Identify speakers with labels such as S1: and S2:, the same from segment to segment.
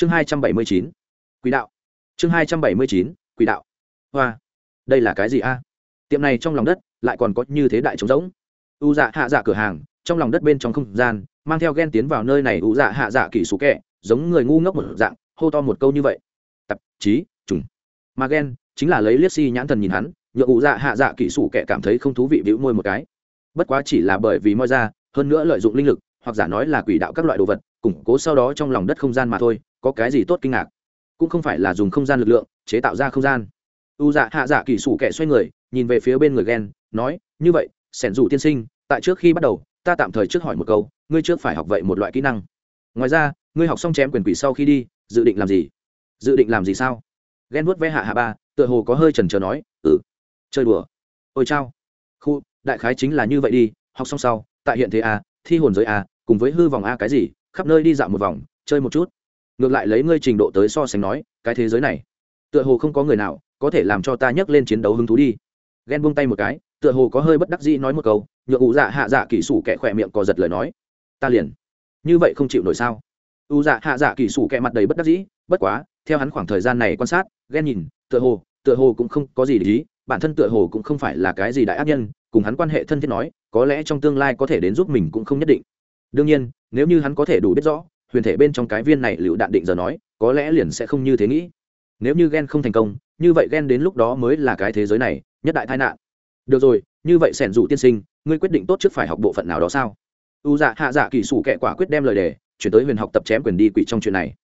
S1: chương hai trăm bảy mươi chín quỹ đạo. Chương hai trăm bảy mươi chín quỹ đạo. Hoa. Đây là cái gì a? Tiệm này trong lòng đất lại còn có như thế đại trống rỗng. U dạ hạ dạ cửa hàng, trong lòng đất bên trong không gian, mang theo ghen tiến vào nơi này u dạ hạ dạ kỳ số kẹ giống người ngu ngốc một dạng, hô to một câu như vậy. Tạp chí, trùng. Mà ghen chính là lấy liếc si nhãn thần nhìn hắn nhựa u dạ hạ dạ kỳ sủ kẹ cảm thấy không thú vị bĩu môi một cái. Bất quá chỉ là bởi vì moi ra, hơn nữa lợi dụng linh lực, hoặc giả nói là quỷ đạo các loại đồ vật, củng cố sau đó trong lòng đất không gian mà thôi có cái gì tốt kinh ngạc. Cũng không phải là dùng không gian lực lượng, chế tạo ra không gian. U dạ hạ dạ kỳ sủ kẻ xoay người, nhìn về phía bên người ghen nói, như vậy, sẻn dù tiên sinh, tại trước khi bắt đầu, ta tạm thời trước hỏi một câu, ngươi trước phải học vậy một loại kỹ năng. Ngoài ra, ngươi học xong chém quyền quỷ sau khi đi, dự định làm gì? Dự định làm gì sao? Ghen vuốt ve hạ hạ ba, tựa hồ có hơi trần trờ nói ừ chơi đùa. Ôi chao. Khu, đại khái chính là như vậy đi, học xong sau, tại hiện thế a thi hồn giới a cùng với hư vòng a à cái gì, khắp nơi đi dạo một vòng, chơi một chút ngược lại lấy ngươi trình độ tới so sánh nói, cái thế giới này, tựa hồ không có người nào có thể làm cho ta nhấc lên chiến đấu hứng thú đi. Ghen buông tay một cái, tựa hồ có hơi bất đắc dĩ nói một câu nhựa ủ dạ hạ dạ kỹ sủ kẻ khỏe miệng cò giật lời nói. Ta liền, như vậy không chịu nổi sao? U dạ hạ dạ kỹ sủ kẻ mặt đầy bất đắc dĩ, bất quá, theo hắn khoảng thời gian này quan sát, ghen nhìn, tựa hồ tựa hồ cũng không có gì để ý, bản thân tựa hồ cũng không phải là cái gì đại ác nhân, cùng hắn quan hệ thân thiết nói, có lẽ trong tương lai có thể đến giúp mình cũng không nhất định. Đương nhiên, nếu như hắn có thể đủ biết rõ huyền thể bên trong cái viên này liệu đạn định giờ nói, có lẽ liền sẽ không như thế nghĩ. Nếu như ghen không thành công, như vậy ghen đến lúc đó mới là cái thế giới này, nhất đại tai nạn. Được rồi, như vậy sẻn dụ tiên sinh, ngươi quyết định tốt trước phải học bộ phận nào đó sao? U dạ hạ dạ kỳ sủ kệ quả quyết đem lời đề, chuyển tới huyền học tập chém quyền đi quỷ trong chuyện này.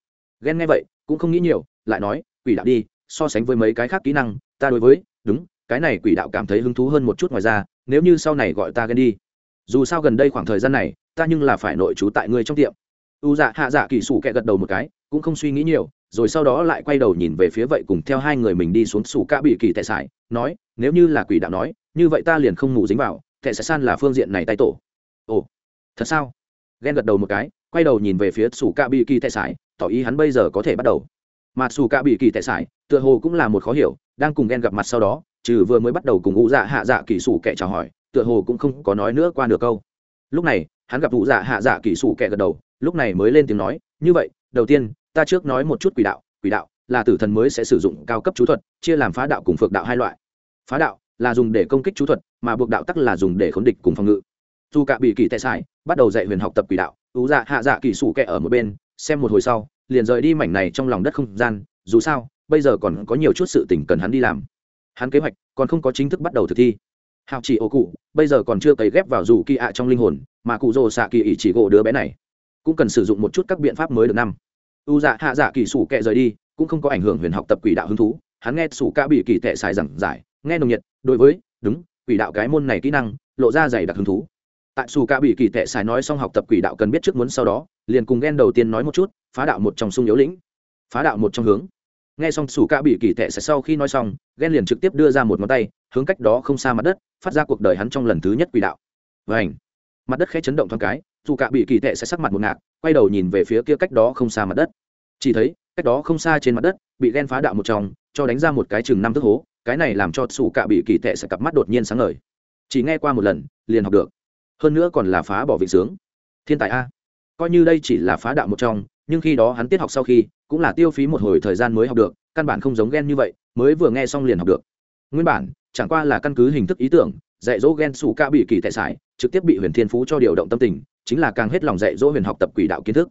S1: Ghen nghe vậy, cũng không nghĩ nhiều, lại nói, quỷ đạo đi, so sánh với mấy cái khác kỹ năng, ta đối với, đúng, cái này quỷ đạo cảm thấy hứng thú hơn một chút ngoài ra, nếu như sau này gọi ta ghen đi. Dù sao gần đây khoảng thời gian này, ta nhưng là phải nội trú tại ngươi trong tiệm u dạ hạ dạ kỳ sủ kẹ gật đầu một cái, cũng không suy nghĩ nhiều, rồi sau đó lại quay đầu nhìn về phía vậy cùng theo hai người mình đi xuống sủ ca bị kỳ tệ sải, nói, nếu như là quỷ đạo nói, như vậy ta liền không ngủ dính vào, tệ sẽ san là phương diện này tay tổ. Ồ, thật sao? Ghen gật đầu một cái, quay đầu nhìn về phía sủ ca bị kỳ tệ sải, tỏ ý hắn bây giờ có thể bắt đầu. Mà sủ ca bị kỳ tệ sải, tựa hồ cũng là một khó hiểu, đang cùng ghen gặp mặt sau đó, trừ vừa mới bắt đầu cùng u dạ hạ dạ kỳ sủ kẹ chào hỏi, tựa hồ cũng không có nói nữa qua nửa câu. Lúc này, hắn gặp u dạ hạ dạ kỳ sủ kẹ gật đầu lúc này mới lên tiếng nói, như vậy, đầu tiên, ta trước nói một chút quỷ đạo quỷ đạo là tử thần mới sẽ sử dụng cao cấp chú thuật, chia làm phá đạo cùng phược đạo hai loại. Phá đạo là dùng để công kích chú thuật, mà buộc đạo tắc là dùng để khốn địch cùng phòng ngự. Dù cả bị kỳ tệ xài bắt đầu dạy huyền học tập quỷ đạo, ú dạ hạ dạ kỳ sủ kẹ ở một bên, xem một hồi sau, liền rời đi mảnh này trong lòng đất không gian, dù sao, bây giờ còn có nhiều chút sự tình cần hắn đi làm. Hắn kế hoạch còn không có chính thức bắt đầu thực thi. Hào chỉ ô cụ, bây giờ còn chưa cấy ghép vào dù kỳ ạ trong linh hồn, mà cụ rồ xạ kỳ ỉ chỉ gỗ đứa bé này cũng cần sử dụng một chút các biện pháp mới được năm. U dạ hạ dạ kỳ sủ kệ rời đi, cũng không có ảnh hưởng huyền học tập quỷ đạo hứng thú. Hắn nghe sủ ca bị kỳ tệ xài giảng giải, nghe nồng nhiệt, đối với, đúng, quỷ đạo cái môn này kỹ năng, lộ ra dày đặc hứng thú. Tại sủ ca bị kỳ tệ xài nói xong học tập quỷ đạo cần biết trước muốn sau đó, liền cùng ghen đầu tiên nói một chút, phá đạo một trong sung yếu lĩnh, phá đạo một trong hướng. Nghe xong sủ ca bị kỳ tệ xài sau khi nói xong ghen liền trực tiếp đưa ra một ngón tay, hướng cách đó không xa mặt đất, phát ra cuộc đời hắn trong lần thứ nhất quỷ đạo. Và ảnh mặt đất khẽ chấn động thoáng cái dù cả bị kỳ tệ sẽ sắc mặt một ngạc, quay đầu nhìn về phía kia cách đó không xa mặt đất. Chỉ thấy, cách đó không xa trên mặt đất, bị ghen phá đạo một trong cho đánh ra một cái chừng năm thước hố, cái này làm cho sủ cả bị kỳ tệ sẽ cặp mắt đột nhiên sáng ngời. Chỉ nghe qua một lần, liền học được. Hơn nữa còn là phá bỏ vị sướng. Thiên tài a. Coi như đây chỉ là phá đạo một trong nhưng khi đó hắn tiết học sau khi, cũng là tiêu phí một hồi thời gian mới học được, căn bản không giống ghen như vậy, mới vừa nghe xong liền học được. Nguyên bản, chẳng qua là căn cứ hình thức ý tưởng, dạy dỗ ghen sủ ca bị kỳ tệ sải trực tiếp bị huyền thiên phú cho điều động tâm tình chính là càng hết lòng dạy dỗ huyền học tập quỷ đạo kiến thức.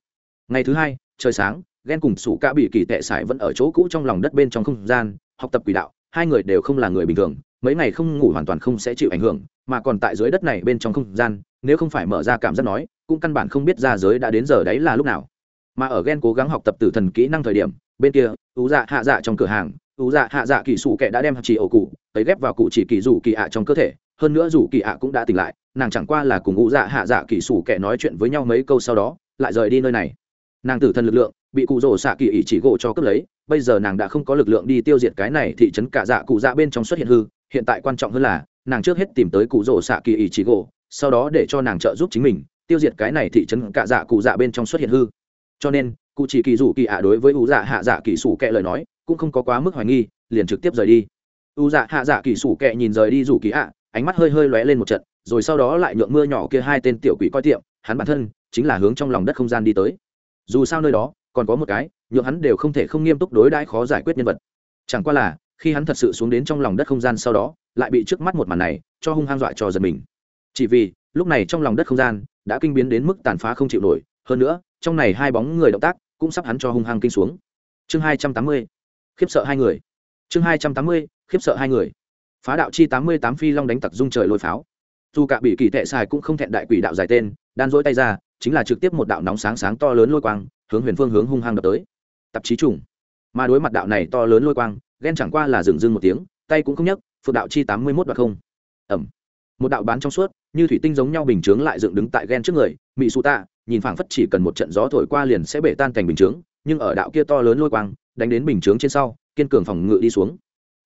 S1: Ngày thứ hai, trời sáng ghen cùng sủ ca bị kỳ tệ sải vẫn ở chỗ cũ trong lòng đất bên trong không gian, học tập quỷ đạo, hai người đều không là người bình thường, mấy ngày không ngủ hoàn toàn không sẽ chịu ảnh hưởng, mà còn tại dưới đất này bên trong không gian, nếu không phải mở ra cảm giác nói, cũng căn bản không biết ra giới đã đến giờ đấy là lúc nào. Mà ở ghen cố gắng học tập tử thần kỹ năng thời điểm, bên kia, ú dạ hạ dạ trong cửa hàng, ú dạ hạ dạ kỳ sủ kệ đã đem chỉ ổ cụ ấy ghép vào cụ chỉ kỳ rủ kỳ ạ trong cơ thể, hơn nữa rủ kỳ ạ cũng đã tỉnh lại nàng chẳng qua là cùng ngũ dạ hạ dạ kỳ sủ kệ nói chuyện với nhau mấy câu sau đó, lại rời đi nơi này. Nàng tử thần lực lượng, bị cụ rổ xạ kỳ ỷ chỉ gỗ cho cướp lấy, bây giờ nàng đã không có lực lượng đi tiêu diệt cái này thị trấn cả dạ cụ dạ bên trong xuất hiện hư, hiện tại quan trọng hơn là, nàng trước hết tìm tới cụ rổ xạ kỳ ỷ chỉ gỗ, sau đó để cho nàng trợ giúp chính mình, tiêu diệt cái này thị trấn cả dạ cụ dạ bên trong xuất hiện hư. Cho nên, cụ chỉ kỳ rủ kỳ ạ đối với ủ dạ hạ dạ kỳ sủ kệ lời nói, cũng không có quá mức hoài nghi, liền trực tiếp rời đi. U dạ hạ dạ kỳ sủ kệ nhìn rời đi rủ kỳ ạ, ánh mắt hơi hơi lóe lên một trận rồi sau đó lại nhượng mưa nhỏ kia hai tên tiểu quỷ coi tiệm, hắn bản thân chính là hướng trong lòng đất không gian đi tới. Dù sao nơi đó, còn có một cái, nhượng hắn đều không thể không nghiêm túc đối đãi khó giải quyết nhân vật. Chẳng qua là, khi hắn thật sự xuống đến trong lòng đất không gian sau đó, lại bị trước mắt một màn này cho hung hăng dọa cho giật mình. Chỉ vì, lúc này trong lòng đất không gian đã kinh biến đến mức tàn phá không chịu nổi, hơn nữa, trong này hai bóng người động tác cũng sắp hắn cho hung hăng kinh xuống. Chương hai trăm tám mươi, khiếp sợ hai người. Chương hai trăm tám mươi, khiếp sợ hai người. Phá đạo chi tám mươi tám phi long đánh tặc dung trời lôi pháo dù cả bị kỳ tệ xài cũng không thẹn đại quỷ đạo dài tên, đan dỗi tay ra, chính là trực tiếp một đạo nóng sáng sáng to lớn lôi quang, hướng huyền phương hướng hung hăng đập tới. Tạp chí trùng. Mà đối mặt đạo này to lớn lôi quang, ghen chẳng qua là dừng dưng một tiếng, tay cũng không nhấc, phượng đạo chi tám mươi mốt đoạn không. Ẩm. Một đạo bán trong suốt, như thủy tinh giống nhau bình chướng lại dựng đứng tại ghen trước người mỹ su tạ, nhìn phảng phất chỉ cần một trận gió thổi qua liền sẽ bể tan thành bình chướng, nhưng ở đạo kia to lớn lôi quang, đánh đến bình chướng trên sau, kiên cường phòng ngự đi xuống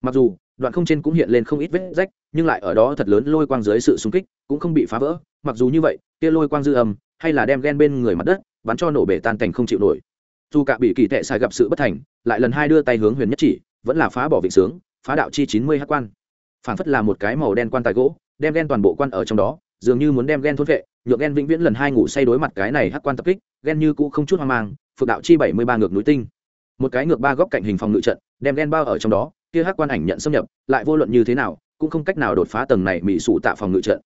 S1: mặc dù, đoạn không trên cũng hiện lên không ít vết rách, nhưng lại ở đó thật lớn lôi quang dưới sự xung kích, cũng không bị phá vỡ. Mặc dù như vậy, kia lôi quang dư âm, hay là đem ghen bên người mặt đất, bắn cho nổ bể tan thành không chịu nổi. Dù cả bị kỳ tệ xài gặp sự bất thành, lại lần hai đưa tay hướng huyền nhất chỉ, vẫn là phá bỏ vịnh sướng, phá đạo chi chín mươi hát quan. Phảng phất là một cái màu đen quan tài gỗ, đem ghen toàn bộ quan ở trong đó, dường như muốn đem ghen thốt vệ, nhượng ghen vĩnh viễn lần hai ngủ say đối mặt cái này hát quan tập kích ghen như cũ không chút hoang mang, phượng đạo chi bảy mươi ba ngược núi tinh. Một cái ngược ba góc cạnh hình phòng ngự trận, đem ghen bao ở trong đó kia Hắc quan ảnh nhận xâm nhập, lại vô luận như thế nào, cũng không cách nào đột phá tầng này mỹ sụ tạ phòng ngự trận.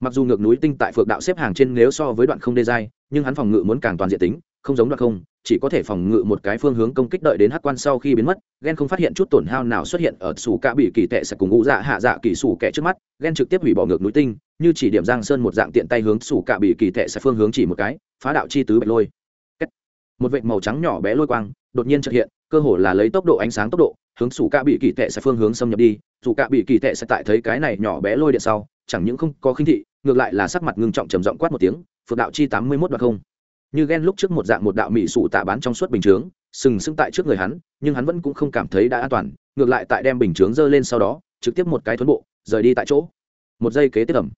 S1: Mặc dù ngược núi tinh tại phượng đạo xếp hàng trên nếu so với đoạn không đê giai, nhưng hắn phòng ngự muốn càng toàn diện tính, không giống đoạn không, chỉ có thể phòng ngự một cái phương hướng công kích đợi đến hắc quan sau khi biến mất ghen không phát hiện chút tổn hao nào xuất hiện ở sủ cả bị kỳ tệ sẽ cùng ngũ dạ hạ dạ kỳ sủ kẻ trước mắt ghen trực tiếp hủy bỏ ngược núi tinh, như chỉ điểm giang sơn một dạng tiện tay hướng sủ cả bị kỳ tệ sẽ phương hướng chỉ một cái, phá đạo chi tứ bạch lôi. Một vệt màu trắng nhỏ bé lôi quang đột nhiên chợt hiện, cơ hồ là lấy tốc độ ánh sáng tốc độ hướng sủ cả bị kỳ tệ sẽ phương hướng xâm nhập đi dù cả bị kỳ tệ sẽ tại thấy cái này nhỏ bé lôi điện sau, chẳng những không có khinh thị, ngược lại là sắc mặt ngưng trọng trầm giọng quát một tiếng, phượng đạo chi tám mươi mốt đoạn không. Như ghen lúc trước một dạng một đạo mỹ sủ tạ bán trong suốt bình chướng, sừng sững tại trước người hắn, nhưng hắn vẫn cũng không cảm thấy đã an toàn, ngược lại tại đem bình chướng giơ lên sau đó, trực tiếp một cái thuấn bộ, rời đi tại chỗ. Một giây kế tiếp ẩm.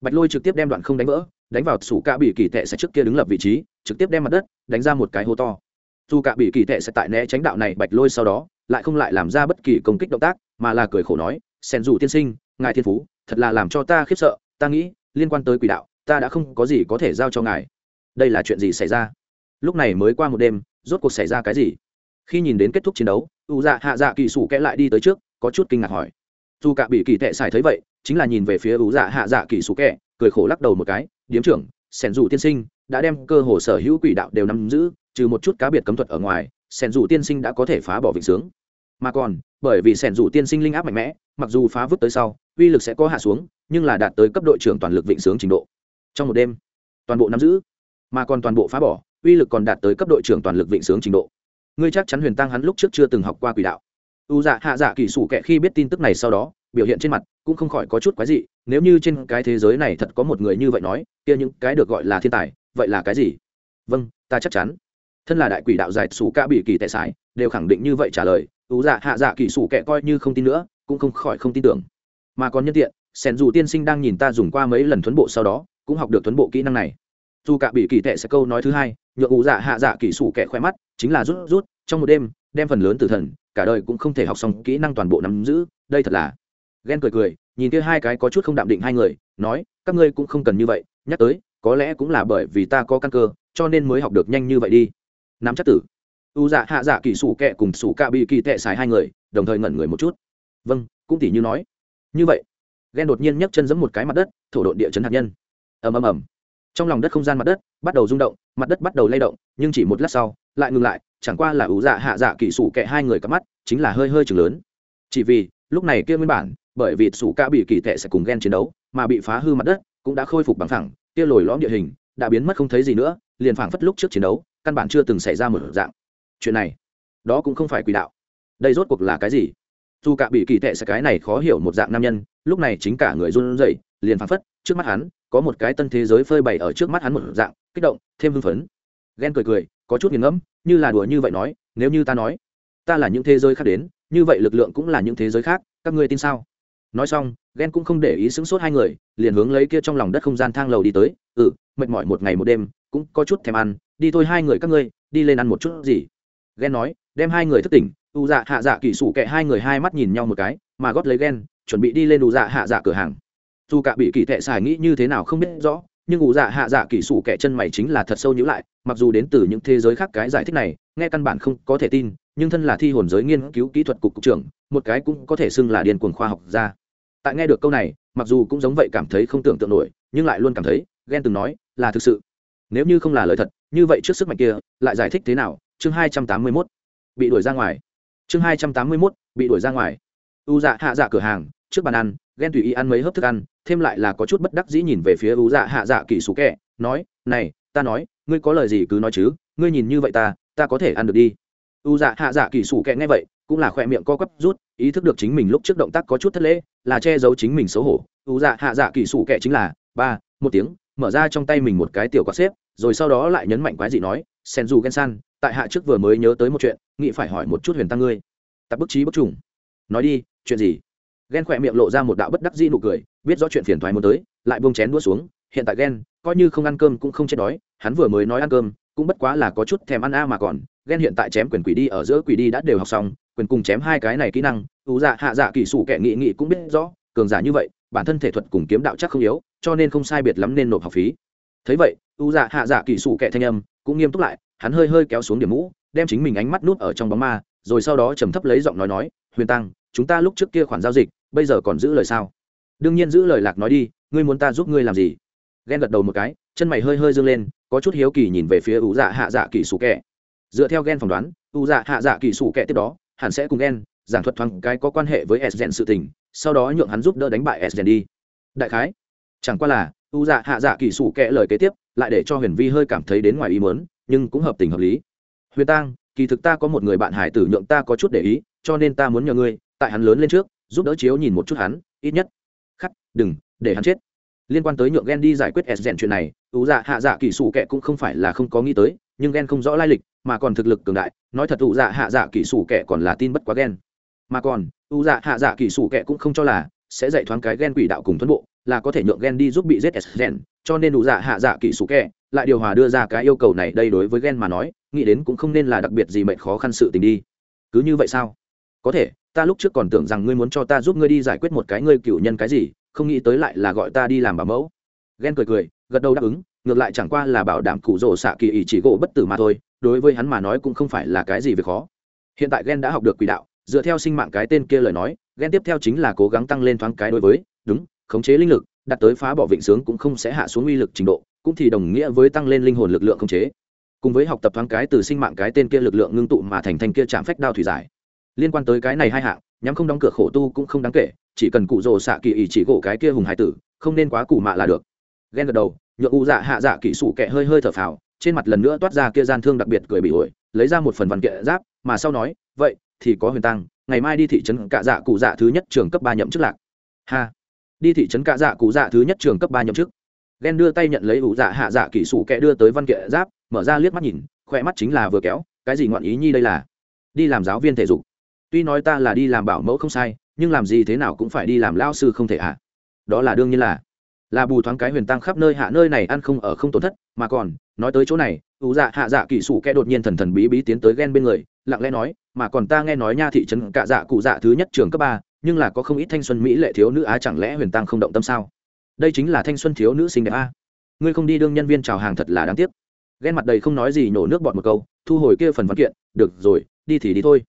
S1: Bạch lôi trực tiếp đem đoạn không đánh vỡ, đánh vào sủ cạ bị kỳ tệ sẽ trước kia đứng lập vị trí, trực tiếp đem mặt đất, đánh ra một cái hố to. Dù cạ bị kỳ tệ sẽ tại né tránh đạo này bạch lôi sau đó lại không lại làm ra bất kỳ công kích động tác, mà là cười khổ nói, sen dù tiên sinh, ngài thiên phú, thật là làm cho ta khiếp sợ, ta nghĩ, liên quan tới quỷ đạo, ta đã không có gì có thể giao cho ngài. Đây là chuyện gì xảy ra? Lúc này mới qua một đêm, rốt cuộc xảy ra cái gì? Khi nhìn đến kết thúc chiến đấu, u dạ hạ dạ kỳ sủ kẽ lại đi tới trước, có chút kinh ngạc hỏi. Dù cả bị kỳ tệ xài thấy vậy, chính là nhìn về phía u dạ hạ dạ kỳ sủ kẽ, cười khổ lắc đầu một cái, điếm trưởng sẻn dù tiên sinh, đã đem cơ hồ sở hữu quỷ đạo đều nắm giữ, trừ một chút cá biệt cấm thuật ở ngoài sẻn dù tiên sinh đã có thể phá bỏ vịnh sướng. Mà còn, bởi vì sẻn dù tiên sinh linh áp mạnh mẽ, mặc dù phá vứt tới sau, uy lực sẽ có hạ xuống, nhưng là đạt tới cấp đội trưởng toàn lực vịnh sướng trình độ. Trong một đêm, toàn bộ nắm giữ, mà còn toàn bộ phá bỏ, uy lực còn đạt tới cấp đội trưởng toàn lực vịnh sướng trình độ. Ngươi chắc chắn huyền tăng hắn lúc trước chưa từng học qua quỷ đạo. U dạ hạ dạ kỳ sủ kệ khi biết tin tức này sau đó, biểu hiện trên mặt cũng không khỏi có chút quái dị, nếu như trên cái thế giới này thật có một người như vậy nói, kia những cái được gọi là thiên tài, vậy là cái gì? Vâng ta chắc chắn thân là đại quỷ đạo giải sủ cả bị kỳ tệ sải, đều khẳng định như vậy trả lời u dạ hạ dạ kỳ sủ kệ coi như không tin nữa, cũng không khỏi không tin tưởng. Mà còn nhân tiện sẻn dù tiên sinh đang nhìn ta dùng qua mấy lần thuấn bộ sau đó, cũng học được thuấn bộ kỹ năng này. Dù cả bị kỳ tệ sẽ câu nói thứ hai nhựa ủ dạ hạ dạ kỳ sủ kẻ khoe mắt, chính là rút rút, trong một đêm, đem phần lớn từ thần, cả đời cũng không thể học xong kỹ năng toàn bộ nắm giữ, đây thật là ghen cười cười, nhìn kia hai cái có chút không đạm định hai người, nói, các ngươi cũng không cần như vậy, nhắc tới, có lẽ cũng là bởi vì ta có căn cơ, cho nên mới học được nhanh như vậy đi nắm chắc tử. U dạ hạ dạ kỳ sủ kẹ cùng sủ cạ bị kỳ tệ xài hai người, đồng thời ngẩn người một chút. Vâng cũng tỉ như nói. Như vậy, ghen đột nhiên nhấc chân giẫm một cái mặt đất, thổ độn địa chấn hạt nhân. Ầm ầm ầm. Trong lòng đất không gian mặt đất bắt đầu rung động, mặt đất bắt đầu lay động, nhưng chỉ một lát sau, lại ngừng lại, chẳng qua là ủ dạ hạ dạ kỳ sủ kẹ hai người cắm mắt chính là hơi hơi chừng lớn. Chỉ vì, lúc này kia nguyên bản, bởi vì sủ ca bị kỳ tệ sẽ cùng ghen chiến đấu, mà bị phá hư mặt đất cũng đã khôi phục bằng thẳng kia lồi lõm địa hình, đã biến mất không thấy gì nữa, liền phảng phất lúc trước chiến đấu căn bản chưa từng xảy ra một dạng. Chuyện này, đó cũng không phải quỷ đạo. Đây rốt cuộc là cái gì? Dù cả bị kỳ tệ sẽ cái này khó hiểu một dạng nam nhân, lúc này chính cả người run rẩy, liền phảng phất, trước mắt hắn, có một cái tân thế giới phơi bày ở trước mắt hắn một dạng, kích động, thêm hưng phấn. Ghen cười cười, có chút nghiền ngẫm, như là đùa như vậy nói, nếu như ta nói, ta là những thế giới khác đến, như vậy lực lượng cũng là những thế giới khác, các ngươi tin sao? Nói xong, ghen cũng không để ý sững sốt hai người, liền hướng lấy kia trong lòng đất không gian thang lầu đi tới. Ừ mệt mỏi một ngày một đêm, cũng có chút thèm ăn đi thôi hai người các ngươi, đi lên ăn một chút gì. Ghen nói, đem hai người thức tỉnh, u dạ hạ dạ kỳ sủ kệ hai người hai mắt nhìn nhau một cái, mà gót lấy ghen chuẩn bị đi lên u dạ hạ dạ cửa hàng. Dù cả bị kỳ tệ xài nghĩ như thế nào không biết rõ, nhưng u dạ hạ dạ kỳ sủ kệ chân mày chính là thật sâu nhữ lại, mặc dù đến từ những thế giới khác cái giải thích này, nghe căn bản không có thể tin, nhưng thân là thi hồn giới nghiên cứu kỹ thuật cục cục trưởng, một cái cũng có thể xưng là điền cuồng khoa học ra tại nghe được câu này, mặc dù cũng giống vậy cảm thấy không tưởng tượng nổi, nhưng lại luôn cảm thấy ghen từng nói, là thực sự. Nếu như không là lời thật như vậy trước sức mạnh kia, lại giải thích thế nào? Chương hai trăm tám mươi mốt, bị đuổi ra ngoài. Chương hai trăm tám mươi mốt, bị đuổi ra ngoài. U dạ hạ dạ cửa hàng, trước bàn ăn, ghen tùy ý ăn mấy hớp thức ăn, thêm lại là có chút bất đắc dĩ nhìn về phía u dạ hạ dạ kỳ sủ kẹ, nói, này, ta nói, ngươi có lời gì cứ nói chứ, ngươi nhìn như vậy ta ta có thể ăn được đi. U dạ hạ dạ kỳ sủ kẹ nghe vậy, cũng là khoe miệng co quắp rút, ý thức được chính mình lúc trước động tác có chút thất lễ, là che giấu chính mình xấu hổ. U dạ hạ dạ kỳ sủ kẹ chính là, ba, một tiếng, mở ra trong tay mình một cái tiểu quạt xếp rồi sau đó lại nhấn mạnh quái dị nói sen dù ghen san tại hạ trước vừa mới nhớ tới một chuyện, nghĩ phải hỏi một chút huyền tăng ngươi. Tập bức trí bức trùng. Nói đi, chuyện gì? Ghen khỏe miệng lộ ra một đạo bất đắc dĩ nụ cười, biết rõ chuyện phiền thoái muốn tới, lại buông chén đua xuống. Hiện tại ghen coi như không ăn cơm cũng không chết đói, hắn vừa mới nói ăn cơm, cũng bất quá là có chút thèm ăn a mà còn. Ghen hiện tại chém quyền quỷ đi, ở giữa quỷ đi đã đều học xong, quyền cùng chém hai cái này kỹ năng ủ dạ hạ dạ kỳ sủ kẻ nghị nghị cũng biết rõ, cường giả như vậy, bản thân thể thuật cùng kiếm đạo chắc không yếu, cho nên không sai biệt lắm nên nộp học phí thấy vậy, u dạ hạ dạ kỳ sủ kẻ thanh âm cũng nghiêm túc lại, hắn hơi hơi kéo xuống điểm mũ, đem chính mình ánh mắt nút ở trong bóng ma, rồi sau đó trầm thấp lấy giọng nói nói, huyền tăng, chúng ta lúc trước kia khoản giao dịch, bây giờ còn giữ lời sao? Đương nhiên giữ lời lạc nói đi, ngươi muốn ta giúp ngươi làm gì? Ghen gật đầu một cái, chân mày hơi hơi dâng lên, có chút hiếu kỳ nhìn về phía ưu dạ hạ dạ kỳ sủ kẹ dựa theo ghen phỏng đoán ưu dạ hạ dạ kỳ sủ kẹ tiếp đó, hẳn sẽ cùng ghen giảng thuật thoáng cái có quan hệ với s gen sự tình, sau đó nhượng hắn giúp đỡ đánh bại s gen đi. Đại khái, chẳng qua là U dạ hạ dạ kỳ sủ kẽ lời kế tiếp, lại để cho huyền vi hơi cảm thấy đến ngoài ý mớn nhưng cũng hợp tình hợp lý. Huyền tăng kỳ thực ta có một người bạn hải tử nhượng ta có chút để ý, cho nên ta muốn nhờ ngươi, tại hắn lớn lên trước, giúp đỡ chiếu nhìn một chút hắn, ít nhất. Khắc, đừng, để hắn chết. Liên quan tới nhượng ghen đi giải quyết s rèn chuyện này, u dạ hạ dạ kỳ sủ kệ cũng không phải là không có nghĩ tới, nhưng ghen không rõ lai lịch, mà còn thực lực cường đại, nói thật u dạ hạ dạ kỳ sủ kệ còn là tin bất quá ghen mà còn, u dạ hạ dạ kỳ sủ kệ cũng không cho là sẽ dạy thoáng cái ghen quỷ đạo cùng tuấn bộ là có thể nhượng gen đi giúp bị giết s cho nên đủ dạ hạ dạ kỳ sủ kệ lại điều hòa đưa ra cái yêu cầu này đây đối với gen mà nói, nghĩ đến cũng không nên là đặc biệt gì mệnh khó khăn sự tình đi. Cứ như vậy sao? Có thể, ta lúc trước còn tưởng rằng ngươi muốn cho ta giúp ngươi đi giải quyết một cái ngươi cựu nhân cái gì, không nghĩ tới lại là gọi ta đi làm bà mẫu. Ghen cười cười, gật đầu đáp ứng, ngược lại chẳng qua là bảo đảm cụ rỗ xạ kỳ ý chỉ gỗ bất tử mà thôi, đối với hắn mà nói cũng không phải là cái gì việc khó. Hiện tại ghen đã học được quỷ đạo, dựa theo sinh mạng cái tên kia lời nói ghen tiếp theo chính là cố gắng tăng lên thoáng cái đối với, đúng khống chế linh lực đặt tới phá bỏ vịnh sướng cũng không sẽ hạ xuống uy lực trình độ, cũng thì đồng nghĩa với tăng lên linh hồn lực lượng khống chế. Cùng với học tập thoáng cái từ sinh mạng cái tên kia lực lượng ngưng tụ mà thành thành kia chạm phách đao thủy giải. Liên quan tới cái này hai hạng, nhắm không đóng cửa khổ tu cũng không đáng kể, chỉ cần cụ rồ xạ kỳ ý chỉ gỗ cái kia hùng hải tử, không nên quá cụ mạ là được. Ghen gật đầu nhựa u dạ hạ dạ kỹ sủ kẹ hơi hơi thở phào, trên mặt lần nữa toát ra kia gian thương đặc biệt cười bị ổi, lấy ra một phần văn kệ giáp, mà sau nói, vậy thì có huyền tăng, ngày mai đi thị trấn cạ dạ cụ dạ thứ nhất trường cấp ba nhậm chức lạc. Ha! Đi thị trấn cạ dạ cụ dạ thứ nhất trường cấp ba nhậm chức. Ghen đưa tay nhận lấy ủ dạ hạ dạ kỹ sủ kẹ đưa tới văn kệ giáp, mở ra liếc mắt nhìn, khỏe mắt chính là vừa kéo, cái gì ngoạn ý nhi đây là? Đi làm giáo viên thể dục. Tuy nói ta là đi làm bảo mẫu không sai, nhưng làm gì thế nào cũng phải đi làm lao sư không thể ạ. À. đó là đương nhiên là. Là bù thoáng cái huyền tăng khắp nơi hạ nơi này ăn không ở không tổn thất, mà còn, nói tới chỗ này, ủ dạ hạ dạ kỹ sủ kẽ đột nhiên thần thần bí bí tiến tới ghen bên người, lặng lẽ nói, mà còn ta nghe nói nha thị trấn cạ dạ cụ dạ thứ nhất trường cấp ba nhưng là có không ít thanh xuân mỹ lệ thiếu nữ á, chẳng lẽ huyền tăng không động tâm sao? Đây chính là thanh xuân thiếu nữ xinh đẹp a. Ngươi không đi đương nhân viên chào hàng thật là đáng tiếc. Ghen mặt đầy không nói gì nhổ nước bọt một câu, thu hồi kia phần văn kiện, được rồi, đi thì đi thôi.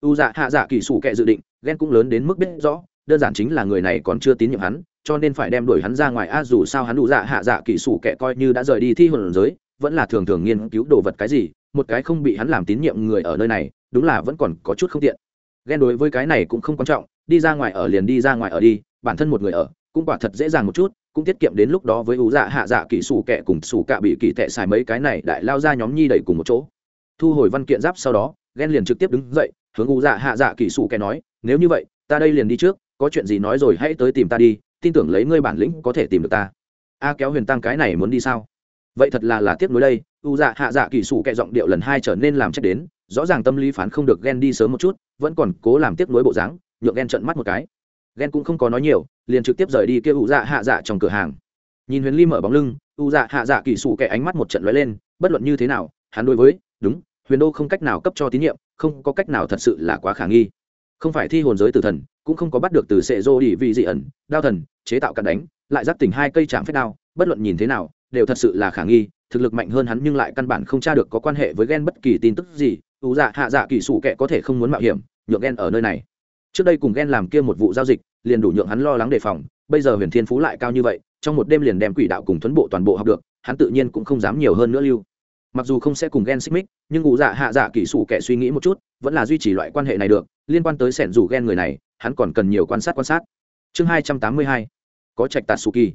S1: U dạ hạ dạ kỳ sủ kệ dự định, ghen cũng lớn đến mức biết rõ, đơn giản chính là người này còn chưa tín nhiệm hắn, cho nên phải đem đuổi hắn ra ngoài a, dù sao hắn u dạ hạ dạ kỳ sủ kệ coi như đã rời đi thi hồn giới, vẫn là thường thường nghiên cứu đồ vật cái gì, một cái không bị hắn làm tín nhiệm người ở nơi này, đúng là vẫn còn có chút không tiện. Ghen đối với cái này cũng không quan trọng đi ra ngoài ở liền đi ra ngoài ở đi, bản thân một người ở, cũng quả thật dễ dàng một chút, cũng tiết kiệm đến lúc đó với ủ dạ hạ dạ kỹ sủ kẹ cùng sủ cạ bị kỳ tệ xài mấy cái này đại lao ra nhóm nhi đẩy cùng một chỗ. Thu hồi văn kiện giáp sau đó ghen liền trực tiếp đứng dậy, hướng ủ dạ hạ dạ kỹ sủ kẹ nói, nếu như vậy, ta đây liền đi trước, có chuyện gì nói rồi hãy tới tìm ta đi, tin tưởng lấy ngươi bản lĩnh có thể tìm được ta. A kéo huyền tăng cái này muốn đi sao? Vậy thật là là tiếc nuối đây. U dạ hạ dạ kỳ sủ kệ giọng điệu lần hai trở nên làm trách đến, rõ ràng tâm lý phán không được ghen đi sớm một chút, vẫn còn cố làm tiếc nuối bộ dáng nhượng ghen trận mắt một cái. Ghen cũng không có nói nhiều, liền trực tiếp rời đi kêu u dạ hạ dạ trong cửa hàng. Nhìn huyền ly mở bóng lưng u dạ hạ dạ kỳ sủ kẻ ánh mắt một trận lóe lên, bất luận như thế nào, hắn đối với, đúng, huyền đô không cách nào cấp cho tín nhiệm, không có cách nào thật sự là quá khả nghi. Không phải thi hồn giới tử thần, cũng không có bắt được từ sệ dô đi vị dị ẩn, đao thần, chế tạo cặn đánh, lại giáp tỉnh hai cây chạm phép đao, bất luận nhìn thế nào, đều thật sự là khả nghi, thực lực mạnh hơn hắn nhưng lại căn bản không tra được có quan hệ với ghen bất kỳ tin tức gì ủ dạ hạ dạ kỳ sủ kẻ có thể không muốn mạo hiểm, nhượng ghen ở nơi này trước đây cùng ghen làm kia một vụ giao dịch, liền đủ nhượng hắn lo lắng đề phòng, bây giờ huyền thiên phú lại cao như vậy, trong một đêm liền đem quỷ đạo cùng thuấn bộ toàn bộ học được, hắn tự nhiên cũng không dám nhiều hơn nữa lưu. Mặc dù không sẽ cùng ghen xích mích, nhưng ngụ dạ hạ dạ kỹ sủ kệ suy nghĩ một chút, vẫn là duy trì loại quan hệ này được, liên quan tới sẻn rủ ghen người này, hắn còn cần nhiều quan sát quan sát. Chương hai trăm tám mươi hai, có trạch tạt su kỳ.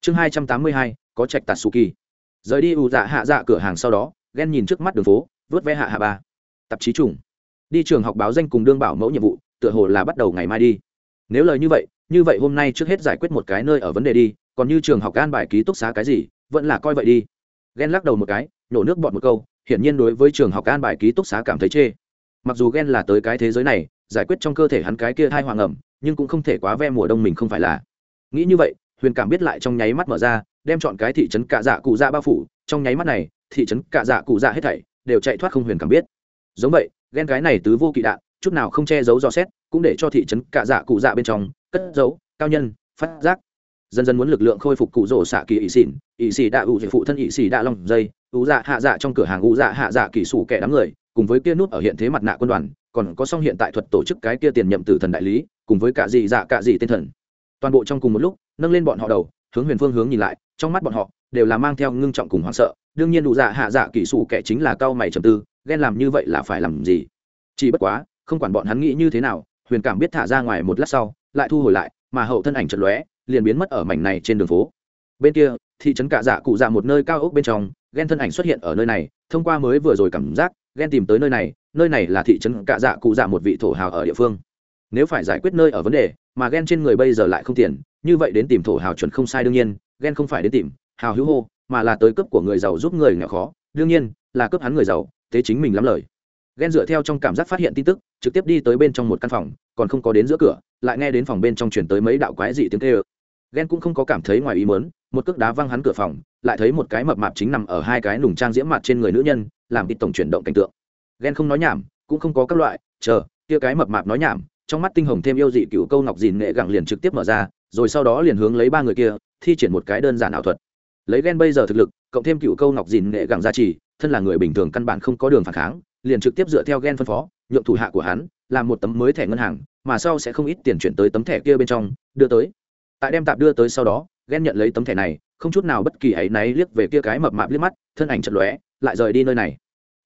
S1: Chương hai trăm tám mươi hai, có trạch tạt su kỳ. Rời đi ủ dạ hạ dạ cửa hàng sau đó ghen nhìn trước mắt đường phố, vớt vé hạ hạ ba. Tạp chí trùng. Đi trường học báo danh cùng đương bảo mẫu nhiệm vụ tựa hồ là bắt đầu ngày mai đi. Nếu lời như vậy như vậy hôm nay trước hết giải quyết một cái nơi ở vấn đề đi, còn như trường học an bài ký túc xá cái gì, vẫn là coi vậy đi. Ghen lắc đầu một cái, nhổ nước bọt một câu, hiển nhiên đối với trường học an bài ký túc xá cảm thấy chê. Mặc dù ghen là tới cái thế giới này, giải quyết trong cơ thể hắn cái kia thai hoàng ẩm, nhưng cũng không thể quá ve mùa đông mình không phải là. Nghĩ như vậy, huyền cảm biết lại trong nháy mắt mở ra, đem chọn cái thị trấn cạ dạ cụ dạ bao phủ. Trong nháy mắt này, thị trấn cạ dạ cụ dạ hết thảy đều chạy thoát không huyền cảm biết. Giống vậy ghen cái này tứ vô kỵ đạn chút nào không che giấu dò xét, cũng để cho thị trấn cạ dạ cụ dạ bên trong, cất giấu, cao nhân, phát giác. Dần dần muốn lực lượng khôi phục cụ rỗ xạ kỳ ỵ xỉn ỵ xỉ đạ ủ phụ thân ỵ xỉ đạ long dây, ủ dạ hạ dạ trong cửa hàng ủ dạ hạ dạ kỳ sủ kẻ đám người, cùng với kia nút ở hiện thế mặt nạ quân đoàn, còn có song hiện tại thuật tổ chức cái kia tiền nhậm tử thần đại lý, cùng với cả dị dạ cả dị tên thần. Toàn bộ trong cùng một lúc, nâng lên bọn họ đầu, hướng huyền phương hướng nhìn lại, trong mắt bọn họ, đều là mang theo ngưng trọng cùng hoảng sợ. Đương nhiên đủ dạ hạ dạ kỹ sủ kẻ chính là cao mày trầm tư, ghen làm như vậy là phải làm gì? Chỉ bất quá không quản bọn hắn nghĩ như thế nào, huyền cảm biết thả ra ngoài một lát sau, lại thu hồi lại, mà hậu thân ảnh chật lóe, liền biến mất ở mảnh này trên đường phố. Bên kia, thị trấn cạ dạ cụ dạ một nơi cao ốc bên trong ghen thân ảnh xuất hiện ở nơi này, thông qua mới vừa rồi cảm giác ghen tìm tới nơi này nơi này là thị trấn cạ dạ cụ dạ một vị thổ hào ở địa phương. Nếu phải giải quyết nơi ở vấn đề, mà ghen trên người bây giờ lại không tiền như vậy đến tìm thổ hào chuẩn không sai đương nhiên ghen không phải đến tìm, hào hữu hô, mà là tới cấp của người giàu giúp người nghèo khó, đương nhiên, là cấp hắn người giàu, thế chính mình lắm lời ghen dựa theo trong cảm giác phát hiện tin tức, trực tiếp đi tới bên trong một căn phòng, còn không có đến giữa cửa, lại nghe đến phòng bên trong chuyển tới mấy đạo quái dị tiếng kêu. Ghen cũng không có cảm thấy ngoài ý mớn một cước đá văng hắn cửa phòng, lại thấy một cái mập mạp chính nằm ở hai cái nùng trang diễm mặt trên người nữ nhân, làm ít tổng chuyển động cảnh tượng. Ghen không nói nhảm, cũng không có các loại, chờ, kia cái mập mạp nói nhảm, trong mắt tinh hồng thêm yêu dị cựu câu ngọc dìn nghệ gẳng liền trực tiếp mở ra, rồi sau đó liền hướng lấy ba người kia, thi triển một cái đơn giản ảo thuật. Lấy ghen bây giờ thực lực, cộng thêm cựu câu ngọc dìn nghệ gẳng gia trì, thân là người bình thường căn bản không có đường phản kháng liền trực tiếp dựa theo gen phân phó, nhượng thủ hạ của hắn làm một tấm mới thẻ ngân hàng, mà sau sẽ không ít tiền chuyển tới tấm thẻ kia bên trong, đưa tới. Tại đem tạp đưa tới sau đó ghen nhận lấy tấm thẻ này, không chút nào bất kỳ áy náy liếc về kia cái mập mạp liếc mắt, thân ảnh chật lóe, lại rời đi nơi này.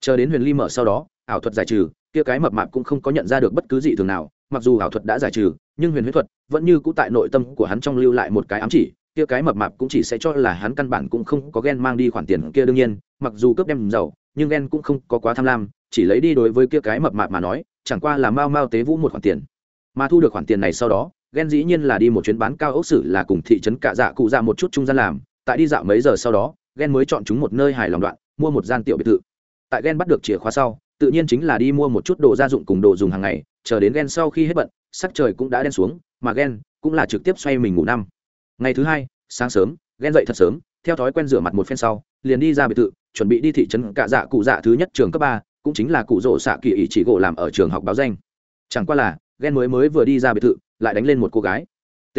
S1: Chờ đến huyền ly mở sau đó, ảo thuật giải trừ, kia cái mập mạp cũng không có nhận ra được bất cứ gì thường nào, mặc dù ảo thuật đã giải trừ, nhưng huyền huyết thuật vẫn như cũ tại nội tâm của hắn trong lưu lại một cái ám chỉ, kia cái mập mạp cũng chỉ sẽ cho là hắn căn bản cũng không có ghen mang đi khoản tiền kia đương nhiên, mặc dù cướp đem giàu nhưng ghen cũng không có quá tham lam, chỉ lấy đi đối với kia cái mập mạp mà nói, chẳng qua là mau mau tế vũ một khoản tiền. Mà thu được khoản tiền này sau đó ghen dĩ nhiên là đi một chuyến bán cao ốc sử là cùng thị trấn cạ dạ cụ dạ một chút trung gian làm. Tại đi dạo mấy giờ sau đó ghen mới chọn chúng một nơi hài lòng đoạn, mua một gian tiểu biệt thự. Tại ghen bắt được chìa khóa sau, tự nhiên chính là đi mua một chút đồ gia dụng cùng đồ dùng hàng ngày, chờ đến ghen sau khi hết bận, sắc trời cũng đã đen xuống, mà ghen cũng là trực tiếp xoay mình ngủ năm. Ngày thứ hai, sáng sớm ghen dậy thật sớm, theo thói quen rửa mặt một phen sau liền đi ra biệt thự, chuẩn bị đi thị trấn cạ dạ cụ dạ thứ nhất trường cấp ba, cũng chính là cụ rỗ xạ kỳ ý chỉ gỗ làm ở trường học báo danh. Chẳng qua là ghen mới mới vừa đi ra biệt thự, lại đánh lên một cô gái. T.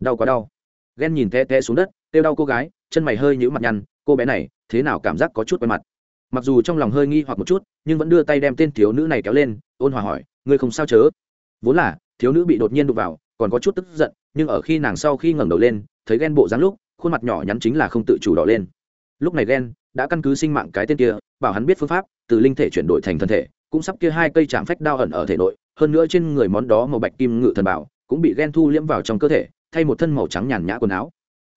S1: Đau quá đau. Ghen nhìn te te xuống đất têu đau cô gái, chân mày hơi nhữ mặt nhăn, cô bé này, thế nào cảm giác có chút quen mặt. Mặc dù trong lòng hơi nghi hoặc một chút, nhưng vẫn đưa tay đem tên thiếu nữ này kéo lên, ôn hòa hỏi, ngươi không sao chớ? Vốn là, thiếu nữ bị đột nhiên đụng vào, còn có chút tức giận, nhưng ở khi nàng sau khi ngẩng đầu lên, thấy ghen bộ dáng lúc, khuôn mặt nhỏ nhắn chính là không tự chủ đỏ lên lúc này ghen đã căn cứ sinh mạng cái tên kia, bảo hắn biết phương pháp, từ linh thể chuyển đổi thành thân thể, cũng sắp kia hai cây chạm phách đao ẩn ở thể nội, hơn nữa trên người món đó màu bạch kim ngự thần bảo, cũng bị ghen thu liễm vào trong cơ thể, thay một thân màu trắng nhàn nhã quần áo.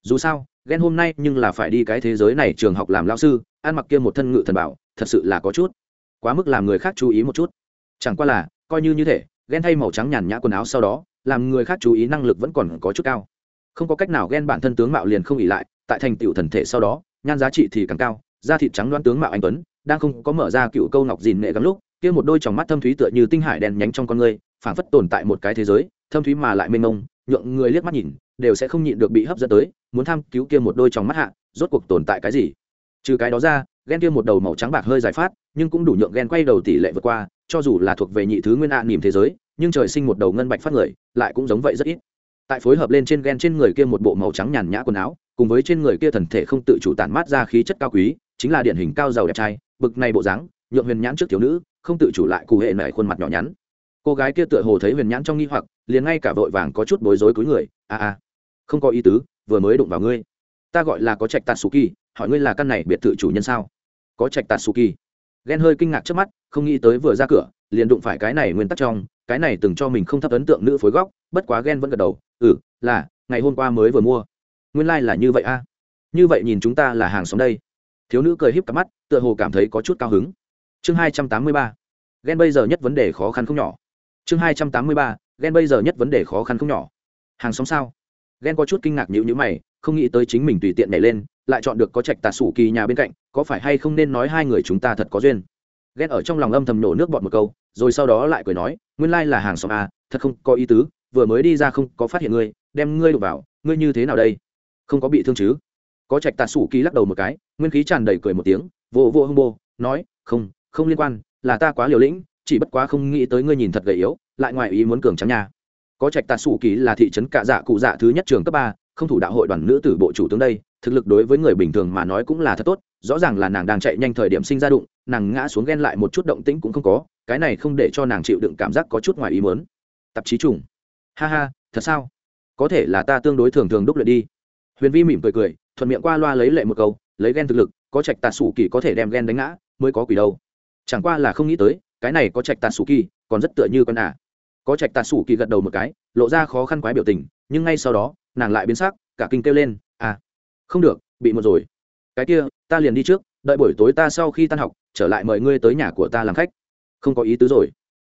S1: Dù sao ghen hôm nay nhưng là phải đi cái thế giới này trường học làm lao sư, ăn mặc kia một thân ngự thần bảo, thật sự là có chút quá mức làm người khác chú ý một chút. Chẳng qua là, coi như như thế ghen thay màu trắng nhàn nhã quần áo sau đó, làm người khác chú ý năng lực vẫn còn có chút cao. Không có cách nào ghen bản thân tướng mạo liền không ỉ lại, tại thành tựu thần thể sau đó nhan giá trị thì càng cao da thịt trắng đoan tướng mạo anh tuấn đang không có mở ra cựu câu ngọc dìn nghệ gắn lúc kia một đôi tròng mắt thâm thúy tựa như tinh hải đèn nhánh trong con người phảng phất tồn tại một cái thế giới thâm thúy mà lại mênh mông nhượng người liếc mắt nhìn đều sẽ không nhịn được bị hấp dẫn tới muốn tham cứu kia một đôi tròng mắt hạ rốt cuộc tồn tại cái gì? Trừ cái đó ra ghen kia một đầu màu trắng bạc hơi giải phát nhưng cũng đủ nhượng ghen quay đầu tỷ lệ vượt qua cho dù là thuộc về nhị thứ nguyên ạ à, nỉm thế giới nhưng trời sinh một đầu ngân bạch phát người lại cũng giống vậy rất ít tại phối hợp lên trên ghen trên người kia một bộ màu trắng nhàn nhã quần áo, cùng với trên người kia thần thể không tự chủ tản mát ra khí chất cao quý, chính là điển hình cao giàu đẹp trai, bực này bộ dáng, nhượng huyền nhãn trước thiếu nữ, không tự chủ lại cụ hệ nảy khuôn mặt nhỏ nhắn. Cô gái kia tựa hồ thấy huyền nhãn trong nghi hoặc, liền ngay cả vội vàng có chút bối rối cúi người, a a, không có ý tứ, vừa mới đụng vào ngươi. Ta gọi là có trạch tạt su kỳ, hỏi ngươi là căn này biệt thự chủ nhân sao? Có trạch tạt su kỳ. Ghen hơi kinh ngạc trước mắt, không nghĩ tới vừa ra cửa, liền đụng phải cái này nguyên tắc trong, cái này từng cho mình không thấp ấn tượng nữ phối góc, bất quá ghen vẫn gật đầu ừ là, ngày hôm qua mới vừa mua. Nguyên lai、like、là như vậy a. Như vậy nhìn chúng ta là hàng xóm đây. Thiếu nữ cười híp cặp mắt, tựa hồ cảm thấy có chút cao hứng. Chương hai trăm tám mươi ba. Ghen bây giờ nhất vấn đề khó khăn không nhỏ. Chương hai trăm tám mươi ba. Ghen bây giờ nhất vấn đề khó khăn không nhỏ. Hàng xóm sao? Ghen có chút kinh ngạc nhữ nhữ mày, không nghĩ tới chính mình tùy tiện nhảy lên, lại chọn được có trạch tà sủ kỳ nhà bên cạnh, có phải hay không nên nói hai người chúng ta thật có duyên? Ghen ở trong lòng âm thầm nổ nước bọt một câu, rồi sau đó lại cười nói, nguyên lai là hàng xóm à thật không có ý tứ vừa mới đi ra không có phát hiện ngươi, đem ngươi đụng vào, ngươi như thế nào đây? Không có bị thương chứ? Có trạch tạ sủ kỳ lắc đầu một cái, nguyên khí tràn đầy cười một tiếng, vô vô hưng bô, nói, không không liên quan, là ta quá liều lĩnh, chỉ bất quá không nghĩ tới ngươi nhìn thật gầy yếu, lại ngoài ý muốn cường trắng nha. Có trạch tạ sủ kỳ là thị trấn cạ dạ cụ dạ thứ nhất trường cấp ba, không thủ đạo hội đoàn nữ tử bộ chủ tướng đây, thực lực đối với người bình thường mà nói cũng là thật tốt, rõ ràng là nàng đang chạy nhanh thời điểm sinh ra đụng, nàng ngã xuống ghen lại một chút động tĩnh cũng không có, cái này không để cho nàng chịu đựng cảm giác có chút ngoài ý muốn. Tạp chí trùng ha ha, thật sao? Có thể là ta tương đối thường thường đúc luyện đi. Huyền vi mỉm cười cười, thuận miệng qua loa lấy lệ một câu, lấy ghen thực lực, có trạch tà sủ kỳ có thể đem ghen đánh ngã, mới có quỷ đâu. Chẳng qua là không nghĩ tới, cái này có trạch tà sủ kỳ, còn rất tựa như con à có trạch tà sủ kỳ gật đầu một cái, lộ ra khó khăn quái biểu tình, nhưng ngay sau đó, nàng lại biến sắc, cả kinh kêu lên à không được, bị một rồi. Cái kia, ta liền đi trước, đợi buổi tối ta sau khi tan học, trở lại mời ngươi tới nhà của ta làm khách. Không có ý tứ rồi.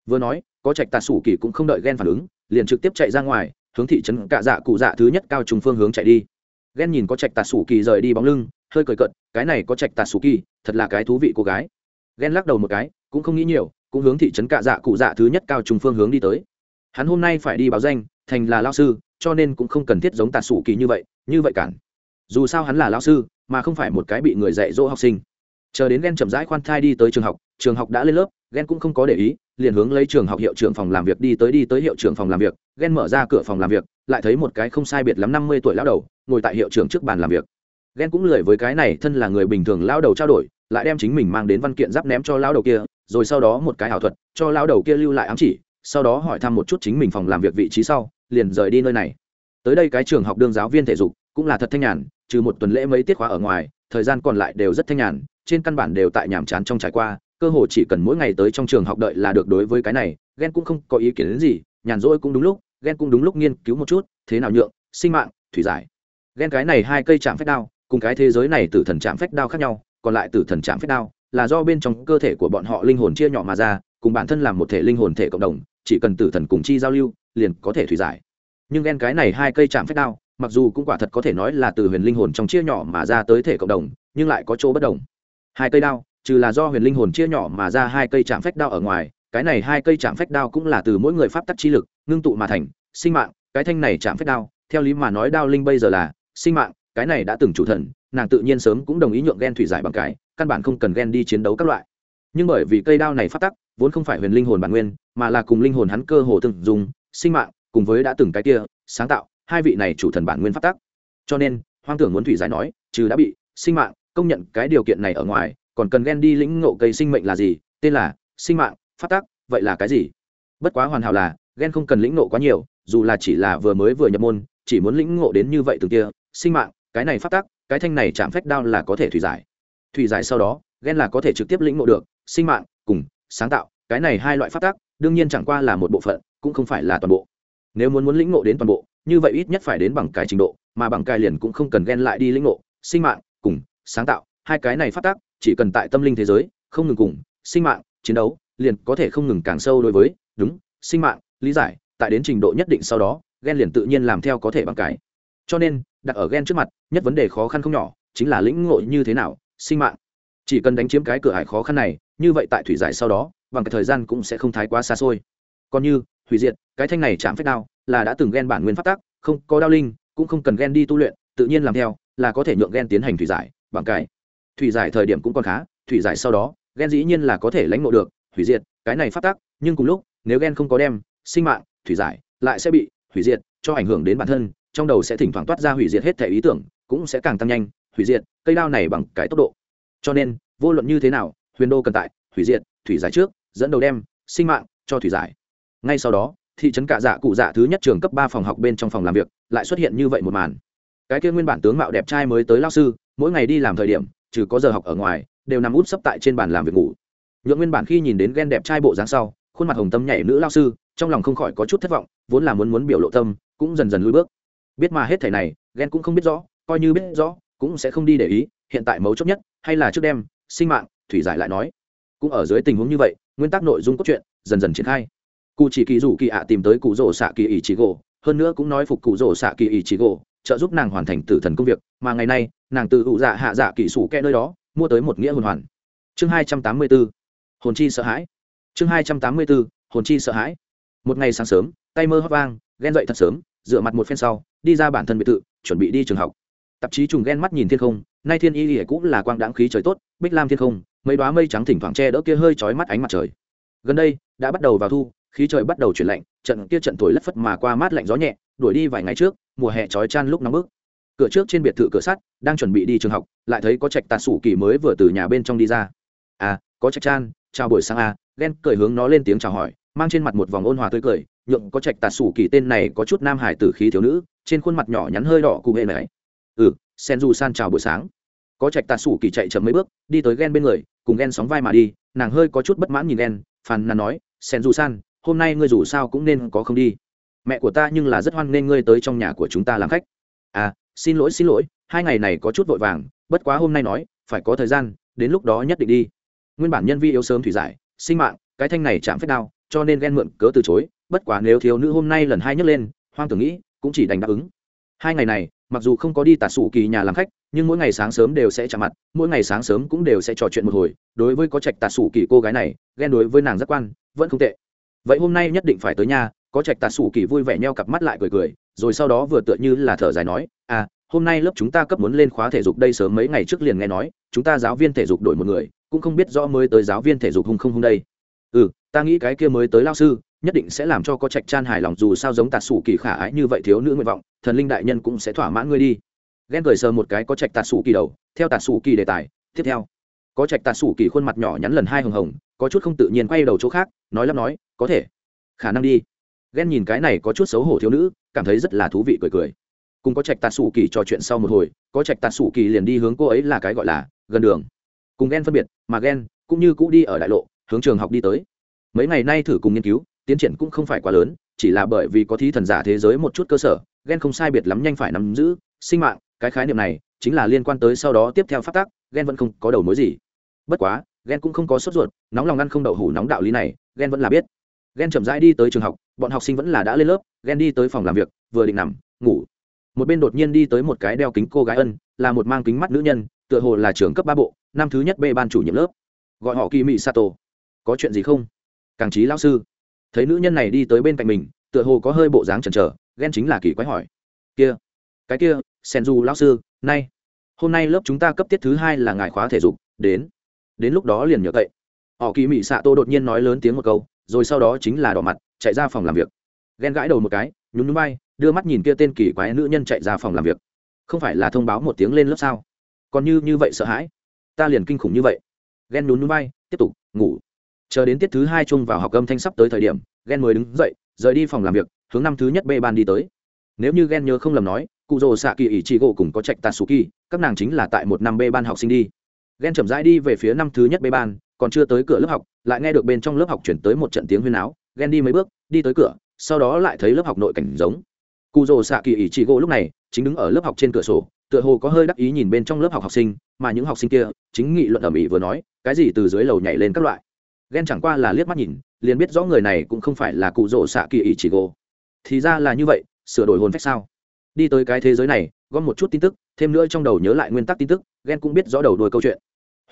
S1: Vừa nói, có trạch tà sủ kỳ cũng không đợi ghen phản ứng liền trực tiếp chạy ra ngoài, hướng thị trấn cạ dạ cụ dạ thứ nhất cao trùng phương hướng chạy đi. Ghen nhìn có trạch tà sủ kỳ rời đi bóng lưng, hơi cười cận cái này có trạch tà sủ kỳ, thật là cái thú vị cô gái. Ghen lắc đầu một cái, cũng không nghĩ nhiều, cũng hướng thị trấn cạ dạ cụ dạ thứ nhất cao trùng phương hướng đi tới. Hắn hôm nay phải đi báo danh, thành là lao sư, cho nên cũng không cần thiết giống tà sủ kỳ như vậy như vậy cản. Dù sao hắn là lao sư, mà không phải một cái bị người dạy dỗ học sinh chờ đến ghen chậm rãi khoan thai đi tới trường học trường học đã lên lớp ghen cũng không có để ý, liền hướng lấy trường học hiệu trưởng phòng làm việc đi tới đi tới hiệu trưởng phòng làm việc ghen mở ra cửa phòng làm việc, lại thấy một cái không sai biệt lắm năm mươi tuổi lão đầu ngồi tại hiệu trưởng trước bàn làm việc. Ghen cũng lười với cái này, thân là người bình thường lão đầu trao đổi, lại đem chính mình mang đến văn kiện giáp ném cho lão đầu kia, rồi sau đó một cái ảo thuật, cho lão đầu kia lưu lại ám chỉ, sau đó hỏi thăm một chút chính mình phòng làm việc vị trí sau, liền rời đi nơi này. Tới đây cái trường học đương giáo viên thể dục cũng là thật thanh nhàn, trừ một tuần lễ mấy tiết khóa ở ngoài, thời gian còn lại đều rất thanh nhàn trên căn bản đều tại nhàm chán trong trải qua, cơ hồ chỉ cần mỗi ngày tới trong trường học đợi là được đối với cái này ghen cũng không có ý kiến đến gì, nhàn rỗi cũng đúng lúc ghen cũng đúng lúc nghiên cứu một chút, thế nào nhượng, sinh mạng, thủy giải. Ghen cái này hai cây chạm phách đao, cùng cái thế giới này từ thần chạm phách đao khác nhau, còn lại từ thần chạm phách đao là do bên trong cơ thể của bọn họ linh hồn chia nhỏ mà ra, cùng bản thân làm một thể linh hồn thể cộng đồng, chỉ cần tử thần cùng chi giao lưu, liền có thể thủy giải. Nhưng ghen cái này hai cây chạm phách đao, mặc dù cũng quả thật có thể nói là từ huyền linh hồn trong chia nhỏ mà ra tới thể cộng đồng, nhưng lại có chỗ bất đồng hai cây đao, trừ là do huyền linh hồn chia nhỏ mà ra hai cây chạm phách đao ở ngoài, cái này hai cây chạm phách đao cũng là từ mỗi người pháp tắc chi lực, ngưng tụ mà thành, sinh mạng, cái thanh này chạm phách đao, theo lý mà nói đao linh bây giờ là sinh mạng, cái này đã từng chủ thần, nàng tự nhiên sớm cũng đồng ý nhượng ghen thủy giải bằng cái, căn bản không cần ghen đi chiến đấu các loại. Nhưng bởi vì cây đao này phát tắc, vốn không phải huyền linh hồn bản nguyên, mà là cùng linh hồn hắn cơ hồ từng dùng sinh mạng, cùng với đã từng cái kia, sáng tạo, hai vị này chủ thần bản nguyên phát tắc. Cho nên, hoang tưởng muốn thủy giải nói, trừ đã bị, sinh mạng công nhận cái điều kiện này ở ngoài, còn cần ghen đi lĩnh ngộ cây sinh mệnh là gì, tên là sinh mạng phát tác vậy là cái gì? Bất quá hoàn hảo là, ghen không cần lĩnh ngộ quá nhiều, dù là chỉ là vừa mới vừa nhập môn, chỉ muốn lĩnh ngộ đến như vậy từng kia, sinh mạng, cái này phát tác cái thanh này chạm phách đao là có thể thủy giải. Thủy giải sau đó, ghen là có thể trực tiếp lĩnh ngộ được, sinh mạng, cùng, sáng tạo, cái này hai loại phát tác đương nhiên chẳng qua là một bộ phận, cũng không phải là toàn bộ. Nếu muốn muốn lĩnh ngộ đến toàn bộ, như vậy ít nhất phải đến bằng cái trình độ, mà bằng cái liền cũng không cần ghen lại đi lĩnh ngộ, sinh mạng, cùng sáng tạo, hai cái này phát tác, chỉ cần tại tâm linh thế giới, không ngừng cùng, sinh mạng, chiến đấu, liền có thể không ngừng càng sâu đối với, đúng, sinh mạng, lý giải, tại đến trình độ nhất định sau đó ghen liền tự nhiên làm theo có thể bằng cái. Cho nên, đặt ở ghen trước mặt, nhất vấn đề khó khăn không nhỏ, chính là lĩnh ngộ như thế nào, sinh mạng. Chỉ cần đánh chiếm cái cửa hải khó khăn này, như vậy tại thủy giải sau đó, bằng cái thời gian cũng sẽ không thái quá xa xôi. Còn như, hủy diệt, cái thanh này chạm phép đao, là đã từng ghen bản nguyên phát tác, không có đao linh, cũng không cần ghen đi tu luyện, tự nhiên làm theo, là có thể nhượng ghen tiến hành thủy giải bằng cải thủy giải thời điểm cũng còn khá, thủy giải sau đó ghen dĩ nhiên là có thể lãnh ngộ được, hủy diệt, cái này phát tác, nhưng cùng lúc, nếu ghen không có đem, sinh mạng, thủy giải, lại sẽ bị hủy diệt, cho ảnh hưởng đến bản thân, trong đầu sẽ thỉnh thoảng toát ra hủy diệt hết thể ý tưởng, cũng sẽ càng tăng nhanh, hủy diệt, cây đao này bằng cái tốc độ. Cho nên, vô luận như thế nào, huyền đô cần tại, hủy diệt, thủy giải trước, dẫn đầu đem, sinh mạng, cho thủy giải. Ngay sau đó, thị trấn cạ dạ cụ dạ thứ nhất trường cấp ba phòng học bên trong phòng làm việc, lại xuất hiện như vậy một màn. Cái kia nguyên bản tướng mạo đẹp trai mới tới lao sư mỗi ngày đi làm thời điểm, trừ có giờ học ở ngoài, đều nằm út sấp tại trên bàn làm việc ngủ. Nhượng nguyên bản khi nhìn đến ghen đẹp trai bộ dáng sau, khuôn mặt hồng tâm nhảy nữ lao sư, trong lòng không khỏi có chút thất vọng, vốn là muốn muốn biểu lộ tâm, cũng dần dần lùi bước. Biết mà hết thể này, ghen cũng không biết rõ, coi như biết rõ, cũng sẽ không đi để ý, hiện tại mấu chốt nhất, hay là trước đêm, sinh mạng, thủy giải lại nói. Cũng ở dưới tình huống như vậy, nguyên tắc nội dung cốt truyện dần dần triển khai. Cụ chỉ kỳ rủ kỳ ạ tìm tới cụ rổ xạ kỳ ý chí gỗ, hơn nữa cũng nói phục cụ rổ xạ kỳ ý chí gỗ trợ giúp nàng hoàn thành tử thần công việc, mà ngày nay, nàng từ ụ dạ hạ dạ kỹ sủ kẽ nơi đó, mua tới một nghĩa hồn hoàn. Chương hai trăm tám mươi b ố hồn chi sợ hãi. Chương hai trăm tám mươi b ố hồn chi sợ hãi. Một ngày sáng sớm, tay mơ hót vang, ghen dậy thật sớm dựa mặt một phen sau, đi ra bản thân biệt thự, chuẩn bị đi trường học. Tạp chí trùng ghen mắt nhìn thiên không, nay thiên y ỉa cũng là quang đáng khí trời tốt, bích lam thiên không, mấy đoá mây trắng thỉnh thoảng che đỡ kia hơi trói mắt ánh mặt trời. Gần đây, đã bắt đầu vào thu, khí trời bắt đầu chuyển lạnh, trận kia trận thổi lất phất mà qua mát lạnh gió nhẹ đuổi đi vài ngày trước, mùa hè trói chan lúc nóng bức. Cửa trước trên biệt thự cửa sắt đang chuẩn bị đi trường học, lại thấy có trạch tà sủ kỳ mới vừa từ nhà bên trong đi ra. À có trạch chan, chào buổi sáng à ghen cười hướng nó lên tiếng chào hỏi, mang trên mặt một vòng ôn hòa tươi cười, nhượng có trạch tà sủ kỳ tên này có chút nam hải tử khí thiếu nữ, trên khuôn mặt nhỏ nhắn hơi đỏ cụ hệ này. Ừ sen du san chào buổi sáng. Có trạch tà sủ kỳ chạy chậm mấy bước, đi tới ghen bên người, cùng ghen sóng vai mà đi, nàng hơi có chút bất mãn nhìn ghen, phàn nàn nói sen du san hôm nay ngươi dù sao cũng nên có không đi mẹ của ta nhưng là rất hoan nên ngươi tới trong nhà của chúng ta làm khách. À xin lỗi xin lỗi, hai ngày này có chút vội vàng, bất quá hôm nay nói, phải có thời gian, đến lúc đó nhất định đi. Nguyên bản nhân vi yếu sớm thủy giải, sinh mạng, cái thanh này chạm phép đau cho nên ghen mượn cớ từ chối, bất quá nếu thiếu nữ hôm nay lần hai nhấc lên, hoang tưởng nghĩ, cũng chỉ đành đáp ứng. Hai ngày này, mặc dù không có đi tạt sủ kỳ nhà làm khách, nhưng mỗi ngày sáng sớm đều sẽ chạm mặt, mỗi ngày sáng sớm cũng đều sẽ trò chuyện một hồi, đối với có trạch tạt sủ kỳ cô gái này, ghen đối với nàng giác quan, vẫn không tệ. Vậy hôm nay nhất định phải tới nhà có trạch tạt sủ kỳ vui vẻ nheo cặp mắt lại cười cười, rồi sau đó vừa tựa như là thở dài nói à hôm nay lớp chúng ta cấp muốn lên khóa thể dục đây sớm mấy ngày trước liền nghe nói, chúng ta giáo viên thể dục đổi một người, cũng không biết rõ mới tới giáo viên thể dục hung không hung đây. Ừ ta nghĩ cái kia mới tới lao sư, nhất định sẽ làm cho có trạch chan hài lòng dù sao giống tạt sủ kỳ khả ái như vậy thiếu nữ nguyện vọng, thần linh đại nhân cũng sẽ thỏa mãn ngươi đi. Ghen cười sờ một cái có trạch tạt sủ kỳ đầu, theo tạt sủ kỳ đề tài, tiếp theo. Có trạch tạt sủ kỳ khuôn mặt nhỏ nhắn lần hai hồng hồng, có chút không tự nhiên quay đầu chỗ khác, nói lắp nói, có thể. Khả năng đi ghen nhìn cái này có chút xấu hổ thiếu nữ, cảm thấy rất là thú vị cười cười. Cùng có trạch tạt sủ kỳ trò chuyện sau một hồi, có trạch tạt sủ kỳ liền đi hướng cô ấy là cái gọi là gần đường. Cùng ghen phân biệt, mà ghen cũng như cũ đi ở đại lộ, hướng trường học đi tới. Mấy ngày nay thử cùng nghiên cứu, tiến triển cũng không phải quá lớn, chỉ là bởi vì có thí thần giả thế giới một chút cơ sở ghen không sai biệt lắm nhanh phải nắm giữ, sinh mạng, cái khái niệm này chính là liên quan tới sau đó tiếp theo phát tác ghen vẫn không có đầu mối gì. Bất quá ghen cũng không có sốt ruột, nóng lòng ngăn không đậu hủ nóng đạo lý này ghen vẫn là biết ghen chậm rãi đi tới trường học, bọn học sinh vẫn là đã lên lớp ghen đi tới phòng làm việc, vừa định nằm, ngủ. Một bên đột nhiên đi tới một cái đeo kính cô gái ân, là một mang kính mắt nữ nhân, tựa hồ là trường cấp ba bộ, năm thứ nhất b ban chủ nhiệm lớp. Gọi họ kỳ mỹ sato có chuyện gì không? Càng trí lão sư. Thấy nữ nhân này đi tới bên cạnh mình, tựa hồ có hơi bộ dáng chần chờ ghen chính là kỳ quái hỏi. Kia, cái kia sen du lão sư, nay, hôm nay lớp chúng ta cấp tiết thứ hai là ngài khóa thể dục, đến. Đến lúc đó liền nhớ cậy. Họ kỳ mỹ xạ tô đột nhiên nói lớn tiếng một câu rồi sau đó chính là đỏ mặt, chạy ra phòng làm việc. Ghen gãi đầu một cái, nhún núi bay đưa mắt nhìn kia tên kỳ quái nữ nhân chạy ra phòng làm việc. Không phải là thông báo một tiếng lên lớp sao? Còn như như vậy sợ hãi? Ta liền kinh khủng như vậy. Ghen nhún núi bay tiếp tục, ngủ. Chờ đến tiết thứ hai chung vào học âm thanh sắp tới thời điểm, ghen mới đứng dậy, rời đi phòng làm việc, hướng năm thứ nhất bê ban đi tới. Nếu như ghen nhớ không lầm nói cụ rồ xạ kỳ ỷ trị gỗ cùng có trạch tatsuki, các nàng chính là tại một năm bê ban học sinh đi. Ghen chậm rãi đi về phía năm thứ nhất bê ban còn chưa tới cửa lớp học, lại nghe được bên trong lớp học chuyển tới một trận tiếng huyên áo ghen đi mấy bước, đi tới cửa, sau đó lại thấy lớp học nội cảnh giống. Cụ rồ xạ kỳ ỷ chị gỗ lúc này, chính đứng ở lớp học trên cửa sổ, tựa hồ có hơi đắc ý nhìn bên trong lớp học học sinh, mà những học sinh kia, chính nghị luận ở mỹ vừa nói, cái gì từ dưới lầu nhảy lên các loại. Ghen chẳng qua là liếc mắt nhìn, liền biết rõ người này cũng không phải là cụ rồ xạ kỳ ỷ chỉ gỗ thì ra là như vậy, sửa đổi hồn phách sao? Đi tới cái thế giới này, gom một chút tin tức, thêm nữa trong đầu nhớ lại nguyên tắc tin tức, ghen cũng biết rõ đầu đuôi câu chuyện.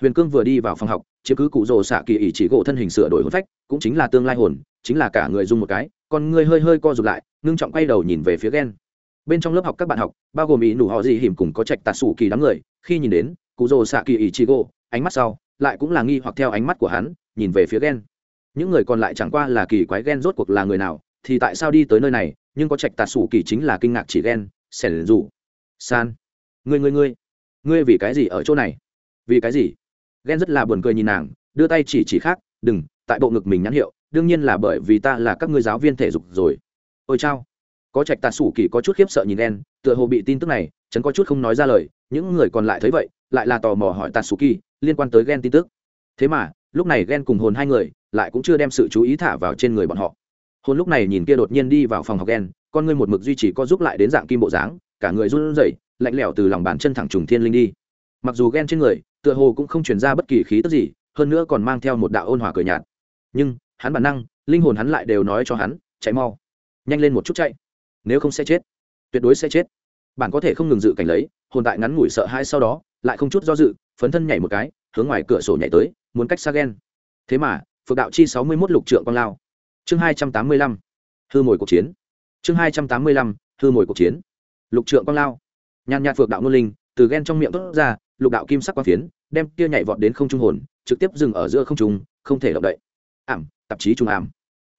S1: Huyền cương vừa đi vào phòng học chứ cứ cụ rồ xạ kỳ ý chỉ gỗ thân hình sửa đổi hồn phách, cũng chính là tương lai hồn, chính là cả người dùng một cái còn người hơi hơi co rụt lại, ngưng trọng quay đầu nhìn về phía ghen bên trong lớp học các bạn học, bao gồm ý nụ họ gì hiểm cùng có trạch tạt sủ kỳ đám người, khi nhìn đến cụ rồ xạ kỳ ý chỉ gỗ, ánh mắt sau, lại cũng là nghi hoặc theo ánh mắt của hắn, nhìn về phía ghen những người còn lại chẳng qua là kỳ quái ghen rốt cuộc là người nào, thì tại sao đi tới nơi này, nhưng có trạch tạt sủ kỳ chính là kinh ngạc chỉ ghen sẻn rủ san. Người người người ngươi vì cái gì ở chỗ này? Vì cái gì? Ghen rất là buồn cười nhìn nàng, đưa tay chỉ chỉ khác, đừng, tại bộ ngực mình nhãn hiệu, đương nhiên là bởi vì ta là các ngươi giáo viên thể dục rồi. Ôi chao. Có trạch tạ sủ kỳ có chút khiếp sợ nhìn đen tựa hồ bị tin tức này, chấn có chút không nói ra lời, những người còn lại thấy vậy, lại là tò mò hỏi tạ sủ kỳ liên quan tới ghen tin tức. Thế mà, lúc này ghen cùng hồn hai người lại cũng chưa đem sự chú ý thả vào trên người bọn họ. Hồn lúc này nhìn kia đột nhiên đi vào phòng học ghen con ngươi một mực duy trì có giúp lại đến dạng kim bộ dáng, cả người run rẩy, lạnh lẽo từ lòng bàn chân thẳng trùng thiên linh đi. Mặc dù ghen trên người tựa hồ cũng không truyền ra bất kỳ khí tức gì, hơn nữa còn mang theo một đạo ôn hòa cười nhạt. Nhưng, hắn bản năng, linh hồn hắn lại đều nói cho hắn, chạy mau. Nhanh lên một chút chạy. Nếu không sẽ chết. Tuyệt đối sẽ chết. Bạn có thể không ngừng dự cảnh lấy, hồn tại ngắn ngủi sợ hãi sau đó, lại không chút do dự, phấn thân nhảy một cái, hướng ngoài cửa sổ nhảy tới, muốn cách xa ghen thế mà, phượng đạo chi sáu mươi mốt lục trượng quang lao. Chương hai trăm tám mươi lăm, hư mồi cuộc chiến. Chương hai trăm tám mươi lăm, hư mồi cuộc chiến. Lục trượng quang lao. Nhàn nhạt phượng đạo ngôn linh, từ ghen trong miệng tốt ra lục đạo kim sắc quang phiến, đem kia nhảy vọt đến không trung hồn, trực tiếp dừng ở giữa không trung, không thể động đậy. Ảm, tạp chí trung ảm.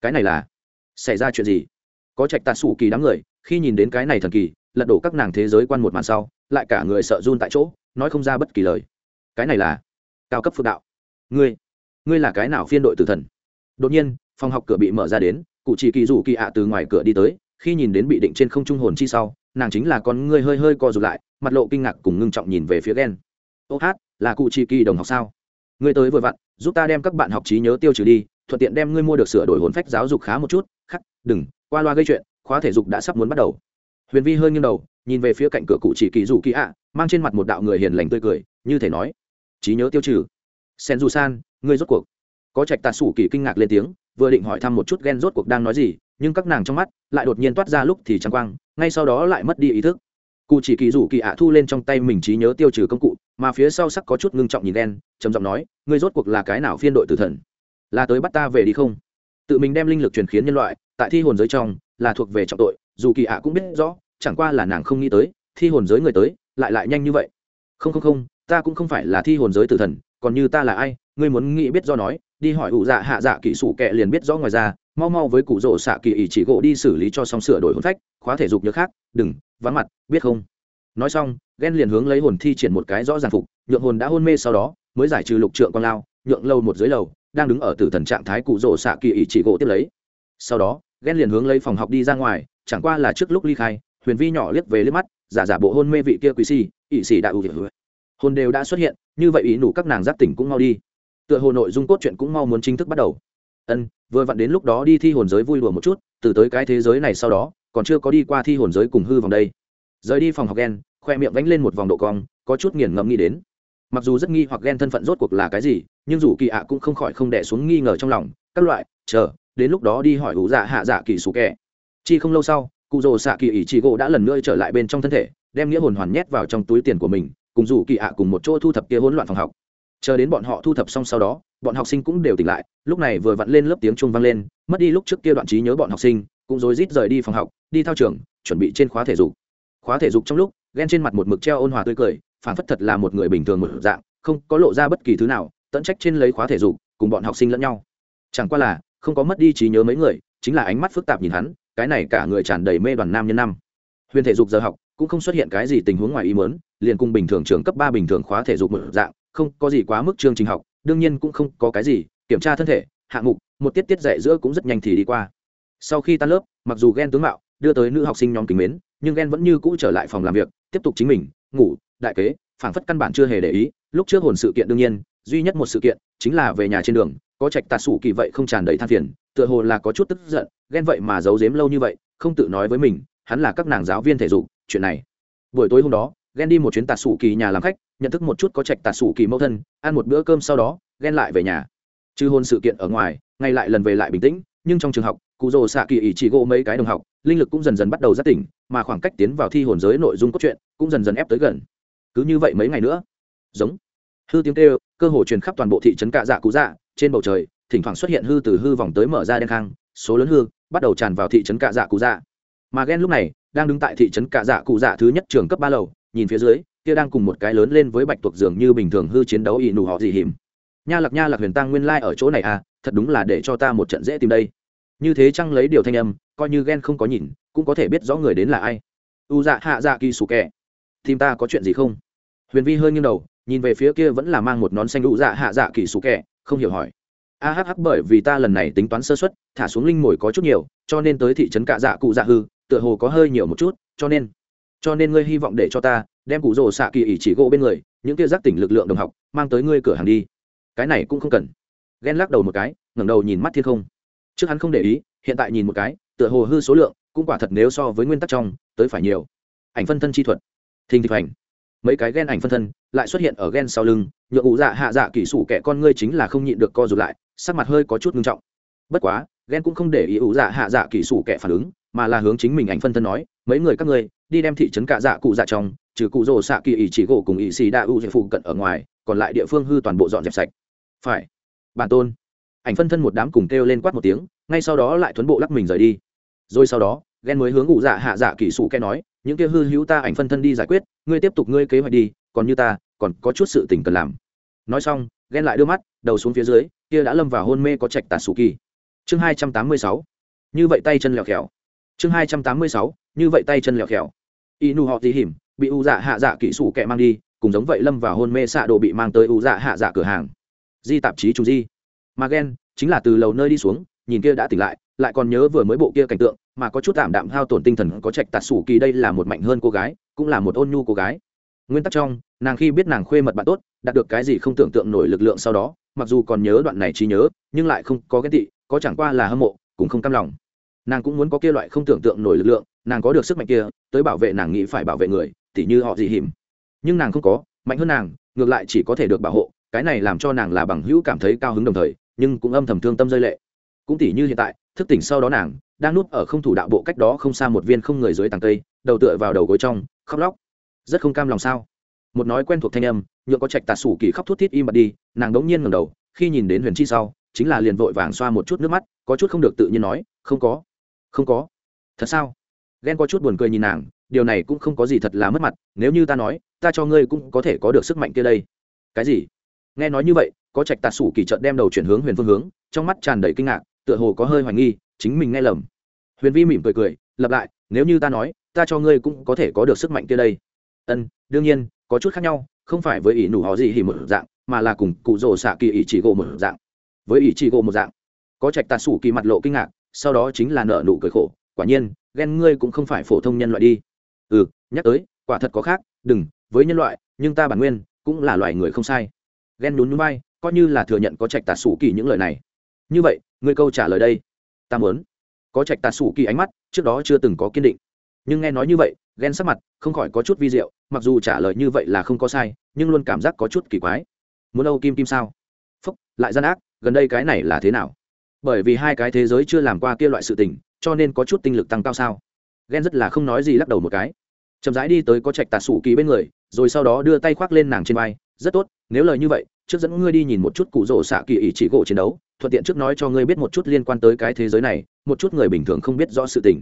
S1: Cái này là xảy ra chuyện gì? Có trạch tạt sủ kỳ đám người, khi nhìn đến cái này thần kỳ, lật đổ các nàng thế giới quan một màn sau, lại cả người sợ run tại chỗ, nói không ra bất kỳ lời. Cái này là cao cấp phượng đạo. Ngươi ngươi là cái nào phiên đội tử thần? Đột nhiên, phòng học cửa bị mở ra đến, cụ chỉ kỳ rủ kỳ ạ từ ngoài cửa đi tới, khi nhìn đến bị định trên không trung hồn chi sau, nàng chính là con ngươi hơi hơi co rụt lại, mặt lộ kinh ngạc cùng ngưng trọng nhìn về phía ghen ô hát, là cụ chỉ kỳ đồng học sao? Ngươi tới vừa vặn, giúp ta đem các bạn học trí nhớ tiêu trừ đi, thuận tiện đem ngươi mua được sửa đổi hồn phách giáo dục khá một chút. Khắc, đừng, qua loa gây chuyện, khóa thể dục đã sắp muốn bắt đầu. Huyền vi hơi nghiêng đầu, nhìn về phía cạnh cửa cụ chỉ kỳ rủ kỳ ạ, mang trên mặt một đạo người hiền lành tươi cười, như thể nói, trí nhớ tiêu trừ. Sen du san ngươi rốt cuộc. Có trạch tạ sủ kỳ kinh ngạc lên tiếng, vừa định hỏi thăm một chút ghen rốt cuộc đang nói gì, nhưng các nàng trong mắt lại đột nhiên toát ra lúc thì trắng quang, ngay sau đó lại mất đi ý thức. Cụ chỉ kỳ rủ kỳ ạ thu lên trong tay mình trí nhớ tiêu trừ công cụ mà phía sau sắc có chút ngưng trọng nhìn đen, trầm giọng nói, ngươi rốt cuộc là cái nào phiên đội tử thần? Là tới bắt ta về đi không? Tự mình đem linh lực truyền khiến nhân loại, tại thi hồn giới trong, là thuộc về trọng tội, dù kỳ ạ cũng biết rõ, chẳng qua là nàng không nghĩ tới, thi hồn giới người tới, lại lại nhanh như vậy. Không không không, ta cũng không phải là thi hồn giới tử thần, còn như ta là ai, ngươi muốn nghĩ biết do nói, đi hỏi ủ dạ hạ dạ kỹ sủ kệ liền biết rõ ngoài ra, mau mau với cụ rỗ xạ kỳ ỷ chỉ gỗ đi xử lý cho xong sửa đổi hôn phách, khóa thể dục nhớ khác, đừng, vắng mặt, biết không? Nói xong ghen liền hướng lấy hồn thi triển một cái rõ ràng phục, nhượng hồn đã hôn mê sau đó, mới giải trừ lục trượng con lao, nhượng lâu một dưới lầu, đang đứng ở tử thần trạng thái cụ rỗ xạ kỳ ỷ chỉ gỗ tiếp lấy. Sau đó ghen liền hướng lấy phòng học đi ra ngoài, chẳng qua là trước lúc ly khai, huyền vi nhỏ liếc về liếc mắt, giả giả bộ hôn mê vị kia quý si ỵ sĩ đã ưu việt hồn đều đã xuất hiện, như vậy ý nủ các nàng giác tỉnh cũng mau đi. Tựa hồ nội dung cốt truyện cũng mau muốn chính thức bắt đầu. Ân, vừa vặn đến lúc đó đi thi hồn giới vui đùa một chút, từ tới cái thế giới này sau đó, còn chưa có đi qua thi hồn giới cùng hư vòng đây rời đi phòng học ghen khoe miệng vánh lên một vòng độ cong, có chút nghiền ngẫm nghĩ đến. Mặc dù rất nghi hoặc ghen thân phận rốt cuộc là cái gì, nhưng dù kỳ ạ cũng không khỏi không đẻ xuống nghi ngờ trong lòng. Các loại, chờ, đến lúc đó đi hỏi ủ dạ hạ dạ kỳ xù kẻ chi không lâu sau, cụ rồ xạ kỳ ỷ chị gỗ đã lần nữa trở lại bên trong thân thể, đem nghĩa hồn hoàn nhét vào trong túi tiền của mình, cùng dù kỳ ạ cùng một chỗ thu thập kia hỗn loạn phòng học. Chờ đến bọn họ thu thập xong sau đó, bọn học sinh cũng đều tỉnh lại, lúc này vừa vặn lên lớp tiếng chuông vang lên, mất đi lúc trước kia đoạn trí nhớ bọn học sinh, cũng rối rít rời đi phòng học, đi thao trường, chuẩn bị trên khóa thể dục khóa thể dục trong lúc, ghen trên mặt một mực treo ôn hòa tươi cười phản phất thật là một người bình thường một dạng, không có lộ ra bất kỳ thứ nào, tận trách trên lấy khóa thể dục, cùng bọn học sinh lẫn nhau. Chẳng qua là, không có mất đi trí nhớ mấy người, chính là ánh mắt phức tạp nhìn hắn, cái này cả người tràn đầy mê đoàn nam nhân năm. Huyền thể dục giờ học, cũng không xuất hiện cái gì tình huống ngoài ý mớn liền cùng bình thường trường cấp ba bình thường khóa thể dục một dạng, không có gì quá mức chương trình học, đương nhiên cũng không có cái gì, kiểm tra thân thể, hạng mục, một tiết tiết dạy giữa cũng rất nhanh thì đi qua. Sau khi tan lớp, mặc dù ghen tướng mạo, đưa tới nữ học sinh nhóm kính mến nhưng ghen vẫn như cũ trở lại phòng làm việc, tiếp tục chính mình, ngủ, đại kế, phảng phất căn bản chưa hề để ý, lúc trước hồn sự kiện đương nhiên, duy nhất một sự kiện chính là về nhà trên đường, có trạch tà sủ kỳ vậy không tràn đầy than phiền, tựa hồ là có chút tức giận, ghen vậy mà giấu giếm lâu như vậy, không tự nói với mình, hắn là các nàng giáo viên thể dục, chuyện này. Buổi tối hôm đó, ghen đi một chuyến tà sủ kỳ nhà làm khách, nhận thức một chút có trạch tà sủ kỳ mẫu thân, ăn một bữa cơm sau đó, ghen lại về nhà. Trừ hôn sự kiện ở ngoài ngay lại lần về lại bình tĩnh, nhưng trong trường học cụ rồ xạ kỳ ý chỉ gỗ mấy cái đồng học, linh lực cũng dần dần bắt đầu giác tỉnh, mà khoảng cách tiến vào thi hồn giới nội dung cốt truyện cũng dần dần ép tới gần. Cứ như vậy mấy ngày nữa. Giống. Hư tiếng kêu, cơ hồ truyền khắp toàn bộ thị trấn cạ dạ cụ dạ trên bầu trời, thỉnh thoảng xuất hiện hư từ hư vòng tới mở ra đen khang, số lớn hư, bắt đầu tràn vào thị trấn cạ dạ cụ dạ. Mà ghen lúc này, đang đứng tại thị trấn cạ dạ cụ dạ thứ nhất trường cấp ba lầu, nhìn phía dưới, kia đang cùng một cái lớn lên với bạch tuộc dường như bình thường hư chiến đấu ỵ nụ họ gì hiểm. Nha lạc nha lạc huyền tăng nguyên lai ở chỗ này à thật đúng là để cho ta một trận dễ tìm đây như thế chăng lấy điều thanh âm, coi như ghen không có nhìn, cũng có thể biết rõ người đến là ai. U dạ hạ dạ kỳ sủ kẹ. Tìm ta có chuyện gì không? Huyền vi hơi nghiêng đầu, nhìn về phía kia vẫn là mang một nón xanh u dạ hạ dạ kỳ sủ kẹ, không hiểu hỏi. A hh bởi vì ta lần này tính toán sơ xuất thả xuống linh mồi có chút nhiều, cho nên tới thị trấn cạ dạ cụ dạ hư, tựa hồ có hơi nhiều một chút, cho nên cho nên ngươi hy vọng để cho ta đem cụ rồ xạ kỳ ỉ chỉ gỗ bên người, những kia giác tỉnh lực lượng đồng học, mang tới ngươi cửa hàng đi. Cái này cũng không cần. Ghen lắc đầu một cái, ngẩng đầu nhìn mắt thiên không trước hắn không để ý hiện tại nhìn một cái tựa hồ hư số lượng cũng quả thật nếu so với nguyên tắc trong tới phải nhiều. Ảnh phân thân chi thuật. Thình thịch ảnh, mấy cái ghen ảnh phân thân lại xuất hiện ở ghen sau lưng nhựa ủ dạ hạ dạ kỹ sủ kẻ con ngươi chính là không nhịn được co rụt lại sắc mặt hơi có chút ngưng trọng. Bất quá ghen cũng không để ý ủ dạ hạ dạ kỹ sủ kẻ phản ứng mà là hướng chính mình ảnh phân thân nói mấy người các ngươi đi đem thị trấn cạ dạ cụ dạ trong trừ cụ rồ xạ kỳ ỷ chỉ gỗ cùng ỷ xì đa u phụ cận ở ngoài còn lại địa phương hư toàn bộ dọn dẹp sạch. Phải. Bản tôn ảnh phân thân một đám cùng kêu lên quát một tiếng, ngay sau đó lại thuấn bộ lắc mình rời đi. Rồi sau đó ghen mới hướng ủ dạ hạ dạ kỹ sụ kẽ nói, những kia hư hữu ta ảnh phân thân đi giải quyết, ngươi tiếp tục ngươi kế hoạch đi, còn như ta, còn có chút sự tình cần làm. Nói xong ghen lại đưa mắt, đầu xuống phía dưới, kia đã lâm vào hôn mê có trạch tạt sụ kỳ. Chương hai trăm tám mươi sáu. Như vậy tay chân lèo khèo chương hai trăm tám mươi sáu. Như vậy tay chân lèo khèo y nu họ tí hiểm bị u dạ hạ dạ kỹ sủ kẹ mang đi, cùng giống vậy lâm vào hôn mê xạ đồ bị mang tới u dạ hạ dạ cửa hàng. Di tạp chí trùng di mà ghen chính là từ lầu nơi đi xuống, nhìn kia đã tỉnh lại lại còn nhớ vừa mới bộ kia cảnh tượng, mà có chút tạm đạm hao tổn tinh thần có trạch tạt sủ kỳ đây là một mạnh hơn cô gái, cũng là một ôn nhu cô gái. Nguyên tắc trong, nàng khi biết nàng khuê mật bạn tốt, đạt được cái gì không tưởng tượng nổi lực lượng sau đó, mặc dù còn nhớ đoạn này trí nhớ, nhưng lại không có cái tị, có chẳng qua là hâm mộ, cũng không cam lòng. Nàng cũng muốn có kia loại không tưởng tượng nổi lực lượng, nàng có được sức mạnh kia, tới bảo vệ nàng nghĩ phải bảo vệ người, tỉ như họ dị hiểm. Nhưng nàng không có, mạnh hơn nàng, ngược lại chỉ có thể được bảo hộ, cái này làm cho nàng là bằng hữu cảm thấy cao hứng đồng thời nhưng cũng âm thầm thương tâm rơi lệ. Cũng tỉ như hiện tại, thức tỉnh sau đó nàng đang núp ở không thủ đạo bộ cách đó không xa một viên không người dưới tàng cây, đầu tựa vào đầu gối trong, khóc lóc. Rất không cam lòng sao? Một nói quen thuộc thanh âm nhựa có trạch tà sủ kỳ khóc thút thít im bặt đi, nàng đống nhiên ngầm đầu, khi nhìn đến huyền chi sau, chính là liền vội vàng xoa một chút nước mắt, có chút không được tự nhiên nói, không có không có. Thật sao? Ghen có chút buồn cười nhìn nàng, điều này cũng không có gì thật là mất mặt, nếu như ta nói, ta cho ngươi cũng có thể có được sức mạnh kia đây. Cái gì? Nghe nói như vậy có trạch tà sủ kỳ trợn đem đầu chuyển hướng huyền phương hướng, trong mắt tràn đầy kinh ngạc, tựa hồ có hơi hoài nghi, chính mình nghe lầm. Huyền vi mỉm cười cười, lặp lại, nếu như ta nói, ta cho ngươi cũng có thể có được sức mạnh kia đây. Ân, đương nhiên, có chút khác nhau, không phải với ỷ nụ họ gì hỉ một dạng, mà là cùng cụ rồ xạ kỳ ỷ chỉ gỗ một dạng. Với ỷ chỉ gỗ một dạng. Có trạch tà sủ kỳ mặt lộ kinh ngạc, sau đó chính là nợ nụ cười khổ, quả nhiên, ghen ngươi cũng không phải phổ thông nhân loại đi. Ừ nhắc tới, quả thật có khác, đừng, với nhân loại, nhưng ta bản nguyên cũng là loài người không sai. Ghen nhún nhún bay coi như là thừa nhận có trạch tà sủ kỳ những lời này. Như vậy ngươi câu trả lời đây. Ta muốn. Có trạch tà sủ kỳ ánh mắt, trước đó chưa từng có kiên định. Nhưng nghe nói như vậy, ghen sắc mặt, không khỏi có chút vi diệu, mặc dù trả lời như vậy là không có sai, nhưng luôn cảm giác có chút kỳ quái. Muốn âu kim kim sao? Phúc, lại gian ác, gần đây cái này là thế nào? Bởi vì hai cái thế giới chưa làm qua kia loại sự tình, cho nên có chút tinh lực tăng cao sao? Ghen rất là không nói gì lắc đầu một cái. Chậm rãi đi tới có trạch tà sủ kỳ bên người, rồi sau đó đưa tay khoác lên nàng trên vai. Rất tốt, nếu lời như vậy trước dẫn ngươi đi nhìn một chút cụ rỗ xạ kỳ ý chỉ gỗ chiến đấu, thuận tiện trước nói cho ngươi biết một chút liên quan tới cái thế giới này, một chút người bình thường không biết rõ sự tình.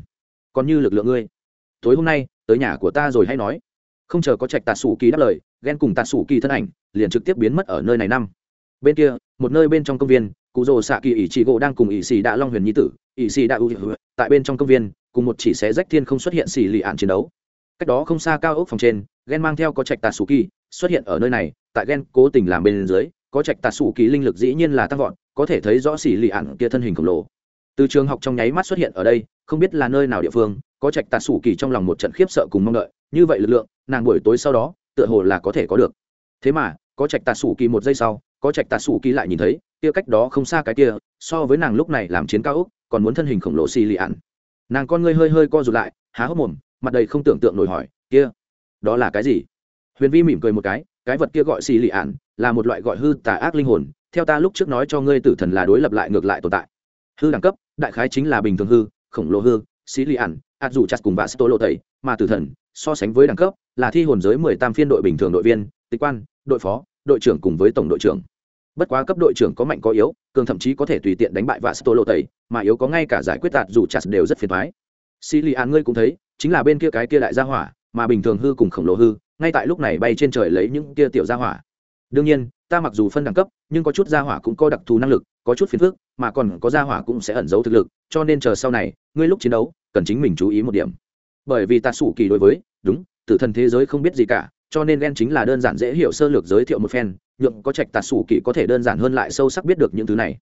S1: Còn như lực lượng ngươi. Tối hôm nay, tới nhà của ta rồi hay nói. Không chờ có trạch tà sủ kỳ đáp lời, ghen cùng tà sủ kỳ thân ảnh liền trực tiếp biến mất ở nơi này năm. Bên kia, một nơi bên trong công viên, cụ rồ xạ kỳ ỷ trị gỗ đang cùng ỷ xì đạ long huyền nhi tử, ỷ xì đạ u tại bên trong công viên, cùng một chỉ xé rách thiên không xuất hiện xì lì ạn chiến đấu. Cách đó không xa cao ốc phòng trên, ghen mang theo có trạch tà sủ kỳ xuất hiện ở nơi này, tại ghen cố tình làm bên dưới, có trạch tà sủ kỳ linh lực dĩ nhiên là tăng vọt, có thể thấy rõ xì lì ạn kia thân hình khổng lồ. Từ trường học trong nháy mắt xuất hiện ở đây, không biết là nơi nào địa phương, có trạch tà sủ kỳ trong lòng một trận khiếp sợ cùng mong đợi, như vậy lực lượng, nàng buổi tối sau đó, tựa hồ là có thể có được. Thế mà, có trạch tà sủ kỳ một giây sau, có trạch tà sủ kỳ lại nhìn thấy, kia cách đó không xa cái kia, so với nàng lúc này làm chiến cao úc còn muốn thân hình khổng lồ xì lì ạn nàng con ngươi hơi hơi co rụt lại, há hốc mồm, mặt đầy không tưởng tượng nổi hỏi, kia, đó là cái gì? Huyền vi mỉm cười một cái cái vật kia gọi xì lì ạn, là một loại gọi hư tà ác linh hồn, theo ta lúc trước nói cho ngươi tử thần là đối lập lại ngược lại tồn tại. Hư đẳng cấp, đại khái chính là bình thường hư, khổng lồ hư, xì lì ạn, ạt dù chặt cùng bà tô lộ tẩy, mà tử thần, so sánh với đẳng cấp, là thi hồn giới mười tam phiên đội bình thường đội viên, tịch quan, đội phó, đội trưởng cùng với tổng đội trưởng. Bất quá cấp đội trưởng có mạnh có yếu, cường thậm chí có thể tùy tiện đánh bại và sto lộ tẩy, mà yếu có ngay cả giải quyết tạt dù chặt đều rất phiền thoái xì lì an ngươi cũng thấy, chính là bên kia cái kia đại gia hỏa, mà bình thường hư cùng khổng lồ hư ngay tại lúc này bay trên trời lấy những kia tiểu gia hỏa. Đương nhiên ta mặc dù phân đẳng cấp nhưng có chút gia hỏa cũng có đặc thù năng lực có chút phiền phức mà còn có gia hỏa cũng sẽ ẩn giấu thực lực cho nên chờ sau này ngươi lúc chiến đấu cần chính mình chú ý một điểm. Bởi vì ta sủ kỳ đối với đúng tử thần thế giới không biết gì cả cho nên ghen chính là đơn giản dễ hiểu sơ lược giới thiệu một phen nhượng có trạch tạt sủ kỳ có thể đơn giản hơn lại sâu sắc biết được những thứ này.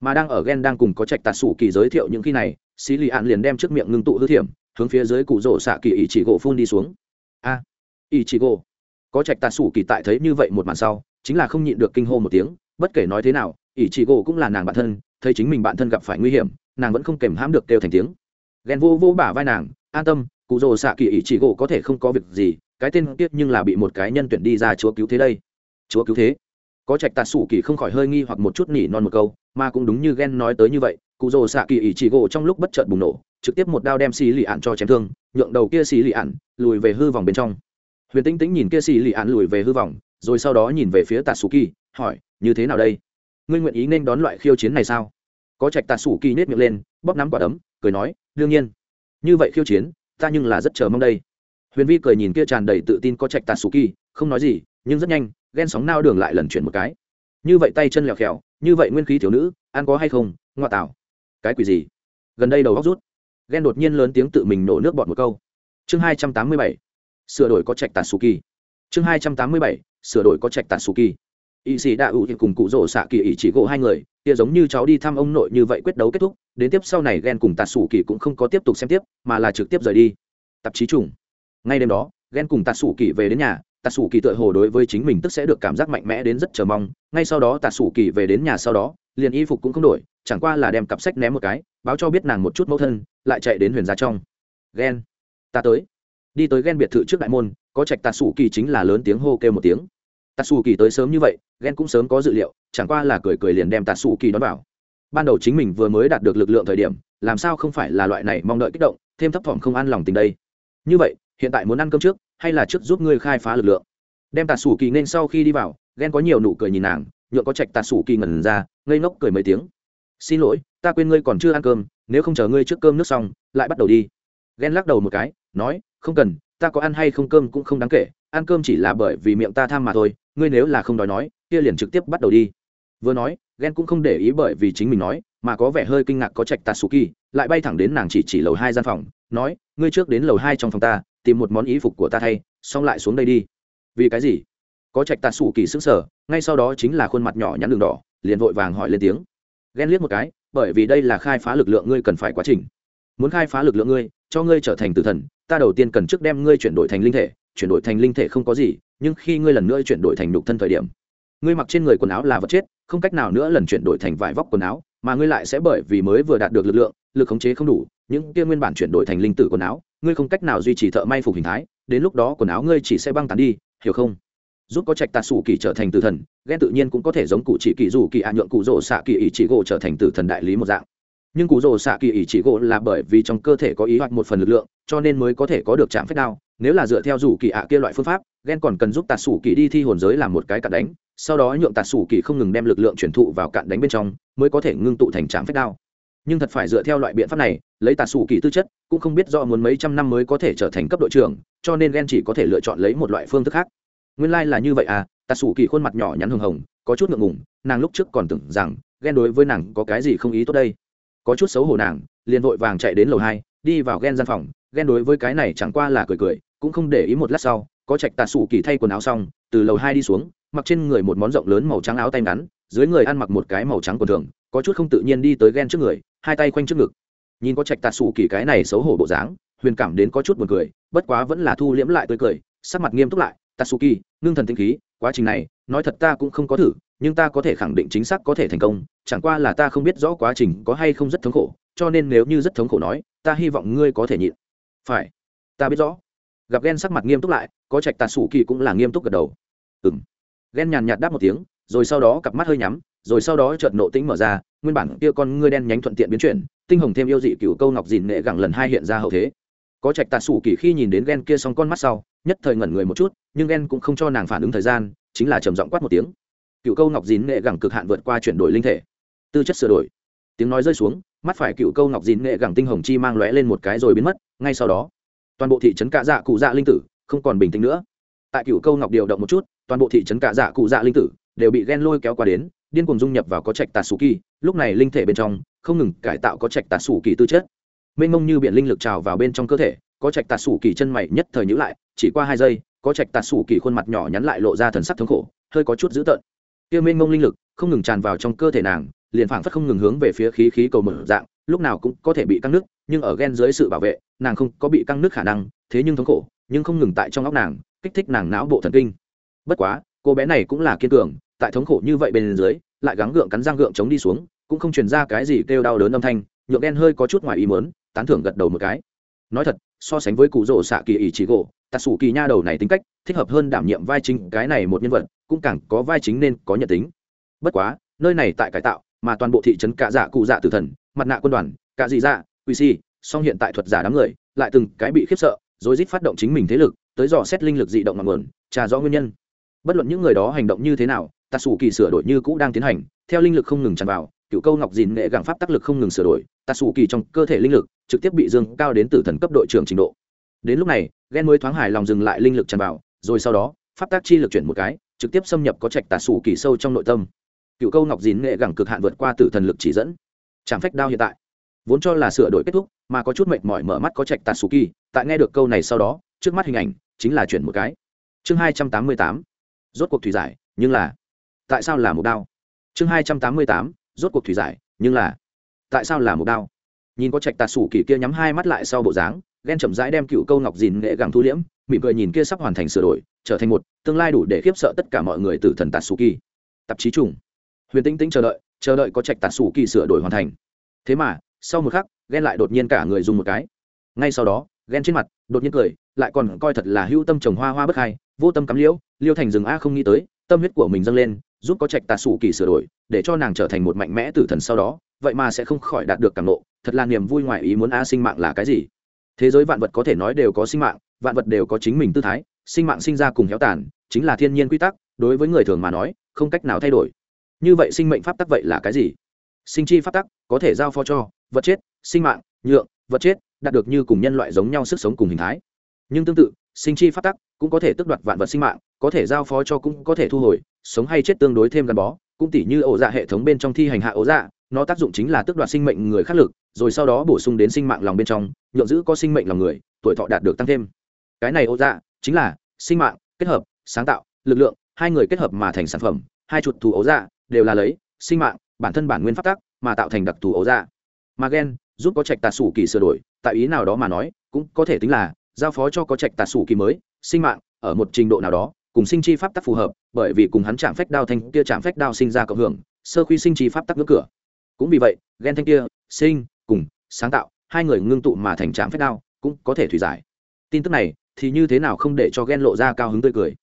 S1: Mà đang ở ghen đang cùng có trạch tạt sủ kỳ giới thiệu những khi này xí lì ạn liền đem trước miệng ngưng tụ hư thiểm hướng phía dưới cụ rổ xạ kỳ ý chỉ gỗ phun đi xuống. A! à, ý chỉ gỗ có trạch tà sủ kỳ tại thấy như vậy một màn sau, chính là không nhịn được kinh hô một tiếng, bất kể nói thế nào ý chỉ gỗ cũng là nàng bạn thân, thấy chính mình bạn thân gặp phải nguy hiểm, nàng vẫn không kèm hãm được kêu thành tiếng. Ghen vô vô bả vai nàng, an tâm cụ rồ xạ kỳ ý chỉ gỗ có thể không có việc gì, cái tên tiếc nhưng là bị một cái nhân tuyển đi ra chúa cứu thế đây. Chúa cứu thế? Có trạch tạt sủ kỳ không khỏi hơi nghi hoặc một chút nỉ non một câu, mà cũng đúng như ghen nói tới như vậy cụ rồ xạ kỳ ý chỉ gỗ trong lúc bất chợt bùng nổ, trực tiếp một đao đem xì lì ạn cho chém thương, nhượng đầu kia xì lì ạn lùi về hư vòng bên trong huyền tĩnh tĩnh nhìn kia xì lì ạn lùi về hư vọng, rồi sau đó nhìn về phía tạ sủ kỳ hỏi như thế nào đây? Ngươi nguyện ý nên đón loại khiêu chiến này sao? Có trạch tạ sủ kỳ nết miệng lên bóp nắm quả đấm cười nói đương nhiên. Như vậy khiêu chiến ta nhưng là rất chờ mong đây. Huyền vi cười nhìn kia tràn đầy tự tin có trạch tạ sủ kỳ không nói gì nhưng rất nhanh ghen sóng nao đường lại lần chuyển một cái. Như vậy tay chân lèo khèo như vậy nguyên khí thiếu nữ ăn có hay không ngoại tảo cái quỷ gì? Gần đây đầu góc rút. Ghen đột nhiên lớn tiếng tự mình nổ nước bọt một câu. Chương hai trăm tám mươi bảy sửa đổi có trạch tạt su kỳ. Chương hai trăm tám mươi bảy, sửa đổi có trạch tạt su kỳ. Y sĩ đạ ủ cùng cụ rỗ xạ kỳ ý chỉ gỗ hai người, kia giống như cháu đi thăm ông nội như vậy quyết đấu kết thúc, đến tiếp sau này ghen cùng tạt sủ kỳ cũng không có tiếp tục xem tiếp, mà là trực tiếp rời đi. Tạp chí trùng. Ngay đêm đó ghen cùng tạt sủ kỳ về đến nhà tạt sủ kỳ tựa hồ đối với chính mình tức sẽ được cảm giác mạnh mẽ đến rất chờ mong, ngay sau đó tạt sủ kỳ về đến nhà sau đó, liền y phục cũng không đổi, chẳng qua là đem cặp sách ném một cái, báo cho biết nàng một chút mẫu thân, lại chạy đến huyền gia trong. Ghen ta tới đi tới ghen biệt thự trước đại môn, có trạch tạ sủ kỳ chính là lớn tiếng hô kêu một tiếng. Tạ sủ kỳ tới sớm như vậy ghen cũng sớm có dự liệu, chẳng qua là cười cười liền đem tạ sủ kỳ đón vào. Ban đầu chính mình vừa mới đạt được lực lượng thời điểm, làm sao không phải là loại này mong đợi kích động, thêm thấp thỏm không an lòng tình đây. Như vậy, hiện tại muốn ăn cơm trước, hay là trước giúp ngươi khai phá lực lượng? Đem tạ sủ kỳ nên sau khi đi vào ghen có nhiều nụ cười nhìn nàng, nhượng có trạch tạ sủ kỳ ngẩn ra, ngây ngốc cười mấy tiếng. Xin lỗi, ta quên ngươi còn chưa ăn cơm, nếu không chờ ngươi trước cơm nước xong, lại bắt đầu đi. Ghen lắc đầu một cái, nói không cần, ta có ăn hay không cơm cũng không đáng kể, ăn cơm chỉ là bởi vì miệng ta tham mà thôi, ngươi nếu là không đói nói, kia liền trực tiếp bắt đầu đi. Vừa nói ghen cũng không để ý bởi vì chính mình nói, mà có vẻ hơi kinh ngạc có trạch tatsuki, lại bay thẳng đến nàng chỉ chỉ lầu hai gian phòng, nói, ngươi trước đến lầu hai trong phòng ta, tìm một món ý phục của ta thay, xong lại xuống đây đi. Vì cái gì? Có trạch tatsuki sững sờ, ngay sau đó chính là khuôn mặt nhỏ nhắn đường đỏ, liền vội vàng hỏi lên tiếng. Ghen liếc một cái, bởi vì đây là khai phá lực lượng ngươi cần phải quá trình. Muốn khai phá lực lượng ngươi, cho ngươi trở thành tử thần ta đầu tiên cần trước đem ngươi chuyển đổi thành linh thể, chuyển đổi thành linh thể không có gì, nhưng khi ngươi lần nữa chuyển đổi thành nhục thân thời điểm, ngươi mặc trên người quần áo là vật chết, không cách nào nữa lần chuyển đổi thành vải vóc quần áo, mà ngươi lại sẽ bởi vì mới vừa đạt được lực lượng, lực khống chế không đủ, những kia nguyên bản chuyển đổi thành linh tử quần áo, ngươi không cách nào duy trì thợ may phục hình thái, đến lúc đó quần áo ngươi chỉ sẽ băng tán đi, hiểu không? Giúp có trạch tạt sủ kỳ trở thành tử thần, ghen tự nhiên cũng có thể giống cụ chỉ kỳ dù kỳ ạ nhượng cụ rỗ xạ kỳ ý chỉ gỗ trở thành tử thần đại lý một dạng nhưng cụ rồ xạ kỳ ý chỉ gỗ là bởi vì trong cơ thể có ý hoạch một phần lực lượng, cho nên mới có thể có được chạm phép đao. Nếu là dựa theo rủ kỳ ạ kia loại phương pháp ghen còn cần giúp tạt sủ kỳ đi thi hồn giới làm một cái cạn đánh, sau đó nhượng tạt sủ kỳ không ngừng đem lực lượng chuyển thụ vào cạn đánh bên trong, mới có thể ngưng tụ thành trạm phép đao. Nhưng thật phải dựa theo loại biện pháp này, lấy tạt sủ kỳ tư chất, cũng không biết do muốn mấy trăm năm mới có thể trở thành cấp đội trưởng, cho nên ghen chỉ có thể lựa chọn lấy một loại phương thức khác. Nguyên lai、like、là như vậy à tạt sủ kỳ khuôn mặt nhỏ nhắn hồng hồng, có chút ngượng ngùng, nàng lúc trước còn tưởng rằng ghen đối với nàng có cái gì không ý tốt đây có chút xấu hổ nàng, liền vội vàng chạy đến lầu hai, đi vào ghen gian phòng. Ghen đối với cái này chẳng qua là cười cười, cũng không để ý một lát sau, có trạch tà sủ kỳ thay quần áo xong, từ lầu hai đi xuống, mặc trên người một món rộng lớn màu trắng áo tay ngắn, dưới người ăn mặc một cái màu trắng quần thường, có chút không tự nhiên đi tới ghen trước người, hai tay quanh trước ngực. Nhìn có trạch tà sủ kỳ cái này xấu hổ bộ dáng, huyền cảm đến có chút buồn cười, bất quá vẫn là thu liễm lại tươi cười, sắc mặt nghiêm túc lại. Tatsuki ngưng thần tinh khí, quá trình này, nói thật ta cũng không có thử nhưng ta có thể khẳng định chính xác có thể thành công, chẳng qua là ta không biết rõ quá trình có hay không rất thống khổ, cho nên nếu như rất thống khổ nói, ta hy vọng ngươi có thể nhịn. Phải. Ta biết rõ. Gặp ghen sắc mặt nghiêm túc lại, có trạch tà sủ kỳ cũng là nghiêm túc gật đầu. Ừ m ghen nhàn nhạt đáp một tiếng, rồi sau đó cặp mắt hơi nhắm, rồi sau đó chợt nộ tĩnh mở ra, nguyên bản kia con ngươi đen nhánh thuận tiện biến chuyển, tinh hồng thêm yêu dị cựu câu ngọc dìn nệ gẳng lần hai hiện ra hậu thế. Có trạch tà sủ kỳ khi nhìn đến ghen kia xong con mắt sau, nhất thời ngẩn người một chút, nhưng ghen cũng không cho nàng phản ứng thời gian, chính là trầm giọng quát một tiếng cựu câu ngọc dín nghệ gẳng cực hạn vượt qua chuyển đổi linh thể. Tư chất sửa đổi. Tiếng nói rơi xuống, mắt phải cựu câu ngọc dín nghệ gẳng tinh hồng chi mang lóe lên một cái rồi biến mất, ngay sau đó, toàn bộ thị trấn cạ dạ cụ dạ linh tử không còn bình tĩnh nữa. Tại cựu câu ngọc điều động một chút, toàn bộ thị trấn cạ dạ cụ dạ linh tử đều bị ghen lôi kéo qua đến, điên cùng dung nhập vào có trạch tà sủ kỳ, lúc này linh thể bên trong không ngừng cải tạo có trạch tà sủ kỳ tư chất. Mênh mông như biển linh lực trào vào bên trong cơ thể, có trạch tà sủ kỳ chân mày nhất thời nhữ lại, chỉ qua hai giây, có trạch tà sủ kỳ khuôn mặt nhỏ nhắn lại lộ ra thần sắc thống khổ, hơi có chút dữ tợn kia mênh mông linh lực không ngừng tràn vào trong cơ thể nàng, liền phảng phất không ngừng hướng về phía khí khí cầu mở dạng, lúc nào cũng có thể bị căng nước nhưng ở ghen dưới sự bảo vệ, nàng không có bị căng nước khả năng, thế nhưng thống khổ, nhưng không ngừng tại trong óc nàng, kích thích nàng não bộ thần kinh. Bất quá, cô bé này cũng là kiên cường, tại thống khổ như vậy bên dưới, lại gắng gượng cắn răng gượng chống đi xuống, cũng không truyền ra cái gì kêu đau đớn âm thanh, nhượng ghen hơi có chút ngoài ý mớn tán thưởng gật đầu một cái. Nói thật so sánh với cụ rỗ xạ kỳ ỷ chỉ gỗ tạ sủ kỳ nha đầu này tính cách, thích hợp hơn đảm nhiệm vai chính cái này một nhân vật, cũng càng có vai chính nên có nhận tính. Bất quá, nơi này tại cải tạo, mà toàn bộ thị trấn cạ dạ cụ dạ tử thần, mặt nạ quân đoàn, cạ dị dạ quy si, song hiện tại thuật giả đám người, lại từng cái bị khiếp sợ rồi rít phát động chính mình thế lực, tới dò xét linh lực dị động ngọn nguồn trà rõ nguyên nhân. Bất luận những người đó hành động như thế nào tạ sủ kỳ sửa đổi như cũ đang tiến hành, theo linh lực không ngừng tràn vào cựu câu ngọc dìn nghệ gẳng pháp tác lực không ngừng sửa đổi tạ sủ kỳ trong cơ thể linh lực trực tiếp bị dương cao đến từ thần cấp đội trưởng trình độ. Đến lúc này ghen mới thoáng hài lòng dừng lại linh lực tràn vào, rồi sau đó, pháp tác chi lực chuyển một cái, trực tiếp xâm nhập có trạch tạ sủ kỳ sâu trong nội tâm. Cựu câu ngọc dìn nghệ gẳng cực hạn vượt qua tử thần lực chỉ dẫn. Chẳng phách đao hiện tại. Vốn cho là sửa đổi kết thúc, mà có chút mệt mỏi mở mắt có trạch tạ sủ kỳ tại nghe được câu này sau đó, trước mắt hình ảnh chính là chuyển một cái. Chương hai trăm tám mươi tám. Rốt cuộc thủy giải, nhưng là, tại sao là một đao? Chương hai trăm tám mươi tám rốt cuộc thủy giải, nhưng là, tại sao là một đao? Nhìn có trạch tà sủ kỳ kia nhắm hai mắt lại sau bộ dáng, ghen chậm rãi đem cựu câu ngọc dìn nghệ gẳng thu liễm, mỉm cười nhìn kia sắp hoàn thành sửa đổi, trở thành một tương lai đủ để khiếp sợ tất cả mọi người từ thần tà sủ kỳ. Tạp chí trùng. Huyền tĩnh tĩnh chờ đợi chờ đợi có trạch tà sủ kỳ sửa đổi hoàn thành. Thế mà, sau một khắc, ghen lại đột nhiên cả người dùng một cái. Ngay sau đó, ghen trên mặt, đột nhiên cười, lại còn coi thật là hưu tâm trồng hoa hoa bất hai vô tâm cắm liễu, liêu thành rừng a không nghĩ tới, tâm huyết của mình dâng lên giúp có trạch tà sủ kỳ sửa đổi, để cho nàng trở thành một mạnh mẽ tử thần sau đó, vậy mà sẽ không khỏi đạt được cảm nộ, thật là niềm vui ngoài ý muốn a sinh mạng là cái gì? Thế giới vạn vật có thể nói đều có sinh mạng, vạn vật đều có chính mình tư thái, sinh mạng sinh ra cùng héo tàn, chính là thiên nhiên quy tắc, đối với người thường mà nói, không cách nào thay đổi. Như vậy sinh mệnh pháp tắc vậy là cái gì? Sinh chi pháp tắc, có thể giao phó cho, vật chết, sinh mạng, nhượng, vật chết, đạt được như cùng nhân loại giống nhau sức sống cùng hình thái. Nhưng tương tự sinh chi pháp tắc, cũng có thể tước đoạt vạn vật sinh mạng, có thể giao phó cho cũng có thể thu hồi, sống hay chết tương đối thêm gắn bó, cũng tỉ như ổ dạ hệ thống bên trong thi hành hạ ổ dạ nó tác dụng chính là tước đoạt sinh mệnh người khắc lực, rồi sau đó bổ sung đến sinh mạng lòng bên trong, nhượng giữ có sinh mệnh lòng người, tuổi thọ đạt được tăng thêm. Cái này ổ dạ chính là sinh mạng kết hợp, sáng tạo, lực lượng, hai người kết hợp mà thành sản phẩm, hai chuột thù ổ dạ đều là lấy sinh mạng, bản thân bản nguyên pháp tắc mà tạo thành đặc thù ổ dạ. Mà gen giúp có trạch tà sủ kỳ sửa đổi, tại ý nào đó mà nói, cũng có thể tính là giao phó cho có trạch tà sủ kỳ mới, sinh mạng, ở một trình độ nào đó, cùng sinh chi pháp tắc phù hợp, bởi vì cùng hắn chạm phách đao thanh kia chạm phách đao sinh ra cộng hưởng, sơ khuy sinh chi pháp tắc ngưỡng cửa. Cũng vì vậy ghen thanh kia, sinh, cùng, sáng tạo, hai người ngưng tụ mà thành chạm phách đao, cũng có thể thủy giải. Tin tức này, thì như thế nào không để cho ghen lộ ra cao hứng tươi cười.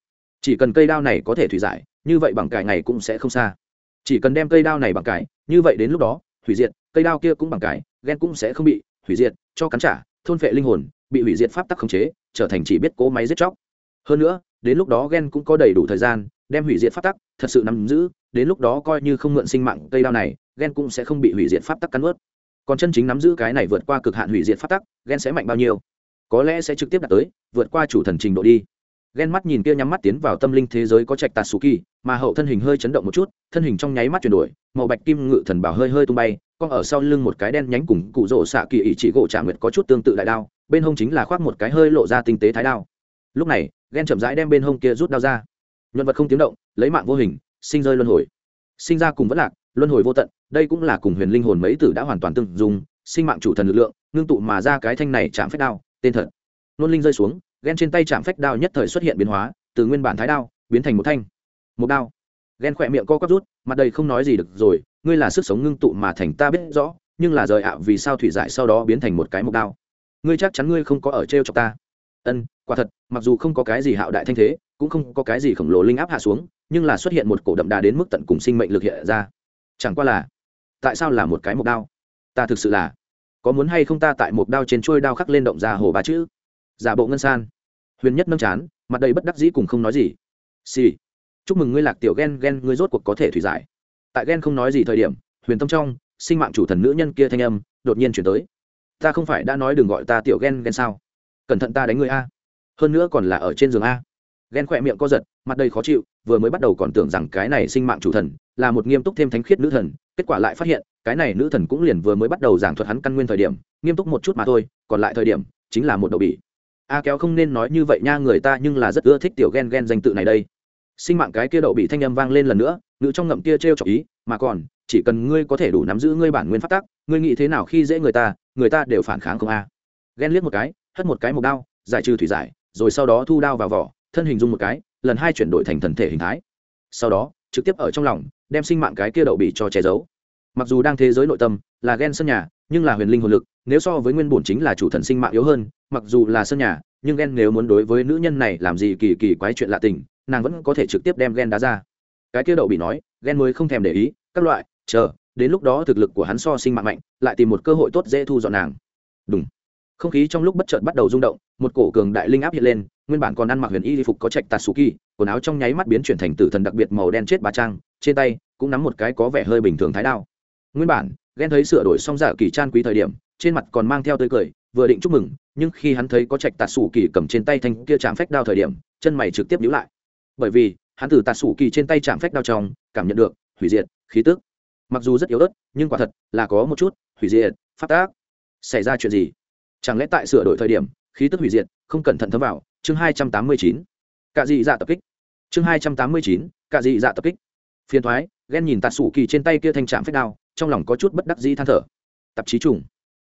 S1: Chỉ cần cây đao này có thể thủy giải, như vậy bằng cải này cũng sẽ không xa. Chỉ cần đem cây đao này bằng cải, như vậy đến lúc đó, hủy diệt, cây đao kia cũng bằng cải ghen cũng sẽ không bị hủy diệt, cho cắn trả, thôn phệ linh hồn bị hủy diệt pháp tắc khống chế, trở thành chỉ biết cố máy giết chóc. Hơn nữa, đến lúc đó gen cũng có đầy đủ thời gian đem hủy diệt pháp tắc thật sự nắm giữ, đến lúc đó coi như không mượn sinh mạng cây đao này, gen cũng sẽ không bị hủy diệt pháp tắc cắn ướt còn chân chính nắm giữ cái này vượt qua cực hạn hủy diệt pháp tắc, gen sẽ mạnh bao nhiêu? Có lẽ sẽ trực tiếp đạt tới, vượt qua chủ thần trình độ đi. Ghen mắt nhìn kia nhắm mắt tiến vào tâm linh thế giới có trạch tạt sù kỳ, mà hậu thân hình hơi chấn động một chút, thân hình trong nháy mắt chuyển đổi, màu bạch kim ngự thần bảo hơi hơi tung bay, con ở sau lưng một cái đen nhánh cùng cụ rỗ xạ kỳ ý chỉ gỗ trả nguyệt có chút tương tự đại đao bên hông chính là khoác một cái hơi lộ ra tinh tế thái đao. Lúc này, ghen chậm rãi đem bên hông kia rút đao ra. Nhân vật không tiếng động, lấy mạng vô hình, sinh rơi luân hồi. Sinh ra cùng vẫn lạc, luân hồi vô tận, đây cũng là cùng huyền linh hồn mấy tử đã hoàn toàn tương dùng sinh mạng chủ thần lực lượng, ngưng tụ mà ra cái thanh này chạm phách đao, tên thật. Nôn linh rơi xuống, ghen trên tay chạm phách đao nhất thời xuất hiện biến hóa, từ nguyên bản thái đao, biến thành một thanh, một đao. Ghen khỏe miệng co quắp rút, mặt đầy không nói gì được rồi, ngươi là sức sống ngưng tụ mà thành ta biết rõ, nhưng là rời ạ, vì sao thủy giải sau đó biến thành một cái mộc đao? Ngươi chắc chắn ngươi không có ở t r e o chọc ta. Ân, quả thật, mặc dù không có cái gì hạo đại thanh thế, cũng không có cái gì khổng lồ linh áp hạ xuống, nhưng là xuất hiện một cổ đậm đà đến mức tận cùng sinh mệnh lực hiện ra. Chẳng qua là, tại sao là một cái mộc đao? Ta thực sự là, có muốn hay không ta tại một đao trên trôi đao khắc lên động ra hồ ba chữ? Giả bộ ngân san. Huyền nhất nâng chán, mặt đầy bất đắc dĩ cùng không nói gì. Xì、sì. chúc mừng ngươi lạc tiểu ghen ghen ngươi rốt cuộc có thể thủy giải. Tại ghen không nói gì thời điểm, huyền tâm trong, sinh mạng chủ thần nữ nhân kia thanh âm, đột nhiên chuyển tới ta không phải đã nói đừng gọi ta tiểu ghen ghen sao? Cẩn thận ta đánh người a. Hơn nữa còn là ở trên giường a. Ghen khỏe miệng co giật, mặt đầy khó chịu, vừa mới bắt đầu còn tưởng rằng cái này sinh mạng chủ thần là một nghiêm túc thêm thánh khiết nữ thần, kết quả lại phát hiện, cái này nữ thần cũng liền vừa mới bắt đầu giảng thuật hắn căn nguyên thời điểm, nghiêm túc một chút mà thôi, còn lại thời điểm, chính là một đậu bỉ. A kéo không nên nói như vậy nha, người ta nhưng là rất ưa thích tiểu ghen ghen danh tự này đây. Sinh mạng cái kia đậu bị thanh âm vang lên lần nữa ngữ trong ngậm kia t r e o trọc ý, mà còn, chỉ cần ngươi có thể đủ nắm giữ ngươi bản nguyên phát tác ngươi nghĩ thế nào khi dễ người ta người ta đều phản kháng không a. Ghen liếc một cái, hất một cái một đao, giải trừ thủy giải, rồi sau đó thu đao vào vỏ, thân hình dung một cái, lần hai chuyển đổi thành thần thể hình thái. Sau đó, trực tiếp ở trong lòng, đem sinh mạng cái kia đậu bị cho che giấu. Mặc dù đang thế giới nội tâm là ghen sân nhà, nhưng là huyền linh hồn lực, nếu so với nguyên bổn chính là chủ thần sinh mạng yếu hơn, mặc dù là sân nhà, nhưng ghen nếu muốn đối với nữ nhân này làm gì kỳ kỳ quái chuyện lạ tình, nàng vẫn có thể trực tiếp đem ghen đá ra. Cái kia đậu bị nói, ghen mới không thèm để ý, các loại, chờ đến lúc đó thực lực của hắn so sinh mạng mạnh, lại tìm một cơ hội tốt dễ thu dọn nàng. Đúng không khí trong lúc bất chợt bắt đầu rung động, một cổ cường đại linh áp hiện lên, nguyên bản còn ăn mặc huyền y phục có trạch tatsuki quần áo trong nháy mắt biến chuyển thành tử thần đặc biệt màu đen chết bà trang, trên tay cũng nắm một cái có vẻ hơi bình thường thái đao. Nguyên bản, ghen thấy sửa đổi xong giả kỳ trang quý thời điểm, trên mặt còn mang theo tươi cười, vừa định chúc mừng, nhưng khi hắn thấy có trạch tạt sủ kỳ cầm trên tay thanh kia chạm phách đao thời điểm, chân mày trực tiếp nhíu lại. Bởi vì, hắn từ tạt sủ kỳ trên tay chạm phách đao trong, cảm nhận được hủy diệt, khí tức mặc dù rất yếu ớt, nhưng quả thật là có một chút hủy diệt, phát tác. Xảy ra chuyện gì? Chẳng lẽ tại sửa đổi thời điểm, khí tức hủy diệt, không cẩn thận thấm vào? Chương hai trăm tám mươi chín. Cạ dị dạ tập kích. Chương hai trăm tám mươi chín, cạ dị dạ tập kích. Phiền thoái, ghen nhìn tạt sủ kỳ trên tay kia thanh trạm phép đao, trong lòng có chút bất đắc dĩ than thở. Tạp chí trùng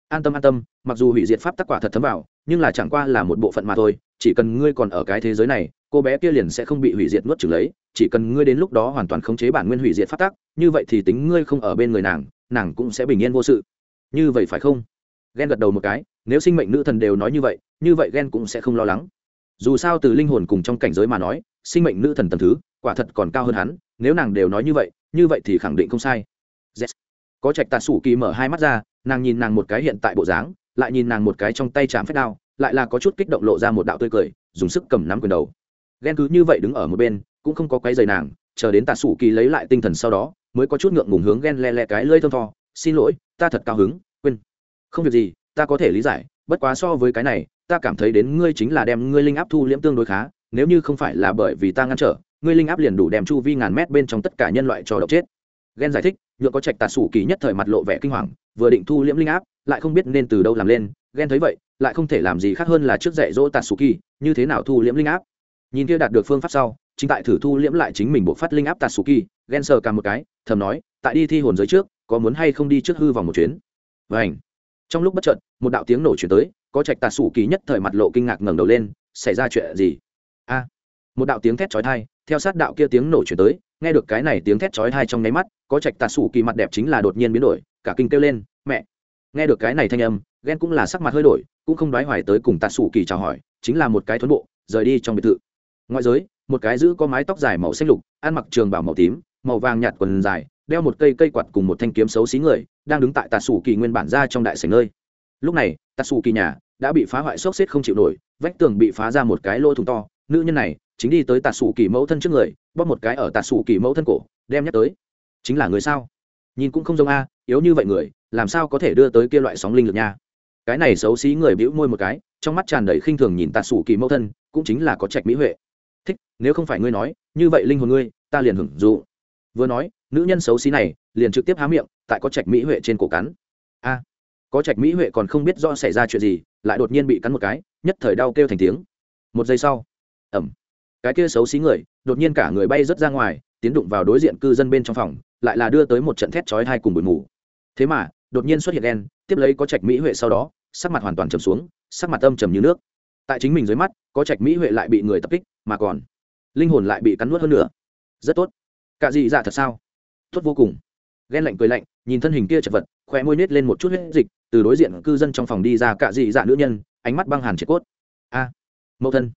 S1: an tâm an tâm, mặc dù hủy diệt pháp tắc quả thật thấm vào, nhưng là chẳng qua là một bộ phận mà thôi, chỉ cần ngươi còn ở cái thế giới này, cô bé kia liền sẽ không bị hủy diệt nuốt trừng lấy, chỉ cần ngươi đến lúc đó hoàn toàn khống chế bản nguyên hủy diệt pháp tắc, như vậy thì tính ngươi không ở bên người nàng nàng cũng sẽ bình yên vô sự. Như vậy phải không? Ghen gật đầu một cái, nếu sinh mệnh nữ thần đều nói như vậy như vậy ghen cũng sẽ không lo lắng. Dù sao từ linh hồn cùng trong cảnh giới mà nói, sinh mệnh nữ thần tầm thứ, quả thật còn cao hơn hắn, nếu nàng đều nói như vậy như vậy thì khẳng định không sai. Yes. có trạch tạ sủ kỳ mở hai mắt ra nàng nhìn nàng một cái hiện tại bộ dáng, lại nhìn nàng một cái trong tay chạm phép đao, lại là có chút kích động lộ ra một đạo tươi cười, dùng sức cầm nắm quyền đầu. Ghen cứ như vậy đứng ở một bên, cũng không có quấy giày nàng, chờ đến tạ sủ kỳ lấy lại tinh thần sau đó, mới có chút ngượng ngùng hướng ghen le le cái lơi thơm tho, xin lỗi, ta thật cao hứng, quên. Không việc gì, ta có thể lý giải, bất quá so với cái này, ta cảm thấy đến ngươi chính là đem ngươi linh áp thu liễm tương đối khá, nếu như không phải là bởi vì ta ngăn trở, ngươi linh áp liền đủ đem chu vi ngàn mét bên trong tất cả nhân loại cho độc chết. Ghen giải thích nhựa có trạch tà sủ kỳ nhất thời mặt lộ vẻ kinh hoàng, vừa định thu liễm linh áp, lại không biết nên từ đâu làm lên, ghen thấy vậy, lại không thể làm gì khác hơn là trước dạy dỗ tà sủ kỳ, như thế nào thu liễm linh áp. Nhìn kia đạt được phương pháp sau, chính tại thử thu liễm lại chính mình bộ phát linh áp tà sủ kỳ, ghen sờ cả một cái, thầm nói, tại đi thi hồn giới trước, có muốn hay không đi trước hư vòng một chuyến. Vảnh trong lúc bất chợt, một đạo tiếng nổ chuyển tới, có trạch tà sủ kỳ nhất thời mặt lộ kinh ngạc ngẩng đầu lên, xảy ra chuyện gì? Một đạo tiếng thét chói tai, theo sát đạo kia tiếng nổ chuyển tới, nghe được cái này tiếng thét chói tai trong nháy mắt, có trạch tà sủ kỳ mặt đẹp chính là đột nhiên biến đổi, cả kinh kêu lên, mẹ! Nghe được cái này thanh âm, ghen cũng là sắc mặt hơi đổi, cũng không đoái hoài tới cùng tà sủ kỳ chào hỏi, chính là một cái thuấn bộ, rời đi trong biệt thự. Ngoại giới, một cái giữ có mái tóc dài màu xanh lục, ăn mặc trường bảo màu tím, màu vàng nhạt quần dài, đeo một cây cây quạt cùng một thanh kiếm xấu xí người, đang đứng tại tà sủ kỳ nguyên bản ra trong đại sảnh nơi. Lúc này, tà sủ kỳ nhà đã bị phá hoại sốc xếp không chịu nổi, vách tường bị phá ra một cái lỗ thủng to, nữ nhân này chính đi tới tạ sủ kỳ mẫu thân trước người, bóp một cái ở tạ sủ kỳ mẫu thân cổ, đem nhắc tới. Chính là người sao? Nhìn cũng không giống a, yếu như vậy người, làm sao có thể đưa tới kia loại sóng linh lực nha? Cái này xấu xí người bĩu môi một cái, trong mắt tràn đầy khinh thường nhìn tạ sủ kỳ mẫu thân, cũng chính là có trạch mỹ huệ. Thích, nếu không phải ngươi nói, như vậy linh hồn ngươi, ta liền hưởng dụ. Vừa nói, nữ nhân xấu xí này, liền trực tiếp há miệng, tại có trạch mỹ huệ trên cổ cắn. A, có trạch mỹ huệ còn không biết do xảy ra chuyện gì, lại đột nhiên bị cắn một cái, nhất thời đau kêu thành tiếng. Một giây sau ẩm cái kia xấu xí người, đột nhiên cả người bay rớt ra ngoài, tiến đụng vào đối diện cư dân bên trong phòng, lại là đưa tới một trận thét chói hai cùng bụi mù. Thế mà, đột nhiên xuất hiện đen, tiếp lấy có trạch mỹ huệ sau đó, sắc mặt hoàn toàn trầm xuống, sắc mặt âm trầm như nước. Tại chính mình dưới mắt, có trạch mỹ huệ lại bị người tập kích, mà còn, linh hồn lại bị cắn nuốt hơn nữa rất tốt. Cả gì dạ thật sao? Tốt vô cùng. Ghen lạnh cười lạnh, nhìn thân hình kia chật vật, khóe môi nết lên một chút huyết dịch, từ đối diện cư dân trong phòng đi ra cả dị dạ nữ nhân, ánh mắt băng hàn triệt cốt. A, mẫu thân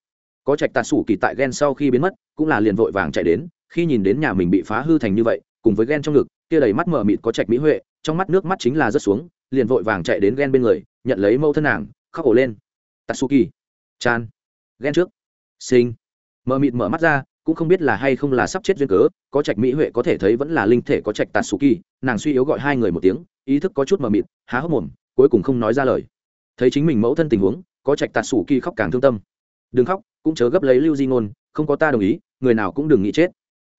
S1: có trạch tà sủ kỳ tại ghen sau khi biến mất, cũng là liền vội vàng chạy đến, khi nhìn đến nhà mình bị phá hư thành như vậy, cùng với ghen trong ngực, kia đầy mắt mở mịt có trạch mỹ huệ, trong mắt nước mắt chính là rớt xuống, liền vội vàng chạy đến ghen bên người, nhận lấy mẫu thân nàng, khóc ổ lên. Tatsuki chan. Ghen trước. Sinh. Mở mịt mở mắt ra, cũng không biết là hay không là sắp chết duyên cớ, có trạch mỹ huệ có thể thấy vẫn là linh thể có trạch tatsuki nàng suy yếu gọi hai người một tiếng, ý thức có chút mờ mịt, há hốc mồm, cuối cùng không nói ra lời. Thấy chính mình mẫu thân tình huống, có trạch tatsuki khóc càng thương tâm. Đừng khóc cũng chớ gấp lấy lưu di ngôn, không có ta đồng ý, người nào cũng đừng nghĩ chết.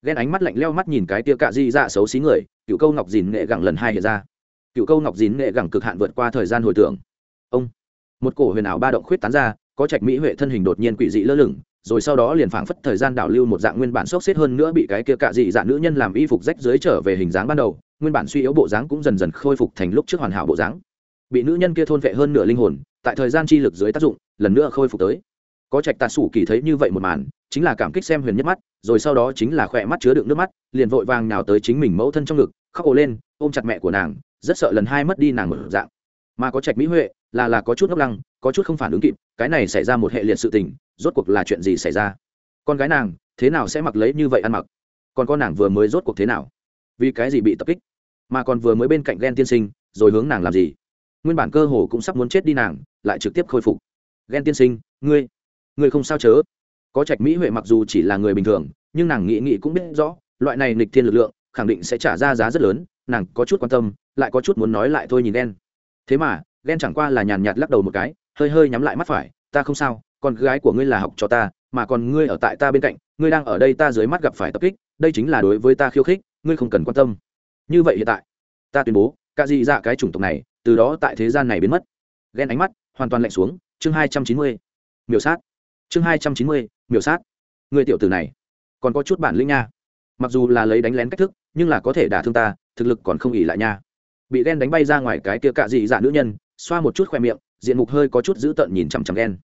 S1: Ghen ánh mắt lạnh leo mắt nhìn cái tia cạ di dạ xấu xí người, cựu câu ngọc dìn nghệ gẳng lần hai hiện ra. Cựu câu ngọc dìn nghệ gẳng cực hạn vượt qua thời gian hồi tưởng. Ông, một cổ huyền ảo ba động khuyết tán ra, có trạch mỹ huệ thân hình đột nhiên quỷ dị lơ lửng, rồi sau đó liền phảng phất thời gian đảo lưu một dạng nguyên bản sốc xếp hơn nữa bị cái kia cạ dị dạng nữ nhân làm y phục rách dưới trở về hình dáng ban đầu, nguyên bản suy yếu bộ dáng cũng dần dần khôi phục thành lúc trước hoàn hảo bộ dáng. Bị nữ nhân kia thôn vệ hơn nửa linh hồn, tại thời gian chi lực dưới tác dụng, lần nữa khôi phục tới có trạch tạ sủ kỳ thấy như vậy một màn, chính là cảm kích xem huyền nhất mắt, rồi sau đó chính là khỏe mắt chứa đựng nước mắt, liền vội vàng nào tới chính mình mẫu thân trong ngực, khóc ồ lên, ôm chặt mẹ của nàng, rất sợ lần hai mất đi nàng một dạng. Mà có trạch mỹ huệ, là là có chút ngốc lăng, có chút không phản ứng kịp, cái này xảy ra một hệ liệt sự tình, rốt cuộc là chuyện gì xảy ra? Con gái nàng, thế nào sẽ mặc lấy như vậy ăn mặc? Còn con nàng vừa mới rốt cuộc thế nào? Vì cái gì bị tập kích? Mà còn vừa mới bên cạnh ghen tiên sinh, rồi hướng nàng làm gì? Nguyên bản cơ hồ cũng sắp muốn chết đi nàng, lại trực tiếp khôi phục. Ghen tiên sinh, ngươi Người không sao chớ. Có trạch mỹ huệ mặc dù chỉ là người bình thường, nhưng nàng nghĩ nghĩ cũng biết rõ, loại này nịch thiên lực lượng, khẳng định sẽ trả ra giá rất lớn, nàng có chút quan tâm, lại có chút muốn nói lại thôi nhìn đen thế mà đen chẳng qua là nhàn nhạt lắc đầu một cái, hơi hơi nhắm lại mắt phải, ta không sao, con gái của ngươi là học cho ta, mà còn ngươi ở tại ta bên cạnh, ngươi đang ở đây ta dưới mắt gặp phải tập kích, đây chính là đối với ta khiêu khích, ngươi không cần quan tâm. Như vậy hiện tại, ta tuyên bố, cả dị dạ cái chủng tộc này, từ đó tại thế gian này biến mất. Ghen ánh mắt hoàn toàn lạnh xuống, chương hai trăm chín mươi. Miểu sát chương hai trăm chín mươi, miểu sát. Người tiểu tử này, còn có chút bản lĩnh nha. Mặc dù là lấy đánh lén cách thức, nhưng là có thể đả thương ta, thực lực còn không ỉ lại nha. Bị ghen đánh bay ra ngoài cái kia cạ dị dạ nữ nhân, xoa một chút khoe miệng, diện mục hơi có chút dữ tợn nhìn chằm chằm ghen.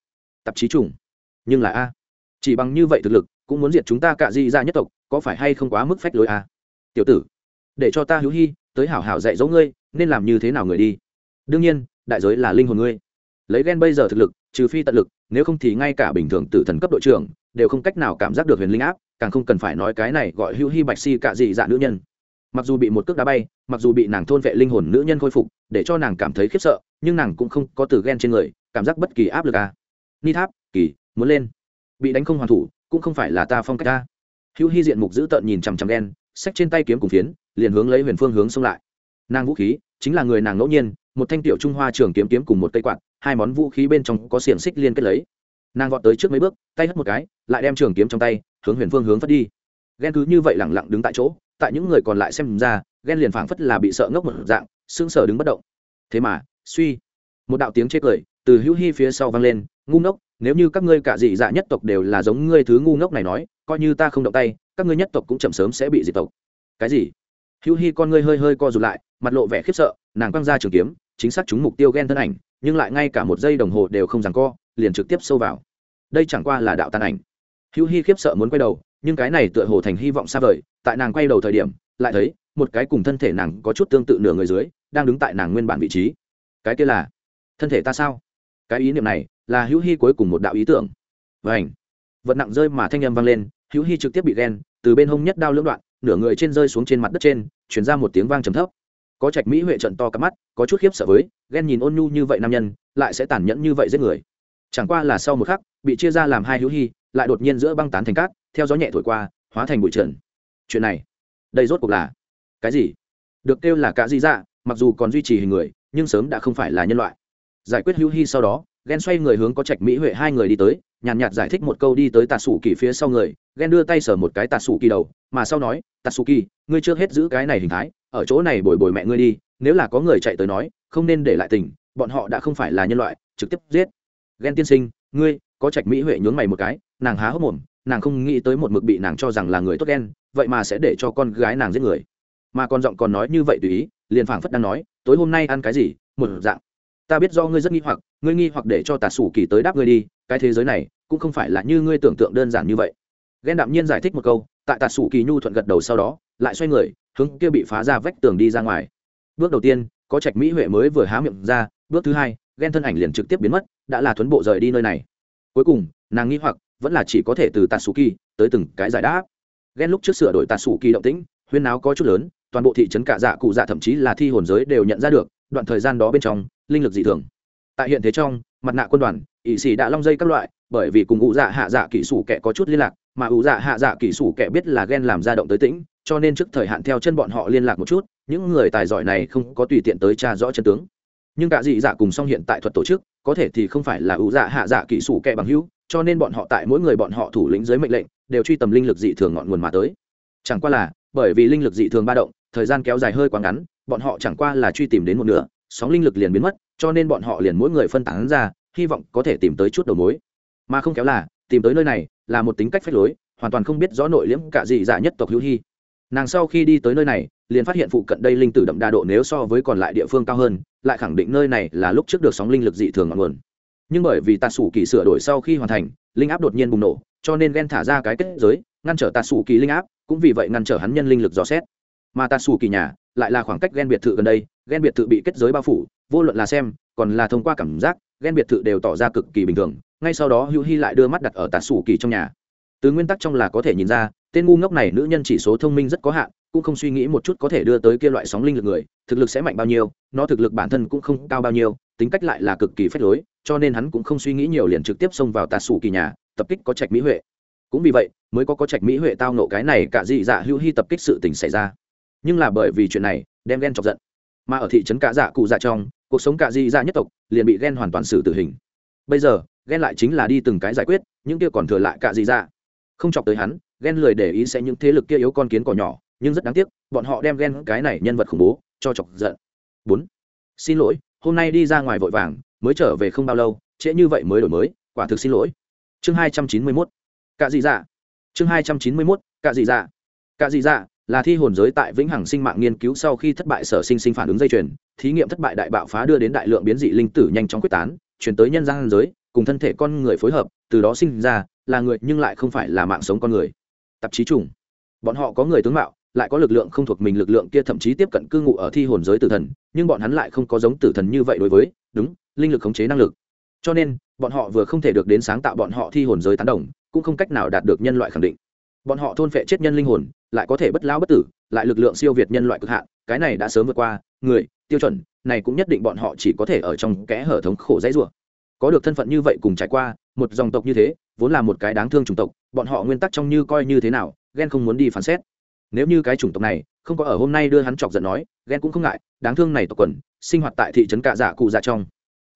S1: Tạp chí trùng. Nhưng là a, chỉ bằng như vậy thực lực, cũng muốn diệt chúng ta cạ dị dạ nhất tộc, có phải hay không quá mức phách lối a? Tiểu tử, để cho ta hữu hy tới hảo hảo dạy dỗ ngươi, nên làm như thế nào người đi? Đương nhiên, đại giới là linh hồn ngươi. Lấy ghen bây giờ thực lực, trừ phi tận lực nếu không thì ngay cả bình thường tử thần cấp đội trưởng đều không cách nào cảm giác được huyền linh áp, càng không cần phải nói cái này gọi hữu hy bạch si cạ dị dạ nữ nhân. Mặc dù bị một cước đá bay, mặc dù bị nàng thôn vệ linh hồn nữ nhân khôi phục, để cho nàng cảm thấy khiếp sợ, nhưng nàng cũng không có từ ghen trên người, cảm giác bất kỳ áp lực à. ni tháp, kỳ, muốn lên. Bị đánh không hoàn thủ, cũng không phải là ta phong cách ta. Hữu hy diện mục dữ tợn nhìn chằm chằm đen xách trên tay kiếm cùng phiến, liền hướng lấy huyền phương hướng xông lại. Nàng vũ khí, chính là người nàng ngẫu nhiên một thanh tiểu trung hoa trường kiếm kiếm cùng một cây quạt, hai món vũ khí bên trong có xiềng xích liên kết lấy. Nàng vọt tới trước mấy bước, tay hất một cái, lại đem trường kiếm trong tay, hướng huyền phương hướng phất đi. Ghen cứ như vậy lẳng lặng đứng tại chỗ, tại những người còn lại xem ra ghen liền phảng phất là bị sợ ngốc một dạng, sững sờ đứng bất động. Thế mà, suy, một đạo tiếng chê cười từ hữu hi phía sau vang lên, ngu ngốc, nếu như các ngươi cả dị dạ nhất tộc đều là giống ngươi thứ ngu ngốc này nói, coi như ta không động tay, các ngươi nhất tộc cũng chậm sớm sẽ bị diệt tộc. Cái gì? Hữu hi con ngươi hơi hơi co rụt lại, mặt lộ vẻ khiếp sợ, nàng quăng ra trường kiếm chính xác chúng mục tiêu ghen thân ảnh, nhưng lại ngay cả một giây đồng hồ đều không rằng co, liền trực tiếp sâu vào. Đây chẳng qua là đạo tàn ảnh. Hữu hy khiếp sợ muốn quay đầu, nhưng cái này tựa hồ thành hy vọng xa vời, tại nàng quay đầu thời điểm, lại thấy, một cái cùng thân thể nàng có chút tương tự nửa người dưới, đang đứng tại nàng nguyên bản vị trí. Cái kia là, thân thể ta sao? Cái ý niệm này, là hữu hy cuối cùng một đạo ý tưởng. Và ảnh vật nặng rơi mà thanh â m vang lên hữu hy trực tiếp bị ghen từ bên hông nhất đao lưỡng đoạn, nửa người trên rơi xuống trên mặt đất trên chuyển ra một tiếng vang trầm thấp có trạch mỹ huệ trận to cắp mắt, có chút khiếp sợ với, ghen nhìn ôn nhu như vậy nam nhân, lại sẽ tàn nhẫn như vậy giết người. Chẳng qua là sau một khắc, bị chia ra làm hai hữu hy, lại đột nhiên giữa băng tán thành cát, theo gió nhẹ thổi qua, hóa thành bụi trần. Chuyện này, đây rốt cuộc là cái gì? Được kêu là cả di dạ mặc dù còn duy trì hình người, nhưng sớm đã không phải là nhân loại. Giải quyết hữu hy sau đó, ghen xoay người hướng có trạch mỹ huệ hai người đi tới, nhàn nhạt giải thích một câu đi tới tà sủ kỳ phía sau người, ghen đưa tay sờ một cái tà sủ kỳ đầu, mà sau nói, tà sủ kỳ, ngươi chưa hết giữ cái này hình thái ở chỗ này bồi bồi mẹ ngươi đi, nếu là có người chạy tới nói, không nên để lại tình, bọn họ đã không phải là nhân loại, trực tiếp giết. Ghen tiên sinh, ngươi, có trạch mỹ huệ nhún mày một cái, nàng há hốc mồm, nàng không nghĩ tới một mực bị nàng cho rằng là người tốt ghen, vậy mà sẽ để cho con gái nàng giết người. Mà con giọng còn nói như vậy tùy ý, liền phảng phất đang nói, tối hôm nay ăn cái gì? Một dạng. Ta biết do ngươi rất nghi hoặc, ngươi nghi hoặc để cho tà sủ kỳ tới đáp ngươi đi, cái thế giới này cũng không phải là như ngươi tưởng tượng đơn giản như vậy. Ghen đạm nhiên giải thích một câu, tại tà sủ kỳ nhu thuận gật đầu sau đó, lại xoay người hướng kia bị phá ra vách tường đi ra ngoài. Bước đầu tiên, có trạch mỹ huệ mới vừa há miệng ra, bước thứ hai, ghen thân ảnh liền trực tiếp biến mất, đã là thuấn bộ rời đi nơi này. Cuối cùng, nàng nghi hoặc, vẫn là chỉ có thể từ tà sủ kỳ tới từng cái giải đáp. Ghen lúc trước sửa đổi tà sủ kỳ động tĩnh, huyên náo có chút lớn, toàn bộ thị trấn cả dạ cụ dạ thậm chí là thi hồn giới đều nhận ra được, đoạn thời gian đó bên trong, linh lực dị thường. Tại hiện thế trong, mặt nạ quân đoàn ỵ sĩ đã long dây các loại bởi vì cùng ủ dạ hạ dạ kỹ sủ kẻ có chút liên lạc, mà ủ dạ hạ dạ kỹ sủ kẻ biết là ghen làm ra động tới tĩnh, cho nên trước thời hạn theo chân bọn họ liên lạc một chút, những người tài giỏi này không có tùy tiện tới tra rõ chân tướng. Nhưng cả dị dạ cùng song hiện tại thuật tổ chức, có thể thì không phải là ủ dạ hạ dạ kỹ sủ kẻ bằng hữu, cho nên bọn họ tại mỗi người bọn họ thủ lĩnh dưới mệnh lệnh, đều truy tầm linh lực dị thường ngọn nguồn mà tới. Chẳng qua là, bởi vì linh lực dị thường ba động, thời gian kéo dài hơi quá ngắn, bọn họ chẳng qua là truy tìm đến một nửa, sóng linh lực liền biến mất, cho nên bọn họ liền mỗi người phân tán ra, hy vọng có thể tìm tới chút đầu mối mà không kéo là, tìm tới nơi này là một tính cách phách lối, hoàn toàn không biết rõ nội liễm cả dị dạ nhất tộc hữu hy. Nàng sau khi đi tới nơi này, liền phát hiện phụ cận đây linh tử đậm đa độ nếu so với còn lại địa phương cao hơn, lại khẳng định nơi này là lúc trước được sóng linh lực dị thường ngọn nguồn. Nhưng bởi vì tà sủ kỳ sửa đổi sau khi hoàn thành, linh áp đột nhiên bùng nổ, cho nên ghen thả ra cái kết giới, ngăn trở tà sủ kỳ linh áp, cũng vì vậy ngăn trở hắn nhân linh lực dò xét. Mà tà sủ kỳ nhà lại là khoảng cách ghen biệt thự gần đây ghen biệt thự bị kết giới bao phủ, vô luận là xem, còn là thông qua cảm giác ghen biệt thự đều tỏ ra cực kỳ bình thường ngay sau đó hữu hy lại đưa mắt đặt ở tạ sủ kỳ trong nhà. Từ nguyên tắc trong là có thể nhìn ra, tên ngu ngốc này nữ nhân chỉ số thông minh rất có hạn, cũng không suy nghĩ một chút có thể đưa tới kia loại sóng linh lực người, thực lực sẽ mạnh bao nhiêu, nó thực lực bản thân cũng không cao bao nhiêu, tính cách lại là cực kỳ phép lối, cho nên hắn cũng không suy nghĩ nhiều liền trực tiếp xông vào tà sủ kỳ nhà, tập kích có trạch mỹ huệ. Cũng vì vậy, mới có có trạch mỹ huệ tao nộ cái này cả dị dạ hữu hy tập kích sự tình xảy ra. Nhưng là bởi vì chuyện này, đem ghen chọc giận. Mà ở thị trấn cả dạ cụ dạ trong, cuộc sống cả dị dạ nhất tộc liền bị ghen hoàn toàn xử tử hình. Bây giờ ghen lại chính là đi từng cái giải quyết, những kia còn thừa lại cả gì ra. Không chọc tới hắn, ghen lười để ý sẽ những thế lực kia yếu con kiến cỏ nhỏ, nhưng rất đáng tiếc, bọn họ đem ghen cái này nhân vật khủng bố, cho chọc giận. Bốn, xin lỗi, hôm nay đi ra ngoài vội vàng, mới trở về không bao lâu, trễ như vậy mới đổi mới, quả thực xin lỗi. Chương hai trăm chín mươi mốt, cạ dị dạ. Chương hai trăm chín mươi mốt, cạ dị dạ. Cạ dị dạ là thi hồn giới tại vĩnh hằng sinh mạng nghiên cứu sau khi thất bại sở sinh sinh phản ứng dây chuyền, thí nghiệm thất bại đại bạo phá đưa đến đại lượng biến dị linh tử nhanh chóng quyết tán, chuyển tới nhân gian giới cùng thân thể con người phối hợp, từ đó sinh ra, là người nhưng lại không phải là mạng sống con người. Tạp chí trùng. Bọn họ có người tướng mạo, lại có lực lượng không thuộc mình lực lượng kia thậm chí tiếp cận cư ngụ ở thi hồn giới tử thần, nhưng bọn hắn lại không có giống tử thần như vậy đối với, đúng, linh lực khống chế năng lực. Cho nên, bọn họ vừa không thể được đến sáng tạo bọn họ thi hồn giới tán đồng, cũng không cách nào đạt được nhân loại khẳng định. Bọn họ thôn phệ chết nhân linh hồn, lại có thể bất lao bất tử, lại lực lượng siêu việt nhân loại cực hạn, cái này đã sớm vượt qua, người, tiêu chuẩn, này cũng nhất định bọn họ chỉ có thể ở trong kẽ hở thống khổ dãy rủa có được thân phận như vậy cùng trải qua, một dòng tộc như thế, vốn là một cái đáng thương chủng tộc, bọn họ nguyên tắc trong như coi như thế nào ghen không muốn đi phán xét. Nếu như cái chủng tộc này không có ở hôm nay đưa hắn chọc giận nói ghen cũng không ngại, đáng thương này tộc quần, sinh hoạt tại thị trấn cạ dạ cụ dạ trong.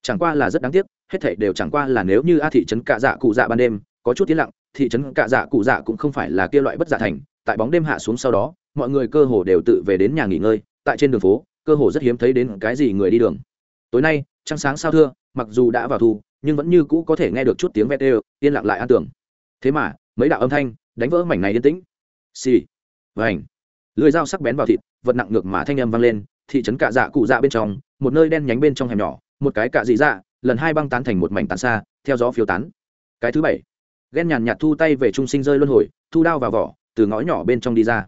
S1: Chẳng qua là rất đáng tiếc, hết thảy đều chẳng qua là nếu như a thị trấn cạ dạ cụ dạ ban đêm, có chút tiến lặng, thị trấn cạ dạ cụ dạ cũng không phải là kia loại bất dạ thành, tại bóng đêm hạ xuống sau đó, mọi người cơ hồ đều tự về đến nhà nghỉ ngơi, tại trên đường phố, cơ hồ rất hiếm thấy đến cái gì người đi đường. Tối nay, trăng sáng sao thưa mặc dù đã vào thu, nhưng vẫn như cũ có thể nghe được chút tiếng vét đều yên lặng lại an tưởng thế mà, mấy đạo âm thanh đánh vỡ mảnh này yên tĩnh. Xì. Vành. Lưới dao sắc bén vào thịt, vật nặng ngược mà thanh âm vang lên, thị trấn cạ dạ cụ dạ bên trong, một nơi đen nhánh bên trong hẻm nhỏ, một cái cạ dị dạ lần hai băng tán thành một mảnh tán xa, theo gió phiêu tán. Cái thứ bảy. Ghen nhàn nhạt thu tay về trung sinh rơi luân hồi, thu đao vào vỏ, từ ngõ nhỏ bên trong đi ra.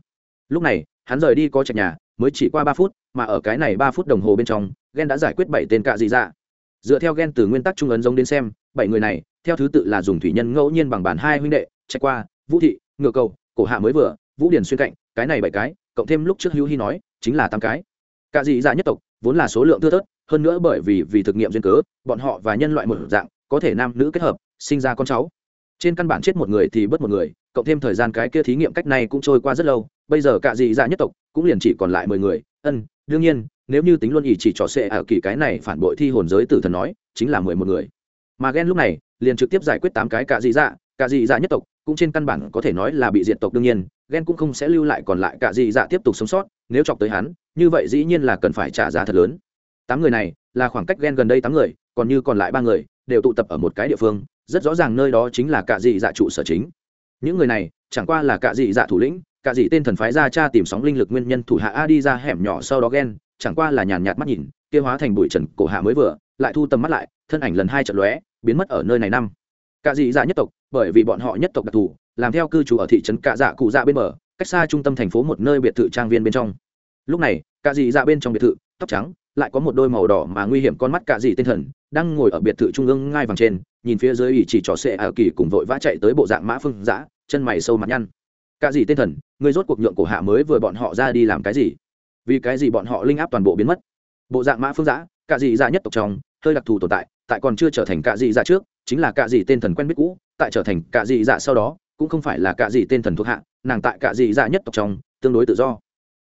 S1: Lúc này, hắn rời đi có trạch nhà, mới chỉ qua ba phút, mà ở cái này ba phút đồng hồ bên trong, ghen đã giải quyết bảy tên cạ dị dạ dựa theo ghen từ nguyên tắc trung ấn giống đến xem, bảy người này, theo thứ tự là dùng thủy nhân ngẫu nhiên bằng bản hai huynh đệ, chạy qua, vũ thị, ngựa cầu, cổ hạ mới vừa, vũ điển xuyên cạnh, cái này bảy cái, cộng thêm lúc trước hữu hy nói, chính là tám cái. Cả dị dạ nhất tộc, vốn là số lượng thưa thớt, hơn nữa bởi vì vì thực nghiệm duyên cớ, bọn họ và nhân loại một dạng, có thể nam nữ kết hợp, sinh ra con cháu. Trên căn bản chết một người thì bớt một người, cộng thêm thời gian cái kia thí nghiệm cách này cũng trôi qua rất lâu, bây giờ cả dị dạ nhất tộc cũng liền chỉ còn lại mười người, ân, đương nhiên nếu như tính luôn ý chỉ trò xệ ở kỳ cái này phản bội thi hồn giới tử thần nói, chính là mười một người. Mà ghen lúc này, liền trực tiếp giải quyết tám cái cả dị dạ cả dị dạ nhất tộc, cũng trên căn bản có thể nói là bị diệt tộc đương nhiên ghen cũng không sẽ lưu lại còn lại cả dị dạ tiếp tục sống sót, nếu chọc tới hắn, như vậy dĩ nhiên là cần phải trả giá thật lớn. Tám người này, là khoảng cách ghen gần đây tám người, còn như còn lại ba người, đều tụ tập ở một cái địa phương, rất rõ ràng nơi đó chính là cả dị dạ trụ sở chính. Những người này, chẳng qua là cả dị dạ thủ lĩnh cả dị tên thần phái ra cha tìm sóng linh lực nguyên nhân thủ hạ a đi ra hẻm nhỏ sau đó ghen chẳng qua là nhàn nhạt mắt nhìn kia hóa thành bụi trần cổ hạ mới vừa lại thu tầm mắt lại thân ảnh lần hai trận lóe biến mất ở nơi này năm. Cả dị dạ nhất tộc bởi vì bọn họ nhất tộc đặc thù làm theo cư trú ở thị trấn cạ dạ cụ dạ bên bờ cách xa trung tâm thành phố một nơi biệt thự trang viên bên trong. Lúc này cạ dị dạ bên trong biệt thự tóc trắng lại có một đôi màu đỏ mà nguy hiểm con mắt cạ dị tên thần đang ngồi ở biệt thự trung ương ngai vàng trên nhìn phía dưới ủy chỉ trò xệ ở kỳ cùng vội vã chạy tới bộ dạng mã phương dã, chân mày sâu mặt nhăn. Cạ dị tên thần người rốt cuộc nhượng cổ hạ mới vừa bọn họ ra đi làm cái gì? Vì cái gì bọn họ linh áp toàn bộ biến mất? Bộ dạng mã phương giã, cạ dị dạ nhất tộc trong, hơi đặc thù tồn tại tại còn chưa trở thành cạ dị dạ trước, chính là cạ dị tên thần quen biết cũ, tại trở thành cạ dị dạ sau đó, cũng không phải là cạ dị tên thần thuộc hạ, nàng tại cạ dị dạ nhất tộc trong, tương đối tự do.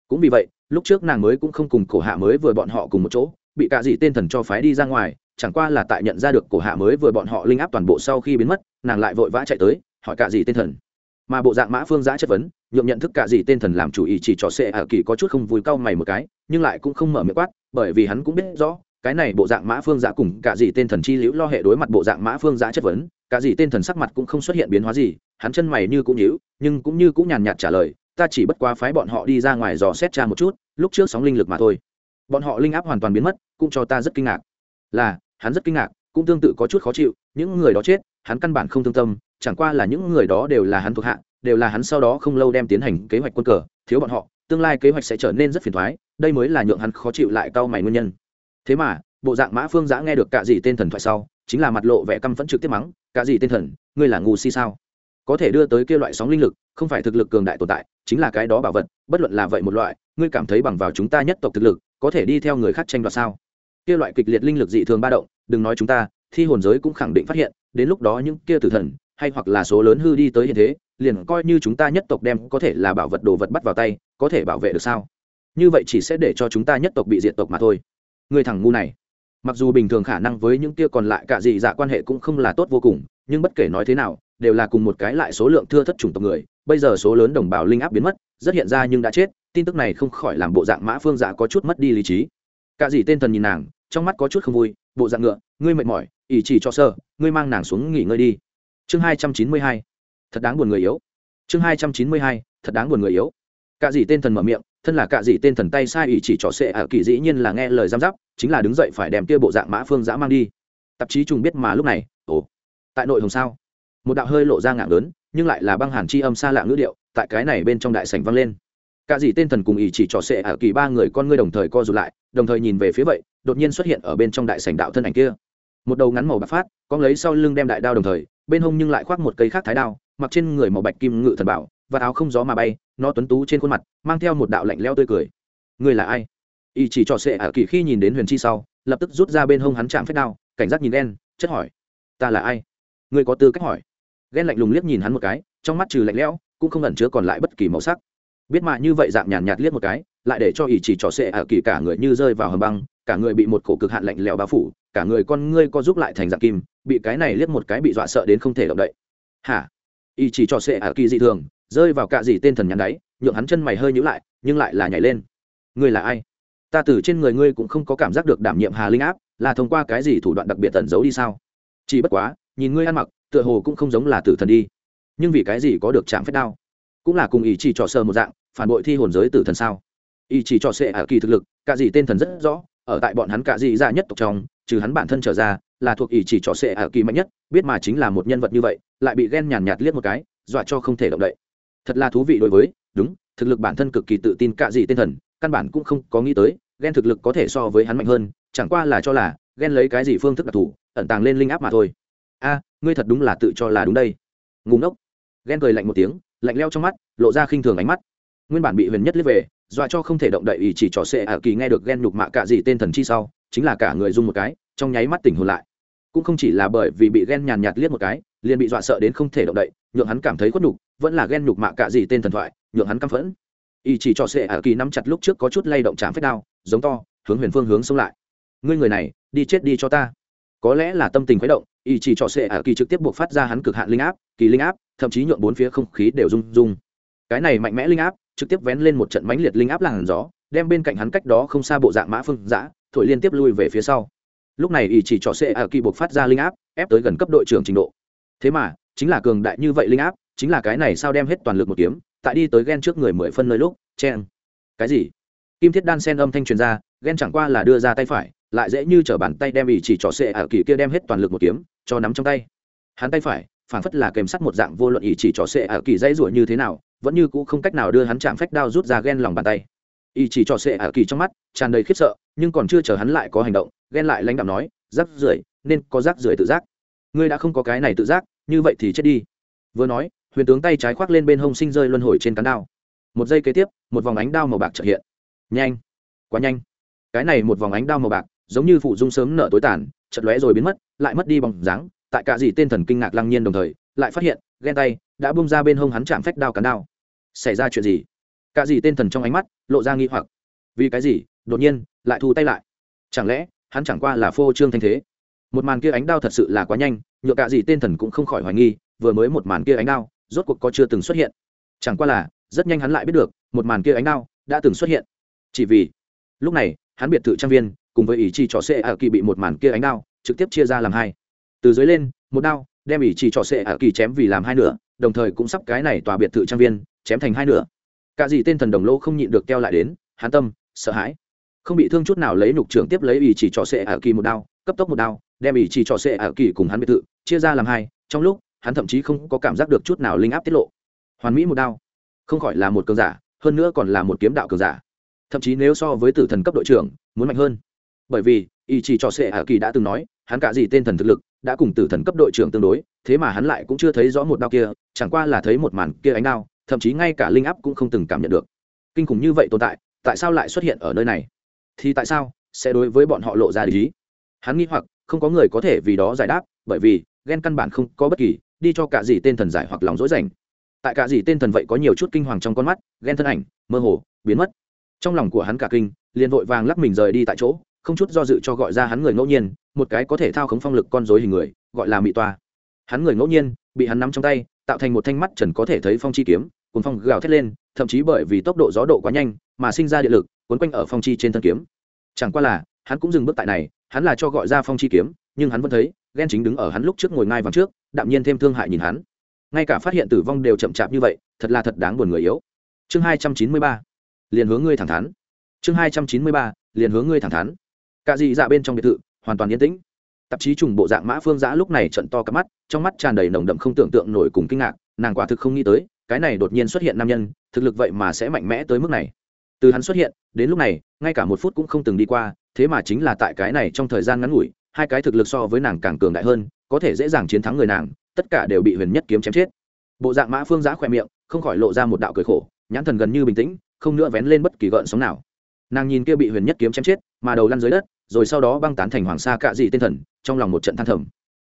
S1: Cũng vì vậy, lúc trước nàng mới cũng không cùng cổ hạ mới vừa bọn họ cùng một chỗ, bị cạ dị tên thần cho phái đi ra ngoài, chẳng qua là tại nhận ra được cổ hạ mới vừa bọn họ linh áp toàn bộ sau khi biến mất, nàng lại vội vã chạy tới, hỏi cạ dị tên thần mà bộ dạng mã phương giã chất vấn, nhượng nhận thức cả gì tên thần làm chủ ý chỉ cho xệ ả kỳ có chút không vui cau mày một cái, nhưng lại cũng không mở miệng quát, bởi vì hắn cũng biết rõ, cái này bộ dạng mã phương giã cùng cả gì tên thần chi liễu lo hệ đối mặt bộ dạng mã phương giã chất vấn, cả gì tên thần sắc mặt cũng không xuất hiện biến hóa gì, hắn chân mày như cũng nhíu, nhưng cũng như cũng nhàn nhạt trả lời, ta chỉ bất quá phái bọn họ đi ra ngoài dò xét tra một chút, lúc trước sóng linh lực mà thôi. Bọn họ linh áp hoàn toàn biến mất, cũng cho ta rất kinh ngạc. Là, hắn rất kinh ngạc, cũng tương tự có chút khó chịu, những người đó chết, hắn căn bản không thương tâm chẳng qua là những người đó đều là hắn thuộc hạ, đều là hắn sau đó không lâu đem tiến hành kế hoạch quân cờ, thiếu bọn họ, tương lai kế hoạch sẽ trở nên rất phiền thoái, đây mới là nhượng hắn khó chịu lại cau mày nguyên nhân. Thế mà, bộ dạng mã phương giã nghe được cả gì tên thần thoại sau, chính là mặt lộ vẻ căm phẫn trực tiếp mắng cả gì tên thần, ngươi là ngu si sao? Có thể đưa tới kia loại sóng linh lực, không phải thực lực cường đại tồn tại, chính là cái đó bảo vật, bất luận là vậy một loại, ngươi cảm thấy bằng vào chúng ta nhất tộc thực lực, có thể đi theo người khác tranh đoạt sao? Kia loại kịch liệt linh lực dị thường ba động, đừng nói chúng ta, thi hồn giới cũng khẳng định phát hiện, đến lúc đó những kia tử thần hay hoặc là số lớn hư đi tới hiện thế, liền coi như chúng ta nhất tộc đem có thể là bảo vật đồ vật bắt vào tay, có thể bảo vệ được sao? Như vậy chỉ sẽ để cho chúng ta nhất tộc bị diệt tộc mà thôi. Người thằng ngu này. Mặc dù bình thường khả năng với những kia còn lại cả gì dạ quan hệ cũng không là tốt vô cùng, nhưng bất kể nói thế nào, đều là cùng một cái lại số lượng thưa thất chủng tộc người. Bây giờ số lớn đồng bào linh áp biến mất, rất hiện ra nhưng đã chết, tin tức này không khỏi làm bộ dạng mã phương dạ có chút mất đi lý trí. Cả gì tên thần nhìn nàng, trong mắt có chút không vui, bộ dạng ngựa, ngươi mệt mỏi, ỷ chỉ cho sơ, ngươi mang nàng xuống nghỉ ngơi đi chương hai trăm chín mươi hai, thật đáng buồn người yếu. Chương hai trăm chín mươi hai, thật đáng buồn người yếu. Cả dị tên thần mở miệng, thân là cả dị tên thần tay sai ỷ chỉ trò sệ ả kỳ dĩ nhiên là nghe lời giam giáp, chính là đứng dậy phải đem kia bộ dạng mã phương giã mang đi. Tạp chí trùng biết mà lúc này, ồ, tại nội hồng sao? Một đạo hơi lộ ra ngạng lớn, nhưng lại là băng hàn chi âm xa lạ ngữ điệu, tại cái này bên trong đại sảnh vang lên. Cả dì tên thần cùng ỷ chỉ trò sệ ả kỳ ba người con ngươi đồng thời co rụt lại, đồng thời nhìn về phía vậy, đột nhiên xuất hiện ở bên trong đại sảnh đạo thân ảnh kia. Một đầu ngắn màu bạc phát con lấy sau lưng đem đại đao đồng thời bên hông nhưng lại khoác một cây khác thái đao, mặc trên người màu bạch kim ngự thần bảo, và áo không gió mà bay, nó tuấn tú trên khuôn mặt, mang theo một đạo lạnh leo tươi cười. Người là ai? Y chỉ trò sệ ả kỳ khi nhìn đến huyền chi sau, lập tức rút ra bên hông hắn chạm phép đao, cảnh giác nhìn đen chất hỏi. Ta là ai? Người có tư cách hỏi. Ghen lạnh lùng liếc nhìn hắn một cái, trong mắt trừ lạnh lẽo, cũng không ẩn chứa còn lại bất kỳ màu sắc. Biết mà như vậy dạng nhàn nhạt liếc một cái, lại để cho ỷ chỉ trò sệ ả kỳ cả người như rơi vào hầm băng, cả người bị một cổ cực hạn lạnh lẽo bao phủ, cả người con ngươi co giúp lại thành dạng kim bị cái này liếc một cái bị dọa sợ đến không thể động đậy. Hả? Y chỉ trò xệ ả kỳ dị thường, rơi vào cạ dị tên thần nhắn đáy, nhượng hắn chân mày hơi nhữ lại, nhưng lại là nhảy lên. Ngươi là ai? Ta từ trên người ngươi cũng không có cảm giác được đảm nhiệm hà linh áp, là thông qua cái gì thủ đoạn đặc biệt tẩn giấu đi sao? Chỉ bất quá, nhìn ngươi ăn mặc, tựa hồ cũng không giống là tử thần đi. Nhưng vì cái gì có được chạm phép đao? Cũng là cùng ý chỉ trò sơ một dạng, phản bội thi hồn giới tử thần sao? Ý chỉ trò sệ ả kỳ thực lực cả gì tên thần rất rõ, ở tại bọn hắn cả gì ra nhất tộc trong, trừ hắn bản thân trở ra là thuộc ý chỉ trò sệ ở kỳ mạnh nhất, biết mà chính là một nhân vật như vậy, lại bị ghen nhàn nhạt liếc một cái, dọa cho không thể động đậy. Thật là thú vị đối với, đúng, thực lực bản thân cực kỳ tự tin cả gì tên thần, căn bản cũng không có nghĩ tới, ghen thực lực có thể so với hắn mạnh hơn, chẳng qua là cho là, ghen lấy cái gì phương thức đặc thù, ẩn tàng lên linh áp mà thôi. A, ngươi thật đúng là tự cho là đúng đây. Ngùng ốc ghen cười lạnh một tiếng, lạnh leo trong mắt, lộ ra khinh thường ánh mắt. Nguyên bản bị huyền nhất liếc về, dọa cho không thể động đậy ý chỉ trò xệ ở kỳ nghe được ghen nhục mạ cả gì tên thần chi sau, chính là cả người dung một cái, trong nháy mắt tỉnh hồn lại cũng không chỉ là bởi vì bị ghen nhàn nhạt liếc một cái, liền bị dọa sợ đến không thể động đậy, nhượng hắn cảm thấy khuất nhục, vẫn là ghen nhục mạ cả gì tên thần thoại, nhượng hắn căm phẫn. Ý chỉ trò sệ ả kỳ nắm chặt lúc trước có chút lay động chạm phép đao, giống to, hướng huyền phương hướng xông lại. Ngươi người này, đi chết đi cho ta. Có lẽ là tâm tình khuấy động ý chỉ trò sệ ả kỳ trực tiếp buộc phát ra hắn cực hạn linh áp, kỳ linh áp, thậm chí nhượng bốn phía không khí đều rung rung. Cái này mạnh mẽ linh áp, trực tiếp vén lên một trận mãnh liệt linh áp làn gió, đem bên cạnh hắn cách đó không xa bộ dạng mã phương giã thổi liên tiếp lui về phía sau lúc này ý chỉ trò xệ ở kỳ buộc phát ra linh áp, ép tới gần cấp đội trưởng trình độ. Thế mà, chính là cường đại như vậy linh áp, chính là cái này sao đem hết toàn lực một kiếm, tại đi tới ghen trước người mười phân nơi lúc chen cái gì? Kim thiết đan sen âm thanh truyền ra ghen chẳng qua là đưa ra tay phải, lại dễ như t bàn tay đem ý chỉ trò xệ ở kỳ kia đem hết toàn lực một kiếm, cho nắm trong tay. Hắn tay phải, phản phất là kèm sắt một dạng vô luận ý chỉ trò xệ ở kỳ dãy ruổi như thế nào, vẫn như cũ không cách nào đưa hắn chạm phách đao rút ra ghen lòng bàn tay ý chỉ trò sệ ả kỳ trong mắt, tràn đầy khiếp sợ, nhưng còn chưa chờ hắn lại có hành động, ghen lại lãnh đạo nói rác rưởi, nên có rác rưởi tự giác. Ngươi đã không có cái này tự giác, như vậy thì chết đi. Vừa nói, huyền tướng tay trái khoác lên bên hông sinh rơi luân hồi trên cán đao. Một giây kế tiếp, một vòng ánh đao màu bạc trợ hiện. Nhanh! Quá nhanh! Cái này một vòng ánh đao màu bạc, giống như phụ dung sớm nở tối tàn chật lóe rồi biến mất, lại mất đi bóng dáng, tại cả gì tên thần kinh ngạc lăng nhiên đồng thời, lại phát hiện, ghen tay đã bung ra bên hông hắn chạm phách đao cán đao. Xảy ra chuyện gì? Cả gì tên thần trong ánh mắt lộ ra nghi hoặc. Vì cái gì? Đột nhiên, lại thu tay lại. Chẳng lẽ, hắn chẳng qua là phô trương thanh thế? Một màn kia ánh đao thật sự là quá nhanh, nhựa cả gì tên thần cũng không khỏi hoài nghi, vừa mới một màn kia ánh đao, rốt cuộc có chưa từng xuất hiện. Chẳng qua là, rất nhanh hắn lại biết được, một màn kia ánh đao đã từng xuất hiện. Chỉ vì, lúc này, hắn biệt thự trang viên, cùng với ý chi trò xệ ở kỳ bị một màn kia ánh đao trực tiếp chia ra làm hai. Từ dưới lên, một đao đem ý chi trò xệ ở kỳ chém vì làm hai nửa, đồng thời cũng sắp cái này tòa biệt thự trang viên chém thành hai nửa cả gì tên thần đồng lô không nhịn được keo lại đến hán tâm, sợ hãi. Không bị thương chút nào lấy nục trưởng tiếp lấy ý chỉ trò xệ ả kỳ một đao, cấp tốc một đao, đem ý chỉ trò xệ ả kỳ cùng hắn biệt thự, chia ra làm hai, trong lúc, hắn thậm chí không có cảm giác được chút nào linh áp tiết lộ. Hoàn mỹ một đao. Không khỏi là một cường giả, hơn nữa còn là một kiếm đạo cường giả. Thậm chí nếu so với tử thần cấp đội trưởng, muốn mạnh hơn. Bởi vì, ý chỉ trò sệ hạ kỳ đã từng nói, hắn cả gì tên thần thực lực, đã cùng tử thần cấp đội trưởng tương đối, thế mà hắn lại cũng chưa thấy rõ một đao kia, chẳng qua là thấy một màn kia ánh đao thậm chí ngay cả linh áp cũng không từng cảm nhận được. Kinh khủng như vậy tồn tại tại sao lại xuất hiện ở nơi này? Thì tại sao sẽ đối với bọn họ lộ ra lý? Hắn nghĩ hoặc, không có người có thể vì đó giải đáp, bởi vì ghen căn bản không có bất kỳ, đi cho cả gì tên thần giải hoặc lòng dối rảnh. Tại cả gì tên thần vậy có nhiều chút kinh hoàng trong con mắt ghen thân ảnh, mơ hồ, biến mất. Trong lòng của hắn cả kinh, liền vội vàng lắc mình rời đi tại chỗ, không chút do dự cho gọi ra hắn người ngẫu nhiên, một cái có thể thao khống phong lực con dối hình người, gọi là mị toa. Hắn người ngẫu nhiên, bị hắn nắm trong tay tạo thành một thanh mắt trần có thể thấy phong chi kiếm, cuốn phong gào thét lên, thậm chí bởi vì tốc độ gió độ quá nhanh mà sinh ra điện lực, cuốn quanh ở phong chi trên thân kiếm. Chẳng qua là, hắn cũng dừng bước tại này, hắn là cho gọi ra phong chi kiếm, nhưng hắn vẫn thấy ghen chính đứng ở hắn lúc trước ngồi ngai vàng trước, đạm nhiên thêm thương hại nhìn hắn. Ngay cả phát hiện tử vong đều chậm chạp như vậy, thật là thật đáng buồn người yếu. Chương hai trăm chín mươi ba, liền hướng ngươi thẳng thắn. Chương hai trăm chín mươi ba, liền hướng ngươi thẳng thắn. Cả dị dạ bên trong biệt thự, hoàn toàn yên tĩnh tạp chí trùng bộ dạng mã phương giã lúc này trận to cắp mắt, trong mắt tràn đầy nồng đậm không tưởng tượng nổi cùng kinh ngạc, nàng quả thực không nghĩ tới, cái này đột nhiên xuất hiện nam nhân, thực lực vậy mà sẽ mạnh mẽ tới mức này. Từ hắn xuất hiện, đến lúc này, ngay cả một phút cũng không từng đi qua, thế mà chính là tại cái này trong thời gian ngắn ngủi, hai cái thực lực so với nàng càng cường đại hơn, có thể dễ dàng chiến thắng người nàng, tất cả đều bị huyền nhất kiếm chém chết. Bộ dạng mã phương giã khỏe miệng, không khỏi lộ ra một đạo cười khổ, nhãn thần gần như bình tĩnh, không nữa vén lên bất kỳ gợn sóng nào. Nàng nhìn kia bị huyền nhất kiếm chém chết, mà đầu lăn dưới đất, rồi sau đó băng tán thành hoàng sa cạ dị tên thần trong lòng một trận than thầm.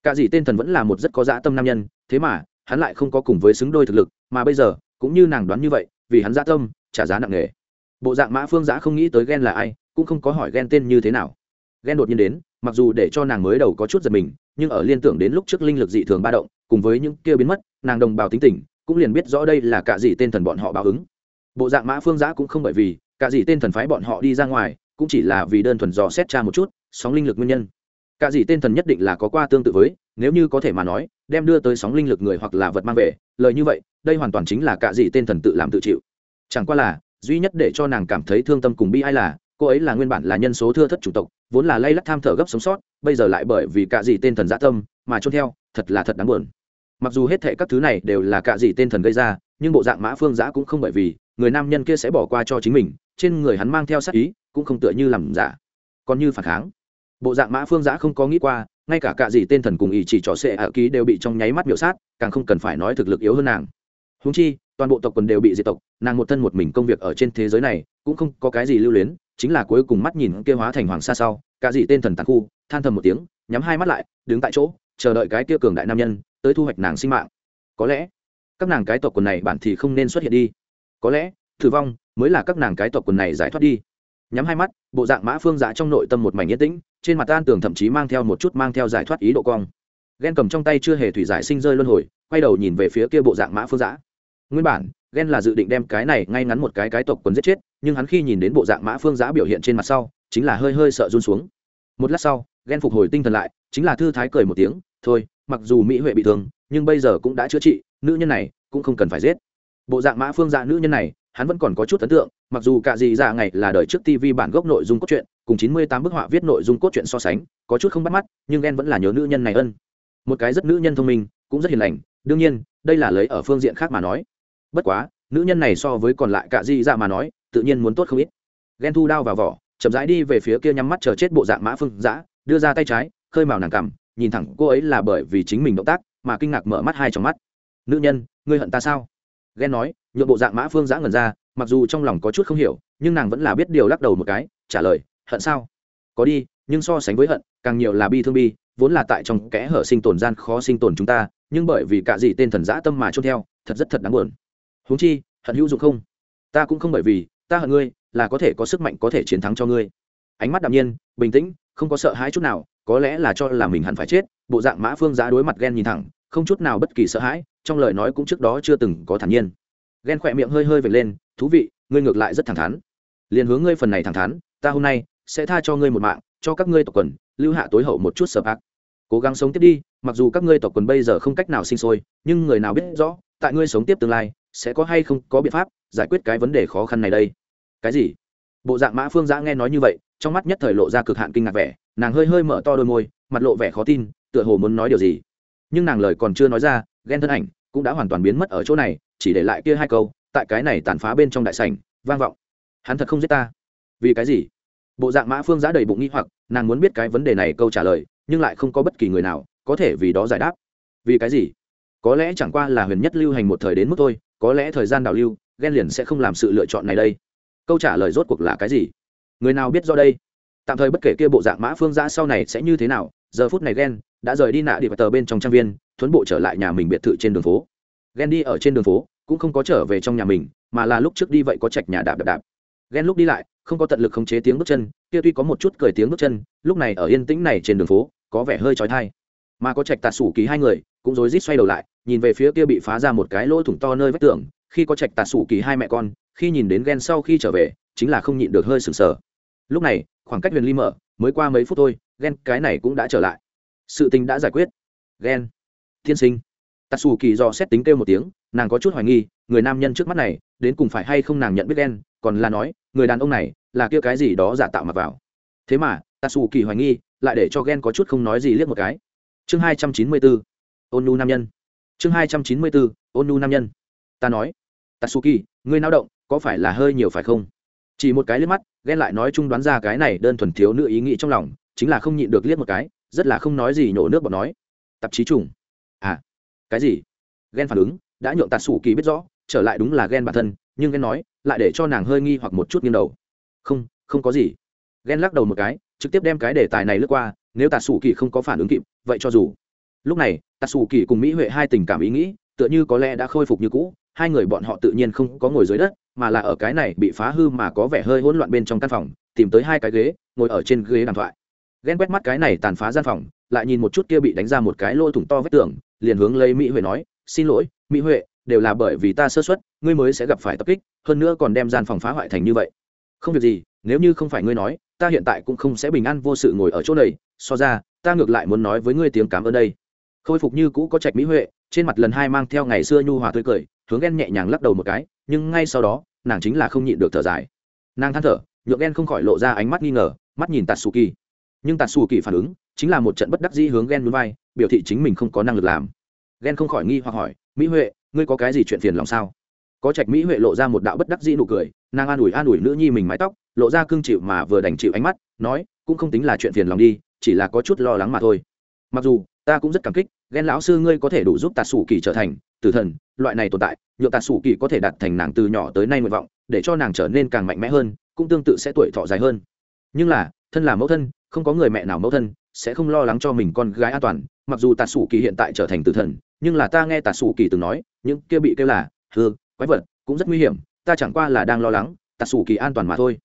S1: Cả dì tên thần vẫn là một rất có dã tâm nam nhân, thế mà, hắn lại không có cùng với xứng đôi thực lực, mà bây giờ, cũng như nàng đoán như vậy, vì hắn dã tâm, trả giá nặng nề. Bộ dạng mã phương giã không nghĩ tới ghen là ai, cũng không có hỏi ghen tên như thế nào. Ghen đột nhiên đến, mặc dù để cho nàng mới đầu có chút giật mình, nhưng ở liên tưởng đến lúc trước linh lực dị thường ba động, cùng với những kia biến mất, nàng đồng bào tính tình, cũng liền biết rõ đây là cả dì tên thần bọn họ báo ứng. Bộ dạng mã phương giã cũng không bởi vì, cả dì tên thần phái bọn họ đi ra ngoài, cũng chỉ là vì đơn thuần dò xét tra một chút, sóng linh lực nguyên nhân cả gì tên thần nhất định là có qua tương tự với, nếu như có thể mà nói, đem đưa tới sóng linh lực người hoặc là vật mang về, lời như vậy, đây hoàn toàn chính là cả gì tên thần tự làm tự chịu. Chẳng qua là, duy nhất để cho nàng cảm thấy thương tâm cùng bi ai là, cô ấy là nguyên bản là nhân số thưa thất chủng tộc, vốn là lay lắc tham thở gấp sống sót, bây giờ lại bởi vì cả gì tên thần dã tâm mà trôn theo, thật là thật đáng buồn. Mặc dù hết thệ các thứ này đều là cả gì tên thần gây ra, nhưng bộ dạng mã phương giã cũng không bởi vì, người nam nhân kia sẽ bỏ qua cho chính mình, trên người hắn mang theo sát ý, cũng không tựa như làm giả. Còn như phản kháng bộ dạng mã phương giã không có nghĩ qua, ngay cả cả gì tên thần cùng ý chỉ trò xệ hạ ký đều bị trong nháy mắt miểu sát, càng không cần phải nói thực lực yếu hơn nàng. Húng chi, toàn bộ tộc quần đều bị diệt tộc, nàng một thân một mình công việc ở trên thế giới này, cũng không có cái gì lưu luyến, chính là cuối cùng mắt nhìn kia hóa thành hoàng sa sau cả gì tên thần tàn khu, than thầm một tiếng, nhắm hai mắt lại, đứng tại chỗ, chờ đợi cái kia cường đại nam nhân tới thu hoạch nàng sinh mạng. Có lẽ, các nàng cái tộc quần này bản thì không nên xuất hiện đi. Có lẽ, thử vong mới là các nàng cái tộc quần này giải thoát đi. Nhắm hai mắt, bộ dạng mã phương giã trong nội tâm một mảnh yên tĩnh trên mặt an tường thậm chí mang theo một chút mang theo giải thoát ý độ cong. Ghen cầm trong tay chưa hề thủy giải sinh rơi luân hồi, quay đầu nhìn về phía kia bộ dạng mã phương giã. Nguyên bản ghen là dự định đem cái này ngay ngắn một cái cái tộc quần giết chết, nhưng hắn khi nhìn đến bộ dạng mã phương giã biểu hiện trên mặt sau, chính là hơi hơi sợ run xuống. Một lát sau ghen phục hồi tinh thần lại, chính là thư thái cười một tiếng, thôi, mặc dù mỹ huệ bị thương, nhưng bây giờ cũng đã chữa trị, nữ nhân này cũng không cần phải giết. Bộ dạng mã phương dạ nữ nhân này hắn vẫn còn có chút ấn tượng, mặc dù cả gì dạ ngày là đời trước tv bản gốc nội dung cốt truyện, cùng chín mươi tám bức họa viết nội dung cốt truyện so sánh, có chút không bắt mắt, nhưng ghen vẫn là nhớ nữ nhân này ân. Một cái rất nữ nhân thông minh, cũng rất hiền lành, đương nhiên, đây là lấy ở phương diện khác mà nói. Bất quá, nữ nhân này so với còn lại cả gì dạ mà nói, tự nhiên muốn tốt không ít. Ghen thu đao vào vỏ, chậm rãi đi về phía kia nhắm mắt chờ chết bộ dạng mã phương dã, đưa ra tay trái, khơi màu nàng cằm, nhìn thẳng cô ấy là bởi vì chính mình động tác mà kinh ngạc mở mắt hai trong mắt. Nữ nhân, ngươi hận ta sao? Ghen nói, nhượng bộ dạng mã phương giã ngần ra, mặc dù trong lòng có chút không hiểu, nhưng nàng vẫn là biết điều lắc đầu một cái, trả lời, hận sao? Có đi, nhưng so sánh với hận, càng nhiều là bi thương bi, vốn là tại trong kẽ hở sinh tồn gian khó sinh tồn chúng ta, nhưng bởi vì cả gì tên thần giã tâm mà trôn theo, thật rất thật đáng buồn. Huống chi, hận hữu dụng không? Ta cũng không bởi vì, ta hận ngươi, là có thể có sức mạnh có thể chiến thắng cho ngươi. Ánh mắt đạm nhiên, bình tĩnh, không có sợ hãi chút nào, có lẽ là cho là mình hẳn phải chết, bộ dạng mã phương giã đối mặt ghen nhìn thẳng, không chút nào bất kỳ sợ hãi trong lời nói cũng trước đó chưa từng có thản nhiên. Ghen khỏe miệng hơi hơi vệt lên, thú vị, ngươi ngược lại rất thẳng thắn. Liền hướng ngươi phần này thẳng thắn, ta hôm nay sẽ tha cho ngươi một mạng, cho các ngươi tộc quần, lưu hạ tối hậu một chút sở ác cố gắng sống tiếp đi, mặc dù các ngươi tộc quần bây giờ không cách nào sinh sôi, nhưng người nào biết rõ, tại ngươi sống tiếp tương lai, sẽ có hay không có biện pháp giải quyết cái vấn đề khó khăn này đây. Cái gì? Bộ dạng mã phương giã nghe nói như vậy, trong mắt nhất thời lộ ra cực hạn kinh ngạc vẻ, nàng hơi hơi mở to đôi môi, mặt lộ vẻ khó tin, tựa hồ muốn nói điều gì. Nhưng nàng lời còn chưa nói ra, ghen thân ảnh cũng đã hoàn toàn biến mất ở chỗ này, chỉ để lại kia hai câu, tại cái này tàn phá bên trong đại sảnh, vang vọng. Hắn thật không giết ta. Vì cái gì? Bộ dạng mã phương giã đầy bụng nghi hoặc, nàng muốn biết cái vấn đề này câu trả lời, nhưng lại không có bất kỳ người nào có thể vì đó giải đáp. Vì cái gì? Có lẽ chẳng qua là huyền nhất lưu hành một thời đến mức thôi, có lẽ thời gian đào lưu, ghen liền sẽ không làm sự lựa chọn này đây. Câu trả lời rốt cuộc là cái gì? Người nào biết do đây? Tạm thời bất kể kia bộ dạng mã phương giã sau này sẽ như thế nào, giờ phút này ghen đã rời đi nạ đi vào tờ bên trong trang viên thuấn bộ trở lại nhà mình biệt thự trên đường phố. Ghen đi ở trên đường phố, cũng không có trở về trong nhà mình, mà là lúc trước đi vậy có chạch nhà đạp đạp đạp. Ghen lúc đi lại, không có tận lực khống chế tiếng bước chân, kia tuy có một chút cười tiếng bước chân, lúc này ở yên tĩnh này trên đường phố, có vẻ hơi trói thai mà có trạch tạt sủ ký hai người, cũng rối rít xoay đầu lại, nhìn về phía kia bị phá ra một cái lỗ thủng to nơi vách tường, khi có trạch tạt sủ kỳ hai mẹ con, khi nhìn đến ghen sau khi trở về, chính là không nhịn được hơi sừng sờ. Lúc này, khoảng cách huyền ly mở, mới qua mấy phút thôi ghen cái này cũng đã trở lại. Sự tình đã giải quyết. Ghen tiên sinh. Tạ xù kỳ do xét tính kêu một tiếng, nàng có chút hoài nghi, người nam nhân trước mắt này, đến cùng phải hay không nàng nhận biết đen, còn là nói, người đàn ông này, là kia cái gì đó giả tạo mặc vào. Thế mà tạ xù kỳ hoài nghi, lại để cho ghen có chút không nói gì liếc một cái. Chương hai trăm chín mươi bốn ôn nu nam nhân. Chương hai trăm chín mươi bốn ôn nu nam nhân. Ta nói, tatsuki, ngươi nao động, có phải là hơi nhiều phải không? Chỉ một cái liếc mắt ghen lại nói chung đoán ra cái này đơn thuần thiếu nữ ý nghĩ trong lòng, chính là không nhịn được liếc một cái, rất là không nói gì nhổ nước bọt nói. Tạp chí trùng à cái gì? Ghen phản ứng, đã nhượng tạt sủ kỳ biết rõ, trở lại đúng là ghen bản thân, nhưng ghen nói, lại để cho nàng hơi nghi hoặc một chút nghiêng đầu. Không không có gì. Ghen lắc đầu một cái, trực tiếp đem cái đề tài này lướt qua, nếu tạt sủ kỳ không có phản ứng kịp, vậy cho dù. Lúc này, tạt sủ kỳ cùng mỹ huệ hai tình cảm ý nghĩ, tựa như có lẽ đã khôi phục như cũ, hai người bọn họ tự nhiên không có ngồi dưới đất, mà là ở cái này bị phá hư mà có vẻ hơi hỗn loạn bên trong căn phòng, tìm tới hai cái ghế, ngồi ở trên ghế đàm thoại. Ghen quét mắt cái này tàn phá gian phòng, lại nhìn một chút kia bị đánh ra một cái lỗ thủng to vết tường liền hướng lấy mỹ huệ nói, xin lỗi, mỹ huệ, đều là bởi vì ta sơ xuất ngươi mới sẽ gặp phải tập kích, hơn nữa còn đem gian phòng phá hoại thành như vậy. Không việc gì, nếu như không phải ngươi nói, ta hiện tại cũng không sẽ bình an vô sự ngồi ở chỗ này, so ra, ta ngược lại muốn nói với ngươi tiếng cảm ơn đây. Khôi phục như cũ có trạch mỹ huệ, trên mặt lần hai mang theo ngày xưa nhu hòa tươi cười, hướng ghen nhẹ nhàng lắc đầu một cái, nhưng ngay sau đó, nàng chính là không nhịn được thở dài. Nàng than thở, nhượng ghen không khỏi lộ ra ánh mắt nghi ngờ, mắt nhìn tatsuki nhưng tatsuki phản ứng chính là một trận bất đắc dĩ hướng ghen núi vai, biểu thị chính mình không có năng lực làm. Ghen không khỏi nghi hoặc hỏi, mỹ huệ, ngươi có cái gì chuyện phiền lòng sao? Có trạch mỹ huệ lộ ra một đạo bất đắc dĩ nụ cười, nàng an ủi an ủi nữ nhi mình mái tóc, lộ ra cương chịu mà vừa đành chịu ánh mắt, nói, cũng không tính là chuyện phiền lòng đi, chỉ là có chút lo lắng mà thôi. Mặc dù, ta cũng rất cảm kích ghen lão sư ngươi có thể đủ giúp tạt sủ kỳ trở thành tử thần, loại này tồn tại nhựa tạt sủ kỳ có thể đặt thành nàng từ nhỏ tới nay nguyện vọng, để cho nàng trở nên càng mạnh mẽ hơn, cũng tương tự sẽ tuổi thọ dài hơn. Nhưng là, thân là mẫu thân không có người mẹ nào mẫu thân, sẽ không lo lắng cho mình con gái an toàn. Mặc dù tạt sủ kỳ hiện tại trở thành tử thần, nhưng là ta nghe tạt sủ kỳ từng nói, những kia bị kêu là hư quái vật, cũng rất nguy hiểm, ta chẳng qua là đang lo lắng, tạt sủ kỳ an toàn mà thôi.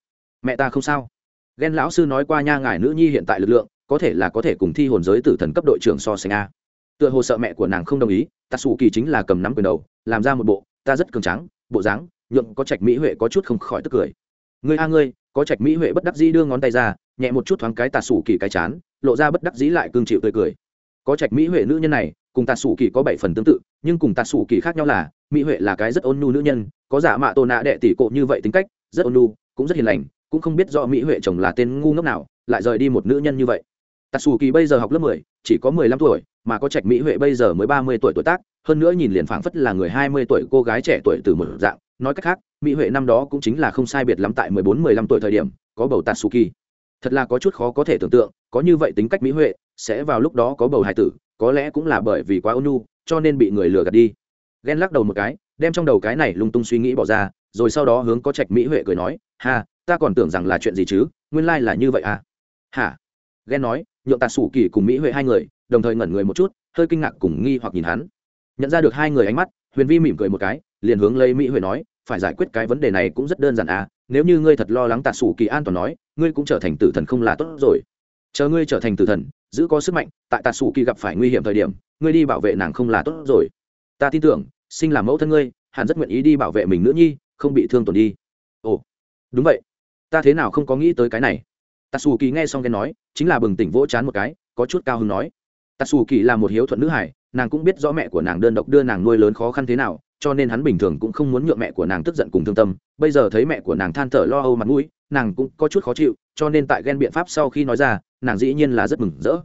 S1: Mẹ ta không sao. Ghen lão sư nói qua nha ngài nữ nhi hiện tại lực lượng, có thể là có thể cùng thi hồn giới tử thần cấp đội trưởng so sánh a. Tựa hồ sợ mẹ của nàng không đồng ý, tạt sủ kỳ chính là cầm nắm quyền đầu, làm ra một bộ, ta rất cường trắng bộ dáng nhượng có trạch mỹ huệ có chút không khỏi tức cười. Ngươi a ngươi có trạch mỹ huệ bất đắc dĩ đưa ngón tay ra, nhẹ một chút thoáng cái tà sủ kỳ cái chán, lộ ra bất đắc dĩ lại cương chịu tươi cười. Có trạch mỹ huệ nữ nhân này, cùng tà sủ kỳ có bảy phần tương tự, nhưng cùng tà sủ kỳ khác nhau là, mỹ huệ là cái rất ôn nhu nữ nhân, có giả mạ tôn nạ đệ tỷ cộ như vậy tính cách, rất ôn nhu, cũng rất hiền lành, cũng không biết do mỹ huệ chồng là tên ngu ngốc nào, lại rời đi một nữ nhân như vậy. Tà sủ kỳ bây giờ học lớp mười, chỉ có mười lăm tuổi, mà có trạch mỹ huệ bây giờ mới ba mươi tuổi tuổi tác, hơn nữa nhìn liền phảng phất là người hai mươi tuổi cô gái trẻ tuổi từ một dạng nói cách khác, mỹ huệ năm đó cũng chính là không sai biệt lắm tại mười bốn, mười lăm tuổi thời điểm, có bầu tạt su kỳ thật là có chút khó có thể tưởng tượng, có như vậy tính cách mỹ huệ, sẽ vào lúc đó có bầu hài tử, có lẽ cũng là bởi vì quá ôn nhu, cho nên bị người lừa gạt đi. Ghen lắc đầu một cái, đem trong đầu cái này lung tung suy nghĩ bỏ ra, rồi sau đó hướng có trạch mỹ huệ cười nói, ha, ta còn tưởng rằng là chuyện gì chứ, nguyên lai là như vậy à? Hả? Ghen nói, nhượng tạt sủ kỳ cùng mỹ huệ hai người, đồng thời ngẩn người một chút, hơi kinh ngạc cùng nghi hoặc nhìn hắn. Nhận ra được hai người ánh mắt, huyền vi mỉm cười một cái, liền hướng lấy mỹ huệ nói phải giải quyết cái vấn đề này cũng rất đơn giản à nếu như ngươi thật lo lắng Tạ sủ kỳ an toàn nói, ngươi cũng trở thành tử thần không là tốt rồi. Chờ ngươi trở thành tử thần, giữ có sức mạnh, tại Tạ sủ kỳ gặp phải nguy hiểm thời điểm, ngươi đi bảo vệ nàng không là tốt rồi. Ta tin tưởng, sinh làm mẫu thân ngươi, hẳn rất nguyện ý đi bảo vệ mình nữ nhi, không bị thương tổn đi. Ồ, đúng vậy. Ta thế nào không có nghĩ tới cái này? Tạ Sủ Kỳ nghe xong cái nói, chính là bừng tỉnh vỗ chán một cái, có chút cao hứng nói. Tạ Sủ Kỳ là một hiếu thuận nữ hải, nàng cũng biết rõ mẹ của nàng đơn độc đưa nàng nuôi lớn khó khăn thế nào cho nên hắn bình thường cũng không muốn nhượng mẹ của nàng tức giận cùng thương tâm. Bây giờ thấy mẹ của nàng than thở lo âu mặt mũi, nàng cũng có chút khó chịu, cho nên tại ghen biện pháp sau khi nói ra, nàng dĩ nhiên là rất mừng rỡ.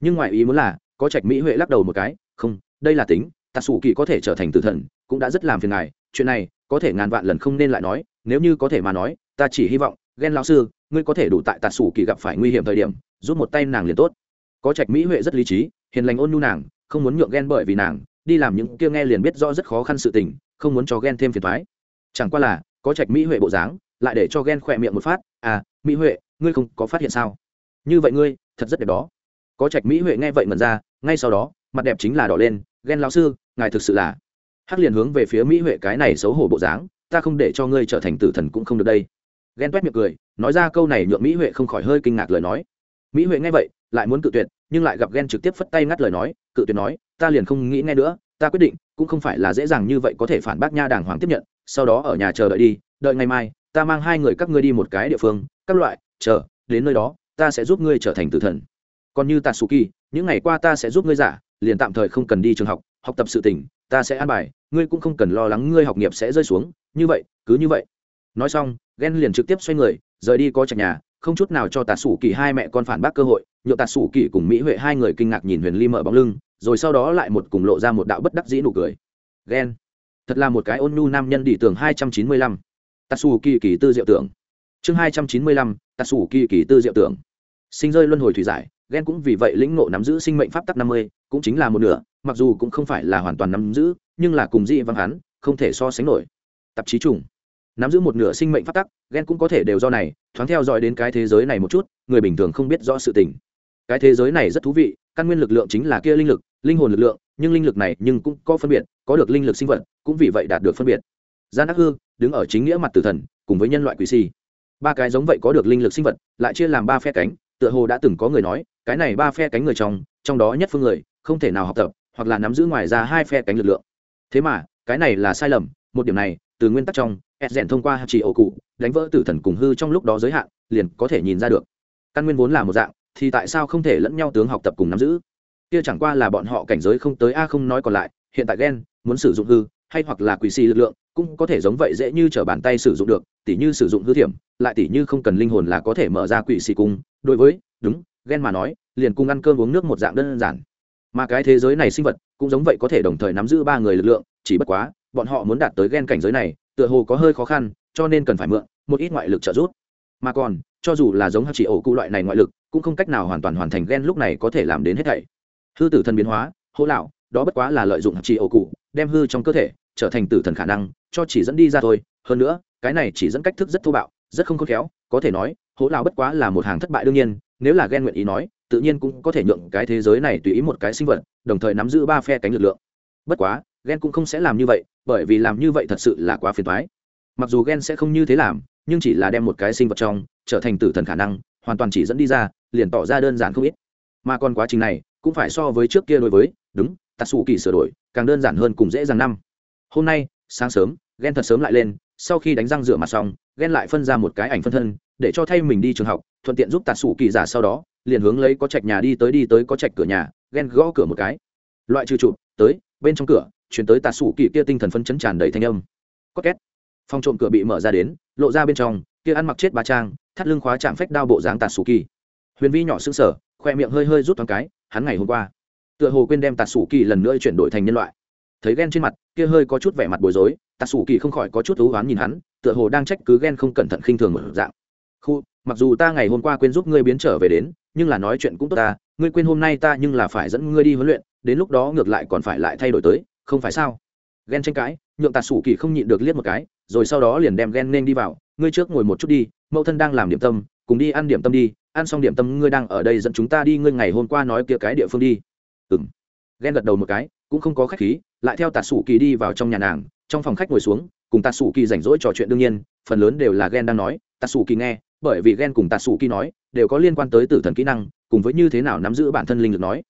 S1: Nhưng ngoài ý muốn là, có trạch mỹ huệ lắc đầu một cái, không, đây là tính, tạ sủ kỳ có thể trở thành tử thần, cũng đã rất làm phiền ngài, chuyện này có thể ngàn vạn lần không nên lại nói, nếu như có thể mà nói, ta chỉ hy vọng, ghen lao sư, ngươi có thể đủ tại tạ sủ kỳ gặp phải nguy hiểm thời điểm rút một tay nàng liền tốt. Có trạch mỹ huệ rất lý trí, hiền lành ôn nhu nàng, không muốn nhượng ghen bởi vì nàng đi làm những kia nghe liền biết rõ rất khó khăn sự tình, không muốn cho ghen thêm phiền thoái chẳng qua là, có trạch mỹ huệ bộ dáng, lại để cho ghen khỏe miệng một phát à mỹ huệ, ngươi không có phát hiện sao? Như vậy ngươi, thật rất đẹp đó. Có trạch mỹ huệ nghe vậy mần ra, ngay sau đó, mặt đẹp chính là đỏ lên, ghen lão sư, ngài thực sự là hắc liền hướng về phía mỹ huệ cái này xấu hổ bộ dáng, ta không để cho ngươi trở thành tử thần cũng không được đây. Ghen toét miệng cười, nói ra câu này nhượng mỹ huệ không khỏi hơi kinh ngạc lời nói. Mỹ huệ nghe vậy, lại muốn cự tuyệt nhưng lại gặp ghen trực tiếp phất tay ngắt lời nói, cự tuyệt nói, ta liền không nghĩ nghe nữa, ta quyết định, cũng không phải là dễ dàng như vậy có thể phản bác nha đàng hoàng tiếp nhận, sau đó ở nhà chờ đợi đi, đợi ngày mai, ta mang hai người các ngươi đi một cái địa phương, các loại, chờ, đến nơi đó, ta sẽ giúp ngươi trở thành tử thần. Còn như tatsuki, những ngày qua ta sẽ giúp ngươi giả, liền tạm thời không cần đi trường học học tập sự tỉnh ta sẽ an bài, ngươi cũng không cần lo lắng ngươi học nghiệp sẽ rơi xuống, như vậy, cứ như vậy. Nói xong, ghen liền trực tiếp xoay người, rời đi có chặt nhà không chút nào cho tạt sủ kỳ hai mẹ con phản bác cơ hội nhựa tạt sủ kỳ cùng mỹ huệ hai người kinh ngạc nhìn huyền ly mở bóng lưng, rồi sau đó lại một cùng lộ ra một đạo bất đắc dĩ nụ cười. Ghen. Thật là một cái ôn nhu nam nhân đi tường hai trăm chín mươi lăm. Tạt sủ kỳ kỳ tư diệu tưởng. Chương hai trăm chín mươi lăm tạt sủ kỳ kỳ tư diệu tưởng. Sinh rơi luân hồi thủy giải, ghen cũng vì vậy lĩnh ngộ nắm giữ sinh mệnh pháp tắc năm mươi, cũng chính là một nửa, mặc dù cũng không phải là hoàn toàn nắm giữ, nhưng là cùng dị văn hắn, không thể so sánh nổi. Tạp chí trùng. Nắm giữ một nửa sinh mệnh pháp tắc, ghen cũng có thể đều do này thoáng theo dõi đến cái thế giới này một chút, người bình thường không biết rõ sự tình. Cái thế giới này rất thú vị, căn nguyên lực lượng chính là kia linh lực, linh hồn lực lượng, nhưng linh lực này nhưng cũng có phân biệt, có được linh lực sinh vật, cũng vì vậy đạt được phân biệt. Gian ác hư, đứng ở chính nghĩa mặt tử thần, cùng với nhân loại quỷ si. Ba cái giống vậy có được linh lực sinh vật, lại chia làm ba phe cánh, tựa hồ đã từng có người nói, cái này ba phe cánh người trong trong đó nhất phương người, không thể nào học tập, hoặc là nắm giữ ngoài ra hai phe cánh lực lượng. Thế mà, cái này là sai lầm, một điểm này, từ nguyên tắc trong ed rèn thông qua chỉ ổ cụ, đánh vỡ tử thần cùng hư trong lúc đó giới hạn, liền có thể nhìn ra được. Căn nguyên vốn là một dạng, thì tại sao không thể lẫn nhau tướng học tập cùng nắm giữ? Kia chẳng qua là bọn họ cảnh giới không tới a không nói còn lại, hiện tại gen muốn sử dụng hư, hay hoặc là quỷ xì lực lượng, cũng có thể giống vậy dễ như trở bàn tay sử dụng được, tỉ như sử dụng hư thiểm, lại tỉ như không cần linh hồn là có thể mở ra quỷ xì cung. Đối với, đúng ghen mà nói, liền cùng ăn cơm uống nước một dạng đơn giản. Mà cái thế giới này sinh vật, cũng giống vậy có thể đồng thời nắm giữ ba người lực lượng, chỉ bất quá, bọn họ muốn đạt tới ghen cảnh giới này tựa hồ có hơi khó khăn, cho nên cần phải mượn một ít ngoại lực trợ giúp. Mà còn, cho dù là giống chỉ ổ cụ loại này ngoại lực, cũng không cách nào hoàn toàn hoàn thành ghen lúc này có thể làm đến hết thảy. Hư tử thần biến hóa hỗ lão, đó bất quá là lợi dụng chỉ ổ cụ, đem hư trong cơ thể trở thành tử thần khả năng, cho chỉ dẫn đi ra thôi. Hơn nữa, cái này chỉ dẫn cách thức rất thô bạo, rất không khôn khéo, có thể nói hỗ lão bất quá là một hàng thất bại đương nhiên, nếu là ghen nguyện ý nói, tự nhiên cũng có thể nhượng cái thế giới này tùy ý một cái sinh vật, đồng thời nắm giữ ba phe cánh lực lượng. Bất quá ghen cũng không sẽ làm như vậy, bởi vì làm như vậy thật sự là quá phiền toái. Mặc dù ghen sẽ không như thế làm, nhưng chỉ là đem một cái sinh vật trong, trở thành tử thần khả năng, hoàn toàn chỉ dẫn đi ra, liền tỏ ra đơn giản không ít. Mà còn quá trình này, cũng phải so với trước kia đối với, đúng tạt xù kỳ sửa đổi, càng đơn giản hơn cùng dễ dàng năm. Hôm nay, sáng sớm ghen thật sớm lại lên, sau khi đánh răng rửa mặt xong ghen lại phân ra một cái ảnh phân thân, để cho thay mình đi trường học, thuận tiện giúp tạt xù kỳ giả sau đó, liền hướng lấy có trạch nhà đi tới đi tới có trạch cửa nhà ghen gõ cửa một cái. Loại trừ trụ, tới, bên trong cửa chuyển tới Tạ Sủ kỳ kia tinh thần phân chấn tràn đầy thanh âm. Có két. Phòng trộm cửa bị mở ra đến, lộ ra bên trong, kia ăn mặc chết ba trang, thắt lưng khóa chạm phách đao bộ dáng Tạ Sủ kỳ. Huyền vi nhỏ xương sở khoe miệng hơi hơi rút thoáng cái, hắn ngày hôm qua, tựa hồ quên đem Tạ Sủ kỳ lần nữa chuyển đổi thành nhân loại. Thấy ghen trên mặt, kia hơi có chút vẻ mặt bối rối Tạ Sủ kỳ không khỏi có chút thú oán nhìn hắn, tựa hồ đang trách cứ ghen không cẩn thận khinh thường một dạng. Khu, mặc dù ta ngày hôm qua quên giúp ngươi biến trở về đến, nhưng là nói chuyện cũng tốt ta, ngươi quên hôm nay ta nhưng là phải dẫn ngươi đi huấn luyện, đến lúc đó ngược lại còn phải lại thay đổi tới không phải sao? Ghen tranh cãi, nhượng tạt sủ kỳ không nhịn được liếc một cái, rồi sau đó liền đem ghen nên đi vào. Ngươi trước ngồi một chút đi, mẫu thân đang làm điểm tâm, cùng đi ăn điểm tâm đi, ăn xong điểm tâm ngươi đang ở đây dẫn chúng ta đi, ngươi ngày hôm qua nói kia cái địa phương đi. Ừng ghen gật đầu một cái, cũng không có khách khí, lại theo tạt sủ kỳ đi vào trong nhà nàng. Trong phòng khách ngồi xuống, cùng tạt sủ kỳ rảnh rỗi trò chuyện đương nhiên, phần lớn đều là ghen đang nói. Tạt sủ kỳ nghe, bởi vì ghen cùng tạt sủ kỳ nói, đều có liên quan tới tử thần kỹ năng, cùng với như thế nào nắm giữ bản thân linh lực nói.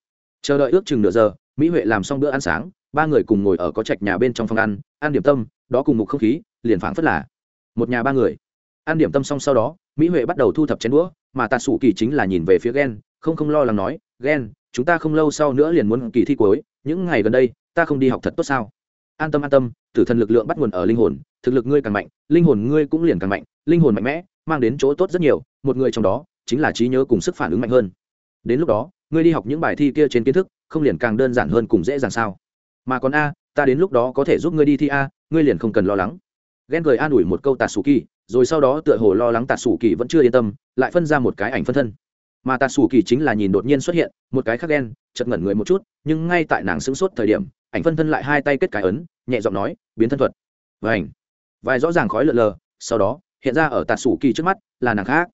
S1: Chờ đợi ước chừng nửa giờ, mỹ huệ làm xong bữa ăn sáng ba người cùng ngồi ở có trạch nhà bên trong phòng ăn ăn điểm tâm, đó cùng một không khí, liền phảng phất là một nhà ba người. Ăn điểm tâm xong sau đó, mỹ huệ bắt đầu thu thập chén đũa, mà tạ sủ kỳ chính là nhìn về phía ghen không không lo lắng nói ghen chúng ta không lâu sau nữa liền muốn kỳ thi cuối, những ngày gần đây, ta không đi học thật tốt sao? An tâm an tâm, tử thần lực lượng bắt nguồn ở linh hồn, thực lực ngươi càng mạnh, linh hồn ngươi cũng liền càng mạnh, linh hồn mạnh mẽ, mang đến chỗ tốt rất nhiều, một người trong đó, chính là trí nhớ cùng sức phản ứng mạnh hơn. Đến lúc đó, ngươi đi học những bài thi kia trên kiến thức, không liền càng đơn giản hơn cùng dễ dàng sao? Mà còn a, ta đến lúc đó có thể giúp ngươi đi thi a, ngươi liền không cần lo lắng. Ghen cười an ủi một câu tạt sủ kỳ rồi sau đó tựa hồ lo lắng tạt sủ kỳ vẫn chưa yên tâm, lại phân ra một cái ảnh phân thân. Mà tạt sủ kỳ chính là nhìn đột nhiên xuất hiện, một cái khác ghen chật ngẩn người một chút, nhưng ngay tại nàng sững sốt thời điểm, ảnh phân thân lại hai tay kết cái ấn, nhẹ giọng nói, biến thân thuật. Và ảnh vài rõ ràng khói lợn lờ, sau đó, hiện ra ở tạt sủ kỳ trước mắt, là nàng khác.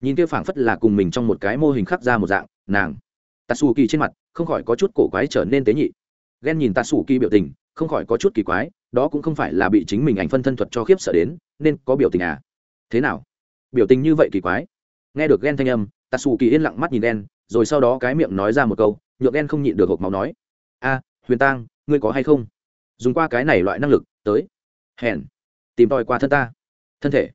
S1: Nhìn kia phảng phất là cùng mình trong một cái mô hình khắc ra một dạng, nàng. Tạt sủ kỳ trên mặt, không khỏi có chút cổ quái trở nên tế nhị ghen nhìn tạ sủ kỳ biểu tình, không khỏi có chút kỳ quái, đó cũng không phải là bị chính mình ảnh phân thân thuật cho khiếp sợ đến, nên có biểu tình à? Thế nào? Biểu tình như vậy kỳ quái? Nghe được ghen thanh âm tạ sủ kỳ yên lặng mắt nhìn đen rồi sau đó cái miệng nói ra một câu, nhượng ghen không nhịn được hộp máu nói. A, huyền tang, ngươi có hay không? Dùng qua cái này loại năng lực, tới. Hèn. Tìm tòi qua thân ta. Thân thể.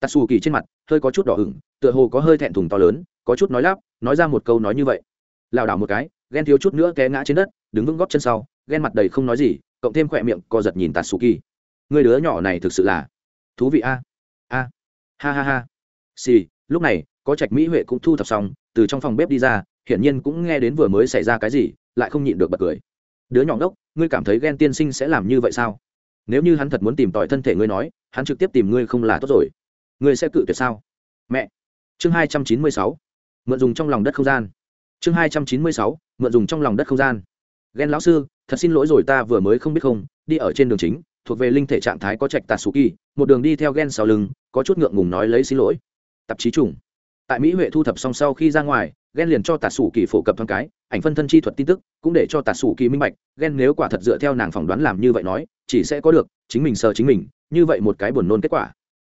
S1: Tạ sủ kỳ trên mặt, hơi có chút đỏ ửng, tựa hồ có hơi thẹn thùng to lớn, có chút nói lắp, nói ra một câu nói như vậy. Lảo đảo một cái ghen thiếu chút nữa té ngã trên đất đứng vững góp chân sau, ghen mặt đầy không nói gì, cộng thêm khỏe miệng, co giật nhìn tạt xù kỳ người đứa nhỏ này thực sự là thú vị a. A. Ha ha ha. Xì, lúc này, có trạch mỹ huệ cũng thu thập xong, từ trong phòng bếp đi ra, hiển nhiên cũng nghe đến vừa mới xảy ra cái gì, lại không nhịn được bật cười. Đứa nhỏ ngốc, ngươi cảm thấy ghen tiên sinh sẽ làm như vậy sao? Nếu như hắn thật muốn tìm tòi thân thể ngươi nói, hắn trực tiếp tìm ngươi không là tốt rồi. Ngươi sẽ cự tuyệt sao? Mẹ. Chương hai trăm chín mươi sáu. Mượn dùng trong lòng đất không gian. Chương hai trăm chín mươi sáu. Mượn dùng trong lòng đất không gian ghen lão sư, thật xin lỗi rồi ta vừa mới không biết không, đi ở trên đường chính, thuộc về linh thể trạng thái có trạch tạt sù kỳ một đường đi theo ghen sau lưng, có chút ngượng ngùng nói lấy xin lỗi. Tạp chí trùng. Tại mỹ huệ thu thập xong sau khi ra ngoài ghen liền cho tạt sủ kỳ phổ cập thoáng cái, ảnh phân thân chi thuật tin tức, cũng để cho tạt sủ kỳ minh bạch ghen nếu quả thật dựa theo nàng phỏng đoán làm như vậy nói, chỉ sẽ có được, chính mình sờ chính mình, như vậy một cái buồn nôn kết quả.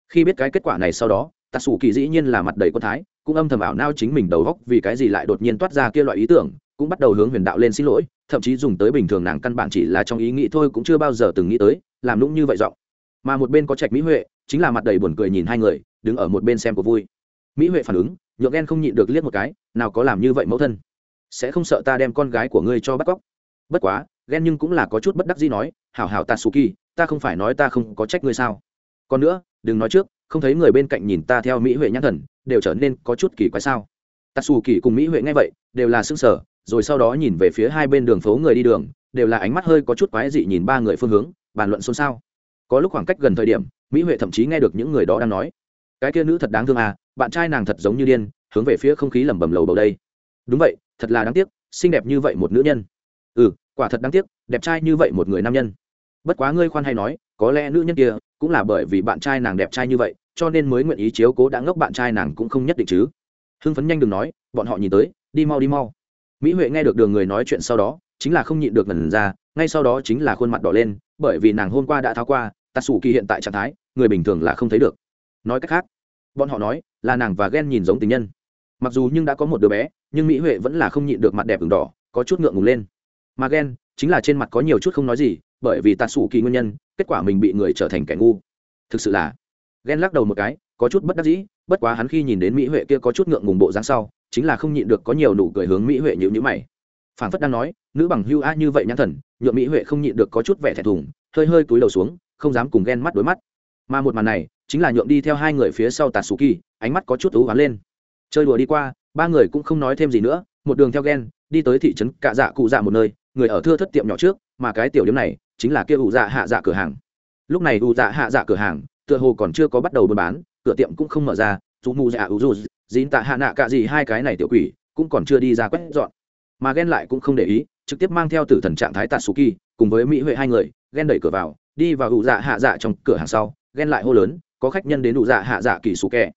S1: Khi biết cái kết quả này sau đó tạt sủ kỳ dĩ nhiên là mặt đầy con thái, cũng âm thầm ảo nao chính mình đầu góc vì cái gì lại đột nhiên toát ra kia loại ý tưởng cũng bắt đầu hướng huyền đạo lên xin lỗi thậm chí dùng tới bình thường nàng căn bản chỉ là trong ý nghĩ thôi cũng chưa bao giờ từng nghĩ tới làm lũng như vậy giọng. Mà một bên có trạch mỹ huệ chính là mặt đầy buồn cười nhìn hai người đứng ở một bên xem của vui. Mỹ huệ phản ứng nhượng ghen không nhịn được liếc một cái nào có làm như vậy mẫu thân? Sẽ không sợ ta đem con gái của ngươi cho bắt cóc? Bất quá ghen nhưng cũng là có chút bất đắc gì nói hảo hảo ta suuki, ta không phải nói ta không có trách ngươi sao? Còn nữa đừng nói trước không thấy người bên cạnh nhìn ta theo mỹ huệ nhãn thần đều trở nên có chút kỳ quái sao? Tatsuki cùng mỹ huệ nghe vậy đều là xương sở rồi sau đó nhìn về phía hai bên đường phố người đi đường, đều là ánh mắt hơi có chút quái dị nhìn ba người phương hướng, bàn luận xôn xao. Có lúc khoảng cách gần thời điểm, mỹ huệ thậm chí nghe được những người đó đang nói. Cái kia nữ thật đáng thương à bạn trai nàng thật giống như điên, hướng về phía không khí lẩm bẩm lầu bầu đây. Đúng vậy, thật là đáng tiếc, xinh đẹp như vậy một nữ nhân. Ừ quả thật đáng tiếc, đẹp trai như vậy một người nam nhân. Bất quá ngươi khoan hay nói, có lẽ nữ nhân kia cũng là bởi vì bạn trai nàng đẹp trai như vậy, cho nên mới nguyện ý chiếu cố đã ngốc bạn trai nàng cũng không nhất định chứ. Hưng phấn nhanh đừng nói, bọn họ nhìn tới, đi mau đi mau mỹ huệ nghe được đường người nói chuyện sau đó, chính là không nhịn được ngần ra, ngay sau đó chính là khuôn mặt đỏ lên, bởi vì nàng hôm qua đã tháo qua tạ sủ kỳ hiện tại trạng thái, người bình thường là không thấy được. Nói cách khác, bọn họ nói là nàng và ghen nhìn giống tình nhân. Mặc dù nhưng đã có một đứa bé, nhưng mỹ huệ vẫn là không nhịn được mặt đẹp ửng đỏ, có chút ngượng ngùng lên. Mà ghen chính là trên mặt có nhiều chút không nói gì, bởi vì tạ sủ kỳ nguyên nhân, kết quả mình bị người trở thành kẻ ngu. Thực sự là ghen lắc đầu một cái, có chút bất đắc dĩ, bất quá hắn khi nhìn đến mỹ huệ kia có chút ngượng ngùng bộ dáng sau chính là không nhịn được có nhiều nụ cười hướng mỹ huệ nhịu nhữ mày. Phản phất đang nói, nữ bằng hưu a như vậy nhãn thần, nhượng mỹ huệ không nhịn được có chút vẻ thẹn thùng, hơi hơi cúi đầu xuống, không dám cùng ghen mắt đối mắt. Mà một màn này, chính là nhượng đi theo hai người phía sau tạt kỳ ánh mắt có chút thú hoán lên. Chơi đùa đi qua, ba người cũng không nói thêm gì nữa, một đường theo ghen, đi tới thị trấn cạ dạ cụ dạ một nơi, người ở thưa thất tiệm nhỏ trước, mà cái tiểu điểm này, chính là kia ủ dạ hạ dạ cửa hàng. Lúc này ủ dạ hạ dạ cửa hàng, tựa hồ còn chưa có bắt đầu buôn bán, cửa tiệm cũng không mở ra dù mù dạ ủ dù dín tạ hạ nạ cả gì hai cái này tiểu quỷ, cũng còn chưa đi ra quét dọn. Mà ghen lại cũng không để ý, trực tiếp mang theo tử thần trạng thái tatsuki, cùng với mỹ huệ hai người ghen đẩy cửa vào, đi vào ủ dạ hạ dạ trong cửa hàng sau. Ghen lại hô lớn, có khách nhân đến ủ dạ hạ dạ kỳ sủ kẹ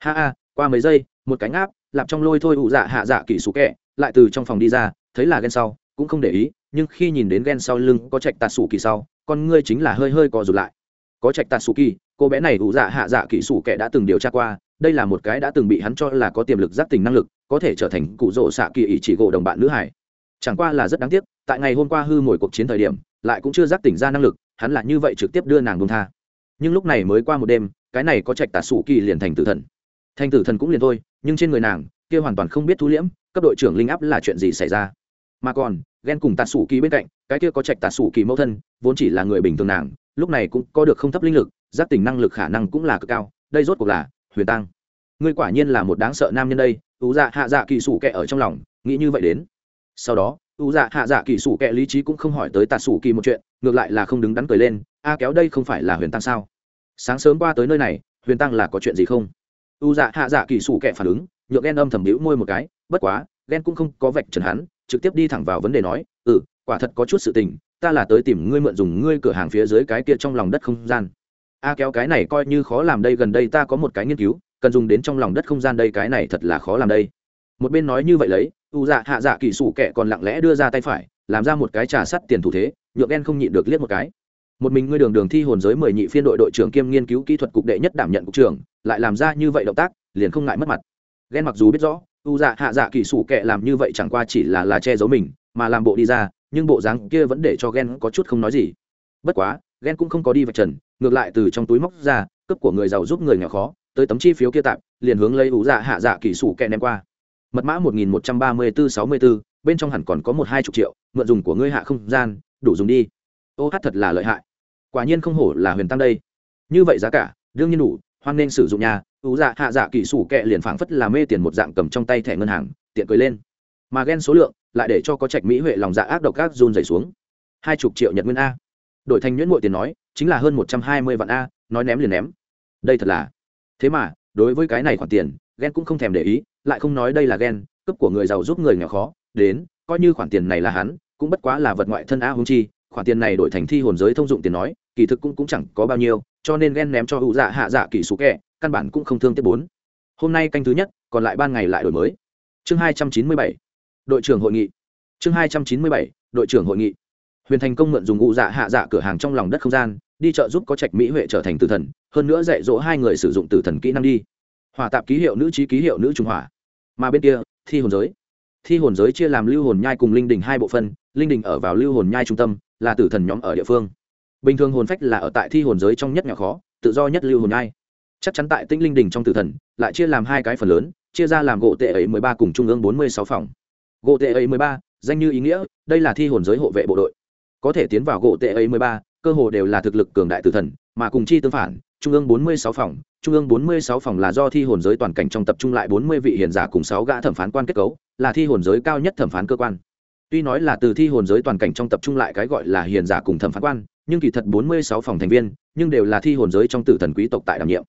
S1: ha ha, qua mấy giây, một cánh áp, lạp trong lôi thôi ủ dạ hạ dạ kỳ sủ kẹ lại từ trong phòng đi ra, thấy là ghen sau, cũng không để ý, nhưng khi nhìn đến ghen sau lưng có trạch tạt sủ kỳ sau, con ngươi chính là hơi hơi co rụt lại. Có trạch tạt sủ kỳ cô bé này ủ dạ hạ dạ kỳ sủ kẹ đã từng điều tra qua đây là một cái đã từng bị hắn cho là có tiềm lực giác tình năng lực, có thể trở thành cụ rỗ xạ kỳ ỷ chỉ gỗ đồng bạn nữ hải. Chẳng qua là rất đáng tiếc, tại ngày hôm qua hư mồi cuộc chiến thời điểm, lại cũng chưa giác tỉnh ra năng lực, hắn là như vậy trực tiếp đưa nàng bông tha. Nhưng lúc này mới qua một đêm, cái này có trạch tà sủ kỳ liền thành tử thần. Thành tử thần cũng liền thôi, nhưng trên người nàng, kia hoàn toàn không biết thu liễm, cấp đội trưởng linh áp là chuyện gì xảy ra. Mà còn, ghen cùng tà sủ kỳ bên cạnh, cái kia có trạch tà sủ kỳ mẫu thân, vốn chỉ là người bình thường nàng, lúc này cũng có được không thấp linh lực, giác tỉnh năng lực khả năng cũng là cực cao, đây rốt cuộc là huyền tăng ngươi quả nhiên là một đáng sợ nam nhân đây ưu dạ hạ dạ kỳ sủ kệ ở trong lòng, nghĩ như vậy đến. Sau đó ưu dạ hạ dạ kỳ sủ kệ lý trí cũng không hỏi tới tạ sủ kỳ một chuyện, ngược lại là không đứng đắn cười lên, a kéo đây không phải là huyền tăng sao? Sáng sớm qua tới nơi này, huyền tăng là có chuyện gì không? Ưu dạ hạ dạ kỳ sủ kệ phản ứng, nhượng ghen âm thầm bĩu môi một cái, bất quá, ghen cũng không có vạch trần hắn, trực tiếp đi thẳng vào vấn đề nói ừ quả thật có chút sự tình, ta là tới tìm ngươi mượn dùng ngươi cửa hàng phía dưới cái kia trong lòng đất không gian a kéo cái này coi như khó làm đây, gần đây ta có một cái nghiên cứu, cần dùng đến trong lòng đất không gian đây, cái này thật là khó làm đây. Một bên nói như vậy lấy, u dạ hạ dạ kỳ sủ kệ còn lặng lẽ đưa ra tay phải, làm ra một cái trà sắt tiền thủ thế, nhượng ghen không nhịn được liếc một cái. Một mình ngươi đường đường thi hồn giới mười nhị phiên đội đội trưởng kiêm nghiên cứu kỹ thuật cục đệ nhất đảm nhận cục trưởng, lại làm ra như vậy động tác, liền không ngại mất mặt. Ghen mặc dù biết rõ, u dạ hạ dạ kỳ sủ kệ làm như vậy chẳng qua chỉ là là che giấu mình, mà làm bộ đi ra, nhưng bộ dáng kia vẫn để cho ghen có chút không nói gì. Bất quá ghen cũng không có đi vạch trần, ngược lại từ trong túi móc ra cấp của người giàu giúp người nghèo khó, tới tấm chi phiếu kia tạm, liền hướng lấy ủ dạ hạ dạ kỳ sủ kẹn đem qua. Mật mã một nghìn một trăm ba mươi bốn sáu mươi bốn bên trong hẳn còn có một hai chục triệu, mượn dùng của ngươi hạ không gian, đủ dùng đi. Ô hát thật là lợi hại. Quả nhiên không hổ là huyền tăng đây. Như vậy giá cả, đương nhiên đủ, hoan nên sử dụng nhà ủ dạ hạ dạ kỳ sủ kẹ liền phảng phất là mê tiền một dạng cầm trong tay thẻ ngân hàng, tiện cười lên. Mà ghen số lượng, lại để cho có trạch mỹ huệ lòng dạ ác độc ác run dày xuống. Hai chục triệu nhật nguyên a đổi thành nhuyễn mội tiền nói, chính là hơn một trăm hai mươi vạn a, nói ném liền ném. Đây thật là. Thế mà, đối với cái này khoản tiền ghen cũng không thèm để ý, lại không nói đây là ghen cấp của người giàu giúp người nghèo khó, đến, coi như khoản tiền này là hắn, cũng bất quá là vật ngoại thân a hung chi, khoản tiền này đổi thành thi hồn giới thông dụng tiền nói, kỳ thực cũng cũng chẳng có bao nhiêu, cho nên ghen ném cho hữu dạ hạ dạ kỳ số kẹ, căn bản cũng không thương tiếp bốn. Hôm nay canh thứ nhất, còn lại ban ngày lại đổi mới. Chương hai trăm chín mươi bảy, đội trưởng hội nghị. Chương hai trăm chín mươi bảy, đội trưởng hội nghị huyền thành công mượn dùng ngụ dạ hạ dạ cửa hàng trong lòng đất không gian, đi chợ giúp có trạch mỹ huệ trở thành tử thần, hơn nữa dạy dỗ hai người sử dụng tử thần kỹ năng đi. Hòa tạp ký hiệu nữ trí ký hiệu nữ trung hòa. mà bên kia, thi hồn giới. Thi hồn giới chia làm lưu hồn nhai cùng linh đình hai bộ phân, linh đình ở vào lưu hồn nhai trung tâm, là tử thần nhóm ở địa phương. Bình thường hồn phách là ở tại thi hồn giới trong nhất nhỏ khó, tự do nhất lưu hồn nhai. Chắc chắn tại tinh linh đình trong tử thần, lại chia làm hai cái phần lớn, chia ra làm gỗ tệ ấy mười ba cùng trung ương bốn mươi sáu phòng. Gỗ tệ ấy mười ba, danh như ý nghĩa, đây là thi hồn giới hộ vệ bộ đội có thể tiến vào gỗ tệ ấy mười ba, cơ hồ đều là thực lực cường đại tử thần, mà cùng chi tương phản, trung ương bốn mươi sáu phòng, trung ương bốn mươi sáu phòng là do thi hồn giới toàn cảnh trong tập trung lại bốn mươi vị hiền giả cùng sáu gã thẩm phán quan kết cấu, là thi hồn giới cao nhất thẩm phán cơ quan. Tuy nói là từ thi hồn giới toàn cảnh trong tập trung lại cái gọi là hiền giả cùng thẩm phán quan, nhưng kỳ thật bốn mươi sáu phòng thành viên, nhưng đều là thi hồn giới trong tử thần quý tộc tại đảm nhiệm.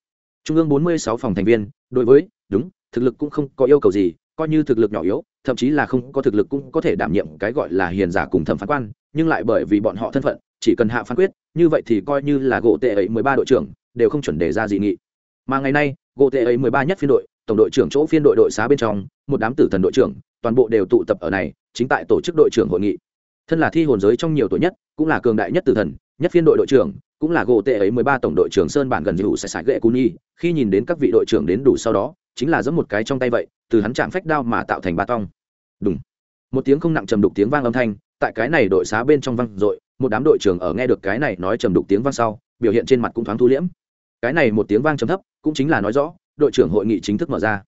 S1: Trung ương bốn mươi sáu phòng thành viên, đối với, đúng, thực lực cũng không có yêu cầu gì, coi như thực lực nhỏ yếu thậm chí là không có thực lực cũng có thể đảm nhiệm cái gọi là hiền giả cùng thẩm phán quan, nhưng lại bởi vì bọn họ thân phận, chỉ cần hạ phán quyết, như vậy thì coi như là gỗ tệ ấy mười ba đội trưởng đều không chuẩn đề ra dị nghị. Mà ngày nay, gỗ tệ ấy mười ba nhất phiên đội, tổng đội trưởng chỗ phiên đội đội xá bên trong, một đám tử thần đội trưởng, toàn bộ đều tụ tập ở này, chính tại tổ chức đội trưởng hội nghị. Thân là thi hồn giới trong nhiều tuổi nhất, cũng là cường đại nhất tử thần, nhất phiên đội đội trưởng, cũng là gỗ tệ ấy mười ba tổng đội trưởng sơn bản gần dù sẽ sải gậy cú nhi. Khi nhìn đến các vị đội trưởng đến đủ sau đó, chính là giẫm một cái trong tay vậy từ hắn chạm phách đao mà tạo thành ba tong. Đúng một tiếng không nặng trầm đục tiếng vang âm thanh, tại cái này đội xá bên trong vang dội, một đám đội trưởng ở nghe được cái này nói trầm đục tiếng vang sau, biểu hiện trên mặt cũng thoáng thu liễm. Cái này một tiếng vang trầm thấp, cũng chính là nói rõ, đội trưởng hội nghị chính thức mở ra.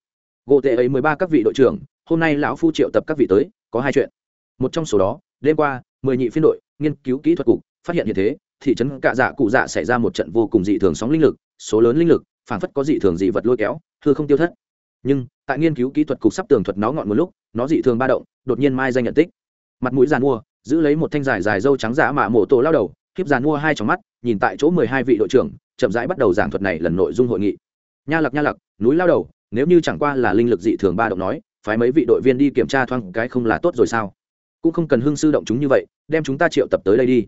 S1: Gộ tệ ấy mười ba các vị đội trưởng, hôm nay lão phu triệu tập các vị tới, có hai chuyện. Một trong số đó, đêm qua, mười nhị phiên đội, nghiên cứu kỹ thuật cục, phát hiện hiện thế, thị trấn cạ dạ cụ dạ xảy ra một trận vô cùng dị thường sóng linh lực, số lớn linh lực phản phất có dị thường dị vật lôi kéo thưa không tiêu thất nhưng, tại nghiên cứu kỹ thuật cục sắp tường thuật nó ngọn một lúc, nó dị thường ba động, đột nhiên mai danh nhận tích. Mặt mũi giàn mua, giữ lấy một thanh dài dài dâu trắng giả mạ mổ tổ lao đầu, khiếp giàn mua hai trong mắt, nhìn tại chỗ mười hai vị đội trưởng, chậm rãi bắt đầu giảng thuật này lần nội dung hội nghị. Nha lặc nha lặc, núi lao đầu, nếu như chẳng qua là linh lực dị thường ba động nói, phái mấy vị đội viên đi kiểm tra thoáng cái không là tốt rồi sao? Cũng không cần hưng sư động chúng như vậy, đem chúng ta triệu tập tới đây đi.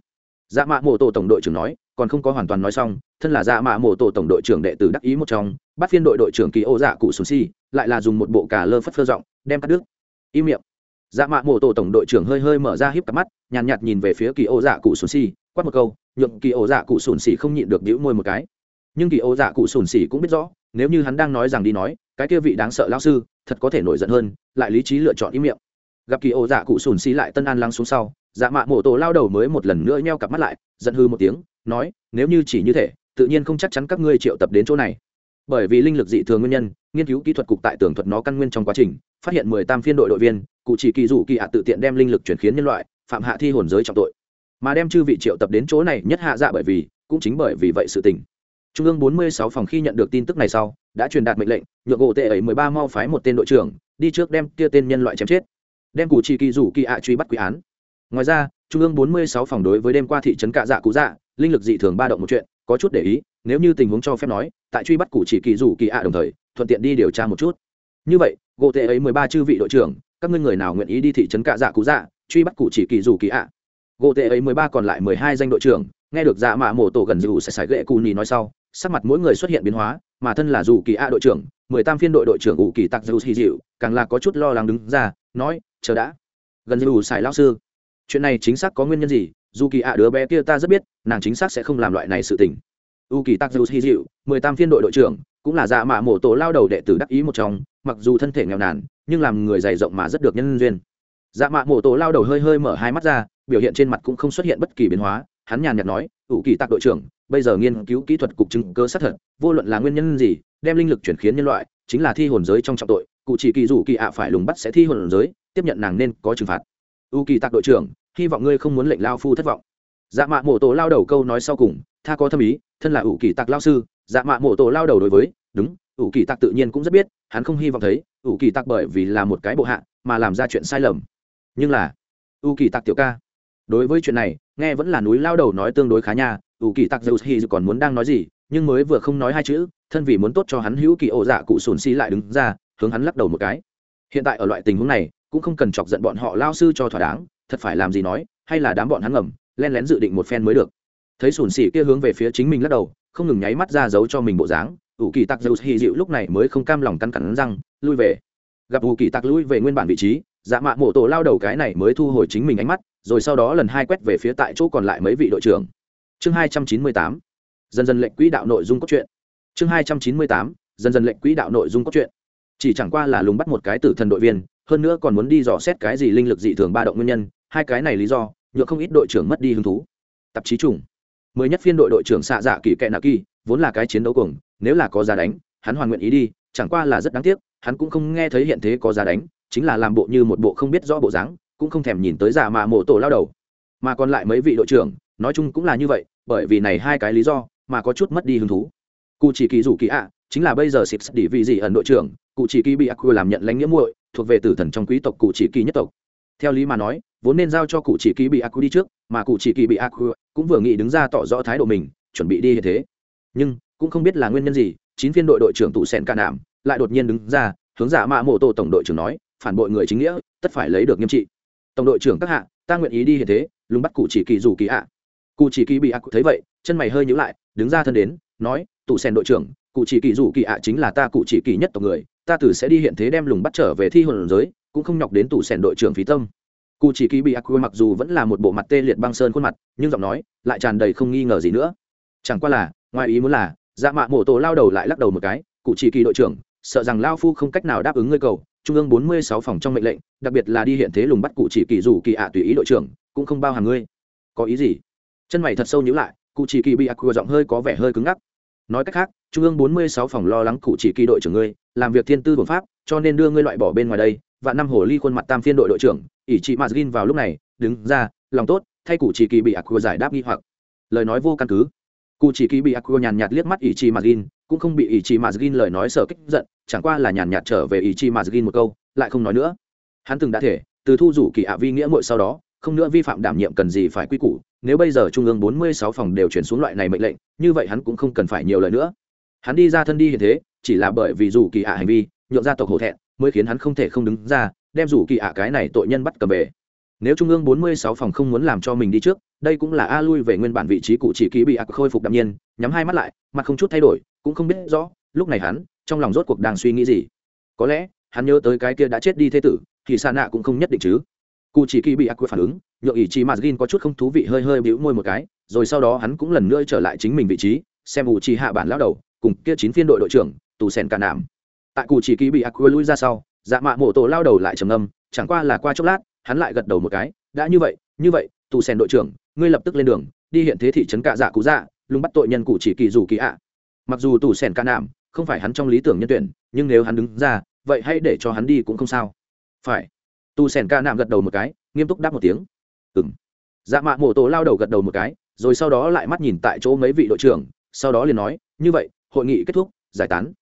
S1: Dạ mạ mộ tổ tổng đội trưởng nói, còn không có hoàn toàn nói xong, thân là dạ mạ mộ tổ tổng đội trưởng đệ tử đắc ý một trong, bắt phiên đội đội trưởng kỳ ô dạ cụ sùn si lại là dùng một bộ cà lơ phất phơ giọng đem cắt đứt. Im miệng. Dạ mạ mộ tổ tổng đội trưởng hơi hơi mở ra híp cặp mắt nhàn nhạt, nhạt nhìn về phía kỳ ô dạ cụ sùn xì, quát một câu nhượng kỳ ô dạ cụ sùn xì không nhịn được đĩu môi một cái. Nhưng kỳ ô dạ cụ sùn xì cũng biết rõ nếu như hắn đang nói rằng đi nói cái kia vị đáng sợ lao sư thật có thể nổi giận hơn lại lý trí lựa chọn im miệng. Gặp kỳ ô dạ cụ sùn xì lại tân an lăng xuống sau dạ mạ mộ tổ lao đầu mới một lần nữa nheo cặp mắt lại giận hư một tiếng nói nếu như chỉ như thế tự nhiên không chắc chắn các ngươi triệu tập đến chỗ này bởi vì linh lực dị thường nguyên nhân, nghiên cứu kỹ thuật cục tại tường thuật nó căn nguyên trong quá trình, phát hiện mười tam phiên đội đội viên, cụ chỉ kỳ rủ kỳ ạ tự tiện đem linh lực chuyển khiến nhân loại, phạm hạ thi hồn giới trọng tội. Mà đem chư vị triệu tập đến chỗ này nhất hạ dạ bởi vì, cũng chính bởi vì vậy sự tình. Trung ương bốn mươi sáu phòng khi nhận được tin tức này sau, đã truyền đạt mệnh lệnh, nhượng gỗ tệ ấy mười ba mau phái một tên đội trưởng, đi trước đem kia tên nhân loại chém chết. Đem cụ chỉ kỳ rủ kỳ ạ truy bắt quy án. Ngoài ra, trung ương bốn mươi sáu phòng đối với đêm qua thị trấn cạ dạ cú dạ linh lực dị thường ba động một chuyện, có chút để ý nếu như tình huống cho phép nói, tại truy bắt cụ chỉ kỳ rủ kỳ ạ đồng thời, thuận tiện đi điều tra một chút. Như vậy, gỗ tệ ấy mười ba chư vị đội trưởng, các ngươi người nào nguyện ý đi thị trấn cạ dạ cú dạ truy bắt cụ chỉ kỳ rủ kỳ ạ? Gỗ tệ ấy mười ba còn lại mười hai danh đội trưởng, nghe được dạ mạ mổ tổ gần dù sẽ xài ghệ cù nhì nói sau, sắc mặt mỗi người xuất hiện biến hóa, mà thân là dù kỳ ạ đội trưởng, mười tam phiên đội đội trưởng ủ kỳ tặc dù xì dịu, càng là có chút lo lắng đứng ra, nói, chờ đã. Gần dù xài lao sư, chuyện này chính xác có nguyên nhân gì? Dù kỳ ạ đứa bé kia ta rất biết, nàng chính xác sẽ không làm loại này sự tình u kỳ tạc dù hy dịu mười tam phiên đội đội trưởng, cũng là dạ mạ mổ tổ lao đầu đệ tử đắc ý một trong, mặc dù thân thể nghèo nàn, nhưng làm người dày rộng mà rất được nhân duyên. Dạ mạ mổ tổ lao đầu hơi hơi mở hai mắt ra, biểu hiện trên mặt cũng không xuất hiện bất kỳ biến hóa, hắn nhàn nhạt nói ủ kỳ tạc đội trưởng, bây giờ nghiên cứu kỹ thuật cục chứng cơ xác thật, vô luận là nguyên nhân gì, đem linh lực chuyển khiến nhân loại, chính là thi hồn giới trong trọng tội, cụ chỉ kỳ rủ kỳ ạ phải lùng bắt sẽ thi hồn giới, tiếp nhận nàng nên có trừng phạt. U kỳ tạc đội trưởng, hy vọng ngươi không muốn lệnh lao phu thất vọng dạ mạ mổ tổ lao đầu câu nói sau cùng, tha có thâm ý, thân là ủ kỳ tạc lao sư dạ mạ mổ tổ lao đầu đối với, đúng, ủ kỳ tạc tự nhiên cũng rất biết, hắn không hy vọng thấy, ủ kỳ tạc bởi vì là một cái bộ hạ mà làm ra chuyện sai lầm. Nhưng là, ủ kỳ tạc tiểu ca, đối với chuyện này, nghe vẫn là núi lao đầu nói tương đối khá nha, ủ kỳ tặc dầu hi còn muốn đang nói gì, nhưng mới vừa không nói hai chữ, thân vì muốn tốt cho hắn hữu kỳ ổ dạ cụ sùn si lại đứng ra, hướng hắn lắc đầu một cái. Hiện tại ở loại tình huống này, cũng không cần chọc giận bọn họ lao sư cho thỏa đáng, thật phải làm gì nói, hay là đám bọn hắn ngầm len lén dự định một phen mới được. Thấy sùn xỉ kia hướng về phía chính mình lắc đầu, không ngừng nháy mắt ra giấu cho mình bộ dáng. Ủ kỳ tặc dầu hy dịu lúc này mới không cam lòng cắn cắn răng, lui về. Gặp ủ kỳ tặc lui về nguyên bản vị trí dạ mạ mộ tổ lao đầu cái này mới thu hồi chính mình ánh mắt, rồi sau đó lần hai quét về phía tại chỗ còn lại mấy vị đội trưởng. Chương hai trăm chín mươi tám, dần dần lệnh quỹ đạo nội dung cốt truyện. Chương hai trăm chín mươi tám, dần dần lệnh quỹ đạo nội dung cốt truyện. Chỉ chẳng qua là lùng bắt một cái tử thần đội viên, hơn nữa còn muốn đi dò xét cái gì linh lực dị thường ba động nguyên nhân, hai cái này lý do nhựa không ít đội trưởng mất đi hứng thú. Tạp chí chủng mới nhất phiên đội đội trưởng xạ dạ kỳ kệ nạ kỳ, vốn là cái chiến đấu cuồng, nếu là có giá đánh, hắn hoàn nguyện ý đi, chẳng qua là rất đáng tiếc, hắn cũng không nghe thấy hiện thế có giá đánh, chính là làm bộ như một bộ không biết rõ bộ dáng, cũng không thèm nhìn tới giả mà mổ tổ lao đầu. Mà còn lại mấy vị đội trưởng, nói chung cũng là như vậy, bởi vì này hai cái lý do, mà có chút mất đi hứng thú. Cụ chỉ kỳ rủ kỳ ạ, chính là bây giờ xịp đi vị gì ẩn đội trưởng cụ chỉ kỳ bị ác làm nhận lãnh nghĩa muội, thuộc về tử thần trong quý tộc cụ chỉ kỳ nhất tộc theo lý mà nói, vốn nên giao cho cụ chỉ kỳ bị ác đi trước, mà cụ chỉ kỳ bị ác cũng vừa nghĩ đứng ra tỏ rõ thái độ mình, chuẩn bị đi như thế. Nhưng, cũng không biết là nguyên nhân gì, chín phiên đội đội trưởng tụ sẹn ca nạm lại đột nhiên đứng ra, hướng giả mạ mô tô tổng đội trưởng nói, phản bội người chính nghĩa, tất phải lấy được nghiêm trị. Tổng đội trưởng các hạ, ta nguyện ý đi hiện thế, lùng bắt cụ chỉ kỳ dù kỳ ạ. Cụ chỉ kỳ bị ạ thấy vậy, chân mày hơi nhíu lại, đứng ra thân đến, nói, tụ sen đội trưởng, cụ chỉ kỳ dù kỳ ạ chính là ta cụ chỉ kỳ nhất tộc người, ta tử sẽ đi hiện thế đem lùng bắt trở về thi hồn giới cũng không nhọc đến tủ sẻn đội trưởng phí tâm. Cụ chỉ kỳ bị ạ mặc dù vẫn là một bộ mặt tê liệt băng sơn khuôn mặt, nhưng giọng nói lại tràn đầy không nghi ngờ gì nữa. Chẳng qua là, ngoài ý muốn là dạ mạ mổ tổ lao đầu lại lắc đầu một cái cụ chỉ kỳ đội trưởng, sợ rằng lao phu không cách nào đáp ứng ngươi cầu, trung ương bốn mươi sáu phòng trong mệnh lệnh, đặc biệt là đi hiện thế lùng bắt cụ chỉ kỳ dù kỳ ạ tùy ý đội trưởng, cũng không bao hàng ngươi. Có ý gì? Chân mày thật sâu nhíu lại cụ chỉ kỳ bị ác giọng hơi có vẻ hơi cứng ngắc. Nói cách khác, trung ương bốn mươi sáu phòng lo lắng cụ chỉ kỳ đội trưởng ngươi, làm việc thiên tư bổn pháp, cho nên đưa ngươi loại bỏ bên ngoài đây và năm hồ ly khuôn mặt tam phiên đội đội trưởng, ỷ chị mazgin vào lúc này, đứng ra, lòng tốt, thay cụ chỉ kỳ bị ạ giải đáp nghi hoặc. Lời nói vô căn cứ. Cụ chỉ kỳ bị ạ nhàn nhạt liếc mắt ỷ chị mazgin cũng không bị ỷ chị mazgin lời nói sợ kích giận, chẳng qua là nhàn nhạt trở về ỷ chị mazgin một câu, lại không nói nữa. Hắn từng đã thể, từ thu rủ kỳ ạ vi nghĩa ngội sau đó, không nữa vi phạm đảm nhiệm cần gì phải quy củ, nếu bây giờ trung ương bốn mươi sáu phòng đều chuyển xuống loại này mệnh lệnh, như vậy hắn cũng không cần phải nhiều lời nữa. Hắn đi ra thân đi hiện thế, chỉ là bởi vì dù kỳ ạ hành vi, nhượng gia tộc hổ thẹn mới khiến hắn không thể không đứng ra, đem rủ kỳ ạ cái này tội nhân bắt cầm về. Nếu trung ương bốn mươi sáu phòng không muốn làm cho mình đi trước, đây cũng là a lui về nguyên bản vị trí cụ chỉ ký bị ạ khôi phục đạm nhiên, nhắm hai mắt lại, mặt không chút thay đổi, cũng không biết rõ, lúc này hắn, trong lòng rốt cuộc đang suy nghĩ gì. Có lẽ, hắn nhớ tới cái kia đã chết đi thế tử, thì xa nạ cũng không nhất định chứ. Cụ chỉ kỳ bị ác phản ứng nhượng ý chí mazgin có chút không thú vị hơi hơi bĩu môi một cái, rồi sau đó hắn cũng lần nữa trở lại chính mình vị trí, xem ủ chỉ hạ bản lao đầu, cùng kia chín phiên đội đội trưởng, tù sen cả nạm tại cụ chỉ kỳ bị ác lui ra sau dạ mạ mộ tổ lao đầu lại trầm ngâm, chẳng qua là qua chốc lát, hắn lại gật đầu một cái, đã như vậy như vậy, tù sen đội trưởng, ngươi lập tức lên đường, đi hiện thế thị trấn cạ dạ cú dạ lùng bắt tội nhân cụ chỉ kỳ dù kỳ ạ. Mặc dù tù sen ca nạm không phải hắn trong lý tưởng nhân tuyển, nhưng nếu hắn đứng ra, vậy hãy để cho hắn đi cũng không sao. Phải. Tù sen ca nạm gật đầu một cái, nghiêm túc đáp một tiếng. Ừ m dạ mạ mổ tổ lao đầu gật đầu một cái, rồi sau đó lại mắt nhìn tại chỗ mấy vị đội trưởng, sau đó liền nói, như vậy, hội nghị kết thúc, giải tán.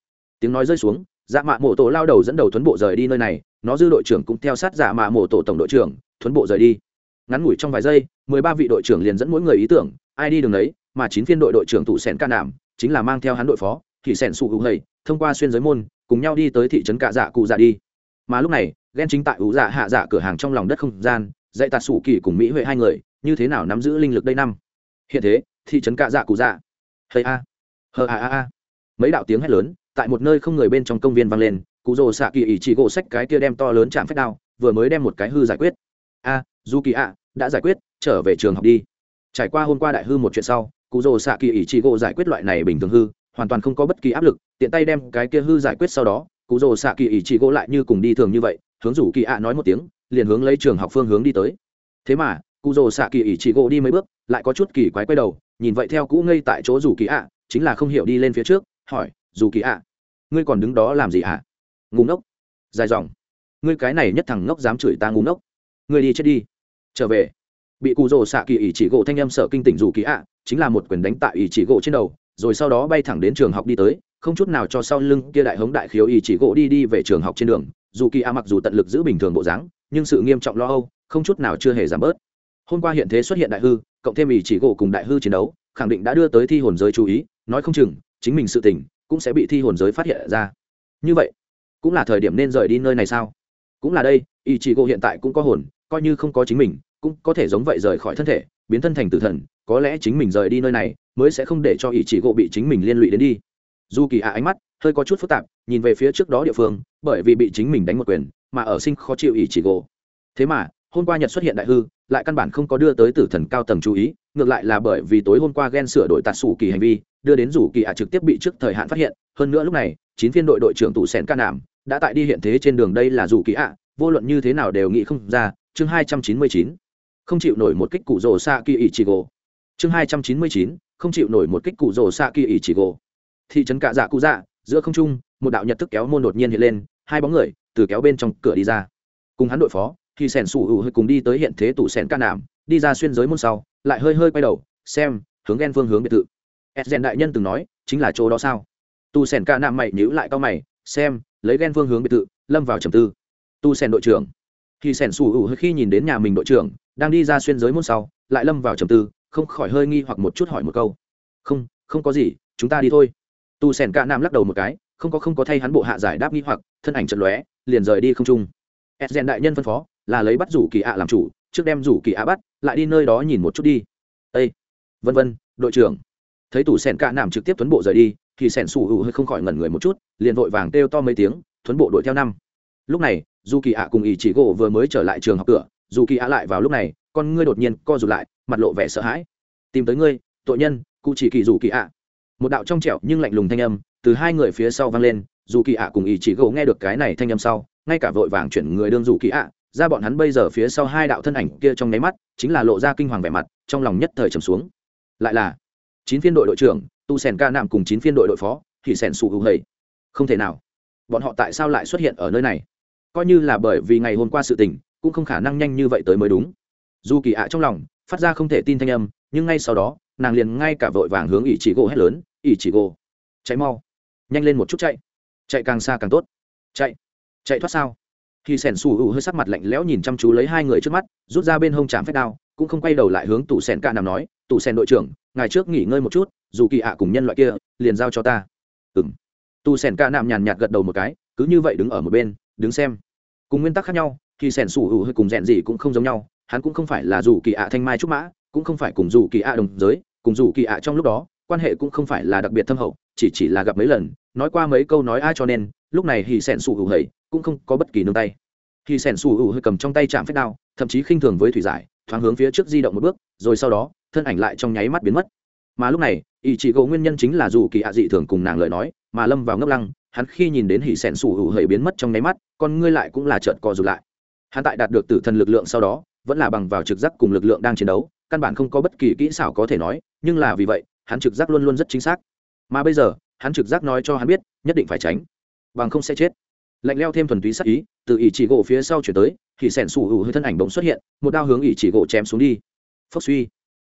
S1: Tiếng nói rơi xuống dạ mạ mổ tổ lao đầu dẫn đầu thuấn bộ rời đi nơi này, nó dư đội trưởng cũng theo sát dạ mạ mổ tổ tổng đội trưởng, thuấn bộ rời đi. Ngắn ngủi trong vài giây, mười ba vị đội trưởng liền dẫn mỗi người ý tưởng, ai đi đường đấy mà chín phiên đội đội trưởng tụ sẻn ca nảm chính là mang theo hắn đội phó thì sẻn sụ hữu hầy, thông qua xuyên giới môn, cùng nhau đi tới thị trấn cạ dạ cụ dạ đi. Mà lúc này ghen chính tại ủ dạ hạ dạ cửa hàng trong lòng đất không gian, dạy tạt sủ kỳ cùng mỹ huệ hai người, như thế nào nắm giữ linh lực đây năm. Hiện thế, thị trấn cạ dạ cụ dạ. Hầy a. Hờ a a a. Mấy đạo tiếng hét lớn tại một nơi không người bên trong công viên vang lên cụ rồ xạ kỳ ỉ chỉ gỗ sách cái kia đem to lớn chạm phép đao vừa mới đem một cái hư giải quyết a du kỳ ạ, đã giải quyết trở về trường học đi trải qua hôm qua đại hư một chuyện sau cụ rồ xạ kỳ ỉ chỉ gỗ giải quyết loại này bình thường hư hoàn toàn không có bất kỳ áp lực tiện tay đem cái kia hư giải quyết sau đó cụ rồ xạ kỳ ỉ chỉ gỗ lại như cùng đi thường như vậy hướng rủ kỳ ạ nói một tiếng liền hướng lấy trường học phương hướng đi tới thế mà cụ rồ xạ kỳ ỉ chỉ gỗ đi mấy bước lại có chút kỳ quái quay đầu nhìn vậy theo cũ ngây tại chỗ rủ kỳ ạ, chính là không hiểu đi lên phía trước hỏi dù kỳ ạ ngươi còn đứng đó làm gì hả? À? ngủ ngốc. Dài dòng. Ngươi cái này nhất thằng ngốc dám chửi ta ngu ngốc. Ngươi đi chết đi. Trở về. Bị cụ rồ xạ kỳ ỉ chỉ gỗ thanh em sợ kinh tỉnh dù kỳ ạ, chính là một quyền đánh tại ỉ chỉ gỗ trên đầu, rồi sau đó bay thẳng đến trường học đi tới, không chút nào cho sau lưng kia đại hống đại khiếu ỉ chỉ gỗ đi đi về trường học trên đường. Dù kỳ ạ mặc dù tận lực giữ bình thường bộ dáng, nhưng sự nghiêm trọng lo âu, không chút nào chưa hề giảm bớt. Hôm qua hiện thế xuất hiện đại hư, cộng thêm ỉ chỉ gỗ cùng đại hư chiến đấu, khẳng định đã đưa tới thi hồn giới chú ý, nói không chừng, chính mình sự tình cũng sẽ bị thi hồn giới phát hiện ra. Như vậy, cũng là thời điểm nên rời đi nơi này sao? Cũng là đây ý chỉ gỗ hiện tại cũng có hồn, coi như không có chính mình, cũng có thể giống vậy rời khỏi thân thể, biến thân thành tử thần, có lẽ chính mình rời đi nơi này mới sẽ không để cho ý chỉ gỗ bị chính mình liên lụy đến đi. Dù kỳ ạ ánh mắt hơi có chút phức tạp, nhìn về phía trước đó địa phương, bởi vì bị chính mình đánh một quyền, mà ở sinh khó chịu ý chỉ gỗ thế mà, hôm qua nhật xuất hiện đại hư, lại căn bản không có đưa tới tử thần cao tầng chú ý, ngược lại là bởi vì tối hôm qua ghen sửa đổi tạt sủ kỳ hành vi đưa đến rủ kỳ ạ trực tiếp bị trước thời hạn phát hiện. Hơn nữa lúc này, chín phiên đội đội trưởng tụ sẻn ca nảm đã tại đi hiện thế trên đường đây là rủ kỳ ạ. Vô luận như thế nào đều nghĩ không ra. Chương hai trăm chín mươi chín, không chịu nổi một kích cụ rồ xa kỳ ỉ chỉ gỗ chương hai trăm chín mươi chín, không chịu nổi một kích cụ rồ xa kỳ ỉ chỉ gỗ thị trấn cạ dạ cụ dạ giữa không trung, một đạo nhật thức kéo môn đột nhiên hiện lên, hai bóng người từ kéo bên trong cửa đi ra. Cùng hắn đội phó khi sẻn sủ hữu hơi cùng đi tới hiện thế tủ sẻn ca nảm đi ra xuyên giới môn sau, lại hơi hơi quay đầu, xem hướng ghen phương hướng biệt thự edgen đại nhân từng nói, chính là chỗ đó sao? Tu sẻn ca nam mày nhữ lại cao mày, xem, lấy ghen phương hướng biệt thự, lâm vào trầm tư. Tu sẻn đội trưởng. Khi sẻn sủ hữu khi nhìn đến nhà mình đội trưởng, đang đi ra xuyên giới môn sau, lại lâm vào trầm tư, không khỏi hơi nghi hoặc một chút hỏi một câu. Không không có gì, chúng ta đi thôi. Tu sẻn ca nam lắc đầu một cái, không có không có thay hắn bộ hạ giải đáp nghi hoặc, thân ảnh chật lóe, liền rời đi không trung. Edgen đại nhân phân phó, là lấy bắt rủ kỳ ạ làm chủ, trước đem rủ kỳ ạ bắt, lại đi nơi đó nhìn một chút đi. Ây vân vân, đội trưởng thấy tủ sẻn cạ nằm trực tiếp tuấn bộ rời đi, thì sẻn sủ hữu hơi không khỏi ngẩn người một chút, liền vội vàng kêu to mấy tiếng tuấn bộ đuổi theo năm. Lúc này dù kỳ ạ cùng ý chỉ gỗ vừa mới trở lại trường học cửa dù kỳ ạ lại vào lúc này, con ngươi đột nhiên co rụt lại, mặt lộ vẻ sợ hãi. Tìm tới ngươi, tội nhân cụ chỉ kỳ dù kỳ ạ một đạo trong trẻo nhưng lạnh lùng thanh âm từ hai người phía sau vang lên dù kỳ ạ cùng ý chỉ gỗ nghe được cái này thanh âm sau, ngay cả vội vàng chuyển người đương dù kỳ ạ ra bọn hắn bây giờ phía sau hai đạo thân ảnh kia trong nháy mắt, chính là lộ ra kinh hoàng vẻ mặt, trong lòng nhất thời trầm xuống. Lại là chín phiên đội đội trưởng, tu sèn ca nạm cùng chín phiên đội đội phó thì sèn sụ hữu hầy. Không thể nào. Bọn họ tại sao lại xuất hiện ở nơi này? Coi như là bởi vì ngày hôm qua sự tình, cũng không khả năng nhanh như vậy tới mới đúng. Dù kỳ ạ trong lòng, phát ra không thể tin thanh âm, nhưng ngay sau đó, nàng liền ngay cả vội vàng hướng ỷ chỉ gỗ hét lớn, ỷ chỉ gỗ cháy mau. Nhanh lên một chút chạy. Chạy càng xa càng tốt. Chạy. Chạy thoát sao? Khi sẻn sủ hữu hơi sắc mặt lạnh lẽo nhìn chăm chú lấy hai người trước mắt, rút ra bên hông chạm phép đao, cũng không quay đầu lại hướng tủ sẻn ca nằm nói tủ Sen đội trưởng ngày trước nghỉ ngơi một chút, dù kỳ ạ cùng nhân loại kia, liền giao cho ta. Ừng tù Sen ca nằm nhàn nhạt gật đầu một cái, cứ như vậy đứng ở một bên, đứng xem. Cùng nguyên tắc khác nhau, khi sẻn sủ hữu hơi cùng rèn gì cũng không giống nhau, hắn cũng không phải là dù kỳ ạ thanh mai trúc mã, cũng không phải cùng dù kỳ ạ đồng giới, cùng dù kỳ ạ trong lúc đó, quan hệ cũng không phải là đặc biệt thâm hậu, chỉ chỉ là gặp mấy lần, nói qua mấy câu nói ai cho nên, lúc này hì sẻn sủ hữu hầy cũng không có bất kỳ nương tay. Hì sẻn sủ hữu hơi cầm trong tay chạm phép đao, thậm chí khinh thường với thủy giải, thoáng hướng phía trước di động một bước, rồi sau đó thân ảnh lại trong nháy mắt biến mất. Mà lúc này ý chỉ gỗ nguyên nhân chính là dù kỳ ạ dị thường cùng nàng lời nói, mà lâm vào ngấp lăng, hắn khi nhìn đến hỉ sẻn sủ hữu hầy biến mất trong nháy mắt, con ngươi lại cũng là trợt co rụt lại. Hắn tại đạt được tử thần lực lượng sau đó, vẫn là bằng vào trực giác cùng lực lượng đang chiến đấu, căn bản không có bất kỳ kỹ xảo có thể nói, nhưng là vì vậy, hắn trực giác luôn luôn rất chính xác. Mà bây giờ, hắn trực giác nói cho hắn biết, nhất định phải tránh, bằng không sẽ chết. Lạnh leo thêm thuần túy sắc ý, từ ỷ chỉ gỗ phía sau chuyển tới thì sẻn sủ hữu hơi thân ảnh bỗng xuất hiện, một đao hướng ỷ chỉ gỗ chém xuống đi. Phốc suy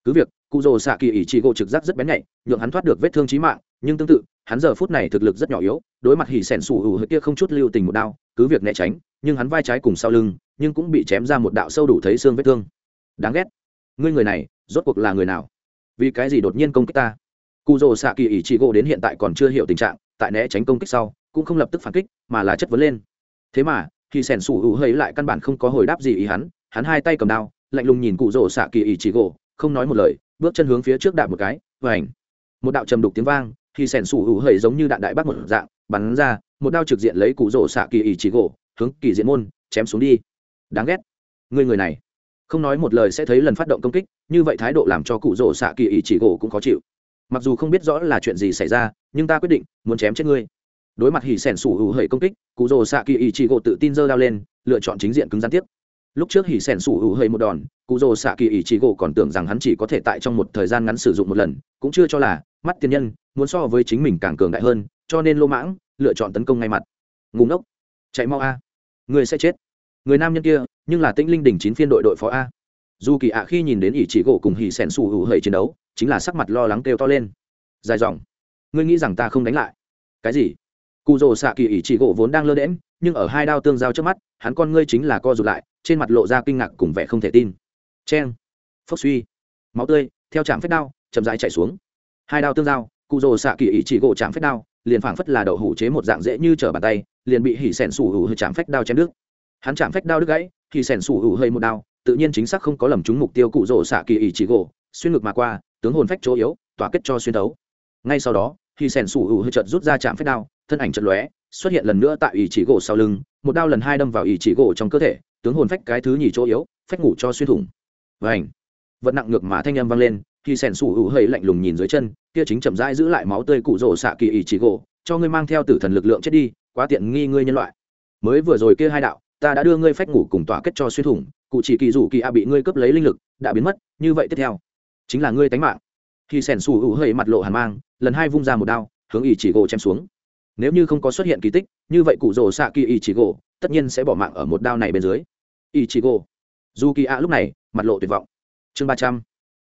S1: cứ việc, cụ rồ xạ kỳ ỷ chỉ gỗ trực giác rất bén nhạy, nhượng hắn thoát được vết thương trí mạng, nhưng tương tự, hắn giờ phút này thực lực rất nhỏ yếu, đối mặt hỉ sẻn sủ hữu hữu kia không chút lưu tình một đao, cứ việc né tránh, nhưng hắn vai trái cùng sau lưng, nhưng cũng bị chém ra một đạo sâu đủ thấy xương vết thương. Đáng ghét. Ngươi người này, rốt cuộc là người nào? Vì cái gì đột nhiên công kích ta? Cụ rồ xạ kỳ ỷ trị gỗ đến hiện tại còn chưa hiểu tình trạng, tại né tránh công kích sau, cũng không lập tức phản kích, mà là chất vấn lên. Thế mà khi sẻn sủ hữu hấy lại căn bản không có hồi đáp gì ý hắn hắn hai tay cầm đao, lạnh lùng nhìn cụ rồ xạ kỳ ỷ trị gỗ không nói một lời, bước chân hướng phía trước đạp một cái và ảnh một đạo trầm đục tiếng vang khi sẻn sủ hữu hầy giống như đạn đại bắc một dạng, bắn ra, một đao trực diện lấy cụ rổ xạ kỳ ỷ chỉ gỗ, hướng kỳ diện môn, chém xuống đi. Đáng ghét. Người người này, không nói một lời sẽ thấy lần phát động công kích, như vậy thái độ làm cho cụ rỗ xạ kỳ ỷ chỉ gỗ cũng khó chịu. Mặc dù không biết rõ là chuyện gì xảy ra, nhưng ta quyết định, muốn chém chết ngươi. Đối mặt hỉ sẻn sủ hữu hầy công kích, cụ rỗ xạ kỳ ỷ chỉ gỗ tự tin dơ đao lên, lựa chọn chính diện cứng gián tiếp lúc trước hỉ sẻn sủ hữu hơi một đòn, cụ rỗ xạ kỳ ý chỉ gỗ còn tưởng rằng hắn chỉ có thể tại trong một thời gian ngắn sử dụng một lần, cũng chưa cho là, mắt tiên nhân, muốn so với chính mình càng cường đại hơn, cho nên lô mãng, lựa chọn tấn công ngay mặt. Ngùng ốc chạy mau a. Người sẽ chết. Người nam nhân kia, nhưng là tĩnh linh đỉnh chín phiên đội đội phó a. Dù kỳ ạ khi nhìn đến ỷ chỉ gỗ cùng hỉ sẻn sủ hữu hầy chiến đấu, chính là sắc mặt lo lắng kêu to lên. Dài dòng. Ngươi nghĩ rằng ta không đánh lại? Cái gì? Cụ rồ xạ kỳ ỷ chỉ gỗ vốn đang lơ đễm nhưng ở hai đao tương giao trước mắt hắn con ngươi chính là co rụt lại, trên mặt lộ ra kinh ngạc cùng vẻ không thể tin. C h e n phốc suy. Máu tươi, theo trạm phép đao, chậm rãi chạy xuống. Hai đao tương giao cụ rồ xạ kỳ ý chỉ gỗ chạm phép đao, liền phảng phất là đậu hủ chế một dạng dễ như trở bàn tay, liền bị hỉ sẻn sủ hữu hơi chạm phách đao chém đứt. Hắn chạm phách đao đứt gãy, hỉ sẻn sủ hữu hơi một đao, tự nhiên chính xác không có lầm trúng mục tiêu cụ rồ xạ kỳ ý chỉ gỗ, xuyên ngực mà qua, tướng hồn phách chỗ yếu, tỏa kết cho xuyên đấu ngay sau đó, hỉ sẻn sủ hữu hơi chợt rút ra chạm phách đao, thân ảnh chợt lóe, xuất hiện lần nữa tại ý chỉ gỗ sau lưng một đao lần hai đâm vào ý chỉ gỗ trong cơ thể, tướng hồn phách cái thứ nhì chỗ yếu, phách ngủ cho xuyên thủng. Và ảnh vật nặng ngược mà thanh âm vang lên khi sẻn sủ hữu hơi lạnh lùng nhìn dưới chân, kia chính chậm rãi giữ lại máu tươi cụ rổ xạ kỳ ý chỉ gỗ, cho ngươi mang theo tử thần lực lượng chết đi, quá tiện nghi ngươi nhân loại. Mới vừa rồi kia hai đạo, ta đã đưa ngươi phách ngủ cùng tỏa kết cho xuyên thủng, cụ chỉ kỳ rủ kỳ a bị ngươi cướp lấy linh lực, đã biến mất, như vậy tiếp theo, chính là ngươi tánh mạng. Khi sẻn sủ hữu hơi mặt lộ hàn mang, lần hai vung ra một đao, hướng ý chỉ gỗ chém xuống nếu như không có xuất hiện kỳ tích, như vậy cụ rồ xạ kỳ ý chỉ gỗ tất nhiên sẽ bỏ mạng ở một đao này bên dưới. Ý chỉ gỗ dù kỳ a lúc này, mặt lộ tuyệt vọng. Chương ba trăm.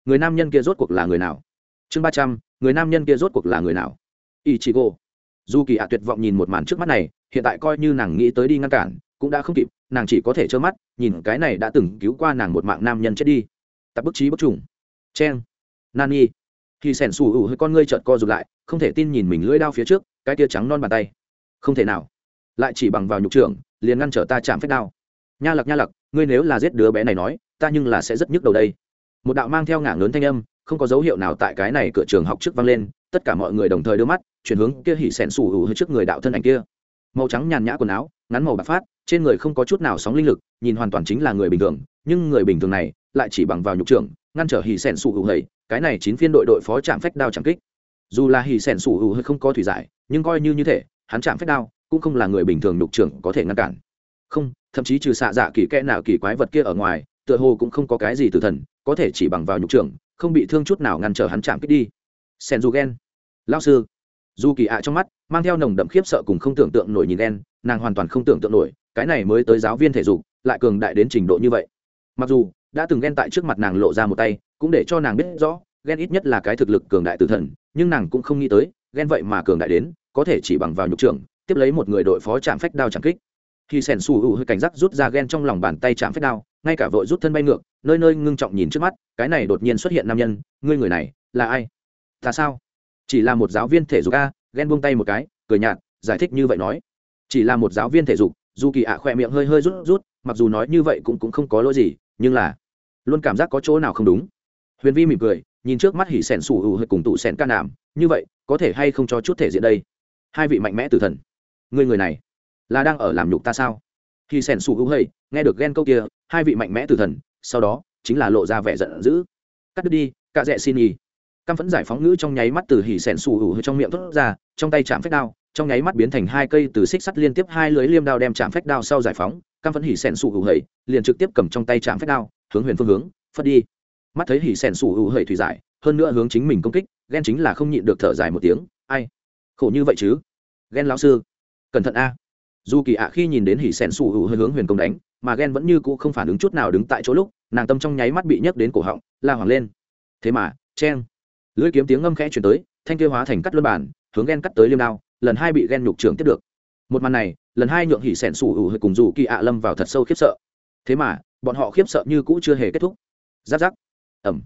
S1: Người nam nhân kia rốt cuộc là người nào? Chương ba trăm. Người nam nhân kia rốt cuộc là người nào? Ý chỉ gỗ dù kỳ ạ tuyệt vọng nhìn một màn trước mắt này, hiện tại coi như nàng nghĩ tới đi ngăn cản, cũng đã không kịp, nàng chỉ có thể trơ mắt, nhìn cái này đã từng cứu qua nàng một mạng nam nhân chết đi. Tập bức trí bức trùng. C h e n nani. Khi sẻn sủ hữu hơi con ngươi trợt co rụt lại, không thể tin nhìn mình lưỡi đao phía trước cái tia trắng non bàn tay. Không thể nào. Lại chỉ bằng vào nhục trưởng, liền ngăn trở ta chạm phép đao. Nha lặc nha lặc, ngươi nếu là giết đứa bé này nói, ta nhưng là sẽ rất nhức đầu đây. Một đạo mang theo ngả lớn thanh âm, không có dấu hiệu nào tại cái này cửa trường học trước vang lên, tất cả mọi người đồng thời đưa mắt, chuyển hướng kia hỉ sẹn sủ hữu trước người đạo thân ảnh kia. Màu trắng nhàn nhã quần áo, ngắn màu bạc phát, trên người không có chút nào sóng linh lực, nhìn hoàn toàn chính là người bình thường, nhưng người bình thường này, lại chỉ bằng vào nhục trưởng, ngăn trở hỉ sẹn sủ hữu hầy cái này chín phiên đội đội phó chạm phách đao chạm kích dù là hỉ sẻn sủ hữu hơi không có thủy giải, nhưng coi như như thế hắn chạm phép đao, cũng không là người bình thường nhục trưởng có thể ngăn cản. Không, thậm chí trừ xạ dạ kỳ kẽ nào kỳ quái vật kia ở ngoài, tựa hồ cũng không có cái gì từ thần, có thể chỉ bằng vào nhục trưởng, không bị thương chút nào ngăn trở hắn chạm kích đi. Sen du ghen. Lao sư. Dù kỳ ạ trong mắt, mang theo nồng đậm khiếp sợ cùng không tưởng tượng nổi nhìn đen nàng hoàn toàn không tưởng tượng nổi, cái này mới tới giáo viên thể dục, lại cường đại đến trình độ như vậy. Mặc dù, đã từng ghen tại trước mặt nàng lộ ra một tay, cũng để cho nàng biết rõ, ghen ít nhất là cái thực lực cường đại từ thần nhưng nàng cũng không nghĩ tới, ghen vậy mà cường đại đến, có thể chỉ bằng vào nhục trưởng, tiếp lấy một người đội phó chạm phách đao chạm kích. Khi sẻn su hữu hơi cảnh giác rút ra ghen trong lòng bàn tay chạm phách đao, ngay cả vội rút thân bay ngược, nơi nơi ngưng trọng nhìn trước mắt, cái này đột nhiên xuất hiện nam nhân, ngươi người này, là ai? Ta sao? Chỉ là một giáo viên thể dục a, ghen buông tay một cái, cười nhạt, giải thích như vậy nói. Chỉ là một giáo viên thể dục dù kỳ ạ à khỏe miệng hơi hơi rút rút, mặc dù nói như vậy cũng cũng không có lỗi gì, nhưng là, luôn cảm giác có chỗ nào không đúng huyền vi mỉm cười, nhìn trước mắt hỉ sẻn sủ hữu hơi cùng tụ sẻn ca nảm như vậy, có thể hay không cho chút thể diện đây? Hai vị mạnh mẽ tử thần. Người người này, là đang ở làm nhục ta sao? Hỉ sẻn sủ hữu hơi nghe được ghen câu kia, hai vị mạnh mẽ tử thần, sau đó, chính là lộ ra vẻ giận dữ. Cắt đứt đi, cạ rẽ xin y căm phẫn giải phóng ngữ trong nháy mắt từ hỉ sẻn sủ hữu trong miệng thốt ra, trong tay chạm phách đao, trong nháy mắt biến thành hai cây từ xích sắt liên tiếp hai lưới liêm đao đem chạm phách đao sau giải phóng. Căm phẫn hỉ sẻn sủ hữu hầy liền trực tiếp cầm trong tay chạm phách đao, hướng huyền phương hướng, phất đi mắt thấy hỉ sẻn sủ hữu hầy thủy giải, hơn nữa hướng chính mình công kích, ghen chính là không nhịn được thở dài một tiếng, ai? Khổ như vậy chứ? Ghen lão sư, cẩn thận a. Dù kỳ ạ khi nhìn đến hỉ sẻn sủ hữu hơi hướng huyền công đánh, mà ghen vẫn như cũ không phản ứng chút nào đứng tại chỗ lúc, nàng tâm trong nháy mắt bị nhấc đến cổ họng, la hoàng lên. Thế mà, cheng. Lưỡi kiếm tiếng ngâm khẽ chuyển tới, thanh kia hóa thành cắt luân bản, hướng ghen cắt tới liêm đao, lần hai bị ghen nhục trưởng tiếp được. Một màn này, lần hai nhượng hỉ sẻn sủ hữu hơi cùng dù kỳ ạ lâm vào thật sâu khiếp sợ. Thế mà, bọn họ khiếp sợ như cũ chưa hề kết thúc. Giáp giáp ẩm.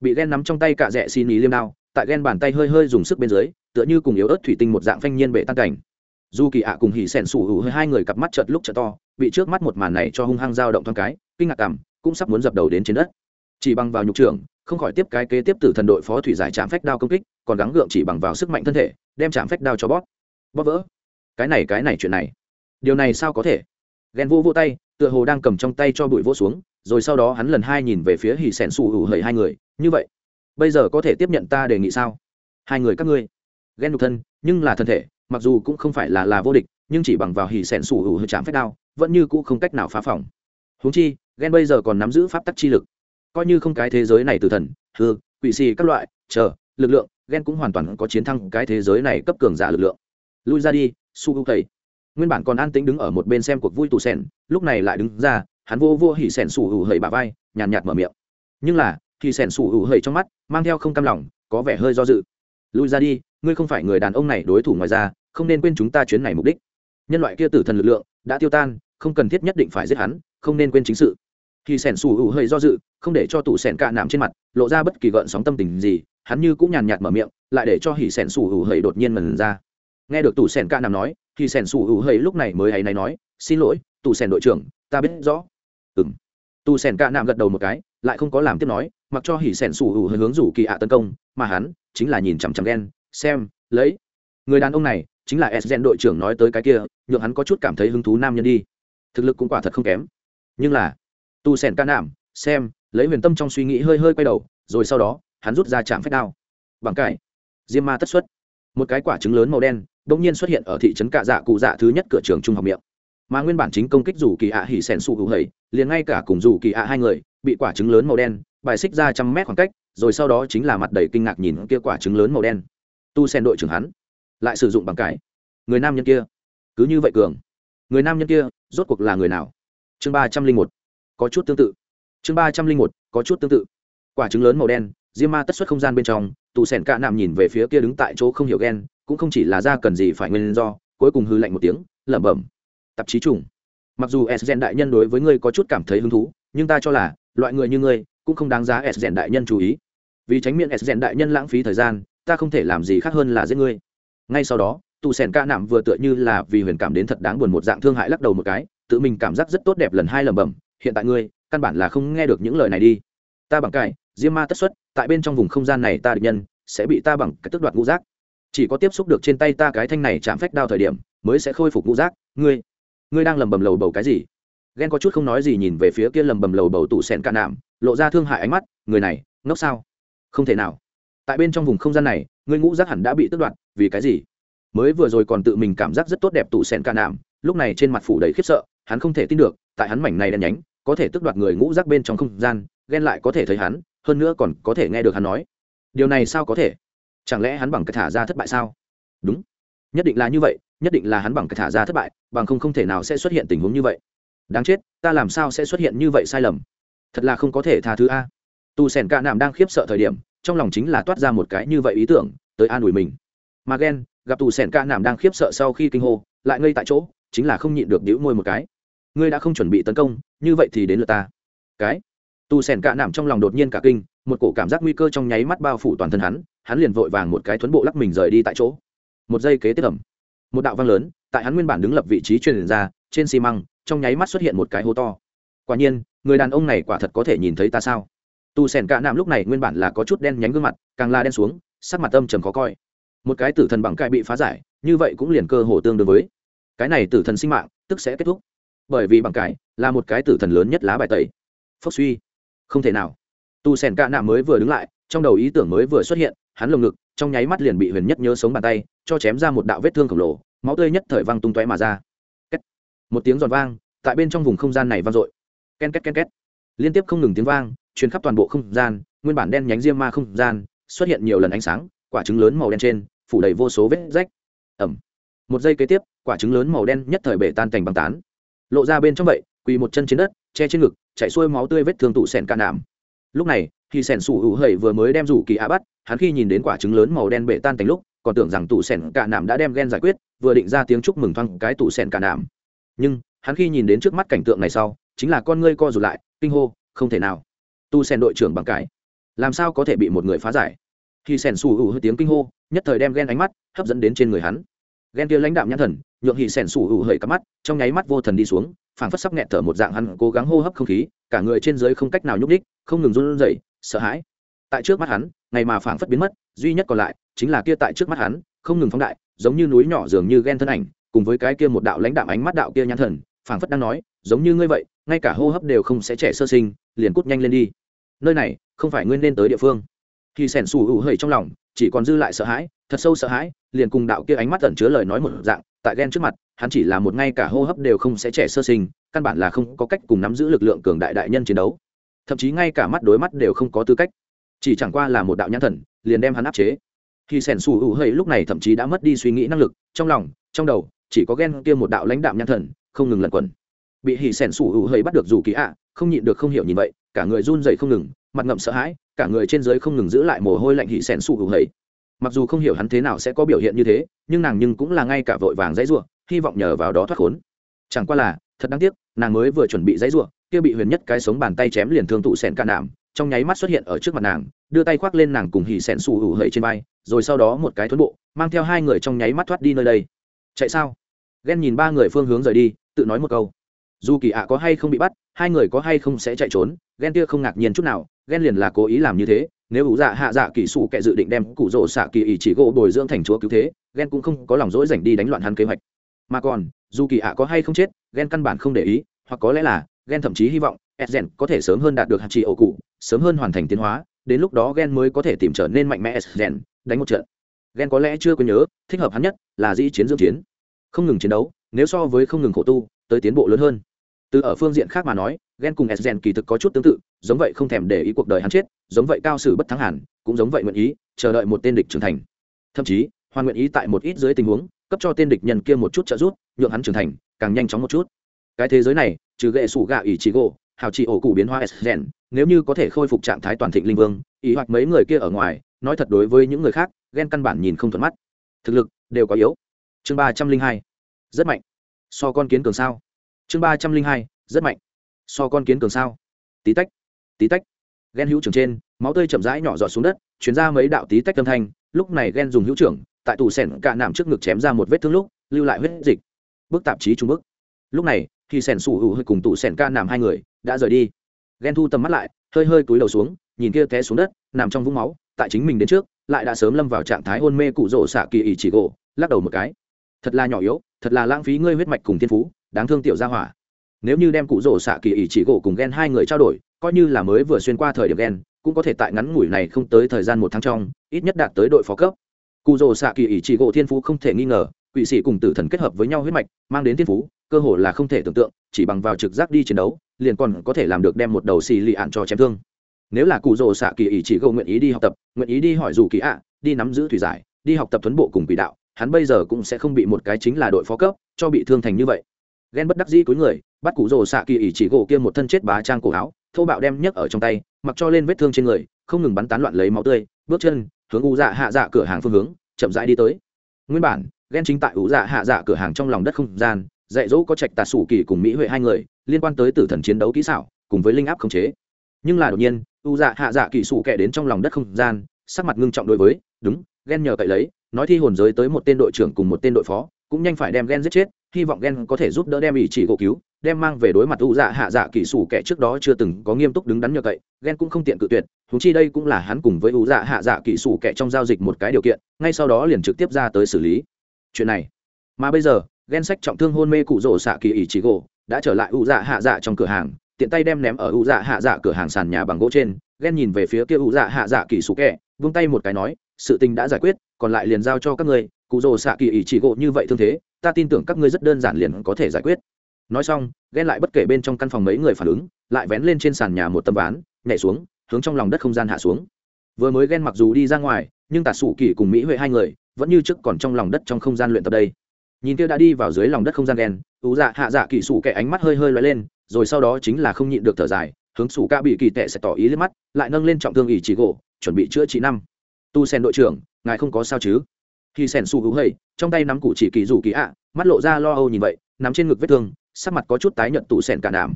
S1: Bị ghen nắm trong tay cạ rẽ xin ý liêm đao, tại ghen bàn tay hơi hơi dùng sức bên dưới, tựa như cùng yếu ớt thủy tinh một dạng phanh nhiên bệ tan cảnh. Dù kỳ ạ cùng hỉ sẻn sủ hữu hai người cặp mắt chợt lúc chợt to, bị trước mắt một màn này cho hung hăng dao động thoáng cái, kinh ngạc cảm, cũng sắp muốn dập đầu đến trên đất. Chỉ bằng vào nhục trưởng, không khỏi tiếp cái kế tiếp từ thần đội phó thủy giải trạm phách đao công kích, còn gắng gượng chỉ bằng vào sức mạnh thân thể, đem trạm phách đao cho bóp. Bóp vỡ. Cái này cái này chuyện này. Điều này sao có thể? Ghen vô vô tay, tựa hồ đang cầm trong tay cho bụi vỗ xuống rồi sau đó hắn lần hai nhìn về phía hỉ sẻn sủ hữu hầy hai người, như vậy, bây giờ có thể tiếp nhận ta đề nghị sao? Hai người các ngươi, ghen nhục thân, nhưng là thân thể, mặc dù cũng không phải là là vô địch, nhưng chỉ bằng vào hỉ sẻn sủ hữu hơi chạm phép đao, vẫn như cũ không cách nào phá phòng. Húng chi, ghen bây giờ còn nắm giữ pháp tắc chi lực, coi như không cái thế giới này từ thần, hư, quỷ xì các loại, chờ, lực lượng, ghen cũng hoàn toàn có chiến thắng cái thế giới này cấp cường giả lực lượng. Lui ra đi, su hữu thầy. Nguyên bản còn an tĩnh đứng ở một bên xem cuộc vui tù sen lúc này lại đứng ra hắn vô vô hỉ sẻn sủ hữu hầy bà vai, nhàn nhạt mở miệng. Nhưng là thì sẻn sủ hữu hầy trong mắt mang theo không cam lòng, có vẻ hơi do dự. Lui ra đi, ngươi không phải người đàn ông này đối thủ ngoài ra, không nên quên chúng ta chuyến này mục đích. Nhân loại kia tử thần lực lượng đã tiêu tan, không cần thiết nhất định phải giết hắn, không nên quên chính sự. Khi sẻn sủ hữu hơi do dự, không để cho tủ sẻn cạ nằm trên mặt lộ ra bất kỳ gợn sóng tâm tình gì, hắn như cũng nhàn nhạt mở miệng, lại để cho hỉ sẻn sủ hữu hơi đột nhiên mần ra. Nghe được tủ sẻn cạ nằm nói thì sẻn sủ hữu hơi lúc này mới hay này nói, xin lỗi, tủ sẻn đội trưởng, ta biết rõ ừng tù sẻn cạ nằm gật đầu một cái, lại không có làm tiếp nói, mặc cho hỉ sẻn sủ hữu hướng rủ kỳ ạ tấn công, mà hắn chính là nhìn chằm chằm đen xem, lấy. Người đàn ông này chính là s đội trưởng nói tới cái kia, nhượng hắn có chút cảm thấy hứng thú nam nhân đi. Thực lực cũng quả thật không kém. Nhưng là, tu sèn ca nảm xem, lấy huyền tâm trong suy nghĩ hơi hơi quay đầu, rồi sau đó, hắn rút ra chạm phép đao. Bằng cải. Diêm ma tất xuất. Một cái quả trứng lớn màu đen đ ỗ n g nhiên xuất hiện ở thị trấn cạ dạ cụ dạ thứ nhất cửa trường trung học miệng mà nguyên bản chính công kích rủ kỳ ạ hỉ sèn sụ hữu hầy, liền ngay cả cùng rủ kỳ ạ hai người, bị quả trứng lớn màu đen, bài xích ra trăm mét khoảng cách, rồi sau đó chính là mặt đầy kinh ngạc nhìn kia quả trứng lớn màu đen. Tu sen đội trưởng hắn, lại sử dụng bằng cái. Người nam nhân kia, cứ như vậy cường. Người nam nhân kia, rốt cuộc là người nào? Chương ba trăm linh một, có chút tương tự. Chương ba trăm linh một, có chút tương tự. Quả trứng lớn màu đen, diêm ma tất xuất không gian bên trong tù sẻn cạ nạm nhìn về phía kia đứng tại chỗ không hiểu ghen, cũng không chỉ là ra cần gì phải nguyên do, cuối cùng hư lạnh một tiếng, lẩm bẩm tạp chí trùng. Mặc dù s gen đại nhân đối với ngươi có chút cảm thấy hứng thú, nhưng ta cho là, loại người như ngươi, cũng không đáng giá s gen đại nhân chú ý. Vì tránh miệng s gen đại nhân lãng phí thời gian, ta không thể làm gì khác hơn là giết ngươi. Ngay sau đó, tù sèn ca nạm vừa tựa như là vì huyền cảm đến thật đáng buồn một dạng thương hại lắc đầu một cái, tự mình cảm giác rất tốt đẹp lần hai lẩm bẩm, hiện tại ngươi, căn bản là không nghe được những lời này đi. Ta bằng cải, diêm ma tất xuất, tại bên trong vùng không gian này ta địch nhân, sẽ bị ta bằng cái tức đoạt ngũ giác. Chỉ có tiếp xúc được trên tay ta cái thanh này chạm phách đao thời điểm, mới sẽ khôi phục ngũ giác. Ngươi ngươi đang lầm bầm lầu bầu cái gì? Ghen có chút không nói gì nhìn về phía kia lầm bầm lầu bầu tủ sẹn cả nạm, lộ ra thương hại ánh mắt, người này, ngốc sao? Không thể nào. Tại bên trong vùng không gian này, ngươi ngũ giác hẳn đã bị tước đoạt, vì cái gì? Mới vừa rồi còn tự mình cảm giác rất tốt đẹp tủ sẹn cả nạm, lúc này trên mặt phủ đầy khiếp sợ, hắn không thể tin được, tại hắn mảnh này đen nhánh, có thể tước đoạt người ngũ giác bên trong không gian, ghen lại có thể thấy hắn, hơn nữa còn có thể nghe được hắn nói. Điều này sao có thể? Chẳng lẽ hắn bằng cái thả ra thất bại sao? Đúng nhất định là như vậy, nhất định là hắn bằng cái thả ra thất bại, bằng không không thể nào sẽ xuất hiện tình huống như vậy. Đáng chết, ta làm sao sẽ xuất hiện như vậy sai lầm? Thật là không có thể tha thứ a. Tu sèn ca nạm đang khiếp sợ thời điểm, trong lòng chính là toát ra một cái như vậy ý tưởng, tới an ủi mình. Mà ghen gặp tù sèn ca nạm đang khiếp sợ sau khi kinh hô, lại ngây tại chỗ, chính là không nhịn được đĩu môi một cái. Ngươi đã không chuẩn bị tấn công, như vậy thì đến lượt ta. Cái. Tu sèn ca nằm trong lòng đột nhiên cả kinh, một cổ cảm giác nguy cơ trong nháy mắt bao phủ toàn thân hắn hắn liền vội vàng một cái thuấn bộ lắc mình rời đi tại chỗ một giây kế tiếp ẩm. Một đạo vang lớn, tại hắn nguyên bản đứng lập vị trí truyền ra, trên xi măng, trong nháy mắt xuất hiện một cái hố to. Quả nhiên, người đàn ông này quả thật có thể nhìn thấy ta sao? Tu sèn cạ nạm lúc này nguyên bản là có chút đen nhánh gương mặt, càng la đen xuống, sắc mặt âm trầm khó coi. Một cái tử thần bằng cai bị phá giải, như vậy cũng liền cơ hồ tương đương với. Cái này tử thần sinh mạng, tức sẽ kết thúc. Bởi vì bằng cái là một cái tử thần lớn nhất lá bài tẩy. Phốc suy. Không thể nào. Tu sèn cạ nạm mới vừa đứng lại, trong đầu ý tưởng mới vừa xuất hiện, hắn lồng ngực trong nháy mắt liền bị huyền nhất nhớ sống bàn tay, cho chém ra một đạo vết thương khổng lồ, máu tươi nhất thời văng tung tóe mà ra. Két. một tiếng giòn vang, tại bên trong vùng không gian này vang dội. Ken két ken két. Liên tiếp không ngừng tiếng vang, truyền khắp toàn bộ không gian, nguyên bản đen nhánh diêm ma không gian, xuất hiện nhiều lần ánh sáng, quả trứng lớn màu đen trên, phủ đầy vô số vết rách. Ẩm một giây kế tiếp, quả trứng lớn màu đen nhất thời bể tan thành băng tán. Lộ ra bên trong vậy, quỳ một chân trên đất, che trên ngực chạy xuôi máu tươi vết thương tụ sẻn can đảm lúc này thì sẻn sủ hữu hầy vừa mới đem rủ kỳ á bắt hắn khi nhìn đến quả trứng lớn màu đen bể tan thành lúc còn tưởng rằng tủ sẻn cả nạm đã đem ghen giải quyết vừa định ra tiếng chúc mừng thăng cái tủ sẻn cả nạm, nhưng hắn khi nhìn đến trước mắt cảnh tượng này sau chính là con ngươi co rụt lại kinh hô không thể nào. Tu sẻn đội trưởng bằng cải làm sao có thể bị một người phá giải? Khi sẻn sủ hữu tiếng kinh hô nhất thời đem ghen ánh mắt hấp dẫn đến trên người hắn. Ghen kia lãnh đạm nhãn thần nhượng hì sẻn sủ hữu hởi cắm mắt trong nháy mắt vô thần đi xuống phảng phất sắp nghẹt thở một dạng hắn cố gắng hô hấp không khí cả người trên dưới không cách nào nhúc ních không ngừng run rẩy sợ hãi tại trước mắt hắn, ngày mà phảng phất biến mất, duy nhất còn lại chính là kia tại trước mắt hắn, không ngừng phóng đại, giống như núi nhỏ dường như ghen thân ảnh, cùng với cái kia một đạo lãnh đạm ánh mắt đạo kia nhãn thần, phảng phất đang nói, giống như ngươi vậy, ngay cả hô hấp đều không sẽ trẻ sơ sinh, liền cút nhanh lên đi. Nơi này, không phải ngươi nên tới địa phương. Khi sẻn sủ hữu hơi trong lòng, chỉ còn dư lại sợ hãi, thật sâu sợ hãi, liền cùng đạo kia ánh mắt tẩn chứa lời nói một dạng, tại ghen trước mặt, hắn chỉ là một ngay cả hô hấp đều không sẽ trẻ sơ sinh, căn bản là không có cách cùng nắm giữ lực lượng cường đại đại nhân chiến đấu. Thậm chí ngay cả mắt đối mắt đều không có tư cách chỉ chẳng qua là một đạo nhãn thần, liền đem hắn áp chế. Khi sẻn sủ hữu hơi lúc này thậm chí đã mất đi suy nghĩ năng lực, trong lòng, trong đầu, chỉ có ghen kia một đạo lãnh đạm nhãn thần, không ngừng lẩn quẩn. Bị hỉ sẻn sủ hữu hơi bắt được dù kỳ ạ, không nhịn được không hiểu nhìn vậy, cả người run dậy không ngừng, mặt ngậm sợ hãi, cả người trên dưới không ngừng giữ lại mồ hôi lạnh hỉ sẻn sủ hữu hơi. mặc dù không hiểu hắn thế nào sẽ có biểu hiện như thế, nhưng nàng nhưng cũng là ngay cả vội vàng dãy ruộng hy vọng nhờ vào đó thoát khốn. Chẳng qua là, thật đáng tiếc, nàng mới vừa chuẩn bị dãy ruộng kia bị huyền nhất cái sống bàn tay chém liền thương tụ sẻn ca nạm trong nháy mắt xuất hiện ở trước mặt nàng, đưa tay khoác lên nàng cùng hỉ sẹn sủ hủ hậy trên vai, rồi sau đó một cái thuấn bộ, mang theo hai người trong nháy mắt thoát đi nơi đây. Chạy sao? Ghen nhìn ba người phương hướng rời đi, tự nói một câu. Dù kỳ ạ có hay không bị bắt, hai người có hay không sẽ chạy trốn, ghen kia không ngạc nhiên chút nào, ghen liền là cố ý làm như thế, nếu ủ dạ hạ dạ kỳ sụ kệ dự định đem cụ rỗ xạ kỳ ỷ chỉ gỗ bồi dưỡng thành chúa cứu thế, ghen cũng không có lòng dỗi dành đi đánh loạn hắn kế hoạch. Mà còn, dù kỳ ạ có hay không chết, ghen căn bản không để ý, hoặc có lẽ là, ghen thậm chí hy vọng Esgen có thể sớm hơn đạt được hạt trị ổ cụ sớm hơn hoàn thành tiến hóa đến lúc đó Gen mới có thể tìm trở nên mạnh mẽ Esgen, đánh một trận. Gen có lẽ chưa có nhớ thích hợp hắn nhất là dĩ chiến dưỡng chiến. Không ngừng chiến đấu nếu so với không ngừng khổ tu tới tiến bộ lớn hơn. Từ ở phương diện khác mà nói Gen cùng Esgen kỳ thực có chút tương tự giống vậy không thèm để ý cuộc đời hắn chết giống vậy cao sử bất thắng hẳn cũng giống vậy nguyện ý chờ đợi một tên địch trưởng thành. Thậm chí hoàn nguyện ý tại một ít dưới tình huống cấp cho tên địch nhân kia một chút trợ giúp nhượng hắn trưởng thành càng nhanh chóng một chút. Cái thế giới này trừ gệ sủ gạ ủy chỉ gỗ hào trị ổ cụ biến hoa s gen nếu như có thể khôi phục trạng thái toàn thịnh linh vương, ý hoặc mấy người kia ở ngoài, nói thật đối với những người khác, ghen căn bản nhìn không thuận mắt. Thực lực, đều có yếu. Chương ba trăm linh hai. Rất mạnh. So con kiến cường sao? Chương ba trăm linh hai, rất mạnh. So con kiến cường sao? Tí tách tí tách. Ghen hữu trưởng trên, máu tươi chậm rãi nhỏ giọt xuống đất chuyển ra mấy đạo tí tách âm thanh. Lúc này ghen dùng hữu trưởng, tại tủ sẻn cạ nằm trước ngực chém ra một vết thương lúc, lưu lại huyết dịch. Bức tạp chí trung bức lúc này, khi sẻn sủ hữu hơi cùng tủ sẻn ca nằm hai người đã rời đi. Ghen thu tầm mắt lại, hơi hơi cúi đầu xuống, nhìn kia té xuống đất, nằm trong vũng máu, tại chính mình đến trước, lại đã sớm lâm vào trạng thái hôn mê cụ rỗ xạ kỳ ỉ chỉ gỗ, lắc đầu một cái. Thật là nhỏ yếu, thật là lãng phí ngươi huyết mạch cùng thiên phú, đáng thương tiểu gia hỏa. Nếu như đem cụ rỗ xạ kỳ ỉ chỉ gỗ cùng ghen hai người trao đổi, coi như là mới vừa xuyên qua thời điểm ghen cũng có thể tại ngắn ngủi này không tới thời gian một tháng trong, ít nhất đạt tới đội phó cấp. Cụ rỗ xạ kỳ ỷ chỉ gỗ thiên phú không thể nghi ngờ, quỷ sĩ cùng tử thần kết hợp với nhau huyết mạch, mang đến thiên phú, cơ hồ là không thể tưởng tượng, chỉ bằng vào trực giác đi chiến đấu liền còn có thể làm được đem một đầu xì lì ạn cho chém thương. Nếu là cụ rồ xạ kỳ ý chỉ gâu nguyện ý đi học tập, nguyện ý đi hỏi dù kỳ ạ, đi nắm giữ thủy giải, đi học tập tuấn bộ cùng quỷ đạo, hắn bây giờ cũng sẽ không bị một cái chính là đội phó cấp, cho bị thương thành như vậy. Ghen bất đắc dĩ cuối người, bắt cụ rồ xạ kỳ ý chỉ gỗ kia một thân chết bá trang cổ áo, thô bạo đem nhấc ở trong tay, mặc cho lên vết thương trên người, không ngừng bắn tán loạn lấy máu tươi, bước chân, hướng u dạ hạ dạ cửa hàng phương hướng, chậm rãi đi tới. Nguyên bản ghen chính tại u dạ hạ dạ cửa hàng trong lòng đất không gian dạy dỗ có trạch tà sủ kỳ cùng mỹ huệ hai người, liên quan tới tử thần chiến đấu kỹ xảo, cùng với linh áp khống chế. Nhưng là đột nhiên, u dạ hạ dạ kỳ sủ kẻ đến trong lòng đất không gian, sắc mặt ngưng trọng đối với, đúng, ghen nhờ cậy lấy, nói thi hồn giới tới một tên đội trưởng cùng một tên đội phó, cũng nhanh phải đem ghen giết chết, hy vọng ghen có thể giúp đỡ đem ý chỉ cổ cứu, đem mang về đối mặt u dạ hạ dạ kỳ sủ kẻ trước đó chưa từng có nghiêm túc đứng đắn nhờ cậy, ghen cũng không tiện cự tuyệt thú chi đây cũng là hắn cùng với u dạ hạ dạ kỳ sủ kẻ trong giao dịch một cái điều kiện, ngay sau đó liền trực tiếp ra tới xử lý. Chuyện này, mà bây giờ ghen sách trọng thương hôn mê cụ rổ xạ kỳ ý chỉ gỗ, đã trở lại u dạ hạ dạ trong cửa hàng, tiện tay đem ném ở u dạ hạ dạ cửa hàng sàn nhà bằng gỗ trên. Ghen nhìn về phía kia u dạ hạ dạ kỳ sủ kẹ, vung tay một cái nói, sự tình đã giải quyết, còn lại liền giao cho các ngươi. Cụ rồ xạ kỳ ý chỉ gỗ như vậy thương thế, ta tin tưởng các ngươi rất đơn giản liền có thể giải quyết. Nói xong ghen lại bất kể bên trong căn phòng mấy người phản ứng, lại vén lên trên sàn nhà một tâm ván, nhảy xuống, hướng trong lòng đất không gian hạ xuống. Vừa mới ghen mặc dù đi ra ngoài, nhưng tạt sủ kỳ cùng mỹ huệ hai người, vẫn như trước còn trong lòng đất trong không gian luyện tập đây nhìn kia đã đi vào dưới lòng đất không gian đen ú dạ hạ dạ kỳ sủ kẻ ánh mắt hơi hơi loay lên, rồi sau đó chính là không nhịn được thở dài, hướng sủ ca bị kỳ tệ sẽ tỏ ý lên mắt, lại nâng lên trọng thương ỷ chỉ gỗ, chuẩn bị chữa trị năm. Tu sen đội trưởng, ngài không có sao chứ? Khi sen su hữu hầy, trong tay nắm cụ chỉ kỳ rủ kỳ ạ, mắt lộ ra lo âu nhìn vậy, nắm trên ngực vết thương, sắc mặt có chút tái nhận tụ sen cả nảm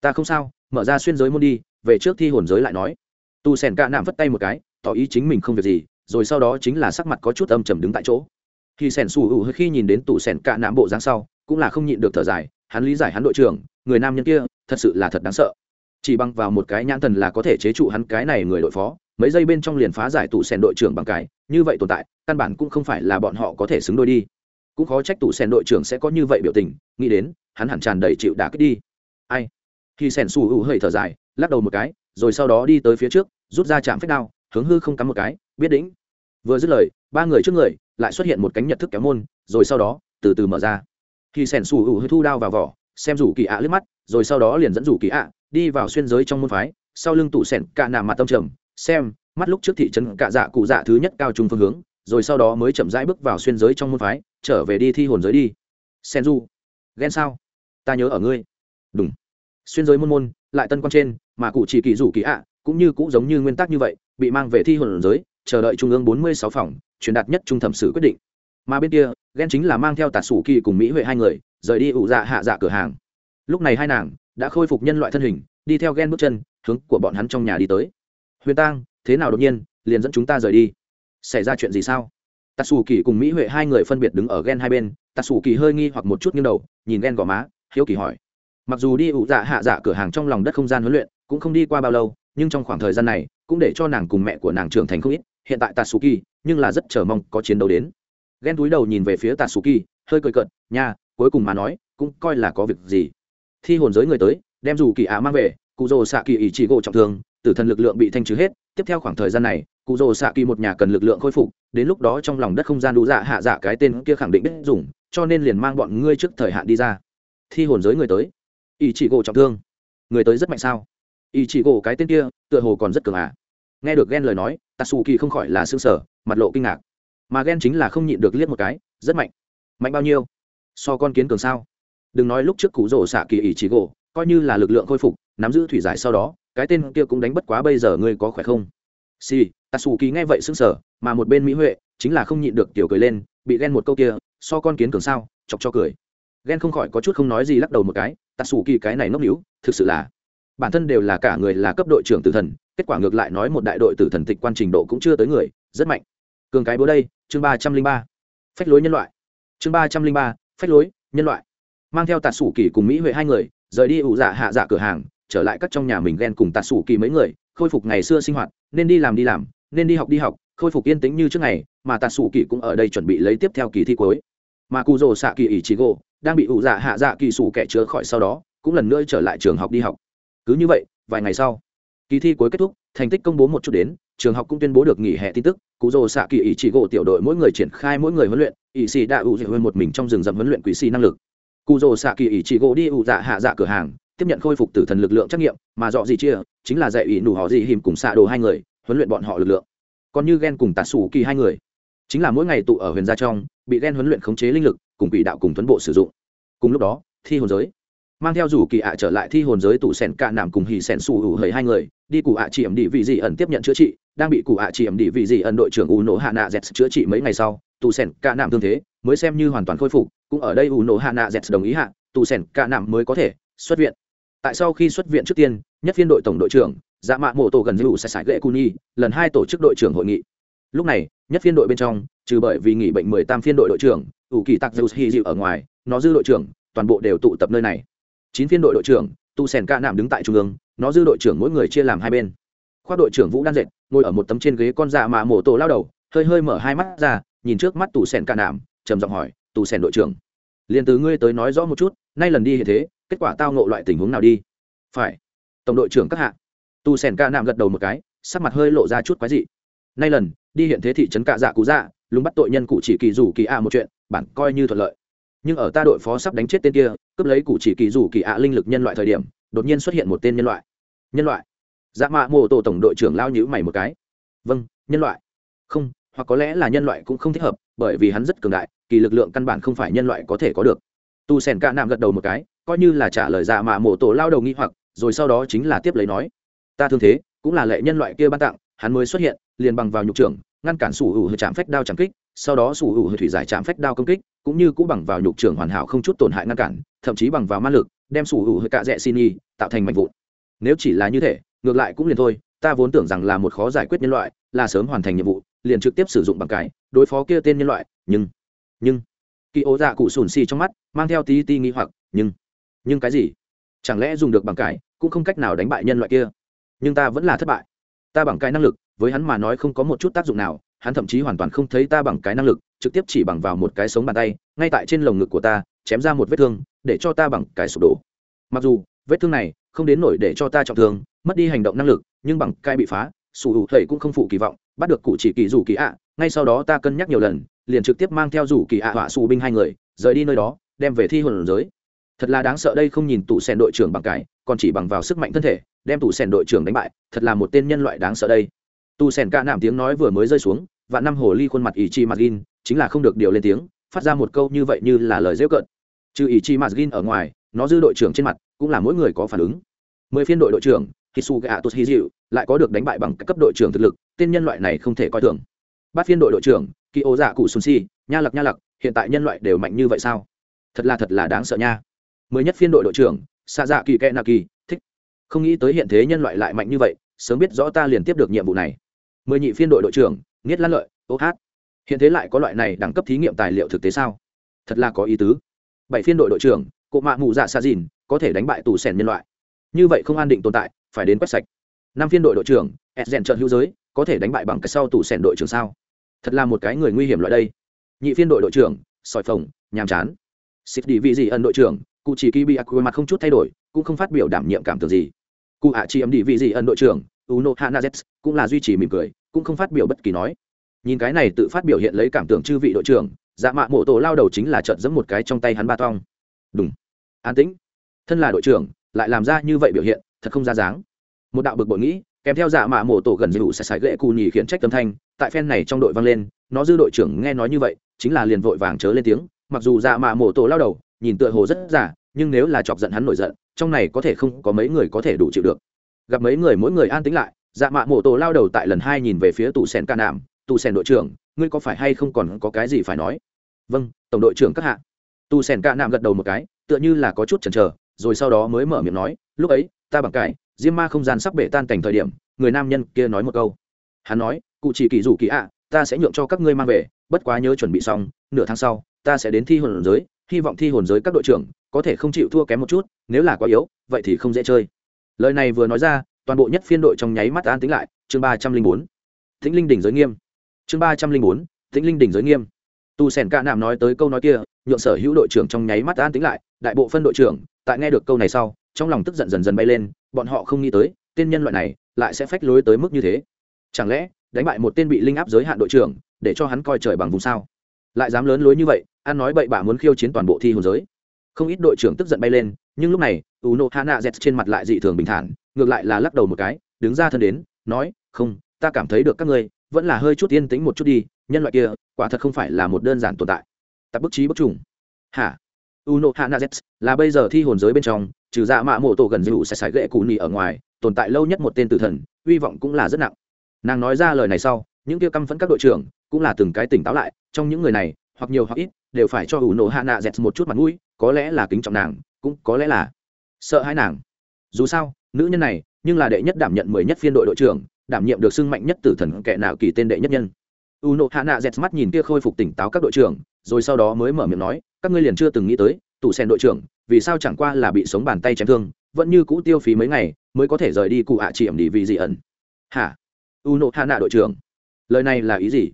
S1: ta không sao, mở ra xuyên giới môn đi, về trước thi hồn giới lại nói. Tu sen cả nảm vất tay một cái, tỏ ý chính mình không việc gì, rồi sau đó chính là sắc mặt có chút âm trầm đứng tại chỗ thì sẻn su hữu khi nhìn đến tủ sẻn cả nạm bộ dáng sau, cũng là không nhịn được thở dài, hắn lý giải hắn đội trưởng, người nam nhân kia, thật sự là thật đáng sợ. Chỉ bằng vào một cái nhãn thần là có thể chế trụ hắn cái này người đội phó, mấy giây bên trong liền phá giải tủ sẻn đội trưởng bằng cái như vậy tồn tại, căn bản cũng không phải là bọn họ có thể xứng đôi đi. Cũng khó trách tủ sẻn đội trưởng sẽ có như vậy biểu tình, nghĩ đến, hắn hẳn tràn đầy chịu đả kích đi. Ai? Khi sẻn su hữu hơi thở dài, lắc đầu một cái, rồi sau đó đi tới phía trước, rút ra chạm phép đao, hướng hư không cắm một cái, biết đĩnh vừa dứt lời, ba người trước người lại xuất hiện một cánh nhật thức kéo môn, rồi sau đó, từ từ mở ra. Khi sẻn su hữu hơi thu đao vào vỏ, xem rủ kỳ ạ à lướt mắt, rồi sau đó liền dẫn rủ kỳ ạ đi vào xuyên giới trong môn phái, sau lưng tủ sẻn cạ nà mặt tâm trầm, xem, mắt lúc trước thị trấn cạ dạ cụ dạ thứ nhất cao trung phương hướng, rồi sau đó mới chậm rãi bước vào xuyên giới trong môn phái, trở về đi thi hồn giới đi. Sen du ghen sao? Ta nhớ ở ngươi. Đúng xuyên giới môn môn, lại tân quan trên, mà cụ chỉ kỳ rủ kỳ ạ, cũng như cũng giống như nguyên tắc như vậy, bị mang về thi hồn giới, chờ đợi trung ương bốn mươi sáu phòng truyền đạt nhất trung thẩm xử quyết định. Mà bên kia, ghen chính là mang theo tạt sủ kỳ cùng mỹ huệ hai người, rời đi ủ dạ hạ dạ cửa hàng. Lúc này hai nàng đã khôi phục nhân loại thân hình, đi theo ghen bước chân, hướng của bọn hắn trong nhà đi tới. Huyền tang, thế nào đột nhiên, liền dẫn chúng ta rời đi? Xảy ra chuyện gì sao? Tạt sủ kỳ cùng mỹ huệ hai người phân biệt đứng ở ghen hai bên. Tạt sủ kỳ hơi nghi hoặc một chút nghiêng đầu, nhìn ghen gò má, hiếu kỳ hỏi. Mặc dù đi ủ dạ hạ dạ cửa hàng trong lòng đất không gian huấn luyện cũng không đi qua bao lâu, nhưng trong khoảng thời gian này cũng để cho nàng cùng mẹ của nàng trưởng thành không ít hiện tại Tatsuki nhưng là rất chờ mong có chiến đấu đến. Ghen túi đầu nhìn về phía Tatsuki, hơi cười cợt nha cuối cùng mà nói cũng coi là có việc gì. Thi hồn giới người tới đem dù kỳ á mang về cụ rồ xạ kỳ ý chỉ gỗ trọng thương tử thần lực lượng bị thanh trừ hết tiếp theo khoảng thời gian này cụ rồ xạ kỳ một nhà cần lực lượng khôi phục đến lúc đó trong lòng đất không gian đủ dạ hạ dạ cái tên kia khẳng định biết dùng cho nên liền mang bọn ngươi trước thời hạn đi ra. Thi hồn giới người tới ý chỉ gỗ trọng thương. Người tới rất mạnh sao? Ý chỉ gỗ cái tên kia tựa hồ còn rất cường à? Nghe được ghen lời nói tatsu kỳ không khỏi là xương sở mặt lộ kinh ngạc. Mà ghen chính là không nhịn được liếc một cái, rất mạnh. Mạnh bao nhiêu? So con kiến cường sao? Đừng nói lúc trước cụ rổ xạ kỳ ý chỉ gỗ, coi như là lực lượng khôi phục, nắm giữ thủy giải sau đó, cái tên kia cũng đánh bất quá bây giờ ngươi có khỏe không? Si tatsu kỳ nghe vậy sững sờ, mà một bên mỹ huệ chính là không nhịn được tiểu cười lên, bị ghen một câu kia, so con kiến cường sao, chọc cho cười. Ghen không khỏi có chút không nói gì lắc đầu một cái tatsu kỳ cái này nốc níu thực sự là bản thân đều là cả người là cấp đội trưởng tử thần kết quả ngược lại nói một đại đội tử thần tịch quan trình độ cũng chưa tới người, rất mạnh. Cường cái bố đây, chương ba trăm linh ba. Phách lối nhân loại. Chương ba trăm linh ba, phách lối nhân loại. Mang theo tạt sủ kỳ cùng mỹ huệ hai người, rời đi ủ dạ hạ dạ cửa hàng, trở lại các trong nhà mình ghen cùng tạt sủ kỳ mấy người, khôi phục ngày xưa sinh hoạt, nên đi làm đi làm, nên đi học đi học, khôi phục yên tĩnh như trước ngày, mà tạt sủ kỳ cũng ở đây chuẩn bị lấy tiếp theo kỳ thi cuối. Mà cụ rồ xạ kỳ ỷ trí gỗ đang bị ủ dạ hạ dạ kỳ sủ kẻ chứa khỏi sau đó, cũng lần nữa trở lại trường học đi học. Cứ như vậy, vài ngày sau kỳ thi cuối kết thúc, thành tích công bố một chút đến, trường học cũng tuyên bố được nghỉ hè tin tức cụ rồ xạ kỳ ý chỉ gỗ tiểu đội mỗi người triển khai mỗi người huấn luyện, ý xì đã ủ hơn một mình trong rừng rậm huấn luyện quỷ xì năng lực. Cụ rồ xạ kỳ ý chỉ gỗ đi ủ dạ hạ dạ cửa hàng, tiếp nhận khôi phục tử thần lực lượng trắc nghiệm, mà dọ gì chia, chính là dạy ý nụ họ gì hìm cùng xạ đồ hai người, huấn luyện bọn họ lực lượng. Còn như ghen cùng tà sủ kỳ hai người. Chính là mỗi ngày tụ ở huyền gia trong, bị ghen huấn luyện khống chế linh lực, cùng quỷ đạo cùng tuấn bộ sử dụng. Cùng lúc đó, thi hồn giới. Mang theo rủ kỳ ạ trở lại thi hồn giới tủ sẻn cạ nạm cùng hì sẻn xù hữu hời hai người đi cụ ạ chỉ ẩm đi vị dị ẩn tiếp nhận chữa trị, đang bị cụ ạ chỉ ẩm đi vị dị ẩn đội trưởng u nổ hạ nạ z chữa trị mấy ngày sau tù sẻn cả nạm thương thế mới xem như hoàn toàn khôi phục, cũng ở đây u nổ hạ nạ z đồng ý hạ tù sẻn cả nạm mới có thể xuất viện. Tại sau khi xuất viện trước tiên, nhất viên đội tổng đội trưởng dạ mạ mộ tổ gần như sẽ sải gậy cuni lần hai tổ chức đội trưởng hội nghị. Lúc này, nhất phiên đội bên trong, trừ bởi vì nghỉ bệnh mười tam phiên đội đội trưởng ủ kỳ tặc dầu hy dịu ở ngoài, nó dư đội trưởng, toàn bộ đều tụ tập nơi này. Chín phiên đội đội trưởng, tu sèn ca nạm đứng tại trung ương nó dư đội trưởng mỗi người chia làm hai bên. Khoác đội trưởng vũ đan dệt ngồi ở một tấm trên ghế con dạ mà mổ tổ lao đầu, hơi hơi mở hai mắt ra, nhìn trước mắt tù sèn cả nạm, trầm giọng hỏi, tù sèn đội trưởng, liền từ ngươi tới nói rõ một chút, nay lần đi hiện thế, kết quả tao ngộ loại tình huống nào đi? Phải. Tổng đội trưởng các hạ. Tù sèn ca nạm gật đầu một cái, sắc mặt hơi lộ ra chút quái dị. Nay lần, đi hiện thế thị trấn cạ dạ cú dạ lúng bắt tội nhân cụ chỉ kỳ rủ kỳ a một chuyện bản coi như thuận lợi. Nhưng ở ta đội phó sắp đánh chết tên kia, cướp lấy cụ chỉ kỳ rủ kỳ ạ linh lực nhân loại thời điểm, đột nhiên xuất hiện một tên nhân loại nhân loại. Dạ mạ mô tổ tổng đội trưởng lao nhữ mày một cái. Vâng nhân loại. Không, hoặc có lẽ là nhân loại cũng không thích hợp, bởi vì hắn rất cường đại, kỳ lực lượng căn bản không phải nhân loại có thể có được. Tu sen cạ nạm gật đầu một cái, coi như là trả lời dạ mạ mô tổ lao đầu nghi hoặc, rồi sau đó chính là tiếp lấy nói. Ta thương thế, cũng là lệ nhân loại kia ban tặng, hắn mới xuất hiện, liền bằng vào nhục trưởng, ngăn cản sủ hữu chạm phách đao chạm kích, sau đó sủ hữu thủy giải chạm phách đao công kích, cũng như cũng bằng vào nhục trưởng hoàn hảo không chút tổn hại ngăn cản, thậm chí bằng vào ma lực, đem sủ hữu cạ rẽ xin y, tạo thành mạnh vụn nếu chỉ là như thế, ngược lại cũng liền thôi, ta vốn tưởng rằng là một khó giải quyết nhân loại, là sớm hoàn thành nhiệm vụ, liền trực tiếp sử dụng bằng cái, đối phó kia tên nhân loại, nhưng nhưng kỳ ố dạ cụ sùn xì trong mắt, mang theo tí ti nghi hoặc, nhưng nhưng cái gì? Chẳng lẽ dùng được bằng cái, cũng không cách nào đánh bại nhân loại kia? Nhưng ta vẫn là thất bại. Ta bằng cái năng lực, với hắn mà nói không có một chút tác dụng nào, hắn thậm chí hoàn toàn không thấy ta bằng cái năng lực, trực tiếp chỉ bằng vào một cái sống bàn tay, ngay tại trên lồng ngực của ta, chém ra một vết thương, để cho ta bằng cái sụp đổ. Mặc dù vết thương này không đến nổi để cho ta trọng thương, mất đi hành động năng lực, nhưng bằng cai bị phá, sủ hữu thầy cũng không phụ kỳ vọng, bắt được cụ chỉ kỳ rủ kỳ ạ, ngay sau đó ta cân nhắc nhiều lần, liền trực tiếp mang theo rủ kỳ ạ họa xù binh hai người, rời đi nơi đó, đem về thi hồn giới. Thật là đáng sợ đây không nhìn tủ sen đội trưởng bằng cái, còn chỉ bằng vào sức mạnh thân thể, đem tủ sen đội trưởng đánh bại, thật là một tên nhân loại đáng sợ đây. Tù sen ca nạm tiếng nói vừa mới rơi xuống và năm hồ ly khuôn mặt ý chi mặt gin chính là không được điều lên tiếng, phát ra một câu như vậy như là lời dễ cận trừ ý chi mặt gin ở ngoài, nó dư đội trưởng trên mặt cũng là mỗi người có phản ứng. Mười phiên đội đội trưởng, kisuga gạ lại có được đánh bại bằng các cấp đội trưởng thực lực, tên nhân loại này không thể coi thường. Bát phiên đội đội trưởng kỳ kusunshi dạ cụ nha lặc nha lặc, hiện tại nhân loại đều mạnh như vậy sao? Thật là thật là đáng sợ nha. Mới nhất phiên đội đội trưởng xa dạ kỳ thích. Không nghĩ tới hiện thế nhân loại lại mạnh như vậy, sớm biết rõ ta liền tiếp được nhiệm vụ này. Mười nhị phiên đội đội trưởng, Niết lan lợi OH. hiện thế lại có loại này đẳng cấp thí nghiệm tài liệu thực tế sao? Thật là có ý tứ. Bảy phiên đội đội trưởng Cụ mạ mù dạ xa dìn có thể đánh bại tù sèn nhân loại. Như vậy không an định tồn tại, phải đến quét sạch. Năm phiên đội đội trưởng, s rèn trợn hữu giới, có thể đánh bại bằng cái sau tù sèn đội trưởng sao? Thật là một cái người nguy hiểm loại đây. Nhị phiên đội đội trưởng, sỏi phồng, nhàm chán. Xịt đi vị gì ẩn đội trưởng, cụ chỉ kỳ bị ác mặt không chút thay đổi, cũng không phát biểu đảm nhiệm cảm tưởng gì. Cụ ạ chi ấm đi vị gì ẩn đội trưởng, uno hanazet cũng là duy trì mỉm cười, cũng không phát biểu bất kỳ nói. Nhìn cái này tự phát biểu hiện lấy cảm tưởng chư vị đội trưởng dạ mạ mộ tổ lao đầu chính là trợn giẫm một cái trong tay hắn ba tong. Đúng an tĩnh thân là đội trưởng, lại làm ra như vậy biểu hiện, thật không ra dáng. Một đạo bực bội nghĩ, kèm theo dạ mạ mổ tổ gần dịu sẽ sải lệ cù nhì khiển trách tâm thanh, tại phen này trong đội vang lên, nó dư đội trưởng nghe nói như vậy, chính là liền vội vàng chớ lên tiếng, mặc dù dạ mạ mổ tổ lao đầu, nhìn tựa hồ rất giả, nhưng nếu là chọc giận hắn nổi giận, trong này có thể không có mấy người có thể đủ chịu được. Gặp mấy người mỗi người an tính lại dạ mạ mổ tổ lao đầu tại lần hai nhìn về phía tù sen ca nạm, tù sen đội trưởng, ngươi có phải hay không còn có cái gì phải nói? Vâng tổng đội trưởng các hạ. Tù sen ca nạm gật đầu một cái, tựa như là có chút chần chờ rồi sau đó mới mở miệng nói, lúc ấy, ta bằng cải, diêm ma không gian sắp bể tan cảnh thời điểm, người nam nhân kia nói một câu. Hắn nói, cụ chỉ kỳ rủ kỳ ạ, ta sẽ nhượng cho các ngươi mang về, bất quá nhớ chuẩn bị xong, nửa tháng sau, ta sẽ đến thi hồn giới, hy vọng thi hồn giới các đội trưởng có thể không chịu thua kém một chút, nếu là quá yếu, vậy thì không dễ chơi. Lời này vừa nói ra, toàn bộ nhất phiên đội trong nháy mắt an tính lại, chương ba trăm linh bốn. Thính linh đỉnh giới nghiêm. Chương ba trăm linh bốn, thính linh đỉnh giới nghiêm. Tu sèn ca nạm nói tới câu nói kia, nhượng sở hữu đội trưởng trong nháy mắt an tính lại, đại bộ phân đội trưởng tại nghe được câu này sau, trong lòng tức giận dần dần bay lên, bọn họ không nghĩ tới, tên nhân loại này lại sẽ phách lối tới mức như thế. Chẳng lẽ, đánh bại một tên bị linh áp giới hạn đội trưởng, để cho hắn coi trời bằng vùng sao? Lại dám lớn lối như vậy an nói bậy bạ muốn khiêu chiến toàn bộ thi hồn giới. Không ít đội trưởng tức giận bay lên, nhưng lúc này u nô hana z trên mặt lại dị thường bình thản, ngược lại là lắc đầu một cái, đứng ra thân đến, nói, không, ta cảm thấy được các ngươi, vẫn là hơi chút yên tĩnh một chút đi, nhân loại kia, quả thật không phải là một đơn giản tồn tại. Tập bức trí bức trùng. Hả? Uno nô hana z là bây giờ thi hồn giới bên trong, trừ dạ mạ mộ tổ gần dịu sẽ sải ghệ cụ nỉ ở ngoài, tồn tại lâu nhất một tên tử thần, hy vọng cũng là rất nặng. Nàng nói ra lời này sau, những kia căm phẫn các đội trưởng cũng là từng cái tỉnh táo lại, trong những người này, hoặc nhiều hoặc ít, đều phải cho ủ nổ hạ nạ dẹt một chút mặt mũi, có lẽ là kính trọng nàng, cũng có lẽ là sợ hãi nàng. Dù sao, nữ nhân này, nhưng là đệ nhất đảm nhận mười nhất phiên đội đội trưởng, đảm nhiệm được sưng mạnh nhất tử thần kẻ nào kỳ tên đệ nhất nhân. U nộ hạ nạ dẹt mắt nhìn kia khôi phục tỉnh táo các đội trưởng, rồi sau đó mới mở miệng nói các ngươi liền chưa từng nghĩ tới, tủ sen đội trưởng, vì sao chẳng qua là bị sống bàn tay chém thương, vẫn như cũ tiêu phí mấy ngày, mới có thể rời đi cụ ạ à chỉ ẩm đi vì gì ẩn. Hả? U nộ hạ nạ đội trưởng. Lời này là ý gì?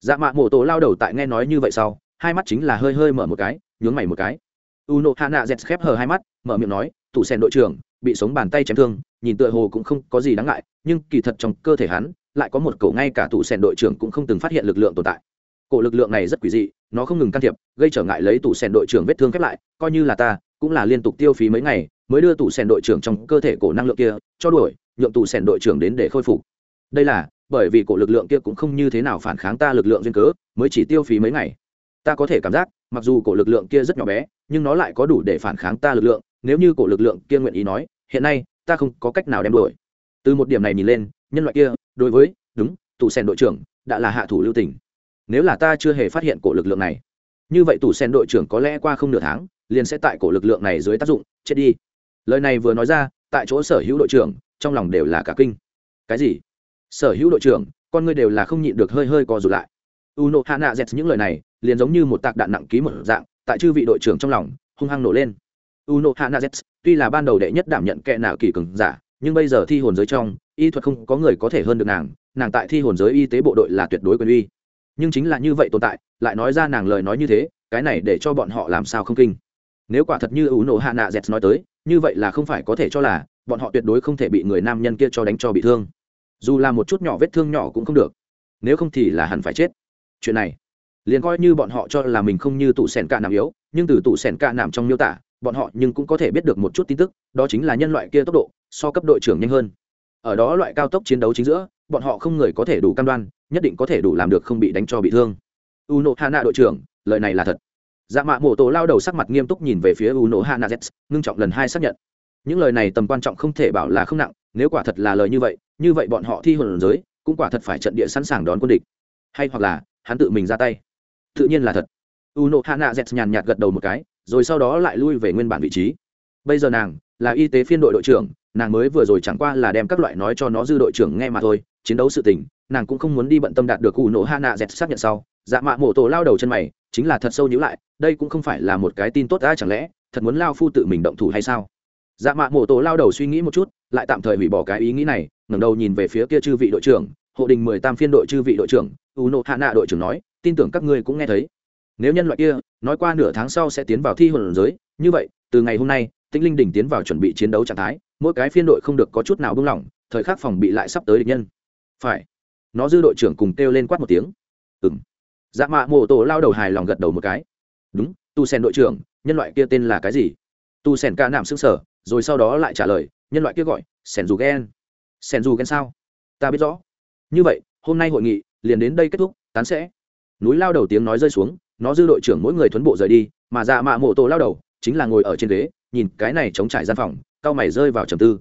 S1: Dạ mạ mổ tổ lao đầu tại nghe nói như vậy sau, hai mắt chính là hơi hơi mở một cái, nhướng mày một cái. U nộ hạ nạ dẹt khép hờ hai mắt, mở miệng nói, tủ sen đội trưởng, bị sống bàn tay chém thương, nhìn tựa hồ cũng không có gì đáng ngại, nhưng kỳ thật trong cơ thể hắn, lại có một cổ ngay cả tủ sen đội trưởng cũng không từng phát hiện lực lượng tồn tại cổ lực lượng này rất quỷ dị, nó không ngừng can thiệp, gây trở ngại lấy tủ sèn đội trưởng vết thương khép lại, coi như là ta, cũng là liên tục tiêu phí mấy ngày, mới đưa tủ sèn đội trưởng trong cơ thể cổ năng lượng kia, cho đuổi, nhượng tủ sèn đội trưởng đến để khôi phục. Đây là, bởi vì cổ lực lượng kia cũng không như thế nào phản kháng ta lực lượng duyên cớ, mới chỉ tiêu phí mấy ngày. Ta có thể cảm giác, mặc dù cổ lực lượng kia rất nhỏ bé, nhưng nó lại có đủ để phản kháng ta lực lượng, nếu như cổ lực lượng kia nguyện ý nói, hiện nay, ta không có cách nào đem đuổi. Từ một điểm này nhìn lên, nhân loại kia, đối với, đúng, tủ sen đội trưởng, đã là hạ thủ lưu tình nếu là ta chưa hề phát hiện cổ lực lượng này, như vậy tủ sen đội trưởng có lẽ qua không nửa tháng, liền sẽ tại cổ lực lượng này dưới tác dụng, chết đi. Lời này vừa nói ra, tại chỗ sở hữu đội trưởng, trong lòng đều là cả kinh. Cái gì? Sở hữu đội trưởng, con ngươi đều là không nhịn được hơi hơi co rụt lại. U nộ hạ nạ dẹt những lời này, liền giống như một tạc đạn nặng ký một dạng, tại chư vị đội trưởng trong lòng, hung hăng nổ lên. U nộ hạ nạ dẹt tuy là ban đầu đệ nhất đảm nhận kệ nào kỳ cường giả, nhưng bây giờ thi hồn giới trong, y thuật không có người có thể hơn được nàng nàng tại thi hồn giới y tế bộ đội là tuyệt đối quyền uy nhưng chính là như vậy tồn tại, lại nói ra nàng lời nói như thế, cái này để cho bọn họ làm sao không kinh. Nếu quả thật như ủ nổ hạ nạ dẹt nói tới, như vậy là không phải có thể cho là, bọn họ tuyệt đối không thể bị người nam nhân kia cho đánh cho bị thương. Dù là một chút nhỏ vết thương nhỏ cũng không được. Nếu không thì là hẳn phải chết. Chuyện này, liền coi như bọn họ cho là mình không như tủ sẻn cạ nằm yếu, nhưng từ tủ sẻn cạ nằm trong miêu tả, bọn họ nhưng cũng có thể biết được một chút tin tức, đó chính là nhân loại kia tốc độ, so cấp đội trưởng nhanh hơn. Ở đó loại cao tốc chiến đấu chính giữa, bọn họ không người có thể đủ cam đoan nhất định có thể đủ làm được không bị đánh cho bị thương. U nộ hạ nạ đội trưởng, lời này là thật. Dạ mạ mổ tổ lao đầu sắc mặt nghiêm túc nhìn về phía u nộ hạ nạ z, ngưng trọng lần hai xác nhận. Những lời này tầm quan trọng không thể bảo là không nặng, nếu quả thật là lời như vậy như vậy bọn họ thi hồn giới, cũng quả thật phải trận địa sẵn sàng đón quân địch. Hay hoặc là, hắn tự mình ra tay. Tự nhiên là thật. U nộ hạ nạ z nhàn nhạt gật đầu một cái, rồi sau đó lại lui về nguyên bản vị trí. Bây giờ nàng, là y tế phiên đội đội trưởng, nàng mới vừa rồi chẳng qua là đem các loại nói cho nó dư đội trưởng nghe mà thôi, chiến đấu sự tình nàng cũng không muốn đi bận tâm đạt được cụ nộ hạ nạ dẹt xác nhận sau dạ mạ mổ tổ lao đầu chân mày, chính là thật sâu nhữ lại, đây cũng không phải là một cái tin tốt đã chẳng lẽ, thật muốn lao phu tự mình động thủ hay sao? Dạ mạ mổ tổ lao đầu suy nghĩ một chút, lại tạm thời hủy bỏ cái ý nghĩ này, ngẩng đầu nhìn về phía kia chư vị đội trưởng, hộ đình mười tam phiên đội chư vị đội trưởng, u nộ hạ nạ đội trưởng nói, tin tưởng các ngươi cũng nghe thấy. Nếu nhân loại kia, nói qua nửa tháng sau sẽ tiến vào thi hồn giới, như vậy, từ ngày hôm nay tinh linh đỉnh tiến vào chuẩn bị chiến đấu trạng thái, mỗi cái phiên đội không được có chút nào buông lỏng, thời khắc phòng bị lại sắp tới địch nhân. Phải nó dư đội trưởng cùng kêu lên quát một tiếng. Ừ m dạ mạ mô tổ lao đầu hài lòng gật đầu một cái. Đúng, tu sen đội trưởng, nhân loại kia tên là cái gì? Tu sen ca nạm xương sở rồi sau đó lại trả lời, nhân loại kia gọi sen dù ghen sen dù ghen sao? Ta biết rõ. Như vậy, hôm nay hội nghị, liền đến đây kết thúc, tán sẽ. Núi lao đầu tiếng nói rơi xuống, nó dư đội trưởng mỗi người thuấn bộ rời đi, mà dạ mạ mộ tổ lao đầu, chính là ngồi ở trên ghế, nhìn cái này chống trải gian phòng cao mày rơi vào trầm tư.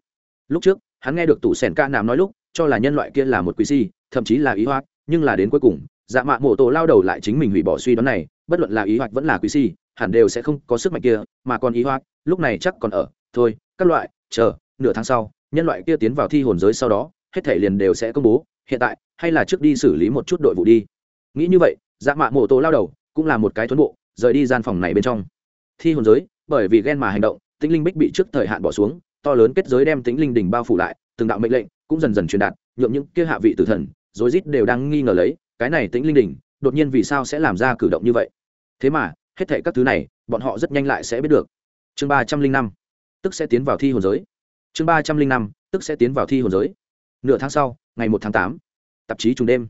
S1: Lúc trước, hắn nghe được tủ sèn ca nam nói lúc cho là nhân loại kia là một quý si, thậm chí là ý hoác, nhưng là đến cuối cùng dạ mạ mộ tổ lao đầu lại chính mình hủy bỏ suy đoán này, bất luận là ý hoạt vẫn là quý si, hẳn đều sẽ không có sức mạnh kia, mà còn ý hoạt lúc này chắc còn ở, thôi, các loại, chờ, nửa tháng sau, nhân loại kia tiến vào thi hồn giới sau đó, hết thể liền đều sẽ công bố, hiện tại, hay là trước đi xử lý một chút đội vụ đi. Nghĩ như vậy dạ mạ mộ tổ lao đầu cũng là một cái thuấn bộ, rời đi gian phòng này bên trong. Thi hồn giới, bởi vì ghen mà hành động, tĩnh linh bích bị trước thời hạn bỏ xuống, to lớn kết giới đem tĩnh linh đỉnh bao phủ lại, từng đạo mệnh lệnh cũng dần dần truyền đạt, nhượng những kia hạ vị tử thần, rối rít đều đang nghi ngờ lấy, cái này tĩnh linh đỉnh đột nhiên vì sao sẽ làm ra cử động như vậy? Thế mà, hết thệ các thứ này, bọn họ rất nhanh lại sẽ biết được. Chương ba trăm linh năm, tức sẽ tiến vào thi hồn giới. Chương ba trăm linh năm, tức sẽ tiến vào thi hồn giới. Nửa tháng sau, ngày một tháng tám, tạp chí trùng đêm.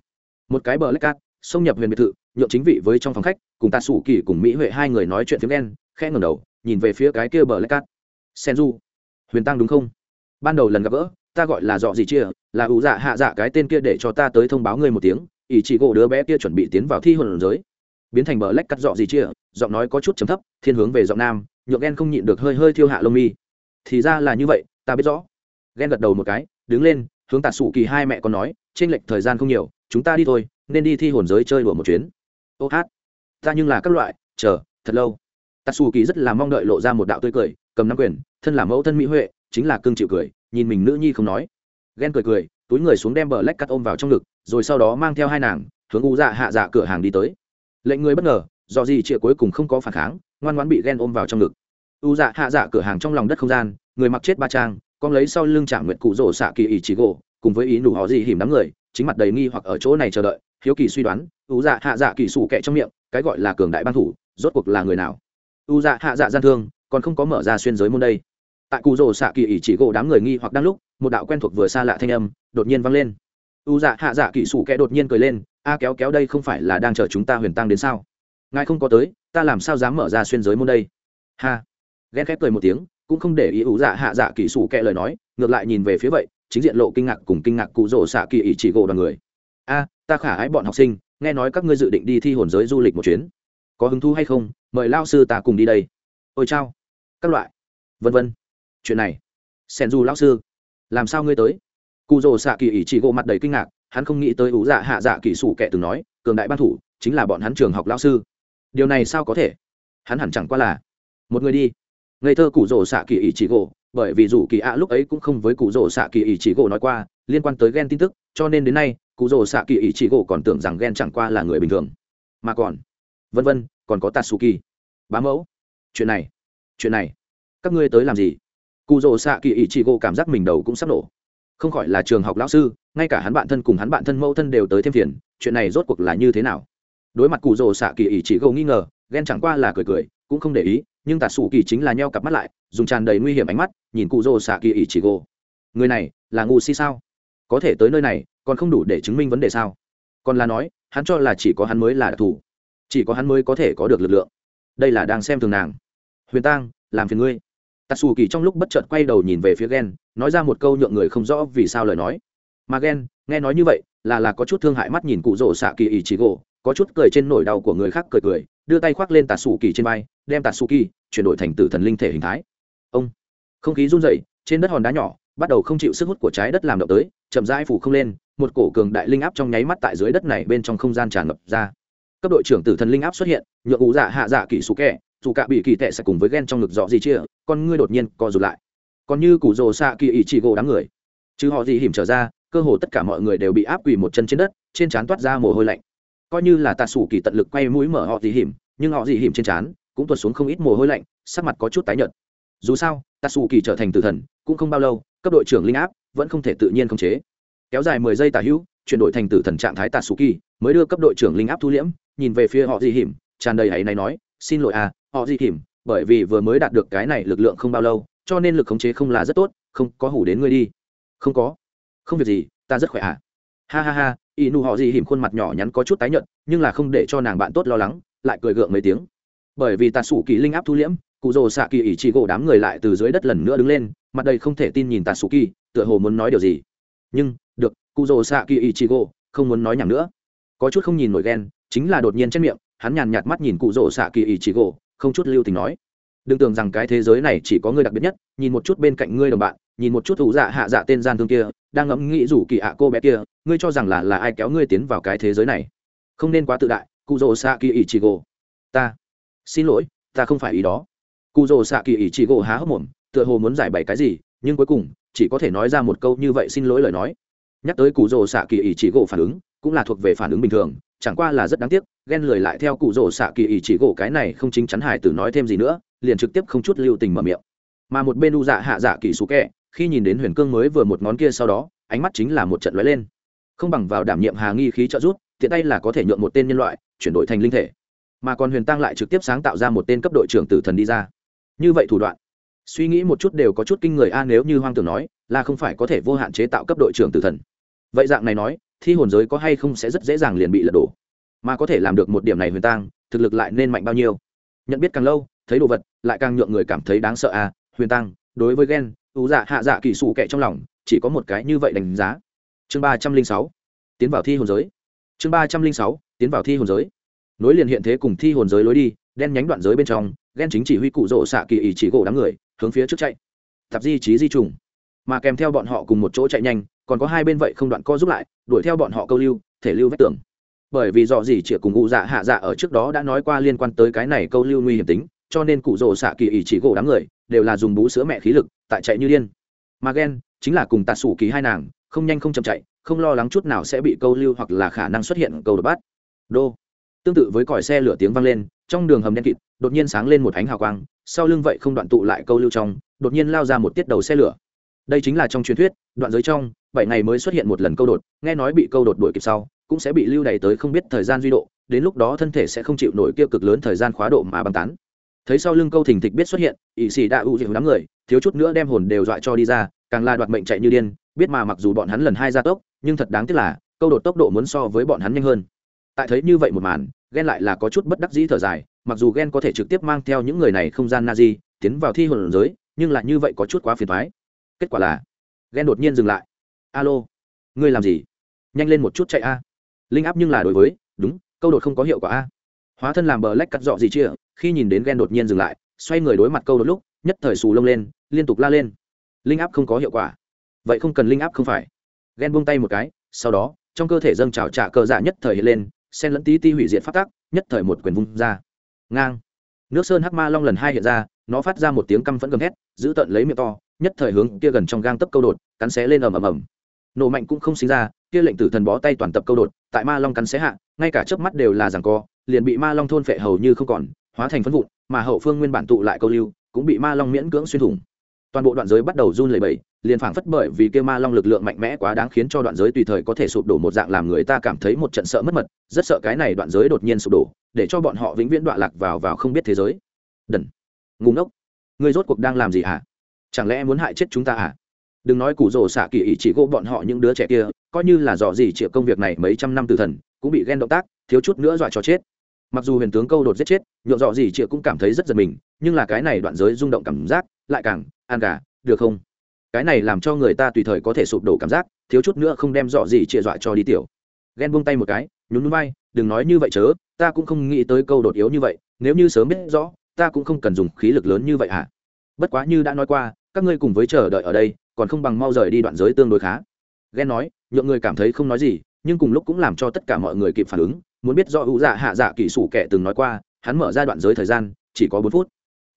S1: Một cái bờ lách cát, xông nhập huyền biệt thự, nhượng chính vị với trong phòng khách, cùng tạ sủ kỳ, cùng mỹ huệ hai người nói chuyện phiếm đen, khẽ ngẩng đầu, nhìn về phía cái kia bờ lách cát. Sen du huyền tăng đúng không? Ban đầu lần gặp gỡ ta gọi là dọ gì chia, là ủ dạ hạ dạ cái tên kia để cho ta tới thông báo ngươi một tiếng, ỷ chỉ gỗ đứa bé kia chuẩn bị tiến vào thi hồn giới. Biến thành bờ lách cắt dọ gì chia, giọng nói có chút chấm thấp, thiên hướng về giọng nam, nhượng ghen không nhịn được hơi hơi thiêu hạ lông mi. Thì ra là như vậy, ta biết rõ. Ghen gật đầu một cái, đứng lên, hướng tạ sủ kỳ hai mẹ con nói trên lệch thời gian không nhiều, chúng ta đi thôi, nên đi thi hồn giới chơi đùa một chuyến. Ô hát, ta nhưng là các loại, chờ, thật lâu. Tạ sủ kỳ rất là mong đợi lộ ra một đạo tươi cười, cầm nắm quyền, thân là mẫu thân mỹ huệ, chính là cương chịu cười nhìn mình nữ nhi không nói. Ghen cười cười, túi người xuống đem bờ lách cắt ôm vào trong ngực, rồi sau đó mang theo hai nàng, hướng u dạ hạ dạ cửa hàng đi tới. Lệnh người bất ngờ, do gì chịa cuối cùng không có phản kháng, ngoan ngoãn bị ghen ôm vào trong ngực. U dạ hạ dạ cửa hàng trong lòng đất không gian, người mặc chết ba trang, con lấy sau lưng trả nguyện cụ rổ xạ kỳ ý chỉ gỗ, cùng với ý nụ họ gì hiểm đám người, chính mặt đầy nghi hoặc ở chỗ này chờ đợi, hiếu kỳ suy đoán, u dạ hạ dạ kỳ sủ kẹ trong miệng, cái gọi là cường đại ban thủ, rốt cuộc là người nào? U dạ hạ dạ gian thương, còn không có mở ra xuyên giới môn đây tại cụ rồ xạ kỳ ỷ chỉ gỗ đám người nghi hoặc đang lúc một đạo quen thuộc vừa xa lạ thanh âm đột nhiên vang lên. U dạ hạ dạ kỳ sủ kẹ đột nhiên cười lên a kéo kéo đây không phải là đang chờ chúng ta huyền tăng đến sao? Ngài không có tới ta làm sao dám mở ra xuyên giới môn đây? Ha. Ghen khép cười một tiếng cũng không để ý u dạ hạ dạ kỳ sủ kẹ lời nói ngược lại nhìn về phía vậy chính diện lộ kinh ngạc cùng kinh ngạc cụ rổ xạ kỳ ỷ chỉ gỗ đoàn người. A, ta khả ái bọn học sinh nghe nói các ngươi dự định đi thi hồn giới du lịch một chuyến. Có hứng thú hay không mời lao sư ta cùng đi đây. Ôi chao các loại. Vân vân chuyện này. Sen du lão sư, làm sao ngươi tới? Cụ rồ xạ kỳ ỷ chỉ gỗ mặt đầy kinh ngạc, hắn không nghĩ tới ủ dạ hạ dạ kỳ sủ kệ từng nói, cường đại ban thủ, chính là bọn hắn trường học lão sư. Điều này sao có thể? Hắn hẳn chẳng qua là một người đi. Ngây thơ cụ rồ xạ kỳ ỷ chỉ gỗ, bởi vì dù kỳ ạ lúc ấy cũng không với cụ rồ xạ kỳ ỷ chỉ gỗ nói qua, liên quan tới ghen tin tức, cho nên đến nay cụ rồ xạ kỳ ỷ chỉ gỗ còn tưởng rằng ghen chẳng qua là người bình thường. Mà còn, vân vân, còn có tatsuki. Bá mẫu, chuyện này chuyện này, các ngươi tới làm gì? Cụ rồ xạ kỳ ý chỉ gỗ cảm giác mình đầu cũng sắp nổ. Không khỏi là trường học lão sư, ngay cả hắn bạn thân cùng hắn bạn thân mẫu thân đều tới thêm phiền, chuyện này rốt cuộc là như thế nào? Đối mặt cụ rồ xạ kỳ ý chỉ gỗ nghi ngờ, ghen chẳng qua là cười cười, cũng không để ý, nhưng tạ sủ kỳ chính là nheo cặp mắt lại, dùng tràn đầy nguy hiểm ánh mắt, nhìn cụ rồ xạ kỳ ý chỉ gỗ người này, là ngu si sao? Có thể tới nơi này, còn không đủ để chứng minh vấn đề sao? Còn là nói, hắn cho là chỉ có hắn mới là đặc thù. Chỉ có hắn mới có thể có được lực lượng. Đây là đang xem thường nàng. Huyền tang, làm phiền ngươi tạt xù kỳ trong lúc bất chợt quay đầu nhìn về phía ghen nói ra một câu nhượng người không rõ vì sao lời nói. Mà ghen nghe nói như vậy, là là có chút thương hại mắt nhìn cụ rỗ xạ kỳ ý chí gỗ có chút cười trên nỗi đau của người khác cười cười, đưa tay khoác lên tạt xù kỳ trên vai, đem tạt xù kỳ chuyển đổi thành tử thần linh thể hình thái. Ông, không khí run dậy trên đất hòn đá nhỏ, bắt đầu không chịu sức hút của trái đất làm động tới, chậm rãi phủ không lên, một cổ cường đại linh áp trong nháy mắt tại dưới đất này bên trong không gian tràn ngập ra. Cấp đội trưởng tử thần linh áp xuất hiện, nhượng ủ dạ hạ dạ kỳ xù kẹ dù cả bị kỳ tệ sẽ cùng với ghen trong ngực dọ gì chia con ngươi đột nhiên co rụt lại. Còn như củ rồ xạ kỳ ý chỉ gỗ đám người. Chứ họ gì hiểm trở ra, cơ hồ tất cả mọi người đều bị áp quỳ một chân trên đất, trên trán toát ra mồ hôi lạnh. Coi như là tạ sủ kỳ tận lực quay mũi mở họ gì hiểm nhưng họ gì hiểm trên trán cũng tuột xuống không ít mồ hôi lạnh, sắc mặt có chút tái nhợt. Dù sao, tạ sủ kỳ trở thành tử thần, cũng không bao lâu, cấp đội trưởng linh áp vẫn không thể tự nhiên khống chế. Kéo dài mười giây tà hữu, chuyển đổi thành tử thần trạng thái tạ sủ kỳ, mới đưa cấp đội trưởng linh áp thu liễm, nhìn về phía họ gì hiểm tràn đầy hãy này nói, xin lỗi à họ gì hiểm bởi vì vừa mới đạt được cái này lực lượng không bao lâu, cho nên lực khống chế không là rất tốt, không, có hủ đến ngươi đi. Không có. Không việc gì, ta rất khỏe à. Ha ha ha y nu họ gì hiểm khuôn mặt nhỏ nhắn có chút tái nhợt, nhưng là không để cho nàng bạn tốt lo lắng, lại cười gượng mấy tiếng. Bởi vì tà sủ kỳ linh áp thu liễm, cụ rồ xạ kỳ ỉ trị gỗ đám người lại từ dưới đất lần nữa đứng lên, mặt đây không thể tin nhìn tà sủ kỳ, tựa hồ muốn nói điều gì. Nhưng, được, cụ rồ xạ kỳ ỉ trị gỗ, không muốn nói nhảm nữa. Có chút không nhìn nổi ghen, chính là đột nhiên chết miệng, hắn nhàn nhạt mắt nhìn cụ rồ xạ kỳ ỉ trị gỗ không chút lưu tình nói. Đừng tưởng rằng cái thế giới này chỉ có ngươi đặc biệt nhất, nhìn một chút bên cạnh ngươi đồng bạn, nhìn một chút thủ dạ hạ dạ tên gian thương kia, đang ngẫm nghĩ rủ kỳ ạ cô bé kia, ngươi cho rằng là là ai kéo ngươi tiến vào cái thế giới này? Không nên quá tự đại cụ rồ xạ kỳ ỷ chị gỗ ta. Xin lỗi, ta không phải ý đó. Cụ rồ xạ kỳ ỷ chị gỗ há hốc mồm, tựa hồ muốn giải bày cái gì, nhưng cuối cùng, chỉ có thể nói ra một câu như vậy xin lỗi lời nói. Nhắc tới cụ rồ xạ kỳ ỷ chị gỗ phản ứng, cũng là thuộc về phản ứng bình thường chẳng qua là rất đáng tiếc, ghen lời lại theo cụ rồ xạ kỳ ý chỉ gỗ cái này không chính chắn hải tử nói thêm gì nữa, liền trực tiếp không chút lưu tình mở miệng. Mà một bên u dạ hạ dạ kỳ xú kẹ, khi nhìn đến huyền cương mới vừa một ngón kia sau đó, ánh mắt chính là một trận lóe lên. Không bằng vào đảm nhiệm hà nghi khí trợ rút tiện tay là có thể nhượng một tên nhân loại, chuyển đổi thành linh thể. Mà còn huyền tăng lại trực tiếp sáng tạo ra một tên cấp đội trưởng tử thần đi ra. Như vậy thủ đoạn. Suy nghĩ một chút đều có chút kinh người a, nếu như hoang tưởng nói, là không phải có thể vô hạn chế tạo cấp đội trưởng tử thần. Vậy dạng này nói thi hồn giới có hay không sẽ rất dễ dàng liền bị lật đổ. Mà có thể làm được một điểm này huyền tăng thực lực lại nên mạnh bao nhiêu? Nhận biết càng lâu, thấy đồ vật, lại càng nhượng người cảm thấy đáng sợ à huyền tăng đối với ghen ú dạ hạ dạ kỳ sụ kệ trong lòng, chỉ có một cái như vậy đánh giá. Chương ba trăm linh sáu, tiến vào thi hồn giới. Chương ba trăm linh sáu, tiến vào thi hồn giới. Nối liền hiện thế cùng thi hồn giới lối đi, đen nhánh đoạn giới bên trong ghen chính chỉ huy cụ rỗ xạ kỳ ý chỉ gỗ đám người, hướng phía trước chạy. Tạp di trí di trùng. Mà kèm theo bọn họ cùng một chỗ chạy nhanh còn có hai bên vậy không đoạn co giúp lại, đuổi theo bọn họ câu lưu, thể lưu vách tường. Bởi vì dò gì chĩa cùng cụ dạ hạ dạ ở trước đó đã nói qua liên quan tới cái này câu lưu nguy hiểm tính, cho nên cụ rồ xạ kỳ ỷ chỉ gỗ đám người đều là dùng bú sữa mẹ khí lực, tại chạy như điên. Mà ghen chính là cùng tạt sủ kỳ hai nàng, không nhanh không chậm chạy, không lo lắng chút nào sẽ bị câu lưu hoặc là khả năng xuất hiện câu đột bắt đô. Tương tự với còi xe lửa tiếng vang lên, trong đường hầm đen kịt, đột nhiên sáng lên một ánh hào quang, sau lưng vậy không đoạn tụ lại câu lưu trong, đột nhiên lao ra một tiết đầu xe lửa đây chính là trong truyền thuyết, đoạn giới trong, bảy ngày mới xuất hiện một lần câu đột, nghe nói bị câu đột đuổi kịp sau, cũng sẽ bị lưu đày tới không biết thời gian duy độ, đến lúc đó thân thể sẽ không chịu nổi kia cực lớn thời gian khóa độ mà băng tán. Thấy sau lưng câu thình thịch biết xuất hiện ỵ sĩ đã ưu dịu đám người, thiếu chút nữa đem hồn đều dọa cho đi ra, càng là đoạt mệnh chạy như điên, biết mà mặc dù bọn hắn lần hai ra tốc, nhưng thật đáng tiếc là, câu đột tốc độ muốn so với bọn hắn nhanh hơn. Tại thấy như vậy một màn, ghen lại là có chút bất đắc dĩ thở dài, mặc dù ghen có thể trực tiếp mang theo những người này không gian na di tiến vào thi hồn giới, nhưng lại như vậy có chút quá phiền thoái kết quả là, ghen đột nhiên dừng lại. Alo, ngươi làm gì? Nhanh lên một chút chạy a. Linh áp nhưng là đối với, đúng, câu đột không có hiệu quả a. Hóa thân làm bờ lách cắt dọ gì chia khi nhìn đến ghen đột nhiên dừng lại, xoay người đối mặt câu đột lúc, nhất thời xù lông lên, liên tục la lên. Linh áp không có hiệu quả. Vậy không cần linh áp không phải. Ghen buông tay một cái, sau đó, trong cơ thể dâng trào trả cờ giả nhất thời hiện lên sen lẫn tí ti hủy diệt phát tác, nhất thời một quyền vung ra. Ngang. Nước sơn hắc ma long lần hai hiện ra, nó phát ra một tiếng căm phẫn gầm hét giữ tận lấy miệng to nhất thời hướng kia gần trong gang tấp câu đột, cắn xé lên ầm ầm ầm. Nổ mạnh cũng không sinh ra, kia lệnh tử thần bó tay toàn tập câu đột, tại ma long cắn xé hạ, ngay cả chớp mắt đều là giằng co, liền bị ma long thôn phệ hầu như không còn, hóa thành phân vụn, mà hậu phương nguyên bản tụ lại câu lưu, cũng bị ma long miễn cưỡng xuyên thủng. Toàn bộ đoạn giới bắt đầu run lẩy bẩy, liền phảng phất bởi vì kia ma long lực lượng mạnh mẽ quá đáng khiến cho đoạn giới tùy thời có thể sụp đổ một dạng làm người ta cảm thấy một trận sợ mất mật, rất sợ cái này đoạn giới đột nhiên sụp đổ, để cho bọn họ vĩnh viễn đoạn lạc vào vào không biết thế giới. Đần. Ngủ ngốc. Người rốt cuộc đang làm gì hả? Chẳng lẽ muốn hại chết chúng ta à? đừng nói củ rồ xạ kỳ ý chỉ gỗ bọn họ những đứa trẻ kia, coi như là dò gì chịu công việc này mấy trăm năm từ thần, cũng bị ghen động tác, thiếu chút nữa dọa cho chết. Mặc dù huyền tướng câu đột giết chết nhộn dọ gì chịu cũng cảm thấy rất giật mình, nhưng là cái này đoạn giới rung động cảm giác, lại càng an gà, được không? Cái này làm cho người ta tùy thời có thể sụp đổ cảm giác, thiếu chút nữa không đem dọ gì chịu dọa cho đi tiểu. Ghen buông tay một cái, nhún núi bay, đừng nói như vậy chớ, ta cũng không nghĩ tới câu đột yếu như vậy, nếu như sớm biết rõ, ta cũng không cần dùng khí lực lớn như vậy hả bất quá như đã nói qua các ngươi cùng với chờ đợi ở đây, còn không bằng mau rời đi đoạn giới tương đối khá. Ghen nói, nhượng người cảm thấy không nói gì, nhưng cùng lúc cũng làm cho tất cả mọi người kịp phản ứng, muốn biết do hữu dạ hạ dạ kỹ sủ kẻ từng nói qua, hắn mở ra đoạn giới thời gian, chỉ có bốn phút.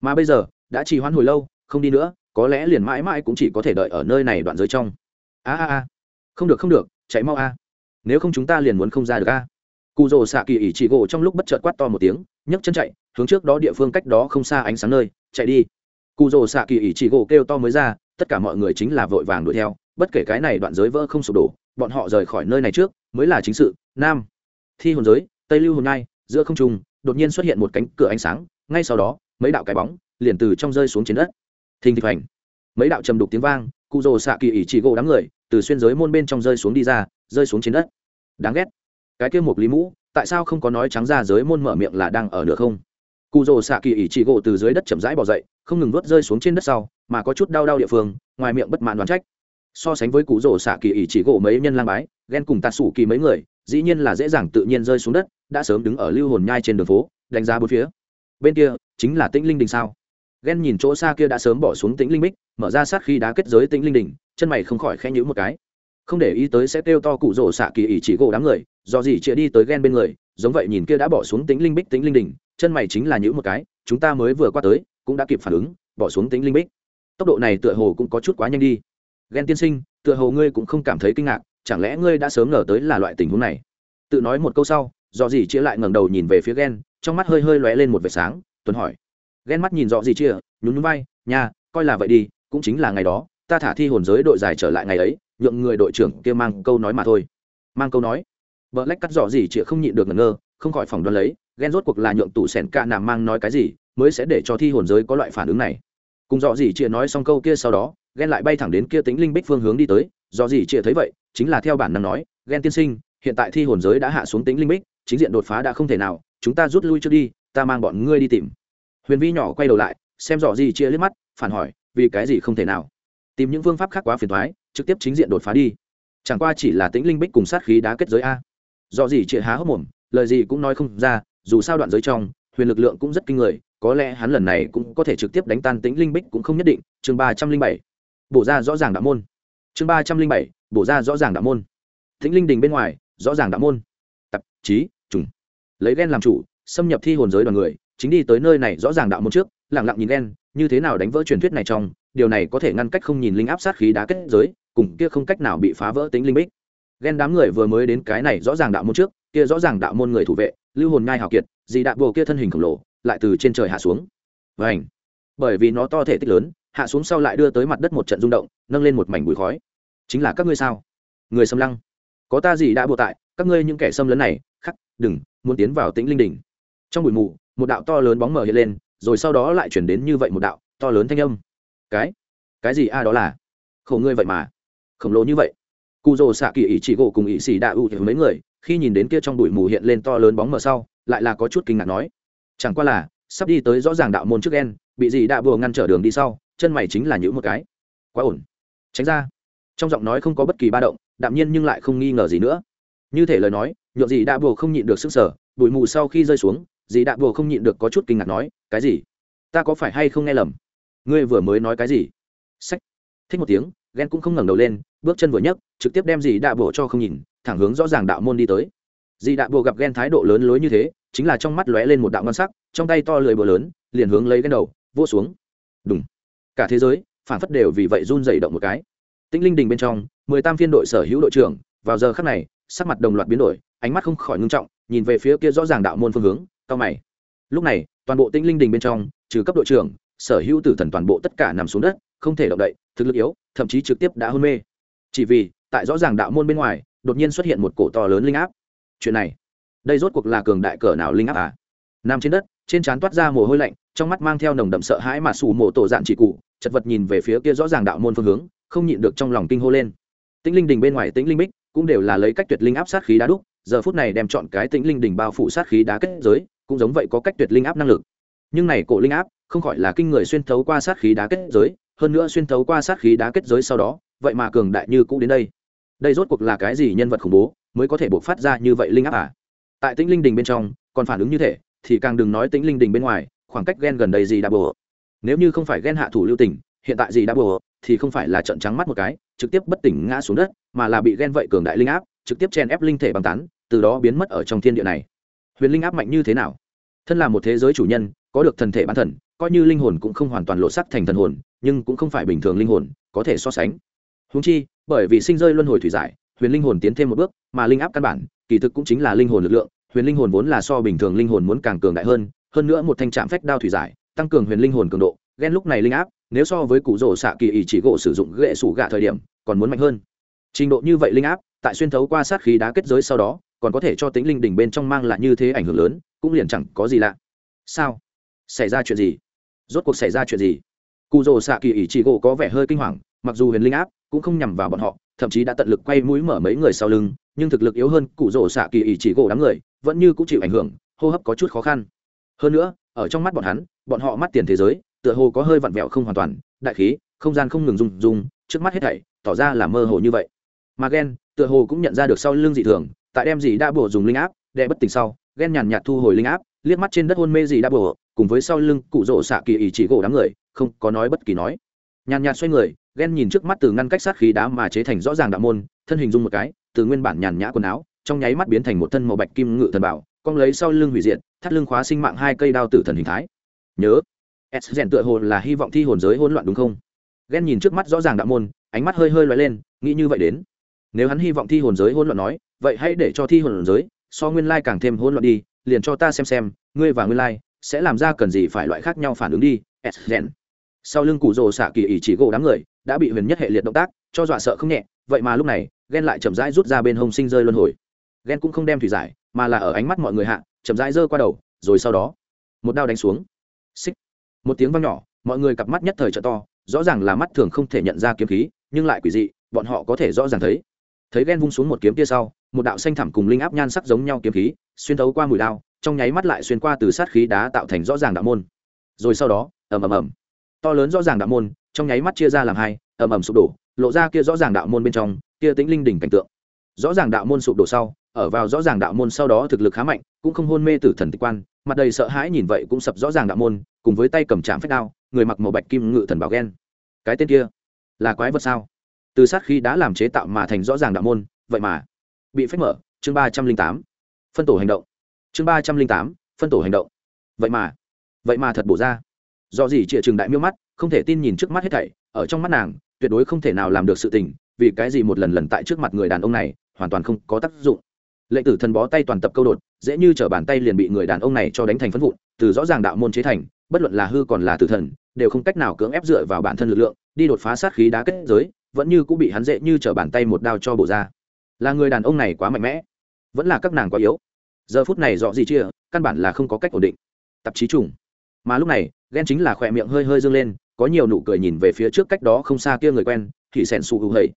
S1: Mà bây giờ, đã trì hoãn hồi lâu, không đi nữa, có lẽ liền mãi mãi cũng chỉ có thể đợi ở nơi này đoạn giới trong. A a a. Không được không được, chạy mau a. Nếu không chúng ta liền muốn không ra được a. Cụ rồ xạ kỳ ỉ chỉ gỗ trong lúc bất chợt quát to một tiếng, nhấc chân chạy, hướng trước đó địa phương cách đó không xa ánh sáng nơi, chạy đi cụ rồ xạ kỳ ỷ chỉ gỗ kêu to mới ra, tất cả mọi người chính là vội vàng đuổi theo. Bất kể cái này đoạn giới vỡ không sụp đổ, bọn họ rời khỏi nơi này trước, mới là chính sự. Nam, thi hồn giới, tây lưu hồn nai giữa không trung, đột nhiên xuất hiện một cánh cửa ánh sáng, ngay sau đó, mấy đạo cái bóng liền từ trong rơi xuống trên đất. Thình thịch hành mấy đạo trầm đục tiếng vang cụ rồ xạ kỳ ỷ chỉ gỗ đám người, từ xuyên giới môn bên trong rơi xuống đi ra, rơi xuống trên đất. Đáng ghét. Cái kia một lý mũ, tại sao không có nói trắng ra giới môn mở miệng là đang ở nữa không? Cụ rồ xạ kỳ ỷ chỉ gỗ từ dưới đất chậm rãi bỏ dậy không ngừng vớt rơi xuống trên đất sau, mà có chút đau đau địa phương, ngoài miệng bất mãn đoán trách. So sánh với cụ rổ xạ kỳ ỉ chỉ gỗ mấy nhân lang bái, ghen cùng tạt sủ kỳ mấy người, dĩ nhiên là dễ dàng tự nhiên rơi xuống đất, đã sớm đứng ở lưu hồn nhai trên đường phố, đánh giá bốn phía. Bên kia, chính là tĩnh linh đình sao? Ghen nhìn chỗ xa kia đã sớm bỏ xuống tĩnh linh bích, mở ra sát khi đá kết giới tĩnh linh đình, chân mày không khỏi khẽ nhữ một cái. Không để ý tới sẽ kêu to cụ rổ xạ kỳ ỉ chỉ gỗ đám người, do gì chĩa đi tới ghen bên người, giống vậy nhìn kia đã bỏ xuống tĩnh linh bích, tĩnh linh đình, chân mày chính là nhữ một cái, chúng ta mới vừa qua tới cũng đã kịp phản ứng, bỏ xuống tĩnh linh bích tốc độ này tựa hồ cũng có chút quá nhanh đi. Ghen tiên sinh, tựa hồ ngươi cũng không cảm thấy kinh ngạc, chẳng lẽ ngươi đã sớm ngờ tới là loại tình huống này? Tự nói một câu sau dò gì chia lại ngẩng đầu nhìn về phía ghen trong mắt hơi hơi lóe lên một vệt sáng, tuấn hỏi. Ghen mắt nhìn dò gì chia nhún nhún vai, nha, coi là vậy đi, cũng chính là ngày đó, ta thả thi hồn giới đội giải trở lại ngày ấy, nhượng người đội trưởng kia mang câu nói mà thôi. Mang câu nói. Vợ lách cắt dò gì chia không nhịn được ngẩn ngơ, không khỏi phỏng đoán lấy ghen rốt cuộc là nhượng tủ sẻn ca nằm mang nói cái gì mới sẽ để cho thi hồn giới có loại phản ứng này. Cùng dọ gì chia nói xong câu kia sau đó, ghen lại bay thẳng đến kia tính linh bích phương hướng đi tới. Dò gì chia thấy vậy, chính là theo bản năng nói, ghen tiên sinh, hiện tại thi hồn giới đã hạ xuống tính linh bích, chính diện đột phá đã không thể nào, chúng ta rút lui trước đi, ta mang bọn ngươi đi tìm. Huyền vi nhỏ quay đầu lại, xem dọ gì chia liếc mắt, phản hỏi, vì cái gì không thể nào? Tìm những phương pháp khác quá phiền thoái trực tiếp chính diện đột phá đi. Chẳng qua chỉ là tính linh bích cùng sát khí đá kết giới a. Do gì chia há hốc mồm, lời gì cũng nói không ra, dù sao đoạn giới trong, huyền lực lượng cũng rất kinh người có lẽ hắn lần này cũng có thể trực tiếp đánh tan tính linh bích cũng không nhất định, chương ba trăm linh bảy. Bổ ra rõ ràng đạo môn. Chương ba trăm linh bảy, bổ ra rõ ràng đạo môn. Thính linh đình bên ngoài, rõ ràng đạo môn. Tạp chí trùng. Lấy ghen làm chủ, xâm nhập thi hồn giới đoàn người, chính đi tới nơi này rõ ràng đạo môn trước lẳng lặng nhìn ghen, như thế nào đánh vỡ truyền thuyết này trong, điều này có thể ngăn cách không nhìn linh áp sát khí đá kết giới, cùng kia không cách nào bị phá vỡ tính linh bích. Ghen đám người vừa mới đến cái này rõ ràng đạo môn trước, kia rõ ràng đạo môn người thủ vệ, lưu hồn nhai hào kiệt dì đạo bồ kia thân hình khổng lồ lại từ trên trời hạ xuống. Vảnh bởi vì nó to thể tích lớn, hạ xuống sau lại đưa tới mặt đất một trận rung động, nâng lên một mảnh bụi khói. Chính là các ngươi sao? Người xâm lăng. Có ta gì đã bộ tại, các ngươi những kẻ xâm lấn này, khắc, đừng, muốn tiến vào tĩnh linh đỉnh. Trong bụi mù, một đạo to lớn bóng mở hiện lên, rồi sau đó lại chuyển đến như vậy một đạo, to lớn thanh âm. Cái? Cái gì a, đó là? Khổ ngươi vậy mà. Khổng lồ như vậy. Cụ rồ xạ kỳ ỷ chỉ gỗ cùng ỷ xì đạo ưu mấy người, khi nhìn đến kia trong bụi mù hiện lên to lớn bóng mở sau, lại là có chút kinh ngạc nói chẳng qua là, sắp đi tới rõ ràng đạo môn trước đen bị gì đạ vừa ngăn trở đường đi sau, chân mày chính là những một cái. Quá ổn. Tránh ra. Trong giọng nói không có bất kỳ ba động, đạm nhiên nhưng lại không nghi ngờ gì nữa. Như thể lời nói nhộn gì đã bùa không nhịn được sức sở bụi mù sau khi rơi xuống, dì đã bùa không nhịn được có chút kinh ngạc nói, cái gì? Ta có phải hay không nghe lầm? Ngươi vừa mới nói cái gì? Sách thích một tiếng ghen cũng không ngẩng đầu lên, bước chân vừa nhấc, trực tiếp đem dì đạ bùa cho không nhìn, thẳng hướng rõ ràng đạo môn đi tới. Dị đạ bộ gặp ghen thái độ lớn lối như thế, chính là trong mắt lóe lên một đạo ngon sắc, trong tay to lười bờ lớn, liền hướng lấy cái đầu vô xuống. Đùng. cả thế giới phản phất đều vì vậy run rẩy động một cái. Tĩnh linh đình bên trong, mười tam phiên đội sở hữu đội trưởng, vào giờ khắc này, sắc mặt đồng loạt biến đổi, ánh mắt không khỏi ngưng trọng, nhìn về phía kia rõ ràng đạo môn phương hướng, cao mày. Lúc này, toàn bộ tĩnh linh đình bên trong, trừ cấp đội trưởng, sở hữu tử thần toàn bộ tất cả nằm xuống đất, không thể động đậy, thực lực yếu, thậm chí trực tiếp đã hôn mê. Chỉ vì, tại rõ ràng đạo môn bên ngoài, đột nhiên xuất hiện một cổ to lớn linh áp chuyện này. Đây rốt cuộc là cường đại cỡ nào linh áp à? Nằm trên đất, trên trán toát ra mồ hôi lạnh, trong mắt mang theo nồng đậm sợ hãi mà xù mổ tổ dạn chỉ cụ, chật vật nhìn về phía kia rõ ràng đạo môn phương hướng, không nhịn được trong lòng kinh hô lên. Tĩnh linh đình bên ngoài tĩnh linh bích cũng đều là lấy cách tuyệt linh áp sát khí đá đúc, giờ phút này đem chọn cái tĩnh linh đình bao phủ sát khí đá kết giới, cũng giống vậy có cách tuyệt linh áp năng lực. Nhưng này cổ linh áp không khỏi là kinh người xuyên thấu qua sát khí đá kết giới, hơn nữa xuyên thấu qua sát khí đá kết giới sau đó, vậy mà cường đại như cũ đến đây. Đây rốt cuộc là cái gì nhân vật khủng bố? Mới có thể buộc phát ra như vậy linh áp à? Tại tĩnh linh đình bên trong, còn phản ứng như thế thì càng đừng nói tĩnh linh đình bên ngoài, khoảng cách ghen gần đây gì đã bồ nếu như không phải ghen hạ thủ lưu tình, hiện tại gì đã bồ thì không phải là trận trắng mắt một cái, trực tiếp bất tỉnh ngã xuống đất, mà là bị ghen vậy cường đại linh áp, trực tiếp chen ép linh thể bằng tán, từ đó biến mất ở trong thiên địa này. Huyền linh áp mạnh như thế nào? Thân là một thế giới chủ nhân, có được thần thể bản thần, coi như linh hồn cũng không hoàn toàn lộ sắc thành thần hồn, nhưng cũng không phải bình thường linh hồn, có thể so sánh. Húng chi, bởi vì sinh rơi luân hồi thủy giải huyền linh hồn tiến thêm một bước, mà linh áp căn bản, kỳ thực cũng chính là linh hồn lực lượng, huyền linh hồn vốn là so bình thường linh hồn muốn càng cường đại hơn hơn nữa một thanh trạm phách đao thủy giải, tăng cường huyền linh hồn cường độ, ghen lúc này linh áp, nếu so với cụ rổ xạ kỳ ý chỉ gỗ sử dụng ghệ sủ gạ thời điểm, còn muốn mạnh hơn. Trình độ như vậy linh áp, tại xuyên thấu qua sát khí đá kết giới sau đó, còn có thể cho tính linh đỉnh bên trong mang lại như thế ảnh hưởng lớn, cũng liền chẳng có gì lạ. Sao? Xảy ra chuyện gì? Rốt cuộc xảy ra chuyện gì? Cụ rồ xạ kỳ ý chị gỗ có vẻ hơi kinh hoàng mặc dù huyền linh áp cũng không nhằm vào bọn họ, thậm chí đã tận lực quay mũi mở mấy người sau lưng, nhưng thực lực yếu hơn cụ rỗ xạ kỳ ý chỉ gỗ đám người, vẫn như cũng chịu ảnh hưởng, hô hấp có chút khó khăn. Hơn nữa, ở trong mắt bọn hắn, bọn họ mắt tiền thế giới, tựa hồ có hơi vặn vẹo không hoàn toàn, đại khí, không gian không ngừng rung rung, trước mắt hết thảy, tỏ ra là mơ hồ như vậy. Mà ghen tựa hồ cũng nhận ra được sau lưng dị thường, tại đem gì đã bổ dùng linh áp đệ bất tỉnh sau ghen nhàn nhạt thu hồi linh áp, liếc mắt trên đất hôn mê gì đã bổ, cùng với sau lưng cụ rỗ xạ kỳ ý chỉ gỗ đám người, không có nói bất kỳ nói nhàn nhạt xoay người ghen nhìn trước mắt từ ngăn cách sát khí đá mà chế thành rõ ràng đạo môn thân hình dung một cái từ nguyên bản nhàn nhã quần áo trong nháy mắt biến thành một thân màu bạch kim ngự thần bảo cong lấy sau lưng hủy diện, thắt lưng khóa sinh mạng hai cây đao tử thần hình thái. Nhớ s rèn tựa hồn là hy vọng thi hồn giới hỗn loạn đúng không? Ghen nhìn trước mắt rõ ràng đạo môn ánh mắt hơi hơi loay lên nghĩ như vậy đến. Nếu hắn hy vọng thi hồn giới hỗn loạn nói vậy hãy để cho thi hồn giới so nguyên lai càng thêm hỗn loạn đi liền cho ta xem xem ngươi và nguyên lai sẽ làm ra cần gì phải loại khác nhau phản ứng đi s rèn sau lưng cụ rồ xạ kỳ ỉ chỉ gỗ đám người đã bị huyền nhất hệ liệt động tác cho dọa sợ không nhẹ vậy mà lúc này ghen lại chậm rãi rút ra bên hông sinh rơi luân hồi ghen cũng không đem thủy giải mà là ở ánh mắt mọi người hạ chậm rãi giơ qua đầu rồi sau đó một đao đánh xuống xích một tiếng vang nhỏ mọi người cặp mắt nhất thời trợ to rõ ràng là mắt thường không thể nhận ra kiếm khí nhưng lại quỷ dị bọn họ có thể rõ ràng thấy thấy ghen vung xuống một kiếm kia sau một đạo xanh thẳm cùng linh áp nhan sắc giống nhau kiếm khí xuyên thấu qua mùi đao trong nháy mắt lại xuyên qua từ sát khí đá tạo thành rõ ràng đạo môn rồi sau đó ầm ầm ầm to lớn rõ ràng đạo môn, trong nháy mắt chia ra làm hai, ầm ầm sụp đổ, lộ ra kia rõ ràng đạo môn bên trong, kia tĩnh linh đỉnh cảnh tượng. Rõ ràng đạo môn sụp đổ sau, ở vào rõ ràng đạo môn sau đó thực lực khá mạnh, cũng không hôn mê tử thần tịch quan, mặt đầy sợ hãi nhìn vậy cũng sập rõ ràng đạo môn, cùng với tay cầm chạm phách đao, người mặc màu bạch kim ngự thần bảo ghen. Cái tên kia, là quái vật sao? Từ sát khi đã làm chế tạo mà thành rõ ràng đạo môn, vậy mà bị phách mở, chương ba trăm linh tám, phân tổ hành động. Chương ba trăm linh tám, phân tổ hành động. Vậy mà vậy mà thật bổ ra do gì chịa chừng đại miêu mắt, không thể tin nhìn trước mắt hết thảy, ở trong mắt nàng, tuyệt đối không thể nào làm được sự tình, vì cái gì một lần lần tại trước mặt người đàn ông này, hoàn toàn không có tác dụng. Lệnh tử thần bó tay toàn tập câu đột, dễ như t bàn tay liền bị người đàn ông này cho đánh thành phân vụn, từ rõ ràng đạo môn chế thành, bất luận là hư còn là tử thần, đều không cách nào cưỡng ép dựa vào bản thân lực lượng, đi đột phá sát khí đá kết giới, vẫn như cũng bị hắn dễ như t bàn tay một đao cho bổ ra. Là người đàn ông này quá mạnh mẽ, vẫn là các nàng quá yếu. Giờ phút này dọ gì chia căn bản là không có cách ổn định. Tạp chí trùng mà lúc này, ghen chính là khỏe miệng hơi hơi dâng lên, có nhiều nụ cười nhìn về phía trước cách đó không xa kia người quen, thì sẻn sụ hữu hầy.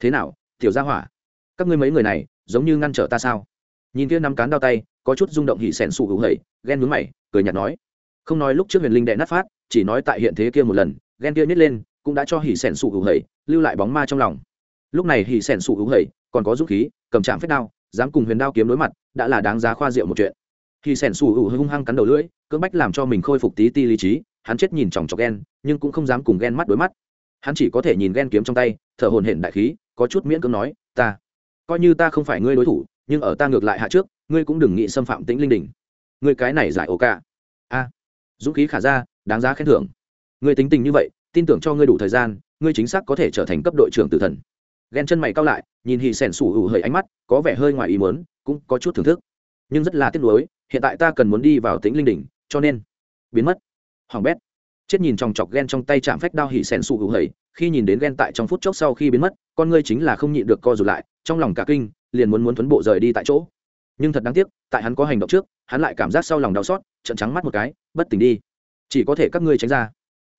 S1: Thế nào, tiểu gia hỏa? Các ngươi mấy người này, giống như ngăn trở ta sao? Nhìn kia năm cán đao tay, có chút rung động hỉ sẻn sụ hữu hầy, ghen mướn mày, cười nhạt nói. Không nói lúc trước huyền linh đệ nát phát, chỉ nói tại hiện thế kia một lần, ghen kia nhét lên, cũng đã cho hỉ sẻn sụ hữu hầy, lưu lại bóng ma trong lòng. Lúc này hỉ sẻn sụ hữu hầy, còn có dũng khí, cầm chạm phép đao, dám cùng huyền đao kiếm đối mặt, đã là đáng giá khoa diệu một chuyện khi sẻn sủ hữu hung hăng cắn đầu lưỡi, cưỡng bách làm cho mình khôi phục tí ti lý trí, hắn chết nhìn chòng chọc ghen, nhưng cũng không dám cùng ghen mắt đối mắt. Hắn chỉ có thể nhìn ghen kiếm trong tay, thở hồn hển đại khí, có chút miễn cưỡng nói, ta, coi như ta không phải ngươi đối thủ, nhưng ở ta ngược lại hạ trước, ngươi cũng đừng nghĩ xâm phạm tĩnh linh đình ngươi cái này giải ổ cả. A. Dũng khí khả ra, đáng giá khen thưởng. Ngươi tính tình như vậy, tin tưởng cho ngươi đủ thời gian, ngươi chính xác có thể trở thành cấp đội trưởng tử thần. Ghen chân mày cao lại, nhìn hì sẻn sủ hữu hơi ánh mắt, có vẻ hơi ngoài ý muốn, cũng có chút thưởng thức. Nhưng rất là tiếc nuối hiện tại ta cần muốn đi vào tĩnh linh đỉnh, cho nên, biến mất. Hoàng bét, chết nhìn chòng chọc ghen trong tay chạm phách đao hỉ sẻn sủ hữu hầy khi nhìn đến ghen tại trong phút chốc sau khi biến mất, con ngươi chính là không nhịn được co rụt lại, trong lòng cả kinh, liền muốn muốn thuấn bộ rời đi tại chỗ. Nhưng thật đáng tiếc, tại hắn có hành động trước, hắn lại cảm giác sau lòng đau xót trận trắng mắt một cái, bất tỉnh đi. Chỉ có thể các ngươi tránh ra.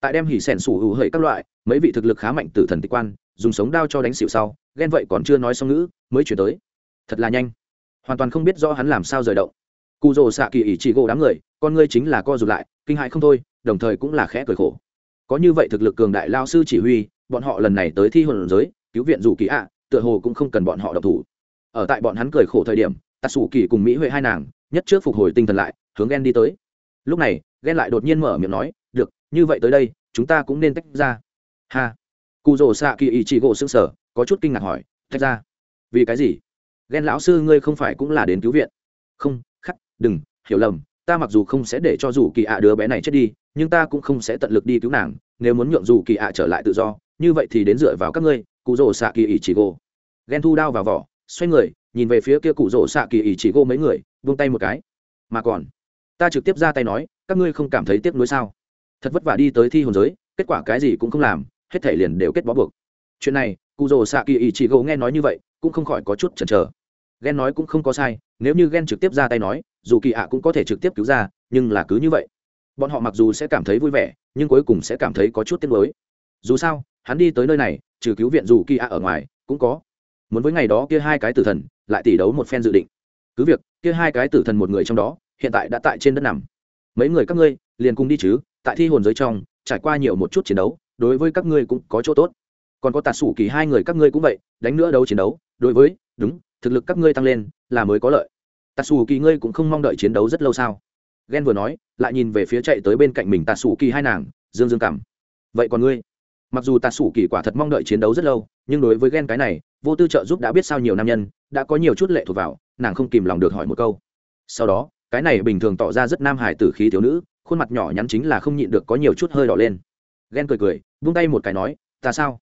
S1: Tại đem hỉ sẻn sủ hữu hầy các loại, mấy vị thực lực khá mạnh tử thần tịch quan, dùng sống đao cho đánh xịu sau, ghen vậy còn chưa nói xong ngữ, mới chuyển tới. Thật là nhanh. Hoàn toàn không biết do hắn làm sao rời động cụ rồ xạ kỳ ỷ chỉ gỗ đám người, con ngươi chính là co rụt lại, kinh hại không thôi, đồng thời cũng là khẽ cười khổ. Có như vậy thực lực cường đại lao sư chỉ huy, bọn họ lần này tới thi hồn giới, cứu viện dù kỳ ạ, tựa hồ cũng không cần bọn họ độc thủ. Ở tại bọn hắn cười khổ thời điểm tạ sủ kỳ cùng mỹ huệ hai nàng, nhất trước phục hồi tinh thần lại, hướng ghen đi tới. Lúc này ghen lại đột nhiên mở miệng nói, được, như vậy tới đây, chúng ta cũng nên tách ra. Ha. Cụ rồ xạ kỳ ý chị gỗ xương sở có chút kinh ngạc hỏi, tách ra? Vì cái gì? Ghen lão sư ngươi không phải cũng là đến cứu viện? Không đừng, hiểu lầm, ta mặc dù không sẽ để cho dù kỳ ạ đứa bé này chết đi, nhưng ta cũng không sẽ tận lực đi cứu nàng, nếu muốn nhượng dù kỳ ạ trở lại tự do, như vậy thì đến dựa vào các ngươi, cụ rổ xạ kỳ ỷ chỉ gô ghen thu đao vào vỏ, xoay người, nhìn về phía kia cụ rổ xạ kỳ ỷ chỉ gô mấy người, buông tay một cái. Mà còn, ta trực tiếp ra tay nói, các ngươi không cảm thấy tiếc nuối sao? Thật vất vả đi tới thi hồn giới, kết quả cái gì cũng không làm, hết thể liền đều kết bó buộc. Chuyện này, cụ rồ xạ kỳ ý chỉ gỗ nghe nói như vậy, cũng không khỏi có chút chần chờ. Ghen nói cũng không có sai, nếu như ghen trực tiếp ra tay nói dù kỳ ạ cũng có thể trực tiếp cứu ra, nhưng là cứ như vậy. Bọn họ mặc dù sẽ cảm thấy vui vẻ, nhưng cuối cùng sẽ cảm thấy có chút tiếc nuối. Dù sao, hắn đi tới nơi này, trừ cứu viện dù kỳ ạ ở ngoài, cũng có. Muốn với ngày đó kia hai cái tử thần, lại tỷ đấu một phen dự định. Cứ việc, kia hai cái tử thần một người trong đó, hiện tại đã tại trên đất nằm. Mấy người các ngươi, liền cùng đi chứ, tại thi hồn giới trong, trải qua nhiều một chút chiến đấu, đối với các ngươi cũng có chỗ tốt. Còn có tạt sủ kỳ hai người các ngươi cũng vậy, đánh nữa đấu chiến đấu, đối với, đúng, thực lực các ngươi tăng lên, là mới có lợi tạ xù kỳ ngươi cũng không mong đợi chiến đấu rất lâu sao? Ghen vừa nói, lại nhìn về phía chạy tới bên cạnh mình tạ xù kỳ hai nàng, dương dương cảm. Vậy còn ngươi? Mặc dù tạ xù kỳ quả thật mong đợi chiến đấu rất lâu, nhưng đối với ghen cái này, vô tư trợ giúp đã biết sao nhiều nam nhân, đã có nhiều chút lệ thuộc vào, nàng không kìm lòng được hỏi một câu. Sau đó, cái này bình thường tỏ ra rất nam hải tử khí thiếu nữ, khuôn mặt nhỏ nhắn chính là không nhịn được có nhiều chút hơi đỏ lên. Ghen cười cười, vung tay một cái nói, ta sao?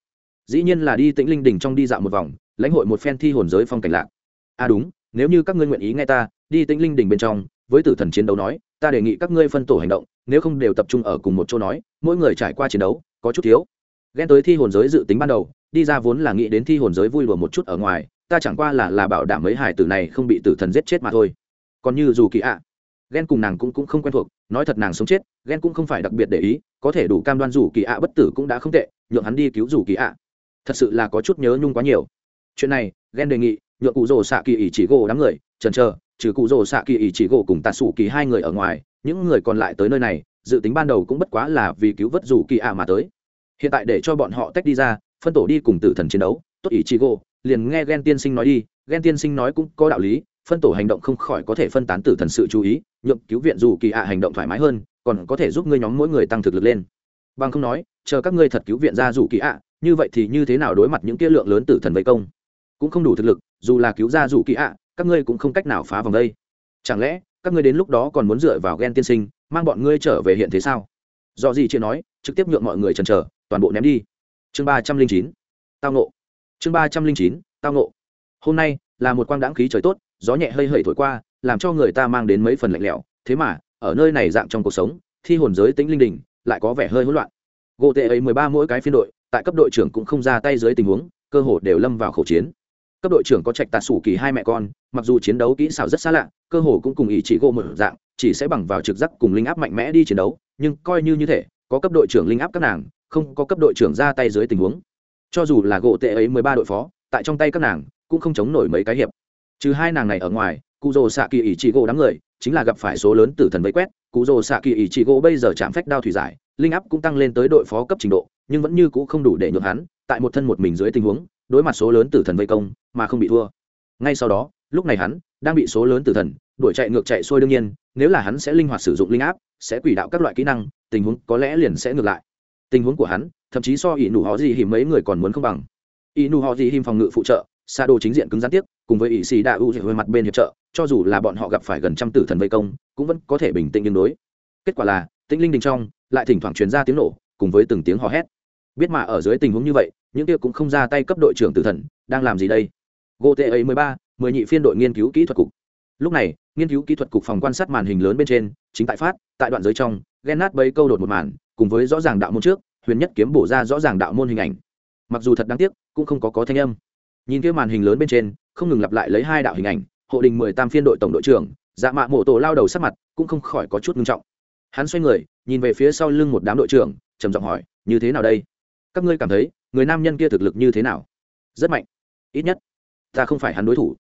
S1: Dĩ nhiên là đi tĩnh linh đình trong đi dạo một vòng, lãnh hội một phen thi hồn giới phong cảnh lạc. À đúng nếu như các ngươi nguyện ý nghe ta đi tĩnh linh đỉnh bên trong với tử thần chiến đấu nói ta đề nghị các ngươi phân tổ hành động nếu không đều tập trung ở cùng một chỗ nói mỗi người trải qua chiến đấu có chút thiếu. Ghen tới thi hồn giới dự tính ban đầu đi ra vốn là nghĩ đến thi hồn giới vui đùa một chút ở ngoài ta chẳng qua là là bảo đảm mấy hải tử này không bị tử thần giết chết mà thôi. Còn như dù kỳ ạ ghen cùng nàng cũng, cũng không quen thuộc nói thật nàng sống chết ghen cũng không phải đặc biệt để ý có thể đủ cam đoan dù kỳ ạ bất tử cũng đã không tệ nhượng hắn đi cứu dù kỳ ạ. Thật sự là có chút nhớ nhung quá nhiều. Chuyện này ghen đề nghị nhượng cụ rồ xạ kỳ ỷ chỉ gỗ đám người trần trờ trừ cụ rồ xạ kỳ ỷ chỉ gỗ cùng tạ sủ kỳ hai người ở ngoài, những người còn lại tới nơi này, dự tính ban đầu cũng bất quá là vì cứu vớt dù kỳ ạ mà tới. Hiện tại để cho bọn họ tách đi ra, phân tổ đi cùng tử thần chiến đấu, tốt ỷ chỉ gỗ, liền nghe ghen tiên sinh nói đi ghen tiên sinh nói cũng có đạo lý, phân tổ hành động không khỏi có thể phân tán tử thần sự chú ý, nhượng cứu viện dù kỳ ạ hành động thoải mái hơn, còn có thể giúp ngươi nhóm mỗi người tăng thực lực lên. Bằng không nói, chờ các ngươi thật cứu viện ra dù kỳ ạ, như vậy thì như thế nào đối mặt những kia lượng lớn tử thần vây công? Cũng không đủ thực lực dù là cứu ra dù kỳ ạ, các ngươi cũng không cách nào phá vòng đây. Chẳng lẽ, các ngươi đến lúc đó còn muốn dựa vào ghen tiên sinh, mang bọn ngươi trở về hiện thế sao? Do gì chưa nói, trực tiếp nhượng mọi người chần chờ, toàn bộ ném đi. Chương ba trăm linh chín, tao nộ. Chương ba trăm linh chín, tao nộ. Hôm nay, là một quang đãng khí trời tốt, gió nhẹ hơi hơi thổi qua, làm cho người ta mang đến mấy phần lạnh lẽo. Thế mà, ở nơi này dạng trong cuộc sống, thi hồn giới tính linh đình, lại có vẻ hơi hỗn loạn. Gỗ tệ ấy mười ba mỗi cái phiên đội, tại cấp đội trưởng cũng không ra tay dưới tình huống, cơ hồ đều lâm vào khẩu chiến cấp đội trưởng có trạch tạ sủ kỳ hai mẹ con, mặc dù chiến đấu kỹ xảo rất xa lạ, cơ hồ cũng cùng ý chỉ gỗ một dạng, chỉ sẽ bằng vào trực giác cùng linh áp mạnh mẽ đi chiến đấu, nhưng coi như như thế có cấp đội trưởng linh áp các nàng, không có cấp đội trưởng ra tay dưới tình huống. Cho dù là gỗ tệ ấy mười ba đội phó, tại trong tay các nàng, cũng không chống nổi mấy cái hiệp. Trừ hai nàng này ở ngoài cụ rồ xạ kỳ ý chỉ gỗ đám người, chính là gặp phải số lớn tử thần vây quét. Cụ rồ xạ kỳ ý chỉ gỗ bây giờ chạm phách đao thủy giải, linh áp cũng tăng lên tới đội phó cấp trình độ, nhưng vẫn như cũ không đủ để nhượng hắn, tại một thân một mình dưới tình huống đối mặt số lớn tử thần vây công, mà không bị thua. Ngay sau đó, lúc này hắn đang bị số lớn tử thần đuổi chạy ngược chạy xuôi đương nhiên, nếu là hắn sẽ linh hoạt sử dụng linh áp, sẽ quỷ đạo các loại kỹ năng, tình huống có lẽ liền sẽ ngược lại. Tình huống của hắn, thậm chí so ỷ nụ họ gì hìm mấy người còn muốn không bằng. Ỷ nụ họ gì hìm phòng ngự phụ trợ xa đồ chính diện cứng gián tiếp, cùng với ỷ xì đạ u về mặt bên hiệp trợ, cho dù là bọn họ gặp phải gần trăm tử thần vây công, cũng vẫn có thể bình tĩnh tương đối. Kết quả là, tĩnh linh đình trong, lại thỉnh thoảng truyền ra tiếng nổ, cùng với từng tiếng hò hét. Biết mà ở dưới tình huống như vậy những kia cũng không ra tay cấp đội trưởng tử thần, đang làm gì đây? Gỗ tệ ấy mười ba, mười nhị phiên đội nghiên cứu kỹ thuật cục. Lúc này, nghiên cứu kỹ thuật cục phòng quan sát màn hình lớn bên trên, chính tại phát, tại đoạn giới trong ghen nát bấy câu đột một màn, cùng với rõ ràng đạo môn trước, huyền nhất kiếm bổ ra rõ ràng đạo môn hình ảnh. Mặc dù thật đáng tiếc, cũng không có có thanh âm. Nhìn kia màn hình lớn bên trên, không ngừng lặp lại lấy hai đạo hình ảnh, hộ đình mười tam phiên đội tổng đội trưởng dạ mạ mộ tổ lao đầu sắc mặt cũng không khỏi có chút nghiêm trọng. Hắn xoay người, nhìn về phía sau lưng một đám đội trưởng, trầm giọng hỏi, như thế nào đây? Các ngươi cảm thấy người nam nhân kia thực lực như thế nào? Rất mạnh. Ít nhất, ta không phải hắn đối thủ.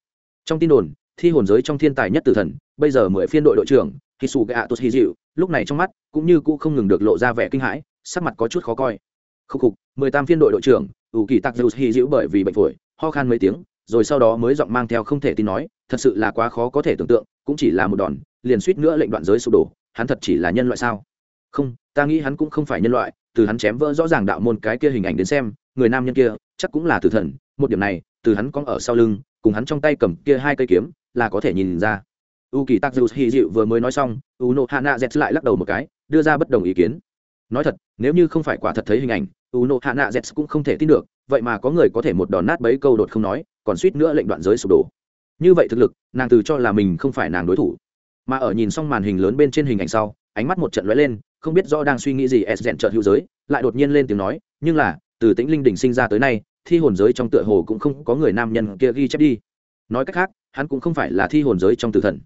S1: Trong tin đồn, thi hồn giới trong thiên tài nhất tử thần, bây giờ mười phiên đội đội trưởng thì sù gạ tốt hy dịu lúc này trong mắt cũng như cũ không ngừng được lộ ra vẻ kinh hãi, sắc mặt có chút khó coi. Khúc khục, mười tam phiên đội đội trưởng ủ kỳ tặc dịu hy dịu bởi vì bệnh phổi, ho khan mấy tiếng, rồi sau đó mới giọng mang theo không thể tin nói, thật sự là quá khó có thể tưởng tượng, cũng chỉ là một đòn, liền suýt nữa lệnh đoạn giới sụp đổ, hắn thật chỉ là nhân loại sao? Không, ta nghĩ hắn cũng không phải nhân loại từ hắn chém vỡ rõ ràng đạo môn cái kia hình ảnh đến xem, người nam nhân kia chắc cũng là tử thần, một điểm này, từ hắn có ở sau lưng, cùng hắn trong tay cầm kia hai cây kiếm, là có thể nhìn ra. U kỳ tạc dù hy dịu vừa mới nói xong u nộ hana z lại lắc đầu một cái, đưa ra bất đồng ý kiến. Nói thật, nếu như không phải quả thật thấy hình ảnh u nộ hana z cũng không thể tin được, vậy mà có người có thể một đòn nát bấy câu đột không nói, còn suýt nữa lệnh đoạn giới sụp đổ. Như vậy thực lực, nàng từ cho là mình không phải nàng đối thủ. Mà ở nhìn xong màn hình lớn bên trên hình ảnh sau, ánh mắt một trận lóe lên không biết rõ đang suy nghĩ gì, s rèn trợt hữu giới, lại đột nhiên lên tiếng nói, nhưng là, từ tĩnh linh đình sinh ra tới nay, thi hồn giới trong tựa hồ cũng không có người nam nhân kia ghi chép đi. Nói cách khác, hắn cũng không phải là thi hồn giới trong tử thần.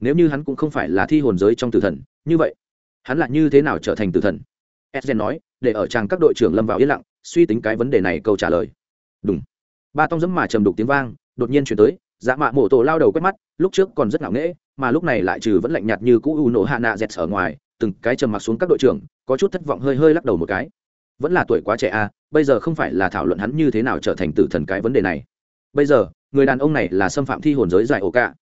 S1: Nếu như hắn cũng không phải là thi hồn giới trong tử thần, như vậy, hắn là như thế nào trở thành tử thần? Edgen nói, để ở tràng các đội trưởng lâm vào yên lặng, suy tính cái vấn đề này câu trả lời. Đúng ba tông dẫm mà trầm đục tiếng vang, đột nhiên chuyển tới dạ mạ mộ tổ lao đầu quét mắt, lúc trước còn rất ngạo nghễ, mà lúc này lại trừ vẫn lạnh nhạt như cũ u nổ hạ nạ dẹt ở ngoài từng cái trầm mặc xuống các đội trưởng, có chút thất vọng hơi hơi lắc đầu một cái. Vẫn là tuổi quá trẻ à bây giờ không phải là thảo luận hắn như thế nào trở thành tử thần cái vấn đề này. Bây giờ, người đàn ông này là xâm phạm thi hồn giới giải ổ cả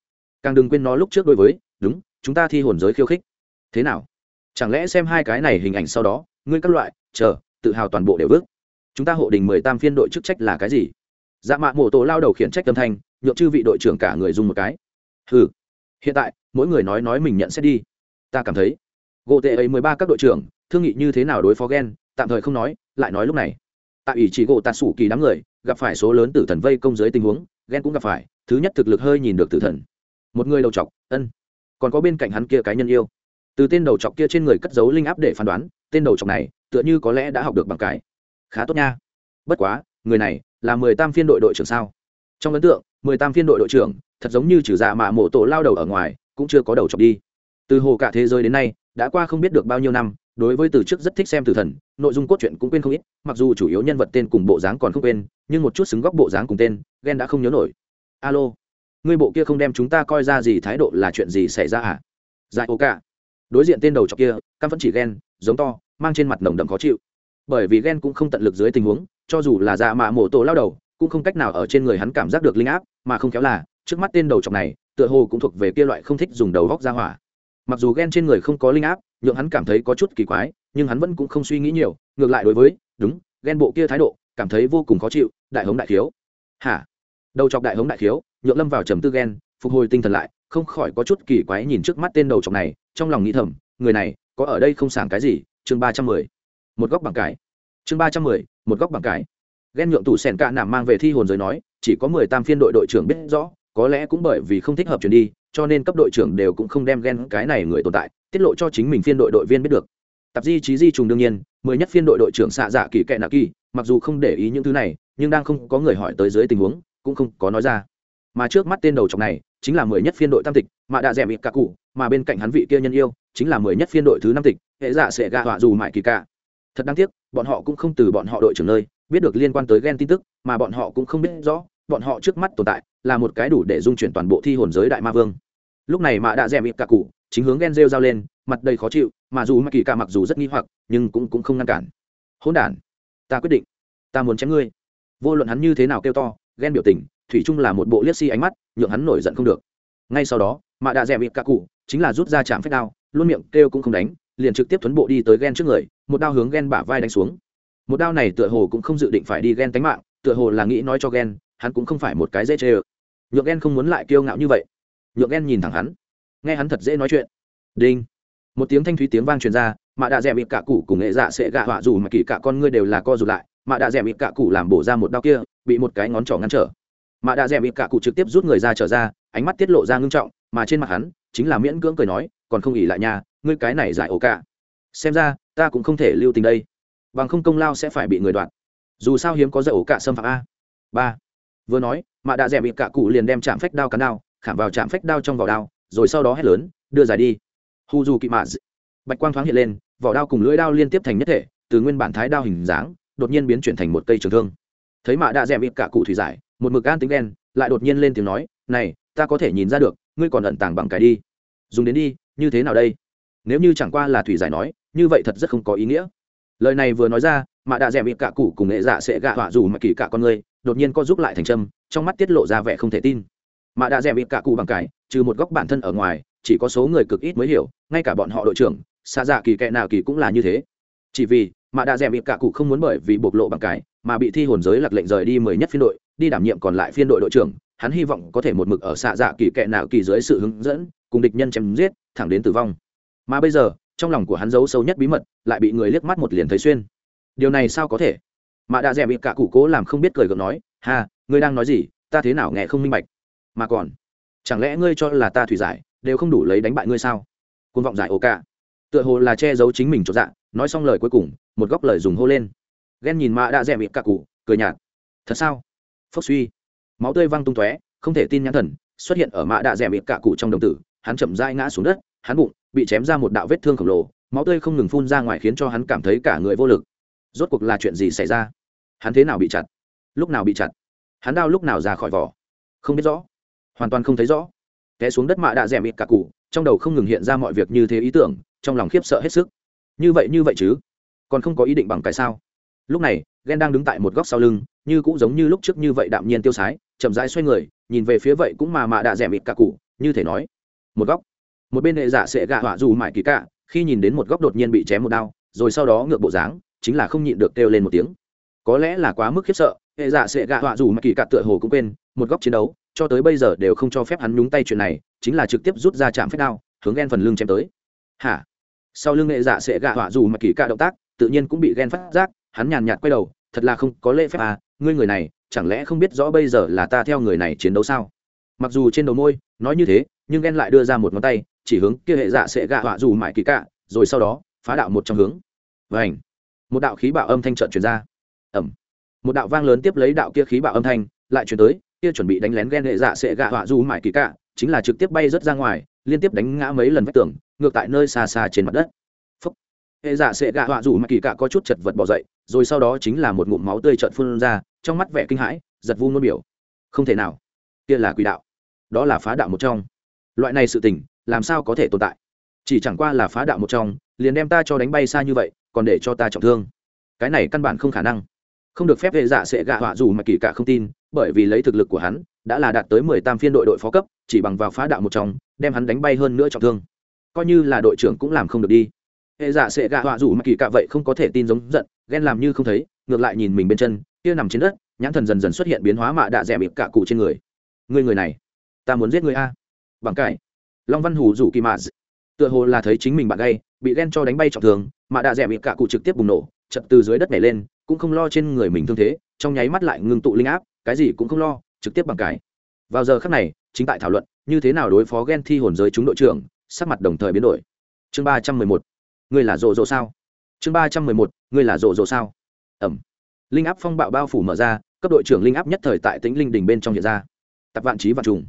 S1: càng đừng quên nó lúc trước đối với, đúng, chúng ta thi hồn giới khiêu khích. Thế nào? Chẳng lẽ xem hai cái này hình ảnh sau đó, ngươi các loại, chờ, tự hào toàn bộ đều bước. Chúng ta hộ đình mười tam phiên đội chức trách là cái gì? Dạ mạ mổ tổ lao đầu khiển trách âm thanh, nhượng chư vị đội trưởng cả người dùng một cái. Ừ hiện tại, mỗi người nói nói mình nhận xét đi. Ta cảm thấy gỗ tệ ấy mười ba các đội trưởng, thương nghị như thế nào đối phó ghen tạm thời không nói, lại nói lúc này. Tại ủy chỉ gỗ tạt sủ kỳ đám người, gặp phải số lớn tử thần vây công dưới tình huống ghen cũng gặp phải, thứ nhất thực lực hơi nhìn được tử thần. Một người đầu chọc, ân. Còn có bên cạnh hắn kia cái nhân yêu. Từ tên đầu chọc kia trên người cất giấu linh áp để phán đoán, tên đầu chọc này, tựa như có lẽ đã học được bằng cái. Khá tốt nha. Bất quá, người này là mười tam phiên đội đội trưởng sao? Trong ấn tượng, mười tam phiên đội đội trưởng, thật giống như trừ dạ mạ mộ tổ lao đầu ở ngoài, cũng chưa có đầu chọc đi. Từ hồ cả thế giới đến nay đã qua không biết được bao nhiêu năm, đối với từ trước rất thích xem tử thần, nội dung cốt truyện cũng quên không ít, mặc dù chủ yếu nhân vật tên cùng bộ dáng còn không quên, nhưng một chút xứng góc bộ dáng cùng tên ghen đã không nhớ nổi. Alo, ngươi bộ kia không đem chúng ta coi ra gì, thái độ là chuyện gì xảy ra à? Dài ô cả đối diện tên đầu chọc kia, căm vẫn chỉ ghen giống to, mang trên mặt nồng đậm khó chịu. Bởi vì ghen cũng không tận lực dưới tình huống, cho dù là dạ mạ mổ tổ lao đầu, cũng không cách nào ở trên người hắn cảm giác được linh áp, mà không kéo là, trước mắt tên đầu chọc này, tựa hồ cũng thuộc về kia loại không thích dùng đầu góc ra hỏa mặc dù ghen trên người không có linh áp, nhượng hắn cảm thấy có chút kỳ quái, nhưng hắn vẫn cũng không suy nghĩ nhiều, ngược lại đối với, đúng ghen bộ kia thái độ, cảm thấy vô cùng khó chịu, đại hống đại thiếu. Hả? Đầu chọc đại hống đại thiếu, nhượng lâm vào trầm tư ghen phục hồi tinh thần lại, không khỏi có chút kỳ quái nhìn trước mắt tên đầu chọc này, trong lòng nghĩ thầm, người này, có ở đây không sảng cái gì? Chương ba trăm mười. Một góc bằng cái chương ba trăm mười, một góc bằng cái ghen nhượng tủ sèn cạ nảm mang về thi hồn giới nói, chỉ có mười tam phiên đội đội trưởng biết rõ, có lẽ cũng bởi vì không thích hợp chuyển đi cho nên cấp đội trưởng đều cũng không đem ghen cái này người tồn tại, tiết lộ cho chính mình phiên đội đội viên biết được. Tạp di trí di trùng đương nhiên mười nhất phiên đội đội trưởng xạ dạ kỳ kệ nạ kỳ, mặc dù không để ý những thứ này, nhưng đang không có người hỏi tới dưới tình huống, cũng không có nói ra. Mà trước mắt tên đầu trọc này, chính là mười nhất phiên đội tam tịch, mà đã rẻ bị cả cụ, mà bên cạnh hắn vị kia nhân yêu, chính là mười nhất phiên đội thứ năm tịch, hệ giả sẽ gạ họa dù mãi kỳ cả. Thật đáng tiếc, bọn họ cũng không từ bọn họ đội trưởng nơi, biết được liên quan tới ghen tin tức, mà bọn họ cũng không biết rõ bọn họ trước mắt tồn tại là một cái đủ để dung chuyển toàn bộ thi hồn giới đại ma vương. Lúc này mà đã rèm ịp cả cụ, chính hướng ghen rêu dao lên, mặt đầy khó chịu, mà dù mà kỳ cả mặc dù rất nghi hoặc, nhưng cũng cũng không ngăn cản. Hỗn đản, ta quyết định, ta muốn chém ngươi. Vô luận hắn như thế nào kêu to, ghen biểu tình, thủy chung là một bộ liếc si ánh mắt, nhượng hắn nổi giận không được. Ngay sau đó, mạ đã rèm ịp cả cụ chính là rút ra chạm phép đao, luôn miệng kêu cũng không đánh, liền trực tiếp tuấn bộ đi tới ghen trước người, một đao hướng ghen bả vai đánh xuống. Một đao này tựa hồ cũng không dự định phải đi ghen tánh mạng, tựa hồ là nghĩ nói cho ghen hắn cũng không phải một cái dễ chê ơ. Nhượng ghen không muốn lại kiêu ngạo như vậy. Nhượng ghen nhìn thẳng hắn. Nghe hắn thật dễ nói chuyện. Đinh. Một tiếng thanh thúy tiếng vang truyền ra, mạ đạ dẻm ít cả cụ cùng nghệ dạ sẽ gạ họa dù mà kỳ cả con ngươi đều là co rụt lại. Mạ đạ dẻm ít cả cụ làm bổ ra một đao kia, bị một cái ngón trỏ ngăn trở. Mạ đạ dẻm ít cả cụ trực tiếp rút người ra trở ra, ánh mắt tiết lộ ra ngưng trọng, mà trên mặt hắn chính là miễn cưỡng cười nói, còn không ỉ lại nhà ngươi cái này giải ổ cả. Xem ra, ta cũng không thể lưu tình đây. Bằng không công lao sẽ phải bị người đoạt. Dù sao hiếm có giải ổ cả xâm phạm a. Ba vừa nói, mạ đạ dẻm bị cả cụ liền đem chạm phách đao cắn đao, khảm vào chạm phách đao trong vỏ đao, rồi sau đó hét lớn, đưa giải đi. Hu dù kỵ mạ bạch quang thoáng hiện lên, vỏ đao cùng lưỡi đao liên tiếp thành nhất thể, từ nguyên bản thái đao hình dáng, đột nhiên biến chuyển thành một cây trường thương. Thấy mạ đạ dẻm bị cả cụ thủy giải, một mực gan tính đen lại đột nhiên lên tiếng nói, này, ta có thể nhìn ra được, ngươi còn ẩn tàng bằng cái đi. Dùng đến đi, như thế nào đây? Nếu như chẳng qua là thủy giải nói, như vậy thật rất không có ý nghĩa. Lời này vừa nói ra mạ đạ dẻm ít cả cụ cùng nghệ dạ sẽ gạ họa dù mà kỳ cả con người, đột nhiên co giúp lại thành trâm trong mắt tiết lộ ra vẻ không thể tin. Mạ đạ dẻm ít cả cụ bằng cải, trừ một góc bản thân ở ngoài, chỉ có số người cực ít mới hiểu, ngay cả bọn họ đội trưởng xa dạ kỳ kệ nào kỳ cũng là như thế. Chỉ vì mạ đạ dẻm ít cả cụ không muốn bởi vì bộc lộ bằng cải, mà bị thi hồn giới lặc lệnh rời đi mười nhất phiên đội, đi đảm nhiệm còn lại phiên đội đội trưởng, hắn hy vọng có thể một mực ở xạ dạ kỳ kệ nào kỳ dưới sự hướng dẫn, cùng địch nhân chém giết, thẳng đến tử vong. Mà bây giờ, trong lòng của hắn giấu sâu nhất bí mật, lại bị người liếc mắt một liền thấy xuyên điều này sao có thể? Mà đã rẻ bị cả cụ cố làm không biết cười gượng nói, ha, ngươi đang nói gì? Ta thế nào nghe không minh bạch. Mà còn, chẳng lẽ ngươi cho là ta thủy giải, đều không đủ lấy đánh bại ngươi sao? Côn vọng giải ổ cả. Tựa hồ là che giấu chính mình cho dạ nói xong lời cuối cùng, một góc lời dùng hô lên. Ghen nhìn mạ đã rẻ bị cả cụ, cười nhạt. Thật sao? Phốc suy. Máu tươi văng tung tóe, không thể tin nhãn thần, xuất hiện ở mạ đạ rẻ bị cả cụ trong đồng tử, hắn chậm dai ngã xuống đất, hắn bụng bị chém ra một đạo vết thương khổng lồ, máu tươi không ngừng phun ra ngoài khiến cho hắn cảm thấy cả người vô lực rốt cuộc là chuyện gì xảy ra? Hắn thế nào bị chặt? Lúc nào bị chặt? Hắn đau lúc nào ra khỏi vỏ? Không biết rõ. Hoàn toàn không thấy rõ. Té xuống đất mạ đã rèm mịt cả cụ, trong đầu không ngừng hiện ra mọi việc như thế ý tưởng, trong lòng khiếp sợ hết sức. Như vậy như vậy chứ? Còn không có ý định bằng cái sao? Lúc này ghen đang đứng tại một góc sau lưng, như cũng giống như lúc trước như vậy đạm nhiên tiêu sái, chậm rãi xoay người, nhìn về phía vậy cũng mà mạ đã rèm mịt cả cụ, như thể nói, một góc. Một bên hệ giả sẽ gạ họa dù mãi kỳ cả, khi nhìn đến một góc đột nhiên bị chém một đao, rồi sau đó ngược bộ dáng chính là không nhịn được kêu lên một tiếng. Có lẽ là quá mức khiếp sợ, hệ giả sẽ gạ họa dù mà kỳ cả tựa hồ cũng quên, một góc chiến đấu, cho tới bây giờ đều không cho phép hắn nhúng tay chuyện này, chính là trực tiếp rút ra chạm phép đao, hướng ghen phần lưng chém tới. Hả? Sau lưng hệ giả sẽ gạ họa dù mà kỳ cả động tác, tự nhiên cũng bị ghen phát giác, hắn nhàn nhạt quay đầu, thật là không có lễ phép à ngươi người này, chẳng lẽ không biết rõ bây giờ là ta theo người này chiến đấu sao? Mặc dù trên đầu môi, nói như thế, nhưng ghen lại đưa ra một ngón tay, chỉ hướng kia hệ dạ sẽ gạ họa dù mãi kỳ cạ, rồi sau đó, phá đạo một trong hướng. Vảnh một đạo khí bạo âm thanh trợn truyền ra. Ẩm một đạo vang lớn tiếp lấy đạo kia khí bạo âm thanh, lại chuyển tới, kia chuẩn bị đánh lén ghen hệ dạ sẽ gạ họa du mãi kỳ cạ chính là trực tiếp bay rớt ra ngoài, liên tiếp đánh ngã mấy lần vách tường, ngược tại nơi xa xa trên mặt đất. Phúc. hệ dạ sẽ gạ họa du mãi kỳ cạ có chút chật vật bỏ dậy, rồi sau đó chính là một ngụm máu tươi trợn phun ra, trong mắt vẻ kinh hãi, giật vu ngôn biểu. Không thể nào. Kia là quỷ đạo. Đó là phá đạo một trong. Loại này sự tình, làm sao có thể tồn tại? Chỉ chẳng qua là phá đạo một trong, liền đem ta cho đánh bay xa như vậy, còn để cho ta trọng thương. Cái này căn bản không khả năng. Không được phép hệ dạ sẽ gạ họa dù mà kỳ cả không tin, bởi vì lấy thực lực của hắn, đã là đạt tới mười tam phiên đội đội phó cấp, chỉ bằng vào phá đạo một trong, đem hắn đánh bay hơn nữa trọng thương. Coi như là đội trưởng cũng làm không được đi. Hệ dạ sẽ gạ họa dù mà kỳ cả vậy không có thể tin giống giận, ghen làm như không thấy, ngược lại nhìn mình bên chân, kia nằm trên đất, nhãn thần dần dần xuất hiện biến hóa mạ đạ rẻ bịp cả cụ trên người. Người người này, ta muốn giết người a. Bằng cải long văn hủ rủ kỳ mạ tựa hồ là thấy chính mình bạn gay, bị ghen cho đánh bay trọng thương, mà đã rẻ bị cả cụ trực tiếp bùng nổ, chật từ dưới đất này lên, cũng không lo trên người mình thương thế, trong nháy mắt lại ngưng tụ linh áp, cái gì cũng không lo, trực tiếp bằng cái vào giờ khắc này, chính tại thảo luận, như thế nào đối phó ghen thi hồn giới chúng đội trưởng, sắc mặt đồng thời biến đổi. Chương ba trăm mười một người là rộ rộ sao? Chương ba trăm mười một người là rộ rộ sao? Ẩm. Linh áp phong bạo bao phủ mở ra, cấp đội trưởng linh áp nhất thời tại tính linh đỉnh bên trong hiện ra. Tập vạn trí vạn trùng.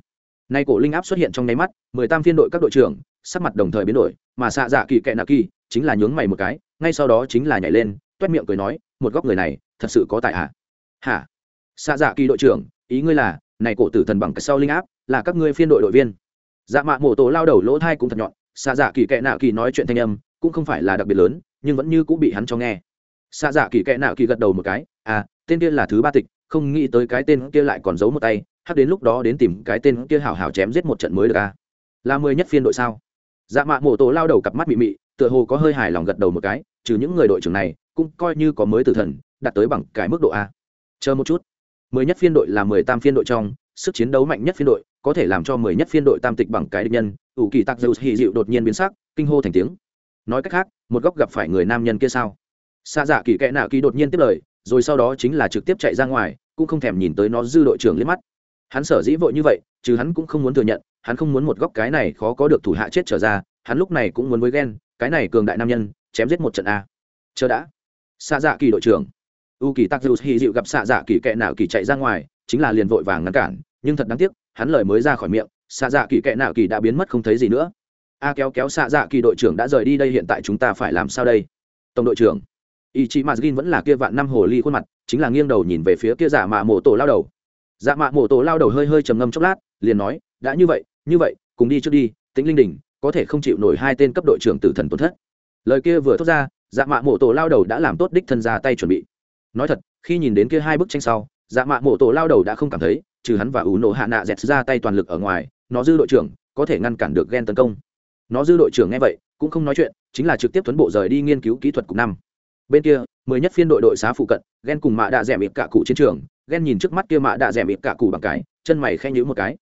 S1: Nay cổ linh áp xuất hiện trong nháy mắt, mười tam phiên đội các đội trưởng sắc mặt đồng thời biến đổi, mà xạ dạ kỳ kệ nạ kỳ chính là nhướng mày một cái, ngay sau đó chính là nhảy lên toét miệng cười nói, một góc người này, thật sự có tại hạ à? hả? Xạ dạ kỳ đội trưởng, ý ngươi là, này cổ tử thần bằng cái sau linh áp, là các ngươi phiên đội đội viên. Dạ mạ mổ tổ lao đầu lỗ thai cũng thật nhọn, xạ dạ kỳ kệ nạ kỳ nói chuyện thanh âm cũng không phải là đặc biệt lớn, nhưng vẫn như cũng bị hắn cho nghe. Xạ dạ kỳ kệ nạ kỳ gật đầu một cái à tên kia là thứ ba tịch, không nghĩ tới cái tên kia lại còn giấu một tay, hắc đến lúc đó đến tìm cái tên kia hào hào chém giết một trận mới được à? là mười nhất phiên đội sao? Dạ mạ mổ tổ lao đầu cặp mắt mị mị, tựa hồ có hơi hài lòng gật đầu một cái, trừ những người đội trưởng này, cũng coi như có mới tử thần, đạt tới bằng cái mức độ a. Chờ một chút. Mười nhất phiên đội là mười tam phiên đội trong, sức chiến đấu mạnh nhất phiên đội, có thể làm cho mười nhất phiên đội tam tịch bằng cái địch nhân, ủ kỳ tạc dầu hì dịu đột nhiên biến sắc, kinh hô thành tiếng. Nói cách khác, một góc gặp phải người nam nhân kia sao? Xa dạ kỳ kẽ nạ kỳ đột nhiên tiếp lời, rồi sau đó chính là trực tiếp chạy ra ngoài, cũng không thèm nhìn tới nó dư đội trưởng liếc mắt hắn sở dĩ vội như vậy, chứ hắn cũng không muốn thừa nhận, hắn không muốn một góc cái này khó có được thủ hạ chết trở ra, hắn lúc này cũng muốn với ghen, cái này cường đại nam nhân, chém giết một trận a. Chờ đã. Xạ dạ kỳ đội trưởng. U kỳ tắc dù hy dịu gặp xạ dạ kỳ kệ nào kỳ chạy ra ngoài, chính là liền vội vàng ngăn cản, nhưng thật đáng tiếc, hắn lời mới ra khỏi miệng, xạ dạ kỳ kệ nào kỳ đã biến mất không thấy gì nữa. A kéo kéo xạ dạ kỳ đội trưởng đã rời đi đây hiện tại chúng ta phải làm sao đây? Tổng đội trưởng. Ý chí mazgin vẫn là kia vạn năm hồ ly khuôn mặt, chính là nghiêng đầu nhìn về phía kia giả mạ mộ tổ lao đầu dạ mạ mộ tổ lao đầu hơi hơi trầm ngâm chốc lát, liền nói, đã như vậy như vậy, cùng đi trước đi, tĩnh linh đình, có thể không chịu nổi hai tên cấp đội trưởng tử thần tổn thất. Lời kia vừa thốt ra dạ mạ mộ tổ lao đầu đã làm tốt đích thân ra tay chuẩn bị. Nói thật, khi nhìn đến kia hai bức tranh sau dạ mạ mộ tổ lao đầu đã không cảm thấy, trừ hắn và ủ nổ hạ nạ dẹt ra tay toàn lực ở ngoài, nó dư đội trưởng có thể ngăn cản được ghen tấn công. Nó dư đội trưởng nghe vậy, cũng không nói chuyện, chính là trực tiếp tuấn bộ rời đi nghiên cứu kỹ thuật cục năm. Bên kia, mười nhất phiên đội đội xá phụ cận, ghen cùng mạ đạ rẻ mịt cả cụ chiến trường ghen nhìn trước mắt kia mạ đạ rèm mịt cả cù bằng cái, chân mày khen nhữ một cái.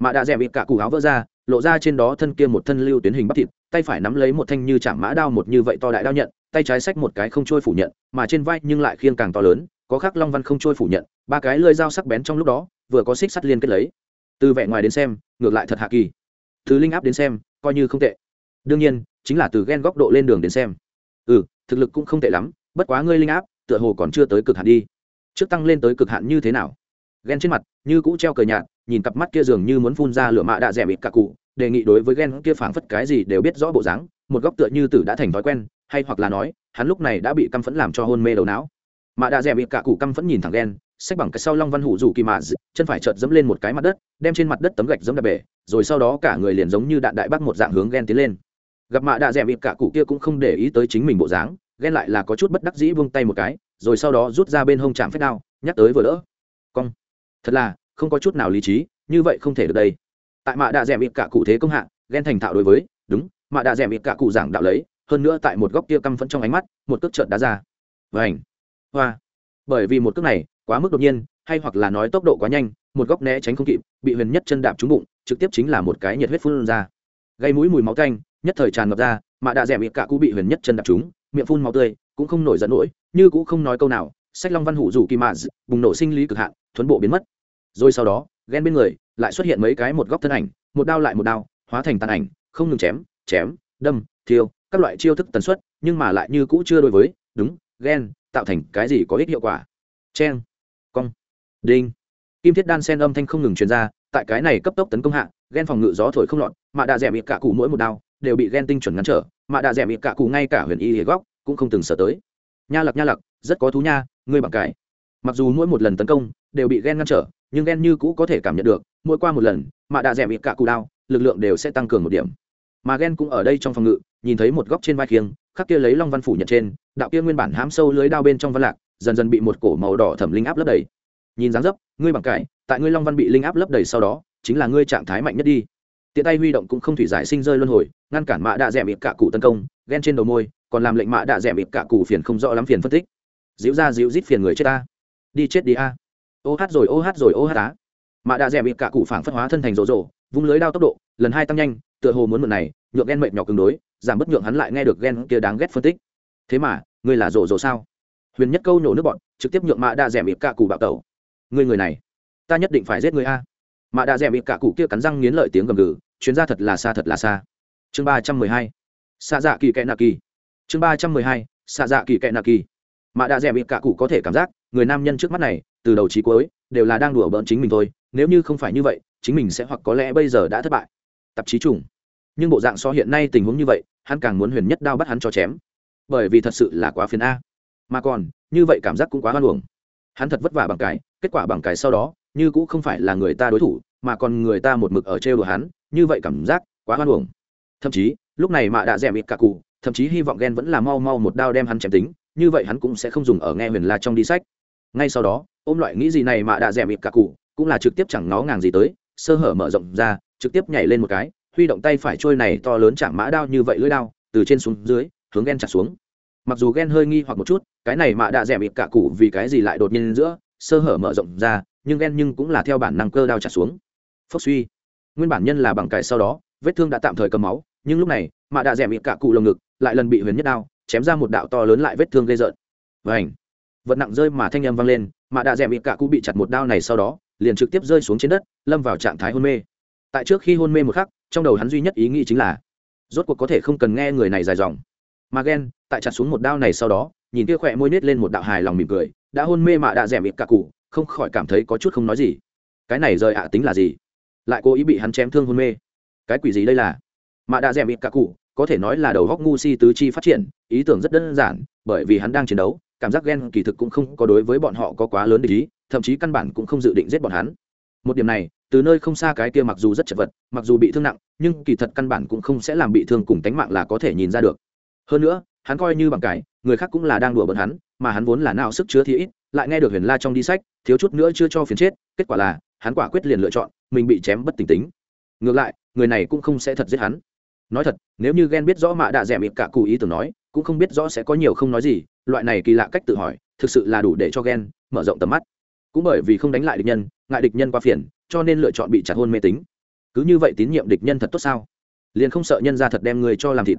S1: Mạ đạ rèm mịt cả cù áo vỡ ra, lộ ra trên đó thân kia một thân lưu tuyến hình bắp thịt, tay phải nắm lấy một thanh như chạm mã đao một như vậy to đại đao nhận, tay trái xách một cái không trôi phủ nhận, mà trên vai nhưng lại khiêng càng to lớn, có khắc long văn không trôi phủ nhận, ba cái lơi dao sắc bén trong lúc đó, vừa có xích sắt liên kết lấy. Từ vẻ ngoài đến xem, ngược lại thật hạ kỳ. Từ linh áp đến xem, coi như không tệ. Đương nhiên, chính là từ ghen góc độ lên đường đến xem. Ừ thực lực cũng không tệ lắm, bất quá ngươi linh áp, tựa hồ còn chưa tới cực hạn đi trước tăng lên tới cực hạn như thế nào? Ghen trên mặt, như cũ treo cờ nhạt, nhìn cặp mắt kia dường như muốn phun ra lửa mạ đạ rẻ bịt cả cụ, đề nghị đối với ghen kia phảng phất cái gì đều biết rõ bộ dáng, một góc tựa như tử đã thành thói quen, hay hoặc là nói, hắn lúc này đã bị căm phẫn làm cho hôn mê đầu não. Mạ đạ rẻ bịt cả cụ căm phẫn nhìn thẳng ghen xách bằng cái sau long văn hủ dù kỳ mạ chân phải chợt dẫm lên một cái mặt đất, đem trên mặt đất tấm gạch dẫm đạp bể, rồi sau đó cả người liền giống như đạn đại bác một dạng hướng ghen tiến lên. Gặp mạ đạ rẻ bịt cả cụ kia cũng không để ý tới chính mình bộ dáng ghen lại là có chút bất đắc dĩ vung tay một cái, rồi sau đó rút ra bên hông chạm phép đao, nhắc tới vừa đỡ. Cong. Thật là, không có chút nào lý trí, như vậy không thể được đây. Tại mạ đạ d ẻ cả cụ thế công hạ, ghen thành thạo đối với, đúng, mạ đạ d ẻ cả cụ giảng đạo lấy, hơn nữa tại một góc kia căm phẫn trong ánh mắt, một cước trợn đá ra. Vảnh hoa. Bởi vì một cước này, quá mức đột nhiên, hay hoặc là nói tốc độ quá nhanh, một góc né tránh không kịp, bị huyền nhất chân đạp trúng bụng, trực tiếp chính là một cái nhiệt huyết phun ra. Gây mũi mùi máu canh nhất thời tràn ngập ra, mạ đạ d ẻ cả cụ bị huyền nhất chân đạp trúng miệng phun máu tươi, cũng không nổi giận nổi như cũng không nói câu nào, sách long văn hủ rủ kỳ mạ bùng nổ sinh lý cực hạn, thuấn bộ biến mất. Rồi sau đó ghen bên người lại xuất hiện mấy cái một góc thân ảnh, một đao lại một đao, hóa thành tàn ảnh, không ngừng chém chém, đâm, thiêu, các loại chiêu thức tần suất, nhưng mà lại như cũ chưa đối với, đúng ghen tạo thành cái gì có ích hiệu quả. Cheng, cong, đinh. Kim thiết đan sen âm thanh không ngừng truyền ra, tại cái này cấp tốc tấn công hạ ghen phòng ngự gió thổi không lọt, mà đã rẻ bị cả cụ mỗi một đao, đều bị ghen tinh chuẩn ngắn trở mà đã rẻ bị cả cụ ngay cả huyền y hề góc cũng không từng sợ tới. Nha lặc nha lặc, rất có thú nha, ngươi bằng cải. Mặc dù mỗi một lần tấn công đều bị ghen ngăn trở, nhưng ghen như cũ có thể cảm nhận được, mỗi qua một lần, mà đã rẻ bị cả cụ đao, lực lượng đều sẽ tăng cường một điểm. Mà ghen cũng ở đây trong phòng ngự, nhìn thấy một góc trên vai khiêng, khắc kia lấy long văn phủ nhận trên, đạo kia nguyên bản hám sâu lưới đao bên trong văn lạc, dần dần bị một cổ màu đỏ thẩm linh áp lấp đầy. Nhìn dáng dấp, ngươi bằng cải, tại ngươi long văn bị linh áp lấp đầy sau đó, chính là ngươi trạng thái mạnh nhất đi tiện tay huy động cũng không thủy giải sinh rơi luân hồi, ngăn cản mạ đạ d ẻ m cả cụ tấn công, ghen trên đầu môi, còn làm lệnh mạ đạ d ẻ m cả cụ phiền không rõ lắm phiền phân tích. Dịu ra dịu rít phiền người chết ta. Đi chết đi a. Ô hát rồi, ô hát rồi, ô hát á. Mạ đạ d ẻ m cả cụ phản phất hóa thân thành rộ rộ vung lưới đao tốc độ, lần hai tăng nhanh, tựa hồ muốn mượn này, nhượng ghen mệt nhỏ cứng đối, giảm bất nhượng hắn lại nghe được ghen kia đáng ghét phân tích. Thế mà, ngươi là rộ rộ sao? Huyền nhất câu nhổ nước bọn, trực tiếp nhượng mạ đạ d ẻ m cả cụ bạo tẩu. Ngươi người này, ta nhất định phải giết người a mà đã rẻ bị cả cụ kia cắn răng nghiến lợi tiếng gầm gừ, chuyến ra thật là xa thật là xa. Chương ba trăm mười hai. Xạ dạ kỳ kệ nạ kỳ. Chương ba trăm mười hai. Xạ dạ kỳ kệ nạ kỳ. Mạ đã rẻ bị cả cụ có thể cảm giác, người nam nhân trước mắt này, từ đầu trí cuối, đều là đang đùa bỡn chính mình thôi, nếu như không phải như vậy, chính mình sẽ hoặc có lẽ bây giờ đã thất bại. Tạp chí trùng. Nhưng bộ dạng so hiện nay tình huống như vậy, hắn càng muốn huyền nhất đao bắt hắn cho chém. Bởi vì thật sự là quá phiền a. Mà còn, như vậy cảm giác cũng quá hoan hồng hắn thật vất vả bằng cái, kết quả bằng cái sau đó như cũng không phải là người ta đối thủ, mà còn người ta một mực ở trêu đùa hắn, như vậy cảm giác quá hoan hồng thậm chí, lúc này mạ đã rẻ mịt cả cụ, thậm chí hy vọng ghen vẫn là mau mau một đao đem hắn chém tính, như vậy hắn cũng sẽ không dùng ở nghe huyền la trong đi sách. Ngay sau đó, ôm loại nghĩ gì này mà đã rẻ mịt cả cụ, cũng là trực tiếp chẳng ngó ngàng gì tới, sơ hở mở rộng ra, trực tiếp nhảy lên một cái, huy động tay phải trôi này to lớn chạm mã đao như vậy lưỡi đao, từ trên xuống dưới, hướng ghen chặt xuống. Mặc dù ghen hơi nghi hoặc một chút, cái này mà đã rẻ mịt cả cụ vì cái gì lại đột nhiên giữa, sơ hở mở rộng ra nhưng ghen nhưng cũng là theo bản năng cơ đao trả xuống. Phốc suy. Nguyên bản nhân là bằng cải sau đó, vết thương đã tạm thời cầm máu, nhưng lúc này, mạ đã rẻ miệng cả cụ lồng ngực, lại lần bị huyền nhất đao, chém ra một đạo to lớn lại vết thương gây rợn. Vảnh vật nặng rơi mà thanh âm vang lên, mạ đã rẻ miệng cả cụ bị chặt một đao này sau đó, liền trực tiếp rơi xuống trên đất, lâm vào trạng thái hôn mê. Tại trước khi hôn mê một khắc, trong đầu hắn duy nhất ý nghĩ chính là, rốt cuộc có thể không cần nghe người này dài dòng. Mà ghen tại chặt xuống một đao này sau đó, nhìn kia khỏe môi nết lên một đạo hài lòng mỉm cười, đã hôn mê mạ đã rẻ miệng cả cụ không khỏi cảm thấy có chút không nói gì. Cái này rời ạ tính là gì? Lại cố ý bị hắn chém thương hôn mê. Cái quỷ gì đây là? Mạ đã rèm ít cả cụ, có thể nói là đầu góc ngu si tứ chi phát triển, ý tưởng rất đơn giản, bởi vì hắn đang chiến đấu, cảm giác ghen kỳ thực cũng không có đối với bọn họ có quá lớn để ý, thậm chí căn bản cũng không dự định giết bọn hắn. Một điểm này, từ nơi không xa cái kia mặc dù rất chật vật, mặc dù bị thương nặng, nhưng kỳ thật căn bản cũng không sẽ làm bị thương cùng tánh mạng là có thể nhìn ra được. Hơn nữa, hắn coi như bằng cải, người khác cũng là đang đùa bận hắn, mà hắn vốn là nào sức chứa thì ít lại nghe được huyền la trong đi sách, thiếu chút nữa chưa cho phiền chết, kết quả là, hắn quả quyết liền lựa chọn, mình bị chém bất tỉnh tính. Ngược lại, người này cũng không sẽ thật giết hắn. Nói thật, nếu như ghen biết rõ mạ đạ rẻ mịt cả cụ ý tưởng nói, cũng không biết rõ sẽ có nhiều không nói gì, loại này kỳ lạ cách tự hỏi, thực sự là đủ để cho ghen mở rộng tầm mắt. Cũng bởi vì không đánh lại địch nhân, ngại địch nhân qua phiền, cho nên lựa chọn bị chặt hôn mê tính. Cứ như vậy tín nhiệm địch nhân thật tốt sao? Liền không sợ nhân ra thật đem người cho làm thịt.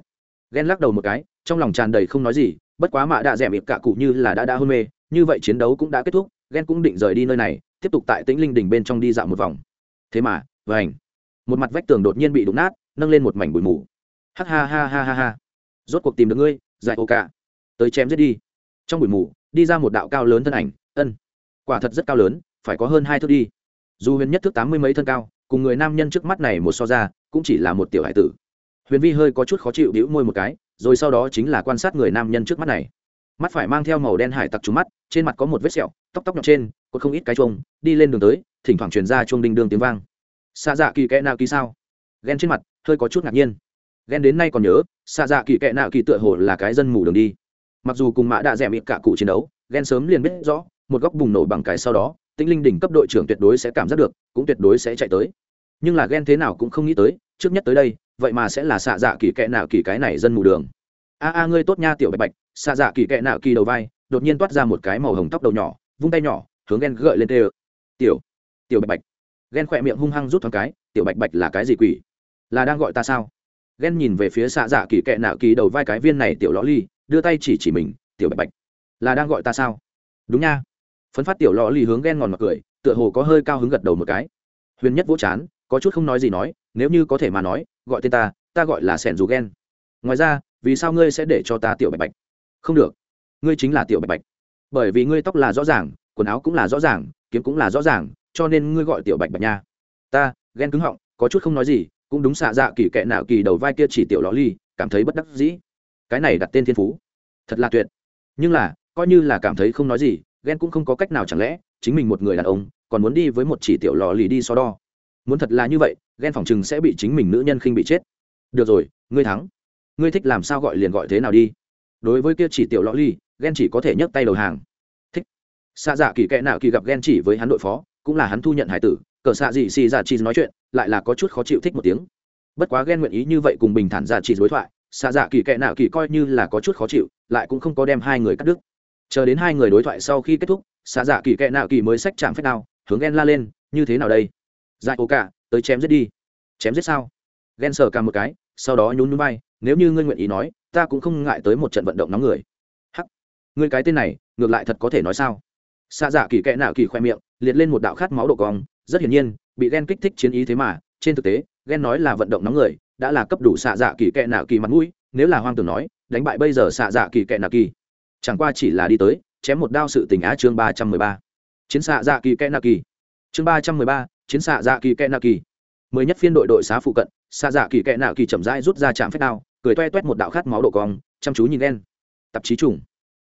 S1: Ghen lắc đầu một cái, trong lòng tràn đầy không nói gì, bất quá mạ đạ rẻ mịt cả cụ như là đã đã hôn mê như vậy chiến đấu cũng đã kết thúc ghen cũng định rời đi nơi này, tiếp tục tại tĩnh linh đình bên trong đi dạo một vòng. Thế mà vảnh một mặt vách tường đột nhiên bị đụng nát, nâng lên một mảnh bụi mù. Ha ha ha ha ha ha. Rốt cuộc tìm được ngươi dạy ô cả tới chém giết đi. Trong bụi mù, đi ra một đạo cao lớn thân ảnh, ân. Quả thật rất cao lớn, phải có hơn hai thước đi. Dù huyền nhất thước tám mươi mấy thân cao, cùng người nam nhân trước mắt này một so ra, cũng chỉ là một tiểu hải tử. Huyền vi hơi có chút khó chịu đĩu môi một cái, rồi sau đó chính là quan sát người nam nhân trước mắt này mắt phải mang theo màu đen hải tặc trúng mắt, trên mặt có một vết sẹo, tóc tóc nhọn trên, có không ít cái chuông, đi lên đường tới, thỉnh thoảng truyền ra chuông đinh đương tiếng vang. Xa dạ kỳ kẽ nào kỳ sao? Ghen trên mặt, hơi có chút ngạc nhiên. Ghen đến nay còn nhớ xa dạ kỳ kẽ nào kỳ tựa hồ là cái dân mù đường đi. Mặc dù cùng mã đã rẻ mịt cả cụ chiến đấu ghen sớm liền biết rõ, một góc bùng nổ bằng cái sau đó, tinh linh đỉnh cấp đội trưởng tuyệt đối sẽ cảm giác được, cũng tuyệt đối sẽ chạy tới. Nhưng là ghen thế nào cũng không nghĩ tới, trước nhất tới đây, vậy mà sẽ là xạ dạ kỳ kẽ nào kỳ cái này dân mù đường. A a, ngươi tốt nha, tiểu bạch bạch xạ dạ kỳ kẽ Nạo kỳ đầu vai, đột nhiên toát ra một cái màu hồng tóc đầu nhỏ, vung tay nhỏ, hướng ghen gợi lên tê tiểu tiểu bạch bạch. Ghen khỏe miệng hung hăng rút thoáng cái, tiểu bạch bạch là cái gì quỷ? Là đang gọi ta sao? Ghen nhìn về phía xạ dạ kỳ kệ nạo kỳ đầu vai cái viên này tiểu ló ly, đưa tay chỉ chỉ mình, tiểu bạch bạch, là đang gọi ta sao? Đúng nha. Phấn phát tiểu lõ ly hướng ghen ngòn mặt cười, tựa hồ có hơi cao hứng gật đầu một cái. Huyền nhất vỗ chán, có chút không nói gì nói, nếu như có thể mà nói, gọi tên ta ta gọi là sẻn dù ghen ngoài ra, vì sao ngươi sẽ để cho ta tiểu bạch bạch? Không được. Ngươi chính là tiểu bạch bạch. Bởi vì ngươi tóc là rõ ràng, quần áo cũng là rõ ràng, kiếm cũng là rõ ràng, cho nên ngươi gọi tiểu bạch bạch nha. Ta, ghen cứng họng, có chút không nói gì, cũng đúng xạ dạ kỳ kệ nào kỳ đầu vai kia chỉ tiểu ló ly, cảm thấy bất đắc dĩ. Cái này đặt tên thiên phú. Thật là tuyệt. Nhưng là, coi như là cảm thấy không nói gì, ghen cũng không có cách nào chẳng lẽ, chính mình một người đàn ông, còn muốn đi với một chỉ tiểu lò lì đi so đo. Muốn thật là như vậy, ghen phòng chừng sẽ bị chính mình nữ nhân khinh bị chết. Được rồi, ngươi thắng. Ngươi thích làm sao gọi liền gọi thế nào đi đối với kia chỉ tiểu lõ ly ghen chỉ có thể nhấc tay đầu hàng. Thích. Xạ dạ kỳ kệ nào kỳ gặp ghen chỉ với hắn đội phó, cũng là hắn thu nhận hải tử, cờ xạ dị xì dạ chi nói chuyện, lại là có chút khó chịu thích một tiếng. Bất quá ghen nguyện ý như vậy cùng bình thản dạ chỉ đối thoại, xạ dạ kỳ kệ nạo kỳ coi như là có chút khó chịu, lại cũng không có đem hai người cắt đứt. Chờ đến hai người đối thoại sau khi kết thúc, xạ dạ kỳ kệ nạo kỳ mới xách chạm phép nào hướng ghen la lên, như thế nào đây? Dạy ô cả tới chém giết đi. Chém giết sao? Ghen sờ cả một cái, sau đó nhún nhún vai nếu như ngươi nguyện ý nói, ta cũng không ngại tới một trận vận động nóng người. Hắc, ngươi cái tên này, ngược lại thật có thể nói sao? Xạ dạ kỳ kệ nạo kỳ khoe miệng, liệt lên một đạo khát máu độ cong, rất hiển nhiên, bị ghen kích thích chiến ý thế mà, trên thực tế, ghen nói là vận động nóng người, đã là cấp đủ xạ dạ kỳ kệ nạo kỳ mặt mũi, nếu là hoang tưởng nói, đánh bại bây giờ xạ dạ kỳ kệ nạo kỳ. Chẳng qua chỉ là đi tới, chém một đao sự tình á chương ba trăm mười ba. Chiến xạ dạ kỳ kệ nạo kỳ. Chương ba trăm mười ba, chiến xạ dạ kỳ kệ nạo kỳ. Mới nhất phiên đội đội xá phụ cận, xạ dạ kỳ kệ nạo kỳ chậm rãi rút ra chạm phép đao cười toe toét một đạo khát máu độ cong, chăm chú nhìn ghen tạp chí trùng.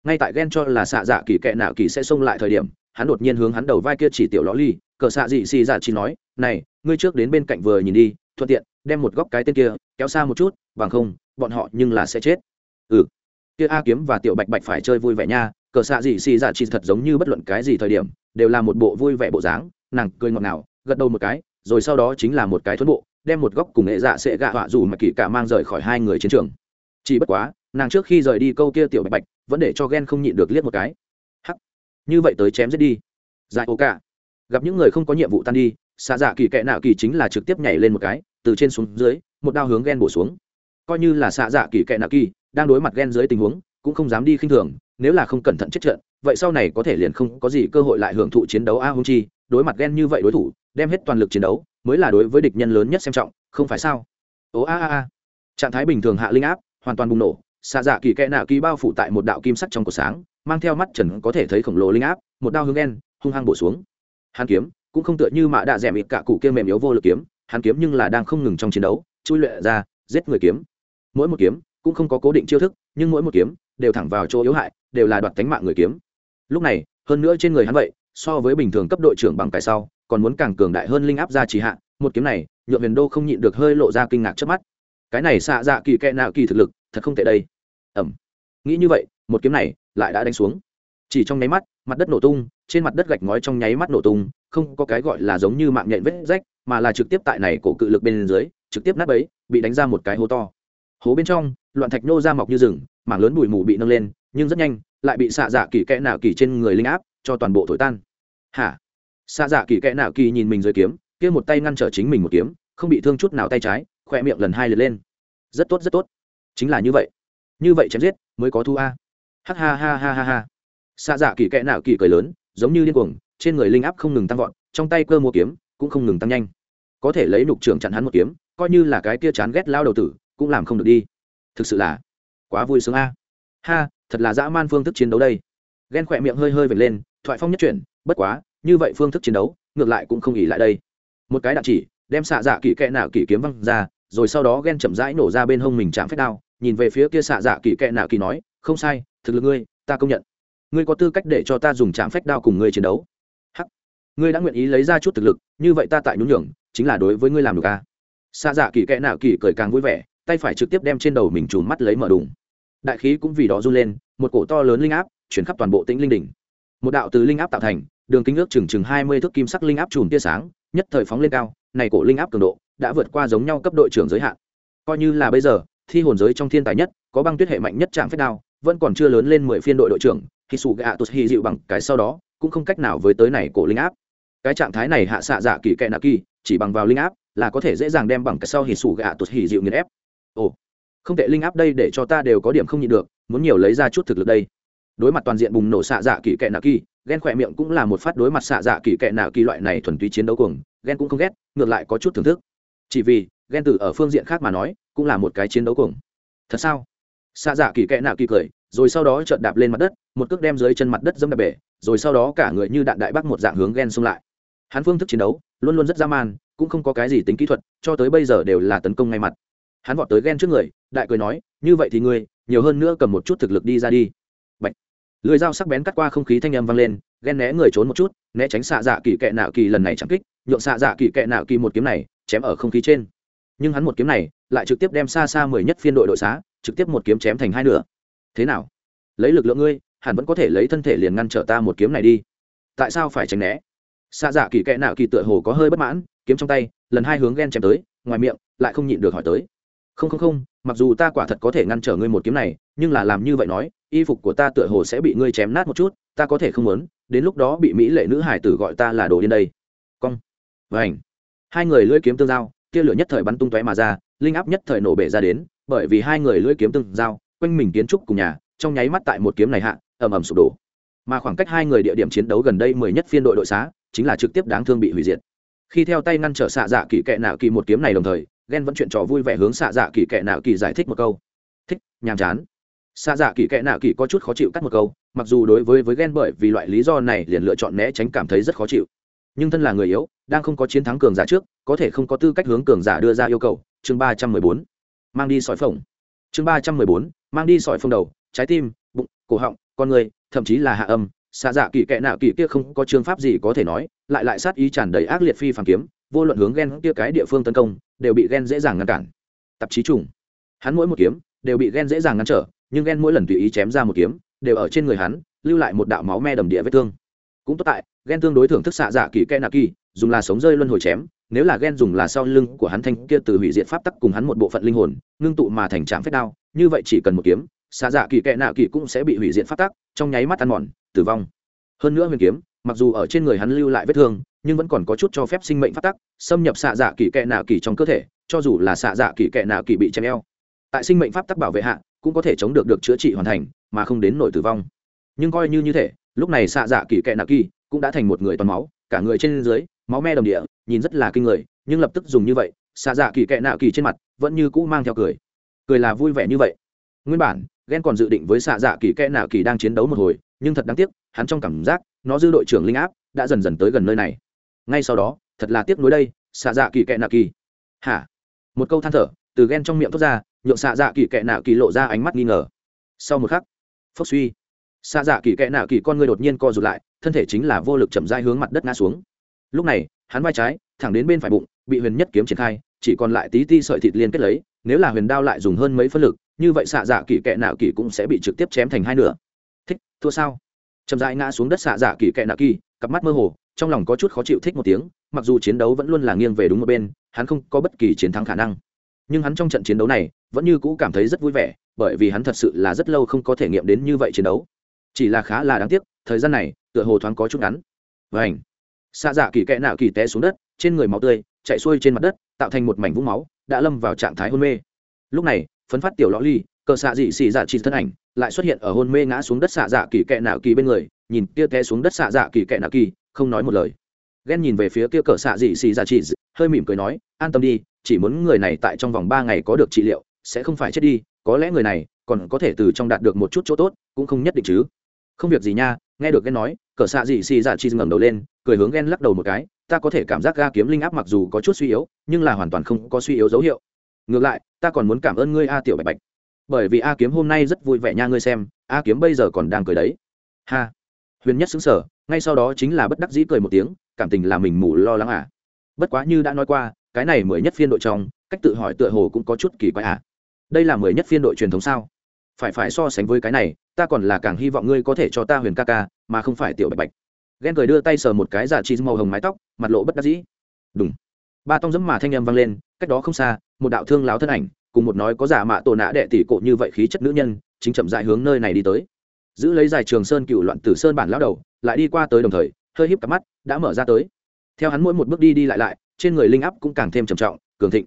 S1: Ngay tại ghen cho là xạ dạ kỳ kệ nạo kỳ sẽ xông lại thời điểm, hắn đột nhiên hướng hắn đầu vai kia chỉ tiểu ló ly, cờ xạ dị xì dạ chỉ nói, này, ngươi trước đến bên cạnh vừa nhìn đi, thuận tiện, đem một góc cái tên kia, kéo xa một chút, bằng không, bọn họ nhưng là sẽ chết. Ừ. Kia a kiếm và tiểu bạch bạch phải chơi vui vẻ nha, cờ xạ dị xì dạ chỉ thật giống như bất luận cái gì thời điểm, đều là một bộ vui vẻ bộ dáng, nàng cười ngọt ngào, gật đầu một cái, rồi sau đó chính là một cái thuẫn bộ đem một góc cùng nghệ dạ sẽ gạ họa dù mà kỳ cả mang rời khỏi hai người chiến trường. Chỉ bất quá, nàng trước khi rời đi câu kia tiểu bạch bạch, vẫn để cho ghen không nhịn được liếc một cái. Hắc. Như vậy tới chém giết đi. Dại ô cả. Gặp những người không có nhiệm vụ tan đi xạ dạ kỳ kệ nạo kỳ chính là trực tiếp nhảy lên một cái, từ trên xuống dưới, một đao hướng ghen bổ xuống. Coi như là xạ dạ kỳ kệ nạo kỳ, đang đối mặt ghen dưới tình huống, cũng không dám đi khinh thường, nếu là không cẩn thận chết trận, vậy sau này có thể liền không có gì cơ hội lại hưởng thụ chiến đấu a hung chi. Đối mặt ghen như vậy đối thủ, đem hết toàn lực chiến đấu mới là đối với địch nhân lớn nhất xem trọng, không phải sao? Ố a a a. Trạng thái bình thường hạ linh áp, hoàn toàn bùng nổ. Xạ dạ kỳ kẽ nạ kỳ bao phủ tại một đạo kim sắc trong cổ sáng, mang theo mắt trần có thể thấy khổng lồ linh áp, một đao hướng đen, hung hăng bổ xuống. Hàn kiếm cũng không tựa như mạ đạ rẻ mịt cả cụ kia mềm yếu vô lực kiếm hàn kiếm nhưng là đang không ngừng trong chiến đấu, chui luyện ra, giết người kiếm. Mỗi một kiếm cũng không có cố định chiêu thức, nhưng mỗi một kiếm đều thẳng vào chỗ yếu hại, đều là đoạt tánh mạng người kiếm. Lúc này, hơn nữa trên người hắn vậy, so với bình thường cấp đội trưởng bằng cải sau còn muốn càng cường đại hơn linh áp ra trì hạ, một kiếm này, nhượng huyền đô không nhịn được hơi lộ ra kinh ngạc trước mắt. Cái này xạ dạ kỳ kẹ nạo kỳ thực lực, thật không tệ đây. Ẩm. Nghĩ như vậy, một kiếm này, lại đã đánh xuống. Chỉ trong nháy mắt, mặt đất nổ tung, trên mặt đất gạch ngói trong nháy mắt nổ tung, không có cái gọi là giống như mạng nhện vết rách, mà là trực tiếp tại này cổ cự lực bên dưới, trực tiếp nát bấy, bị đánh ra một cái hố to. Hố bên trong, loạn thạch nô ra mọc như rừng, mảng lớn bụi mù bị nâng lên, nhưng rất nhanh, lại bị xạ dạ kỳ kẽ nạo kỳ trên người linh áp cho toàn bộ thổi tan. Hả? Xa dạ kỳ kẽ nạo kỳ nhìn mình dưới kiếm, kia một tay ngăn trở chính mình một kiếm, không bị thương chút nào tay trái, khỏe miệng lần hai lượt lên. Rất tốt rất tốt. Chính là như vậy. Như vậy chém giết, mới có thu a. Ha ha ha ha ha ha. Xa dạ kỳ kẽ nạo kỳ cười lớn, giống như điên cuồng, trên người linh áp không ngừng tăng vọt, trong tay cơ mua kiếm cũng không ngừng tăng nhanh. Có thể lấy nục trưởng chặn hắn một kiếm, coi như là cái kia chán ghét lao đầu tử, cũng làm không được đi. Thực sự là quá vui sướng a. Ha, thật là dã man phương thức chiến đấu đây. Ghen khỏe miệng hơi hơi vệt lên, thoại phong nhất chuyển, bất quá như vậy phương thức chiến đấu, ngược lại cũng không nghỉ lại đây. Một cái đạn chỉ, đem xạ dạ kỳ kẽ nạ kỳ kiếm văng ra, rồi sau đó ghen chậm rãi nổ ra bên hông mình chạm phép đao, nhìn về phía kia xạ dạ kỳ kẽ nạ kỳ nói, không sai, thực lực ngươi, ta công nhận. Ngươi có tư cách để cho ta dùng chạm phách đao cùng ngươi chiến đấu. Hắc, ngươi đã nguyện ý lấy ra chút thực lực, như vậy ta tại nhún nhường, chính là đối với ngươi làm được a xạ dạ kỳ kẽ nạ kỳ cười càng vui vẻ, tay phải trực tiếp đem trên đầu mình trùn mắt lấy mở đùng. Đại khí cũng vì đó run lên, một cổ to lớn linh áp, chuyển khắp toàn bộ tĩnh linh đỉnh. Một đạo từ linh áp tạo thành đường kính ước chừng chừng hai mươi thước kim sắc linh áp chùm tia sáng, nhất thời phóng lên cao, này cổ linh áp cường độ đã vượt qua giống nhau cấp đội trưởng giới hạn. Coi như là bây giờ, thi hồn giới trong thiên tài nhất, có băng tuyết hệ mạnh nhất trạng phép đao, vẫn còn chưa lớn lên mười phiên đội đội trưởng khi sụ gạ tụt hy dịu bằng cái sau đó, cũng không cách nào với tới này cổ linh áp. Cái trạng thái này hạ xạ dạ kỳ kệ nạ kỳ, chỉ bằng vào linh áp là có thể dễ dàng đem bằng cái sau hì sủ gạ tụt hì dịu nghiền ép. Ồ, không tệ, linh áp đây để cho ta đều có điểm không nhịn được, muốn nhiều lấy ra chút thực lực đây. Đối mặt toàn diện bùng nổ xạ dạ kỳ kệ nạ kỳ ghen khỏe miệng cũng là một phát đối mặt xạ dạ kỳ kệ nào kỳ loại này thuần túy chiến đấu cuồng ghen cũng không ghét, ngược lại có chút thưởng thức. Chỉ vì ghen từ ở phương diện khác mà nói, cũng là một cái chiến đấu cuồng. Thật sao? Xạ dạ kỳ kệ nào kỳ cười, rồi sau đó trợn đạp lên mặt đất, một cước đem dưới chân mặt đất dâm đạp bể, rồi sau đó cả người như đạn đại bắc một dạng hướng ghen xung lại. Hắn phương thức chiến đấu, luôn luôn rất dã man, cũng không có cái gì tính kỹ thuật, cho tới bây giờ đều là tấn công ngay mặt. Hắn vọt tới ghen trước người, đại cười nói, như vậy thì ngươi, nhiều hơn nữa cầm một chút thực lực đi ra đi lưới lưỡi dao sắc bén cắt qua không khí thanh âm vang lên, ghen né người trốn một chút, né tránh xạ dạ kỳ kệ nạo kỳ lần này chẳng kích, nhượng xạ dạ kỳ kệ nạo kỳ một kiếm này chém ở không khí trên. Nhưng hắn một kiếm này lại trực tiếp đem xa xa mười nhất phiên đội đội xá, trực tiếp một kiếm chém thành hai nửa. Thế nào? Lấy lực lượng ngươi, hẳn vẫn có thể lấy thân thể liền ngăn trở ta một kiếm này đi. Tại sao phải tránh né? Xạ dạ kỳ kệ nạo kỳ tựa hồ có hơi bất mãn, kiếm trong tay, lần hai hướng ghen chém tới, ngoài miệng lại không nhịn được hỏi tới. Không không không, mặc dù ta quả thật có thể ngăn trở ngươi một kiếm này nhưng là làm như vậy nói, y phục của ta tựa hồ sẽ bị ngươi chém nát một chút, ta có thể không muốn, đến lúc đó bị mỹ lệ nữ hải tử gọi ta là đồ điên đây. Cong. Vảnh hai người lưỡi kiếm tương giao, tia lửa nhất thời bắn tung tóe mà ra, linh áp nhất thời nổ bể ra đến, bởi vì hai người lưỡi kiếm tương giao, quanh mình kiến trúc cùng nhà, trong nháy mắt tại một kiếm này hạ, ầm ầm sụp đổ. Mà khoảng cách hai người địa điểm chiến đấu gần đây mười nhất phiên đội đội xá, chính là trực tiếp đáng thương bị hủy diệt. Khi theo tay ngăn trở xạ dạ kỳ kệ nạo kỳ một kiếm này đồng thời ghen vẫn chuyện trò vui vẻ hướng xạ dạ kỳ kệ nạo kỳ giải thích một câu. Thích, nhàm chán xa dạ kỳ kệ nạ kỳ có chút khó chịu cắt một câu, mặc dù đối với với ghen bởi vì loại lý do này liền lựa chọn né tránh cảm thấy rất khó chịu. Nhưng thân là người yếu, đang không có chiến thắng cường giả trước, có thể không có tư cách hướng cường giả đưa ra yêu cầu. Chương ba trăm mười bốn, mang đi sỏi phồng. Chương ba trăm mười bốn, mang đi sỏi phồng đầu, trái tim, bụng, cổ họng, con người, thậm chí là hạ âm. Xa dạ kỳ kệ nạ kỳ kia không có chương pháp gì có thể nói, lại lại sát ý tràn đầy ác liệt phi phàm kiếm, vô luận hướng ghen kia cái địa phương tấn công, đều bị ghen dễ dàng ngăn cản. Tạp chí trùng. Hắn mỗi một kiếm đều bị ghen dễ dàng ngăn trở nhưng ghen mỗi lần tùy ý chém ra một kiếm, đều ở trên người hắn, lưu lại một đạo máu me đầm địa vết thương. Cũng tốt tại, ghen tương đối thưởng thức xạ dạ kỳ kẽ nạ kỳ, dùng là sống rơi luân hồi chém, nếu là ghen dùng là sau lưng của hắn thanh kia từ hủy diệt pháp tắc cùng hắn một bộ phận linh hồn, ngưng tụ mà thành trạm phép đao, như vậy chỉ cần một kiếm, xạ dạ kỳ kẽ nạ kỳ cũng sẽ bị hủy diệt pháp tắc, trong nháy mắt ăn mòn, tử vong. Hơn nữa huyền kiếm, mặc dù ở trên người hắn lưu lại vết thương, nhưng vẫn còn có chút cho phép sinh mệnh pháp tắc, xâm nhập xạ dạ kỳ kẽ nạ kỳ trong cơ thể, cho dù là xạ dạ kỳ kẽ nạ kỳ bị chém eo. Tại sinh mệnh pháp tắc bảo vệ hạ cũng có thể chống được được chữa trị hoàn thành, mà không đến nổi tử vong. Nhưng coi như như thế, lúc này xạ dạ kỳ kẹ nạ kỳ cũng đã thành một người toàn máu, cả người trên dưới, máu me đồng địa, nhìn rất là kinh người, nhưng lập tức dùng như vậy, xạ dạ kỳ kẹ nạ kỳ trên mặt vẫn như cũ mang theo cười. Cười là vui vẻ như vậy. Nguyên bản ghen còn dự định với xạ dạ kỳ kẽ nạ kỳ đang chiến đấu một hồi, nhưng thật đáng tiếc, hắn trong cảm giác, nó dư đội trưởng linh áp đã dần dần tới gần nơi này. Ngay sau đó, thật là tiếc nuối đây, xạ dạ kỳ kẽ nạ kỳ. Hả? Một câu than thở từ ghen trong miệng thốt ra nhượng xạ dạ kỳ kẽ nạ kỳ lộ ra ánh mắt nghi ngờ. Sau một khắc, phốc suy. Xạ dạ kỳ kẽ nạ kỳ con người đột nhiên co rụt lại, thân thể chính là vô lực chậm dai hướng mặt đất ngã xuống. Lúc này, hắn vai trái, thẳng đến bên phải bụng, bị huyền nhất kiếm triển khai, chỉ còn lại tí ti sợi thịt liên kết lấy, nếu là huyền đao lại dùng hơn mấy phân lực, như vậy xạ dạ kỳ kẽ nạ kỳ cũng sẽ bị trực tiếp chém thành hai nửa. Thích, thua sao? Chậm dại ngã xuống đất xạ dạ kỳ kẽ nạ kỳ cặp mắt mơ hồ, trong lòng có chút khó chịu thích một tiếng, mặc dù chiến đấu vẫn luôn là nghiêng về đúng một bên, hắn không có bất kỳ chiến thắng khả năng nhưng hắn trong trận chiến đấu này vẫn như cũ cảm thấy rất vui vẻ, bởi vì hắn thật sự là rất lâu không có thể nghiệm đến như vậy chiến đấu. Chỉ là khá là đáng tiếc, thời gian này tựa hồ thoáng có chút ngắn. Và ảnh xạ dạ kỳ kẽ nạo kỳ té xuống đất, trên người máu tươi chạy xuôi trên mặt đất, tạo thành một mảnh vũng máu, đã lâm vào trạng thái hôn mê. Lúc này, phấn phát tiểu lõ ly, cờ xạ dị xì dạ trị thân ảnh, lại xuất hiện ở hôn mê ngã xuống đất xạ dạ kỳ kẽ nạo kỳ bên người, nhìn kia té xuống đất xạ dạ kỳ kẽ nạo kỳ, không nói một lời. Ghen nhìn về phía kia cờ xạ dị xì dạ trị hơi mỉm cười nói, an tâm đi chỉ muốn người này tại trong vòng ba ngày có được trị liệu, sẽ không phải chết đi, có lẽ người này còn có thể từ trong đạt được một chút chỗ tốt, cũng không nhất định chứ. Không việc gì nha, nghe được ghen nói, cờ xạ dị xì dạ chi ngẩng đầu lên, cười hướng ghen lắc đầu một cái, ta có thể cảm giác ga kiếm linh áp mặc dù có chút suy yếu, nhưng là hoàn toàn không có suy yếu dấu hiệu. Ngược lại, ta còn muốn cảm ơn ngươi a tiểu bạch bạch. Bởi vì a kiếm hôm nay rất vui vẻ nha ngươi xem, a kiếm bây giờ còn đang cười đấy. Ha. Huyền nhất xứng sở ngay sau đó chính là bất đắc dĩ cười một tiếng, cảm tình là mình mù lo lắng à. Bất quá như đã nói qua cái này mới nhất phiên đội trong, cách tự hỏi tựa hồ cũng có chút kỳ quái à? Đây là mới nhất phiên đội truyền thống sao? Phải phải so sánh với cái này, ta còn là càng hy vọng ngươi có thể cho ta huyền ca ca, mà không phải tiểu bạch bạch. Ghen cười đưa tay sờ một cái giả chi màu hồng mái tóc, mặt lộ bất đắc dĩ. Đúng ba tông dẫm mà thanh â m vang lên, cách đó không xa, một đạo thương láo thân ảnh, cùng một nói có giả mạ tổ nạ đệ tỷ cộ như vậy khí chất nữ nhân, chính chậm dại hướng nơi này đi tới. Giữ lấy dài trường sơn cựu loạn tử sơn bản lao đầu, lại đi qua tới đồng thời, hơi híp cặp mắt, đã mở ra tới. Theo hắn mỗi một bước đi đi lại lại trên người linh áp cũng càng thêm trầm trọng, cường thịnh.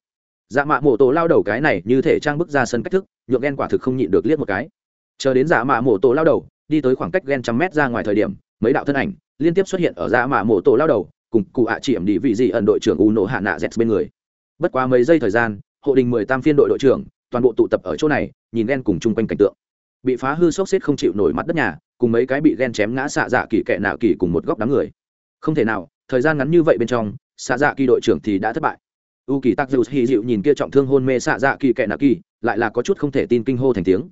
S1: Dạ mạ mổ tổ lao đầu cái này như thể trang bước ra sân cách thức, nhượng ghen quả thực không nhịn được liếc một cái. Chờ đến dạ mạ mổ tổ lao đầu, đi tới khoảng cách ghen trăm mét ra ngoài thời điểm, mấy đạo thân ảnh liên tiếp xuất hiện ở dạ mạ mổ tổ lao đầu, cùng cụ ạ chỉ ẩm đi vị gì ẩn đội trưởng u nổ hạ nạ z bên người. Bất quá mấy giây thời gian, hộ đình mười tam phiên đội đội trưởng, toàn bộ tụ tập ở chỗ này, nhìn ghen cùng chung quanh cảnh tượng. Bị phá hư sốc xếp không chịu nổi mặt đất nhà, cùng mấy cái bị ghen chém ngã xạ dạ kỳ kệ nạo kỳ cùng một góc đám người. Không thể nào, thời gian ngắn như vậy bên trong xạ dạ kỳ đội trưởng thì đã thất bại. U kỳ tắc dịu hy dịu nhìn kia trọng thương hôn mê xạ dạ kỳ kẽ nạ kỳ lại là có chút không thể tin kinh hô thành tiếng.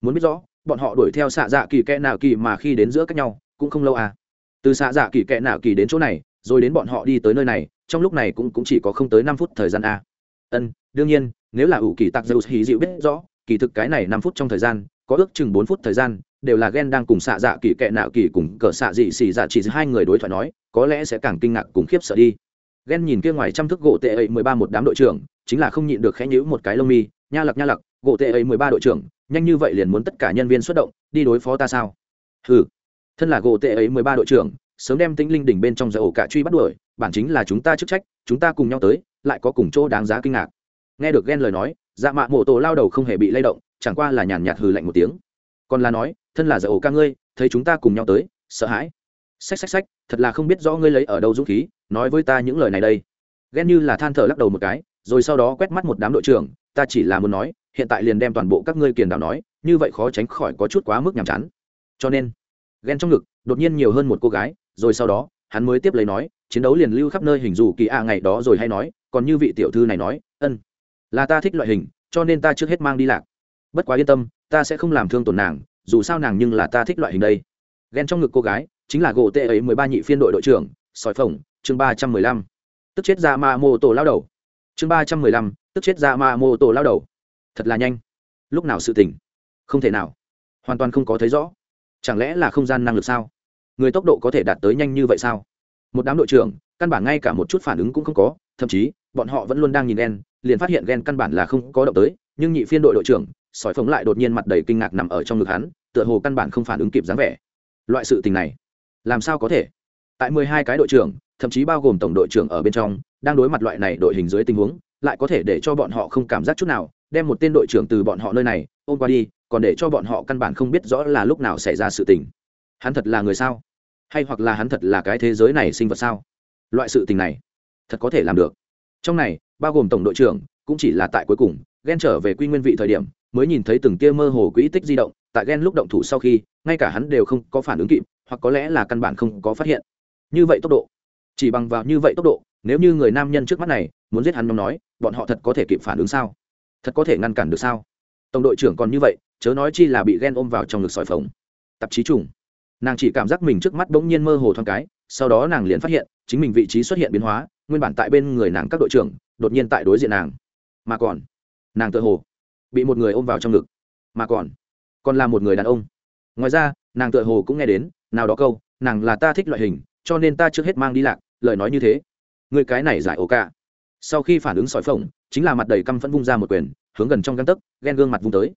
S1: Muốn biết rõ bọn họ đuổi theo xạ dạ kỳ kẽ nạ kỳ mà khi đến giữa cách nhau cũng không lâu à. Từ xạ dạ kỳ kẽ nạ kỳ đến chỗ này rồi đến bọn họ đi tới nơi này trong lúc này cũng, cũng chỉ có không tới năm phút thời gian a ân đương nhiên nếu là ủ kỳ tặc dầu hì dịu biết rõ kỳ thực cái này năm phút trong thời gian có ước chừng bốn phút thời gian đều là ghen đang cùng xạ dạ kỳ kệ nạo kỳ cùng cờ xạ dị xì dạ chỉ hai người đối thoại nói có lẽ sẽ càng kinh ngạc cùng khiếp sợ đi ghen nhìn kia ngoài trăm thức gỗ tệ ấy mười ba một đám đội trưởng, chính là không nhịn được khẽ nhữ một cái lông mi, nha lặc nha lặc, gỗ tệ ấy mười ba đội trưởng, nhanh như vậy liền muốn tất cả nhân viên xuất động, đi đối phó ta sao? Ừ thân là gỗ tệ ấy mười ba đội trưởng, sớm đem tĩnh linh đỉnh bên trong dầu cả truy bắt đuổi, bản chính là chúng ta chức trách, chúng ta cùng nhau tới, lại có cùng chỗ đáng giá kinh ngạc. Nghe được ghen lời nói dạ mạ mộ tổ lao đầu không hề bị lay động, chẳng qua là nhàn nhạt hừ lạnh một tiếng. Còn là nói, thân là dầu ca ngươi, thấy chúng ta cùng nhau tới, sợ hãi xách xách xách, thật là không biết rõ ngươi lấy ở đâu dũng khí, nói với ta những lời này đây. Ghen như là than thở lắc đầu một cái, rồi sau đó quét mắt một đám đội trưởng, ta chỉ là muốn nói, hiện tại liền đem toàn bộ các ngươi kiền đảo nói, như vậy khó tránh khỏi có chút quá mức nhàm chán. Cho nên, ghen trong ngực, đột nhiên nhiều hơn một cô gái, rồi sau đó, hắn mới tiếp lấy nói, chiến đấu liền lưu khắp nơi hình dù kỳ a ngày đó rồi hay nói, còn như vị tiểu thư này nói, ân, là ta thích loại hình, cho nên ta trước hết mang đi lạc. Bất quá yên tâm, ta sẽ không làm thương tổn nàng, dù sao nàng nhưng là ta thích loại hình đây. Ghen trong ngực cô gái chính là gỗ tệ ấy mười ba nhị phiên đội đội trưởng, sỏi phồng, chương ba trăm mười lăm. Tức chết ra ma mô tổ lao đầu. Chương ba trăm mười lăm, tức chết ra ma mô tổ lao đầu. Thật là nhanh. Lúc nào sự tỉnh? Không thể nào. Hoàn toàn không có thấy rõ. Chẳng lẽ là không gian năng lực sao? Người tốc độ có thể đạt tới nhanh như vậy sao? Một đám đội trưởng, căn bản ngay cả một chút phản ứng cũng không có, thậm chí, bọn họ vẫn luôn đang nhìn đen liền phát hiện ghen căn bản là không có động tới, nhưng nhị phiên đội đội trưởng, sỏi phồng lại đột nhiên mặt đầy kinh ngạc nằm ở trong ngực hắn, tựa hồ căn bản không phản ứng kịp dáng vẻ. Loại sự tình này làm sao có thể? Tại mười hai cái đội trưởng, thậm chí bao gồm tổng đội trưởng ở bên trong, đang đối mặt loại này đội hình dưới tình huống, lại có thể để cho bọn họ không cảm giác chút nào, đem một tên đội trưởng từ bọn họ nơi này, ôm qua đi, còn để cho bọn họ căn bản không biết rõ là lúc nào xảy ra sự tình. Hắn thật là người sao? Hay hoặc là hắn thật là cái thế giới này sinh vật sao? Loại sự tình này, thật có thể làm được. Trong này, bao gồm tổng đội trưởng, cũng chỉ là tại cuối cùng ghen trở về quy nguyên vị thời điểm, mới nhìn thấy từng tia mơ hồ quỹ tích di động, tại ghen lúc động thủ sau khi, ngay cả hắn đều không có phản ứng kịp hoặc có lẽ là căn bản không có phát hiện. Như vậy tốc độ, chỉ bằng vào như vậy tốc độ, nếu như người nam nhân trước mắt này muốn giết hắn nhóm nói, bọn họ thật có thể kịp phản ứng sao? Thật có thể ngăn cản được sao? Tổng đội trưởng còn như vậy, chớ nói chi là bị ghen ôm vào trong ngực sỏi phồng. Tạp chí trùng. Nàng chỉ cảm giác mình trước mắt bỗng nhiên mơ hồ thoáng cái, sau đó nàng liền phát hiện, chính mình vị trí xuất hiện biến hóa, nguyên bản tại bên người nàng các đội trưởng, đột nhiên tại đối diện nàng. Mà còn, nàng tự hồ bị một người ôm vào trong ngực. Mà còn còn là một người đàn ông. Ngoài ra, nàng tự hồ cũng nghe đến nào đó câu, nàng là ta thích loại hình, cho nên ta trước hết mang đi lạc, lời nói như thế. Người cái này giải ổ cả sau khi phản ứng sỏi phồng, chính là mặt đầy căm phẫn vung ra một quyền, hướng gần trong găng tấc, ghen gương mặt vung tới.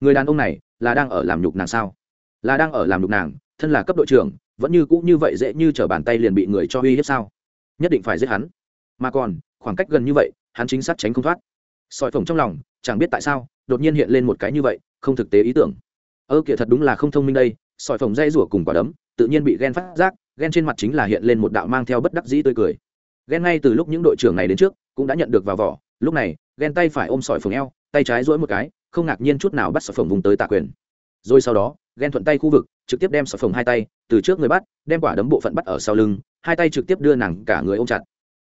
S1: Người đàn ông này, là đang ở làm nhục nàng sao? Là đang ở làm nhục nàng, thân là cấp đội trưởng, vẫn như cũ như vậy dễ như t r ở bàn tay liền bị người cho uy hiếp sao? Nhất định phải giết hắn. Mà còn, khoảng cách gần như vậy, hắn chính xác tránh không thoát. Sỏi phồng trong lòng, chẳng biết tại sao, đột nhiên hiện lên một cái như vậy, không thực tế ý tưởng. Ơ kìa thật đúng là không thông minh đây sỏi phồng dây rủa cùng quả đấm, tự nhiên bị ghen phát giác, ghen trên mặt chính là hiện lên một đạo mang theo bất đắc dĩ tươi cười. Ghen ngay từ lúc những đội trưởng này đến trước, cũng đã nhận được vào vỏ, lúc này, ghen tay phải ôm sỏi phồng eo, tay trái dỗi một cái, không ngạc nhiên chút nào bắt sỏi phồng vùng tới tạ quyền. Rồi sau đó, ghen thuận tay khu vực, trực tiếp đem sỏi phồng hai tay, từ trước người bắt, đem quả đấm bộ phận bắt ở sau lưng, hai tay trực tiếp đưa nàng cả người ôm chặt.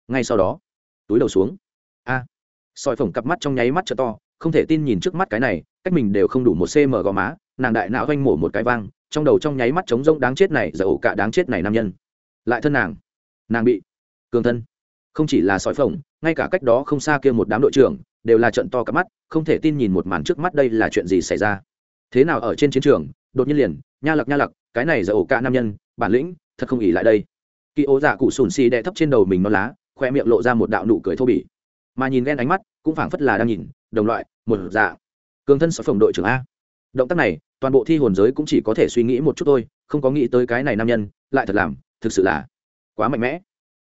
S1: Ngay sau đó, túi đầu xuống. A! Sỏi phồng cặp mắt trong nháy mắt t to, không thể tin nhìn trước mắt cái này, cách mình đều không đủ một cm gò má, nàng đại não vanh mổ một cái vang trong đầu trong nháy mắt trống rông đáng chết này giờ ổ cả đáng chết này nam nhân. Lại thân nàng. Nàng bị cường thân. Không chỉ là sói phồng, ngay cả cách đó không xa kia một đám đội trưởng, đều là trận to cả mắt, không thể tin nhìn một màn trước mắt đây là chuyện gì xảy ra. Thế nào ở trên chiến trường, đột nhiên liền, nha lặc nha lặc, cái này giờ ổ cả nam nhân, bản lĩnh, thật không ỉ lại đây. Kỳ ố giả cụ sùn xì đẹ thấp trên đầu mình non lá, khoe miệng lộ ra một đạo nụ cười thô bỉ. Mà nhìn ghen ánh mắt, cũng phảng phất là đang nhìn, đồng loại, một dạ. Cường thân sói phồng đội trưởng a động tác này, toàn bộ thi hồn giới cũng chỉ có thể suy nghĩ một chút thôi, không có nghĩ tới cái này nam nhân, lại thật làm, thực sự là quá mạnh mẽ.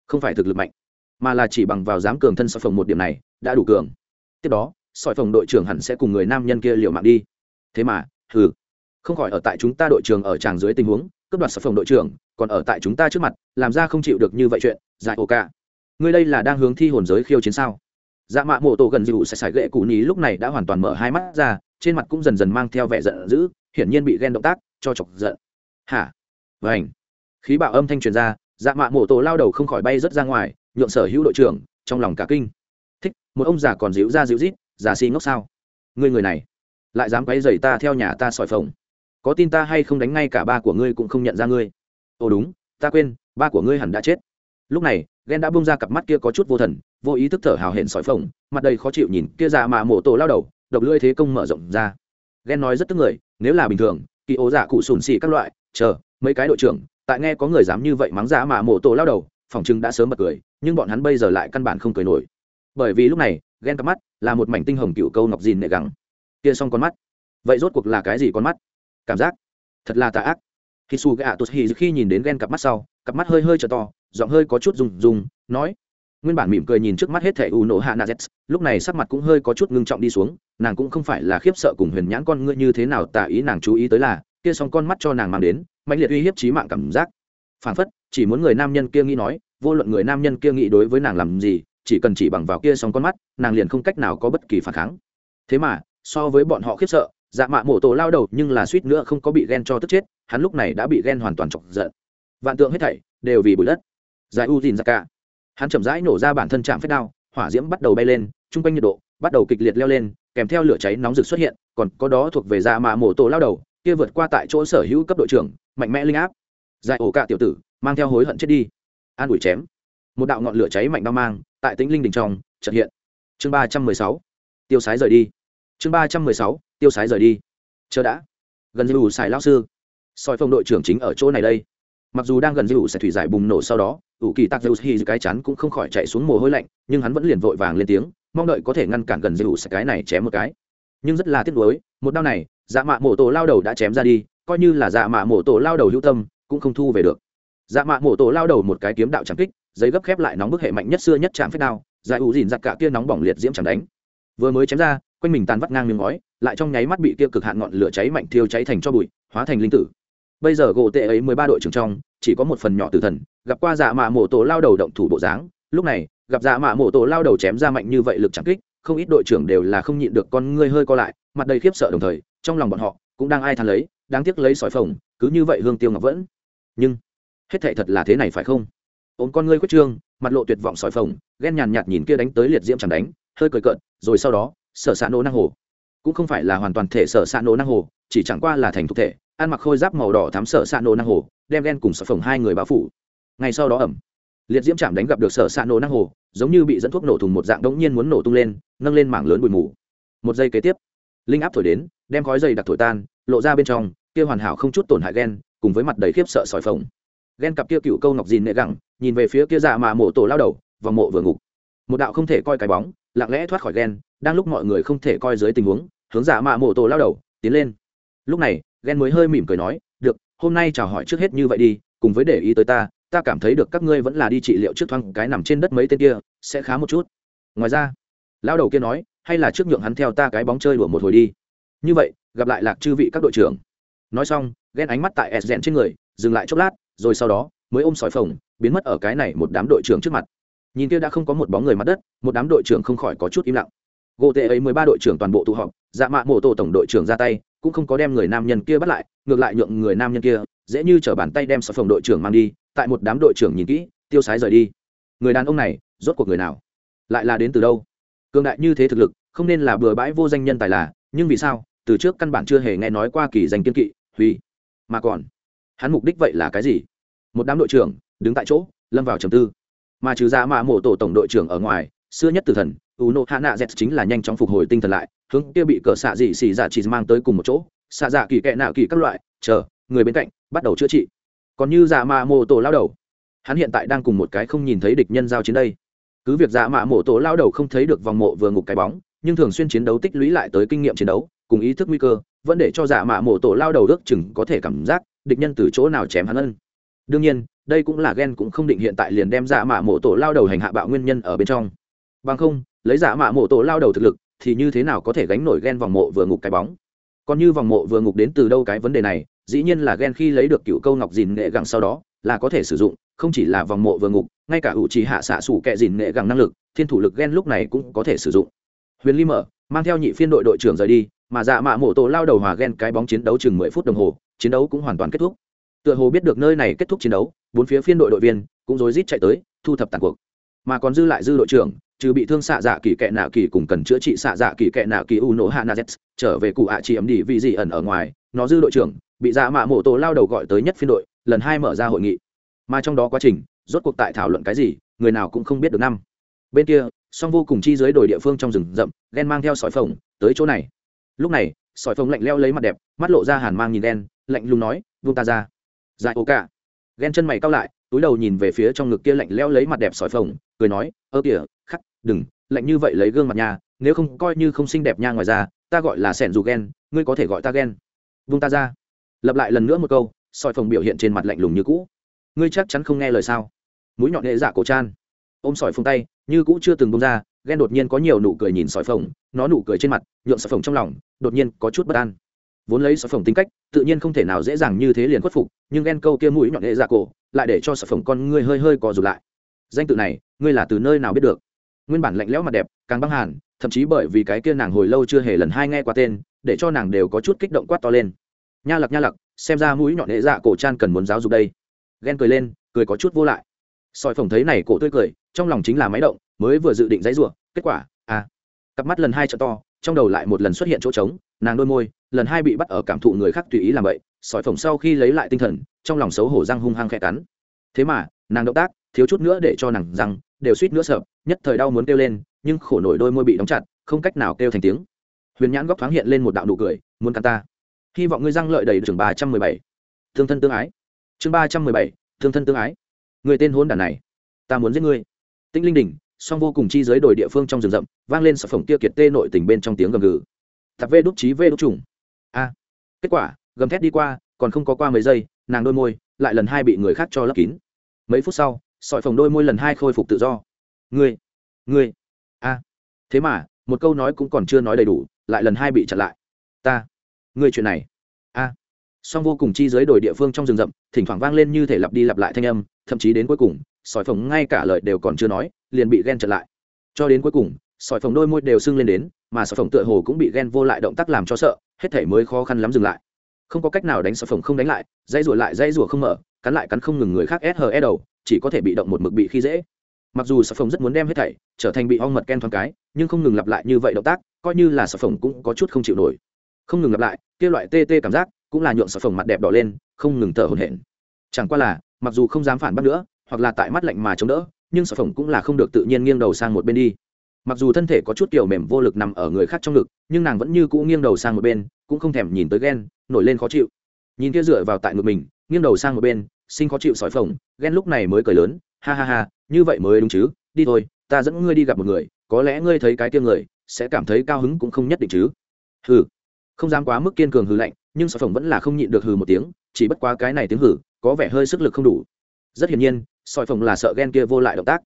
S1: Không phải thực lực mạnh, mà là chỉ bằng vào dám cường thân sỏi phồng một điểm này, đã đủ cường. Tiếp đó sỏi phồng đội trưởng hẳn sẽ cùng người nam nhân kia liều mạng đi. Thế mà, hừ, không khỏi ở tại chúng ta đội trưởng ở tràng dưới tình huống, cướp đoạt sỏi phồng đội trưởng, còn ở tại chúng ta trước mặt, làm ra không chịu được như vậy chuyện, giải ổ cả. Ngươi đây là đang hướng thi hồn giới khiêu chiến sao? Dạ mạ mộ tổ gần dịu sẽ sải gậy cụ ní lúc này đã hoàn toàn mở hai mắt ra trên mặt cũng dần dần mang theo vẻ giận dữ, hiển nhiên bị ghen động tác cho chọc giận. Hả? Vảnh khí bạo âm thanh truyền ra dạ mạ mộ tổ lao đầu không khỏi bay rớt ra ngoài, nhượng sở hữu đội trưởng, trong lòng cả kinh. Thích, một ông già còn dịu ra dịu rít, già xi ngốc sao? Ngươi người này, lại dám quấy rầy ta theo nhà ta sỏi phồng. Có tin ta hay không đánh ngay cả ba của ngươi cũng không nhận ra ngươi. Ồ đúng, ta quên, ba của ngươi hẳn đã chết. Lúc này, ghen đã bung ra cặp mắt kia có chút vô thần, vô ý thức thở hào hẹn sỏi phồng, mặt đầy khó chịu nhìn kia già mạ mộ tổ lao đầu độc lưỡi thế công mở rộng ra. Ghen nói rất tức người, nếu là bình thường, kỳ ố giả cụ sùn xì các loại, chờ, mấy cái đội trưởng, tại nghe có người dám như vậy mắng giá mà mổ tổ lao đầu, phòng chừng đã sớm bật cười, nhưng bọn hắn bây giờ lại căn bản không cười nổi. Bởi vì lúc này ghen cặp mắt là một mảnh tinh hồng cựu câu ngọc dìn nệ gắng kia xong con mắt. Vậy rốt cuộc là cái gì con mắt? Cảm giác. Thật là tà ác. Khi su gạ tụt hì khi nhìn đến ghen cặp mắt sau, cặp mắt hơi hơi trở to, giọng hơi có chút rùng rùng nói nguyên bản mỉm cười nhìn trước mắt hết thẻ u nổ hạ na z lúc này sắc mặt cũng hơi có chút ngưng trọng đi xuống, nàng cũng không phải là khiếp sợ cùng huyền nhãn con ngươi như thế nào tả ý nàng chú ý tới là, kia xong con mắt cho nàng mang đến mạnh liệt uy hiếp trí mạng cảm giác. Phản phất, chỉ muốn người nam nhân kia nghĩ nói, vô luận người nam nhân kia nghĩ đối với nàng làm gì, chỉ cần chỉ bằng vào kia xong con mắt, nàng liền không cách nào có bất kỳ phản kháng. Thế mà, so với bọn họ khiếp sợ dạ mạ mổ tổ lao đầu nhưng là suýt nữa không có bị ghen cho tức chết, hắn lúc này đã bị ghen hoàn toàn chọc giận. Vạn tượng hết thảy đều vì bụi đất. Giải u dìn ra cả hắn chậm rãi nổ ra bản thân chạm phép đao, hỏa diễm bắt đầu bay lên, chung quanh nhiệt độ bắt đầu kịch liệt leo lên, kèm theo lửa cháy nóng rực xuất hiện, còn có đó thuộc về da mạ mổ tổ lao đầu, kia vượt qua tại chỗ sở hữu cấp đội trưởng, mạnh mẽ linh áp. Giải ổ cả tiểu tử, mang theo hối hận chết đi. An ủi chém. Một đạo ngọn lửa cháy mạnh bao mang, tại tĩnh linh đình trong trật hiện. Chương ba trăm mười sáu. Tiêu sái rời đi. Chương ba trăm mười sáu, tiêu sái rời đi. Chờ đã. Gần như ủ xài lao sư. Soi phong đội trưởng chính ở chỗ này đây. Mặc dù đang gần dư sẽ thủy giải bùng nổ sau đó ủ kỳ tạc dư hi cái chắn cũng không khỏi chạy xuống mồ hôi lạnh, nhưng hắn vẫn liền vội vàng lên tiếng, mong đợi có thể ngăn cản gần dư cái này chém một cái. Nhưng rất là tiếc nuối, một đao này dạ mạ mổ tổ lao đầu đã chém ra đi, coi như là dạ mạ mổ tổ lao đầu hữu tâm, cũng không thu về được. Dạ mạ mổ tổ lao đầu một cái kiếm đạo chẳng kích, giấy gấp khép lại nóng bức hệ mạnh nhất xưa nhất chạm phép đao, giải ủ dìn giặc cả kia nóng bỏng liệt diễm chẳng đánh. Vừa mới chém ra, quanh mình tàn vắt ngang miếng ngói, lại trong nháy mắt bị kia cực hạn ngọn lửa cháy mạnh thiêu cháy thành cho bụi, hóa thành linh tử bây giờ gỗ tệ ấy mười ba đội trưởng trong, chỉ có một phần nhỏ tử thần, gặp qua dạ mạ mổ tổ lao đầu động thủ bộ dáng. Lúc này, gặp dạ mạ mổ tổ lao đầu chém ra mạnh như vậy lực chẳng kích, không ít đội trưởng đều là không nhịn được con ngươi hơi co lại, mặt đầy khiếp sợ đồng thời, trong lòng bọn họ cũng đang ai than lấy, đáng tiếc lấy sỏi phồng, cứ như vậy hương tiêu ngọc vẫn. Nhưng, hết thệ thật là thế này phải không? Ôm con ngươi quyết trương, mặt lộ tuyệt vọng sỏi phồng, ghen nhàn nhạt nhìn kia đánh tới liệt diễm chẳng đánh, hơi cười cợt, rồi sau đó, sở s nỗ nổ năng hồ cũng không phải là hoàn toàn thể sở s ạ nổ năng hồ, chỉ chẳng qua là thành thực thể, ăn mặc khôi giáp màu đỏ thám sở s ạ nổ năng hồ, đem ghen cùng sở phồng hai người bao phủ. Ngay sau đó ẩm, liệt diễm chạm đánh gặp được sở s ạ nổ năng hồ, giống như bị dẫn thuốc nổ thùng một dạng đống nhiên muốn nổ tung lên, nâng lên mảng lớn bụi mù. Một giây kế tiếp, linh áp thổi đến, đem khói dày đặc thổi tan, lộ ra bên trong, kia hoàn hảo không chút tổn hại ghen, cùng với mặt đầy khiếp sợ sỏi phồng. Ghen cặp kia cựu câu ngọc dìn nệ gẳng, nhìn về phía kia dạ mà mộ tổ lao đầu và mộ vừa ngục. Một đạo không thể coi cái bóng lặng lẽ thoát khỏi ghen, đang lúc mọi người không thể coi dưới tình huống, hướng giả mạ mộ tổ lao đầu, tiến lên. Lúc này, ghen mới hơi mỉm cười nói, được, hôm nay chào hỏi trước hết như vậy đi, cùng với để ý tới ta ta cảm thấy được các ngươi vẫn là đi trị liệu trước thoáng cái nằm trên đất mấy tên kia, sẽ khá một chút. Ngoài ra, lao đầu kia nói, hay là trước nhượng hắn theo ta cái bóng chơi đùa một hồi đi. Như vậy, gặp lại lạc chư vị các đội trưởng. Nói xong, ghen ánh mắt tại s rèn trên người, dừng lại chốc lát, rồi sau đó, mới ôm sỏi phồng, biến mất ở cái này một đám đội trưởng trước mặt nhìn kia đã không có một bóng người mặt đất, một đám đội trưởng không khỏi có chút im lặng. Gỗ tệ ấy mười ba đội trưởng toàn bộ tụ họp dạ mạ mô tổ tổng đội trưởng ra tay, cũng không có đem người nam nhân kia bắt lại, ngược lại nhượng người nam nhân kia, dễ như t bàn tay đem sỏi phòng đội trưởng mang đi, tại một đám đội trưởng nhìn kỹ, tiêu sái rời đi. Người đàn ông này, rốt cuộc người nào? Lại là đến từ đâu? Cường đại như thế thực lực, không nên là bừa bãi vô danh nhân tài là, nhưng vì sao? Từ trước căn bản chưa hề nghe nói qua kỳ danh kiên kỵ, hủy. Mà còn, hắn mục đích vậy là cái gì? Một đám đội trưởng, đứng tại chỗ, lâm vào trầm tư mà trừ ra mạ mộ tổ tổng đội trưởng ở ngoài, xưa nhất từ thần u nô hạ nạ z chính là nhanh chóng phục hồi tinh thần lại, hướng kia bị cờ xạ dị xì dạ chỉ mang tới cùng một chỗ, xạ dạ kỳ kệ nạ kỳ các loại, chờ, người bên cạnh, bắt đầu chữa trị. Còn như dạ mạ mộ tổ lao đầu, hắn hiện tại đang cùng một cái không nhìn thấy địch nhân giao chiến đây. Cứ việc dạ mạ mộ tổ lao đầu không thấy được vòng mộ vừa ngục cái bóng, nhưng thường xuyên chiến đấu tích lũy lại tới kinh nghiệm chiến đấu, cùng ý thức nguy cơ, vẫn để cho dạ mạ mộ tổ lao đầu ước chừng có thể cảm giác địch nhân từ chỗ nào chém hắn ân đương nhiên, đây cũng là ghen cũng không định hiện tại liền đem dạ mạ mộ tổ lao đầu hành hạ bạo nguyên nhân ở bên trong. Bằng không, lấy dạ mạ mộ tổ lao đầu thực lực, thì như thế nào có thể gánh nổi ghen vòng mộ vừa ngục cái bóng? Còn như vòng mộ vừa ngục đến từ đâu cái vấn đề này, dĩ nhiên là ghen khi lấy được cựu câu ngọc dìn nghệ gẳng sau đó, là có thể sử dụng, không chỉ là vòng mộ vừa ngục, ngay cả ủ trì hạ xạ sủ kẹ dìn nghệ gẳng năng lực, thiên thủ lực ghen lúc này cũng có thể sử dụng. Huyền ly mở, mang theo nhị phiên đội đội trưởng rời đi, mà dạ mạ mộ tổ lao đầu hòa ghen cái bóng chiến đấu chừng mười phút đồng hồ, chiến đấu cũng hoàn toàn kết thúc tựa hồ biết được nơi này kết thúc chiến đấu, bốn phía phiên đội đội viên cũng rối rít chạy tới, thu thập tàn cuộc. Mà còn dư lại dư đội trưởng, trừ bị thương xạ dạ kỳ kệ nạ kỳ cùng cần chữa trị xạ dạ kỳ kệ nạ kỳ u nổ hạ nạ z trở về cụ ạ chị ấm đi vì gì ẩn ở ngoài, nó dư đội trưởng bị dạ mạ mộ tổ lao đầu gọi tới nhất phiên đội, lần hai mở ra hội nghị. Mà trong đó quá trình, rốt cuộc tại thảo luận cái gì, người nào cũng không biết được năm. Bên kia, song vô cùng chi dưới đồi địa phương trong rừng rậm, ghen mang theo sỏi phồng, tới chỗ này. Lúc này, sỏi phồng lạnh leo lấy mặt đẹp, mắt lộ ra hàn mang nhìn đen, lạnh lùng nói, vung ta ra dại ô cả. Ghen chân mày cao lại, túi đầu nhìn về phía trong ngực kia lạnh leo lấy mặt đẹp sỏi phồng, cười nói, ơ kìa, khắc, đừng, lạnh như vậy lấy gương mặt nhà, nếu không coi như không xinh đẹp nha ngoài ra ta gọi là sẻn dù ghen, ngươi có thể gọi ta ghen. Vung ta ra. Lặp lại lần nữa một câu, sỏi phồng biểu hiện trên mặt lạnh lùng như cũ. Ngươi chắc chắn không nghe lời sao? Mũi nhọn hệ dạ cổ chan ôm sỏi phồng tay, như cũ chưa từng bông ra, ghen đột nhiên có nhiều nụ cười nhìn sỏi phồng, nó nụ cười trên mặt, nhượng sỏi phồng trong lòng, đột nhiên có chút bất an vốn lấy sở phồng tính cách, tự nhiên không thể nào dễ dàng như thế liền khuất phục, nhưng ghen câu kia mũi nhọn hệ dạ cổ lại để cho sở phồng con ngươi hơi hơi co rụt lại. Danh tự này, ngươi là từ nơi nào biết được? Nguyên bản lạnh lẽo mặt đẹp, càng băng hàn, thậm chí bởi vì cái kia nàng hồi lâu chưa hề lần hai nghe qua tên, để cho nàng đều có chút kích động quát to lên. Nha lặc nha lặc, xem ra mũi nhọn hệ dạ cổ chan cần muốn giáo dục đây. Ghen cười lên, cười có chút vô lại. Sỏi phồng thấy này cổ tươi cười, trong lòng chính là máy động, mới vừa dự định dãy rủa, kết quả à cặp mắt lần hai trợ to, trong đầu lại một lần xuất hiện chỗ trống, nàng đôi môi lần hai bị bắt ở cảm thụ người khác tùy ý làm vậy sỏi phồng sau khi lấy lại tinh thần, trong lòng xấu hổ răng hung hăng khẽ cắn. Thế mà, nàng động tác, thiếu chút nữa để cho nàng răng đều suýt nữa sợ, nhất thời đau muốn kêu lên, nhưng khổ nổi đôi môi bị đóng chặt, không cách nào kêu thành tiếng. Huyền nhãn góc thoáng hiện lên một đạo nụ cười, muốn cắn ta. Hy vọng ngươi răng lợi đầy trường ba trăm mười bảy. Thương thân tương ái. Chương ba trăm mười bảy, thương thân tương ái. Người tên hôn đản này, ta muốn giết ngươi. Tĩnh linh đỉnh, song vô cùng chi giới đồi địa phương trong rừng rậm, vang lên sập phồng kia kiệt tê nội tình bên trong tiếng gầm gừ. Tập vê đúc trí vê đúc trùng a kết quả, gầm thét đi qua, còn không có qua mấy giây, nàng đôi môi lại lần hai bị người khác cho lấp kín. Mấy phút sau, sỏi phồng đôi môi lần hai khôi phục tự do. Ngươi ngươi a thế mà, một câu nói cũng còn chưa nói đầy đủ, lại lần hai bị chặn lại. Ta, ngươi chuyện này a song vô cùng chi giới đồi địa phương trong rừng rậm, thỉnh thoảng vang lên như thể lặp đi lặp lại thanh âm, thậm chí đến cuối cùng, sỏi phồng ngay cả lời đều còn chưa nói, liền bị ghen chặn lại. Cho đến cuối cùng, sỏi phồng đôi môi đều sưng lên đến, mà sỏi phồng tựa hồ cũng bị ghen vô lại động tác làm cho sợ hết thể mới khó khăn lắm dừng lại. Không có cách nào đánh sập phồng không đánh lại dây rủa lại dây rủa không mở, cắn lại cắn không ngừng người khác SHE đầu, chỉ có thể bị động một mực bị khi dễ. Mặc dù sập phồng rất muốn đem hết thảy, trở thành bị ong mật ken thoáng cái, nhưng không ngừng lặp lại như vậy động tác, coi như là sập phồng cũng có chút không chịu nổi. Không ngừng lặp lại, kia loại tê tê cảm giác, cũng là nhuộm sập phồng mặt đẹp đỏ lên, không ngừng thở hổn hển. Chẳng qua là, mặc dù không dám phản bác nữa, hoặc là tại mắt lạnh mà chống đỡ, nhưng sập phồng cũng là không được tự nhiên nghiêng đầu sang một bên đi mặc dù thân thể có chút kiểu mềm vô lực nằm ở người khác trong ngực, nhưng nàng vẫn như cũ nghiêng đầu sang một bên, cũng không thèm nhìn tới ghen, nổi lên khó chịu. Nhìn kia dựa vào tại ngực mình, nghiêng đầu sang một bên, sinh khó chịu sỏi phồng, ghen lúc này mới cười lớn, ha ha ha, như vậy mới đúng chứ, đi thôi, ta dẫn ngươi đi gặp một người, có lẽ ngươi thấy cái tiêm người, sẽ cảm thấy cao hứng cũng không nhất định chứ. Hừ. Không dám quá mức kiên cường hừ lạnh, nhưng sỏi phồng vẫn là không nhịn được hừ một tiếng, chỉ bất quá cái này tiếng hừ, có vẻ hơi sức lực không đủ. Rất hiển nhiên, sỏi phồng là sợ ghen kia vô lại động tác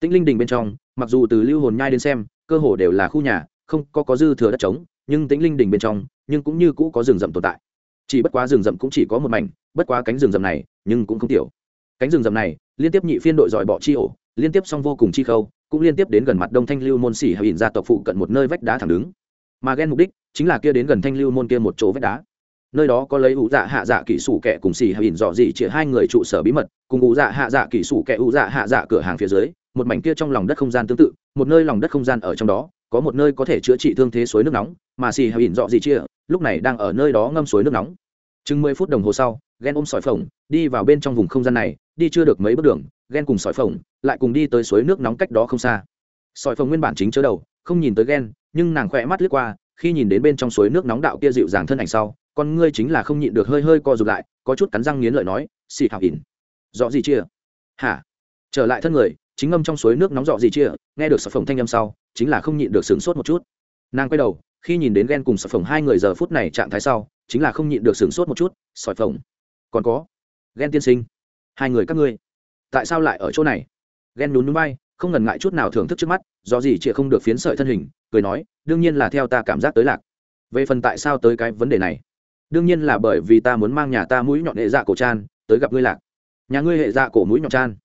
S1: tĩnh linh đình bên trong, mặc dù từ lưu hồn nhai đến xem, cơ hồ đều là khu nhà, không có có dư thừa đất trống, nhưng tĩnh linh đình bên trong, nhưng cũng như cũ có rừng rậm tồn tại. Chỉ bất quá rừng rậm cũng chỉ có một mảnh, bất quá cánh rừng rậm này, nhưng cũng không tiểu. Cánh rừng rậm này, liên tiếp nhị phiên đội giỏi bỏ chi ổ, liên tiếp xong vô cùng chi khâu, cũng liên tiếp đến gần mặt đông thanh lưu môn xỉ hay ỉn gia tộc phụ cận một nơi vách đá thẳng đứng. Mà ghen mục đích, chính là kia đến gần thanh lưu môn kia một chỗ vách đá. Nơi đó có lấy ủ dạ hạ dạ kỹ sủ kẻ cùng xỉ hay ỉn dọ dị chỉ hai người trụ sở bí mật, cùng ủ dạ hạ dạ kỹ sủ kẻ ủ dạ hạ dạ cửa hàng phía dưới một mảnh kia trong lòng đất không gian tương tự, một nơi lòng đất không gian ở trong đó, có một nơi có thể chữa trị thương thế suối nước nóng, mà xì hào ỉn dọ dị chia, lúc này đang ở nơi đó ngâm suối nước nóng. Chừng mười phút đồng hồ sau ghen ôm sỏi phồng, đi vào bên trong vùng không gian này, đi chưa được mấy bước đường ghen cùng sỏi phồng lại cùng đi tới suối nước nóng cách đó không xa. Sỏi phồng nguyên bản chính chớ đầu, không nhìn tới ghen nhưng nàng khỏe mắt lướt qua, khi nhìn đến bên trong suối nước nóng đạo kia dịu dàng thân ảnh sau, con ngươi chính là không nhịn được hơi hơi co rụt lại, có chút cắn răng nghiến lợi nói, xì hào ỉn rõ gì chia? Hả? Trở lại thân người chính ngâm trong suối nước nóng dọ gì chia, nghe được sập phồng thanh âm sau, chính là không nhịn được sửng sốt một chút. Nàng quay đầu, khi nhìn đến ghen cùng sập phồng hai người giờ phút này trạng thái sau, chính là không nhịn được sửng sốt một chút sỏi phồng, còn có ghen tiên sinh, hai người các ngươi, tại sao lại ở chỗ này? Ghen nhún núi bay, không ngần ngại chút nào thưởng thức trước mắt, do gì chị không được phiến sợi thân hình, cười nói, đương nhiên là theo ta cảm giác tới lạc. Về phần tại sao tới cái vấn đề này? Đương nhiên là bởi vì ta muốn mang nhà ta mũi nhọn hệ dạ cổ chan tới gặp ngươi lạc. Nhà ngươi hệ dạ cổ mũi nhọn chan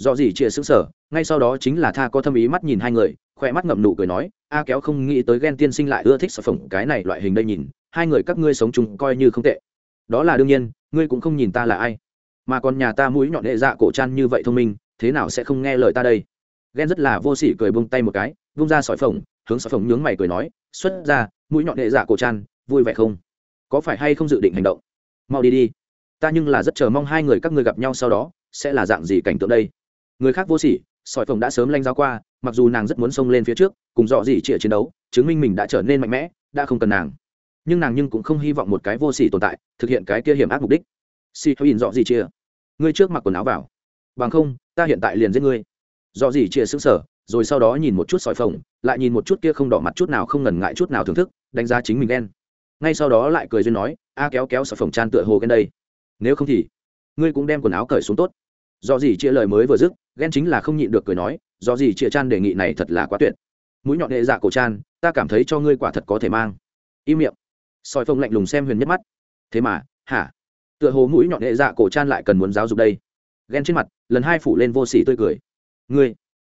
S1: do gì chia xứng sở ngay sau đó chính là tha có thâm ý mắt nhìn hai người khoe mắt ngậm nụ cười nói, a kéo không nghĩ tới ghen tiên sinh lại ưa thích sở phỏng cái này loại hình đây nhìn, hai người các ngươi sống chung coi như không tệ. Đó là đương nhiên, ngươi cũng không nhìn ta là ai. Mà còn nhà ta mũi nhọn hệ dạ cổ trăn như vậy thông minh, thế nào sẽ không nghe lời ta đây? Ghen rất là vô sỉ cười bông tay một cái, vung ra sỏi phồng hướng sỏi phồng nhướng mày cười nói, xuất ra, mũi nhọn hệ dạ cổ trăn vui vẻ không? Có phải hay không dự định hành động? Mau đi đi. Ta nhưng là rất chờ mong hai người các ngươi gặp nhau sau đó, sẽ là dạng gì cảnh tượng đây? Người khác vô sỉ sỏi phồng đã sớm lanh giáo qua mặc dù nàng rất muốn xông lên phía trước cùng dọ dỉ trịa chiến đấu chứng minh mình đã trở nên mạnh mẽ đã không cần nàng. Nhưng nàng nhưng cũng không hy vọng một cái vô sỉ tồn tại thực hiện cái kia hiểm ác mục đích. Si hãy nhìn dọ dỉ chia, ngươi trước mặc quần áo vào. Bằng không ta hiện tại liền giết ngươi. Dọ dỉ chia xứng sở rồi sau đó nhìn một chút sỏi phồng lại nhìn một chút kia không đỏ mặt chút nào không ngần ngại chút nào thưởng thức đánh giá chính mình đen ngay sau đó lại cười duyên nói a kéo kéo sỏi phồng chan tựa hồ ghen đây. Nếu không thì ngươi cũng đem quần áo cởi xuống tốt. Do gì chia lời mới vừa dứt ghen chính là không nhịn được cười nói, do gì chia chan đề nghị này thật là quá tuyệt. Mũi nhọn hệ dạ cổ chan, ta cảm thấy cho ngươi quả thật có thể mang. Im miệng. Soi phông lạnh lùng xem huyền nhất mắt. Thế mà, hả? Tựa hồ mũi nhọn hệ dạ cổ chan lại cần muốn giáo dục đây. Ghen trên mặt, lần hai phủ lên vô sỉ tươi cười. Ngươi?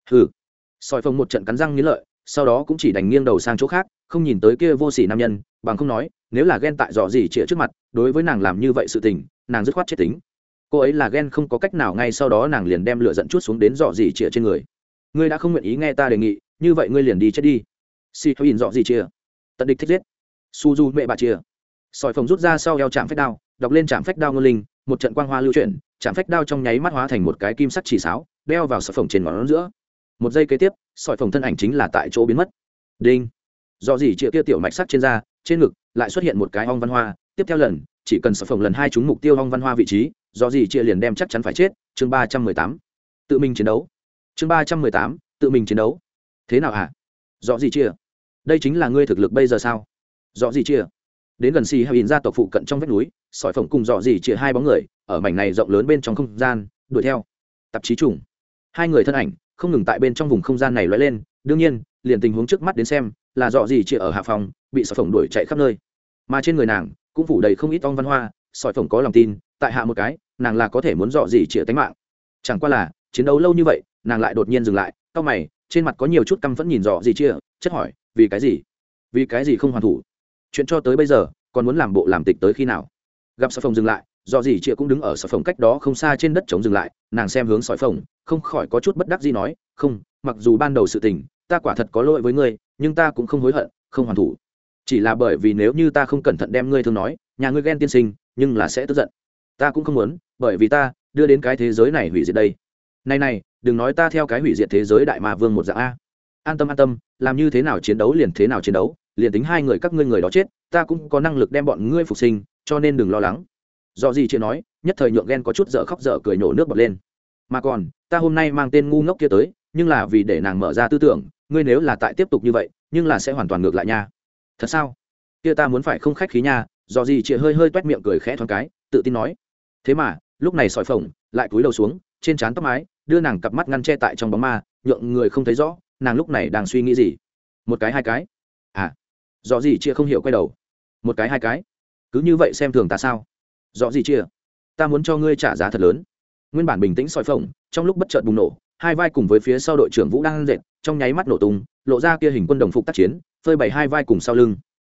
S1: Hừ. Soi phông một trận cắn răng nghĩ lợi, sau đó cũng chỉ đành nghiêng đầu sang chỗ khác, không nhìn tới kia vô sỉ nam nhân, bằng không nói, nếu là ghen tại dò gì chĩa trước mặt, đối với nàng làm như vậy sự tình, nàng dứt khoát chết tính cô ấy là ghen không có cách nào ngay sau đó nàng liền đem lửa dẫn chút xuống đến dọ dì chĩa trên người. Ngươi đã không nguyện ý nghe ta đề nghị, như vậy ngươi liền đi chết đi. Si thôi nhìn dọ dì chìa. Tận địch thích giết. Su du mẹ bà chìa. Sỏi phồng rút ra sau eo chạm phách đao, đọc lên chạm phách đao ngân linh, một trận quang hoa lưu chuyển, chạm phách đao trong nháy mắt hóa thành một cái kim sắt chỉ sáo, đeo vào sỏi phồng trên ngón giữa. Một giây kế tiếp, sỏi phồng thân ảnh chính là tại chỗ biến mất. Đinh. Do gì chĩa kia tiểu mạch sắt trên da, trên ngực, lại xuất hiện một cái ong văn hoa. Tiếp theo lần chỉ cần sở phồng lần hai chúng mục tiêu hong văn hoa vị trí, do gì chia liền đem chắc chắn phải chết. Chương ba trăm mười tám, tự mình chiến đấu. Chương ba trăm mười tám, tự mình chiến đấu. Thế nào hả? Rõ gì chia? Đây chính là ngươi thực lực bây giờ sao? Rõ gì chia? Đến gần xì hay in ra tộc phụ cận trong vách núi, sỏi phồng cùng rõ gì chia hai bóng người, ở mảnh này rộng lớn bên trong không gian, đuổi theo. Tạp chí trùng. Hai người thân ảnh, không ngừng tại bên trong vùng không gian này lóe lên. Đương nhiên, liền tình huống trước mắt đến xem, là rõ gì chia ở hạ phòng, bị sỏi phồng đuổi chạy khắp nơi. Mà trên người nàng cũng phủ đầy không ít ong văn hoa sỏi phồng có lòng tin tại hạ một cái nàng là có thể muốn dọ gì chia tánh mạng. Chẳng qua là chiến đấu lâu như vậy nàng lại đột nhiên dừng lại cau mày trên mặt có nhiều chút căm phẫn nhìn dọ gì chia chất hỏi vì cái gì? Vì cái gì không hoàn thủ? Chuyện cho tới bây giờ còn muốn làm bộ làm tịch tới khi nào? Gặp sỏi phồng dừng lại dọ gì chia cũng đứng ở sỏi phồng cách đó không xa trên đất chống dừng lại nàng xem hướng sỏi phồng, không khỏi có chút bất đắc gì nói không mặc dù ban đầu sự tình ta quả thật có lỗi với ngươi nhưng ta cũng không hối hận không hoàn thủ chỉ là bởi vì nếu như ta không cẩn thận đem ngươi thương nói, nhà ngươi ghen tiên sinh, nhưng là sẽ tức giận. Ta cũng không muốn, bởi vì ta đưa đến cái thế giới này hủy diệt đây. Này này, đừng nói ta theo cái hủy diệt thế giới đại ma vương một dạng a. An tâm an tâm, làm như thế nào chiến đấu liền thế nào chiến đấu, liền tính hai người các ngươi người đó chết, ta cũng có năng lực đem bọn ngươi phục sinh, cho nên đừng lo lắng. Do gì chị nói, nhất thời nhượng ghen có chút dở khóc dở cười nhổ nước bọt lên. Mà còn, ta hôm nay mang tên ngu ngốc kia tới, nhưng là vì để nàng mở ra tư tưởng, ngươi nếu là tại tiếp tục như vậy, nhưng là sẽ hoàn toàn ngược lại nha thật sao? Kia ta muốn phải không khách khí nha, do gì chị hơi hơi t u é t miệng cười khẽ thoáng cái, tự tin nói. Thế mà, lúc này sỏi phồng, lại cúi đầu xuống, trên trán tóc mái, đưa nàng cặp mắt ngăn che tại trong bóng ma, nhượng người không thấy rõ, nàng lúc này đang suy nghĩ gì? Một cái hai cái. À do gì chia không hiểu quay đầu. Một cái hai cái. Cứ như vậy xem thường ta sao? Do gì chia ta muốn cho ngươi trả giá thật lớn. Nguyên bản bình tĩnh soi phồng, trong lúc bất chợt bùng nổ, hai vai cùng với phía sau đội trưởng vũ đang dệt, trong nháy mắt nổ tung, lộ ra kia hình quân đồng phục tác chiến phơi bày hai vai cùng sau lưng.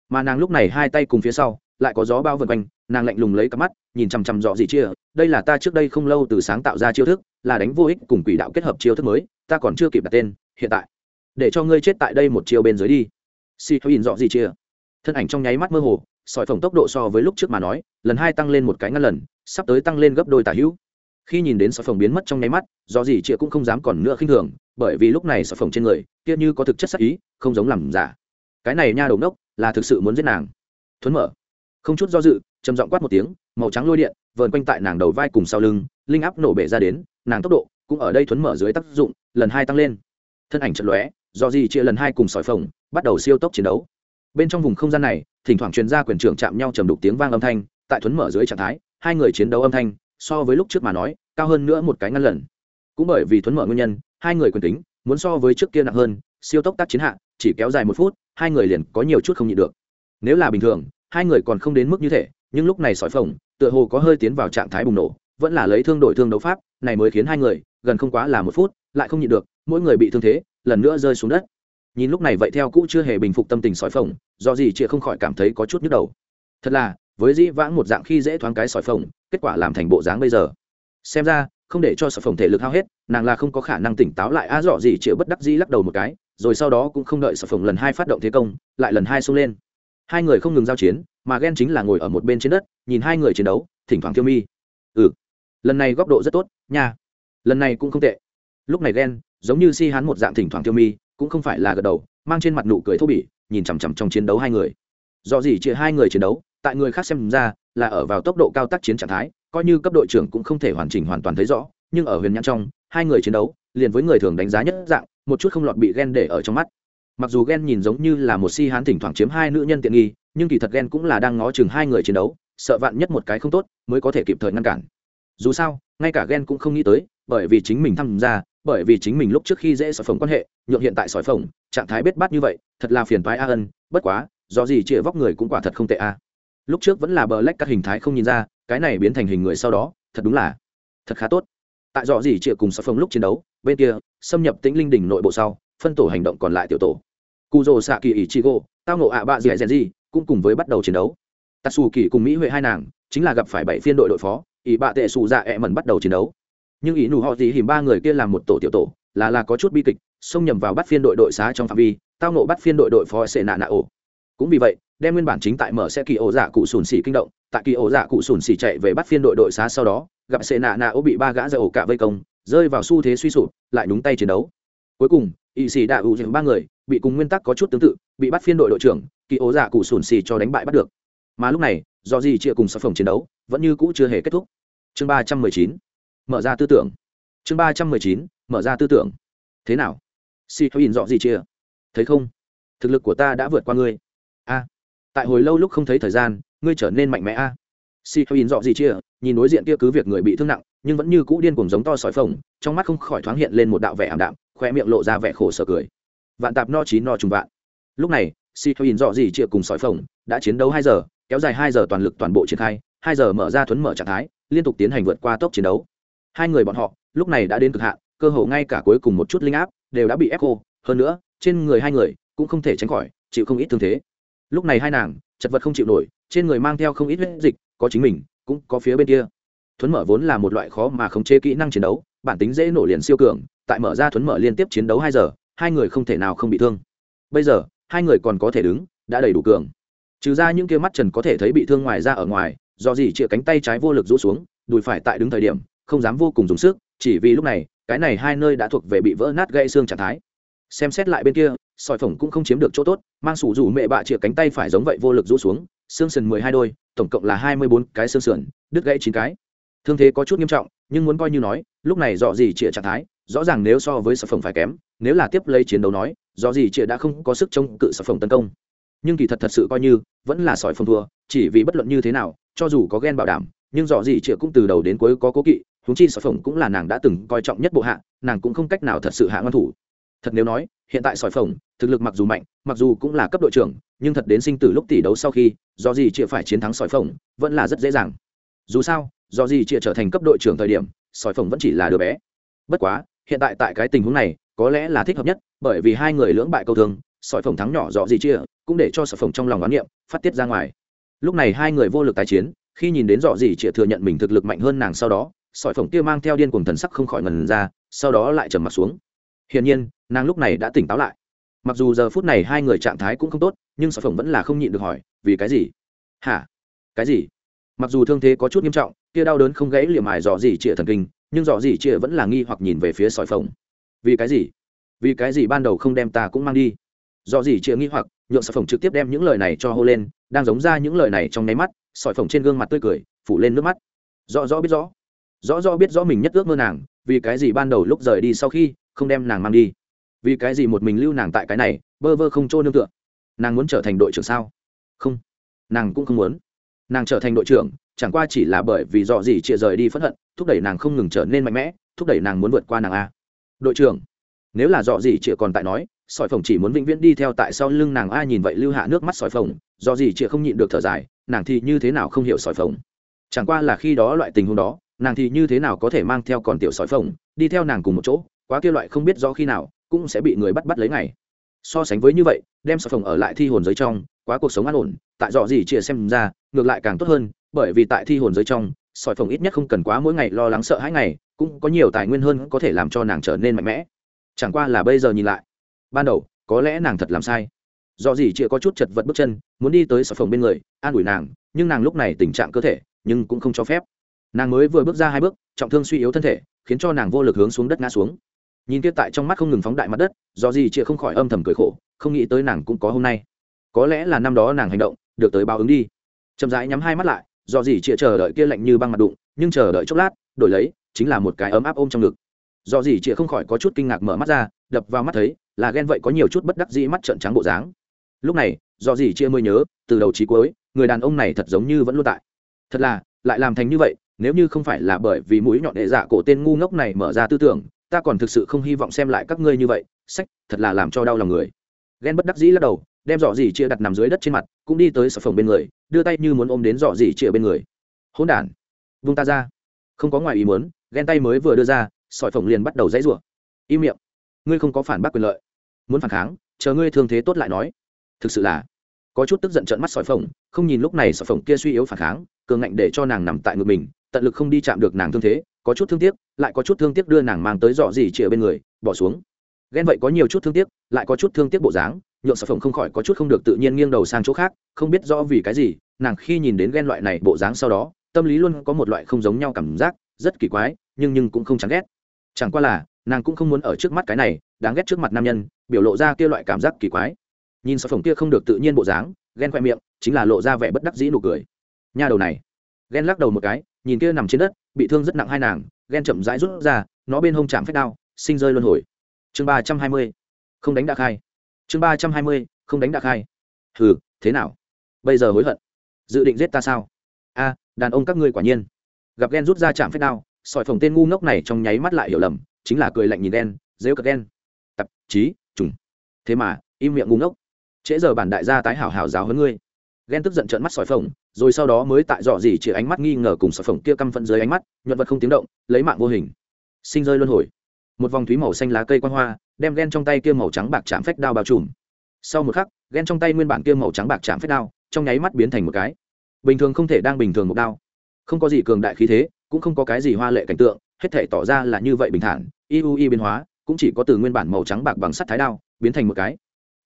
S1: Mà nàng lúc này hai tay cùng phía sau, lại có gió bao vần quanh, nàng lạnh lùng lấy cặp mắt, nhìn chằm chằm dọ gì chia, đây là ta trước đây không lâu từ sáng tạo ra chiêu thức, là đánh vô ích cùng quỷ đạo kết hợp chiêu thức mới, ta còn chưa kịp đặt tên, hiện tại, để cho ngươi chết tại đây một chiêu bên dưới đi. Si thôi nhìn dọ gì chia. Thân ảnh trong nháy mắt mơ hồ, sỏi phồng tốc độ so với lúc trước mà nói, lần hai tăng lên một cái ngăn lần, sắp tới tăng lên gấp đôi tả hữu. Khi nhìn đến sỏi phồng biến mất trong nháy mắt do gì chị cũng không dám còn nữa khinh thường, bởi vì lúc này sỏi phồng trên người, kia như có thực chất sắc ý, không giống làm giả cái này nha đầu nốc là thực sự muốn giết nàng. Thuấn mở. Không chút do dự, trầm giọng quát một tiếng, màu trắng lôi điện, vờn quanh tại nàng đầu vai cùng sau lưng, linh áp nổ bể ra đến, nàng tốc độ cũng ở đây thuấn mở dưới tác dụng, lần hai tăng lên. Thân ảnh trận lóe, do gì chia lần hai cùng sỏi phồng, bắt đầu siêu tốc chiến đấu. Bên trong vùng không gian này, thỉnh thoảng truyền ra quyền trưởng chạm nhau trầm đục tiếng vang âm thanh, tại thuấn mở dưới trạng thái, hai người chiến đấu âm thanh, so với lúc trước mà nói, cao hơn nữa một cái ngăn lần. Cũng bởi vì thuấn mở nguyên nhân, hai người quyền tính, muốn so với trước kia nặng hơn, siêu tốc tác chiến hạ, chỉ kéo dài một phút hai người liền có nhiều chút không nhịn được. Nếu là bình thường, hai người còn không đến mức như thế, nhưng lúc này sỏi phồng, tựa hồ có hơi tiến vào trạng thái bùng nổ, vẫn là lấy thương đổi thương đấu pháp, này mới khiến hai người, gần không quá là một phút, lại không nhịn được, mỗi người bị thương thế, lần nữa rơi xuống đất. Nhìn lúc này vậy theo cũ chưa hề bình phục tâm tình sỏi phồng, do gì chị không khỏi cảm thấy có chút nhức đầu. Thật là, với dĩ vãng một dạng khi dễ thoáng cái sỏi phồng, kết quả làm thành bộ dáng bây giờ. Xem ra, không để cho sỏi phồng thể lực hao hết, nàng là không có khả năng tỉnh táo lại, a dọ gì chịu bất đắc dĩ lắc đầu một cái rồi sau đó cũng không đợi sở phồng lần hai phát động thế công, lại lần hai xông lên. Hai người không ngừng giao chiến, mà ghen chính là ngồi ở một bên trên đất, nhìn hai người chiến đấu, thỉnh thoảng thiêu mi. Ừ lần này góc độ rất tốt, nha. Lần này cũng không tệ. Lúc này ghen giống như si hắn một dạng thỉnh thoảng thiêu mi, cũng không phải là gật đầu, mang trên mặt nụ cười thô bỉ, nhìn chằm chằm trong chiến đấu hai người. Do gì chia hai người chiến đấu, tại người khác xem ra, là ở vào tốc độ cao tác chiến trạng thái, coi như cấp đội trưởng cũng không thể hoàn chỉnh hoàn toàn thấy rõ, nhưng ở huyền nhãn trong, hai người chiến đấu, liền với người thường đánh giá nhất dạng một chút không lọt bị ghen để ở trong mắt. Mặc dù ghen nhìn giống như là một si hán thỉnh thoảng chiếm hai nữ nhân tiện nghi, nhưng kỳ thật ghen cũng là đang ngó chừng hai người chiến đấu, sợ vạn nhất một cái không tốt mới có thể kịp thời ngăn cản. Dù sao, ngay cả ghen cũng không nghĩ tới, bởi vì chính mình tham gia, bởi vì chính mình lúc trước khi dễ sỏi phồng quan hệ, nhượng hiện tại sỏi phồng, trạng thái bết bát như vậy, thật là phiền toái a ân, bất quá, do gì chĩa vóc người cũng quả thật không tệ a. Lúc trước vẫn là bờ lách các hình thái không nhìn ra, cái này biến thành hình người sau đó, thật đúng là, thật khá tốt. Tại dọ gì chĩa cùng sỏi phồng lúc chiến đấu, bên kia xâm nhập tĩnh linh đỉnh nội bộ sau, phân tổ hành động còn lại tiểu tổ. Cụ rồ xạ kỳ ỷ chi gô tao nộ ạ bạ dẻ dẻ gì cũng cùng với bắt đầu chiến đấu. Tatsu kỳ cùng mỹ huệ hai nàng, chính là gặp phải bảy phiên đội đội phó, ỷ bạ tệ xù dạ ẹ mẩn bắt đầu chiến đấu. Nhưng ý nụ họ gì hiểm ba người kia làm một tổ tiểu tổ, là là có chút bi kịch, xông nhầm vào bắt phiên đội đội xá trong phạm vi, tao nộ bắt phiên đội đội phó sệ nạ nạ ổ. Cũng vì vậy, đem nguyên bản chính tại mở xe kỳ ổ dạ cụ sùn xỉ kinh động, tại kỳ ổ dạ cụ sùn xỉ chạy về bắt phiên đội đội xá sau đó, gặp sệ nạ nạ ổ bị ba gã ra ổ cả vây công rơi vào xu thế suy sụp, lại đúng tay chiến đấu. Cuối cùng, ỵ sĩ đạ ủ ba người bị cùng nguyên tắc có chút tương tự, bị bắt phiên đội đội trưởng, kỳ ố giả dạ cụ sùn xì cho đánh bại bắt được. Mà lúc này, do gì chia cùng sở phòng chiến đấu, vẫn như cũ chưa hề kết thúc. Chương ba trăm mười chín, mở ra tư tưởng. Chương ba trăm mười chín, mở ra tư tưởng. Thế nào? Si thôi nhìn rõ gì chia thấy không? Thực lực của ta đã vượt qua ngươi. A, tại hồi lâu lúc không thấy thời gian, ngươi trở nên mạnh mẽ a. Si thôi nhìn rõ gì chia nhìn đối diện kia cứ việc người bị thương nặng nhưng vẫn như cũ điên cuồng giống to sói phồng, trong mắt không khỏi thoáng hiện lên một đạo vẻ ảm đạm, khoe miệng lộ ra vẻ khổ sở cười. Vạn tạp no chí no trùng vạn. Lúc này si thôi nhìn rõ gì chia cùng sói phồng, đã chiến đấu hai giờ, kéo dài hai giờ toàn lực toàn bộ triển khai, hai giờ mở ra thuấn mở trạng thái, liên tục tiến hành vượt qua tốc chiến đấu. Hai người bọn họ, lúc này đã đến cực hạn, cơ hồ ngay cả cuối cùng một chút linh áp, đều đã bị ép khô. Hơn nữa, trên người hai người cũng không thể tránh khỏi, chịu không ít thương thế. Lúc này hai nàng, chật vật không chịu nổi, trên người mang theo không ít huyết dịch, có chính mình, cũng có phía bên kia thuấn mở vốn là một loại khó mà khống chế kỹ năng chiến đấu, bản tính dễ nổ liền siêu cường, tại mở ra thuấn mở liên tiếp chiến đấu hai giờ, hai người không thể nào không bị thương. Bây giờ, hai người còn có thể đứng, đã đầy đủ cường. Trừ ra những kia mắt trần có thể thấy bị thương ngoài ra ở ngoài, do gì chĩa cánh tay trái vô lực rũ xuống, đùi phải tại đứng thời điểm, không dám vô cùng dùng sức, chỉ vì lúc này, cái này hai nơi đã thuộc về bị vỡ nát gãy xương trạng thái. Xem xét lại bên kia, sỏi phồng cũng không chiếm được chỗ tốt, mang sủ rủ mẹ bạ chĩa cánh tay phải giống vậy vô lực rũ xuống, xương sườn mười hai đôi, tổng cộng là hai mươi bốn cái xương sườn, đứt gãy chín cái thương thế có chút nghiêm trọng, nhưng muốn coi như nói, lúc này dọ gì chĩa trạng thái, rõ ràng nếu so với sập phồng phải kém, nếu là tiếp lấy chiến đấu nói, dọ gì chĩa đã không có sức chống cự sập phồng tấn công. Nhưng kỳ thật thật sự coi như, vẫn là sỏi phồng thua, chỉ vì bất luận như thế nào, cho dù có ghen bảo đảm, nhưng dọ gì chĩa cũng từ đầu đến cuối có cố kỵ húng chi sỏi phồng cũng là nàng đã từng coi trọng nhất bộ hạ, nàng cũng không cách nào thật sự hạ ngăn thủ. Thật nếu nói, hiện tại sỏi phồng, thực lực mặc dù mạnh, mặc dù cũng là cấp đội trưởng, nhưng thật đến sinh tử lúc tỷ đấu sau khi do gì chịa phải chiến thắng sỏi phồng, vẫn là rất dễ dàng. Dù sao do gì chia trở thành cấp đội trưởng thời điểm, sỏi phồng vẫn chỉ là đứa bé. Bất quá, hiện tại tại cái tình huống này, có lẽ là thích hợp nhất, bởi vì hai người lưỡng bại câu thương, sỏi phồng thắng nhỏ dọ gì chia cũng để cho sỏi phồng trong lòng oán niệm, phát tiết ra ngoài. Lúc này hai người vô lực tái chiến, khi nhìn đến dọ gì chia thừa nhận mình thực lực mạnh hơn nàng sau đó, sỏi phồng kia mang theo điên cuồng thần sắc không khỏi ngần ra, sau đó lại trầm mặt xuống. Hiển nhiên, nàng lúc này đã tỉnh táo lại. Mặc dù giờ phút này hai người trạng thái cũng không tốt, nhưng sỏi phồng vẫn là không nhịn được hỏi, vì cái gì? Hả? Cái gì? Mặc dù thương thế có chút nghiêm trọng kia đau đớn không gãy liềm mài dò gì chia thần kinh, nhưng dò gì chia vẫn là nghi hoặc nhìn về phía sỏi phồng. Vì cái gì? Vì cái gì ban đầu không đem ta cũng mang đi? Dò gì chia nghi hoặc, nhượng sỏi phồng trực tiếp đem những lời này cho hô lên, đang giống ra những lời này trong nháy mắt sỏi phồng trên gương mặt tươi cười, phủ lên nước mắt. Rõ rõ biết rõ. Rõ rõ biết rõ mình nhất ước mơ nàng, vì cái gì ban đầu lúc rời đi sau khi, không đem nàng mang đi? Vì cái gì một mình lưu nàng tại cái này, bơ vơ không trôi nương tựa? Nàng muốn trở thành đội trưởng sao? Không. Nàng cũng không muốn. Nàng trở thành đội trưởng chẳng qua chỉ là bởi vì dọ gì chia rời đi phẫn hận, thúc đẩy nàng không ngừng trở nên mạnh mẽ, thúc đẩy nàng muốn vượt qua nàng a. Đội trưởng, nếu là dọ gì chia còn tại nói, sỏi phồng chỉ muốn vĩnh viễn đi theo tại sau lưng nàng a nhìn vậy lưu hạ nước mắt sỏi phồng, dọ gì chia không nhịn được thở dài, nàng thì như thế nào không hiểu sỏi phồng? Chẳng qua là khi đó loại tình huống đó, nàng thì như thế nào có thể mang theo còn tiểu sỏi phồng, đi theo nàng cùng một chỗ, quá kia loại không biết do khi nào, cũng sẽ bị người bắt bắt lấy ngày. So sánh với như vậy, đem sỏi phồng ở lại thi hồn giới trong, quá cuộc sống an ổn, tại dọ gì chia xem ra, ngược lại càng tốt hơn bởi vì tại thi hồn giới trong, sỏi phồng ít nhất không cần quá mỗi ngày lo lắng sợ hãi ngày, cũng có nhiều tài nguyên hơn có thể làm cho nàng trở nên mạnh mẽ. Chẳng qua là bây giờ nhìn lại, ban đầu, có lẽ nàng thật làm sai. Do gì chị có chút chật vật bước chân, muốn đi tới sỏi phồng bên người, an ủi nàng, nhưng nàng lúc này tình trạng cơ thể, nhưng cũng không cho phép. Nàng mới vừa bước ra hai bước, trọng thương suy yếu thân thể, khiến cho nàng vô lực hướng xuống đất ngã xuống. Nhìn tiếp tại trong mắt không ngừng phóng đại mặt đất, do gì chị không khỏi âm thầm cười khổ, không nghĩ tới nàng cũng có hôm nay. Có lẽ là năm đó nàng hành động, được tới báo ứng đi. Chậm rãi nhắm hai mắt lại do gì chịa chờ đợi kia lạnh như băng mặt đụng, nhưng chờ đợi chốc lát, đổi lấy, chính là một cái ấm áp ôm trong ngực. Do gì chịa không khỏi có chút kinh ngạc mở mắt ra, đập vào mắt thấy, là ghen vậy có nhiều chút bất đắc dĩ mắt trợn trắng bộ dáng. Lúc này, do gì chia mới nhớ, từ đầu trí cuối, người đàn ông này thật giống như vẫn luôn tại. Thật là, lại làm thành như vậy, nếu như không phải là bởi vì mũi nhọn đệ dạ cổ tên ngu ngốc này mở ra tư tưởng, ta còn thực sự không hy vọng xem lại các ngươi như vậy, sách, thật là làm cho đau lòng người. Ghen bất đắc dĩ lắc đầu, đem dọ dỉ chia đặt nằm dưới đất trên mặt, cũng đi tới sở phòng bên người đưa tay như muốn ôm đến dọ dỉ chĩa bên người. Hôn đản, vung ta ra. Không có ngoài ý muốn, ghen tay mới vừa đưa ra, sỏi phồng liền bắt đầu dãy rủa. Im miệng, ngươi không có phản bác quyền lợi. Muốn phản kháng, chờ ngươi thương thế tốt lại nói. Thực sự là, có chút tức giận trợn mắt sỏi phồng, không nhìn lúc này sỏi phồng kia suy yếu phản kháng, cường ngạnh để cho nàng nằm tại ngực mình, tận lực không đi chạm được nàng thương thế, có chút thương tiếc, lại có chút thương tiếc đưa nàng mang tới dọ dỉ chĩa bên người, bỏ xuống ghen vậy có nhiều chút thương tiếc, lại có chút thương tiếc bộ dáng, nhượng sỏi phồng không khỏi có chút không được tự nhiên nghiêng đầu sang chỗ khác, không biết rõ vì cái gì, nàng khi nhìn đến ghen loại này bộ dáng sau đó, tâm lý luôn có một loại không giống nhau cảm giác, rất kỳ quái, nhưng nhưng cũng không chán ghét. Chẳng qua là, nàng cũng không muốn ở trước mắt cái này, đáng ghét trước mặt nam nhân, biểu lộ ra kia loại cảm giác kỳ quái. Nhìn sở phồng kia không được tự nhiên bộ dáng ghen khoe miệng, chính là lộ ra vẻ bất đắc dĩ nụ cười. Nha đầu này. Ghen lắc đầu một cái, nhìn kia nằm trên đất, bị thương rất nặng hai nàng ghen chậm rãi rút ra, nó bên hông chạm phách đao, sinh rơi luân hồi chương ba trăm hai mươi. Không đánh đã khai. Chương ba trăm hai mươi, không đánh đã khai. Hừ, thế nào? Bây giờ hối hận. Dự định giết ta sao? A, đàn ông các ngươi quả nhiên. Gặp ghen rút ra chạm phép đao, sỏi phồng tên ngu ngốc này trong nháy mắt lại hiểu lầm, chính là cười lạnh nhìn đen dễu cật đen tập trí trùng. Thế mà, im miệng ngu ngốc. Trễ giờ bản đại gia tái hảo hảo giáo hơn ngươi. Ghen tức giận trợn mắt sỏi phồng, rồi sau đó mới tại dọ gì chỉ ánh mắt nghi ngờ cùng sỏi phồng kia căm phẫn dưới ánh mắt, nhuận vật không tiếng động, lấy mạng vô hình. Sinh rơi luân hồi một vòng thúy màu xanh lá cây quan hoa, đem ghen trong tay kia màu trắng bạc chạm phách đao bao trùm. Sau một khắc ghen trong tay nguyên bản kia màu trắng bạc chạm phách đao, trong nháy mắt biến thành một cái. Bình thường không thể đang bình thường một đao. Không có gì cường đại khí thế, cũng không có cái gì hoa lệ cảnh tượng, hết thể tỏ ra là như vậy bình thản, iui biến hóa, cũng chỉ có từ nguyên bản màu trắng bạc bằng sắt thái đao, biến thành một cái.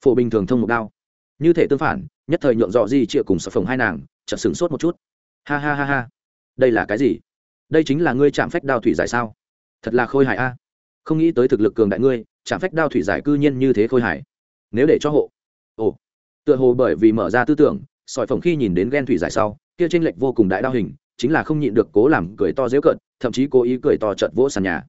S1: Phổ bình thường thông một đao. Như thể tương phản, nhất thời nhượng dọ di chịa cùng sở phồng hai nàng, chợt sửng sốt một chút. Ha ha ha ha. Đây là cái gì? Đây chính là ngươi chạm phách đao thủy giải sao? Thật là khôi hài a không nghĩ tới thực lực cường đại ngươi chạm phách đao thủy giải cư nhiên như thế khôi hài. Nếu để cho hộ. Ồ. Tựa hồ bởi vì mở ra tư tưởng, sỏi phồng khi nhìn đến ghen thủy giải sau, kia tranh lệch vô cùng đại đao hình, chính là không nhịn được cố làm cười to dễ cợt, thậm chí cố ý cười to trợt vỗ sàn nhà.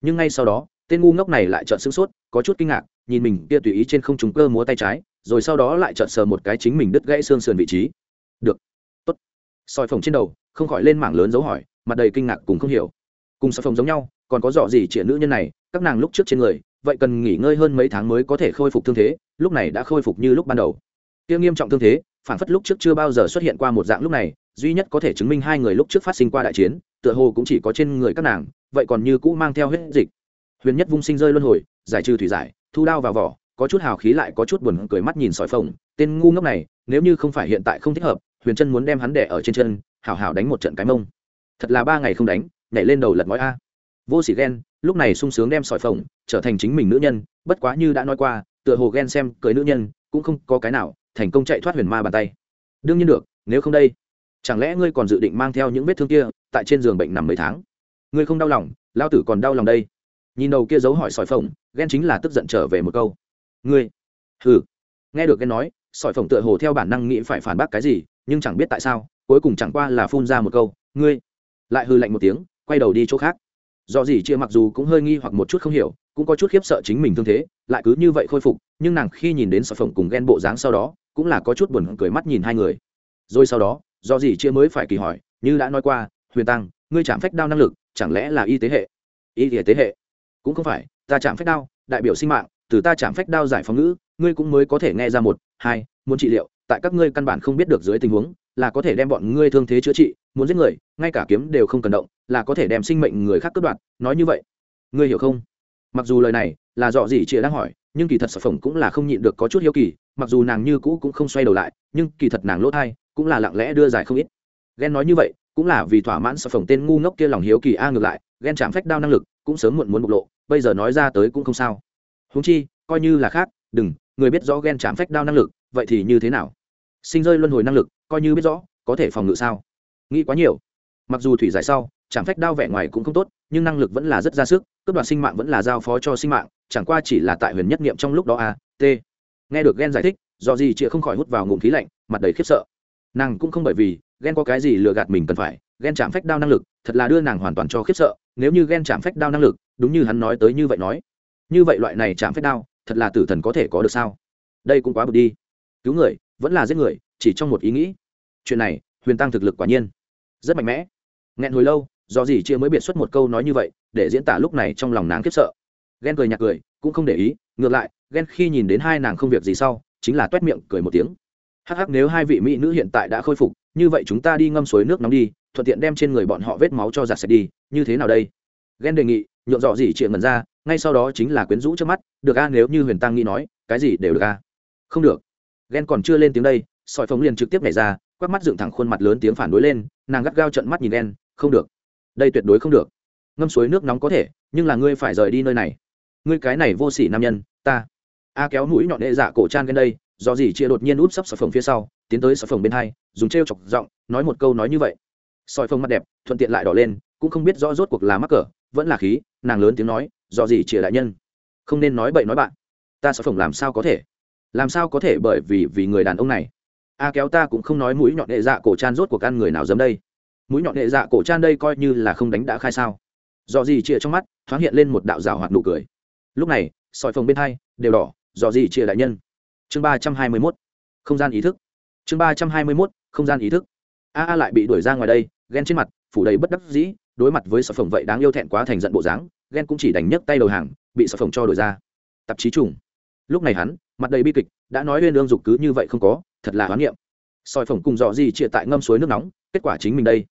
S1: Nhưng ngay sau đó, tên ngu ngốc này lại trợn sững sốt, có chút kinh ngạc, nhìn mình kia tùy ý trên không trúng cơ múa tay trái, rồi sau đó lại trợn sờ một cái chính mình đứt gãy xương sườn vị trí. Được. Tốt. Sỏi phồng trên đầu, không khỏi lên mảng lớn dấu hỏi, mặt đầy kinh ngạc cùng không hiểu. Cùng sỏi phồng giống nhau, còn có dọ gì chuyện nữ nhân này các nàng lúc trước trên người, vậy cần nghỉ ngơi hơn mấy tháng mới có thể khôi phục thương thế, lúc này đã khôi phục như lúc ban đầu. Kia nghiêm trọng thương thế, phản phất lúc trước chưa bao giờ xuất hiện qua một dạng lúc này, duy nhất có thể chứng minh hai người lúc trước phát sinh qua đại chiến, tựa hồ cũng chỉ có trên người các nàng, vậy còn như cũ mang theo huyết dịch. Huyền nhất vung sinh rơi luân hồi, giải trừ thủy giải, thu đao vào vỏ, có chút hào khí lại có chút buồn cười mắt nhìn sỏi phồng, tên ngu ngốc này, nếu như không phải hiện tại không thích hợp, huyền chân muốn đem hắn đẻ ở trên chân hào hào đánh một trận cái mông. Thật là ba ngày không đánh, nhảy lên đầu lật mói a. Vô sĩ ghen lúc này sung sướng đem sỏi phồng, trở thành chính mình nữ nhân, bất quá như đã nói qua, tựa hồ ghen xem cưới nữ nhân, cũng không có cái nào, thành công chạy thoát huyền ma bàn tay. Đương nhiên được, nếu không đây, chẳng lẽ ngươi còn dự định mang theo những vết thương kia tại trên giường bệnh nằm mấy tháng? Ngươi không đau lòng, lao tử còn đau lòng đây. Nhìn đầu kia giấu hỏi sỏi phồng, ghen chính là tức giận trở về một câu. Ngươi, hừ. Nghe được ghen nói, sỏi phồng tựa hồ theo bản năng nghĩ phải phản bác cái gì, nhưng chẳng biết tại sao, cuối cùng chẳng qua là phun ra một câu, ngươi. Lại hư lạnh một tiếng, quay đầu đi chỗ khác do gì chia mặc dù cũng hơi nghi hoặc một chút không hiểu, cũng có chút khiếp sợ chính mình thương thế, lại cứ như vậy khôi phục, nhưng nàng khi nhìn đến sản phồng cùng ghen bộ dáng sau đó, cũng là có chút buồn cười mắt nhìn hai người. Rồi sau đó, do gì chia mới phải kỳ hỏi, như đã nói qua, huyền tăng, ngươi chạm phách đao năng lực, chẳng lẽ là y tế hệ? Y y tế hệ. Cũng không phải, ta chạm phách đao, đại biểu sinh mạng, từ ta chạm phách đao giải phóng ngữ, ngươi cũng mới có thể nghe ra một, hai, muốn trị liệu, tại các ngươi căn bản không biết được dưới tình huống, là có thể đem bọn ngươi thương thế chữa trị muốn giết người, ngay cả kiếm đều không cần động, là có thể đem sinh mệnh người khác cướp đoạt, nói như vậy. Ngươi hiểu không? Mặc dù lời này là dọ gì chị đang hỏi, nhưng kỳ thật sở phồng cũng là không nhịn được có chút hiếu kỳ, mặc dù nàng như cũ cũng không xoay đầu lại, nhưng kỳ thật nàng lỗ thai cũng là lặng lẽ đưa giải không ít. Ghen nói như vậy, cũng là vì thỏa mãn sở phồng tên ngu ngốc kia lòng hiếu kỳ a ngược lại, ghen chạm phách đao năng lực cũng sớm muộn muốn bộc lộ, bây giờ nói ra tới cũng không sao. Húng chi, coi như là khác, đừng, người biết rõ ghen chạm phách đao năng lực, vậy thì như thế nào? Sinh rơi luân hồi năng lực, coi như biết rõ, có thể phòng ngự sao? Nghĩ quá nhiều. Mặc dù thủy giải sau, chẳng phách đao vẻ ngoài cũng không tốt, nhưng năng lực vẫn là rất ra sức, cướp đoạt sinh mạng vẫn là giao phó cho sinh mạng, chẳng qua chỉ là tại huyền nhất nghiệm trong lúc đó à, a t nghe được ghen giải thích, do gì chị không khỏi hút vào ngụm khí lạnh, mặt đầy khiếp sợ. Nàng cũng không bởi vì ghen có cái gì lừa gạt mình cần phải ghen chạm phách đao năng lực, thật là đưa nàng hoàn toàn cho khiếp sợ, nếu như ghen chạm phách đao năng lực, đúng như hắn nói tới như vậy nói. Như vậy loại này chạm phách đao, thật là tử thần có thể có được sao? Đây cũng quá bực đi. Cứu người, vẫn là giết người, chỉ trong một ý nghĩ. Chuyện này, huyền tăng thực lực quả nhiên rất mạnh mẽ. Nghẹn hồi lâu, do gì chia mới biệt xuất một câu nói như vậy, để diễn tả lúc này trong lòng nàng khiếp sợ. Ghen cười nhạt cười, cũng không để ý, ngược lại, ghen khi nhìn đến hai nàng không việc gì sau, chính là toét miệng, cười một tiếng. Hắc hắc, nếu hai vị mỹ nữ hiện tại đã khôi phục, như vậy chúng ta đi ngâm suối nước nóng đi, thuận tiện đem trên người bọn họ vết máu cho giặt sạch đi, như thế nào đây? Ghen đề nghị nhộn dọ gì chuyện ngần ra, ngay sau đó chính là quyến rũ trước mắt, được a, nếu như huyền tăng nghĩ nói, cái gì đều được a. Không được. Ghen còn chưa lên tiếng đây, sỏi phóng liền trực tiếp nhảy ra quắc mắt dựng thẳng khuôn mặt lớn tiếng phản đối lên, nàng gắt gao trận mắt nhìn đen, không được. Đây tuyệt đối không được. Ngâm suối nước nóng có thể, nhưng là ngươi phải rời đi nơi này. Ngươi cái này vô sỉ nam nhân, ta. A kéo mũi nhọn đệ dạ cổ trang gần đây, do gì chia đột nhiên úp sấp sập phồng phía sau, tiến tới sập phồng bên hai, dùng t chọc giọng, nói một câu nói như vậy. Soi phồng mặt đẹp, thuận tiện lại đỏ lên, cũng không biết rõ rốt cuộc là mắc cỡ, vẫn là khí, nàng lớn tiếng nói, do gì chia đại nhân, không nên nói bậy nói bạn. Ta soi phồng làm sao có thể? Làm sao có thể bởi vì vì người đàn ông này? A kéo ta cũng không nói mũi nhọn hệ dạ cổ chan rốt cuộc ăn người nào dám đây. Mũi nhọn hệ dạ cổ chan đây coi như là không đánh đã khai sao. Dò gì chia trong mắt, thoáng hiện lên một đạo rào hoạt nụ cười. Lúc này, sỏi phồng bên hai, đều đỏ, dò gì chia đại nhân. Chương ba trăm hai mươi mốt, không gian ý thức. Chương ba trăm hai mươi mốt, không gian ý thức. A a lại bị đuổi ra ngoài đây, ghen trên mặt, phủ đầy bất đắc dĩ, đối mặt với sỏi phồng vậy đáng yêu thẹn quá thành giận bộ dáng, ghen cũng chỉ đánh nhấc tay đầu hàng, bị sỏi phồng cho đuổi ra. Tạp chí trùng. Lúc này hắn, mặt đầy bi kịch, đã nói huyên lương dục cứ như vậy không có thật là hoán niệm. Sỏi phồng cùng dọ gì chia tại ngâm suối nước nóng, kết quả chính mình đây.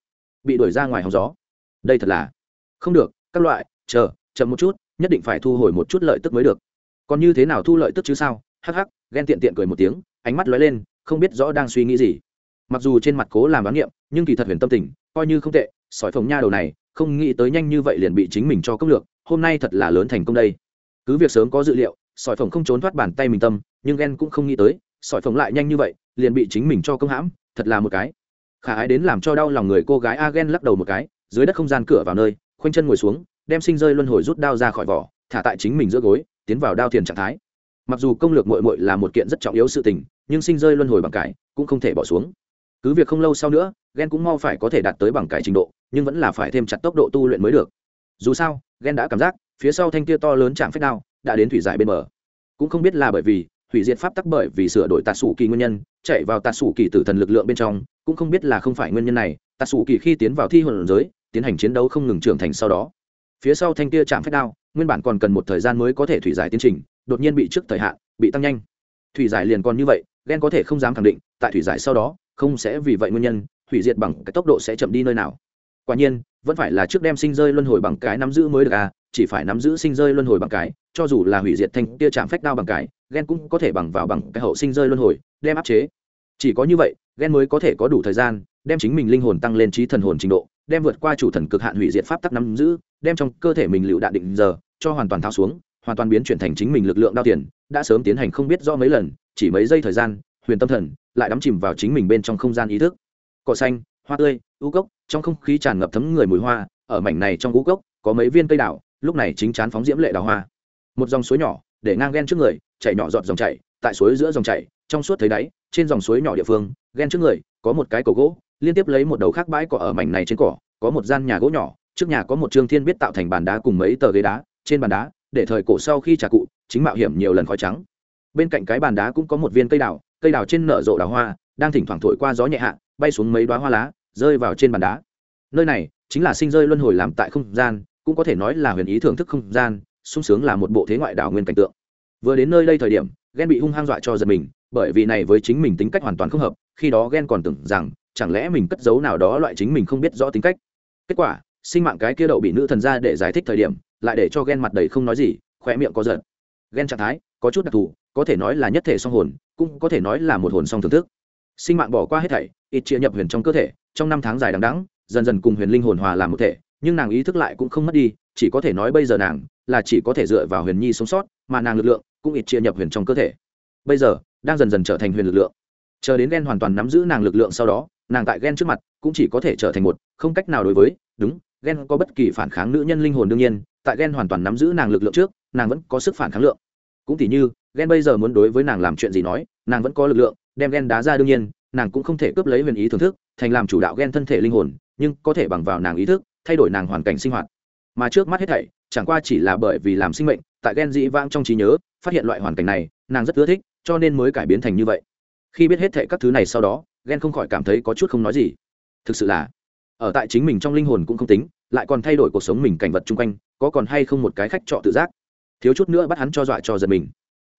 S1: Bị đuổi ra ngoài hóng gió. Đây thật là. Không được, các loại, chờ, chậm một chút, nhất định phải thu hồi một chút lợi tức mới được. Còn như thế nào thu lợi tức chứ sao? Hắc hắc, ghen tiện tiện cười một tiếng, ánh mắt lóe lên, không biết rõ đang suy nghĩ gì. Mặc dù trên mặt cố làm đoán nghiệm nhưng kỳ thật huyền tâm tình, coi như không tệ sỏi phồng nha đầu này, không nghĩ tới nhanh như vậy liền bị chính mình cho công lược, hôm nay thật là lớn thành công đây. Cứ việc sớm có dự liệu sỏi phồng không trốn thoát bàn tay mình tâm, nhưng ghen cũng không nghĩ tới sỏi phồng lại nhanh như vậy liền bị chính mình cho công hãm, thật là một cái. Khả ái đến làm cho đau lòng người cô gái a ghen lắc đầu một cái, dưới đất không gian cửa vào nơi, khoanh chân ngồi xuống, đem sinh rơi luân hồi rút đao ra khỏi vỏ, thả tại chính mình giữa gối, tiến vào đao thiền trạng thái. Mặc dù công lược mội mội là một kiện rất trọng yếu sự tình, nhưng sinh rơi luân hồi bằng cải cũng không thể bỏ xuống. Cứ việc không lâu sau nữa ghen cũng mau phải có thể đạt tới bằng cải trình độ, nhưng vẫn là phải thêm chặt tốc độ tu luyện mới được. Dù sao ghen đã cảm giác, phía sau thanh kia to lớn chạm phép đao đã đến thủy giải bên bờ. Cũng không biết là bởi vì hủy diệt pháp tắc bởi vì sửa đổi tạt sủ kỳ nguyên nhân, chạy vào tạt sủ kỳ tử thần lực lượng bên trong, cũng không biết là không phải nguyên nhân này tạt sủ kỳ khi tiến vào thi hồn giới, tiến hành chiến đấu không ngừng trưởng thành sau đó. Phía sau thanh kia chạm phép đao, nguyên bản còn cần một thời gian mới có thể thủy giải tiến trình, đột nhiên bị trước thời hạn, bị tăng nhanh. Thủy giải liền còn như vậy ghen có thể không dám khẳng định, tại thủy giải sau đó, không sẽ vì vậy nguyên nhân, hủy diệt bằng cái tốc độ sẽ chậm đi nơi nào. Quả nhiên, vẫn phải là trước đem sinh rơi luân hồi bằng cái nắm giữ mới được à chỉ phải nắm giữ sinh rơi luân hồi bằng cái cho dù là hủy diệt thanh kia chạm phách đao bằng cái ghen cũng có thể bằng vào bằng cái hậu sinh rơi luân hồi, đem áp chế. Chỉ có như vậy ghen mới có thể có đủ thời gian, đem chính mình linh hồn tăng lên trí thần hồn trình độ, đem vượt qua chủ thần cực hạn hủy diệt pháp tắc nắm giữ, đem trong cơ thể mình lựu đạn định giờ, cho hoàn toàn tháo xuống, hoàn toàn biến chuyển thành chính mình lực lượng đao tiền, đã sớm tiến hành không biết do mấy lần, chỉ mấy giây thời gian, huyền tâm thần lại đắm chìm vào chính mình bên trong không gian ý thức. Cỏ xanh, hoa tươi, u cốc, trong không khí tràn ngập thấm người mùi hoa, ở mảnh này trong u cốc, có mấy viên cây đảo lúc này chính chán phóng diễm lệ đào hoa một dòng suối nhỏ để ngang ghen trước người, chảy nhỏ giọt dòng chảy, tại suối giữa dòng chảy, trong suốt thấy đáy, trên dòng suối nhỏ địa phương, ghen trước người, có một cái cầu gỗ, liên tiếp lấy một đầu khác bãi cỏ ở mảnh này trên cỏ, có một gian nhà gỗ nhỏ, trước nhà có một trương thiên biết tạo thành bàn đá cùng mấy tờ ghế đá, trên bàn đá, để thời cổ sau khi trà cụ, chính mạo hiểm nhiều lần khói trắng. Bên cạnh cái bàn đá cũng có một viên cây đào cây đào trên nở rộ đào hoa, đang thỉnh thoảng thổi qua gió nhẹ hạ, bay xuống mấy đoá hoa lá, rơi vào trên bàn đá. Nơi này chính là sinh rơi luân hồi làm tại không gian, cũng có thể nói là huyền ý thưởng thức không gian sung sướng là một bộ thế ngoại đảo nguyên cảnh tượng. Vừa đến nơi đây thời điểm ghen bị hung hăng dọa cho giật mình, bởi vì này với chính mình tính cách hoàn toàn không hợp, khi đó ghen còn tưởng rằng, chẳng lẽ mình cất giấu nào đó loại chính mình không biết rõ tính cách. Kết quả, sinh mạng cái kia đậu bị nữ thần ra để giải thích thời điểm, lại để cho ghen mặt đầy không nói gì khỏe miệng có giận ghen trạng thái, có chút đặc thù, có thể nói là nhất thể song hồn, cũng có thể nói là một hồn song thưởng thức. Sinh mạng bỏ qua hết thảy, ít chia nhập huyền trong cơ thể, trong năm tháng dài đằng đẵng, dần dần cùng huyền linh hồn hòa làm một thể, nhưng nàng ý thức lại cũng không mất đi chỉ có thể nói bây giờ nàng là chỉ có thể dựa vào huyền nhi sống sót, mà nàng lực lượng cũng ít chia nhập huyền trong cơ thể. Bây giờ, đang dần dần trở thành huyền lực lượng. Chờ đến ghen hoàn toàn nắm giữ nàng lực lượng sau đó, nàng tại ghen trước mặt cũng chỉ có thể trở thành một, không cách nào đối với, đúng ghen có bất kỳ phản kháng nữ nhân linh hồn đương nhiên, tại ghen hoàn toàn nắm giữ nàng lực lượng trước, nàng vẫn có sức phản kháng lượng. Cũng tỉ như ghen bây giờ muốn đối với nàng làm chuyện gì nói, nàng vẫn có lực lượng, đem ghen đá ra đương nhiên, nàng cũng không thể cướp lấy huyền ý thưởng thức, thành làm chủ đạo ghen thân thể linh hồn, nhưng có thể bằng vào nàng ý thức, thay đổi nàng hoàn cảnh sinh hoạt mà trước mắt hết thảy, chẳng qua chỉ là bởi vì làm sinh mệnh, tại ghen dĩ vãng trong trí nhớ, phát hiện loại hoàn cảnh này, nàng rất ưa thích, cho nên mới cải biến thành như vậy. Khi biết hết thảy các thứ này sau đó ghen không khỏi cảm thấy có chút không nói gì. Thực sự là, ở tại chính mình trong linh hồn cũng không tính, lại còn thay đổi cuộc sống mình cảnh vật chung quanh, có còn hay không một cái khách trọ tự giác. Thiếu chút nữa bắt hắn cho dọa cho giật mình.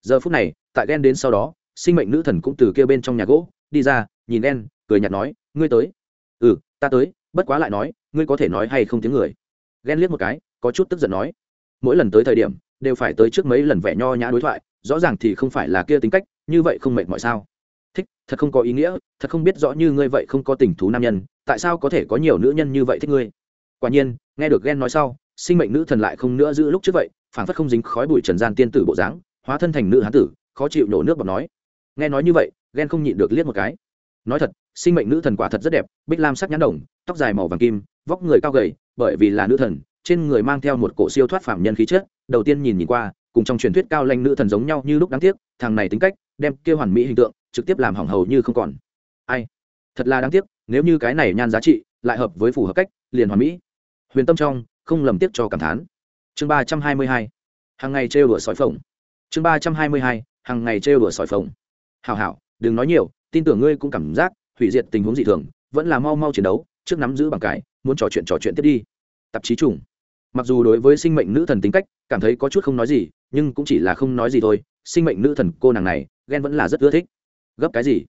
S1: Giờ phút này, tại ghen đến sau đó, sinh mệnh nữ thần cũng từ kia bên trong nhà gỗ, đi ra, nhìn ghen cười nhạt nói, ngươi tới. Ừ ta tới, bất quá lại nói, ngươi có thể nói hay không tiếng người? Ghen liếc một cái, có chút tức giận nói, mỗi lần tới thời điểm, đều phải tới trước mấy lần vẻ nho nhã đối thoại, rõ ràng thì không phải là kia tính cách, như vậy không mệt mọi sao? Thích, thật không có ý nghĩa, thật không biết rõ như ngươi vậy không có tình thú nam nhân, tại sao có thể có nhiều nữ nhân như vậy thích ngươi? Quả nhiên, nghe được ghen nói sau, sinh mệnh nữ thần lại không nữa giữ lúc trước vậy, phảng phất không dính khói bụi trần gian tiên tử bộ dáng, hóa thân thành nữ hán tử, khó chịu nổ nước bọc nói. Nghe nói như vậy, ghen không nhịn được liếc một cái. Nói thật, sinh mệnh nữ thần quả thật rất đẹp, bích lam sắc nhãn đồng, tóc dài màu vàng kim, vóc người cao gầy bởi vì là nữ thần, trên người mang theo một cổ siêu thoát phạm nhân khí chất, đầu tiên nhìn nhìn qua, cùng trong truyền thuyết cao lanh nữ thần giống nhau như lúc đáng tiếc, thằng này tính cách, đem kêu hoàn mỹ hình tượng, trực tiếp làm hỏng hầu như không còn. Ai? Thật là đáng tiếc, nếu như cái này nhan giá trị, lại hợp với phù hợp cách, liền hoàn mỹ. Huyền tâm trong, không lầm tiếc cho cảm thán. Chương ba trăm hai mươi hai. Hàng ngày trêu đùa sỏi phồng. Chương ba trăm hai mươi hai. Hàng ngày trêu đùa sỏi phồng. Hào hảo, đừng nói nhiều, tin tưởng ngươi cũng cảm giác, hủy diệt tình huống dị thường, vẫn là mau mau chiến đấu, trước nắm giữ bằng cái muốn trò chuyện trò chuyện tiếp đi. Tạp chí trùng. Mặc dù đối với sinh mệnh nữ thần tính cách, cảm thấy có chút không nói gì, nhưng cũng chỉ là không nói gì thôi. Sinh mệnh nữ thần cô nàng này, ghen vẫn là rất ưa thích. Gấp cái gì?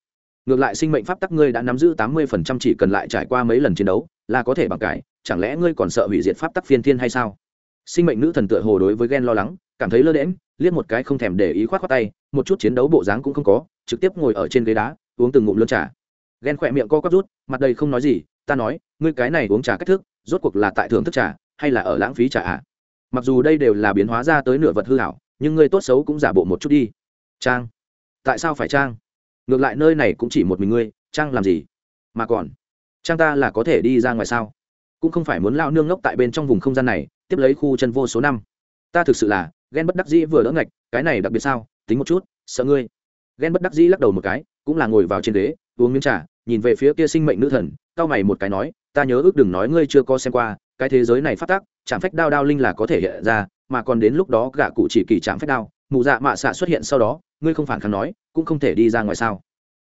S1: Ngược lại sinh mệnh pháp tắc ngươi đã nắm giữ tám mươi phần trăm chỉ cần lại trải qua mấy lần chiến đấu, là có thể bằng cải. Chẳng lẽ ngươi còn sợ hủy diệt pháp tắc phiên thiên hay sao? Sinh mệnh nữ thần tựa hồ đối với ghen lo lắng, cảm thấy lơ đễm liếc một cái không thèm để ý khoát khoát tay, một chút chiến đấu bộ dáng cũng không có, trực tiếp ngồi ở trên ghế đá, uống từng ngụm lươn trà. Ghen khỏe miệng co quắp rút, mặt đầy không nói gì ta nói, ngươi cái này uống trà cách thức, rốt cuộc là tại thưởng thức trà, hay là ở lãng phí trà ạ à? mặc dù đây đều là biến hóa ra tới nửa vật hư hảo, nhưng ngươi tốt xấu cũng giả bộ một chút đi. Trang. Tại sao phải trang? Ngược lại nơi này cũng chỉ một mình ngươi, trang làm gì? Mà còn, trang ta là có thể đi ra ngoài sao? Cũng không phải muốn lao nương ngốc tại bên trong vùng không gian này, tiếp lấy khu chân vô số năm. Ta thực sự là, ghen bất đắc dĩ vừa đỡ ngạch, cái này đặc biệt sao? Tính một chút, sợ ngươi. Ghen bất đắc dĩ lắc đầu một cái, cũng là ngồi vào trên ghế uống miếng trà, nhìn về phía kia sinh mệnh nữ thần cao mày một cái nói, ta nhớ ước đừng nói ngươi chưa có xem qua, cái thế giới này phát tác chạm phách đao đao linh là có thể hiện ra, mà còn đến lúc đó gạ cụ chỉ kỳ chạm phách đao mụ dạ mạ xạ xuất hiện sau đó, ngươi không phản kháng nói, cũng không thể đi ra ngoài sao?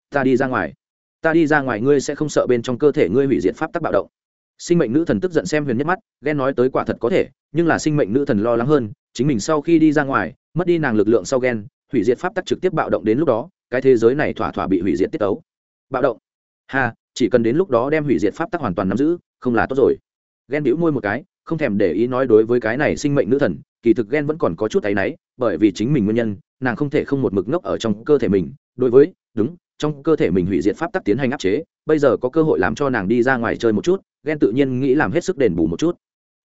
S1: Ta đi ra ngoài. Ta đi ra ngoài ngươi sẽ không sợ bên trong cơ thể ngươi hủy diệt pháp tắc bạo động. Sinh mệnh nữ thần tức giận xem huyền nhất mắt, ghen nói tới quả thật có thể, nhưng là sinh mệnh nữ thần lo lắng hơn, chính mình sau khi đi ra ngoài, mất đi nàng lực lượng sau ghen, hủy diệt pháp tắc trực tiếp bạo động đến lúc đó, cái thế giới này thỏa thỏa bị hủy diệt tiết ấu bạo động. Ha, chỉ cần đến lúc đó đem hủy diệt pháp tắc hoàn toàn nắm giữ, không là tốt rồi. Ghen đĩu môi một cái, không thèm để ý nói đối với cái này sinh mệnh nữ thần, kỳ thực ghen vẫn còn có chút áy náy, bởi vì chính mình nguyên nhân, nàng không thể không một mực ngốc ở trong cơ thể mình. Đối với, đúng, trong cơ thể mình hủy diệt pháp tắc tiến hành áp chế, bây giờ có cơ hội làm cho nàng đi ra ngoài chơi một chút ghen tự nhiên nghĩ làm hết sức đền bù một chút.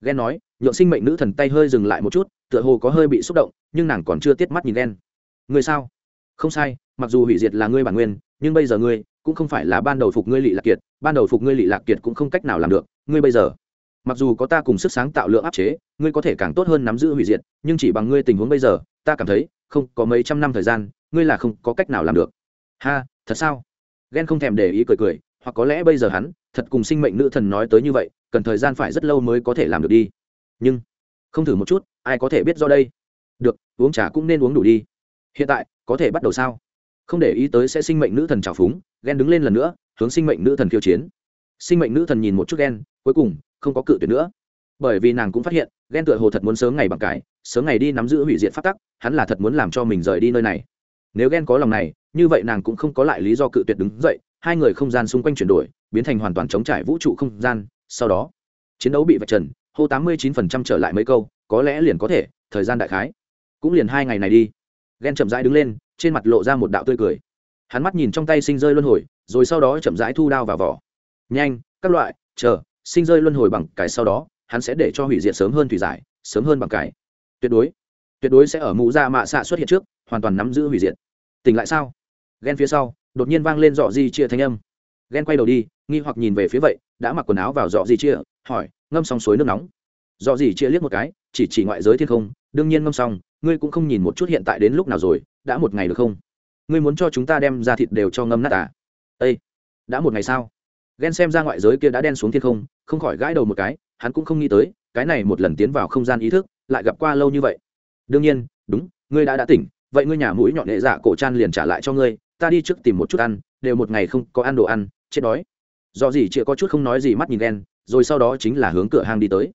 S1: Ghen nói, nhượng sinh mệnh nữ thần tay hơi dừng lại một chút, tựa hồ có hơi bị xúc động, nhưng nàng còn chưa tiết mắt nhìn ghen người sao? Không sai, mặc dù hủy diệt là ngươi bản nguyên, nhưng bây giờ ngươi cũng không phải là ban đầu phục ngươi lị lạc kiệt, ban đầu phục ngươi lị lạc kiệt cũng không cách nào làm được, ngươi bây giờ, mặc dù có ta cùng sức sáng tạo lượng áp chế, ngươi có thể càng tốt hơn nắm giữ hủy diệt, nhưng chỉ bằng ngươi tình huống bây giờ, ta cảm thấy, không có mấy trăm năm thời gian, ngươi là không có cách nào làm được. Ha, thật sao? Ghen không thèm để ý cười cười, hoặc có lẽ bây giờ hắn, thật cùng sinh mệnh nữ thần nói tới như vậy, cần thời gian phải rất lâu mới có thể làm được đi. Nhưng, không thử một chút, ai có thể biết do đây? Được, uống trà cũng nên uống đủ đi. Hiện tại, có thể bắt đầu sao? Không để ý tới sẽ sinh mệnh nữ thần trào phúng ghen đứng lên lần nữa hướng sinh mệnh nữ thần khiêu chiến. Sinh mệnh nữ thần nhìn một chút ghen cuối cùng không có cự tuyệt nữa. Bởi vì nàng cũng phát hiện ghen tựa hồ thật muốn sớm ngày bằng cải, sớm ngày đi nắm giữ hủy diệt phát tắc hắn là thật muốn làm cho mình rời đi nơi này. Nếu ghen có lòng này như vậy nàng cũng không có lại lý do cự tuyệt đứng dậy hai người không gian xung quanh chuyển đổi biến thành hoàn toàn chống trải vũ trụ không gian sau đó chiến đấu bị vạch trần hô tám mươi chín phần trăm trở lại mấy câu có lẽ liền có thể thời gian đại khái. Cũng liền hai ngày này đi ghen chậm rãi đứng lên, trên mặt lộ ra một đạo tươi cười. Hắn mắt nhìn trong tay sinh rơi luân hồi, rồi sau đó chậm rãi thu đao vào vỏ. Nhanh, các loại, chờ, sinh rơi luân hồi bằng cải sau đó, hắn sẽ để cho hủy diệt sớm hơn thủy giải, sớm hơn bằng cải. Tuyệt đối tuyệt đối sẽ ở mũ ra mạ xạ xuất hiện trước, hoàn toàn nắm giữ hủy diệt. Tỉnh lại sao? Ghen phía sau, đột nhiên vang lên dọ di chia thanh âm. Ghen quay đầu đi, nghi hoặc nhìn về phía vậy, đã mặc quần áo vào dọ di chia, hỏi, ngâm xong suối nước nóng. Dọ di chia liếc một cái, chỉ chỉ ngoại giới thiên không, đương nhiên ngâm xong ngươi cũng không nhìn một chút hiện tại đến lúc nào rồi, đã một ngày được không? Ngươi muốn cho chúng ta đem ra thịt đều cho ngâm nát à? Ây đã một ngày sao? Ghen xem ra ngoại giới kia đã đen xuống thiên không không khỏi gãi đầu một cái, hắn cũng không nghĩ tới, cái này một lần tiến vào không gian ý thức, lại gặp qua lâu như vậy. Đương nhiên, đúng, ngươi đã đã tỉnh, vậy ngươi nhà mũi nhọn hệ dạ cổ chan liền trả lại cho ngươi, ta đi trước tìm một chút ăn, đều một ngày không có ăn đồ ăn, chết đói. Do gì chị có chút không nói gì mắt nhìn ghen, rồi sau đó chính là hướng cửa hang đi tới.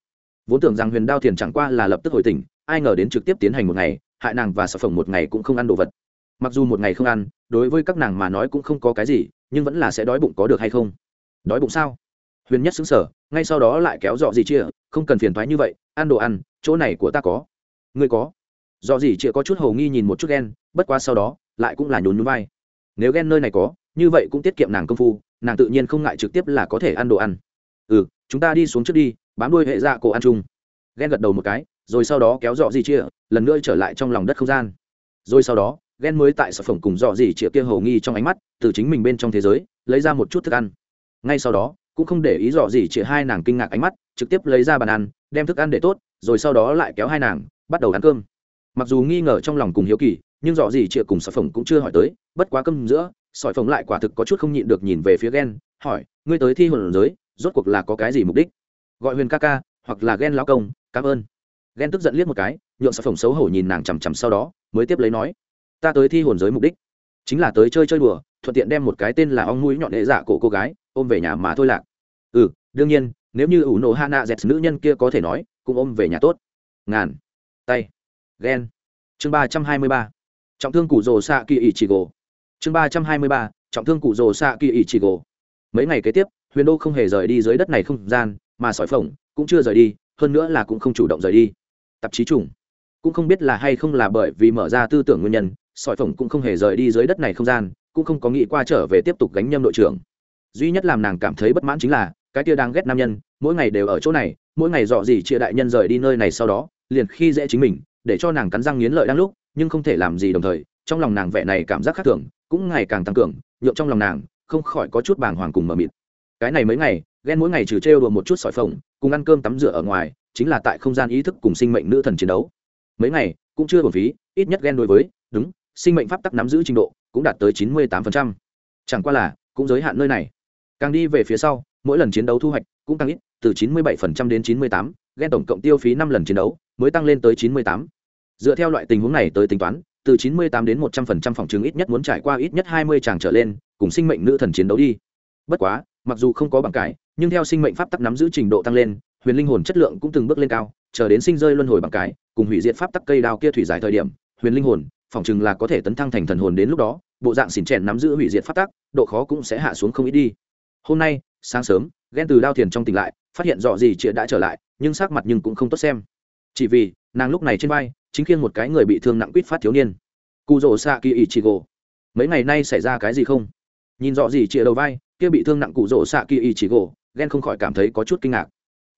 S1: Vốn tưởng rằng huyền đao thiền chẳng qua là lập tức hồi tỉnh ai ngờ đến trực tiếp tiến hành một ngày, hại nàng và sản phẩm một ngày cũng không ăn đồ vật. Mặc dù một ngày không ăn, đối với các nàng mà nói cũng không có cái gì, nhưng vẫn là sẽ đói bụng có được hay không? Đói bụng sao? Huyền nhất xứng sở ngay sau đó lại kéo dọ gì chia không cần phiền thoái như vậy, ăn đồ ăn, chỗ này của ta có. Ngươi có. Dọ gì chia có chút hầu nghi nhìn một chút ghen, bất quá sau đó, lại cũng là nhún nhún vai. Nếu ghen nơi này có, như vậy cũng tiết kiệm nàng công phu, nàng tự nhiên không ngại trực tiếp là có thể ăn đồ ăn. Ừ chúng ta đi xuống trước đi, bám đuôi hệ dạ cổ ăn chung. Ghen gật đầu một cái rồi sau đó kéo dọ gì chia, lần nữa trở lại trong lòng đất không gian. Rồi sau đó ghen mới tại sở phẩm cùng dọ gì chia kia hầu nghi trong ánh mắt, từ chính mình bên trong thế giới, lấy ra một chút thức ăn. Ngay sau đó, cũng không để ý dọ gì chia hai nàng kinh ngạc ánh mắt, trực tiếp lấy ra bàn ăn, đem thức ăn để tốt, rồi sau đó lại kéo hai nàng, bắt đầu ăn cơm. Mặc dù nghi ngờ trong lòng cùng hiếu kỳ, nhưng dọ gì chia cùng sở phẩm cũng chưa hỏi tới, bất quá cơm giữa sỏi phồng lại quả thực có chút không nhịn được nhìn về phía ghen hỏi, ngươi tới thi hồn giới, rốt cuộc là có cái gì mục đích? Gọi huyền ca ca, hoặc là ghen lao công, cảm ơn ghen tức giận liếc một cái, nhượng sản phồng xấu hổ nhìn nàng chằm chằm sau đó, mới tiếp lấy nói, ta tới thi hồn giới mục đích, chính là tới chơi chơi đùa, thuận tiện đem một cái tên là ong mũi nhọn hệ dạ cổ cô gái ôm về nhà mà thôi lạc. Ừ đương nhiên, nếu như ủ nổ hana dẹt nữ nhân kia có thể nói, cũng ôm về nhà tốt. Ngàn. Tay. Ghen. Chương ba trăm hai mươi ba. Trọng thương cụ rồ xạ kỳ ỷ chỉ gồ. Chương ba trăm hai mươi ba. Trọng thương cụ rồ xạ kỳ ỷ chỉ gồ. Mấy ngày kế tiếp, huyền đô không hề rời đi dưới đất này không gian, mà sỏi phồng cũng chưa rời đi, hơn nữa là cũng không chủ động rời đi tạp chí chủng cũng không biết là hay không là bởi vì mở ra tư tưởng nguyên nhân, sỏi phồng cũng không hề rời đi dưới đất này không gian, cũng không có nghĩ qua trở về tiếp tục gánh nhâm đội trưởng. Duy nhất làm nàng cảm thấy bất mãn chính là, cái kia đang ghét nam nhân, mỗi ngày đều ở chỗ này, mỗi ngày dọ gì chia đại nhân rời đi nơi này sau đó, liền khi dễ chính mình, để cho nàng cắn răng nghiến lợi đang lúc, nhưng không thể làm gì đồng thời, trong lòng nàng vẻ này cảm giác khác thường, cũng ngày càng tăng cường nhộn trong lòng nàng, không khỏi có chút bàng hoàng cùng mờ mịt. Cái này mấy ngày, ghen mỗi ngày trừ trêu đùa một chút sỏi phồng cùng ăn cơm tắm rửa ở ngoài chính là tại không gian ý thức cùng sinh mệnh nữ thần chiến đấu. Mấy ngày cũng chưa bổn phí ít nhất ghen đối với đúng sinh mệnh pháp tắc nắm giữ trình độ cũng đạt tới chín mươi tám chẳng qua là cũng giới hạn nơi này. Càng đi về phía sau mỗi lần chiến đấu thu hoạch cũng tăng ít từ 97% đến 98, ghen tổng cộng tiêu phí năm lần chiến đấu mới tăng lên tới 98. dựa theo loại tình huống này tới tính toán từ 98 đến 100% phòng chứng ít nhất muốn trải qua ít nhất 20 tràng trở lên cùng sinh mệnh nữ thần chiến đấu đi. Bất quá mặc dù không có bằng cải nhưng theo sinh mệnh pháp tắc nắm giữ trình độ tăng lên huyền linh hồn chất lượng cũng từng bước lên cao, chờ đến sinh rơi luân hồi bằng cái, cùng hủy diệt pháp tắc cây đao kia thủy giải thời điểm, huyền linh hồn, phỏng chừng là có thể tấn thăng thành thần hồn đến lúc đó, bộ dạng xỉn chèn nắm giữ hủy diệt pháp tắc, độ khó cũng sẽ hạ xuống không ít đi. Hôm nay, sáng sớm, ghen từ đao thiền trong tỉnh lại, phát hiện dọ gì chị đã trở lại, nhưng sắc mặt nhưng cũng không tốt xem. Chỉ vì, nàng lúc này trên vai, chính khiêng một cái người bị thương nặng quýt phát thiếu niên. Cụ rỗ xạ kỳ ỷ chị gỗ mấy ngày nay xảy ra cái gì không? Nhìn dọ gì chị đầu vai, kia bị thương nặng cụ rỗ xạ kỳ ỷ chị gỗ ghen không khỏi cảm thấy có chút kinh ngạc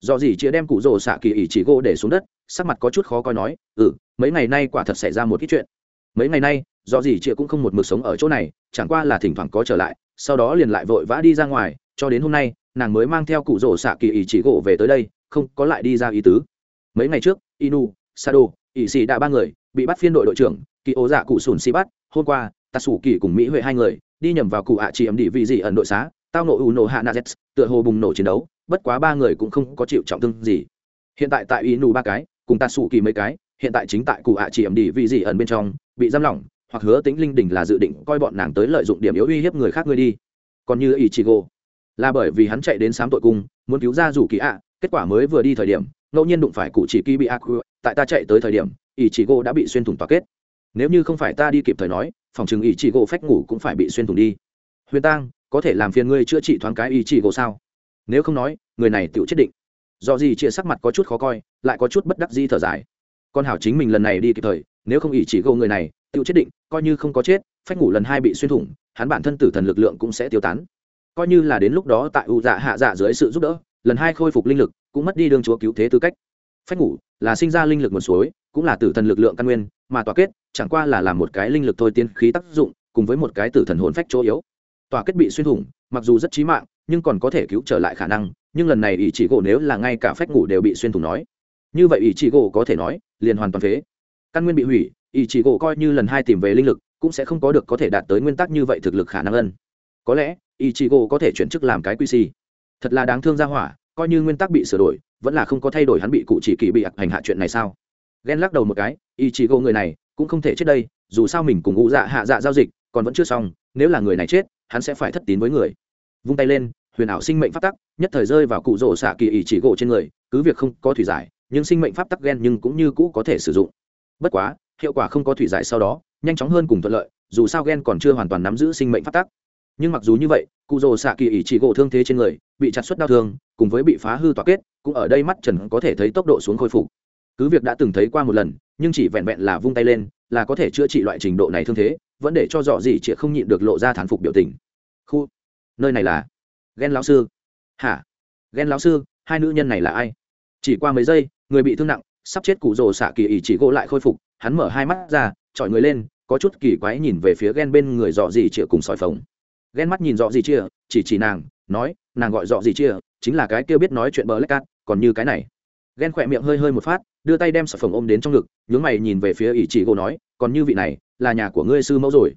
S1: do gì chia đem cụ rồ xạ kỳ ỷ chỉ gỗ để xuống đất, sắc mặt có chút khó coi nói ừ mấy ngày nay quả thật xảy ra một ít chuyện. Mấy ngày nay, do gì chia cũng không một mực sống ở chỗ này, chẳng qua là thỉnh thoảng có trở lại, sau đó liền lại vội vã đi ra ngoài, cho đến hôm nay, nàng mới mang theo cụ rồ xạ kỳ ý chỉ gỗ về tới đây, không có lại đi ra ý tứ. Mấy ngày trước, inu, sado, ỷ xì đã ba người bị bắt phiên đội đội trưởng, kỳ ố dạ cụ sùn xì bắt, hôm qua tà sủ kỳ cùng mỹ huệ hai người đi nhầm vào cụ ạ chỉ ẩm đi vị gì ẩn đội xá, tao nổ u nổ hạ na z tựa hồ bùng nổ chiến đấu bất quá ba người cũng không có chịu trọng thương gì. Hiện tại tại inu ba cái, cùng ta sủ kỳ mấy cái, hiện tại chính tại cụ ạ chỉ ẩm đi vì gì ẩn bên trong, bị giam lỏng, hoặc hứa tính linh đình là dự định coi bọn nàng tới lợi dụng điểm yếu uy hiếp người khác ngươi đi. Còn như ý chị gô là bởi vì hắn chạy đến sám tội cung, muốn cứu ra rủ kỳ ạ, kết quả mới vừa đi thời điểm, ngẫu nhiên đụng phải cụ chỉ kỳ bị ác tại ta chạy tới thời điểm ý chị gô đã bị xuyên thủng tòa kết. Nếu như không phải ta đi kịp thời nói, phòng chừng ý chị gỗ phách ngủ cũng phải bị xuyên thủng đi. Huyền tang, có thể làm phiền ngươi chữa trị thoáng cái ý chị gỗ sao? Nếu không nói, người này tự chết định. Do gì chia sắc mặt có chút khó coi, lại có chút bất đắc di thở dài. Con hảo chính mình lần này đi kịp thời, nếu không ỷ chỉ gâu người này tự chết định, coi như không có chết, phách ngủ lần hai bị xuyên thủng, hắn bản thân tử thần lực lượng cũng sẽ tiêu tán. Coi như là đến lúc đó tại u dạ hạ dạ dưới sự giúp đỡ, lần hai khôi phục linh lực, cũng mất đi đương chúa cứu thế tư cách. Phách ngủ, là sinh ra linh lực nguồn suối, cũng là tử thần lực lượng căn nguyên, mà tòa kết, chẳng qua là làm một cái linh lực thôi tiên khí tác dụng, cùng với một cái tử thần hồn phách chỗ yếu. Tòa kết bị xuyên thủng, mặc dù rất chí mạng nhưng còn có thể cứu trở lại khả năng, nhưng lần này ý chỉ gỗ nếu là ngay cả phách ngủ đều bị xuyên thủng nói. Như vậy ý chỉ gỗ có thể nói, liền hoàn toàn phế. Căn nguyên bị hủy ý chỉ gỗ coi như lần hai tìm về linh lực, cũng sẽ không có được có thể đạt tới nguyên tắc như vậy thực lực khả năng ân. Có lẽ ý chỉ gỗ có thể chuyển chức làm cái quy si. Thật là đáng thương ra hỏa, coi như nguyên tắc bị sửa đổi, vẫn là không có thay đổi hắn bị cụ chỉ kỳ bị hành hạ chuyện này sao? Ghen lắc đầu một cái ý chỉ gỗ người này, cũng không thể chết đây, dù sao mình cùng ngụ dạ hạ dạ giao dịch, còn vẫn chưa xong, nếu là người này chết, hắn sẽ phải thất tín với người vung tay lên, huyền ảo sinh mệnh pháp tắc nhất thời rơi vào cụ rỗ xạ kỳ ỷ chỉ gỗ trên người, cứ việc không có thủy giải, nhưng sinh mệnh pháp tắc ghen nhưng cũng như cũ có thể sử dụng. Bất quá, hiệu quả không có thủy giải sau đó, nhanh chóng hơn cùng thuận lợi, dù sao ghen còn chưa hoàn toàn nắm giữ sinh mệnh pháp tắc. Nhưng mặc dù như vậy, cụ rồ xạ kỳ ỷ chỉ gỗ thương thế trên người bị chặt xuất đau thương, cùng với bị phá hư tỏa kết, cũng ở đây mắt trần có thể thấy tốc độ xuống khôi phục. Cứ việc đã từng thấy qua một lần, nhưng chỉ vẹn vẹn là vung tay lên, là có thể chữa trị loại trình độ này thương thế, vẫn để cho dọ gì chị không nhịn được lộ ra thán phục biểu tình. Khu nơi này là ghen lão sư. Hả? Ghen lão sư, hai nữ nhân này là ai? Chỉ qua mấy giây, người bị thương nặng, sắp chết cụ rồ xạ kỳ ỉ chỉ gỗ lại khôi phục, hắn mở hai mắt ra, chọi người lên, có chút kỳ quái nhìn về phía ghen bên người dọ gì chĩa cùng sỏi phồng. Ghen mắt nhìn dọ gì chia chỉ chỉ nàng, nói, nàng gọi dọ gì chia chính là cái kia biết nói chuyện bờ lách cát, còn như cái này. Ghen khỏe miệng hơi hơi một phát, đưa tay đem sỏi phồng ôm đến trong ngực, nhướng mày nhìn về phía ỉ chỉ gỗ nói, còn như vị này, là nhà của ngươi sư mẫu rồi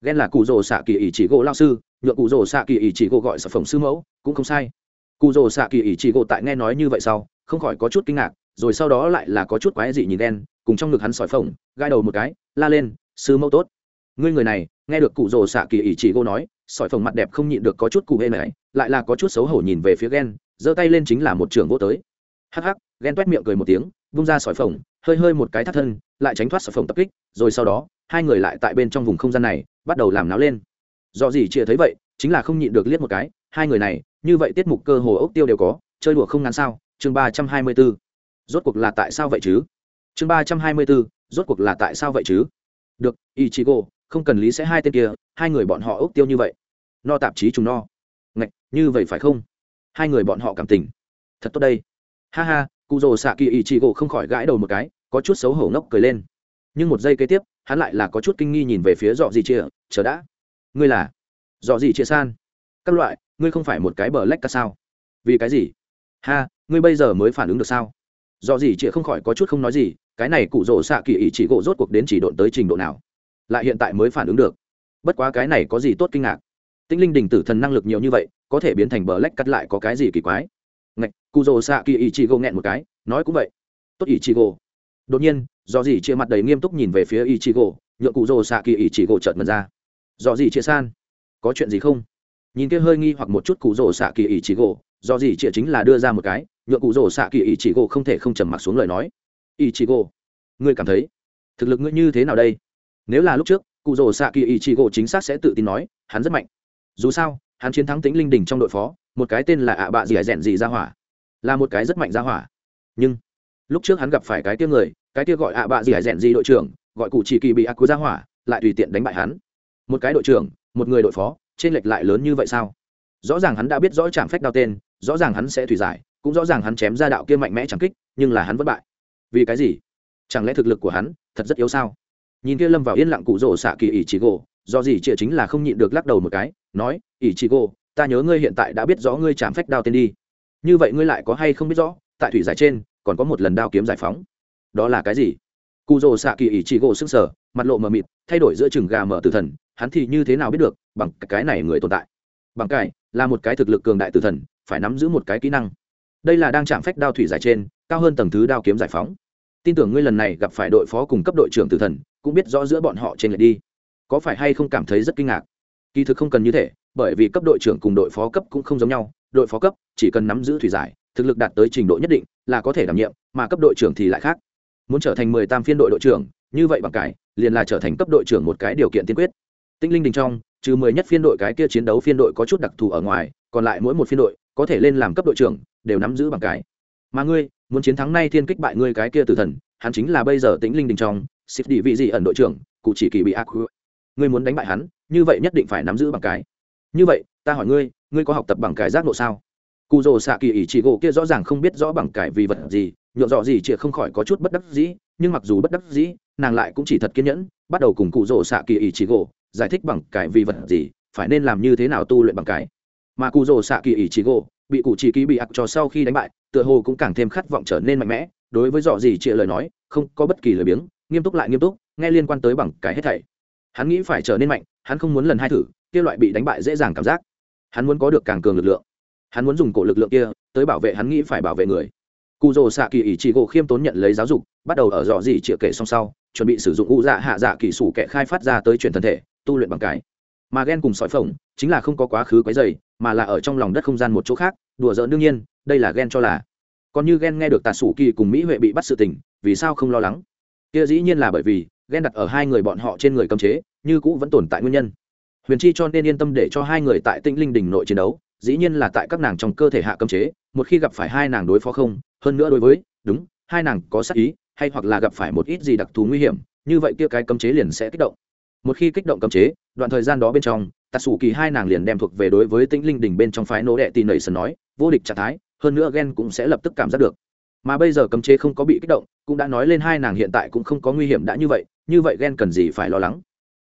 S1: ghen là cụ rồ xạ kỳ ỷ chỉ gỗ lao sư, nhựa cụ rồ xạ kỳ ỷ chỉ gỗ gọi sản phẩm sư mẫu, cũng không sai. Cụ rồ xạ kỳ ỷ chỉ gỗ tại nghe nói như vậy sau, không khỏi có chút kinh ngạc, rồi sau đó lại là có chút quái dị nhìn đen cùng trong ngực hắn sỏi phồng gai đầu một cái, la lên, sư mẫu tốt. Ngươi người này, nghe được cụ rồ xạ kỳ ỷ chỉ gỗ nói, sỏi phồng mặt đẹp không nhịn được có chút cụ hê này lại là có chút xấu hổ nhìn về phía ghen, giơ tay lên chính là một trường vô tới. Hắc hắc, ghen toét miệng cười một tiếng, vung ra sỏi phồng, hơi hơi một cái thắt thân, lại tránh thoát sỏi phồng tập kích, rồi sau đó hai người lại tại bên trong vùng không gian này, bắt đầu làm náo lên. Do gì chia thấy vậy, chính là không nhịn được liếc một cái, hai người này, như vậy tiết mục cơ hồ ốc tiêu đều có, chơi đùa không ngắn sao? Chương ba trăm hai mươi b ố rốt cuộc là tại sao vậy chứ? Chương ba trăm hai mươi b ố rốt cuộc là tại sao vậy chứ? Được y chí gỗ không cần lý sẽ hai tên kia, hai người bọn họ ốc tiêu như vậy. No tạp chí chúng no. Ngạch, như vậy phải không? Hai người bọn họ cảm tình. Thật tốt đây. Ha ha cụ rồ xạ kỳ ý chị gỗ không khỏi gãi đầu một cái, có chút xấu hổ ngốc cười lên nhưng một giây kế tiếp, hắn lại là có chút kinh nghi nhìn về phía dọ gì chia chờ đã. Ngươi là? Dọ gì chia san. Các loại, ngươi không phải một cái bờ lách ca sao? Vì cái gì? Ha, ngươi bây giờ mới phản ứng được sao? Dọ gì chia không khỏi có chút không nói gì, cái này cụ rỗ xạ kỳ ý chỉ gỗ rốt cuộc đến chỉ độn tới trình độ nào? Lại hiện tại mới phản ứng được. Bất quá cái này có gì tốt kinh ngạc? Tinh linh đình tử thần năng lực nhiều như vậy, có thể biến thành bờ lách cắt lại có cái gì kỳ quái? Ngạch, cụ rỗ xạ kỳ ý chỉ gỗ nghẹn một cái, nói cũng vậy. Tốt ý chỉ gỗ đột nhiên do gì chia mặt đầy nghiêm túc nhìn về phía ý chị gỗ nhựa cụ rồ xạ kỳ ý chị gỗ trợn mật ra. Do gì chia san, có chuyện gì không? Nhìn kia hơi nghi hoặc một chút cụ rồ xạ kỳ ý chị gỗ do gì chia chính là đưa ra một cái nhựa cụ rồ xạ kỳ ý chị gỗ không thể không trầm mặc xuống lời nói. Ý chị gỗ ngươi cảm thấy thực lực ngươi như thế nào đây? Nếu là lúc trước, cụ rồ xạ kỳ ý chị gỗ chính xác sẽ tự tin nói, hắn rất mạnh. Dù sao, hắn chiến thắng tĩnh linh đình trong đội phó, một cái tên là ạ bạ dì ải rèn dì ra hỏa, là một cái rất mạnh ra hỏa. Nhưng lúc trước hắn gặp phải cái kia người, cái kia gọi ạ bạ gì hải rèn gì đội trưởng, gọi cụ chỉ kỳ bị ác cú ra hỏa, lại tùy tiện đánh bại hắn. Một cái đội trưởng, một người đội phó trên lệch lại lớn như vậy sao? Rõ ràng hắn đã biết rõ chạm phách đao tên, rõ ràng hắn sẽ thủy giải, cũng rõ ràng hắn chém ra đạo kia mạnh mẽ chẳng kích, nhưng là hắn vất bại. Vì cái gì? Chẳng lẽ thực lực của hắn thật rất yếu sao? Nhìn kia lâm vào yên lặng cụ rỗ xạ kỳ ỷ chỉ gỗ, do gì chịa chính là không nhịn được lắc đầu một cái, nói, ỷ chỉ gỗ, ta nhớ ngươi hiện tại đã biết rõ ngươi chạm phách đao tên đi. Như vậy ngươi lại có hay không biết rõ, tại thủy giải trên còn có một lần đao kiếm giải phóng. Đó là cái gì? Cụ rồ xạ kỳ ỷ chỉ gỗ xương sở mặt lộ mờ mịt, thay đổi giữa chừng gà mở tử thần, hắn thì như thế nào biết được bằng cái này người tồn tại? Bằng cái, là một cái thực lực cường đại tử thần, phải nắm giữ một cái kỹ năng. Đây là đang chạm phách đao thủy giải trên, cao hơn tầng thứ đao kiếm giải phóng. Tin tưởng ngươi lần này gặp phải đội phó cùng cấp đội trưởng tử thần, cũng biết rõ giữa bọn họ trên lệch đi. Có phải hay không cảm thấy rất kinh ngạc? Kỳ thực không cần như thế, bởi vì cấp đội trưởng cùng đội phó cấp cũng không giống nhau, đội phó cấp chỉ cần nắm giữ thủy giải thực lực đạt tới trình độ nhất định là có thể đảm nhiệm, mà cấp đội trưởng thì lại khác. Muốn trở thành mười tam phiên đội đội trưởng, như vậy bằng cải, liền là trở thành cấp đội trưởng một cái điều kiện tiên quyết. Tinh linh đình trong, trừ mười nhất phiên đội cái kia chiến đấu phiên đội có chút đặc thù ở ngoài, còn lại mỗi một phiên đội có thể lên làm cấp đội trưởng, đều nắm giữ bằng cái mà ngươi, muốn chiến thắng nay thiên kích bại ngươi cái kia tử thần, hắn chính là bây giờ tĩnh linh đình trong xịt đi vị gì ẩn đội trưởng, cụ chỉ kỳ bị ác ngươi muốn đánh bại hắn, như vậy nhất định phải nắm giữ bằng cái như vậy, ta hỏi ngươi ngươi có học tập bằng cái giác nộ sao? Cụ rồ xạ kỳ ỷ chị gỗ kia rõ ràng không biết rõ bằng cải vì vật gì nhuộm dọ gì chị không khỏi có chút bất đắc dĩ, nhưng mặc dù bất đắc dĩ, nàng lại cũng chỉ thật kiên nhẫn, bắt đầu cùng cụ rồ xạ kỳ ỷ chị gỗ, giải thích bằng cải vì vật gì, phải nên làm như thế nào tu luyện bằng cải. mà cụ rồ xạ kỳ ỷ chị gỗ, bị cụ chỉ ký bị ặc cho sau khi đánh bại, tựa hồ cũng càng thêm khát vọng trở nên mạnh mẽ, đối với dọ gì chị lời nói, không có bất kỳ lời biếng, nghiêm túc lại nghiêm túc, nghe liên quan tới bằng cải hết thảy. Hắn nghĩ phải trở nên mạnh, hắn không muốn lần hai thử, kia loại bị đánh bại dễ dàng cảm giác. Hắn muốn có được càng cường lực lượng hắn muốn dùng cổ lực lượng kia tới bảo vệ hắn nghĩ phải bảo vệ người. Cụ rồ xạ kỳ ý chỉ gỗ khiêm tốn nhận lấy giáo dục, bắt đầu ở dò gì chĩa kể song sau, chuẩn bị sử dụng u dạ hạ dạ kỳ sủ kẻ khai phát ra tới chuyển thân thể, tu luyện bằng cái. Mà ghen cùng sỏi phồng chính là không có quá khứ quấy dày mà là ở trong lòng đất không gian một chỗ khác, đùa giỡn đương nhiên, đây là ghen cho là. Còn như ghen nghe được tà sủ kỳ cùng mỹ huệ bị bắt sự tình, vì sao không lo lắng? Kia dĩ nhiên là bởi vì ghen đặt ở hai người bọn họ trên người cấm chế, như cũ vẫn tồn tại nguyên nhân. Huyền chi cho nên yên tâm để cho hai người tại tĩnh linh đình nội chiến đấu dĩ nhiên là tại các nàng trong cơ thể hạ cấm chế, một khi gặp phải hai nàng đối phó không, hơn nữa đối với, đúng, hai nàng có sắc ý, hay hoặc là gặp phải một ít gì đặc thù nguy hiểm, như vậy kia cái cấm chế liền sẽ kích động. Một khi kích động cấm chế, đoạn thời gian đó bên trong tạ sủ kỳ hai nàng liền đem thuộc về đối với tĩnh linh đỉnh bên trong phái nô đệ tì nảy sần nói, vô địch trạng thái, hơn nữa ghen cũng sẽ lập tức cảm giác được. Mà bây giờ cấm chế không có bị kích động, cũng đã nói lên hai nàng hiện tại cũng không có nguy hiểm đã như vậy như vậy ghen cần gì phải lo lắng.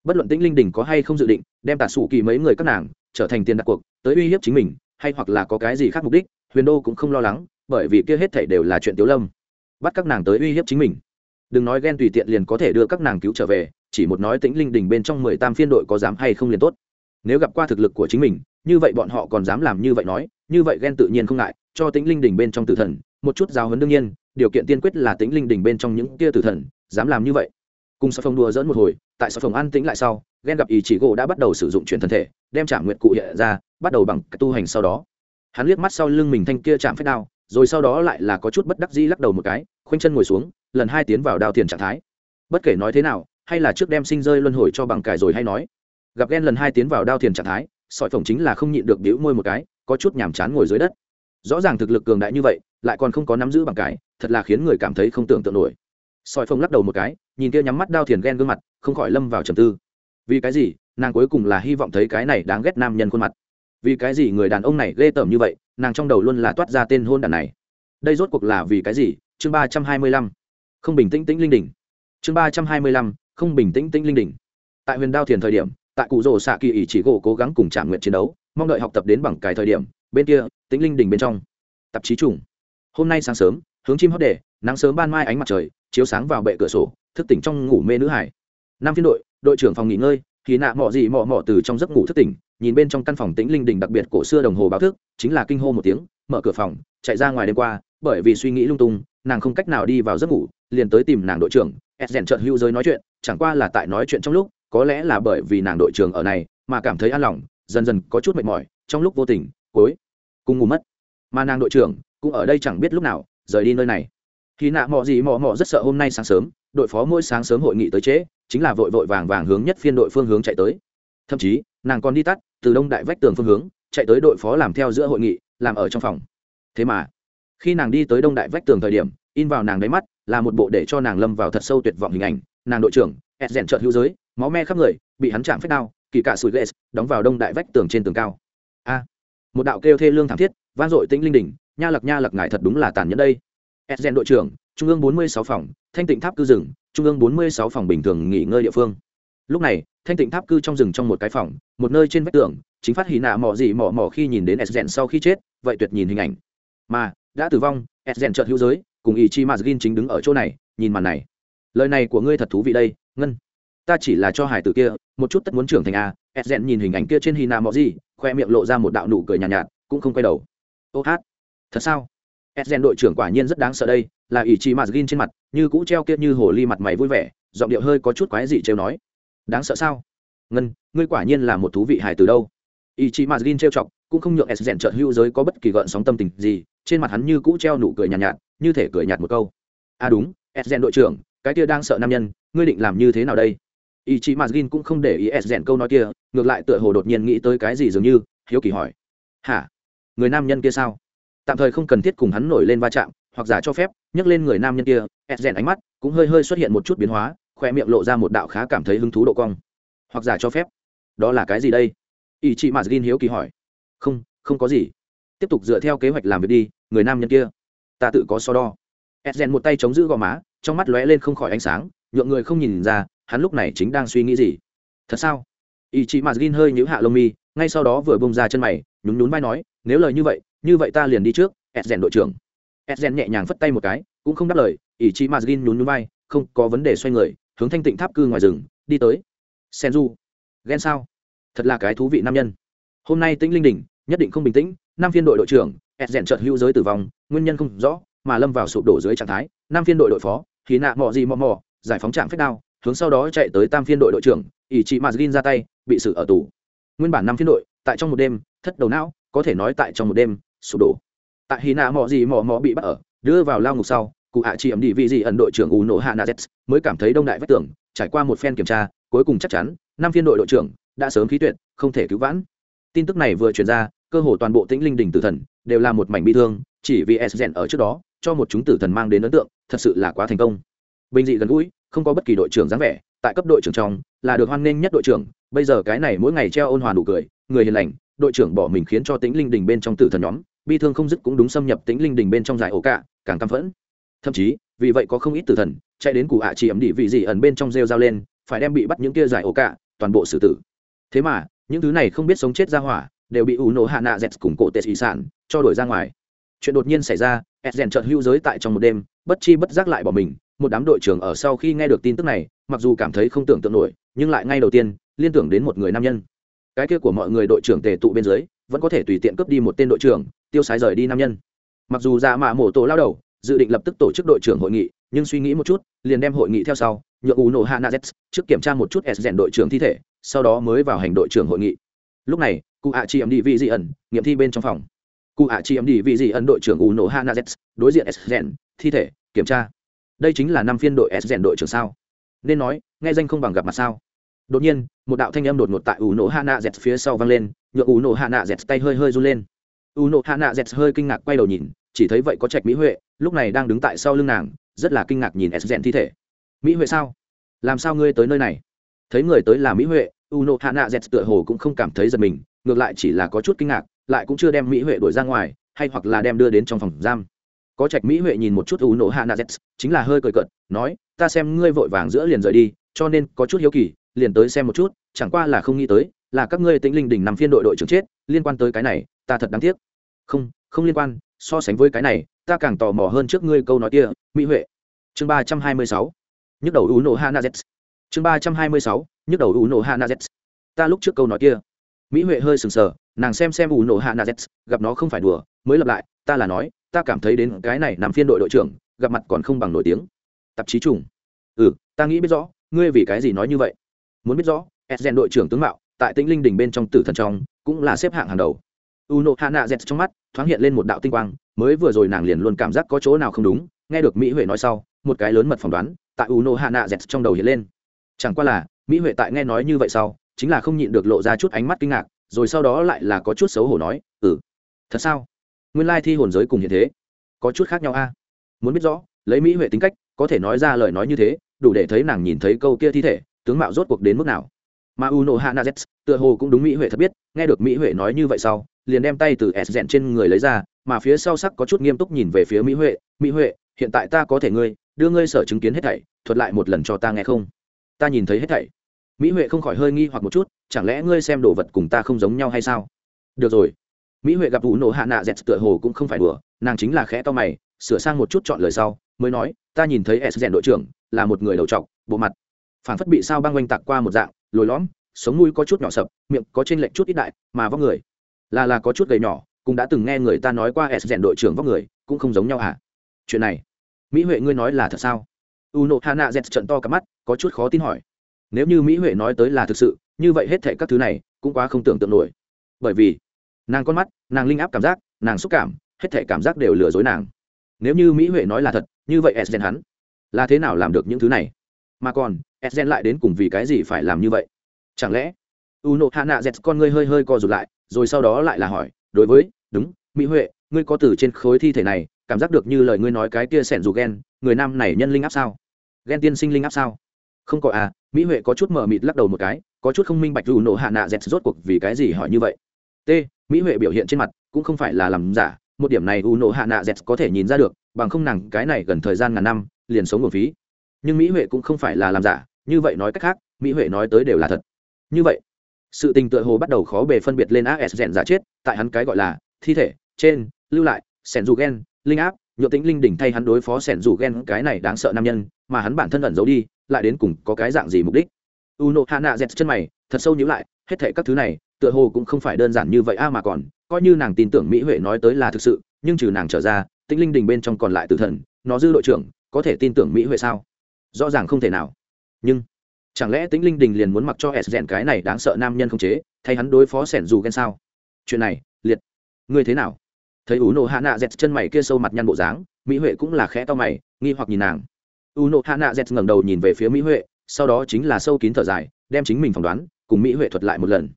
S1: Bất luận tĩnh linh đỉnh có hay không dự định, đem tạ sủ kỳ mấy người các nàng trở thành tiền đặt cuộc, tới uy hiếp chính mình, hay hoặc là có cái gì khác mục đích, huyền đô cũng không lo lắng, bởi vì kia hết thảy đều là chuyện tiếu lâm. Bắt các nàng tới uy hiếp chính mình. Đừng nói ghen tùy tiện liền có thể đưa các nàng cứu trở về, chỉ một nói tĩnh linh đình bên trong mười tam phiên đội có dám hay không liền tốt. Nếu gặp qua thực lực của chính mình, như vậy bọn họ còn dám làm như vậy nói, như vậy ghen tự nhiên không ngại, cho tĩnh linh đình bên trong tử thần, một chút giáo huấn đương nhiên, điều kiện tiên quyết là tĩnh linh đình bên trong những kia tử thần, dám làm như vậy. Cùng sở phòng đùa dẫn một hồi, tại sở phòng an tĩnh lại sau ghen gặp ý chỉ gỗ đã bắt đầu sử dụng chuyển thân thể, đem trả nguyện cụ hiện ra, bắt đầu bằng tu hành sau đó. Hắn liếc mắt sau lưng mình thanh kia chạm phép đao, rồi sau đó lại là có chút bất đắc dĩ lắc đầu một cái, khoanh chân ngồi xuống, lần hai tiến vào đao tiền trạng thái. Bất kể nói thế nào, hay là trước đem sinh rơi luân hồi cho bằng cải rồi hay nói, gặp ghen lần hai tiến vào đao tiền trạng thái, sỏi phồng chính là không nhịn được đĩu môi một cái, có chút nhàm chán ngồi dưới đất. Rõ ràng thực lực cường đại như vậy, lại còn không có nắm giữ bằng cái thật là khiến người cảm thấy không tưởng tượng nổi. Sỏi phồng lắc đầu một cái, nhìn kia nhắm mắt đao thiền ghen gương mặt, không khỏi lâm vào trầm tư vì cái gì nàng cuối cùng là hy vọng thấy cái này đáng ghét nam nhân khuôn mặt vì cái gì người đàn ông này ghê tởm như vậy nàng trong đầu luôn là toát ra tên hôn đàn này đây rốt cuộc là vì cái gì chương ba trăm hai mươi lăm không bình tĩnh tĩnh linh đỉnh chương ba trăm hai mươi lăm không bình tĩnh tĩnh linh đỉnh tại huyền đao thiền thời điểm tại cụ rổ xạ kỳ ỷ chỉ gỗ cố gắng cùng trả nguyện chiến đấu mong đợi học tập đến bằng cái thời điểm bên kia tĩnh linh đỉnh bên trong tạp chí trùng hôm nay sáng sớm hướng chim hót đề nắng sớm ban mai ánh mặt trời chiếu sáng vào bệ cửa sổ thức tỉnh trong ngủ mê nữ hải năm phiên đội đội trưởng phòng nghỉ ngơi thì nạ mọ gì mọ mọ từ trong giấc ngủ thức tỉnh, nhìn bên trong căn phòng tĩnh linh đình đặc biệt cổ xưa đồng hồ báo thức, chính là kinh hô một tiếng, mở cửa phòng, chạy ra ngoài đêm qua, bởi vì suy nghĩ lung tung, nàng không cách nào đi vào giấc ngủ, liền tới tìm nàng đội trưởng ed rèn trợn hưu giới nói chuyện, chẳng qua là tại nói chuyện trong lúc, có lẽ là bởi vì nàng đội trưởng ở này, mà cảm thấy an lòng, dần dần có chút mệt mỏi, trong lúc vô tình, cuối cùng ngủ mất. Mà nàng đội trưởng cũng ở đây chẳng biết lúc nào, rời đi nơi này. Khi nạ mọ gì mọ mọ rất sợ hôm nay sáng sớm, đội phó mỗi sáng sớm hội nghị tới trễ chính là vội vội vàng vàng hướng nhất phiên đội phương hướng chạy tới. Thậm chí, nàng còn đi tắt, từ đông đại vách tường phương hướng, chạy tới đội phó làm theo giữa hội nghị, làm ở trong phòng. Thế mà, khi nàng đi tới đông đại vách tường thời điểm, in vào nàng đáy mắt là một bộ để cho nàng lâm vào thật sâu tuyệt vọng hình ảnh. Nàng đội trưởng ed rèn trợn hữu giới, máu me khắp người, bị hắn chạm phép đao, kỳ cả sủi ghê đóng vào đông đại vách tường trên tường cao. A, một đạo kêu thê lương thảm thiết, vang dội tĩnh linh đỉnh, nha lặc nha lặc ngài thật đúng là tàn nhẫn đây. ed rèn đội trưởng, trung ương bốn mươi sáu phòng thanh tịnh tháp cư rừng trung ương bốn mươi sáu phòng bình thường nghỉ ngơi địa phương. Lúc này thanh tịnh tháp cư trong rừng trong một cái phòng một nơi trên vách tường chính phát hì nạ mỏ gì mỏ mỏ khi nhìn đến s rèn sau khi chết vậy tuyệt nhìn hình ảnh. Mà đã tử vong s rèn trợt hữu giới cùng ý chi mazgin chính đứng ở chỗ này nhìn màn này. Lời này của ngươi thật thú vị đây ngân. Ta chỉ là cho hải tử kia một chút tất muốn trưởng thành a s rèn nhìn hình ảnh kia trên hì nạ mỏ gì khoe miệng lộ ra một đạo nụ cười nhàn nhạt, nhạt cũng không quay đầu. Ô hát thật sao? S rèn đội trưởng quả nhiên rất đáng sợ đây là ỷ chị mạt gin trên mặt như cũ treo kia như hồ ly mặt mày vui vẻ giọng điệu hơi có chút quái dị trêu nói. Đáng sợ sao? Ngân ngươi quả nhiên là một thú vị hài từ đâu. Ỷ chị mạt gin trêu chọc cũng không nhượng s rèn trợn hữu giới có bất kỳ gợn sóng tâm tình gì trên mặt hắn như cũ treo nụ cười nhàn nhạt, nhạt như thể cười nhạt một câu. À đúng s rèn đội trưởng cái kia đang sợ nam nhân ngươi định làm như thế nào đây? Ý chị m gin cũng không để ý s rèn câu nói kia ngược lại tựa hồ đột nhiên nghĩ tới cái gì dường như hiếu kỳ hỏi. Hả? Người nam nhân kia sao? Tạm thời không cần thiết cùng hắn nổi lên va chạm hoặc giả cho phép, nhấc lên người nam nhân kia ép rèn ánh mắt, cũng hơi hơi xuất hiện một chút biến hóa khoe miệng lộ ra một đạo khá cảm thấy hứng thú độ cong. Hoặc giả cho phép. Đó là cái gì đây? Ý chị mạt gin hiếu kỳ hỏi. Không không có gì. Tiếp tục dựa theo kế hoạch làm việc đi, người nam nhân kia. Ta tự có so đo. edgen một tay chống giữ gò má, trong mắt lóe lên không khỏi ánh sáng, nhượng người không nhìn ra, hắn lúc này chính đang suy nghĩ gì. Thật sao? Ý chị mạt gin hơi nhíu hạ lông mi, ngay sau đó vừa bông ra chân mày, nhún nhún vai nói, nếu lời như vậy như vậy ta liền đi trước edgen đội trưởng edgen nhẹ nhàng phất tay một cái, cũng không đáp lời, ý chí mạt nhún nhún vai, không có vấn đề xoay người, hướng thanh tịnh tháp cư ngoài rừng, đi tới. Senju. Ghen sao? Thật là cái thú vị nam nhân. Hôm nay tĩnh linh đỉnh, nhất định không bình tĩnh, Nam phiên đội đội trưởng ed rèn trợt hữu giới tử vong, nguyên nhân không rõ, mà lâm vào sụp đổ dưới trạng thái, Nam phiên đội đội phó, khí nạ mò gì mò mò, giải phóng trạng phép đao, hướng sau đó chạy tới tam phiên đội đội trưởng, ý chí mazgin ra tay, bị xử ở tù. Nguyên bản năm phiên đội, tại trong một đêm, thất đầu não, có thể nói tại trong một đêm, sụp đổ tại hy nạ mò gì mò mò bị bắt ở, đưa vào lao ngục sau, cụ hạ chỉ ẩm đi vị gì ẩn đội trưởng u nổ hạ nazet mới cảm thấy đông đại vách tường, trải qua một phen kiểm tra, cuối cùng chắc chắn, năm phiên đội đội trưởng đã sớm khí tuyệt, không thể cứu vãn. Tin tức này vừa truyền ra, cơ hồ toàn bộ tĩnh linh đình tử thần đều là một mảnh bi thương, chỉ vì s ở trước đó, cho một chúng tử thần mang đến ấn tượng, thật sự là quá thành công. Bình dị gần gũi, không có bất kỳ đội trưởng dáng vẻ, tại cấp đội trưởng trong, là được hoan nghênh nhất đội trưởng, bây giờ cái này mỗi ngày treo ôn hòa nụ cười, người hiền lành, đội trưởng bỏ mình khiến cho tĩnh linh đình bên trong tử thần nhóm bi thương không dứt cũng đúng xâm nhập tính linh đình bên trong giải ổ cả, càng căm phẫn. Thậm chí, vì vậy có không ít tử thần chạy đến cụ hạ chỉ ẩm đi vị gì ẩn bên trong rêu dao lên, phải đem bị bắt những kia giải ổ cả, toàn bộ xử tử. Thế mà, những thứ này không biết sống chết ra hỏa, đều bị u nổ hạ nạ dẹt cùng cổ tệ xì sản cho đổi ra ngoài. Chuyện đột nhiên xảy ra ed rèn trợn hưu giới tại trong một đêm, bất chi bất giác lại bỏ mình, một đám đội trưởng ở sau khi nghe được tin tức này, mặc dù cảm thấy không tưởng tượng nổi, nhưng lại ngay đầu tiên, liên tưởng đến một người nam nhân. Cái kia của mọi người đội trưởng tề tụ bên dưới vẫn có thể tùy tiện cướp đi một tên đội trưởng, tiêu sái rời đi nam nhân. Mặc dù dạ mạ mổ tổ lao đầu, dự định lập tức tổ chức đội trưởng hội nghị, nhưng suy nghĩ một chút, liền đem hội nghị theo sau nhựa u nổ hana z trước kiểm tra một chút s rèn đội trưởng thi thể, sau đó mới vào hành đội trưởng hội nghị. Lúc này, cụ ạ chi ấm đi vị dị ẩn, nghiệm thi bên trong phòng. Cụ ạ chi ấm đi vị dị ẩn đội trưởng u nổ hana z đối diện s rèn, thi thể, kiểm tra. Đây chính là năm phiên đội s rèn đội trưởng sao? Nên nói, nghe danh không bằng gặp mặt sao? Đột nhiên, một đạo thanh âm đột ngột tại u nổ hana z phía sau vang lên nhựa u nổ nạ dẹt tay hơi hơi run lên. U nổ nạ dẹt hơi kinh ngạc quay đầu nhìn, chỉ thấy vậy có trạch mỹ huệ, lúc này đang đứng tại sau lưng nàng, rất là kinh ngạc nhìn s rèn thi thể. Mỹ huệ sao? Làm sao ngươi tới nơi này? Thấy người tới là mỹ huệ u nộ hạ nạ dẹt tựa hồ cũng không cảm thấy giật mình, ngược lại chỉ là có chút kinh ngạc, lại cũng chưa đem mỹ huệ đuổi ra ngoài, hay hoặc là đem đưa đến trong phòng giam. Có trạch mỹ huệ nhìn một chút u nộ hạ nạ dẹt chính là hơi cười cợt, nói, ta xem ngươi vội vàng giữa liền rời đi, cho nên có chút hiếu kỳ, liền tới xem một chút, chẳng qua là không nghĩ tới là các ngươi tĩnh linh đỉnh nằm phiên đội đội trưởng chết, liên quan tới cái này, ta thật đáng tiếc. Không không liên quan, so sánh với cái này, ta càng tò mò hơn trước ngươi câu nói kia, mỹ huệ. Chương ba trăm hai mươi sáu. Nhức đầu u nổ hana z chương ba trăm hai mươi sáu. Nhức đầu u nổ hana z ta lúc trước câu nói kia. Mỹ huệ hơi sừng sờ, nàng xem xem u nổ hana z gặp nó không phải đùa, mới lập lại, ta là nói, ta cảm thấy đến cái này nằm phiên đội đội trưởng, gặp mặt còn không bằng nổi tiếng. Tạp chí trùng. Ừ ta nghĩ biết rõ, ngươi vì cái gì nói như vậy? Muốn biết rõ edgen đội trưởng tướng mạo tại tĩnh linh đỉnh bên trong tử thần trong, cũng là xếp hạng hàng đầu. U nộ hạ nạ z trong mắt, thoáng hiện lên một đạo tinh quang, mới vừa rồi nàng liền luôn cảm giác có chỗ nào không đúng, nghe được mỹ huệ nói sau, một cái lớn mật phỏng đoán, tại u nộ hạ nạ z trong đầu hiện lên. Chẳng qua là, mỹ huệ tại nghe nói như vậy sau, chính là không nhịn được lộ ra chút ánh mắt kinh ngạc, rồi sau đó lại là có chút xấu hổ nói ừ thật sao? Nguyên lai thi hồn giới cùng hiện thế, có chút khác nhau a. Muốn biết rõ, lấy mỹ huệ tính cách, có thể nói ra lời nói như thế, đủ để thấy nàng nhìn thấy câu kia thi thể, tướng mạo rốt cuộc đến mức nào mà u nộ hạ na z, tựa hồ cũng đúng mỹ huệ thật biết, nghe được mỹ huệ nói như vậy sau, liền đem tay từ s rèn trên người lấy ra, mà phía sau sắc có chút nghiêm túc nhìn về phía mỹ huệ mỹ huệ, hiện tại ta có thể ngươi, đưa ngươi sở chứng kiến hết thảy, thuật lại một lần cho ta nghe không? Ta nhìn thấy hết thảy. Mỹ huệ không khỏi hơi nghi hoặc một chút, chẳng lẽ ngươi xem đồ vật cùng ta không giống nhau hay sao? Được rồi. Mỹ huệ gặp vụ nổ hạ nạ dẹt tựa hồ cũng không phải đùa, nàng chính là khẽ to mày, sửa sang một chút chọn lời sau, mới nói, ta nhìn thấy s rèn đội trưởng là một người đầu trọc, bộ mặt phản phất bị sao băng oanh tạc qua một dạng lồi lõm, sống mũi có chút nhỏ sập, miệng có trên lệnh chút ít đại, mà vóc người, là là có chút gầy nhỏ, cũng đã từng nghe người ta nói qua s rèn đội trưởng vóc người, cũng không giống nhau hả? Chuyện này, mỹ huệ ngươi nói là thật sao? U nộ hà nạ z trận to cả mắt, có chút khó tin hỏi. Nếu như mỹ huệ nói tới là thực sự, như vậy hết thệ các thứ này, cũng quá không tưởng tượng nổi. Bởi vì, nàng con mắt, nàng linh áp cảm giác, nàng xúc cảm, hết thệ cảm giác đều lừa dối nàng. Nếu như mỹ huệ nói là thật, như vậy s hắn, là thế nào làm được những thứ này? Mà còn s lại đến cùng vì cái gì phải làm như vậy? Chẳng lẽ u nộ hạ nạ z con ngươi hơi hơi co rụt lại, rồi sau đó lại là hỏi, đối với, đúng, mỹ huệ, ngươi có từ trên khối thi thể này, cảm giác được như lời ngươi nói cái kia sẻn dù ghen người nam này nhân linh áp sao? Ghen tiên sinh linh áp sao? Không có à mỹ huệ có chút mờ mịt lắc đầu một cái, có chút không minh bạch dù nộ hạ nạ rốt cuộc vì cái gì hỏi như vậy. T, mỹ huệ biểu hiện trên mặt cũng không phải là làm giả, một điểm này u nộ hạ nạ có thể nhìn ra được, bằng không nàng cái này gần thời gian ngàn năm, liền sống nguồn phí. Nhưng mỹ huệ cũng không phải là làm giả như vậy nói cách khác, mỹ huệ nói tới đều là thật. Như vậy, sự tình tựa hồ bắt đầu khó bề phân biệt lên as rèn giả chết, tại hắn cái gọi là thi thể, trên, lưu lại, sẻn dù ghen linh áp nhựa tính linh đỉnh thay hắn đối phó sẻn dù ghen cái này đáng sợ nam nhân, mà hắn bản thân ẩn giấu đi, lại đến cùng có cái dạng gì mục đích? U nộ hạ nạ dẹt chân mày, thật sâu nhữ lại, hết thệ các thứ này, tựa hồ cũng không phải đơn giản như vậy a mà còn, coi như nàng tin tưởng mỹ huệ nói tới là thực sự, nhưng trừ nàng trở ra, tĩnh linh đình bên trong còn lại tử thần, nó dư đội trưởng, có thể tin tưởng mỹ huệ sao? Rõ ràng không thể nào nhưng chẳng lẽ tĩnh linh đình liền muốn mặc cho s rèn cái này đáng sợ nam nhân không chế, thay hắn đối phó sẻn dù ghen sao? Chuyện này, liệt, ngươi thế nào? Thấy u nộ hạ nạ dẹt chân mày kia sâu mặt nhăn bộ dáng, mỹ huệ cũng là khẽ to mày, nghi hoặc nhìn nàng. U nộ hạ nạ dẹt ngẩng đầu nhìn về phía mỹ huệ, sau đó chính là sâu kín thở dài, đem chính mình phỏng đoán, cùng mỹ huệ thuật lại một lần.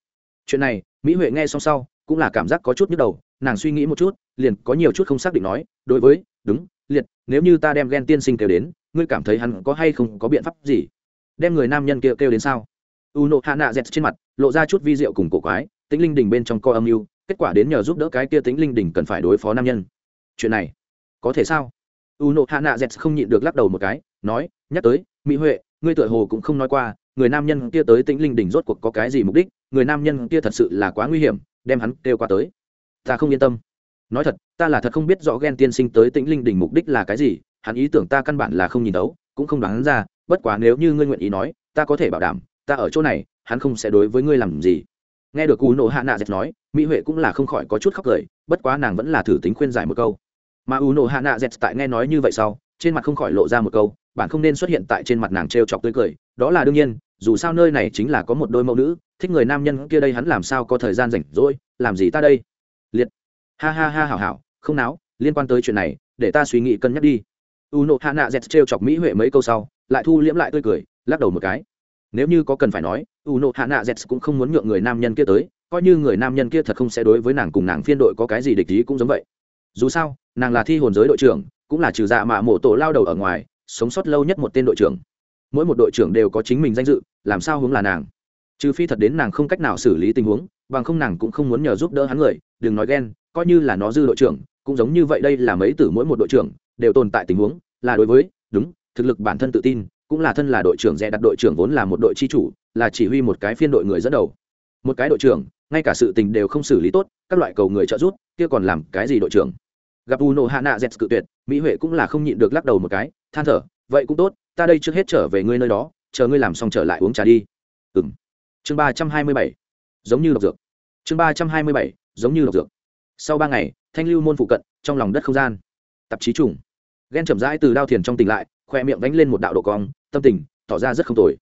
S1: Chuyện này, mỹ huệ nghe xong sau, cũng là cảm giác có chút nhức đầu, nàng suy nghĩ một chút, liền có nhiều chút không xác định nói, đối với, đúng, liệt, nếu như ta đem ghen tiên sinh kêu đến, ngươi cảm thấy hắn có hay không có biện pháp gì? Đem người nam nhân kia kêu đến sao? U nộ hạ nạ dẹt trên mặt, lộ ra chút vi diệu cùng cổ quái tính linh đình bên trong co âm mưu, kết quả đến nhờ giúp đỡ cái kia tính linh đình cần phải đối phó nam nhân. Chuyện này, có thể sao? U nộ hạ nạ dẹt không nhịn được lắc đầu một cái, nói, nhắc tới, mỹ huệ, ngươi tựa hồ cũng không nói qua, người nam nhân kia tới tĩnh linh đình rốt cuộc có cái gì mục đích? Người nam nhân kia thật sự là quá nguy hiểm, đem hắn kêu qua tới. Ta không yên tâm. Nói thật, ta là thật không biết rõ ghen tiên sinh tới tĩnh linh đình mục đích là cái gì, hắn ý tưởng ta căn bản là không nhìn đấu cũng không đoán ra bất quá nếu như ngươi nguyện ý nói, ta có thể bảo đảm, ta ở chỗ này, hắn không sẽ đối với ngươi làm gì. Nghe được u nộ hạ nạ dẹt nói, mỹ huệ cũng là không khỏi có chút khóc cười, bất quá nàng vẫn là thử tính khuyên giải một câu. Mà u nộ hạ nạ dẹt tại nghe nói như vậy sau, trên mặt không khỏi lộ ra một câu, bạn không nên xuất hiện tại trên mặt nàng t r e o chọc tươi cười, đó là đương nhiên, dù sao nơi này chính là có một đôi mẫu nữ, thích người nam nhân kia đây hắn làm sao có thời gian rảnh rỗi, làm gì ta đây? Liệt. Ha ha ha hảo hảo, không náo, liên quan tới chuyện này, để ta suy nghĩ cân nhắc đi. U nộ hạ nạ dẹt t chọc mỹ huệ mấy câu sau lại thu liễm lại tươi cười, lắc đầu một cái. Nếu như có cần phải nói u nộ hạ nạ z cũng không muốn nhượng người nam nhân kia tới, coi như người nam nhân kia thật không sẽ đối với nàng cùng nàng phiên đội có cái gì địch ý cũng giống vậy. Dù sao, nàng là thi hồn giới đội trưởng, cũng là trừ dạ mạ mổ tổ lao đầu ở ngoài, sống sót lâu nhất một tên đội trưởng. Mỗi một đội trưởng đều có chính mình danh dự, làm sao hướng là nàng? Trừ phi thật đến nàng không cách nào xử lý tình huống, bằng không nàng cũng không muốn nhờ giúp đỡ hắn người, đừng nói ghen, coi như là nó dư đội trưởng, cũng giống như vậy đây là mấy tử mỗi một đội trưởng, đều tồn tại tình huống, là đối với, đúng thực lực bản thân tự tin, cũng là thân là đội trưởng dè đặt đội trưởng vốn là một đội chi chủ, là chỉ huy một cái phiên đội người dẫn đầu. Một cái đội trưởng, ngay cả sự tình đều không xử lý tốt, các loại cầu người trợ giúp, kia còn làm cái gì đội trưởng? Gặp u nộ hạ nạ z cự tuyệt, mỹ huệ cũng là không nhịn được lắc đầu một cái, than thở, vậy cũng tốt, ta đây trước hết trở về ngươi nơi đó, chờ ngươi làm xong trở lại uống trà đi. Ừ m chương ba trăm hai mươi bảy. Giống như độc dược. Chương ba trăm hai mươi bảy, giống như độc dược. Sau ba ngày, thanh lưu môn phụ cận, trong lòng đất không gian. Tạp chí trùng. Ghen chậm rãi từ đao thiền trong tỉnh lại khoe miệng đánh lên một đạo độ cong, tâm tình tỏ ra rất không tồi.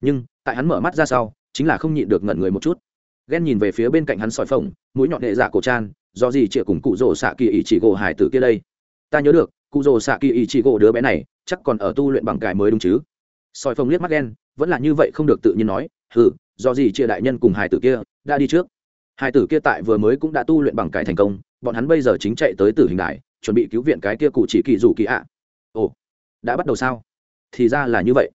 S1: Nhưng, tại hắn mở mắt ra sau, chính là không nhịn được ngẩn người một chút. Ghen nhìn về phía bên cạnh hắn sỏi phồng, mũi nhọn hệ dạ cổ tràn, do gì chịa cùng cụ rồ xạ kỳ ý chỉ gỗ hải tử kia đây? Ta nhớ được, cụ rồ xạ kỳ ý chỉ gỗ đứa bé này, chắc còn ở tu luyện bằng cải mới đúng chứ? Sỏi phồng liếc mắt ghen, vẫn là như vậy không được tự nhiên nói, hừ, do gì chia đại nhân cùng hải tử kia đã đi trước. Hải tử kia tại vừa mới cũng đã tu luyện bằng cải thành công, bọn hắn bây giờ chính chạy tới tử hình đại chuẩn bị cứu viện cái kia cụ chỉ kỳ dù kỳ ạ. Ồ đã bắt đầu sao? Thì ra là như vậy.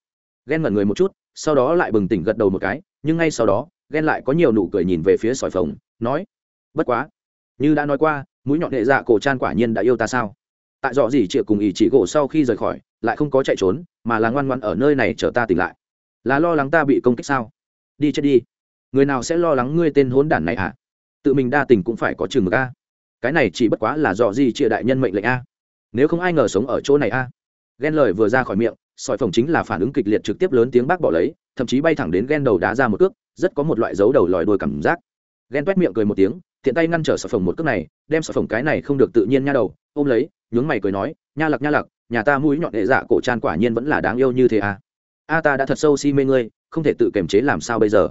S1: Ghen ngẩn người một chút, sau đó lại bừng tỉnh gật đầu một cái, nhưng ngay sau đó, ghen lại có nhiều nụ cười nhìn về phía sỏi phồng, nói, bất quá, như đã nói qua, mũi nhọn hệ dạ cổ trang quả nhiên đã yêu ta sao? Tại dọ gì chịa cùng ý chỉ gỗ sau khi rời khỏi, lại không có chạy trốn, mà là ngoan ngoan ở nơi này chờ ta tỉnh lại. Là lo lắng ta bị công kích sao? Đi chết đi. Người nào sẽ lo lắng ngươi tên hốn đản này à tự mình đa tình cũng phải có chừng mực a. Cái này chỉ bất quá là dọ gì chịa đại nhân mệnh lệnh a. Nếu không ai ngờ sống ở chỗ này a ghen lời vừa ra khỏi miệng, sỏi phồng chính là phản ứng kịch liệt trực tiếp lớn tiếng bác bỏ lấy, thậm chí bay thẳng đến ghen đầu đá ra một cước, rất có một loại dấu đầu lòi đuôi cảm giác. Ghen toét miệng cười một tiếng tiện tay ngăn trở sỏi phồng một cước này, đem sỏi phồng cái này không được tự nhiên nha đầu, ôm lấy, nhướng mày cười nói, nha lặc nha lặc, nhà ta mũi nhọn hệ dạ cổ tràn quả nhiên vẫn là đáng yêu như thế à. A ta đã thật sâu si mê ngươi, không thể tự kiềm chế làm sao bây giờ.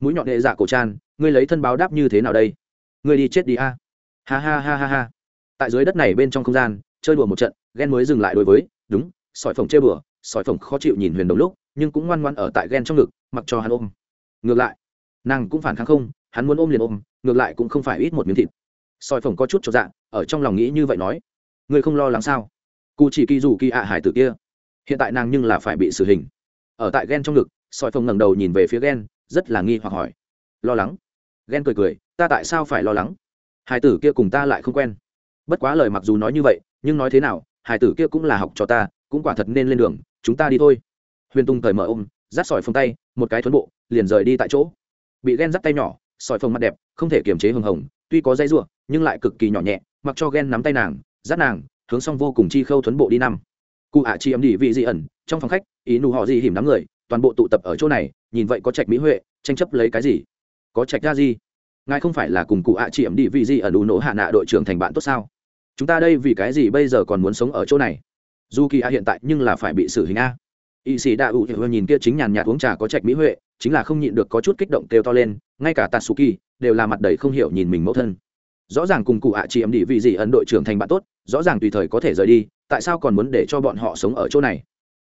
S1: Mũi nhọn hệ dạ cổ tràn ngươi lấy thân báo đáp như thế nào đây? Ngươi đi chết đi a. Ha ha ha ha ha. Tại dưới đất này bên trong không gian, chơi đùa một trận, ghen mới dừng lại đối với đúng, sỏi phồng chê bừa, sỏi phồng khó chịu nhìn huyền đồng lúc, nhưng cũng ngoan ngoan ở tại ghen trong ngực, mặc cho hắn ôm. Ngược lại, nàng cũng phản kháng không, hắn muốn ôm liền ôm, ngược lại cũng không phải ít một miếng thịt. Sỏi phồng có chút cho dạ ở trong lòng nghĩ như vậy nói, ngươi không lo lắng sao? Cụ chỉ kỳ dù kỳ ạ hải tử kia, hiện tại nàng nhưng là phải bị xử hình. Ở tại ghen trong ngực, sỏi phồng ngẩng đầu nhìn về phía ghen, rất là nghi hoặc hỏi, lo lắng? Ghen cười cười, ta tại sao phải lo lắng? Hải tử kia cùng ta lại không quen. Bất quá lời mặc dù nói như vậy, nhưng nói thế nào hải tử kia cũng là học cho ta, cũng quả thật nên lên đường, chúng ta đi thôi. Huyền tung cởi mở ôm rát sỏi phồng tay, một cái thuấn bộ, liền rời đi tại chỗ. Bị ghen dắt tay nhỏ, sỏi phồng mặt đẹp, không thể kiềm chế hừng hồng, tuy có dây ruộng nhưng lại cực kỳ nhỏ nhẹ, mặc cho ghen nắm tay nàng, dắt nàng, hướng xong vô cùng chi khâu thuấn bộ đi năm. Cụ ạ chi âm đi vị dị ẩn, trong phòng khách, ý nụ họ gì hiểm đám người, toàn bộ tụ tập ở chỗ này, nhìn vậy có trạch mỹ huệ, tranh chấp lấy cái gì? Có trạch ra gì? Ngài không phải là cùng cụ ạ chi ẩm đi vị dị ẩn đủ nổ hạ nạ đội trưởng thành bạn tốt sao? Chúng ta đây vì cái gì bây giờ còn muốn sống ở chỗ này? Dù kỳ a hiện tại nhưng là phải bị xử hình a. Y sĩ đạ ủ nhìn kia chính nhàn nhạt uống trà có trạch mỹ huệ, chính là không nhịn được có chút kích động kêu to lên, ngay cả tatsuki đều là mặt đầy không hiểu nhìn mình mẫu thân. Rõ ràng cùng cụ ạ chị em đi vì gì ấn đội trưởng thành bạn tốt, rõ ràng tùy thời có thể rời đi, tại sao còn muốn để cho bọn họ sống ở chỗ này?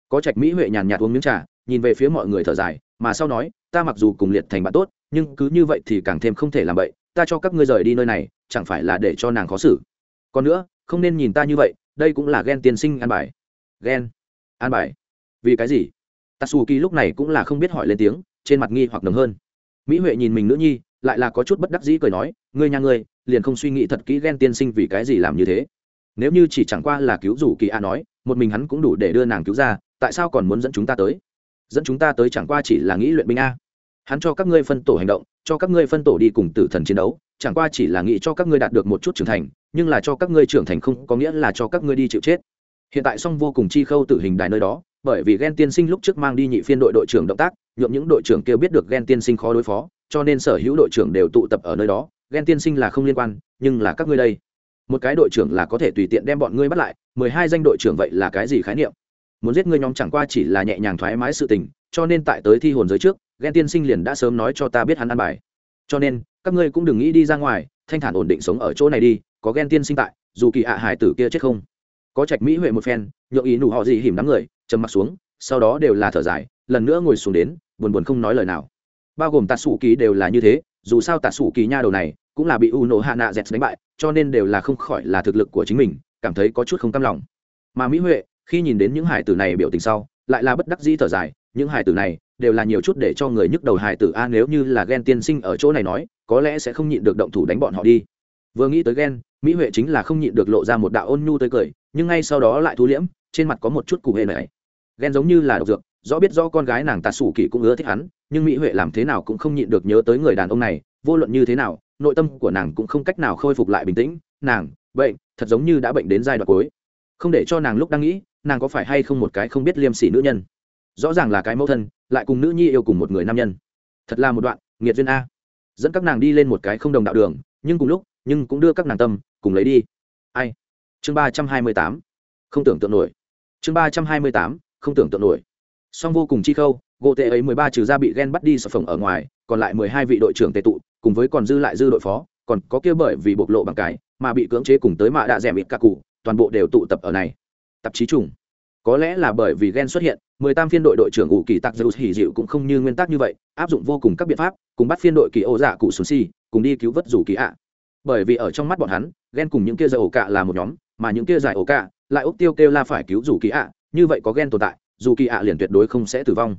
S1: Có trạch mỹ huệ nhàn nhạt uống miếng trà, nhìn về phía mọi người thở dài, mà sau nói, ta mặc dù cùng liệt thành bạn tốt, nhưng cứ như vậy thì càng thêm không thể làm vậy ta cho các ngươi rời đi nơi này, chẳng phải là để cho nàng khó xử còn nữa, không nên nhìn ta như vậy, đây cũng là ghen tiên sinh an bài. Ghen an bài? Vì cái gì? Tatsuki lúc này cũng là không biết hỏi lên tiếng, trên mặt nghi hoặc nồng hơn. Mỹ huệ nhìn mình nữ nhi, lại là có chút bất đắc dĩ cười nói, ngươi nhà ngươi, liền không suy nghĩ thật kỹ ghen tiên sinh vì cái gì làm như thế. Nếu như chỉ chẳng qua là cứu rủ kỳ a nói, một mình hắn cũng đủ để đưa nàng cứu ra, tại sao còn muốn dẫn chúng ta tới? Dẫn chúng ta tới chẳng qua chỉ là nghĩ luyện binh a. Hắn cho các ngươi phân tổ hành động, cho các ngươi phân tổ đi cùng tử thần chiến đấu chẳng qua chỉ là nghĩ cho các ngươi đạt được một chút trưởng thành, nhưng là cho các ngươi trưởng thành không có nghĩa là cho các ngươi đi chịu chết. Hiện tại song vô cùng chi khâu tử hình đài nơi đó, bởi vì ghen tiên sinh lúc trước mang đi nhị phiên đội đội trưởng động tác nhuộm những đội trưởng kia biết được ghen tiên sinh khó đối phó, cho nên sở hữu đội trưởng đều tụ tập ở nơi đó. Ghen tiên sinh là không liên quan, nhưng là các ngươi đây. Một cái đội trưởng là có thể tùy tiện đem bọn ngươi bắt lại, mười hai danh đội trưởng vậy là cái gì khái niệm? Muốn giết ngươi nhóm chẳng qua chỉ là nhẹ nhàng thoải mái sự tình, cho nên tại tới thi hồn giới trước ghen tiên sinh liền đã sớm nói cho ta biết hắn ăn bài. Cho nên các ngươi cũng đừng nghĩ đi ra ngoài, thanh thản ổn định sống ở chỗ này đi, có ghen tiên sinh tại, dù kỳ ạ hải tử kia chết không. Có trạch mỹ huệ một phen, nhượng ý nụ họ gì hìm đám người, trầm mặt xuống, sau đó đều là thở dài, lần nữa ngồi xuống đến, buồn buồn không nói lời nào. Bao gồm tạ sủ kỳ đều là như thế, dù sao tạ sủ kỳ nha đầu này, cũng là bị u nổ hạ nạ dẹt đánh bại, cho nên đều là không khỏi là thực lực của chính mình, cảm thấy có chút không cam lòng. Mà mỹ huệ, khi nhìn đến những hải tử này biểu tình sau, lại là bất đắc dĩ thở dài, những hải tử này đều là nhiều chút để cho người nhức đầu hài tử a, nếu như là ghen tiên sinh ở chỗ này nói, có lẽ sẽ không nhịn được động thủ đánh bọn họ đi. Vừa nghĩ tới ghen mỹ huệ chính là không nhịn được lộ ra một đạo ôn nhu tới cười, nhưng ngay sau đó lại thu liễm, trên mặt có một chút cụ hề này. Ghen giống như là độc dược, rõ biết do con gái nàng tà sủ kỳ cũng ưa thích hắn, nhưng mỹ huệ làm thế nào cũng không nhịn được nhớ tới người đàn ông này, vô luận như thế nào, nội tâm của nàng cũng không cách nào khôi phục lại bình tĩnh. Nàng, bệnh, thật giống như đã bệnh đến giai đoạn cuối. Không để cho nàng lúc đang nghĩ, nàng có phải hay không một cái không biết liêm sỉ nữ nhân? Rõ ràng là cái mẫu thân, lại cùng nữ nhi yêu cùng một người nam nhân. Thật là một đoạn, nghiệt duyên a. Dẫn các nàng đi lên một cái không đồng đạo đường, nhưng cùng lúc, nhưng cũng đưa các nàng tâm, cùng lấy đi. Ai? Chương ba trăm hai mươi tám. Không tưởng tượng nổi. Chương ba trăm hai mươi tám, không tưởng tượng nổi. Song vô cùng chi khâu, gỗ tệ ấy mười ba trừ ra bị ghen bắt đi sập phồng ở ngoài, còn lại mười hai vị đội trưởng tệ tụ, cùng với còn dư lại dư đội phó, còn có kia bởi vì bộc lộ bằng cái mà bị cưỡng chế cùng tới mạ đạ rẻ mịt các cụ, toàn bộ đều tụ tập ở này. Tạp chí trùng có lẽ là bởi vì ghen xuất hiện, mười tam phiên đội đội trưởng ủ kỳ tặc dầu hỉ dịu cũng không như nguyên tắc như vậy, áp dụng vô cùng các biện pháp, cùng bắt phiên đội kỳ ô dạ cụ xuống si, cùng đi cứu vớt dù kỳ ạ. Bởi vì ở trong mắt bọn hắn ghen cùng những kia giải ổ cạ là một nhóm, mà những kia giải ổ cạ lại ốc tiêu kêu la phải cứu dù kỳ ạ, như vậy có ghen tồn tại, dù kỳ ạ liền tuyệt đối không sẽ tử vong.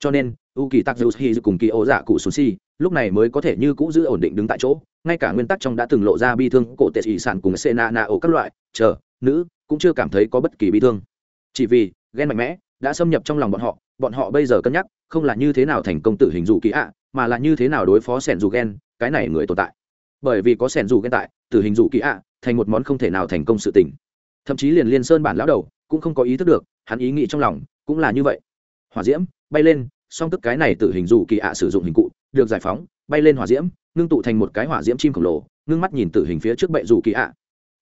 S1: Cho nên u kỳ tắc dầu dịu cùng kỳ ô dạ cụ xuống si, lúc này mới có thể như cũ giữ ổn định đứng tại chỗ, ngay cả nguyên tắc trong đã từng lộ ra bi thương cổ tệ ỷ sản cùng sena na ổ các loại, chờ, nữ, cũng chưa cảm thấy có bất kỳ bi thương chỉ vì, ghen mạnh mẽ, đã xâm nhập trong lòng bọn họ bọn họ bây giờ cân nhắc, không là như thế nào thành công tử hình dù kỳ ạ, mà là như thế nào đối phó sẻn dù ghen, cái này người tồn tại. Bởi vì có sẻn dù ghen tại tử hình dù kỳ ạ, thành một món không thể nào thành công sự tình. Thậm chí liền liên sơn bản lão đầu, cũng không có ý thức được, hắn ý nghĩ trong lòng, cũng là như vậy. Hỏa diễm, bay lên, song tức cái này tự hình dù kỳ ạ sử dụng hình cụ, được giải phóng, bay lên hỏa diễm, ngưng tụ thành một cái hỏa diễm chim khổng lồ, ngưng mắt nhìn tử hình phía trước bệ dù kỳ ạ.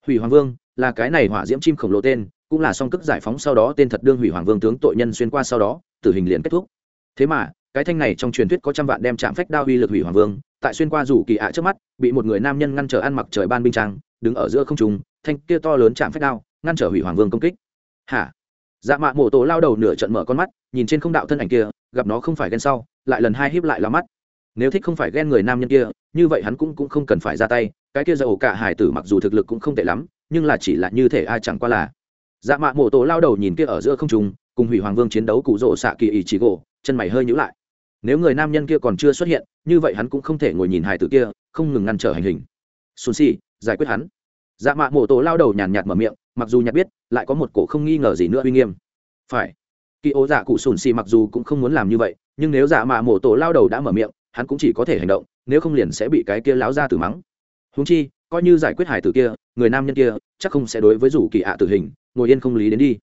S1: Hủy hoàng vương, là cái này hỏa diễm chim khổng lồ tên cũng là song tức giải phóng sau đó tên thật đương hủy hoàng vương tướng tội nhân xuyên qua sau đó, tử hình liền kết thúc. Thế mà, cái thanh này trong truyền thuyết có trăm vạn đem chạm phách đao uy lực hủy hoàng vương, tại xuyên qua rủ kỳ ạ trước mắt, bị một người nam nhân ngăn trở ăn mặc trời ban binh trang, đứng ở giữa không trùng thanh kia to lớn chạm phách đao, ngăn trở hủy hoàng vương công kích. Hả? Dạ mạ mổ tổ lao đầu nửa trận mở con mắt, nhìn trên không đạo thân ảnh kia, gặp nó không phải ghen sau, lại lần hai híp lại là mắt. Nếu thích không phải ghen người nam nhân kia, như vậy hắn cũng cũng không cần phải ra tay, cái kia dầu cả hải tử mặc dù thực lực cũng không tệ lắm, nhưng là chỉ là như thể ai chẳng qua là dạ mạ mổ tổ lao đầu nhìn kia ở giữa không trùng cùng hủy hoàng vương chiến đấu cụ rỗ xạ kỳ ý chỉ gỗ, chân mày hơi nhữ lại. Nếu người nam nhân kia còn chưa xuất hiện, như vậy hắn cũng không thể ngồi nhìn hải tử kia, không ngừng ngăn trở hành hình. Xuân xì giải quyết hắn. Dạ mạ mổ tổ lao đầu nhàn nhạt mở miệng, mặc dù nhạt biết, lại có một cổ không nghi ngờ gì nữa uy nghiêm. Phải. Kỳ ố dạ cụ sùn xì mặc dù cũng không muốn làm như vậy, nhưng nếu dạ mạ mổ tổ lao đầu đã mở miệng, hắn cũng chỉ có thể hành động, nếu không liền sẽ bị cái kia láo ra tử mắng. Húng chi, coi như giải quyết hải tử kia, người nam nhân kia, chắc không sẽ đối với rủ kỳ ạ tử hình ngồi yên không lý đến đi.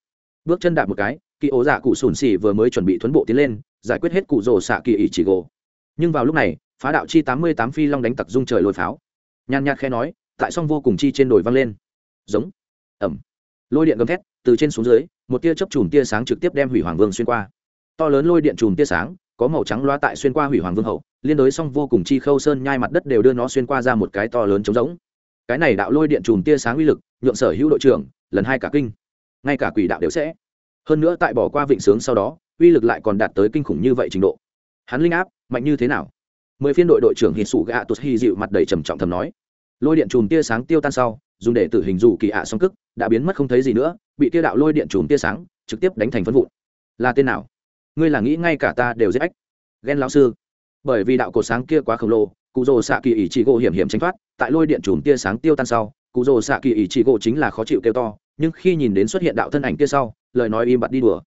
S1: Bước chân đạp một cái kỳ ố dạ cụ sùn xì vừa mới chuẩn bị thuấn bộ tiến lên, giải quyết hết cụ rồ xạ kỳ ỷ chỉ gồ. Nhưng vào lúc này, phá đạo chi tám mươi tám phi long đánh tặc dung trời lôi pháo. Nhàn nhạt khe nói, tại song vô cùng chi trên đồi văng lên. Giống. Ẩm. Lôi điện gầm thét, từ trên xuống dưới, một tia chớp chùm tia sáng trực tiếp đem hủy hoàng vương xuyên qua. To lớn lôi điện chùm tia sáng, có màu trắng loa tại xuyên qua hủy hoàng vương hậu, liên đối song vô cùng chi khâu sơn nhai mặt đất đều đưa nó xuyên qua ra một cái to lớn trống rỗng. Cái này đạo lôi điện chùm tia sáng uy lực, nhượng sở hữu đội trưởng, lần hai cả kinh ngay cả quỷ đạo đều sẽ. Hơn nữa tại bỏ qua vịnh sướng sau đó, uy lực lại còn đạt tới kinh khủng như vậy trình độ. Hắn linh áp, mạnh như thế nào? Mười phiên đội đội trưởng hít sủ gạ tụt hy dịu mặt đầy trầm trọng thầm nói. Lôi điện chùm tia sáng tiêu tan sau, dùng để tử hình dù kỳ ạ song cức, đã biến mất không thấy gì nữa, bị tia đạo lôi điện chùm tia sáng trực tiếp đánh thành phân vụn. Là tên nào? Ngươi là nghĩ ngay cả ta đều giết ách. Ghen lão sư. Bởi vì đạo cột sáng kia quá khổng lồ cụ rồ xạ kỳ ỷ trị gỗ hiểm hiểm tránh thoát, tại lôi điện chùm tia sáng tiêu tan sau cụ rồ xạ kỳ ỷ trị gỗ chính là khó chịu kêu to nhưng khi nhìn đến xuất hiện đạo thân ảnh kia sau, lời nói im bặt đi đùa.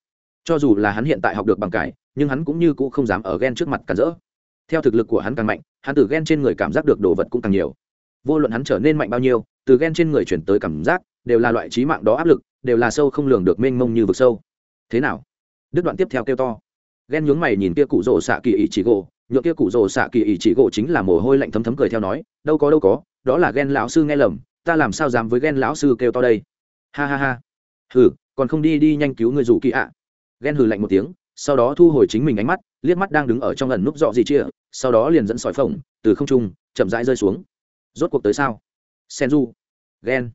S1: Cho dù là hắn hiện tại học được bằng cải, nhưng hắn cũng như cũ không dám ở ghen trước mặt cản rỡ. Theo thực lực của hắn càng mạnh, hắn từ ghen trên người cảm giác được đồ vật cũng càng nhiều. Vô luận hắn trở nên mạnh bao nhiêu, từ ghen trên người chuyển tới cảm giác, đều là loại trí mạng đó áp lực, đều là sâu không lường được mênh mông như vực sâu. Thế nào? Đứt đoạn tiếp theo kêu to. Ghen nhướng mày nhìn kia cụ rồ xạ kỳ ỷ chỉ gỗ nhựa kia cụ rồ xạ kỳ ỷ chỉ gỗ chính là mồ hôi lạnh thấm thấm cười theo nói, đâu có đâu có, đó là ghen lão sư nghe lầm, ta làm sao dám với ghen lão sư kêu to đây? Ha ha ha. Hừ, còn không đi đi nhanh cứu người rủ kỳ ạ. Ghen hừ lạnh một tiếng, sau đó thu hồi chính mình ánh mắt, liếc mắt đang đứng ở trong ẩn núp dọ gì chia sau đó liền dẫn sỏi phồng, từ không trung, chậm rãi rơi xuống. Rốt cuộc tới sao? Senju. Ghen.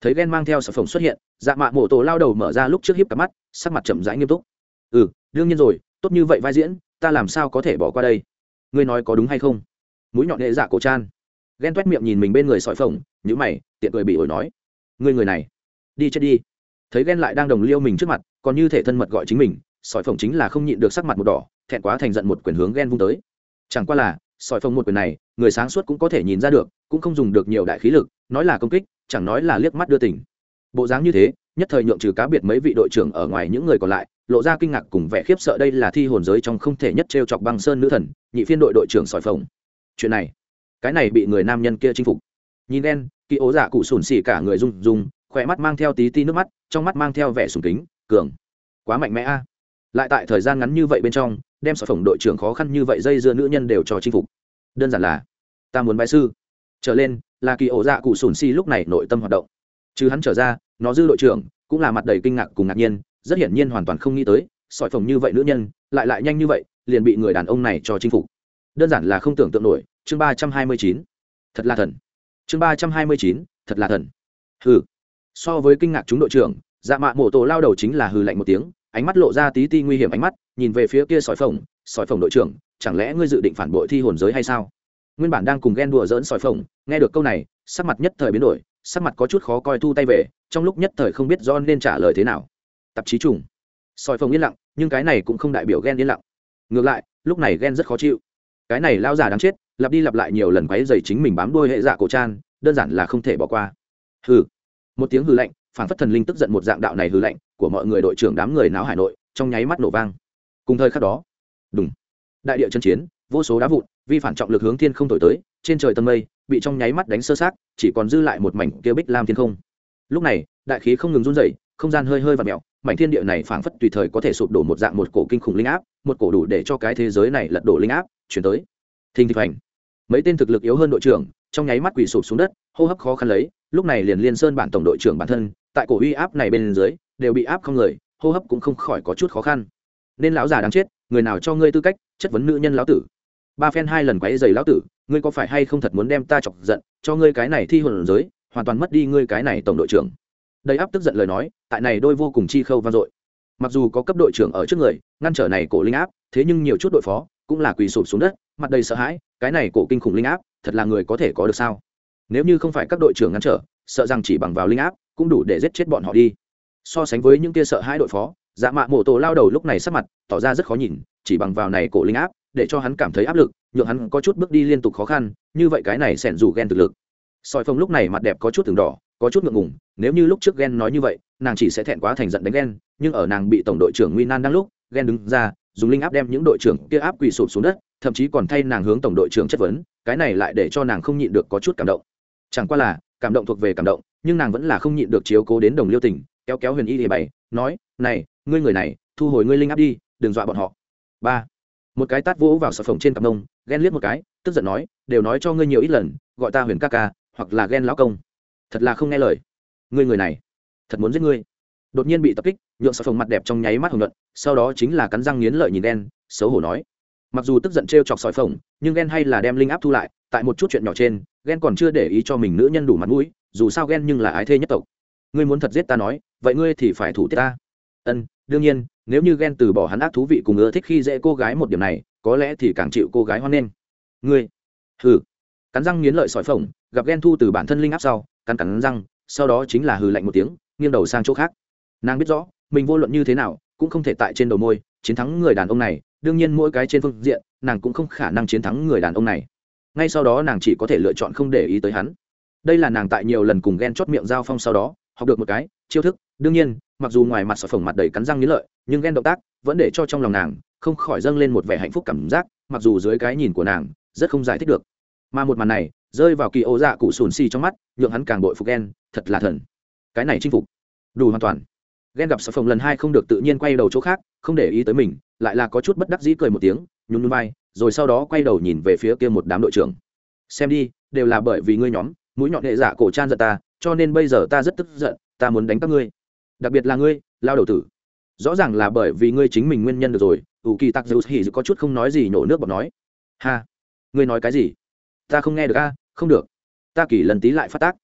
S1: Thấy ghen mang theo sỏi phồng xuất hiện dạ mạ mổ tổ lao đầu mở ra lúc trước hiếp cặp mắt, sắc mặt chậm rãi nghiêm túc. Ừ đương nhiên rồi, tốt như vậy vai diễn, ta làm sao có thể bỏ qua đây? Ngươi nói có đúng hay không? Mũi nhọn hệ dạ cổ chan. Ghen t miệng nhìn mình bên người sỏi phồng nhữ mày, tiện cười bị ổi nói. Ngươi người này đi chết đi. Thấy ghen lại đang đồng liêu mình trước mặt, còn như thể thân mật gọi chính mình, sỏi phồng chính là không nhịn được sắc mặt một đỏ, thẹn quá thành giận một quyền hướng ghen vung tới. Chẳng qua là, sỏi phồng một quyền này, người sáng suốt cũng có thể nhìn ra được, cũng không dùng được nhiều đại khí lực, nói là công kích, chẳng nói là liếc mắt đưa tỉnh bộ dáng như thế, nhất thời nhượng trừ cá biệt mấy vị đội trưởng ở ngoài những người còn lại, lộ ra kinh ngạc cùng vẻ khiếp sợ đây là thi hồn giới trong không thể nhất t r e o chọc băng sơn nữ thần, nhị phiên đội đội trưởng sỏi phồng. Chuyện này, cái này bị người nam nhân kia chinh phục. Nhìn đen kỳ ố giả cụ sùn xỉ cả người rung rung khỏe mắt mang theo tí ti nước mắt, trong mắt mang theo vẻ sùng kính, cường. Quá mạnh mẽ a. Lại tại thời gian ngắn như vậy bên trong, đem sở phồng đội trưởng khó khăn như vậy dây dưa nữ nhân đều cho chinh phục. Đơn giản là, ta muốn bái sư. Trở lên, là kỳ ổ dạ cụ sùn si lúc này nội tâm hoạt động. Chứ hắn trở ra, nó dư đội trưởng, cũng là mặt đầy kinh ngạc cùng ngạc nhiên, rất hiển nhiên hoàn toàn không nghĩ tới, sỏi phồng như vậy nữ nhân, lại lại nhanh như vậy, liền bị người đàn ông này cho chinh phục. Đơn giản là không tưởng tượng nổi, chương ba trăm hai mươi chín. Thật là thần. Chương ba trăm hai mươi chín, thật là thần. Hừ so với kinh ngạc chúng đội trưởng dạ mạ mổ tổ lao đầu chính là hừ lạnh một tiếng, ánh mắt lộ ra tí ti nguy hiểm ánh mắt, nhìn về phía kia sỏi phồng sỏi phồng đội trưởng, chẳng lẽ ngươi dự định phản bội thi hồn giới hay sao? Nguyên bản đang cùng ghen đùa dỡn sỏi phồng, nghe được câu này, sắc mặt nhất thời biến đổi, sắc mặt có chút khó coi thu tay về, trong lúc nhất thời không biết do nên trả lời thế nào. Tạp chí trùng. Sỏi phồng yên lặng, nhưng cái này cũng không đại biểu ghen yên lặng. Ngược lại, lúc này ghen rất khó chịu. Cái này lao già đáng chết, lặp đi lặp lại nhiều lần quấy dày chính mình bám đuôi hệ dạ cổ trang, đơn giản là không thể bỏ qua. Hừ một tiếng hư lạnh phản phất thần linh tức giận một dạng đạo này hư lạnh, của mọi người đội trưởng đám người náo hải nội, trong nháy mắt nổ vang. Cùng thời khắc đó đúng đại địa chân chiến, vô số đá vụn, vi phản trọng lực hướng thiên không thổi tới, trên trời tầng mây, bị trong nháy mắt đánh sơ sát chỉ còn dư lại một mảnh kia bích lam thiên không. Lúc này, đại khí không ngừng run rẩy, không gian hơi hơi và mẹo mảnh thiên địa này phảng phất tùy thời có thể sụp đổ một dạng một cổ kinh khủng linh áp, một cổ đủ để cho cái thế giới này lật đổ linh áp, chuyển tới. Thình thịch hành mấy tên thực lực yếu hơn đội trưởng, trong nháy mắt quỳ sụp xuống đất, hô hấp khó khăn lấy, lúc này liền liên sơn bản tổng đội trưởng bản thân, tại cổ uy áp này bên dưới, đều bị áp không người, hô hấp cũng không khỏi có chút khó khăn. Nên lão già đáng chết, người nào cho ngươi tư cách, chất vấn nữ nhân lão tử. Ba phen hai lần quấy giày lão tử, ngươi có phải hay không thật muốn đem ta chọc giận, cho ngươi cái này thi hồn giới, hoàn toàn mất đi ngươi cái này tổng đội trưởng. Đầy áp tức giận lời nói, tại này đôi vô cùng chi khâu vang dội. Mặc dù có cấp đội trưởng ở trước người, ngăn trở này cổ linh áp, thế nhưng nhiều chút đội phó, cũng là quỳ sụp xuống đất, mặt đầy sợ hãi cái này cổ kinh khủng linh áp, thật là người có thể có được sao? Nếu như không phải các đội trưởng ngăn trở, sợ rằng chỉ bằng vào linh áp cũng đủ để giết chết bọn họ đi. So sánh với những kia sợ hai đội phó dạ mạ mổ tổ lao đầu lúc này sắc mặt tỏ ra rất khó nhìn, chỉ bằng vào này cổ linh áp, để cho hắn cảm thấy áp lực, nhượng hắn có chút bước đi liên tục khó khăn, như vậy cái này sẻn dù ghen thực lực. Soi phong lúc này mặt đẹp có chút từng đỏ, có chút ngượng ngùng, nếu như lúc trước ghen nói như vậy, nàng chỉ sẽ thẹn quá thành giận đánh ghen nhưng ở nàng bị tổng đội trưởng nguy nan đang lúc ghen đứng ra, dùng linh áp đem những đội trưởng kia áp quỳ sụp xuống đất thậm chí còn thay nàng hướng tổng đội trưởng chất vấn, cái này lại để cho nàng không nhịn được có chút cảm động. Chẳng qua là, cảm động thuộc về cảm động, nhưng nàng vẫn là không nhịn được chiếu cố đến đồng liêu tình, kéo kéo huyền y thì bày, nói, này, ngươi người này, thu hồi ngươi linh áp đi, đừng dọa bọn họ. Ba, một cái tát vỗ vào sập phồng trên cặp nông, ghen liếc một cái, tức giận nói, đều nói cho ngươi nhiều ít lần, gọi ta huyền ca ca, hoặc là ghen lão công. Thật là không nghe lời. Ngươi người này, thật muốn giết ngươi. Đột nhiên bị tập kích, nhượng sập phồng mặt đẹp trong nháy mắt hồng luận sau đó chính là cắn răng nghiến lợi nhìn đen xấu hổ nói mặc dù tức giận t chọc sỏi phồng, nhưng ghen hay là đem linh áp thu lại, tại một chút chuyện nhỏ trên ghen còn chưa để ý cho mình nữ nhân đủ mặt mũi, dù sao ghen nhưng là ái thê nhất tộc. Ngươi muốn thật giết ta nói, vậy ngươi thì phải thủ tiết ta. Ân, đương nhiên, nếu như ghen từ bỏ hắn ác thú vị cùng ưa thích khi dễ cô gái một điểm này, có lẽ thì càng chịu cô gái hoan nghênh. Ngươi, hừ. Cắn răng nghiến lợi sỏi phồng, gặp ghen thu từ bản thân linh áp sau, cắn cắn răng, sau đó chính là hừ lạnh một tiếng, nghiêng đầu sang chỗ khác. Nàng biết rõ, mình vô luận như thế nào, cũng không thể tại trên đầu môi, chiến thắng người đàn ông này đương nhiên mỗi cái trên phương diện, nàng cũng không khả năng chiến thắng người đàn ông này. Ngay sau đó nàng chỉ có thể lựa chọn không để ý tới hắn. Đây là nàng tại nhiều lần cùng ghen chót miệng giao phong sau đó, học được một cái, chiêu thức. Đương nhiên, mặc dù ngoài mặt sỏi phồng mặt đầy cắn răng nghĩ lợi, nhưng ghen động tác vẫn để cho trong lòng nàng không khỏi dâng lên một vẻ hạnh phúc cảm giác, mặc dù dưới cái nhìn của nàng, rất không giải thích được. Mà một màn này rơi vào kỳ ô dạ cụ sùn xì trong mắt, nhượng hắn càng bội phục ghen thật là thần. Cái này chinh phục. Đủ hoàn toàn ghen gặp sở phồng lần hai không được tự nhiên quay đầu chỗ khác, không để ý tới mình, lại là có chút bất đắc dĩ cười một tiếng, nhún nhún vai, rồi sau đó quay đầu nhìn về phía kia một đám đội trưởng. Xem đi, đều là bởi vì ngươi nhóm, mũi nhọn hệ giả cổ trang giận ta, cho nên bây giờ ta rất tức giận, ta muốn đánh các ngươi. Đặc biệt là ngươi, lao đầu tử. Rõ ràng là bởi vì ngươi chính mình nguyên nhân được rồi ủ kỳ tặc dầu hỉ có chút không nói gì nhổ nước bọt nói. Ha, ngươi nói cái gì? Ta không nghe được a, không được. Ta kỳ lần tí lại phát tác.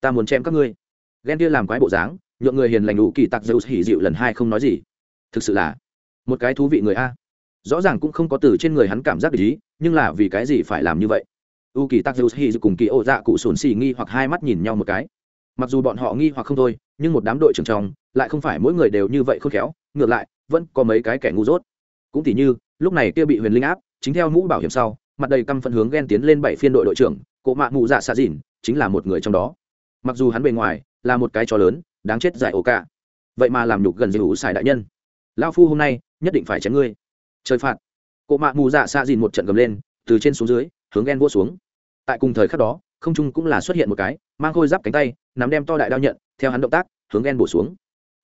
S1: Ta muốn chém các ngươi. Ghen kia làm quái bộ dáng nhượng người hiền lành ủ kỳ tặc Zeus hỉ dịu lần hai không nói gì. Thực sự là một cái thú vị người a. Rõ ràng cũng không có từ trên người hắn cảm giác ý, nhưng là vì cái gì phải làm như vậy? U kỳ tặc Zeus hỉ dịu cùng kỳ ô dạ cụ sồn xì nghi hoặc hai mắt nhìn nhau một cái. Mặc dù bọn họ nghi hoặc không thôi, nhưng một đám đội trưởng trong lại không phải mỗi người đều như vậy khôn khéo, ngược lại, vẫn có mấy cái kẻ ngu dốt. Cũng tỉ như, lúc này kia bị huyền linh áp, chính theo mũ bảo hiểm sau, mặt đầy căm phân hướng ghen tiến lên bảy phiên đội đội trưởng cộ mạ mụ dạ xạ dìn, chính là một người trong đó. Mặc dù hắn bề ngoài là một cái chó lớn đáng chết giải ổ cả vậy mà làm nhục gần dư ủ xài đại nhân. Lao phu hôm nay, nhất định phải chém ngươi. Trời phạt. Cộ mạ mù dạ xa dìn một trận gầm lên, từ trên xuống dưới, hướng ghen vua xuống. Tại cùng thời khắc đó, không trung cũng là xuất hiện một cái, mang khôi giáp cánh tay, nắm đem to đại đao nhận, theo hắn động tác, hướng ghen bổ xuống.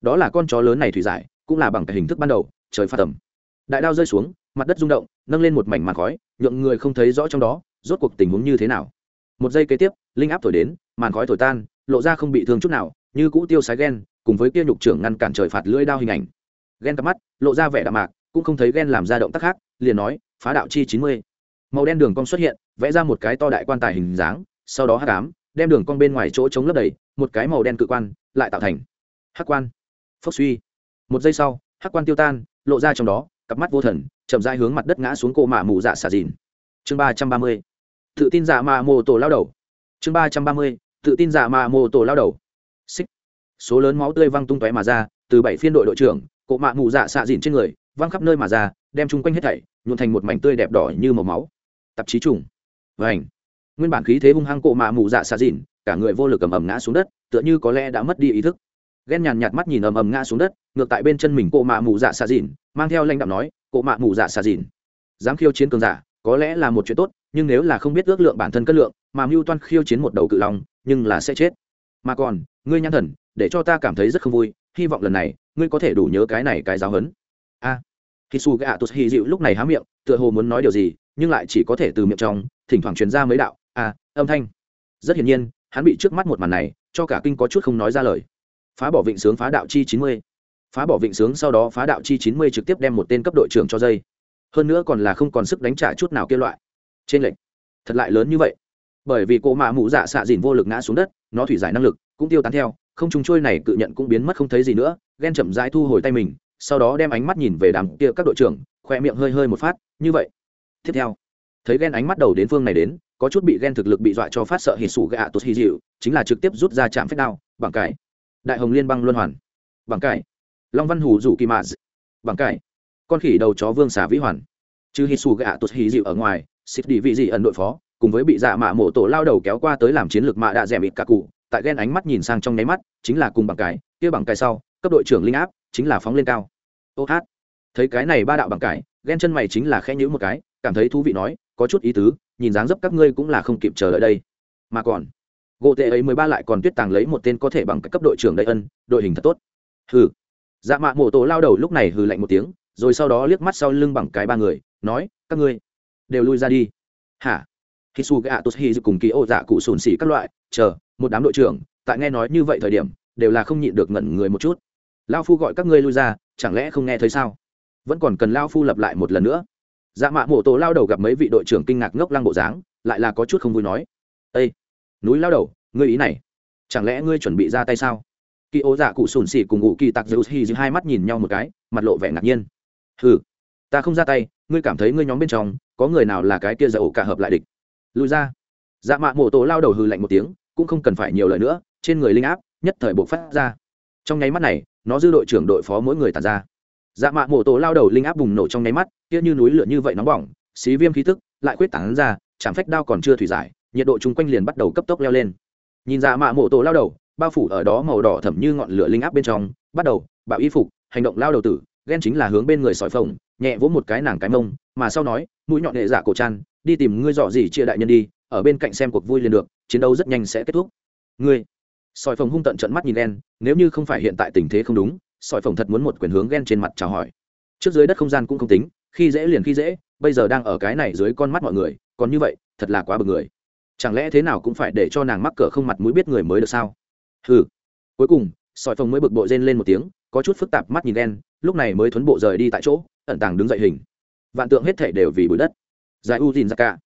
S1: Đó là con chó lớn này thủy giải, cũng là bằng cái hình thức ban đầu, trời phạt tầm. Đại đao rơi xuống, mặt đất rung động, nâng lên một mảnh màn khói, nhượng người không thấy rõ trong đó, rốt cuộc tình huống như thế nào. Một giây kế tiếp, linh áp thổi đến, màn khói thổi tan, lộ ra không bị thương chút nào như cũ tiêu sái ghen, cùng với kia nhục trưởng ngăn cản trời phạt lưỡi đao hình ảnh. Ghen cặp mắt, lộ ra vẻ đạm mạc, cũng không thấy ghen làm ra động tác khác, liền nói, phá đạo chi chín mươi. Màu đen đường cong xuất hiện, vẽ ra một cái to đại quan tài hình dáng, sau đó hắc ám, đem đường cong bên ngoài chỗ chống lấp đầy, một cái màu đen cự quan, lại tạo thành hắc quan. Phốc suy. Một giây sau, hắc quan tiêu tan, lộ ra trong đó, cặp mắt vô thần, chậm rãi hướng mặt đất ngã xuống cô mạ mù dạ xả dìn. Chương ba trăm ba mươi. Tự tin giả mạ mô tổ lao đầu. Chương ba trăm ba mươi. Tự tin giả mạ mô tổ lao đầu xích. Số lớn máu tươi văng tung tóe mà ra, từ bảy phiên đội đội trưởng cộ mạ mù dạ xạ dìn trên người, văng khắp nơi mà ra, đem chung quanh hết thảy, nhuộn thành một mảnh tươi đẹp đỏ như màu máu. Tạp chí trùng. Vảnh nguyên bản khí thế hung hăng cộ mạ mù dạ xạ dìn cả người vô lực ầm ầm ngã xuống đất, tựa như có lẽ đã mất đi ý thức. Ghen nhàn nhạt mắt nhìn ầm ầm ngã xuống đất, ngược tại bên chân mình cộ mạ mù dạ xạ dìn mang theo lãnh đạo nói cộ mạ mù dạ xạ dìn dám khiêu chiến cường giả, có lẽ là một chuyện tốt, nhưng nếu là không biết ước lượng bản thân cất lượng, mà mưu toan khiêu chiến một đầu cự long, nhưng là sẽ chết mà còn ngươi nhãn thần để cho ta cảm thấy rất không vui hy vọng lần này ngươi có thể đủ nhớ cái này cái giáo hấn a. À, khi su gạ tụt hy dịu lúc này há miệng tựa hồ muốn nói điều gì nhưng lại chỉ có thể từ miệng trong thỉnh thoảng truyền ra mấy đạo a âm thanh. Rất hiển nhiên hắn bị trước mắt một màn này cho cả kinh có chút không nói ra lời. Phá bỏ vịnh sướng phá đạo chi chín mươi. Phá bỏ vịnh sướng sau đó phá đạo chi chín mươi trực tiếp đem một tên cấp đội trưởng cho dây. Hơn nữa còn là không còn sức đánh trả chút nào kia loại. Trên lệnh thật lại lớn như vậy bởi vì cỗ mạ mụ dạ xạ dìn vô lực ngã xuống đất, nó thủy giải năng lực, cũng tiêu tán theo, không trùng trôi này cự nhận cũng biến mất không thấy gì nữa, ghen chậm rãi thu hồi tay mình, sau đó đem ánh mắt nhìn về đám kia các đội trưởng, khoe miệng hơi hơi một phát, như vậy, tiếp theo. Thấy ghen ánh mắt đầu đến phương này đến, có chút bị ghen thực lực bị dọa cho phát sợ hì sủ gạ tốt hì dịu, chính là trực tiếp rút ra chạm phép đao bằng cải. Đại hồng liên băng luân hoàn. Bằng cải. Long văn hủ rủ kỳ mạ bằng cải. Con khỉ đầu chó vương xà vĩ hoàn. Chứ hì sủ gạ tốt hì dịu ở ngoài, xịt đi vị gì ẩn đội phó cùng với bị dạ mạ mổ tổ lao đầu kéo qua tới làm chiến lược mạ đạ rẻ mịt cả cụ, tại ghen ánh mắt nhìn sang trong nháy mắt, chính là cùng bằng cái kia bằng cái sau, cấp đội trưởng linh áp, chính là phóng lên cao. Ô hát. Thấy cái này ba đạo bằng cái ghen chân mày chính là khẽ nhữ một cái, cảm thấy thú vị nói, có chút ý tứ, nhìn dáng dấp các ngươi cũng là không kịp chờ đợi đây. Mà còn, gỗ tệ ấy mười ba lại còn tuyết tàng lấy một tên có thể bằng cái cấp đội trưởng đầy ân, đội hình thật tốt. Hừ. Dạ mạ mổ tổ lao đầu lúc này hừ lạnh một tiếng, rồi sau đó liếc mắt sau lưng bằng cái ba người, nói, các ngươi đều lui ra đi. Hả? Su gạ tốt hi cùng kỳ ô dạ cụ sùn xỉ các loại, chờ, một đám đội trưởng, tại nghe nói như vậy thời điểm, đều là không nhịn được ngẩn người một chút. Lao phu gọi các ngươi lui ra, chẳng lẽ không nghe thấy sao? Vẫn còn cần lao phu lặp lại một lần nữa. Dạ mạ mổ tổ lao đầu gặp mấy vị đội trưởng kinh ngạc ngốc lăng bộ dáng, lại là có chút không vui nói. Ây núi lao đầu, ngươi ý này, chẳng lẽ ngươi chuẩn bị ra tay sao? Kỳ ố dạ cụ sùn xỉ cùng ngụ kỳ tặc dầu hi hai mắt nhìn nhau một cái, mặt lộ vẻ ngạc nhiên. Hừ, ta không ra tay, ngươi cảm thấy ngươi nhóm bên trong có người nào là cái kia dậu cả hợp lại địch? Lui ra. Dạ mạ mổ tổ lao đầu hừ lạnh một tiếng, cũng không cần phải nhiều lời nữa, trên người linh áp, nhất thời buộc phát ra. Trong nháy mắt này, nó dư đội trưởng đội phó mỗi người tàn ra. Dạ mạ mổ tổ lao đầu linh áp bùng nổ trong nháy mắt, kia như núi lửa như vậy nóng bỏng, xí viêm khí tức lại quyết tản ra chẳng phách đao còn chưa thủy giải, nhiệt độ chung quanh liền bắt đầu cấp tốc leo lên. Nhìn dạ mạ mổ tổ lao đầu, bao phủ ở đó màu đỏ thẩm như ngọn lửa linh áp bên trong, bắt đầu, bạo y phục, hành động lao đầu tử, ghen chính là hướng bên người sỏi phồng, nhẹ vỗ một cái nàng cái mông, mà sau nói, mũi nhọn hệ dạ cổ trăn đi tìm ngươi dọ gì chia đại nhân đi, ở bên cạnh xem cuộc vui liền được, chiến đấu rất nhanh sẽ kết thúc. Ngươi. Sỏi phồng hung tận trận mắt nhìn đen nếu như không phải hiện tại tình thế không đúng, sỏi phồng thật muốn một quyền hướng ghen trên mặt chào hỏi. Trước dưới đất không gian cũng không tính, khi dễ liền khi dễ, bây giờ đang ở cái này dưới con mắt mọi người, còn như vậy, thật là quá bực người. Chẳng lẽ thế nào cũng phải để cho nàng mắc cỡ không mặt mũi biết người mới được sao? Ừ cuối cùng, sỏi phồng mới bực bội rên lên một tiếng, có chút phức tạp mắt nhìn đen lúc này mới thuấn bộ rời đi tại chỗ, ẩn tàng đứng dậy hình. Vạn tượng hết thể đều vì bụi đất giải u dìn ra dạ cả.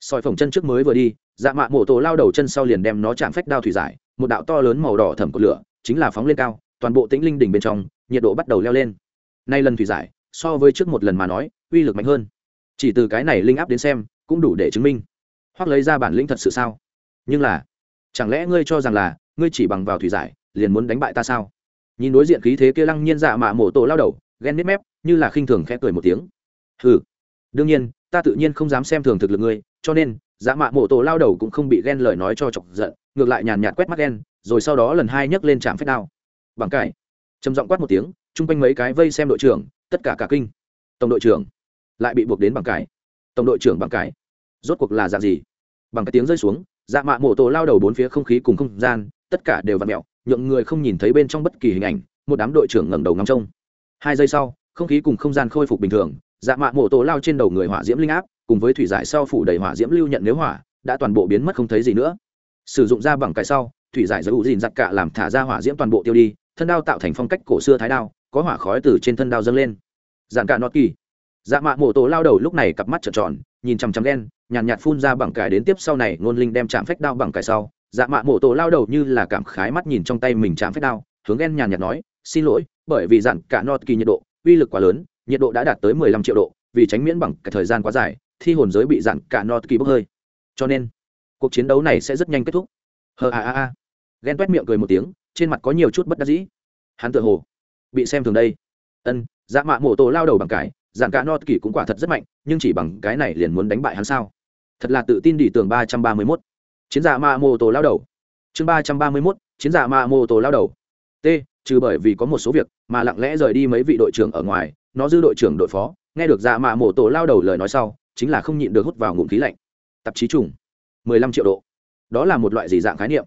S1: Sỏi phồng chân trước mới vừa đi dạ mạ mổ tổ lao đầu chân sau liền đem nó chạm phách đao thủy giải, một đạo to lớn màu đỏ thẩm của lửa, chính là phóng lên cao, toàn bộ tĩnh linh đỉnh bên trong, nhiệt độ bắt đầu leo lên. Nay lần thủy giải, so với trước một lần mà nói, uy lực mạnh hơn. Chỉ từ cái này linh áp đến xem, cũng đủ để chứng minh. Hoặc lấy ra bản lĩnh thật sự sao? Nhưng là, chẳng lẽ ngươi cho rằng là, ngươi chỉ bằng vào thủy giải, liền muốn đánh bại ta sao? Nhìn đối diện khí thế kia lăng nhiên dạ mạ mổ tổ lao đầu, ghen nếp mép, như là khinh thường khẽ cười một tiếng. Hừ. Đương nhiên ta tự nhiên không dám xem thường thực lực ngươi, cho nên dạ mạ mộ tổ lao đầu cũng không bị ghen lời nói cho chọc giận, ngược lại nhàn nhạt quét mắt ghen, rồi sau đó lần hai nhấc lên trạm phép đao. Bằng cải. Trầm giọng quát một tiếng, chung quanh mấy cái vây xem đội trưởng, tất cả cả kinh. Tổng đội trưởng. Lại bị buộc đến bằng cải. Tổng đội trưởng bằng cải. Rốt cuộc là dạng gì? Bằng cái tiếng rơi xuống dạ mạ mộ tổ lao đầu bốn phía không khí cùng không gian, tất cả đều v ặ mẹo, nhượng người không nhìn thấy bên trong bất kỳ hình ảnh, một đám đội trưởng ngẩng đầu ngắm trông. Hai giây sau, không khí cùng không gian khôi phục bình thường dạ mạ mổ tổ lao trên đầu người hỏa diễm linh áp cùng với thủy giải sau phủ đầy hỏa diễm lưu nhận nếu hỏa đã toàn bộ biến mất không thấy gì nữa. Sử dụng ra bằng cái sau thủy giải giữ dìn giặc cả làm thả ra hỏa diễm toàn bộ tiêu đi thân đao tạo thành phong cách cổ xưa thái đao có hỏa khói từ trên thân đao dâng lên. Dạng cả nọt kỳ. Dạ mạ mổ tổ lao đầu lúc này cặp mắt trợn tròn nhìn chằm chằm đen nhàn nhạt, phun ra bằng cái đến tiếp sau này ngôn linh đem chạm phách đao bằng cái sau. Dạ mạ mổ tổ lao đầu như là cảm khái mắt nhìn trong tay mình chạm phách đao hướng đen nhàn nhạt nói xin lỗi bởi vì dạn cả nọt kỳ nhiệt độ uy lực quá lớn nhiệt độ đã đạt tới mười lăm triệu độ vì tránh miễn bằng cái thời gian quá dài thi hồn giới bị dạn cả nót kỳ bốc hơi. Cho nên cuộc chiến đấu này sẽ rất nhanh kết thúc. Hờ a a a. Ghen toét miệng cười một tiếng trên mặt có nhiều chút bất đắc dĩ. Hắn tự hồ bị xem thường đây. Ân dạ mạ mổ tổ lao đầu bằng cải, dạng cả nọt kỳ cũng quả thật rất mạnh nhưng chỉ bằng cái này liền muốn đánh bại hắn sao? Thật là tự tin đi tường ba trăm ba mươi chiến dạ mạ mô tổ lao đầu. Chương ba trăm ba mươi mốt chiến dạ mạ mô tổ lao đầu. T trừ bởi vì có một số việc mà lặng lẽ rời đi mấy vị đội trưởng ở ngoài nó dư đội trưởng đội phó, nghe được dạ mạ mổ tổ lao đầu lời nói sau, chính là không nhịn được hút vào ngụm khí lạnh. Tạp chí trùng, mười lăm triệu độ. Đó là một loại gì dạng khái niệm?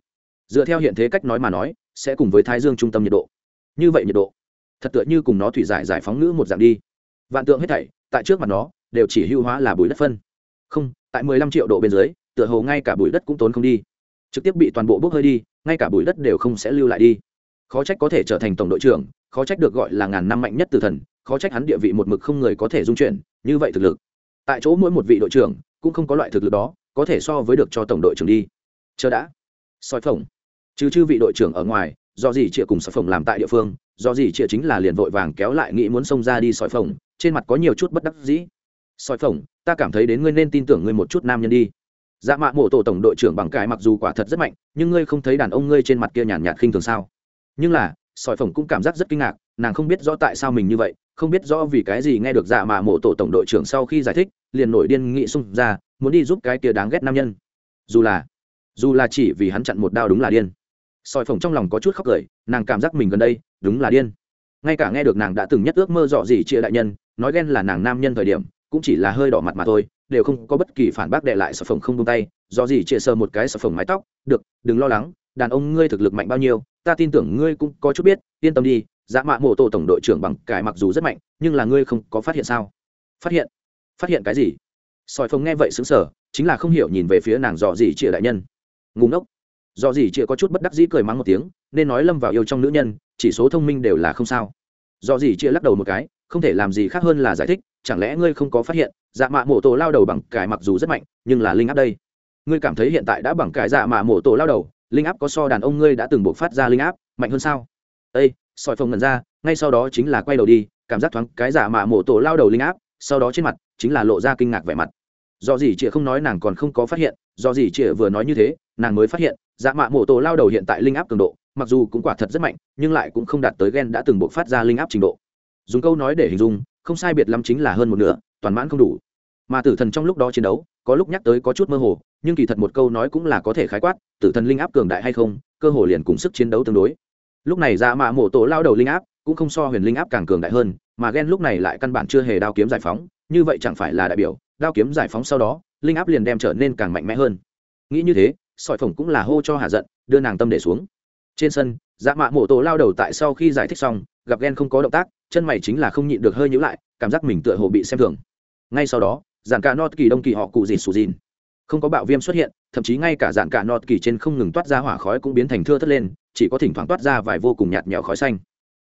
S1: Dựa theo hiện thế cách nói mà nói, sẽ cùng với thái dương trung tâm nhiệt độ. Như vậy nhiệt độ, thật tựa như cùng nó thủy giải giải phóng ngữ một dạng đi. Vạn tượng hết thảy, tại trước mặt nó, đều chỉ hưu hóa là bụi đất phân. Không, tại mười lăm triệu độ bên dưới, tựa hồ ngay cả bụi đất cũng tốn không đi. Trực tiếp bị toàn bộ bốc hơi đi, ngay cả bụi đất đều không sẽ lưu lại đi khó trách có thể trở thành tổng đội trưởng, khó trách được gọi là ngàn năm mạnh nhất từ thần, khó trách hắn địa vị một mực không người có thể dung chuyển, như vậy thực lực. Tại chỗ mỗi một vị đội trưởng cũng không có loại thực lực đó, có thể so với được cho tổng đội trưởng đi. Chờ đã. Soi phồng Chứ chư vị đội trưởng ở ngoài, do gì chịa cùng soi phồng làm tại địa phương, do gì chịa chính là liền vội vàng kéo lại nghĩ muốn xông ra đi soi phồng trên mặt có nhiều chút bất đắc dĩ. Soi phồng ta cảm thấy đến ngươi nên tin tưởng ngươi một chút nam nhân đi. Dạ mạ mộ tổ tổng đội trưởng bằng cái mặc dù quả thật rất mạnh, nhưng ngươi không thấy đàn ông ngươi trên mặt kia nhàn nhạt khinh thường sao? Nhưng là, sỏi phồng cũng cảm giác rất kinh ngạc, nàng không biết rõ tại sao mình như vậy, không biết rõ vì cái gì nghe được dạ mà mộ tổ tổng đội trưởng sau khi giải thích, liền nổi điên nghị xung ra, muốn đi giúp cái kia đáng ghét nam nhân. Dù là dù là chỉ vì hắn chặn một đao đúng là điên. Sỏi phồng trong lòng có chút khóc cười, nàng cảm giác mình gần đây, đúng là điên. Ngay cả nghe được nàng đã từng nhất ước mơ dọ gì chia đại nhân, nói ghen là nàng nam nhân thời điểm, cũng chỉ là hơi đỏ mặt mà thôi, đều không có bất kỳ phản bác đệ lại sở phồng không tung tay do gì chia sơ một cái sở phồng mái tóc, được, đừng lo lắng đàn ông ngươi thực lực mạnh bao nhiêu, ta tin tưởng ngươi cũng có chút biết, yên tâm đi dạ mạ mộ tổ tổng đội trưởng bằng cải mặc dù rất mạnh, nhưng là ngươi không có phát hiện sao? Phát hiện? Phát hiện cái gì? Sỏi phồng nghe vậy xứng sở chính là không hiểu nhìn về phía nàng dò gì chia đại nhân. Ngùng ốc dò gì chia có chút bất đắc dĩ cười mắng một tiếng, nên nói lâm vào yêu trong nữ nhân, chỉ số thông minh đều là không sao. Dò gì chia lắc đầu một cái, không thể làm gì khác hơn là giải thích, chẳng lẽ ngươi không có phát hiện dạ mạ mổ tổ lao đầu bằng cải mặc dù rất mạnh, nhưng là linh áp đây. Ngươi cảm thấy hiện tại đã bằng cải dạ mạ mổ tổ lao đầu linh áp có so đàn ông ngươi đã từng buộc phát ra linh áp mạnh hơn sao? Ây sỏi phồng ngần ra, ngay sau đó chính là quay đầu đi, cảm giác thoáng cái giả mạ mổ tổ lao đầu linh áp, sau đó trên mặt chính là lộ ra kinh ngạc vẻ mặt. Do gì chị không nói nàng còn không có phát hiện, do gì chị vừa nói như thế, nàng mới phát hiện dạ mạ mổ tổ lao đầu hiện tại linh áp cường độ, mặc dù cũng quả thật rất mạnh, nhưng lại cũng không đạt tới ghen đã từng buộc phát ra linh áp trình độ. Dùng câu nói để hình dung, không sai biệt lắm chính là hơn một nửa, toàn mãn không đủ. Mà tử thần trong lúc đó chiến đấu, có lúc nhắc tới có chút mơ hồ nhưng kỳ thật một câu nói cũng là có thể khái quát, tử thần linh áp cường đại hay không, cơ hồ liền cùng sức chiến đấu tương đối. Lúc này ra mạ mổ tổ lao đầu linh áp cũng không so huyền linh áp càng cường đại hơn, mà ghen lúc này lại căn bản chưa hề đao kiếm giải phóng, như vậy chẳng phải là đại biểu, đao kiếm giải phóng sau đó, linh áp liền đem trở nên càng mạnh mẽ hơn. Nghĩ như thế, sỏi phồng cũng là hô cho hạ giận, đưa nàng tâm để xuống. Trên sân dạ mạ mổ tổ lao đầu tại sau khi giải thích xong, gặp ghen không có động tác, chân mày chính là không nhịn được hơi nhữ lại, cảm giác mình tựa hồ bị xem thường. Ngay sau đó giàn cả not kỳ đông kỳ họ cụ dịt sù dìn không có bạo viêm xuất hiện thậm chí ngay cả dạng cả nọt kỳ trên không ngừng toát ra hỏa khói cũng biến thành thưa thất lên chỉ có thỉnh thoảng toát ra vài vô cùng nhạt nhẽo khói xanh.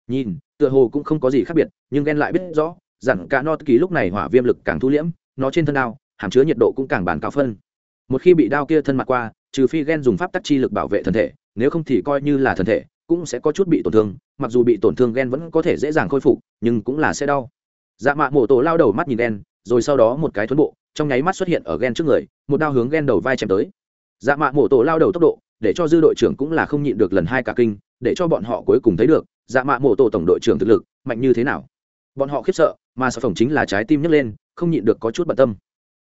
S1: Nhìn tựa hồ cũng không có gì khác biệt nhưng ghen lại biết rõ dạng cả nọt kỳ lúc này hỏa viêm lực càng thu liễm nó trên thân đao hàm chứa nhiệt độ cũng càng bàn cao phân. Một khi bị đao kia thân mặt qua trừ phi ghen dùng pháp tắc chi lực bảo vệ thân thể nếu không thì coi như là thân thể cũng sẽ có chút bị tổn thương mặc dù bị tổn thương ghen vẫn có thể dễ dàng khôi phục nhưng cũng là sẽ đau. Dạ mạ mổ tổ lao đầu mắt nhìn đen, rồi sau đó một cái thuấn bộ trong nháy mắt xuất hiện ở ghen trước người, một đao hướng ghen đầu vai chém tới. Dạ mạ mổ tổ lao đầu tốc độ, để cho dư đội trưởng cũng là không nhịn được lần hai cả kinh, để cho bọn họ cuối cùng thấy được dạ mạ mổ tổ tổng đội trưởng thực lực mạnh như thế nào. Bọn họ khiếp sợ, mà sở phỏng chính là trái tim nhấc lên, không nhịn được có chút bận tâm.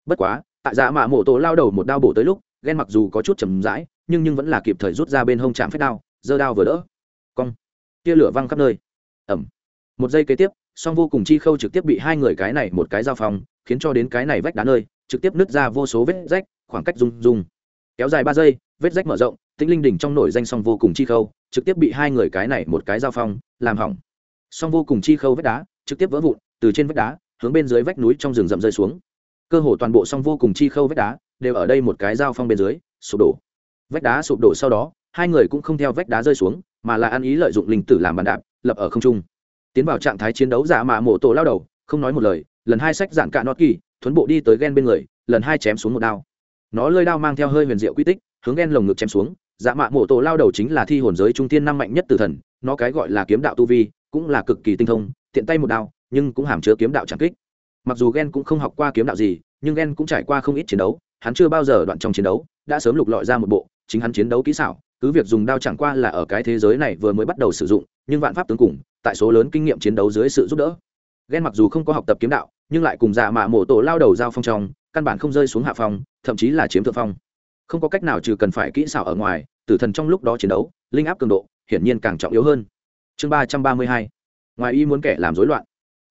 S1: Bất quá, tại dạ mạ mổ tổ lao đầu một đao bổ tới lúc ghen mặc dù có chút chầm rãi, nhưng nhưng vẫn là kịp thời rút ra bên hông chạm phép đao, giơ đao vừa đỡ. Cong. Tia lửa văng khắp nơi. Ẩm một giây kế tiếp song vô cùng chi khâu trực tiếp bị hai người cái này một cái giao phòng khiến cho đến cái này vách đá nơi, trực tiếp nứt ra vô số vết rách, khoảng cách rung rung. Kéo dài ba giây, vết rách mở rộng, tĩnh linh đỉnh trong nổi danh song vô cùng chi khâu, trực tiếp bị hai người cái này một cái giao phong, làm hỏng. Song vô cùng chi khâu vách đá, trực tiếp vỡ vụn, từ trên vách đá, hướng bên dưới vách núi trong rừng rậm rơi xuống. Cơ hồ toàn bộ song vô cùng chi khâu vách đá, đều ở đây một cái giao phong bên dưới, sụp đổ. Vách đá sụp đổ sau đó, hai người cũng không theo vách đá rơi xuống, mà là ăn ý lợi dụng linh tử làm bàn đạp, lập ở không trung tiến vào trạng thái chiến đấu giả mạ mổ tổ lao đầu, không nói một lời, lần hai sách dạng cạn nọt kỳ, thuấn bộ đi tới ghen bên người, lần hai chém xuống một đao. Nó lơi đao mang theo hơi huyền diệu quy tích, hướng ghen lồng ngực chém xuống dạ mạ mổ tổ lao đầu chính là thi hồn giới trung tiên năm mạnh nhất từ thần, nó cái gọi là kiếm đạo tu vi, cũng là cực kỳ tinh thông, tiện tay một đao, nhưng cũng hàm chứa kiếm đạo tràng kích. Mặc dù ghen cũng không học qua kiếm đạo gì, nhưng ghen cũng trải qua không ít chiến đấu, hắn chưa bao giờ đoạn trong chiến đấu, đã sớm lục lọi ra một bộ chính hắn chiến đấu kỹ xảo, cứ việc dùng đao chẳng qua là ở cái thế giới này vừa mới bắt đầu sử dụng nhưng vạn pháp tướng cùng, tại số lớn kinh nghiệm chiến đấu dưới sự giúp đỡ. Ghen mặc dù không có học tập kiếm đạo, nhưng lại cùng dạ mạ mổ tổ lao đầu giao phong trong, căn bản không rơi xuống hạ phong, thậm chí là chiếm thượng phong. Không có cách nào trừ cần phải kỹ xảo ở ngoài, tử thần trong lúc đó chiến đấu, linh áp cường độ, hiển nhiên càng trọng yếu hơn. Chương ba trăm ba mươi hai, ngoài ý muốn kẻ làm rối loạn.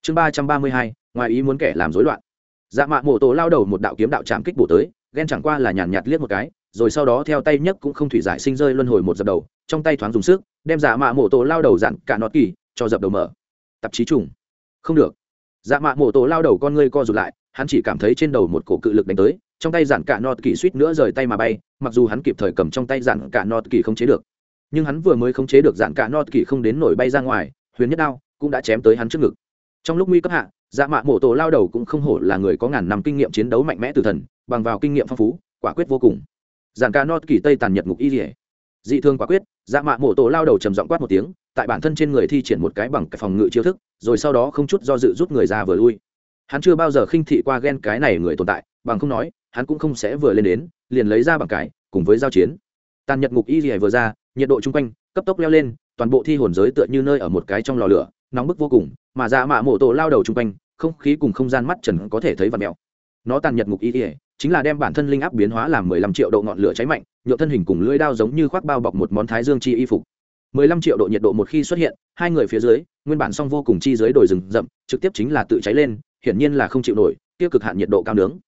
S1: Chương ba trăm ba mươi hai, ngoài ý muốn kẻ làm rối loạn. Dạ mạ mổ tổ lao đầu một đạo kiếm đạo chạm kích bổ tới ghen chẳng qua là nhàn nhạt liếc một cái rồi sau đó theo tay nhấc cũng không thủy giải sinh rơi luân hồi một dập đầu, trong tay thoáng dùng sức, đem dạ mạ mổ tổ lao đầu dặn cả nọt kỳ, cho dập đầu mở. Tạp chí trùng. Không được. Dạ mạ mổ tổ lao đầu con ngươi co rụt lại, hắn chỉ cảm thấy trên đầu một cổ cự lực đánh tới, trong tay dặn cả nọt kỳ suýt nữa rời tay mà bay, mặc dù hắn kịp thời cầm trong tay dặn cả nọt kỳ không chế được. Nhưng hắn vừa mới khống chế được dặn cả nọt kỳ không đến nổi bay ra ngoài, huyền nhất đao cũng đã chém tới hắn trước ngực. Trong lúc nguy cấp hạ dạ mạ mổ tổ lao đầu cũng không hổ là người có ngàn năm kinh nghiệm chiến đấu mạnh mẽ từ thần, bằng vào kinh nghiệm phong phú, quả quyết vô cùng giản ca not kỳ tây tàn nhật ngục y dỉa dị thương quả quyết dạ mạ mổ tổ lao đầu trầm giọng quát một tiếng, tại bản thân trên người thi triển một cái bằng cái phòng ngự chiêu thức, rồi sau đó không chút do dự rút người ra vừa lui. Hắn chưa bao giờ khinh thị qua ghen cái này người tồn tại, bằng không nói, hắn cũng không sẽ vừa lên đến, liền lấy ra bằng cái, cùng với giao chiến. Tàn nhật ngục y dì vừa ra, nhiệt độ chung quanh, cấp tốc leo lên, toàn bộ thi hồn giới tựa như nơi ở một cái trong lò lửa, nóng bức vô cùng, mà dạ mạ mổ tổ lao đầu chung quanh, không khí cùng không gian mắt trần có thể thấy vật mèo nó tàn nhật ngục y dì chính là đem bản thân linh áp biến hóa làm mười lăm triệu độ ngọn lửa cháy mạnh nhựa thân hình cùng lưỡi đao giống như khoác bao bọc một món thái dương chi y phục 15 triệu độ nhiệt độ một khi xuất hiện, hai người phía dưới, nguyên bản song vô cùng chi dưới đồi rừng rậm, trực tiếp chính là tự cháy lên, hiển nhiên là không chịu nổi, tiêu cực hạn nhiệt độ cao nướng.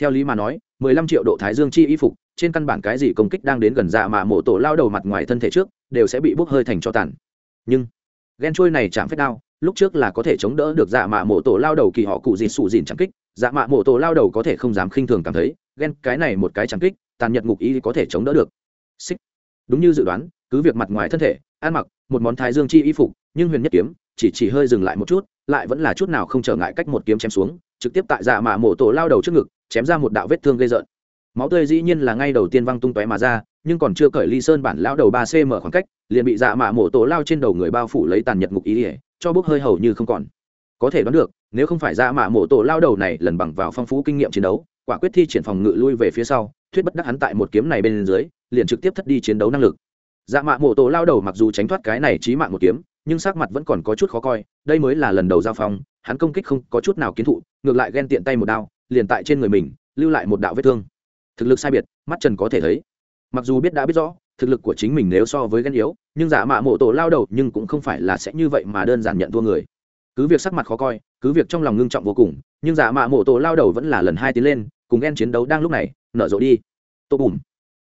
S1: Theo lý mà nói, 15 triệu độ thái dương chi y phục, trên căn bản cái gì công kích đang đến gần dạ mà mổ tổ lao đầu mặt ngoài thân thể trước, đều sẽ bị bốc hơi thành cho tàn. Nhưng, ghen trôi này chạm phép đao, lúc trước là có thể chống đỡ được dạ mạ mộ tổ lao đầu kỳ họ cụ gì sụ dịn chẳng kích, dạ mạ mộ tổ lao đầu có thể không dám khinh thường cảm thấy, ghen cái này một cái chẳng kích, tàn nhật ngục ý có thể chống đỡ được. Xích. Đúng như dự đoán, cứ việc mặt ngoài thân thể ăn mặc một món thái dương chi y phục nhưng huyền nhất kiếm chỉ chỉ hơi dừng lại một chút lại vẫn là chút nào không trở ngại cách một kiếm chém xuống trực tiếp tại dạ mạ mộ tổ lao đầu trước ngực chém ra một đạo vết thương gây rợn máu tươi dĩ nhiên là ngay đầu tiên văng tung tóe mà ra nhưng còn chưa cởi ly sơn bản lao đầu ba cm khoảng cách liền bị dạ mạ mổ tổ lao trên đầu người bao phủ lấy tàn nhật ngục ý ỉa cho bốc hơi hầu như không còn. Có thể đoán được, nếu không phải ra mạ mổ tổ lao đầu này lần bằng vào phong phú kinh nghiệm chiến đấu, quả quyết thi triển phòng ngự lui về phía sau, thuyết bất đắc hắn tại một kiếm này bên dưới, liền trực tiếp thất đi chiến đấu năng lực. Dạ mạ mộ tổ lao đầu mặc dù tránh thoát cái này trí mạng một kiếm, nhưng sắc mặt vẫn còn có chút khó coi, đây mới là lần đầu giao phong, hắn công kích không có chút nào kiến thụ, ngược lại ghen tiện tay một đao, liền tại trên người mình, lưu lại một đạo vết thương. Thực lực sai biệt, mắt trần có thể thấy. Mặc dù biết đã biết rõ thực lực của chính mình nếu so với ghen yếu, nhưng giả mạ mộ tổ lao đầu nhưng cũng không phải là sẽ như vậy mà đơn giản nhận thua người. Cứ việc sắc mặt khó coi, cứ việc trong lòng ngưng trọng vô cùng, nhưng giả mạ mộ tổ lao đầu vẫn là lần hai tiến lên, cùng ghen chiến đấu đang lúc này, nở rộ đi. Tô bùm.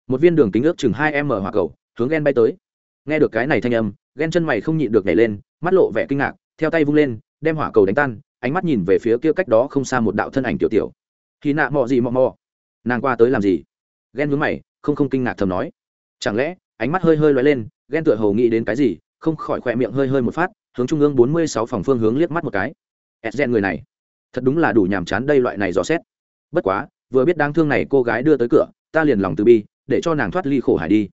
S1: Một viên đường kính ước chừng hai m hỏa cầu, hướng ghen bay tới. Nghe được cái này thanh âm, ghen chân mày không nhịn được nhảy lên, mắt lộ vẻ kinh ngạc, theo tay vung lên, đem hỏa cầu đánh tan, ánh mắt nhìn về phía kia cách đó không xa một đạo thân ảnh tiểu tiểu. Khi nạ mò gì mò mò nàng qua tới làm gì? Ghen vướng mày, không không kinh ngạc thầm nói chẳng lẽ, ánh mắt hơi hơi lóe lên, ghen tựa hồ nghĩ đến cái gì, không khỏi khỏe miệng hơi hơi một phát, hướng trung ương bốn mươi sáu phòng phương hướng liếc mắt một cái. Edgen người này, thật đúng là đủ nhàm chán đây loại này dò xét. Bất quá, vừa biết đáng thương này cô gái đưa tới cửa, ta liền lòng từ bi, để cho nàng thoát ly khổ hải đi.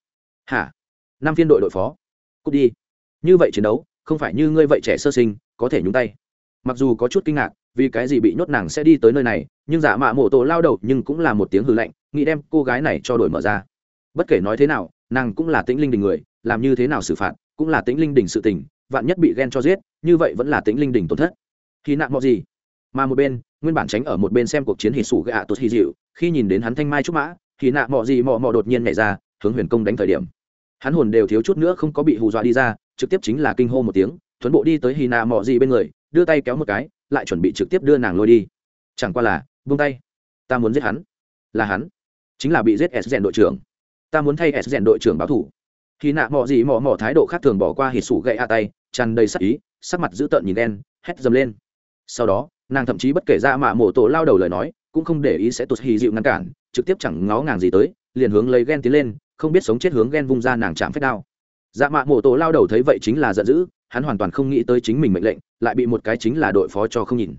S1: Hả? Năm phiên đội đội phó. Cút đi. Như vậy chiến đấu, không phải như ngươi vậy trẻ sơ sinh, có thể nhúng tay. Mặc dù có chút kinh ngạc, vì cái gì bị nhốt nàng sẽ đi tới nơi này, nhưng giả mạ mộ tổ lao đầu nhưng cũng là một tiếng hư lạnh, nghĩ đem cô gái này cho đổi mở ra. Bất kể nói thế nào nàng cũng là tĩnh linh đình người, làm như thế nào xử phạt, cũng là tĩnh linh đình sự tình, vạn nhất bị ghen cho giết, như vậy vẫn là tĩnh linh đình tổn thất. Khi nạn mọi gì? Mà một bên, nguyên bản tránh ở một bên xem cuộc chiến hì sủ gạ tuột hì dịu, khi nhìn đến hắn thanh mai trúc mã, thì nạ mọ gì mọ mọ đột nhiên nhảy ra, hướng huyền công đánh thời điểm. Hắn hồn đều thiếu chút nữa không có bị hù dọa đi ra, trực tiếp chính là kinh hô một tiếng, thuấn bộ đi tới hì nạ mọ gì bên người, đưa tay kéo một cái, lại chuẩn bị trực tiếp đưa nàng lôi đi. Chẳng qua là, buông tay. Ta muốn giết hắn. Là hắn. Chính là bị giết s rèn đội trưởng ta muốn thay s rèn đội trưởng báo thủ. Khi nạ mọ gì mọ mọ thái độ khác thường bỏ qua hít sủ gậy a tay, tràn đầy sắc ý, sắc mặt dữ tợn nhìn đen, hét dầm lên. Sau đó, nàng thậm chí bất kể ra mạ mổ tổ lao đầu lời nói, cũng không để ý sẽ tụt hì dịu ngăn cản, trực tiếp chẳng ngó ngàng gì tới, liền hướng lấy ghen tiến lên, không biết sống chết hướng ghen vung ra nàng chạm phép đao. Dạ mạ mổ tổ lao đầu thấy vậy chính là giận dữ, hắn hoàn toàn không nghĩ tới chính mình mệnh lệnh, lại bị một cái chính là đội phó cho không nhìn.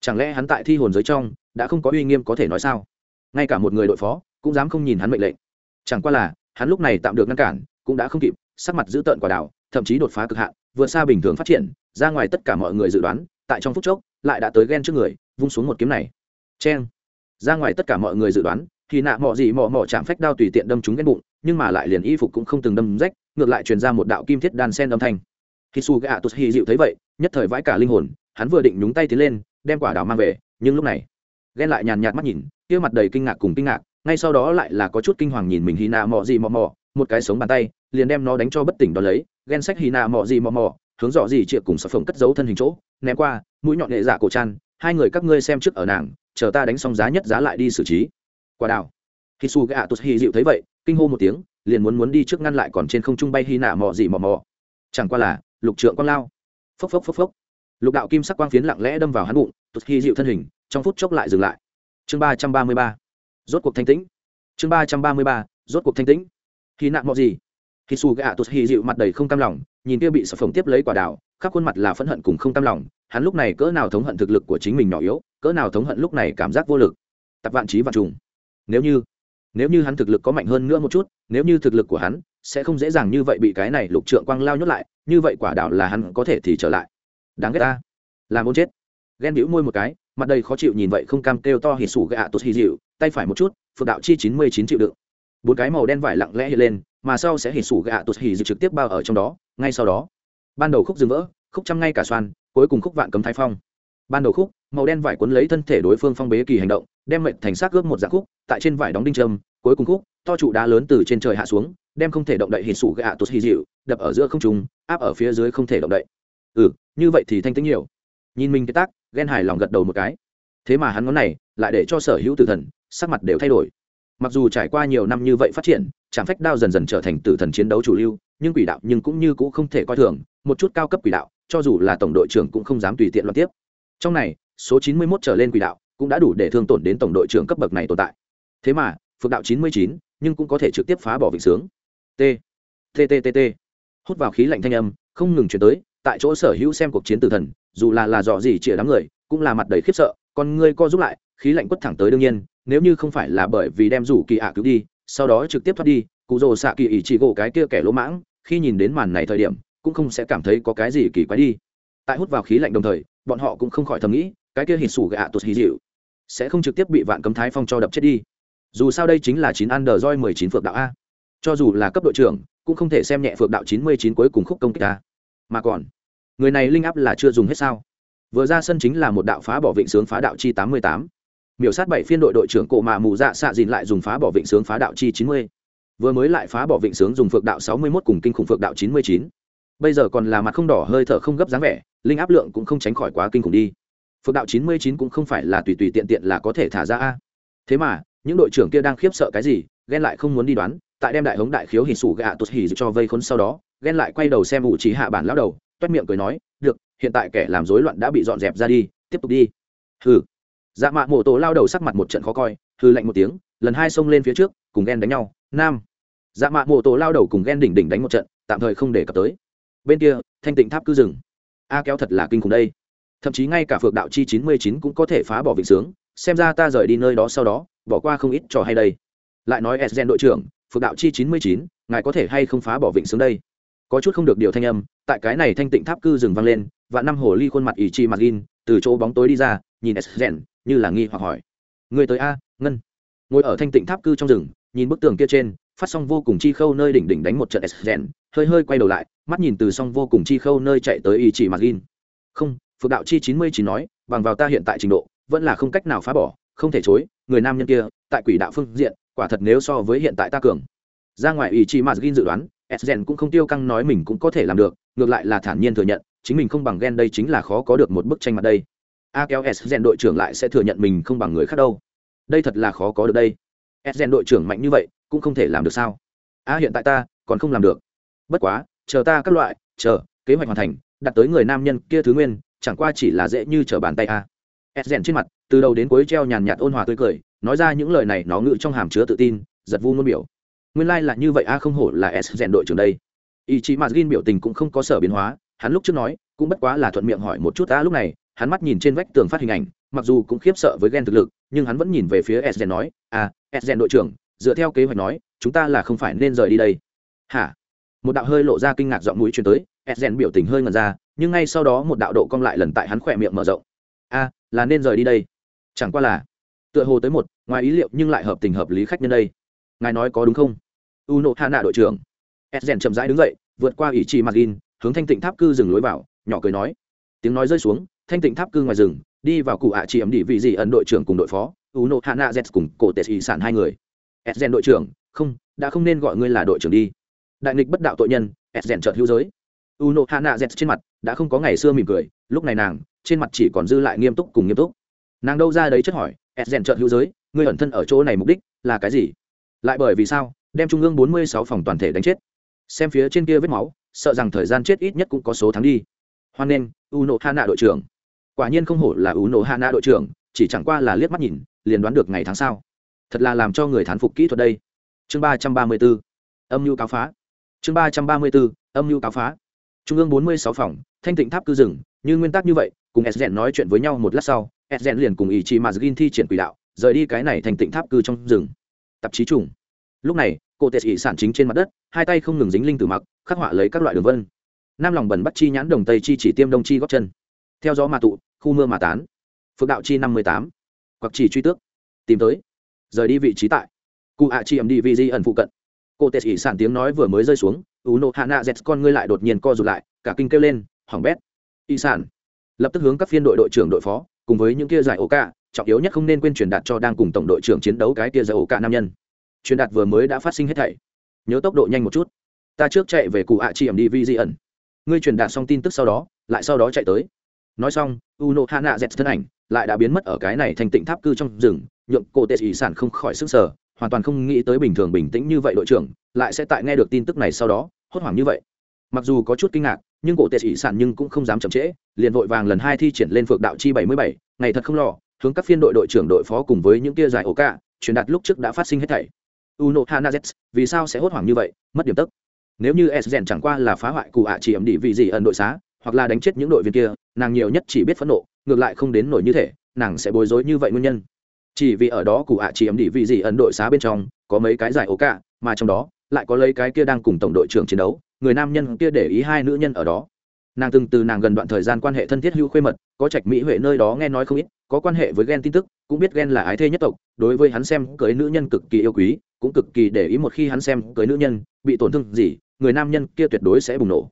S1: Chẳng lẽ hắn tại thi hồn giới trong, đã không có uy nghiêm có thể nói sao? Ngay cả một người đội phó, cũng dám không nhìn hắn mệnh lệnh chẳng qua là, hắn lúc này tạm được ngăn cản, cũng đã không kịp, sắc mặt giữ tợn quả đảo, thậm chí đột phá cực hạn vượt xa bình thường phát triển, ra ngoài tất cả mọi người dự đoán, tại trong phút chốc, lại đã tới ghen trước người, vung xuống một kiếm này. Cheng. Ra ngoài tất cả mọi người dự đoán thì nạ mọ gì mọ mọ chạm phách đao tùy tiện đâm chúng ghen bụng, nhưng mà lại liền y phục cũng không từng đâm rách, ngược lại truyền ra một đạo kim thiết đan sen âm thanh. Khi su gạ tụt hy dịu thấy vậy, nhất thời vãi cả linh hồn, hắn vừa định nhúng tay tiến lên, đem quả đào mang về, nhưng lúc này ghen lại nhàn nhạt mắt nhìn, kia mặt đầy kinh ngạc cùng kinh ngạc ngay sau đó lại là có chút kinh hoàng nhìn mình hy nạ mò gì mò mò một cái sống bàn tay, liền đem nó đánh cho bất tỉnh đó lấy, ghen sách hy nạ mò gì mò mò hướng dọ gì chịa cùng sập phồng cất giấu thân hình chỗ, ném qua, mũi nhọn nghệ giả dạ cổ chăn hai người các ngươi xem trước ở nàng, chờ ta đánh xong giá nhất giá lại đi xử trí. Quả đào khi su gạ tụt hy dịu thấy vậy, kinh hô một tiếng, liền muốn muốn đi trước ngăn lại còn trên không trung bay hy nạ mò gì mò mò chẳng qua là, lục trượng con lao. Phốc phốc phốc phốc. Lục đạo kim sắc quang phiến lặng lẽ đâm vào hắn bụng, tụt hy dịu thân hình, trong phút chốc lại dừng lại. Chương ba trăm ba mươi ba rốt cuộc thanh tĩnh. Chương ba trăm ba mươi ba, rốt cuộc thanh tĩnh. Khi nạn mọi gì? Khi su gạ tụt hy dịu mặt đầy không cam lòng, nhìn kia bị sập phồng tiếp lấy quả đào, khắp khuôn mặt là phẫn hận cùng không cam lòng. Hắn lúc này cỡ nào thống hận thực lực của chính mình nhỏ yếu, cỡ nào thống hận lúc này cảm giác vô lực. Tập vạn trí vạn trùng. Nếu như nếu như hắn thực lực có mạnh hơn nữa một chút, nếu như thực lực của hắn sẽ không dễ dàng như vậy bị cái này lục trượng quang lao nhốt lại, như vậy quả đảo là hắn có thể thì trở lại. Đáng ghét ta. Làm ôn chết. Ghen bĩu môi một cái mặt đầy khó chịu nhìn vậy không cam kêu to hì sủ gạ tốt hì dịu, tay phải một chút, phượng đạo chi chín mươi chín triệu đựng. Bốn cái màu đen vải lặng lẽ hiện lên, mà sau sẽ hì sủ gạ tốt hì dịu trực tiếp bao ở trong đó, ngay sau đó. Ban đầu khúc dừng vỡ, khúc trăm ngay cả xoan, cuối cùng khúc vạn cấm thái phong. Ban đầu khúc, màu đen vải cuốn lấy thân thể đối phương phong bế kỳ hành động, đem mệnh thành xác ướp một dạng khúc, tại trên vải đóng đinh trâm cuối cùng khúc, to trụ đá lớn từ trên trời hạ xuống, đem không thể động đậy hít sủ gạ tốt hì dịu, đập ở giữa không trùng áp ở phía dưới không thể động đậy. Ừ như vậy thì thanh tĩnh nhiều. Nhìn mình cái tác ghen hài lòng gật đầu một cái. Thế mà hắn ngón này lại để cho sở hữu tử thần sắc mặt đều thay đổi. Mặc dù trải qua nhiều năm như vậy phát triển, trạm phách đao dần dần trở thành tử thần chiến đấu chủ lưu, nhưng quỷ đạo nhưng cũng như cũng không thể coi thường, một chút cao cấp quỷ đạo, cho dù là tổng đội trưởng cũng không dám tùy tiện loạt tiếp. Trong này, số chín mươi 91 trở lên quỷ đạo cũng đã đủ để thương tổn đến tổng đội trưởng cấp bậc này tồn tại. Thế mà, phượng đạo chín mươi chín nhưng cũng có thể trực tiếp phá bỏ vịnh sướng. T t t t t. Hút vào khí lạnh thanh âm, không ngừng chuyển tới tại chỗ sở hữu xem cuộc chiến tử thần, dù là là dọ gì chĩa đám người, cũng là mặt đầy khiếp sợ còn ngươi co giúp lại, khí lạnh quất thẳng tới đương nhiên, nếu như không phải là bởi vì đem rủ kỳ ạ cứu đi, sau đó trực tiếp thoát đi, cụ rồ xạ kỳ ỷ chỉ gỗ cái kia kẻ lỗ mãng, khi nhìn đến màn này thời điểm, cũng không sẽ cảm thấy có cái gì kỳ quái đi. Tại hút vào khí lạnh đồng thời, bọn họ cũng không khỏi thầm nghĩ, cái kia hít sủ gạ tụt hì dịu, sẽ không trực tiếp bị vạn cấm thái phong cho đập chết đi. Dù sao đây chính là chín ăn đờ roi mười chín phượng đạo a. Cho dù là cấp đội trưởng, cũng không thể xem nhẹ phượng đạo chín mươi chín cuối cùng khúc công kích a mà còn. Người này linh áp là chưa dùng hết sao? Vừa ra sân chính là một đạo phá bỏ vịnh sướng phá đạo chi tám mươi tám. Miểu sát bảy phiên đội đội trưởng cổ mạ mù dạ xạ dìn lại dùng phá bỏ vịnh sướng phá đạo chi chín mươi. Vừa mới lại phá bỏ vịnh sướng dùng phượng đạo sáu mươi mốt cùng kinh khủng phượng đạo chín mươi chín. Bây giờ còn là mặt không đỏ, hơi thở không gấp dáng vẻ, linh áp lượng cũng không tránh khỏi quá kinh khủng đi. Phượng đạo chín mươi chín cũng không phải là tùy tùy tiện tiện là có thể thả ra a. Thế mà, những đội trưởng kia đang khiếp sợ cái gì, ghen lại không muốn đi đoán tại đem đại hống đại khiếu hỉ sủ gạ tụt hỉ cho vây khốn sau đó, ghen lại quay đầu xem ủ trí hạ bản lão đầu, toét miệng cười nói, được, hiện tại kẻ làm rối loạn đã bị dọn dẹp ra đi, tiếp tục đi. Hừ. Dạ mạ mộ tổ lao đầu sắc mặt một trận khó coi hư lạnh một tiếng, lần hai xông lên phía trước, cùng ghen đánh nhau, nam. Dạ mạ mộ tổ lao đầu cùng ghen đỉnh đỉnh đánh một trận, tạm thời không để cập tới. Bên kia, thanh tịnh tháp cư rừng a kéo thật là kinh khủng đây. Thậm chí ngay cả phượng đạo chi chín mươi chín cũng có thể phá bỏ vịnh sướng, xem ra ta rời đi nơi đó sau đó, bỏ qua không ít trò hay đây. Lại nói s đội trưởng phượng đạo chi chín mươi chín, ngài có thể hay không phá bỏ vịnh sướng đây? Có chút không được điều thanh âm, tại cái này thanh tịnh tháp cư rừng vang lên và năm hồ ly khuôn mặt ý chi mặt gin, từ chỗ bóng tối đi ra, nhìn s như là nghi hoặc hỏi. Người tới a, ngân. Ngồi ở thanh tịnh tháp cư trong rừng, nhìn bức tường kia trên, phát xong vô cùng chi khâu nơi đỉnh đỉnh đánh một trận s hơi hơi quay đầu lại, mắt nhìn từ xong vô cùng chi khâu nơi chạy tới ý chỉ mặt gin. Không, phượng đạo chi chín mươi chín nói, bằng vào ta hiện tại trình độ, vẫn là không cách nào phá bỏ, không thể chối, người nam nhân kia, tại quỷ đạo phương diện quả thật nếu so với hiện tại ta cường. Ra ngoài ý chí mà gin dự đoán sden cũng không tiêu căng nói mình cũng có thể làm được, ngược lại là thản nhiên thừa nhận, chính mình không bằng ghen đây chính là khó có được một bức tranh mặt đây. A kéo sden đội trưởng lại sẽ thừa nhận mình không bằng người khác đâu. Đây thật là khó có được đây. Sden đội trưởng mạnh như vậy, cũng không thể làm được sao? A hiện tại ta, còn không làm được. Bất quá, chờ ta các loại, chờ, kế hoạch hoàn thành, đặt tới người nam nhân kia thứ nguyên, chẳng qua chỉ là dễ như trở bàn tay a. Sden trên mặt, từ đầu đến cuối treo nhàn nhạt ôn hòa tươi cười nói ra những lời này, nó ngự trong hàm chứa tự tin, giật vu ngôn biểu. Nguyên lai、like、là như vậy a, không hổ là s rèn đội trưởng đây. Ý chí mà gin biểu tình cũng không có sở biến hóa, hắn lúc trước nói, cũng bất quá là thuận miệng hỏi một chút ta lúc này, hắn mắt nhìn trên vách tường phát hình ảnh, mặc dù cũng khiếp sợ với ghen thực lực, nhưng hắn vẫn nhìn về phía s rèn nói à s rèn đội trưởng, dựa theo kế hoạch nói, chúng ta là không phải nên rời đi đây. Hả? Một đạo hơi lộ ra kinh ngạc giọng mũi chuyển tới, s rèn biểu tình hơi ngần ra, nhưng ngay sau đó một đạo độ cong lại lần tại hắn khỏe miệng mở rộng. A là nên rời đi đây. Chẳng qua là tựa hồ tới một, ngoài ý liệu nhưng lại hợp tình hợp lý khách nhân đây. Ngài nói có đúng không? U nộ hạ nạ đội trưởng. Edgen chậm rãi đứng dậy, vượt qua ỷ trì mặt in hướng thanh tịnh tháp cư dừng lối vào, nhỏ cười nói. Tiếng nói rơi xuống, thanh tịnh tháp cư ngoài rừng, đi vào cụ ạ chỉ ẩm đi vị gì ẩn đội trưởng cùng đội phó u nộ hạ nạ z cùng cổ tệ ỷ sản hai người. Edgen đội trưởng, không, đã không nên gọi ngươi là đội trưởng đi. Đại nghịch bất đạo tội nhân e rèn trợt hữu giới. U nộ hạ nạ z trên mặt, đã không có ngày xưa mỉm cười, lúc này nàng, trên mặt chỉ còn dư lại nghiêm túc cùng nghiêm túc. Nàng đâu ra đấy chất hỏi ét rèn trợn hữu giới, ngươi ẩn thân ở chỗ này mục đích là cái gì? Lại bởi vì sao, đem trung ương bốn mươi sáu phòng toàn thể đánh chết? Xem phía trên kia vết máu, sợ rằng thời gian chết ít nhất cũng có số tháng đi. Hoan nghênh u nộ hạ nạ đội trưởng. Quả nhiên không hổ là u nộ hạ nạ đội trưởng, chỉ chẳng qua là liếc mắt nhìn, liền đoán được ngày tháng sau. Thật là làm cho người thán phục kỹ thuật đây. Chương ba trăm ba mươi b ố âm mưu cáo phá. Chương ba trăm ba mươi b ố âm mưu cáo phá. Trung ương bốn mươi sáu phòng, thanh tịnh tháp cư rừng, như nguyên tắc như vậy, cùng s nói chuyện với nhau một lát sau s liền cùng ý chí mà thi triển quỷ đạo, rời đi cái này thành tịnh tháp cư trong rừng. Tạp chí trùng. Lúc này, cô tệ sĩ sản chính trên mặt đất, hai tay không ngừng dính linh tử mặc, khắc họa lấy các loại đường vân. Nam lòng bẩn bắt chi nhãn đồng tây chi chỉ tiêm đông chi góp chân. Theo gió mà tụ, khu mưa mà tán. Phước đạo chi năm mươi tám. Hoặc chỉ truy tước. Tìm tới. Rời đi vị trí tại. Cụ ạ chi ẩm đi vị di ẩn phụ cận. Cô tệ sĩ sản tiếng nói vừa mới rơi xuống, ú nộ hạ nạ dẹt, con ngươi lại đột nhiên co rụt lại, cả kinh kêu lên hỏng bét. Y sản lập tức hướng các phiên đội đội trưởng đội phó cùng với những kia giải ổ cả, trọng yếu nhất không nên quên truyền đạt cho đang cùng tổng đội trưởng chiến đấu cái kia giải ổ cả nam nhân. Truyền đạt vừa mới đã phát sinh hết thảy. Nhớ tốc độ nhanh một chút. Ta trước chạy về cụ ạ chi ẩm đi vi di ẩn. Ngươi truyền đạt xong tin tức sau đó, lại sau đó chạy tới. Nói xong u nộ hạ nạ dẹt thân ảnh lại đã biến mất ở cái này thành tịnh tháp cư trong rừng, nhượng cổ tệ ỷ sản không khỏi sức sở hoàn toàn không nghĩ tới bình thường bình tĩnh như vậy đội trưởng, lại sẽ tại nghe được tin tức này sau đó, hốt hoảng như vậy mặc dù có chút kinh ngạc, nhưng cổ tệ ỷ sản nhưng cũng không dám chậm trễ, liền vội vàng lần hai thi triển lên phượng đạo chi bảy mươi bảy, ngày thật không lo hướng các phiên đội đội trưởng đội phó cùng với những kia giải ổ cả truyền đạt lúc trước đã phát sinh hết thảy. Uno hanazet vì sao sẽ hốt hoảng như vậy? Mất điểm tức. Nếu như s chẳng qua là phá hoại cụ ạ chỉ ẩm đỉ vì gì ẩn đội xá, hoặc là đánh chết những đội viên kia, nàng nhiều nhất chỉ biết phẫn nộ, ngược lại không đến nổi như thế nàng sẽ bối rối như vậy nguyên nhân. Chỉ vì ở đó cụ ạ chỉ ẩm đỉ vì gì ẩn đội xá bên trong, có mấy cái giải ổ cả mà trong đó, lại có lấy cái kia đang cùng tổng đội trưởng chiến đấu người nam nhân kia để ý hai nữ nhân ở đó. Nàng từng từ nàng gần đoạn thời gian quan hệ thân thiết hữu khuê mật, có trạch mỹ huệ nơi đó nghe nói không ít, có quan hệ với ghen tin tức, cũng biết ghen là ái thê nhất tộc, đối với hắn xem cưới nữ nhân cực kỳ yêu quý, cũng cực kỳ để ý một khi hắn xem cưới nữ nhân, bị tổn thương gì, người nam nhân kia tuyệt đối sẽ bùng nổ.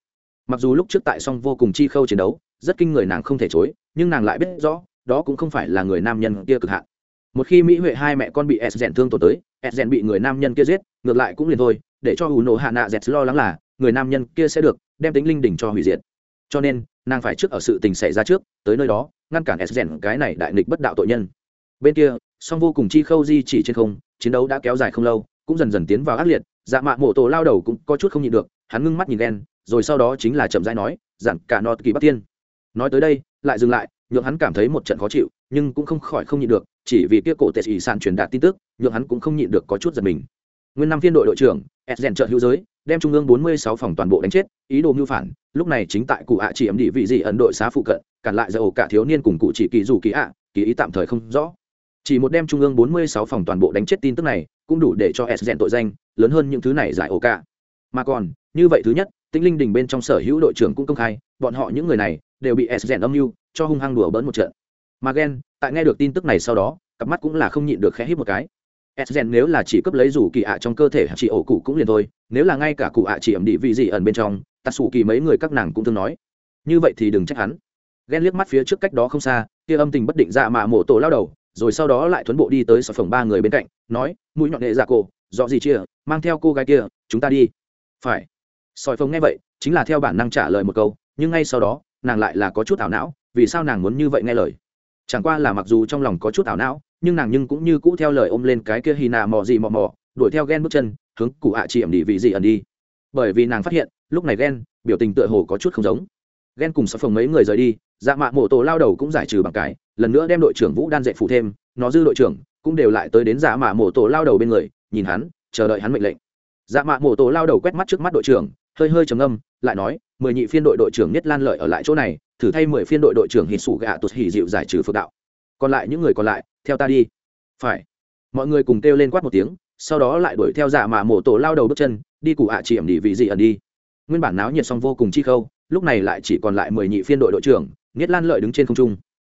S1: Mặc dù lúc trước tại song vô cùng chi khâu chiến đấu, rất kinh người nàng không thể chối, nhưng nàng lại biết rõ, đó cũng không phải là người nam nhân kia cực hạn. Một khi mỹ huệ hai mẹ con bị s rèn thương tổn tới, s rèn bị người nam nhân kia giết, ngược lại cũng liền thôi, để cho ủ nổ hạ nạ dẹt lo lắng là người nam nhân kia sẽ được đem tính linh đỉnh cho hủy diệt. Cho nên, nàng phải trước ở sự tình xảy ra trước, tới nơi đó, ngăn cản s rèn cái này đại nghịch bất đạo tội nhân. Bên kia, song vô cùng chi khâu di chỉ trên không, chiến đấu đã kéo dài không lâu, cũng dần dần tiến vào ác liệt dạ mạ mộ tổ lao đầu cũng có chút không nhịn được, hắn ngưng mắt nhìn đen rồi sau đó chính là chậm rãi nói dặn cả nọt kỳ bắc tiên. Nói tới đây, lại dừng lại, nhượng hắn cảm thấy một trận khó chịu, nhưng cũng không khỏi không nhịn được, chỉ vì kia cổ tệ ỷ sàn truyền đạt tin tức, nhượng hắn cũng không nhịn được có chút giật mình nguyên năm phiên đội đội trưởng edgen trợ hữu giới, đem trung ương 46 phòng toàn bộ đánh chết, ý đồ mưu phản, lúc này chính tại cụ ạ chỉ ấm địa vị gì ấn đội xá phụ cận, cản lại giờ ổ cả thiếu niên cùng cụ chỉ kỳ dù kỳ ạ, kỳ ý tạm thời không rõ. Chỉ một đem trung ương 46 phòng toàn bộ đánh chết tin tức này, cũng đủ để cho edgen tội danh, lớn hơn những thứ này giải ổ cả. Mà còn, như vậy thứ nhất tinh linh đình bên trong sở hữu đội trưởng cũng công khai, bọn họ những người này đều bị edgen âm mưu, cho hung hăng đùa bỡn một trận. Mà gen, tại nghe được tin tức này sau đó, cặp mắt cũng là không nhịn được khẽ hít một cái. Esgen nếu là chỉ cấp lấy rủ kỳ ạ trong cơ thể chỉ ổ cụ cũng liền thôi, nếu là ngay cả cụ ạ chỉ ẩm đi vị gì ẩn bên trong, tạt sủ kỳ mấy người các nàng cũng thương nói. Như vậy thì đừng trách hắn. Ghen liếc mắt phía trước cách đó không xa, kia âm tình bất định dạ mạ mổ tổ lao đầu, rồi sau đó lại thuấn bộ đi tới sở phòng ba người bên cạnh, nói, mũi nhọn đệ dạ cổ, rõ gì chia, mang theo cô gái kia, chúng ta đi. Phải. Sỏi phồng nghe vậy, chính là theo bản năng trả lời một câu, nhưng ngay sau đó, nàng lại là có chút ảo não, vì sao nàng muốn như vậy nghe lời? Chẳng qua là mặc dù trong lòng có chút ảo não, nhưng nàng nhưng cũng như cũ theo lời ôm lên cái kia hy nạ mò gì mò mò, đuổi theo ghen bước chân, hướng cụ ạ à chị ẩm đi vị gì ẩn đi. Bởi vì nàng phát hiện, lúc này ghen, biểu tình tựa hồ có chút không giống. Ghen cùng sập phồng mấy người rời đi dạ mạ mổ tổ lao đầu cũng giải trừ bằng cái, lần nữa đem đội trưởng vũ đan dạy phụ thêm, nó dư đội trưởng cũng đều lại tới đến dạ mạ mổ tổ lao đầu bên người, nhìn hắn, chờ đợi hắn mệnh lệnh. Dạ mạ mổ tổ lao đầu quét mắt trước mắt đội trưởng, hơi hơi trầm âm lại nói, mười nhị phiên đội đội trưởng nhất lan lợi ở lại chỗ này, thử thay mười phiên đội đội trưởng hít sủ gạ tụt hỉ dịu giải trừ phước đạo còn lại những người còn lại, theo ta đi. Phải. Mọi người cùng kêu lên quát một tiếng, sau đó lại đuổi theo dạ mà mổ tổ lao đầu bước chân, đi cụ ạ chỉ ẩm đi vì gì ẩn đi. Nguyên bản náo nhiệt xong vô cùng chi khâu, lúc này lại chỉ còn lại mười nhị phiên đội đội trưởng, nghiết lan lợi đứng trên không trung.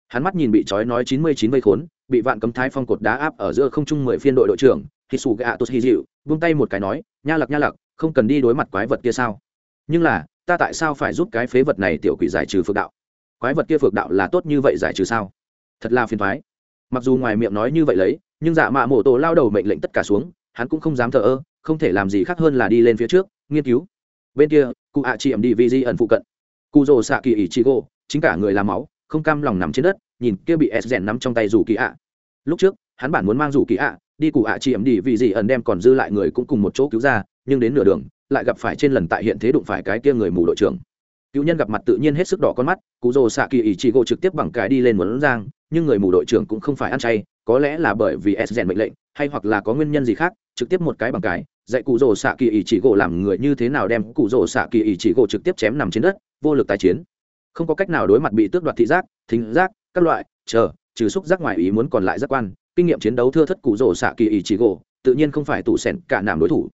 S1: Hắn mắt nhìn bị trói nói chín mươi chín vây khốn, bị vạn cấm thái phong cột đá áp ở giữa không trung mười phiên đội đội trưởng khi xù gạ tốt hy dịu vung tay một cái nói, nha lặc nha lặc, không cần đi đối mặt quái vật kia sao? Nhưng là, ta tại sao phải giúp cái phế vật này tiểu quỷ giải trừ phược đạo? Quái vật kia phược đạo là tốt như vậy giải trừ sao? Thật là phiền thoái. Mặc dù ngoài miệng nói như vậy lấy, nhưng dạ mạ mổ tổ lao đầu mệnh lệnh tất cả xuống, hắn cũng không dám thờ ơ, không thể làm gì khác hơn là đi lên phía trước, nghiên cứu. Bên kia, cụ ạ chị em đi vì di ẩn phụ cận. Cụ rồ xạ kỳ ỉ chị gỗ chính cả người làm máu, không cam lòng nằm trên đất, nhìn kia bị s rèn nắm trong tay rủ kỳ ạ. Lúc trước, hắn bản muốn mang rủ kỳ ạ, đi cụ ạ chị em đi vì gì ẩn đem còn dư lại người cũng cùng một chỗ cứu ra, nhưng đến nửa đường, lại gặp phải trên lần tại hiện thế đụng phải cái kia người mù đội trưởng. Cựu nhân gặp mặt tự nhiên hết sức đỏ con mắt cụ rồ xạ kỳ ý chị gỗ trực tiếp bằng cái đi lên muốn giang, nhưng người mù đội trưởng cũng không phải ăn chay, có lẽ là bởi vì s rèn mệnh lệnh, hay hoặc là có nguyên nhân gì khác, trực tiếp một cái bằng cái, dạy cụ rồ xạ kỳ ý chỉ gỗ làm người như thế nào đem cụ rồ xạ kỳ ý chỉ gỗ trực tiếp chém nằm trên đất, vô lực tái chiến. Không có cách nào đối mặt bị tước đoạt thị giác, thính giác, các loại, chờ, trừ xúc giác ngoài ý muốn còn lại giác quan, kinh nghiệm chiến đấu thưa thất cụ rồ xạ kỳ ý chỉ gỗ, tự nhiên không phải tủ sẻn cả nằm đối thủ.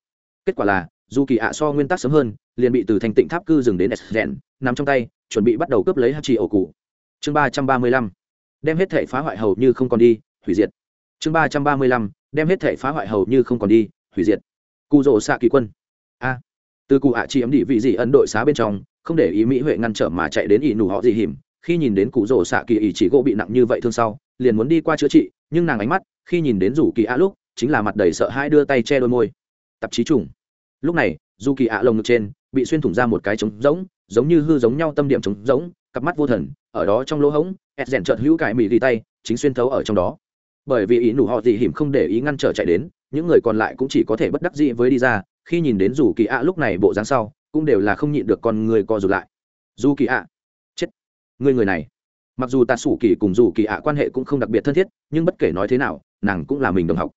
S1: Kết quả là dù kỳ ạ so nguyên tắc sớm hơn, liền bị từ thành tịnh tháp cư dừng đến s rèn, nằm trong tay, chuẩn bị bắt đầu cướp lấy hachi ổ cụ. Chương ba trăm ba mươi lăm. Đem hết thể phá hoại hầu như không còn đi, hủy diệt. Chương ba trăm ba mươi lăm. Đem hết thể phá hoại hầu như không còn đi, hủy diệt. Cụ rỗ xạ kỳ quân. A. Từ cụ ạ chi ấm địa vị gì ấn đội xá bên trong, không để ý mỹ huệ ngăn trở mà chạy đến ỷ nụ họ gì hiểm. Khi nhìn đến cụ rỗ xạ kỳ ỷ chỉ gỗ bị nặng như vậy thương sau, liền muốn đi qua chữa trị, nhưng nàng ánh mắt, khi nhìn đến rủ kỳ ạ lúc, chính là mặt đầy sợ hãi đưa tay che đôi môi. Tạp chí trùng lúc này, dù kỳ ạ lồng ngực trên bị xuyên thủng ra một cái trống rỗng, giống như hư giống nhau tâm điểm trống rỗng, cặp mắt vô thần, ở đó trong lỗ hổng ed rèn trợt hữu cải mỹ ghi tay, chính xuyên thấu ở trong đó. Bởi vì ý nụ họ dị hiểm không để ý ngăn trở chạy đến, những người còn lại cũng chỉ có thể bất đắc dĩ với đi ra, khi nhìn đến dù kỳ ạ lúc này bộ dáng sau, cũng đều là không nhịn được con người co rụt lại. Dù kỳ ạ. Chết. Người người này. Mặc dù ta sủ kỳ cùng dù kỳ ạ quan hệ cũng không đặc biệt thân thiết, nhưng bất kể nói thế nào, nàng cũng là mình đồng học.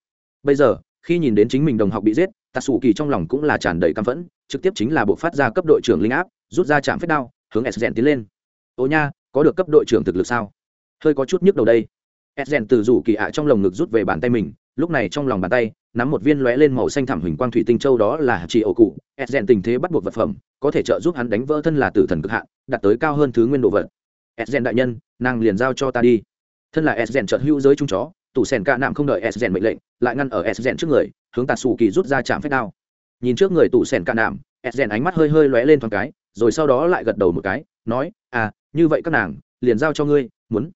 S1: Bây giờ, khi nhìn đến chính mình đồng học bị giết tạ sủ kỳ trong lòng cũng là tràn đầy căm phẫn, trực tiếp chính là buộc phát ra cấp đội trưởng linh áp, rút ra chạm phép đao, hướng s rèn tiến lên. Ô nha, có được cấp đội trưởng thực lực sao? Hơi có chút nhức đầu đây. S rèn từ rủ kỳ ạ trong lồng ngực rút về bàn tay mình, lúc này trong lòng bàn tay, nắm một viên lóe lên màu xanh thảm hình quang thủy tinh châu đó là chỉ ổ cụ. S rèn tình thế bắt buộc vật phẩm, có thể trợ giúp hắn đánh vỡ thân là tử thần cực hạn, đạt tới cao hơn thứ nguyên đồ vật. S rèn đại nhân, nàng liền giao cho ta đi. Thân là s rèn trợt hữu giới trung chó, tủ sèn ca nạm không đợi s rèn mệnh lệnh, lại ngăn ở s rèn trước người hướng tạt xù kỳ rút ra chạm phép đao. Nhìn trước người tủ sẻn cạn nạm ed rèn ánh mắt hơi hơi lóe lên thoáng cái, rồi sau đó lại gật đầu một cái, nói à như vậy các nàng, liền giao cho ngươi, muốn.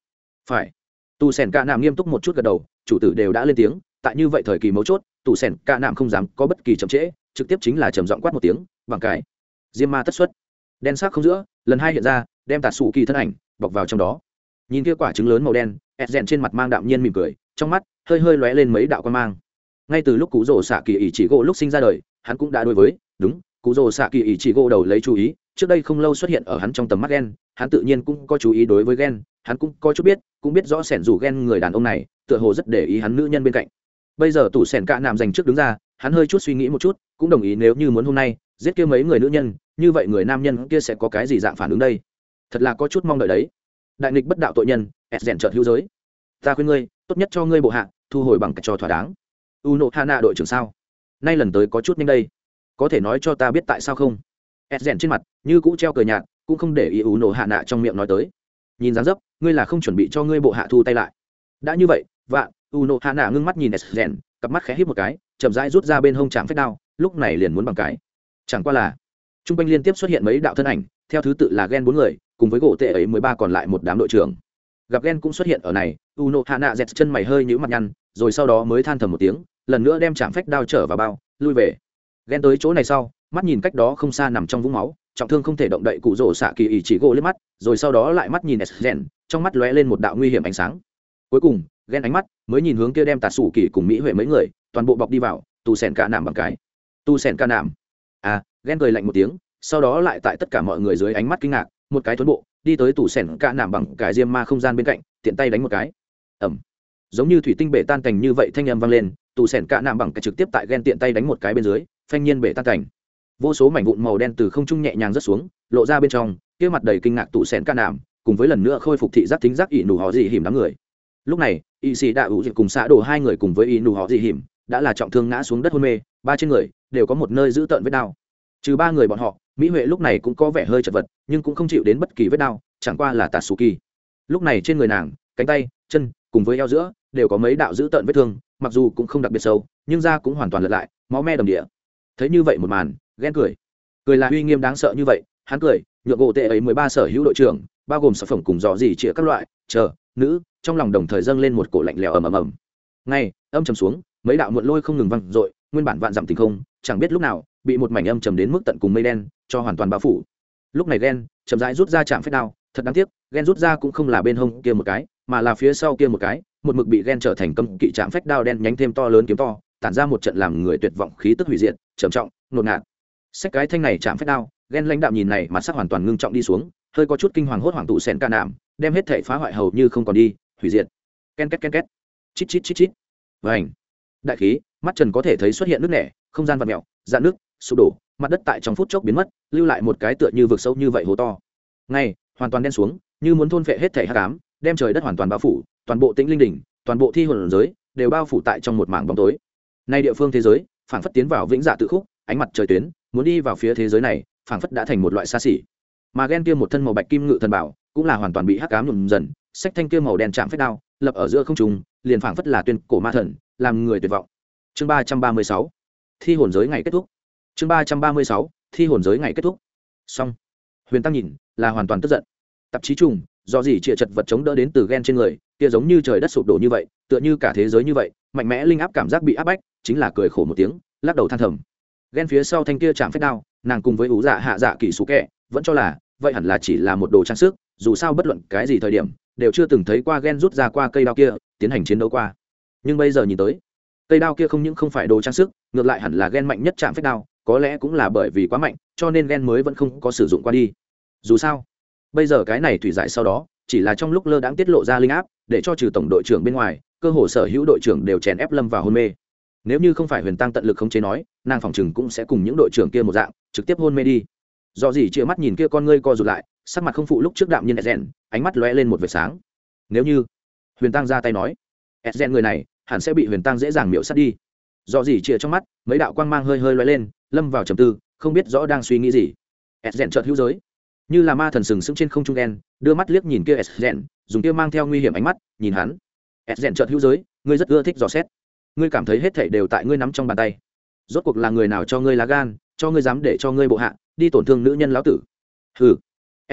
S1: Phải. Tù sẻn ca nạm nghiêm túc một chút gật đầu, chủ tử đều đã lên tiếng, tại như vậy thời kỳ mấu chốt, tù sẻn ca nạm không dám có bất kỳ chậm trễ, trực tiếp chính là trầm giọng quát một tiếng, bằng cái. Diêm ma tất xuất. Đen sắc không giữa, lần hai hiện ra, đem tạt sủ kỳ thân ảnh bọc vào trong đó. Nhìn kia quả trứng lớn màu đen, ẹt rèn trên mặt mang đạm nhiên mỉm cười, trong mắt hơi hơi lóe lên mấy đạo quan mang ngay từ lúc cụ rồ xạ kỳ ý chỉ gỗ lúc sinh ra đời, hắn cũng đã đối với, đúng cụ rồ xạ kỳ ý chỉ gỗ đầu lấy chú ý, trước đây không lâu xuất hiện ở hắn trong tầm mắt ghen hắn tự nhiên cũng có chú ý đối với ghen hắn cũng có chút biết, cũng biết rõ sẻn dù ghen người đàn ông này, tựa hồ rất để ý hắn nữ nhân bên cạnh. Bây giờ tủ sẻn cạ nạm dành trước đứng ra, hắn hơi chút suy nghĩ một chút, cũng đồng ý nếu như muốn hôm nay giết kia mấy người nữ nhân, như vậy người nam nhân kia sẽ có cái gì dạng phản ứng đây? Thật là có chút mong đợi đấy. Đại nghịch bất đạo tội nhân, ẹt rèn trợt hữu giới. Ta khuyên ngươi, tốt nhất cho ngươi bộ hạ, thu hồi bằng cách cho thỏa đáng u nộ hana đội trưởng sao? Nay lần tới có chút nhanh đây. Có thể nói cho ta biết tại sao không? Ed rèn trên mặt, như cũ treo cờ nhạt, cũng không để ý u nộ hạ nạ trong miệng nói tới. Nhìn dáng dấp, ngươi là không chuẩn bị cho ngươi bộ hạ thu tay lại. Đã như vậy, vạ, u nộ hạ nạ ngưng mắt nhìn ed rèn, cặp mắt khẽ hít một cái, chậm rãi rút ra bên hông chạm phép đao, lúc này liền muốn bằng cái. Chẳng qua là t r u n g quanh liên tiếp xuất hiện mấy đạo thân ảnh, theo thứ tự là ghen bốn người, cùng với gỗ tệ ấy mười ba còn lại một đám đội trưởng. Gặp ghen cũng xuất hiện ở này, u nộ hạ nạ dẹt chân mày hơi nhữ mặt nhăn, rồi sau đó mới than thầm một tiếng lần nữa đem chạm phách đao trở vào bao, lui về. Ghen tới chỗ này sau, mắt nhìn cách đó không xa nằm trong vũng máu, trọng thương không thể động đậy cụ rổ xạ kỳ ỉ chỉ gỗ lên mắt, rồi sau đó lại mắt nhìn s rèn, trong mắt lóe lên một đạo nguy hiểm ánh sáng. Cuối cùng, ghen ánh mắt mới nhìn hướng kia đem tạt sủ kỳ cùng mỹ huệ mấy người, toàn bộ bọc đi vào, tù sèn ca nảm bằng cái. Tu sèn ca nảm à ghen cười lạnh một tiếng, sau đó lại tại tất cả mọi người dưới ánh mắt kinh ngạc, một cái thuấn bộ, đi tới tủ sẻn cả nảm bằng cái diêm ma không gian bên cạnh, tiện tay đánh một cái. Ẩm. Giống như thủy tinh bể tan cành như vậy thanh âm vang lên tù sẻn cạ nạm bằng cái trực tiếp tại ghen tiện tay đánh một cái bên dưới, phanh nhiên bể tan cảnh. Vô số mảnh vụn màu đen từ không trung nhẹ nhàng rớt xuống, lộ ra bên trong, kia mặt đầy kinh ngạc tù sẻn cạ nạm, cùng với lần nữa khôi phục thị giác thính giác ỷ nụ họ dị hiểm đám người. Lúc này, y sĩ đạo hữu cùng xã đổ hai người cùng với y nụ họ dị hiểm, đã là trọng thương ngã xuống đất hôn mê, ba trên người đều có một nơi giữ tợn vết đau. Trừ ba người bọn họ, mỹ huệ lúc này cũng có vẻ hơi chật vật, nhưng cũng không chịu đến bất kỳ vết đau, chẳng qua là tatsuki. Lúc này trên người nàng, cánh tay, chân, cùng với eo giữa, đều có mấy đạo giữ tợn vết thương mặc dù cũng không đặc biệt sâu, nhưng da cũng hoàn toàn lật lại, máu me đầm địa thấy như vậy một màn, ghen cười. Cười là uy nghiêm đáng sợ như vậy, hắn cười, nhượng gỗ tệ ấy mười ba sở hữu đội trưởng, bao gồm sản phẩm cùng dò dỉ chĩa các loại, chờ, nữ, trong lòng đồng thời dâng lên một cổ lạnh lẽo ầm ầm ầm. Ngay, âm trầm xuống, mấy đạo muộn lôi không ngừng văng dội, nguyên bản vạn dặm tình không, chẳng biết lúc nào, bị một mảnh âm trầm đến mức tận cùng mây đen, cho hoàn toàn bao phủ. Lúc này ghen, chậm rãi rút ra chạm phép đao, thật đáng tiếc, ghen rút ra cũng không là bên hông kia một cái, mà là phía sau kia một cái một mực bị ghen trở thành cấm kỵ chạm phách đao đen nhánh thêm to lớn kiếm to, tản ra một trận làm người tuyệt vọng khí tức hủy diệt, trầm trọng, nột ngạt. Sách cái thanh này chạm phách đao, ghen lãnh đạo nhìn này, mặt sắc hoàn toàn ngưng trọng đi xuống, hơi có chút kinh hoàng hốt hoảng tụ sẹn ca nạm, đem hết thể phá hoại hầu như không còn đi, hủy diệt. Ken két ken két. Chít chít chít chít. Vảnh đại khí, mắt trần có thể thấy xuất hiện nước nẻ, không gian vật mẹo dạn nước, sụp đổ, mặt đất tại trong phút chốc biến mất, lưu lại một cái tựa như vực sâu như vậy hố to. Ngay, hoàn toàn đen xuống, như muốn thôn phệ hết thể hát cám đem trời đất hoàn toàn bao phủ toàn bộ tĩnh linh đỉnh, toàn bộ thi hồn giới đều bao phủ tại trong một mảng bóng tối. Nay địa phương thế giới, phảng phất tiến vào vĩnh dạ tự khúc, ánh mặt trời tuyến, muốn đi vào phía thế giới này, phảng phất đã thành một loại xa xỉ. Mà ghen kia một thân màu bạch kim ngự thần bảo, cũng là hoàn toàn bị hắc ám nhuộm dần sách thanh kia màu đen chạm phép đao, lập ở giữa không trùng liền phảng phất là tuyên cổ ma thần, làm người tuyệt vọng. Chương ba trăm ba mươi sáu, thi hồn giới ngày kết thúc. Chương ba trăm ba mươi sáu, thi hồn giới ngày kết thúc. Xong. Huyền tăng nhìn, là hoàn toàn tức giận. Tạp chí trùng do gì chịa chật vật chống đỡ đến từ ghen trên người, kia giống như trời đất sụp đổ như vậy, tựa như cả thế giới như vậy, mạnh mẽ linh áp cảm giác bị áp bách, chính là cười khổ một tiếng, lắc đầu than thầm. Ghen phía sau thanh kia chạm phép đao, nàng cùng với ủ dạ hạ dạ kỳ số kẹ, vẫn cho là, vậy hẳn là chỉ là một đồ trang sức, dù sao bất luận cái gì thời điểm, đều chưa từng thấy qua ghen rút ra qua cây đao kia, tiến hành chiến đấu qua. Nhưng bây giờ nhìn tới, cây đao kia không những không phải đồ trang sức, ngược lại hẳn là ghen mạnh nhất chạm phép đao, có lẽ cũng là bởi vì quá mạnh, cho nên ghen mới vẫn không có sử dụng qua đi. Dù sao bây giờ cái này thủy giải sau đó, chỉ là trong lúc lơ đãng tiết lộ ra linh áp, để cho trừ tổng đội trưởng bên ngoài, cơ hồ sở hữu đội trưởng đều chèn ép lâm vào hôn mê. Nếu như không phải huyền tăng tận lực không chế nói, nàng phòng chừng cũng sẽ cùng những đội trưởng kia một dạng, trực tiếp hôn mê đi. Do gì chia mắt nhìn kia con ngươi co rụt lại, sắc mặt không phụ lúc trước đạm nhiên edgen ánh mắt lóe lên một vệt sáng. Nếu như huyền tăng ra tay nói edgen người này hẳn sẽ bị huyền tăng dễ dàng miễu sát đi. Do gì chia trong mắt, mấy đạo quang mang hơi hơi lóe lên, lâm vào trầm tư, không biết rõ đang suy nghĩ gì. Edgen chợt hữu giới như là ma thần sừng sững trên không trung đen, đưa mắt liếc nhìn kia rèn dùng kia mang theo nguy hiểm ánh mắt nhìn hắn. Rèn trợt hữu giới, ngươi rất ưa thích dò xét. Ngươi cảm thấy hết thảy đều tại ngươi nắm trong bàn tay. Rốt cuộc là người nào cho ngươi lá gan, cho ngươi dám để cho ngươi bộ hạ, đi tổn thương nữ nhân lão tử? Hừ.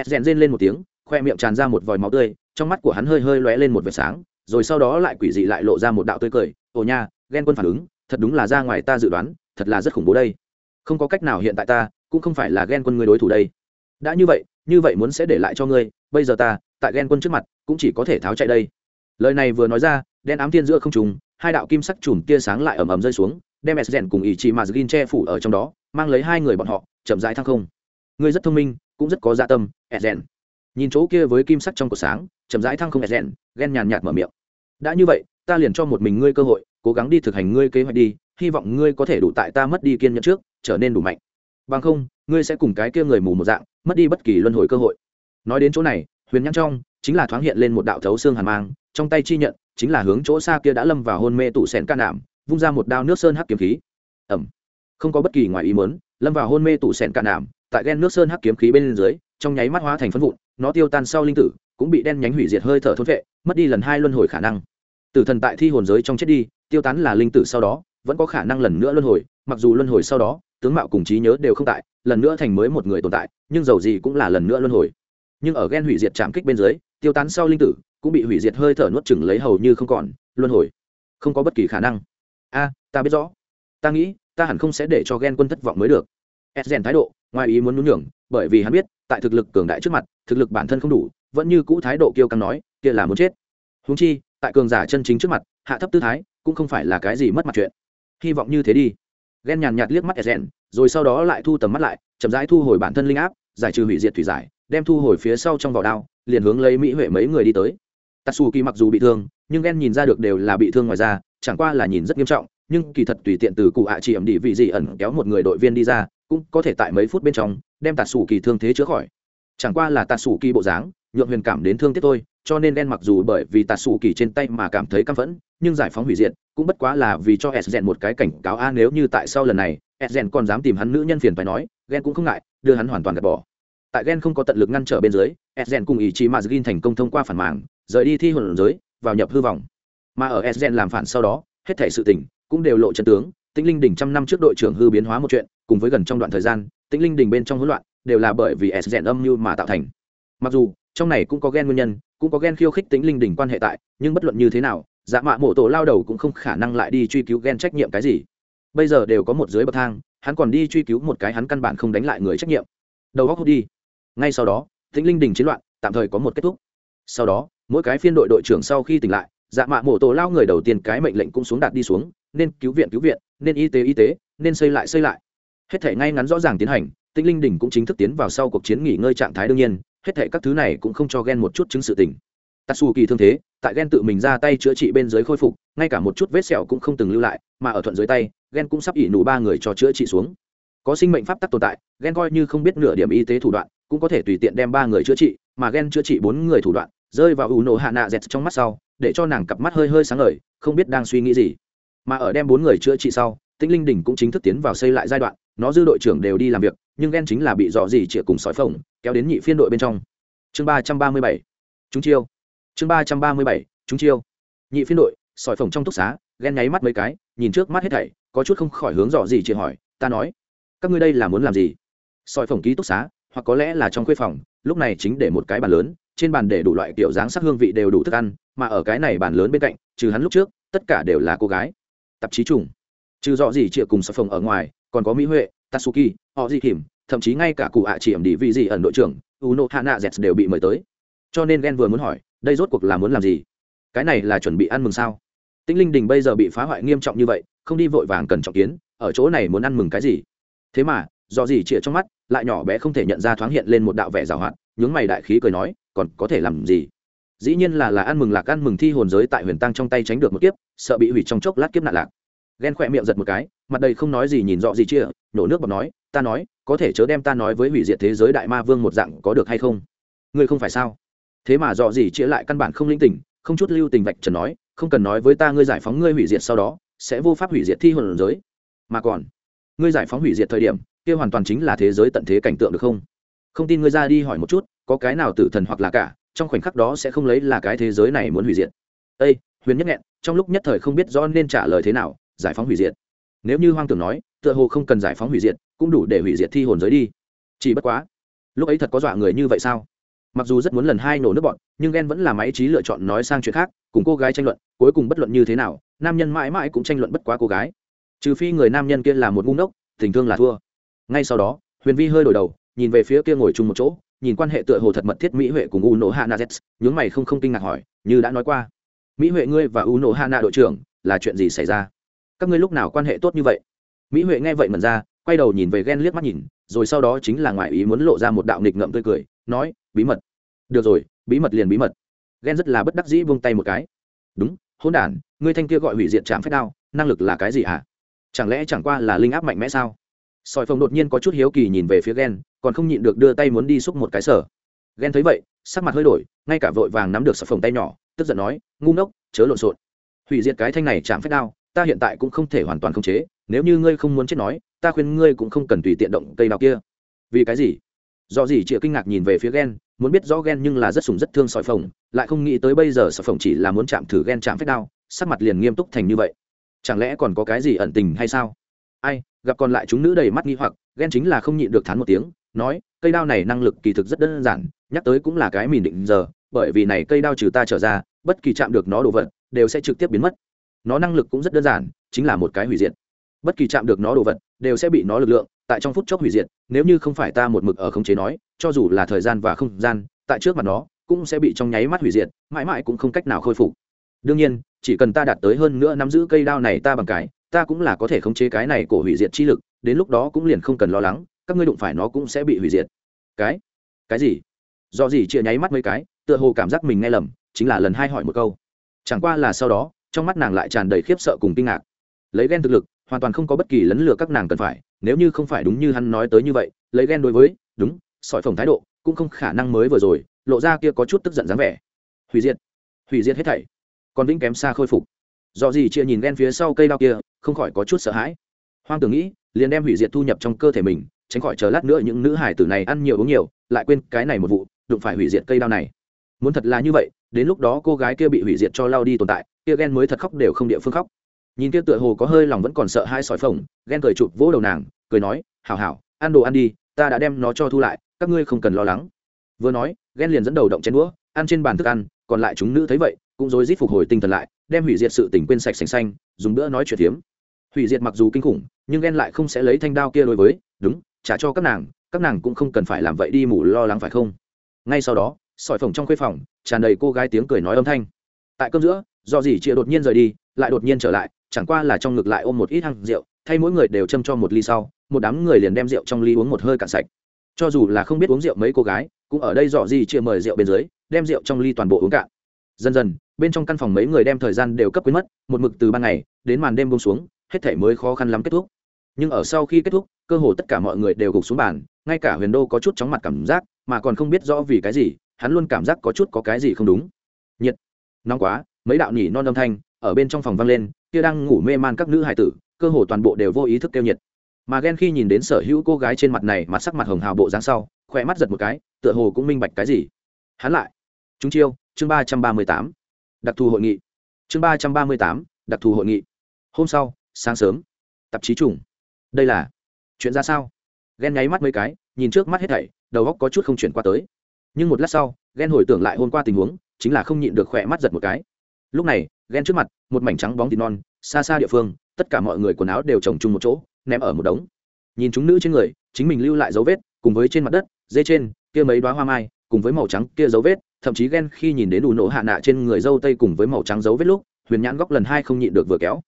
S1: S rèn rên lên một tiếng, khoe miệng tràn ra một vòi máu tươi, trong mắt của hắn hơi hơi lóe lên một vệt sáng, rồi sau đó lại quỷ dị lại lộ ra một đạo tươi cười. Ồ nha, ghen quân phản ứng, thật đúng là ra ngoài ta dự đoán, thật là rất khủng bố đây. Không có cách nào hiện tại ta, cũng không phải là ghen quân người đối thủ đây đã như vậy như vậy muốn sẽ để lại cho ngươi, bây giờ ta, tại ghen quân trước mặt, cũng chỉ có thể tháo chạy đây. Lời này vừa nói ra, đen ám thiên giữa không trùng hai đạo kim sắc chùm tia sáng lại ầm ầm rơi xuống, đem s rèn cùng ý chị mà gin che phủ ở trong đó, mang lấy hai người bọn họ, chậm rãi thăng không. Ngươi rất thông minh, cũng rất có dạ tâm edgen nhìn chỗ kia với kim sắc trong cột sáng, chậm rãi thăng không edgen ghen nhàn nhạt mở miệng. Đã như vậy, ta liền cho một mình ngươi cơ hội, cố gắng đi thực hành ngươi kế hoạch đi, hy vọng ngươi có thể đủ tại ta mất đi kiên nhẫn trước, trở nên đủ mạnh bằng không, ngươi sẽ cùng cái kia người mù một dạng, mất đi bất kỳ luân hồi cơ hội. Nói đến chỗ này, huyền nhãn trong chính là thoáng hiện lên một đạo thấu xương hàn mang, trong tay chi nhận chính là hướng chỗ xa kia đã lâm vào hôn mê tủ sẻn ca nạm vung ra một đao nước sơn hắc kiếm khí. Ẩm không có bất kỳ ngoài ý mớn lâm vào hôn mê tủ sẻn ca nạm tại ghen nước sơn hắc kiếm khí bên dưới, trong nháy mắt hóa thành phân vụn, nó tiêu tan sau linh tử, cũng bị đen nhánh hủy diệt hơi thở thốt vệ mất đi lần hai luân hồi khả năng. Tử thần tại thi hồn giới trong chết đi, tiêu tán là linh tử sau đó, vẫn có khả năng lần nữa luân hồi, mặc dù luân hồi sau đó tướng mạo cùng trí nhớ đều không tại, lần nữa thành mới một người tồn tại, nhưng dầu gì cũng là lần nữa luân hồi. Nhưng ở ghen hủy diệt chạm kích bên dưới, tiêu tán sau linh tử, cũng bị hủy diệt hơi thở nuốt chừng lấy hầu như không còn, luân hồi. Không có bất kỳ khả năng. A, ta biết rõ. Ta nghĩ, ta hẳn không sẽ để cho ghen quân thất vọng mới được. E rèn thái độ, ngoài ý muốn nhún nhường, bởi vì hắn biết, tại thực lực cường đại trước mặt, thực lực bản thân không đủ, vẫn như cũ thái độ kiêu căng nói, kia là muốn chết. Húng chi, tại cường giả chân chính trước mặt, hạ thấp tư thái, cũng không phải là cái gì mất mặt chuyện. Hy vọng như thế đi ghen nhàn nhạt liếc mắt ezen, rồi sau đó lại thu tầm mắt lại, chậm rãi thu hồi bản thân linh áp, giải trừ hủy diệt thủy giải, đem thu hồi phía sau trong vỏ đao, liền hướng lấy mỹ huệ mấy người đi tới. Tatsu kỳ mặc dù bị thương, nhưng ghen nhìn ra được đều là bị thương ngoài ra chẳng qua là nhìn rất nghiêm trọng, nhưng kỳ thật tùy tiện từ cụ hạ chỉ ẩm đi vị gì ẩn kéo một người đội viên đi ra, cũng có thể tại mấy phút bên trong, đem tatsu kỳ thương thế chữa khỏi. Chẳng qua là tatsu kỳ bộ dáng, nhượng huyền cảm đến thương tiếc tôi cho nên đen mặc dù bởi vì tạt sủ kỳ trên tay mà cảm thấy căm phẫn, nhưng giải phóng hủy diệt cũng bất quá là vì cho s rèn một cái cảnh cáo, a, nếu như tại sau lần này, s rèn còn dám tìm hắn nữ nhân phiền phải nói ghen cũng không ngại, đưa hắn hoàn toàn gạt bỏ. Tại ghen không có tận lực ngăn trở bên dưới, s rèn cùng ý chí mà gin thành công thông qua phản màng, rời đi thi hồn giới, vào nhập hư vọng. Mà ở s rèn làm phản sau đó, hết thể sự tình cũng đều lộ chân tướng, tĩnh linh đỉnh trăm năm trước đội trưởng hư biến hóa một chuyện, cùng với gần trong đoạn thời gian, tĩnh linh đỉnh bên trong hỗn loạn đều là bởi vì s rèn âm mưu mà tạo thành. Mặc dù, trong này cũng có ghen nguyên nhân cũng có ghen khiêu khích tính linh đỉnh quan hệ tại, nhưng bất luận như thế nào dạ mạ mổ tổ lao đầu cũng không khả năng lại đi truy cứu ghen trách nhiệm cái gì. Bây giờ đều có một dưới bậc thang, hắn còn đi truy cứu một cái hắn căn bản không đánh lại người trách nhiệm. Đầu góc hút đi. Ngay sau đó, tính linh đình chiến loạn tạm thời có một kết thúc. Sau đó, mỗi cái phiên đội đội trưởng sau khi tỉnh lại dạ mạ mổ tổ lao người đầu tiên cái mệnh lệnh cũng xuống đạt đi xuống, nên cứu viện cứu viện, nên y tế y tế, nên xây lại xây lại. Hết thể ngay ngắn rõ ràng tiến hành Tinh linh Đỉnh cũng chính thức tiến vào sau cuộc chiến nghỉ ngơi trạng thái đương nhiên, hết thệ các thứ này cũng không cho ghen một chút chứng sự tình. Tatsu kỳ thương thế, tại ghen tự mình ra tay chữa trị bên dưới khôi phục, ngay cả một chút vết sẹo cũng không từng lưu lại, mà ở thuận dưới tay ghen cũng sắp ỉ nụ ba người cho chữa trị xuống. Có sinh mệnh pháp tắc tồn tại ghen coi như không biết nửa điểm y tế thủ đoạn, cũng có thể tùy tiện đem ba người chữa trị, mà ghen chữa trị bốn người thủ đoạn, rơi vào ủ nổ hạ nạ dẹt trong mắt sau, để cho nàng cặp mắt hơi hơi sáng ngời, không biết đang suy nghĩ gì. Mà ở đem bốn người chữa trị sau, Tinh linh đỉnh cũng chính thức tiến vào xây lại giai đoạn, nó dư đội trưởng đều đi làm việc nhưng ghen chính là bị dò dỉ chĩa cùng sói phồng, kéo đến nhị phiên đội bên trong. Chương ba trăm ba mươi bảy, chúng chiêu. Chương ba trăm ba mươi bảy, chúng chiêu. Nhị phiên đội sỏi phồng trong túc xá, ghen nháy mắt mấy cái, nhìn trước mắt hết thảy, có chút không khỏi hướng dò gì chĩa hỏi, ta nói, các ngươi đây là muốn làm gì? Sỏi phồng ký túc xá, hoặc có lẽ là trong khuê phòng, lúc này chính để một cái bàn lớn, trên bàn để đủ loại kiểu dáng sắc hương vị đều đủ thức ăn, mà ở cái này bàn lớn bên cạnh, trừ hắn lúc trước, tất cả đều là cô gái. Tạp chí trùng. Trừ dọ gì chịa cùng sỏi phồng ở ngoài, còn có mỹ huệ tatsuki họ gì kìm thậm chí ngay cả cụ ạ chỉ ẩm đi vị gì ẩn đội trưởng uno hana z đều bị mời tới. Cho nên ghen vừa muốn hỏi đây rốt cuộc là muốn làm gì? Cái này là chuẩn bị ăn mừng sao? Tĩnh linh đình bây giờ bị phá hoại nghiêm trọng như vậy không đi vội vàng cần trọng kiến ở chỗ này muốn ăn mừng cái gì? Thế mà do gì chĩa trong mắt lại nhỏ bé không thể nhận ra thoáng hiện lên một đạo vẻ dào hạn, nhướng mày đại khí cười nói còn có thể làm gì? Dĩ nhiên là là ăn mừng lạc ăn mừng thi hồn giới tại huyền tăng trong tay tránh được một kiếp sợ bị hủy trong chốc lát kiếp nạn lạc. Ghen khỏe miệng giật một cái mặt đầy không nói gì nhìn rõ gì chia nhổ nước bọt nói, ta nói, có thể chớ đem ta nói với hủy diệt thế giới đại ma vương một dạng có được hay không? Ngươi không phải sao? Thế mà dọ gì chĩa lại căn bản không linh tỉnh, không chút lưu tình vạch trần nói, không cần nói với ta ngươi giải phóng ngươi hủy diệt sau đó, sẽ vô pháp hủy diệt thi hồn giới. Mà còn, ngươi giải phóng hủy diệt thời điểm, kia hoàn toàn chính là thế giới tận thế cảnh tượng được không? Không tin ngươi ra đi hỏi một chút, có cái nào tử thần hoặc là cả, trong khoảnh khắc đó sẽ không lấy là cái thế giới này muốn hủy diệt. Ây huyền nhất nghẹn, trong lúc nhất thời không biết rõ nên trả lời thế nào, giải phóng hủy diệt. Nếu như hoang tưởng nói tựa hồ không cần giải phóng hủy diệt, cũng đủ để hủy diệt thi hồn giới đi. Chỉ bất quá, lúc ấy thật có dọa người như vậy sao? Mặc dù rất muốn lần hai nổ nước bọn, nhưng ghen vẫn là máy trí lựa chọn nói sang chuyện khác, cùng cô gái tranh luận, cuối cùng bất luận như thế nào, nam nhân mãi mãi cũng tranh luận bất quá cô gái. Trừ phi người nam nhân kia là một ngu ngốc, tình thương là thua. Ngay sau đó, huyền vi hơi đổi đầu, nhìn về phía kia ngồi chung một chỗ, nhìn quan hệ tựa hồ thật mật thiết mỹ huệ cùng u nổ hạ na z, nhướng mày không không kinh ngạc hỏi, như đã nói qua, mỹ huệ ngươi và u nổ hạ na đội trưởng, là chuyện gì xảy ra? Các ngươi lúc nào quan hệ tốt như vậy? Mỹ huệ nghe vậy mần ra, quay đầu nhìn về ghen liếc mắt nhìn, rồi sau đó chính là ngoại ý muốn lộ ra một đạo nghịch ngậm tươi cười, nói, bí mật. Được rồi, bí mật liền bí mật. Ghen rất là bất đắc dĩ vung tay một cái. Đúng hôn đản, ngươi thanh kia gọi hủy diệt chạm phép đao, năng lực là cái gì hả? Chẳng lẽ chẳng qua là linh áp mạnh mẽ sao? Sỏi phồng đột nhiên có chút hiếu kỳ nhìn về phía ghen còn không nhịn được đưa tay muốn đi xúc một cái sở. Ghen thấy vậy, sắc mặt hơi đổi, ngay cả vội vàng nắm được sập phồng tay nhỏ, tức giận nói, ngu ngốc, chớ lộn xộn. Hủy diệt cái thanh này chạm phép đao ta hiện tại cũng không thể hoàn toàn khống chế, nếu như ngươi không muốn chết nói, ta khuyên ngươi cũng không cần tùy tiện động cây đao kia. Vì cái gì? Do gì chịa kinh ngạc nhìn về phía ghen muốn biết rõ ghen nhưng là rất sùng rất thương sỏi phồng, lại không nghĩ tới bây giờ sỏi phồng chỉ là muốn chạm thử ghen chạm phép đao, sắc mặt liền nghiêm túc thành như vậy. Chẳng lẽ còn có cái gì ẩn tình hay sao? Ai, gặp còn lại chúng nữ đầy mắt nghi hoặc ghen chính là không nhịn được thán một tiếng, nói, cây đao này năng lực kỳ thực rất đơn giản, nhắc tới cũng là cái mìn định giờ, bởi vì này cây đao trừ ta trở ra, bất kỳ chạm được nó đồ vật, đều sẽ trực tiếp biến mất nó năng lực cũng rất đơn giản, chính là một cái hủy diệt. Bất kỳ chạm được nó đồ vật, đều sẽ bị nó lực lượng, tại trong phút chốc hủy diệt, nếu như không phải ta một mực ở khống chế nói, cho dù là thời gian và không gian, tại trước mặt nó, cũng sẽ bị trong nháy mắt hủy diệt, mãi mãi cũng không cách nào khôi phục. Đương nhiên, chỉ cần ta đạt tới hơn nữa nắm giữ cây đao này ta bằng cái, ta cũng là có thể khống chế cái này của hủy diệt chi lực, đến lúc đó cũng liền không cần lo lắng, các ngươi đụng phải nó cũng sẽ bị hủy diệt. Cái? Cái gì? Do gì chia nháy mắt mấy cái, tựa hồ cảm giác mình nghe lầm, chính là lần hai hỏi một câu. Chẳng qua là sau đó trong mắt nàng lại tràn đầy khiếp sợ cùng kinh ngạc. Lấy ghen thực lực, hoàn toàn không có bất kỳ lấn lừa các nàng cần phải, nếu như không phải đúng như hắn nói tới như vậy, lấy ghen đối với, đúng, sỏi phồng thái độ, cũng không khả năng mới vừa rồi, lộ ra kia có chút tức giận dáng vẻ. Hủy diệt hủy diệt hết thảy. Còn vĩnh kém xa khôi phục. Do gì chia nhìn ghen phía sau cây đao kia, không khỏi có chút sợ hãi. Hoang tưởng nghĩ, liền đem hủy diệt thu nhập trong cơ thể mình, tránh khỏi chờ lát nữa những nữ hải tử này ăn nhiều uống nhiều, lại quên cái này một vụ, đụng phải hủy diệt cây đao này muốn thật là như vậy, đến lúc đó cô gái kia bị hủy diệt cho lao đi tồn tại, kia ghen mới thật khóc đều không địa phương khóc. Nhìn kia tựa hồ có hơi lòng vẫn còn sợ hai sỏi phồng, ghen cười chụp vỗ đầu nàng, cười nói, hảo hảo, ăn đồ ăn đi, ta đã đem nó cho thu lại, các ngươi không cần lo lắng. Vừa nói, ghen liền dẫn đầu động chén đũa, ăn trên bàn thức ăn, còn lại chúng nữ thấy vậy, cũng rối rít phục hồi tinh thần lại, đem hủy diệt sự tình quên sạch sành xanh, dùng bữa nói chuyện hiếm hủy diệt mặc dù kinh khủng, nhưng ghen lại không sẽ lấy thanh đao kia đối với, đúng, trả cho các nàng các nàng cũng không cần phải làm vậy đi mủ lo lắng phải không? Ngay sau đó sỏi phồng trong khuê phòng, tràn đầy cô gái tiếng cười nói âm thanh. Tại cơm giữa, do gì chị đột nhiên rời đi, lại đột nhiên trở lại, chẳng qua là trong ngực lại ôm một ít hăng rượu, thay mỗi người đều châm cho một ly sau, một đám người liền đem rượu trong ly uống một hơi cạn sạch. Cho dù là không biết uống rượu mấy cô gái, cũng ở đây dò gì chịa mời rượu bên dưới, đem rượu trong ly toàn bộ uống cạn. Dần dần, bên trong căn phòng mấy người đem thời gian đều cấp quyến mất, một mực từ ban ngày đến màn đêm bông xuống, hết thể mới khó khăn lắm kết thúc. Nhưng ở sau khi kết thúc, cơ hồ tất cả mọi người đều gục xuống bàn, ngay cả huyền đô có chút chóng mặt cảm giác, mà còn không biết rõ vì cái gì hắn luôn cảm giác có chút có cái gì không đúng. Nhiệt. Nóng quá, mấy đạo nhỉ non âm thanh ở bên trong phòng vang lên, kia đang ngủ mê man các nữ hải tử, cơ hồ toàn bộ đều vô ý thức kêu nhiệt. Mà ghen khi nhìn đến sở hữu cô gái trên mặt này mặt sắc mặt hồng hào bộ dáng sau, khỏe mắt giật một cái, tựa hồ cũng minh bạch cái gì. Hắn lại. Chúng chiêu, chương ba trăm ba mươi tám. Đặc thù hội nghị. Chương ba trăm ba mươi tám, đặc thù hội nghị. Hôm sau, sáng sớm. Tạp chí chủng đây là chuyện ra sao? Ghen nháy mắt mấy cái, nhìn trước mắt hết thảy, đầu góc có chút không chuyển qua tới nhưng một lát sau, ghen hồi tưởng lại hôm qua tình huống, chính là không nhịn được khỏe mắt giật một cái. Lúc này, ghen trước mặt, một mảnh trắng bóng thịt non, xa xa địa phương, tất cả mọi người quần áo đều trồng chung một chỗ, ném ở một đống. Nhìn chúng nữ trên người, chính mình lưu lại dấu vết, cùng với trên mặt đất, dê trên, kia mấy đoá hoa mai, cùng với màu trắng kia dấu vết, thậm chí ghen khi nhìn đến đủ nổ hạ nạ trên người dâu tây cùng với màu trắng dấu vết lúc, huyền nhãn góc lần hai không nhịn được vừa kéo.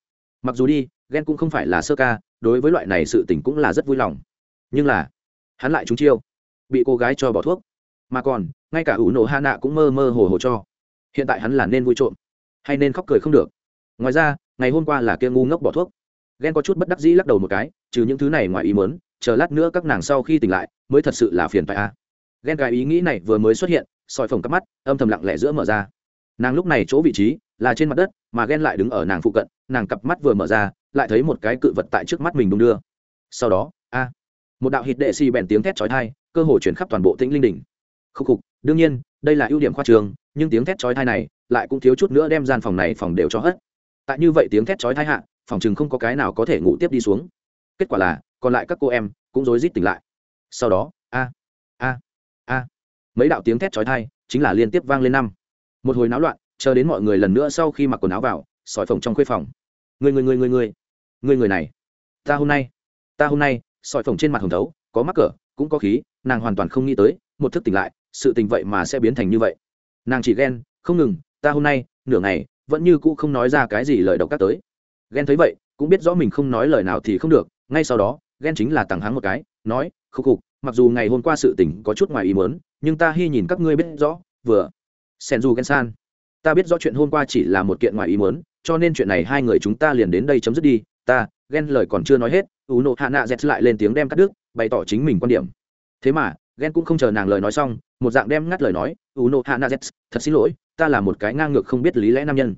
S1: Mặc dù đi, ghen cũng không phải là sơ ca, đối với loại này sự tình cũng là rất vui lòng. Nhưng là, hắn lại trúng chiêu, bị cô gái cho bỏ thuốc mà còn, ngay cả ủ nổ hạ nạ cũng mơ mơ hồ hồ cho. Hiện tại hắn là nên vui trộm, hay nên khóc cười không được. Ngoài ra, ngày hôm qua là kia ngu ngốc bỏ thuốc. Ghen có chút bất đắc dĩ lắc đầu một cái, trừ những thứ này ngoài ý mớn chờ lát nữa các nàng sau khi tỉnh lại, mới thật sự là phiền phải a. À. ghen gái ý nghĩ này vừa mới xuất hiện, soi phồng cắp mắt, âm thầm lặng lẽ giữa mở ra. Nàng lúc này chỗ vị trí, là trên mặt đất, mà ghen lại đứng ở nàng phụ cận, nàng cặp mắt vừa mở ra, lại thấy một cái cự vật tại trước mắt mình đung đưa. Sau đó, a, một đạo hít đệ xì bèn tiếng thét chói tai, cơ hồ chuyển khắp toàn bộ tĩnh linh đỉnh khúc khục, đương nhiên, đây là ưu điểm khoa trường, nhưng tiếng thét chói tai này lại cũng thiếu chút nữa đem gian phòng này phòng đều cho hết tại như vậy tiếng thét chói tai hạ, phòng chừng không có cái nào có thể ngủ tiếp đi xuống. Kết quả là, còn lại các cô em cũng rối rít tỉnh lại. Sau đó, a a a, mấy đạo tiếng thét chói tai chính là liên tiếp vang lên năm. Một hồi náo loạn, chờ đến mọi người lần nữa sau khi mặc quần áo vào, sỏi phòng trong khuê phòng. Người người người người người người người này. Ta hôm nay, ta hôm nay, sỏi phòng trên mặt hồng thấu, có mắc cỡ, cũng có khí, nàng hoàn toàn không nghĩ tới, một thức tỉnh lại sự tình vậy mà sẽ biến thành như vậy. Nàng chỉ ghen, không ngừng, ta hôm nay, nửa ngày, vẫn như cũ không nói ra cái gì lời độc các tới. Ghen thấy vậy, cũng biết rõ mình không nói lời nào thì không được, ngay sau đó, ghen chính là tằng hắng một cái, nói, khúc khục, mặc dù ngày hôm qua sự tình có chút ngoài ý mớn nhưng ta hy nhìn các ngươi biết rõ, vừa, sen dù ghen san. Ta biết rõ chuyện hôm qua chỉ là một kiện ngoài ý mớn cho nên chuyện này hai người chúng ta liền đến đây chấm dứt đi. Ta, ghen lời còn chưa nói hết u nộ hạ nạ dẹt lại lên tiếng đem cắt đứt, bày tỏ chính mình quan điểm. Thế mà, ghen cũng không chờ nàng lời nói xong một dạng đem ngắt lời nói u nộ thật xin lỗi, ta là một cái ngang ngược không biết lý lẽ nam nhân.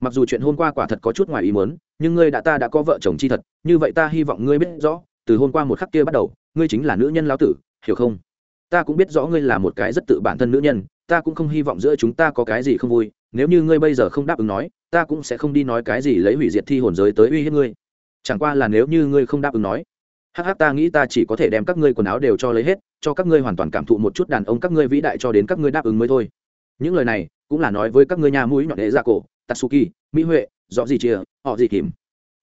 S1: Mặc dù chuyện hôm qua quả thật có chút ngoài ý muốn, nhưng ngươi đã, ta đã có vợ chồng chi thật, như vậy ta hy vọng ngươi biết rõ, từ hôm qua một khắc kia bắt đầu, ngươi chính là nữ nhân lao tử, hiểu không? Ta cũng biết rõ ngươi là một cái rất tự bản thân nữ nhân, ta cũng không hy vọng giữa chúng ta có cái gì không vui, nếu như ngươi bây giờ không đáp ứng nói, ta cũng sẽ không đi nói cái gì lấy hủy diệt thi hồn giới tới uy hiếp ngươi. Chẳng qua là nếu như ngươi không đáp ứng nói hắc hắc, ta nghĩ ta chỉ có thể đem các ngươi quần áo đều cho lấy hết, cho các ngươi hoàn toàn cảm thụ một chút đàn ông các ngươi vĩ đại cho đến các ngươi đáp ứng mới thôi. Những lời này cũng là nói với các ngươi nhà mũi nhọn đệ ra cổ, tatsuki mỹ huệ rõ gì chia họ gì kìm.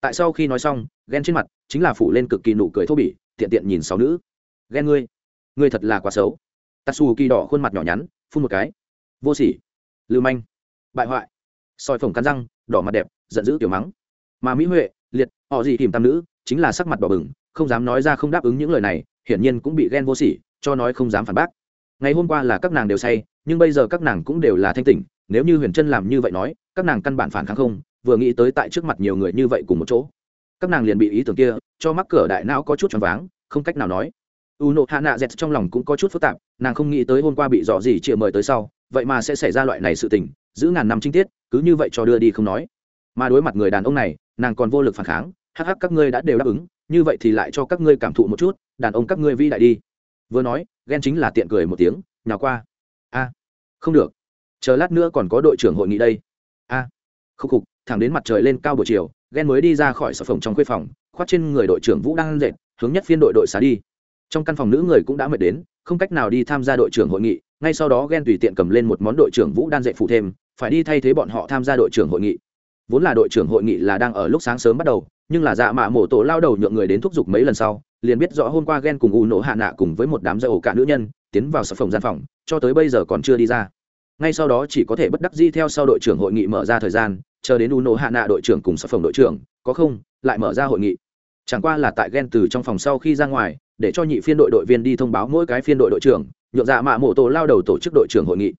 S1: Tại sau khi nói xong ghen trên mặt chính là phủ lên cực kỳ nụ cười thô bỉ, tiện tiện nhìn sáu nữ. Ghen ngươi ngươi thật là quá xấu. Tatsuki đỏ khuôn mặt nhỏ nhắn, phun một cái. Vô sỉ. Lưu manh. Bại hoại. Soi phồng cắn răng, đỏ mặt đẹp, giận dữ tiểu mắng. Mà mỹ huệ liệt, họ gì kìm tam nữ, chính là sắc mặt đỏ bừng không dám nói ra không đáp ứng những lời này, hiển nhiên cũng bị ghen vô sỉ, cho nói không dám phản bác. Ngày hôm qua là các nàng đều say, nhưng bây giờ các nàng cũng đều là thanh tỉnh, nếu như huyền trân làm như vậy nói, các nàng căn bản phản kháng không, vừa nghĩ tới tại trước mặt nhiều người như vậy cùng một chỗ. Các nàng liền bị ý tưởng kia, cho mắc cửa đại não có chút choáng váng, không cách nào nói. U nộ hạ nạ dẹt trong lòng cũng có chút phức tạp, nàng không nghĩ tới hôm qua bị dò gì chịa mời tới sau, vậy mà sẽ xảy ra loại này sự tình, giữ ngàn năm trinh tiết, cứ như vậy cho đưa đi không nói. Mà đối mặt người đàn ông này, nàng còn vô lực phản kháng, hắc hắc các ngươi đã đều đáp ứng như vậy thì lại cho các ngươi cảm thụ một chút, đàn ông các ngươi vĩ đại đi. Vừa nói, ghen chính là tiện cười một tiếng, nhào qua. A, không được. Chờ lát nữa còn có đội trưởng hội nghị đây. A à. khúc khục, thẳng đến mặt trời lên cao buổi chiều, ghen mới đi ra khỏi sở phòng trong khuê phòng, khoác trên người đội trưởng vũ đang dệt, hướng nhất phiên đội đội xá đi. Trong căn phòng nữ người cũng đã mệt đến, không cách nào đi tham gia đội trưởng hội nghị, ngay sau đó ghen tùy tiện cầm lên một món đội trưởng vũ đan dạy phụ thêm, phải đi thay thế bọn họ tham gia đội trưởng hội nghị vốn là đội trưởng hội nghị là đang ở lúc sáng sớm bắt đầu, nhưng là dạ mạ mổ tổ lao đầu nhượng người đến thúc giục mấy lần sau, liền biết rõ hôm qua ghen cùng u nổ hạ nạ cùng với một đám dây ổ cả nữ nhân, tiến vào sở phòng gian phòng, cho tới bây giờ còn chưa đi ra. Ngay sau đó chỉ có thể bất đắc di theo sau đội trưởng hội nghị mở ra thời gian, chờ đến u nổ hạ nạ đội trưởng cùng sở phòng đội trưởng, có không, lại mở ra hội nghị. Chẳng qua là tại ghen từ trong phòng sau khi ra ngoài, để cho nhị phiên đội đội viên đi thông báo mỗi cái phiên đội đội trưởng, nhượng dạ mạ mổ tổ lao đầu tổ chức đội trưởng hội nghị.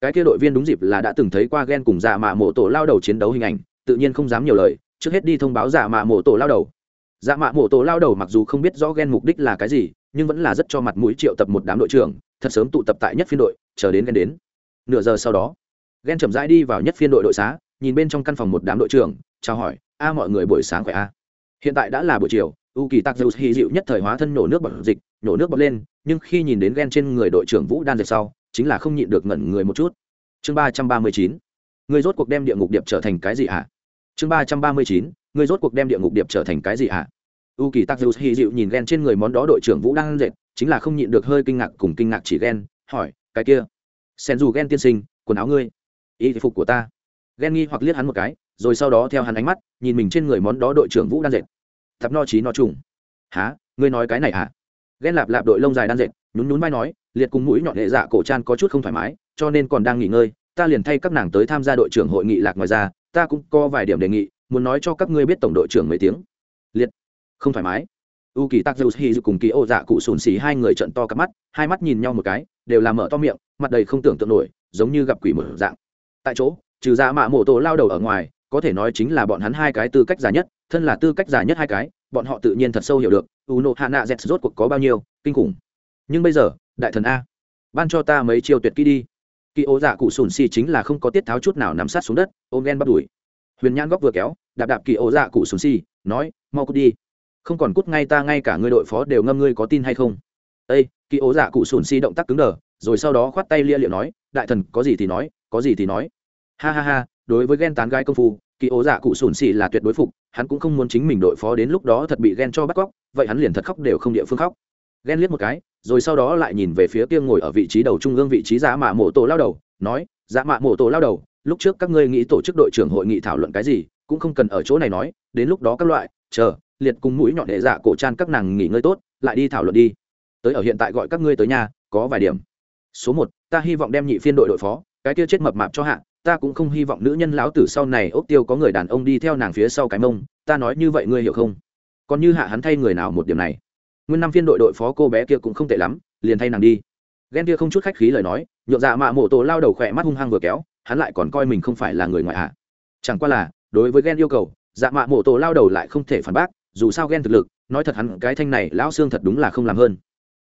S1: Cái kia đội viên đúng dịp là đã từng thấy qua ghen cùng dạ mạ mổ tổ lao đầu chiến đấu hình ảnh tự nhiên không dám nhiều lời, trước hết đi thông báo giả mạ mổ tổ lao đầu. Dạ mạ mổ tổ lao đầu mặc dù không biết rõ ghen mục đích là cái gì, nhưng vẫn là rất cho mặt mũi triệu tập một đám đội trưởng, thật sớm tụ tập tại nhất phiên đội, chờ đến ghen đến. Nửa giờ sau đó ghen chậm rãi đi vào nhất phiên đội đội xá, nhìn bên trong căn phòng một đám đội trưởng, chào hỏi, a, mọi người buổi sáng khỏe a? Hiện tại đã là buổi chiều u kỳ tạc dầu hy dịu nhất thời hóa thân nổ nước bọc dịch, nổ nước bọt lên, nhưng khi nhìn đến ghen trên người đội trưởng vũ đan dệt sau, chính là không nhịn được ngẩn người một chút. Chương ba trăm ba mươi chín, người rốt cuộc đem địa ngục điệp trở thành cái gì hả? Chương ba trăm ba mươi chín người rốt cuộc đem địa ngục điệp trở thành cái gì à u kỳ tắc dầu hy dịu nhìn ghen trên người món đó đội trưởng vũ đang dệt, chính là không nhịn được hơi kinh ngạc cùng kinh ngạc chỉ ghen, hỏi, cái kia sen dù ghen tiên sinh, quần áo ngươi, y phục của ta. Ghen nghi hoặc liếc hắn một cái, rồi sau đó theo hắn ánh mắt, nhìn mình trên người món đó đội trưởng vũ đang dệt. Thập no trí no trùng. Há ngươi nói cái này hả? Ghen lạp lạp đội lông dài đang dệt, nhún nhún vai nói, liệt cùng mũi nhọn hệ dạ cổ chan có chút không thoải mái, cho nên còn đang nghỉ ngơi, ta liền thay các nàng tới tham gia đội trưởng hội nghị lạc ngoài ra ta cũng có vài điểm đề nghị, muốn nói cho các ngươi biết tổng đội trưởng mấy tiếng. Liệt. Không thoải mái. U kỳ tắc dầu hi cùng kỳ ô dạ cụ sùn xì hai người trận to cặp mắt, hai mắt nhìn nhau một cái, đều làm mở to miệng, mặt đầy không tưởng tượng nổi, giống như gặp quỷ mở dạng. Tại chỗ, trừ ra mạ mổ tổ lao đầu ở ngoài, có thể nói chính là bọn hắn hai cái tư cách giả nhất, thân là tư cách giả nhất hai cái, bọn họ tự nhiên thật sâu hiểu được u nộ hạ nạ z rốt cuộc có bao nhiêu, kinh khủng. Nhưng bây giờ, đại thần a, ban cho ta mấy chiêu tuyệt kỹ đi kỳ ô dạ cụ sùn xì chính là không có tiết tháo chút nào nắm sát xuống đất, ôm ghen bắt đuổi. Huyền nhan góc vừa kéo, đạp đạp kỳ ô dạ cụ sùn xì, nói, mau cút đi. Không còn cút ngay ta, ngay cả người đội phó đều ngâm ngươi có tin hay không? Ây kỳ ô dạ cụ sùn xì động tác cứng đờ, rồi sau đó khoát tay lia liệu nói, đại thần, có gì thì nói, có gì thì nói. Ha ha ha, đối với ghen tán gái công phu kỳ ố dạ cụ sùn xì là tuyệt đối phục, hắn cũng không muốn chính mình đội phó đến lúc đó thật bị ghen cho bắt cóc, vậy hắn liền thật khóc đều không địa phương khóc. Ghen liếc một cái rồi sau đó lại nhìn về phía kia ngồi ở vị trí đầu trung ương vị trí giá mạ mộ tổ lao đầu, nói giá mạ mộ tổ lao đầu, lúc trước các ngươi nghĩ tổ chức đội trưởng hội nghị thảo luận cái gì, cũng không cần ở chỗ này nói, đến lúc đó các loại, chờ, liệt cùng mũi nhọn đệ dạ cổ tràn các nàng nghỉ ngơi tốt, lại đi thảo luận đi. Tới ở hiện tại gọi các ngươi tới nhà có vài điểm. Số một, ta hy vọng đem nhị phiên đội đội phó, cái kia chết mập mạp cho hạ, ta cũng không hy vọng nữ nhân lão tử sau này ốc tiêu có người đàn ông đi theo nàng phía sau cái mông, ta nói như vậy ngươi hiểu không? Còn như hạ hắn thay người nào một điểm này nguyên năm phiên đội đội phó cô bé kia cũng không tệ lắm, liền thay nàng đi. Ghen kia không chút khách khí lời nói nhộn dạ mạ mộ tổ lao đầu khỏe mắt hung hăng vừa kéo, hắn lại còn coi mình không phải là người ngoại hạ. Chẳng qua là, đối với ghen yêu cầu dạ mạ mộ tổ lao đầu lại không thể phản bác, dù sao ghen thực lực, nói thật hắn cái thanh này lão xương thật đúng là không làm hơn.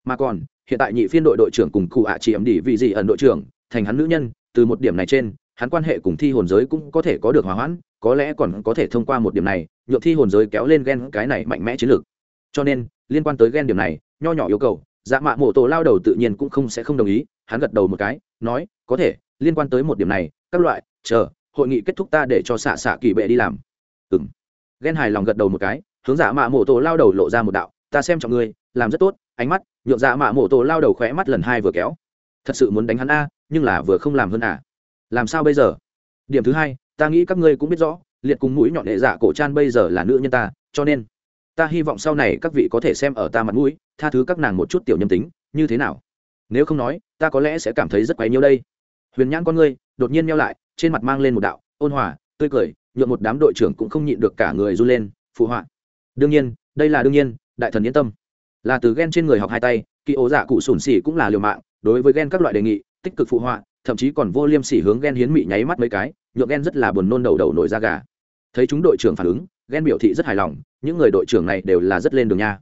S1: Mà còn, hiện tại nhị phiên đội đội trưởng cùng cụ ạ chỉ ẩm đỉ vị gì ẩn đội trưởng, thành hắn nữ nhân, từ một điểm này trên, hắn quan hệ cùng thi hồn giới cũng có thể có được hòa hoãn, có lẽ còn có thể thông qua một điểm này, nhượng thi hồn giới kéo lên ghen cái này mạnh mẽ chiến lược. Cho nên liên quan tới ghen điểm này, nho nhỏ yêu cầu dạ mạ mổ tổ lao đầu tự nhiên cũng không sẽ không đồng ý, hắn gật đầu một cái, nói, có thể, liên quan tới một điểm này, các loại, chờ, hội nghị kết thúc ta để cho xạ xạ kỳ bệ đi làm. Ừng ghen hài lòng gật đầu một cái, hướng dạ mạ mổ tổ lao đầu lộ ra một đạo, ta xem trọng ngươi, làm rất tốt, ánh mắt, nhượng dạ mạ mổ tổ lao đầu khỏe mắt lần hai vừa kéo. Thật sự muốn đánh hắn a, nhưng là vừa không làm hơn à. Làm sao bây giờ? Điểm thứ hai, ta nghĩ các ngươi cũng biết rõ, liệt cùng mũi nhọn đệ dạ cổ trăn bây giờ là nữ nhân ta, cho nên ta hy vọng sau này các vị có thể xem ở ta mặt mũi, tha thứ các nàng một chút tiểu nhâm tính, như thế nào? Nếu không nói, ta có lẽ sẽ cảm thấy rất quấy nhiêu đây. Huyền nhãn con ngươi đột nhiên nhau lại, trên mặt mang lên một đạo ôn hòa, tươi cười nhuộm một đám đội trưởng cũng không nhịn được cả người run lên, phụ họa. Đương nhiên, đây là đương nhiên, đại thần yên tâm. Là từ ghen trên người học hai tay, kỳ ố giả cụ sủn xỉ cũng là liều mạng, đối với ghen các loại đề nghị, tích cực phụ họa, thậm chí còn vô liêm sỉ hướng ghen hiến mị nháy mắt mấy cái, nhượng ghen rất là buồn nôn đầu đầu nổi da gà. Thấy chúng đội trưởng phản ứng ghen biểu thị rất hài lòng, những người đội trưởng này đều là rất lên đường nha.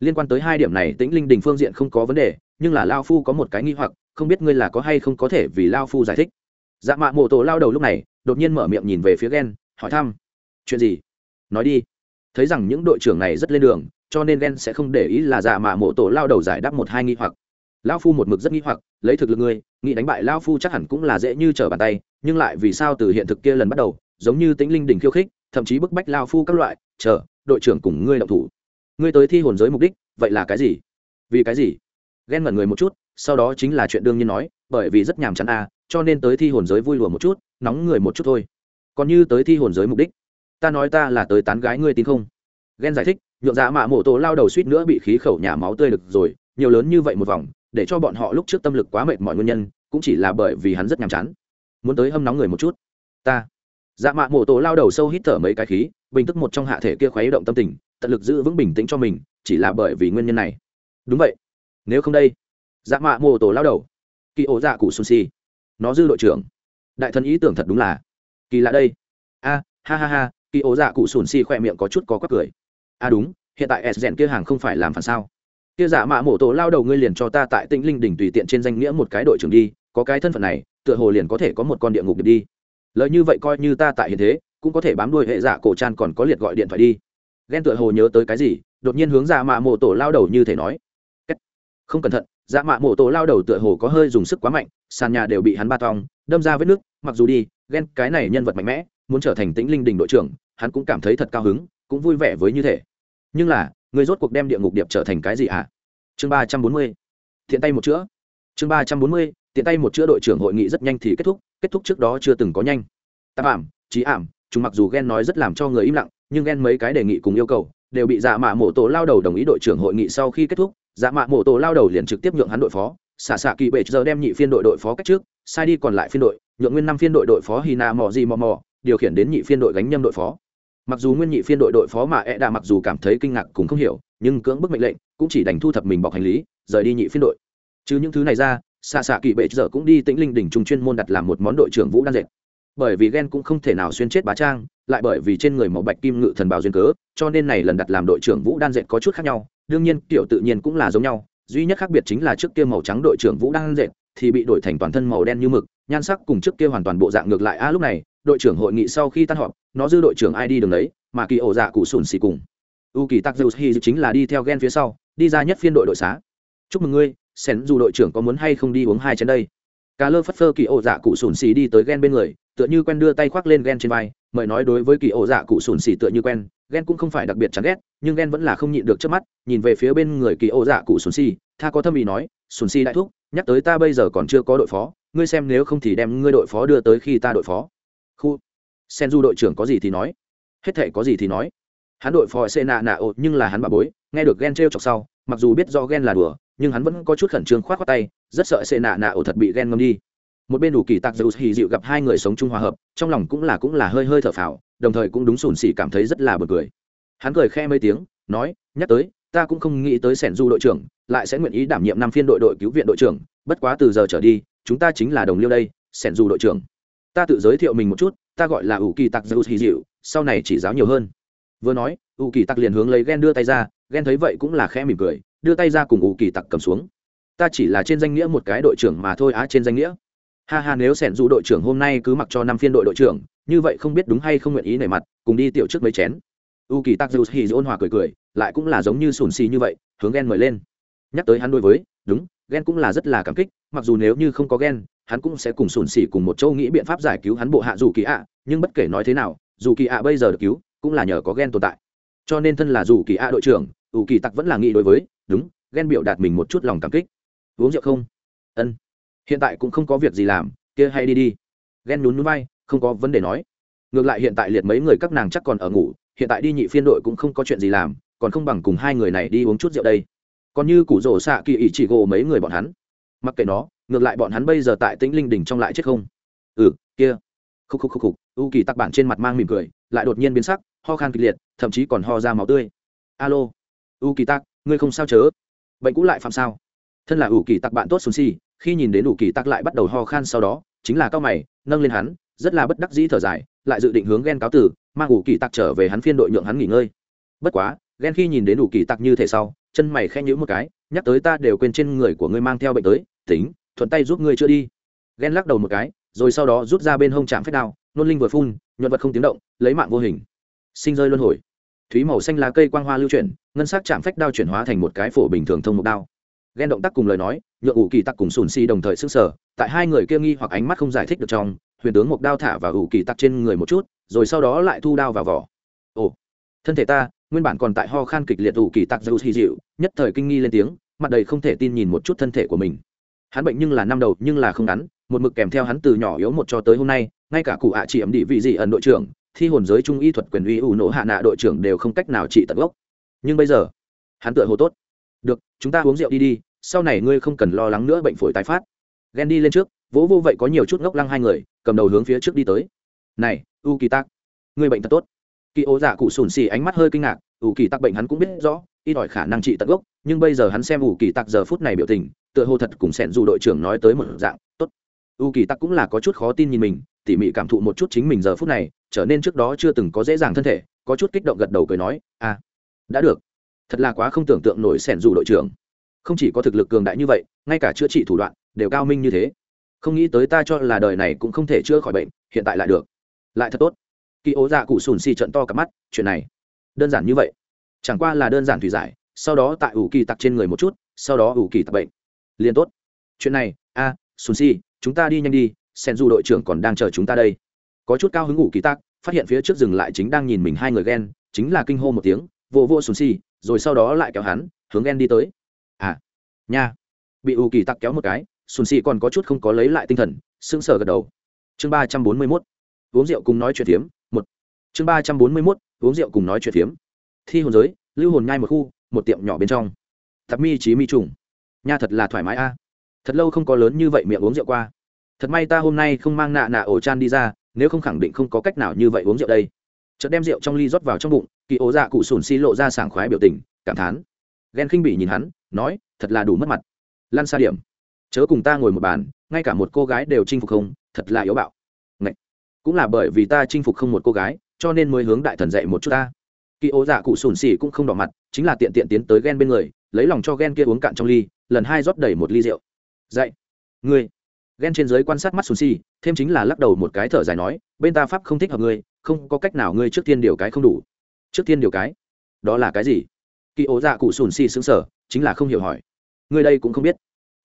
S1: Liên quan tới hai điểm này, tĩnh linh đình phương diện không có vấn đề, nhưng là lao phu có một cái nghi hoặc, không biết ngươi là có hay không có thể vì lao phu giải thích. Dạ mạ mộ tổ lao đầu lúc này, đột nhiên mở miệng nhìn về phía ghen hỏi thăm. Chuyện gì? Nói đi. Thấy rằng những đội trưởng này rất lên đường, cho nên ghen sẽ không để ý là dạ mạ mộ tổ lao đầu giải đáp một hai nghi hoặc. Lao phu một mực rất nghi hoặc, lấy thực lực ngươi, nghĩ đánh bại lao phu chắc hẳn cũng là dễ như trở bàn tay, nhưng lại vì sao từ hiện thực kia lần bắt đầu, giống như tĩnh linh đỉnh khiêu khích thậm chí bức bách lao phu các loại chờ đội trưởng cùng ngươi động thủ. Ngươi tới thi hồn giới mục đích vậy là cái gì? Vì cái gì? Ghen mẩn người một chút sau đó chính là chuyện đương nhiên nói bởi vì rất nhàm chán à, cho nên tới thi hồn giới vui lùa một chút nóng người một chút thôi. Còn như tới thi hồn giới mục đích ta nói ta là tới tán gái ngươi tin không? Ghen giải thích nhượng dạ mạ mộ tổ lao đầu suýt nữa bị khí khẩu nhà máu tươi được rồi nhiều lớn như vậy một vòng để cho bọn họ lúc trước tâm lực quá mệt mọi nguyên nhân cũng chỉ là bởi vì hắn rất nhàm chán. Muốn tới hâm nóng người một chút ta dạ mạ mổ tổ lao đầu sâu hít thở mấy cái khí, bình tức một trong hạ thể kia khuấy động tâm tình, tận lực giữ vững bình tĩnh cho mình, chỉ là bởi vì nguyên nhân này. Đúng vậy. Nếu không đây dạ mạ mổ tổ lao đầu, kỳ ổ dạ cụ xuân si, nó dư đội trưởng. Đại thần ý tưởng thật đúng là, kỳ lạ đây. A, ha ha ha, kỳ ổ dạ cụ sùn si khỏe miệng có chút có quắc cười. A đúng, hiện tại s rèn kia hàng không phải làm phản sao? Kia giả mạ mổ tổ lao đầu ngươi liền cho ta tại tĩnh linh đỉnh tùy tiện trên danh nghĩa một cái đội trưởng đi, có cái thân phận này, tựa hồ liền có thể có một con địa ngục được đi lời như vậy coi như ta tại hiện thế, cũng có thể bám đuôi hệ giả cổ tràn còn có liệt gọi điện thoại đi. Ghen tựa hồ nhớ tới cái gì, đột nhiên hướng giả mạ mộ tổ lao đầu như thể nói. Không cẩn thận giả mạ mộ tổ lao đầu tựa hồ có hơi dùng sức quá mạnh, sàn nhà đều bị hắn ba tong, đâm ra vết nước, mặc dù đi, ghen cái này nhân vật mạnh mẽ, muốn trở thành tĩnh linh đình đội trưởng, hắn cũng cảm thấy thật cao hứng, cũng vui vẻ với như thể. Nhưng là, người rốt cuộc đem địa ngục điệp trở thành cái gì ạ à? chương ba trăm bốn mươi. Thiện tay một chữa. Chương ba trăm bốn mươi tiện tay một chữa đội trưởng hội nghị rất nhanh thì kết thúc kết thúc trước đó chưa từng có nhanh. Tạp ảm trí ảm, chúng mặc dù ghen nói rất làm cho người im lặng, nhưng ghen mấy cái đề nghị cùng yêu cầu đều bị dạ mạ mổ tổ lao đầu đồng ý đội trưởng hội nghị sau khi kết thúc dạ mạ mổ tổ lao đầu liền trực tiếp nhượng hắn đội phó. Xả xạ kỳ bệ giờ đem nhị phiên đội đội phó cách trước, sai đi còn lại phiên đội, nhượng nguyên năm phiên đội đội phó hina mò gì mò mò, điều khiển đến nhị phiên đội gánh nhâm đội phó. Mặc dù nguyên nhị phiên đội đội phó mà e đà mặc dù cảm thấy kinh ngạc cùng không hiểu, nhưng cưỡng bức mệnh lệnh cũng chỉ đành thu thập mình bọc hành lý, rời đi nhị phiên đội. Chứ những thứ này ra xạ xạ kỳ bệ giờ cũng đi tĩnh linh đỉnh trung chuyên môn đặt làm một món đội trưởng vũ đan dệt. Bởi vì ghen cũng không thể nào xuyên chết bá trang, lại bởi vì trên người màu bạch kim ngự thần bào duyên cớ, cho nên này lần đặt làm đội trưởng vũ đan dệt có chút khác nhau, đương nhiên, kiểu tự nhiên cũng là giống nhau, duy nhất khác biệt chính là trước kia màu trắng đội trưởng vũ đan dệt thì bị đổi thành toàn thân màu đen như mực, nhan sắc cùng trước kia hoàn toàn bộ dạng ngược lại. A lúc này, đội trưởng hội nghị sau khi tan họp, nó dư đội trưởng ai đi đường đấy mà kỳ ổ dạ cụ sùn xì cùng. U kỳ tắc dư hi chính là đi theo ghen phía sau, đi ra nhất phiên đội đội xá. Chúc mừng ngươi Sen dù đội trưởng có muốn hay không đi uống hai chén đây? Cá lơ phất phơ kỳ ổ dạ cụ sùn xì đi tới ghen bên người, tựa như quen đưa tay khoác lên ghen trên vai, mời nói đối với kỳ ổ dạ cụ sùn xì tựa như quen ghen cũng không phải đặc biệt chán ghét, nhưng ghen vẫn là không nhịn được trước mắt, nhìn về phía bên người kỳ ổ dạ cụ sùn xì, tha có thâm ý nói, sùn xì đại thúc, nhắc tới ta bây giờ còn chưa có đội phó, ngươi xem nếu không thì đem ngươi đội phó đưa tới khi ta đội phó. Khu. Sen du đội trưởng có gì thì nói. Hết thể có gì thì nói. Hắn đội phó xê nạ nạ ột nhưng là hắn bà bối, nghe được ghen t r e o chọc sau, mặc dù biết do ghen là đùa nhưng hắn vẫn có chút khẩn trương khoát qua tay, rất sợ xê nạ nạ ổ thật bị ghen ngâm đi. Một bên đủ kỳ tạc dầu hì dịu gặp hai người sống chung hòa hợp, trong lòng cũng là cũng là hơi hơi thở phào, đồng thời cũng đúng sùn xỉ cảm thấy rất là bật cười. Hắn cười khe mấy tiếng, nói, nhắc tới, ta cũng không nghĩ tới sẻn du đội trưởng lại sẽ nguyện ý đảm nhiệm năm phiên đội đội cứu viện đội trưởng, bất quá từ giờ trở đi, chúng ta chính là đồng liêu đây, sẻn du đội trưởng. Ta tự giới thiệu mình một chút, ta gọi là ủ kỳ tặc dầu hì dịu, sau này chỉ giáo nhiều hơn. Vừa nói ủ kỳ tặc liền hướng lấy ghen đưa tay ra ghen thấy vậy cũng là khẽ mỉm cười đưa tay ra cùng ủ kỳ tặc cầm xuống. Ta chỉ là trên danh nghĩa một cái đội trưởng mà thôi á, trên danh nghĩa. Ha ha, nếu sẻn dù đội trưởng hôm nay cứ mặc cho năm phiên đội đội trưởng, như vậy không biết đúng hay không nguyện ý nảy mặt, cùng đi tiểu trước mấy chén. U kỳ tắc dù hì ôn hòa cười cười, lại cũng là giống như sùn xì như vậy, hướng ghen mời lên. Nhắc tới hắn đối với, đúng ghen cũng là rất là cảm kích, mặc dù nếu như không có ghen hắn cũng sẽ cùng sùn xì cùng một châu nghĩ biện pháp giải cứu hắn bộ hạ dù kỳ ạ, nhưng bất kể nói thế nào, dù kỳ ạ bây giờ được cứu, cũng là nhờ có ghen tồn tại. Cho nên thân là dù kỳ ạ đội trưởng, u kỳ tắc vẫn là nghĩ đối với đúng, ghen biểu đạt mình một chút lòng cảm kích. Uống rượu không? Ân. Hiện tại cũng không có việc gì làm, kia hay đi đi. Ghen nhún núi vai, không có vấn đề nói. Ngược lại hiện tại liệt mấy người các nàng chắc còn ở ngủ, hiện tại đi nhị phiên đội cũng không có chuyện gì làm, còn không bằng cùng hai người này đi uống chút rượu đây. Còn như củ rổ xạ kỳ ý chỉ gồ mấy người bọn hắn. Mặc kệ nó, ngược lại bọn hắn bây giờ tại tĩnh linh đỉnh trong lại chết không? Ừ kia. Khúc khúc khúc khúc, u kỳ tắc bản trên mặt mang mỉm cười, lại đột nhiên biến sắc, ho khan kịch liệt, thậm chí còn ho ra máu tươi. Alo, u kỳ tắc ngươi không sao chớ. Bệnh cũ lại phạm sao? Thân là ủ kỳ tặc bạn tốt xuân si, khi nhìn đến ủ kỳ tặc lại bắt đầu ho khan sau đó, chính là cao mày, nâng lên hắn, rất là bất đắc dĩ thở dài, lại dự định hướng ghen cáo tử, mang ủ kỳ tặc trở về hắn phiên đội nhượng hắn nghỉ ngơi. Bất quá ghen khi nhìn đến ủ kỳ tặc như thể sau, chân mày khen nhữ một cái, nhắc tới ta đều quên trên người của ngươi mang theo bệnh tới, tính, thuận tay giúp ngươi chữa đi. Ghen lắc đầu một cái, rồi sau đó rút ra bên hông chạm phép đao, nôn linh vừa phun, nhuận vật không tiếng động, lấy mạng vô hình. Sinh rơi luân hồi thúy màu xanh lá cây quang hoa lưu chuyển, ngân sắc chạm phách đao chuyển hóa thành một cái phổ bình thường thông một đao. Ghen động tác cùng lời nói nhựa ủ kỳ tắc cùng sùn si đồng thời sức sở tại hai người kia nghi hoặc ánh mắt không giải thích được trong, huyền tướng một đao thả vào ủ kỳ tắc trên người một chút, rồi sau đó lại thu đao vào vỏ. Ồ, thân thể ta, nguyên bản còn tại ho khan kịch liệt ủ kỳ tắc dầu hy dịu, nhất thời kinh nghi lên tiếng, mặt đầy không thể tin nhìn một chút thân thể của mình. Hắn bệnh nhưng là năm đầu nhưng là không ngắn, một mực kèm theo hắn từ nhỏ yếu một cho tới hôm nay, ngay cả cụ ạ chỉ ẩm địa vị gì ẩn đội trưởng thi hồn giới trung y thuật quyền uy ủ nổ hạ nạ đội trưởng đều không cách nào trị tận gốc. Nhưng bây giờ, hắn tựa hồ tốt. Được, chúng ta uống rượu đi đi, sau này ngươi không cần lo lắng nữa bệnh phổi tái phát. Ghen đi lên trước, vỗ vô vậy có nhiều chút ngốc lăng hai người, cầm đầu hướng phía trước đi tới. Này u kỳ tắc người bệnh thật tốt. Kỳ ố giả dạ cụ sùn xì ánh mắt hơi kinh ngạc u kỳ tắc bệnh hắn cũng biết rõ, ít ỏi khả năng trị tận gốc, nhưng bây giờ hắn xem u kỳ tắc giờ phút này biểu tình, tựa hồ thật cùng sẻn dù đội trưởng nói tới một dạng, tốt u kỳ tắc cũng là có chút khó tin nhìn mình tỉ mỉ cảm thụ một chút chính mình giờ phút này trở nên trước đó chưa từng có dễ dàng thân thể có chút kích động gật đầu cười nói à đã được. Thật là quá không tưởng tượng nổi sẻn dù đội trưởng. Không chỉ có thực lực cường đại như vậy ngay cả chữa trị thủ đoạn đều cao minh như thế. Không nghĩ tới ta cho là đời này cũng không thể chữa khỏi bệnh hiện tại lại được. Lại thật tốt. Kỳ ố dạ cụ sùn xì trận to cả mắt chuyện này đơn giản như vậy. Chẳng qua là đơn giản thủy giải sau đó tại ủ kỳ tặc trên người một chút sau đó ủ kỳ tặc bệnh. Liền tốt. Chuyện này a à, sùn xì chúng ta đi nhanh đi, sen du đội trưởng còn đang chờ chúng ta đây. Có chút cao hứng ngủ kỳ tác phát hiện phía trước rừng lại chính đang nhìn mình hai người ghen, chính là kinh hô một tiếng, vô vô sùn xì, rồi sau đó lại kéo hắn, hướng ghen đi tới. À nha. Bị ủ kỳ tặc kéo một cái, sùn xì còn có chút không có lấy lại tinh thần, sững sờ gật đầu. Chương ba trăm bốn mươi mốt. Uống rượu cùng nói chuyện phiếm, một. Chương ba trăm bốn mươi mốt, uống rượu cùng nói chuyện phiếm. Thi hồn giới, lưu hồn nhai một khu, một tiệm nhỏ bên trong. Thập mi trí mi trùng. Nha thật là thoải mái a thật lâu không có lớn như vậy miệng uống rượu qua. Thật may ta hôm nay không mang nạ nạ ổ chan đi ra, nếu không khẳng định không có cách nào như vậy uống rượu đây. Chợt đem rượu trong ly rót vào trong bụng, kỳ ố dạ cụ sùn xi lộ ra sảng khoái biểu tình, cảm thán. Ghen khinh bỉ nhìn hắn, nói, thật là đủ mất mặt. Lan xa điểm, chớ cùng ta ngồi một bàn, ngay cả một cô gái đều chinh phục không, thật là yếu bạo. Ngậy! cũng là bởi vì ta chinh phục không một cô gái, cho nên mới hướng đại thần dạy một chút ta. Kỳ ố dạ cụ sùn xì cũng không đỏ mặt, chính là tiện tiện tiến tới ghen bên người, lấy lòng cho ghen kia uống cạn trong ly, lần hai rót đầy một ly rượu dạy. Ngươi. Ghen trên giới quan sát mắt sùn si, thêm chính là lắc đầu một cái thở dài nói, bên ta pháp không thích hợp ngươi, không có cách nào ngươi trước tiên điều cái không đủ. Trước tiên điều cái. Đó là cái gì? Kỳ ố dạ cụ sùn si xứng sở chính là không hiểu hỏi. Ngươi đây cũng không biết.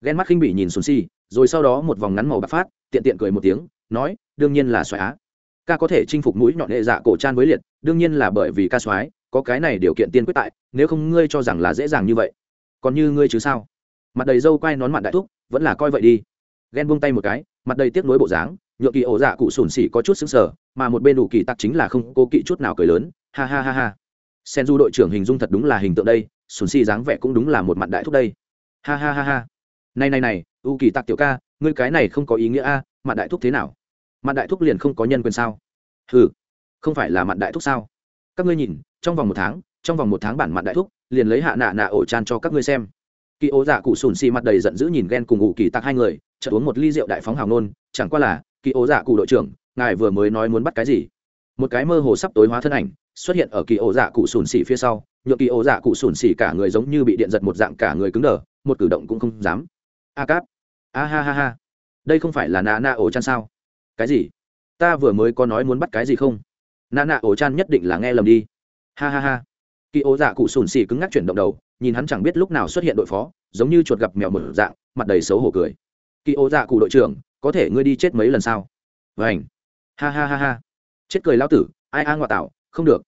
S1: Ghen mắt khinh bỉ nhìn sùn si, rồi sau đó một vòng ngắn màu bạc phát, tiện tiện cười một tiếng, nói, đương nhiên là xoáy á. Ca có thể chinh phục mũi nhọn hệ dạ cổ chan với liệt, đương nhiên là bởi vì ca xoáy có cái này điều kiện tiên quyết tại, nếu không ngươi cho rằng là dễ dàng như vậy. Còn như ngươi chứ sao? Mặt đầy dâu quai nón mặt đại thúc vẫn là coi vậy đi. Ghen buông tay một cái mặt đầy tiếc nuối bộ dáng nhựa kỳ ổ dạ cụ sùn xỉ có chút xứng sở mà một bên đủ kỳ tặc chính là không cô kỵ chút nào cười lớn ha ha ha ha. Sen du đội trưởng hình dung thật đúng là hình tượng đây sùn xỉ dáng vẻ cũng đúng là một mặt đại thúc đây. Ha ha ha ha. Này này này u kỳ tặc tiểu ca ngươi cái này không có ý nghĩa a à, đại thúc thế nào? Mặt đại thúc liền không có nhân quyền sao? Ừ không phải là mặt đại thúc sao? Các ngươi nhìn trong vòng một tháng trong vòng một tháng bản mặt đại thúc liền lấy hạ nạ nạ ổ tràn cho các ngươi xem kỳ ố dạ cụ sùn xì mặt đầy giận dữ nhìn ghen cùng Ngụ kỳ tặc hai người, chợt uống một ly rượu đại phóng hào nôn chẳng qua là, kỳ ố dạ cụ đội trưởng, ngài vừa mới nói muốn bắt cái gì? Một cái mơ hồ sắp tối hóa thân ảnh xuất hiện ở kỳ ố dạ cụ sùn xì phía sau nhựa kỳ ố dạ cụ sùn xì cả người giống như bị điện giật một dạng cả người cứng đờ, một cử động cũng không dám. A cáp, a ha ha ha, đây không phải là Na Na ổ chan sao? Cái gì? Ta vừa mới có nói muốn bắt cái gì không? Na Na ổ chan nhất định là nghe lầm đi. Ha ha ha kỳ ố dạ cụ sùn xì cứng ngắc chuyển động đầu, nhìn hắn chẳng biết lúc nào xuất hiện đội phó, giống như chuột gặp mèo một dạng, mặt đầy xấu hổ cười. Kỳ ố dạ cụ đội trưởng, có thể ngươi đi chết mấy lần sao? Vảnh ha ha ha ha. Chết cười lao tử, ai a ngoại tạo, không được.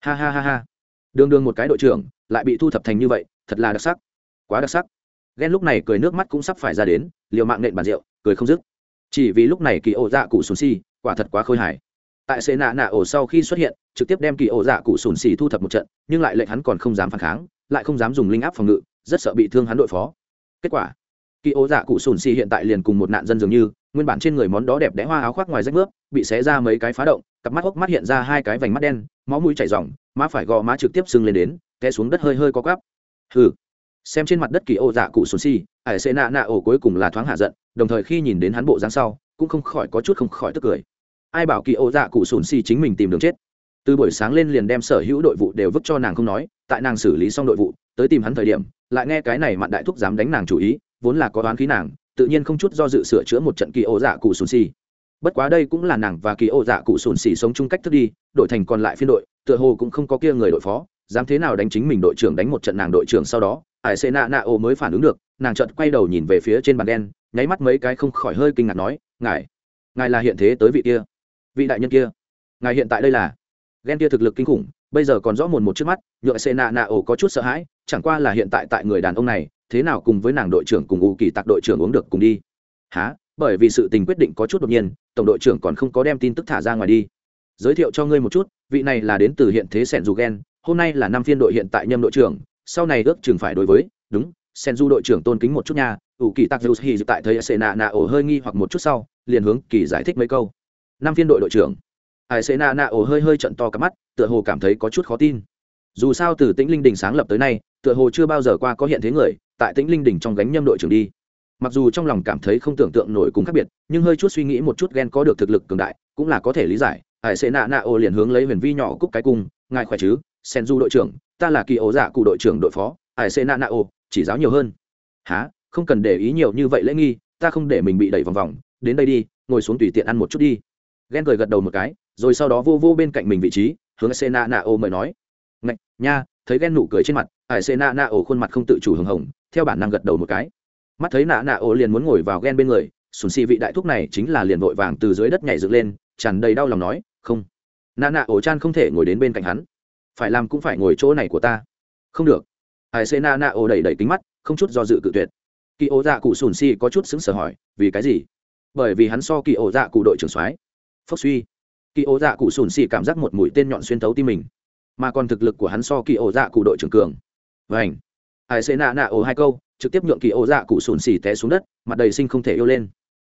S1: Ha ha ha ha. Đường đường một cái đội trưởng, lại bị thu thập thành như vậy, thật là đặc sắc. Quá đặc sắc. Ghen lúc này cười nước mắt cũng sắp phải ra đến, liều mạng nện bàn rượu, cười không dứt. Chỉ vì lúc này kỳ ổ dạ cụ sùn xì, quả thật quá khôi hài tại xê nạ nạ ổ sau khi xuất hiện, trực tiếp đem kỳ ổ dạ cụ sùn xì thu thập một trận, nhưng lại lệnh hắn còn không dám phản kháng, lại không dám dùng linh áp phòng ngự, rất sợ bị thương hắn đội phó. Kết quả, kỳ ổ dạ cụ sùn xì hiện tại liền cùng một nạn dân dường như, nguyên bản trên người món đó đẹp đẽ hoa áo khoác ngoài rách nước bị xé ra mấy cái phá động, cặp mắt hốc mắt hiện ra hai cái vành mắt đen, máu mũi chảy ròng, má phải gò má trực tiếp sưng lên đến, té xuống đất hơi hơi có gắp hừ. Xem trên mặt đất kỳ ô dạ cụ sùn xì, ải xê nạ nạ ổ cuối cùng là thoáng hạ giận, đồng thời khi nhìn đến hắn bộ dáng sau, cũng không khỏi có chút không khỏi tức cười ai bảo kỳ ô dạ cụ sùn xì chính mình tìm đường chết. Từ buổi sáng lên liền đem sở hữu đội vụ đều vứt cho nàng không nói, tại nàng xử lý xong đội vụ, tới tìm hắn thời điểm, lại nghe cái này mặn đại thúc dám đánh nàng chủ ý, vốn là có đoán khí nàng, tự nhiên không chút do dự sửa chữa một trận kỳ ô dạ cụ sùn xì. Bất quá đây cũng là nàng và kỳ ô dạ cụ sùn xì sống chung cách thức đi đội thành còn lại phiên đội, tựa hồ cũng không có kia người đội phó, dám thế nào đánh chính mình đội trưởng đánh một trận nàng đội trưởng sau đó ải xê nạ nạ ô mới phản ứng được, nàng chợt quay đầu nhìn về phía trên bàn đen, nháy mắt mấy cái không khỏi hơi kinh ngạc nói, ngài ngài là hiện thế tới vị kia? Vị đại nhân kia. Ngài hiện tại đây là? Ghen kia thực lực kinh khủng, bây giờ còn rõ mồn một trước mắt, nhựa xê nạ nạ ổ có chút sợ hãi, chẳng qua là hiện tại tại người đàn ông này, thế nào cùng với nàng đội trưởng cùng u kỳ tạc đội trưởng uống được cùng đi. Há bởi vì sự tình quyết định có chút đột nhiên, tổng đội trưởng còn không có đem tin tức thả ra ngoài đi. Giới thiệu cho ngươi một chút, vị này là đến từ hiện thế sẻn dù ghen hôm nay là năm phiên đội hiện tại nhâm đội trưởng, sau này ước chừng phải đối với, đúng sen du đội trưởng tôn kính một chút nha ủ kỳ tạc dù hi tại thấy sệ nạ nạ ổ hơi nghi hoặc một chút sau, liền hướng kỳ giải thích mấy câu năm phiên đội đội trưởng. Ai sệ na na ồ hơi hơi trận to cả mắt, tựa hồ cảm thấy có chút khó tin. Dù sao từ tĩnh linh đình sáng lập tới nay, tựa hồ chưa bao giờ qua có hiện thế người, tại tĩnh linh đình trong gánh nhâm đội trưởng đi. Mặc dù trong lòng cảm thấy không tưởng tượng nổi cùng khác biệt, nhưng hơi chút suy nghĩ một chút ghen có được thực lực cường đại, cũng là có thể lý giải. Hải sẽ na na ồ liền hướng lấy huyền vi nhỏ cúc cái cung, ngài khỏe chứ? Sen du đội trưởng, ta là kỳ ố giả cụ đội trưởng đội phó. Hải sẽ na na ồ, chỉ giáo nhiều hơn. Há không cần để ý nhiều như vậy lễ nghi, ta không để mình bị đẩy vòng vòng. Đến đây đi, ngồi xuống tùy tiện ăn một chút đi ghen cười gật đầu một cái, rồi sau đó vô vô bên cạnh mình vị trí, hướng xe na na ô mời nói. Ngạch, nha, thấy ghen nụ cười trên mặt, ải xe na na ô khuôn mặt không tự chủ hừng hồng, theo bản năng gật đầu một cái. Mắt thấy nạ nạ ô liền muốn ngồi vào ghen bên người, sùn xì vị đại thúc này chính là liền vội vàng từ dưới đất nhảy dựng lên, tràn đầy đau lòng nói, không. Nạ nạ ổ chan không thể ngồi đến bên cạnh hắn. Phải làm cũng phải ngồi chỗ này của ta. Không được. Hải xê na na ô đẩy đẩy kính mắt, không chút do dự cự tuyệt. Kỳ ổ dạ cụ sùn si có chút xứng sở hỏi, vì cái gì? Bởi vì hắn so kỳ ổ dạ cụ đội trưởng soái phốc suy. Kỳ ố dạ cụ sùn xì cảm giác một mũi tên nhọn xuyên thấu tim mình, mà còn thực lực của hắn so kỳ ố dạ cụ đội trưởng cường. Vảnh hải xê nạ nạ ổ hai câu, trực tiếp nhượng kỳ ố dạ cụ sùn xì té xuống đất, mặt đầy sinh không thể yêu lên.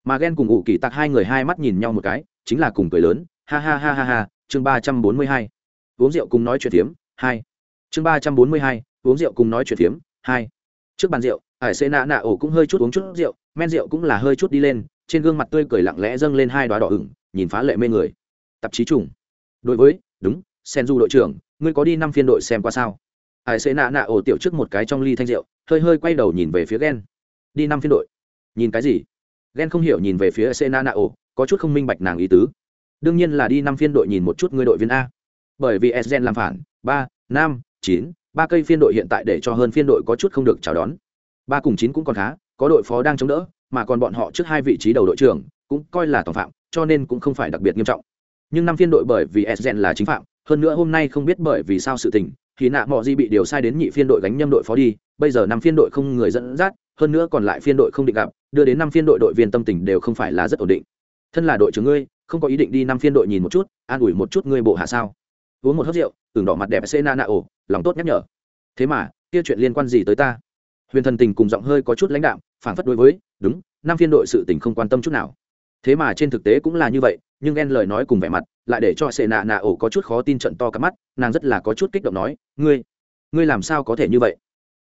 S1: Mà ghen cùng ủ kỳ tặc hai người hai mắt nhìn nhau một cái, chính là cùng cười lớn, ha ha ha ha ha, chương ba trăm bốn mươi hai. Uống rượu cùng nói chuyện phiếm, hai. Chương ba trăm bốn mươi hai, uống rượu cùng nói chuyện phiếm, hai. Trước bàn rượu hải xê nạ nạ ổ cũng hơi chút uống chút rượu, men rượu cũng là hơi chút đi lên, trên gương mặt tươi cười lặng lẽ dâng lên hai đoá đỏ ửng nhìn phá lệ mê người. Tạp chí chủng đối với, đúng sen du đội trưởng, ngươi có đi năm phiên đội xem qua sao? Ai sẽ nạ nạ ổ tiểu trước một cái trong ly thanh rượu, hơi hơi quay đầu nhìn về phía ghen đi năm phiên đội. Nhìn cái gì? Ghen không hiểu nhìn về phía xê nạ nạ ổ có chút không minh bạch nàng ý tứ. Đương nhiên là đi năm phiên đội nhìn một chút ngươi đội viên a. Bởi vì sgen làm phản, ba, năm, chín, ba cây phiên đội hiện tại để cho hơn phiên đội có chút không được chào đón. Ba cùng chín cũng còn khá, có đội phó đang chống đỡ, mà còn bọn họ trước hai vị trí đầu đội trưởng, cũng coi là tòng phạm cho nên cũng không phải đặc biệt nghiêm trọng. Nhưng năm phiên đội bởi vì sgen là chính phạm, hơn nữa hôm nay không biết bởi vì sao sự tình, thì nạ mọ di bị điều sai đến nhị phiên đội gánh nhâm đội phó đi, bây giờ năm phiên đội không người dẫn dắt, hơn nữa còn lại phiên đội không định gặp, đưa đến năm phiên đội đội viên tâm tình đều không phải là rất ổn định. Thân là đội trưởng ngươi, không có ý định đi năm phiên đội nhìn một chút, an ủi một chút ngươi bộ hạ sao? Uống một hớt rượu, tưởng đỏ mặt đẹp xê na nạ ổ, lòng tốt nhắc nhở. Thế mà, kia chuyện liên quan gì tới ta? Huyền thần tình cùng giọng hơi có chút lãnh đạm phản phất đối với, đúng, năm phiên đội sự tình không quan tâm chút nào thế mà trên thực tế cũng là như vậy, nhưng ghen lời nói cùng vẻ mặt lại để cho sệ nạ nạ ổ có chút khó tin trận to cắp mắt, nàng rất là có chút kích động nói, ngươi ngươi làm sao có thể như vậy?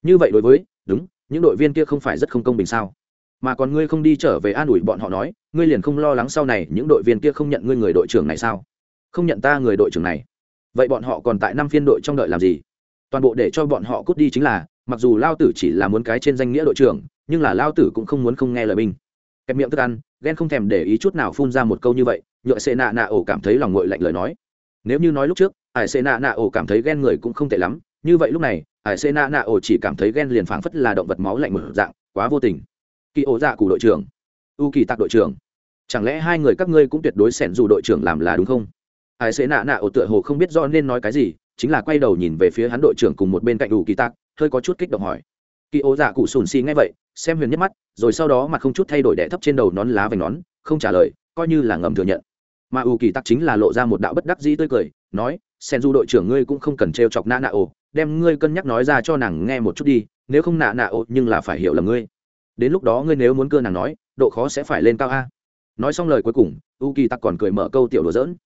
S1: Như vậy đối với, đúng, những đội viên kia không phải rất không công bình sao? Mà còn ngươi không đi trở về an ủi bọn họ nói, ngươi liền không lo lắng sau này những đội viên kia không nhận ngươi người đội trưởng này sao? Không nhận ta người đội trưởng này. Vậy bọn họ còn tại năm phiên đội trong đợi làm gì? Toàn bộ để cho bọn họ cút đi chính là, mặc dù lao tử chỉ là muốn cái trên danh nghĩa đội trưởng, nhưng là lao tử cũng không muốn không nghe lời mình. Kẹp miệng thức ăn ghen không thèm để ý chút nào phun ra một câu như vậy, nhựa xệ nạ nạ ổ cảm thấy lòng ngội lạnh lời nói. Nếu như nói lúc trước, ải xệ nạ nạ ổ cảm thấy ghen người cũng không tệ lắm, như vậy lúc này, ải xệ nạ nạ ổ chỉ cảm thấy ghen liền phảng phất là động vật máu lạnh một dạng, quá vô tình. Kỳ ổ dạ cụ đội trưởng u kỳ tạc đội trưởng, chẳng lẽ hai người các ngươi cũng tuyệt đối xẻn dù đội trưởng làm là đúng không? Ải xệ nạ nạ ổ tựa hồ không biết do nên nói cái gì, chính là quay đầu nhìn về phía hắn đội trưởng cùng một bên cạnh u kỳ tạc, hơi có chút kích động hỏi. Kỳ ổ dạ cụ sùn xì ngay vậy xem huyền nhất mắt, rồi sau đó mặt không chút thay đổi đẻ thấp trên đầu nón lá vành nón, không trả lời, coi như là ngầm thừa nhận. Mà ưu kỳ tắc chính là lộ ra một đạo bất đắc dĩ tươi cười, nói, sen du đội trưởng ngươi cũng không cần t chọc nạ nạ ồ đem ngươi cân nhắc nói ra cho nàng nghe một chút đi, nếu không nạ nạ ồ nhưng là phải hiểu là ngươi. Đến lúc đó ngươi nếu muốn cưa nàng nói, độ khó sẽ phải lên cao a. Nói xong lời cuối cùng, u kỳ tắc còn cười mở câu tiểu đồ dỡn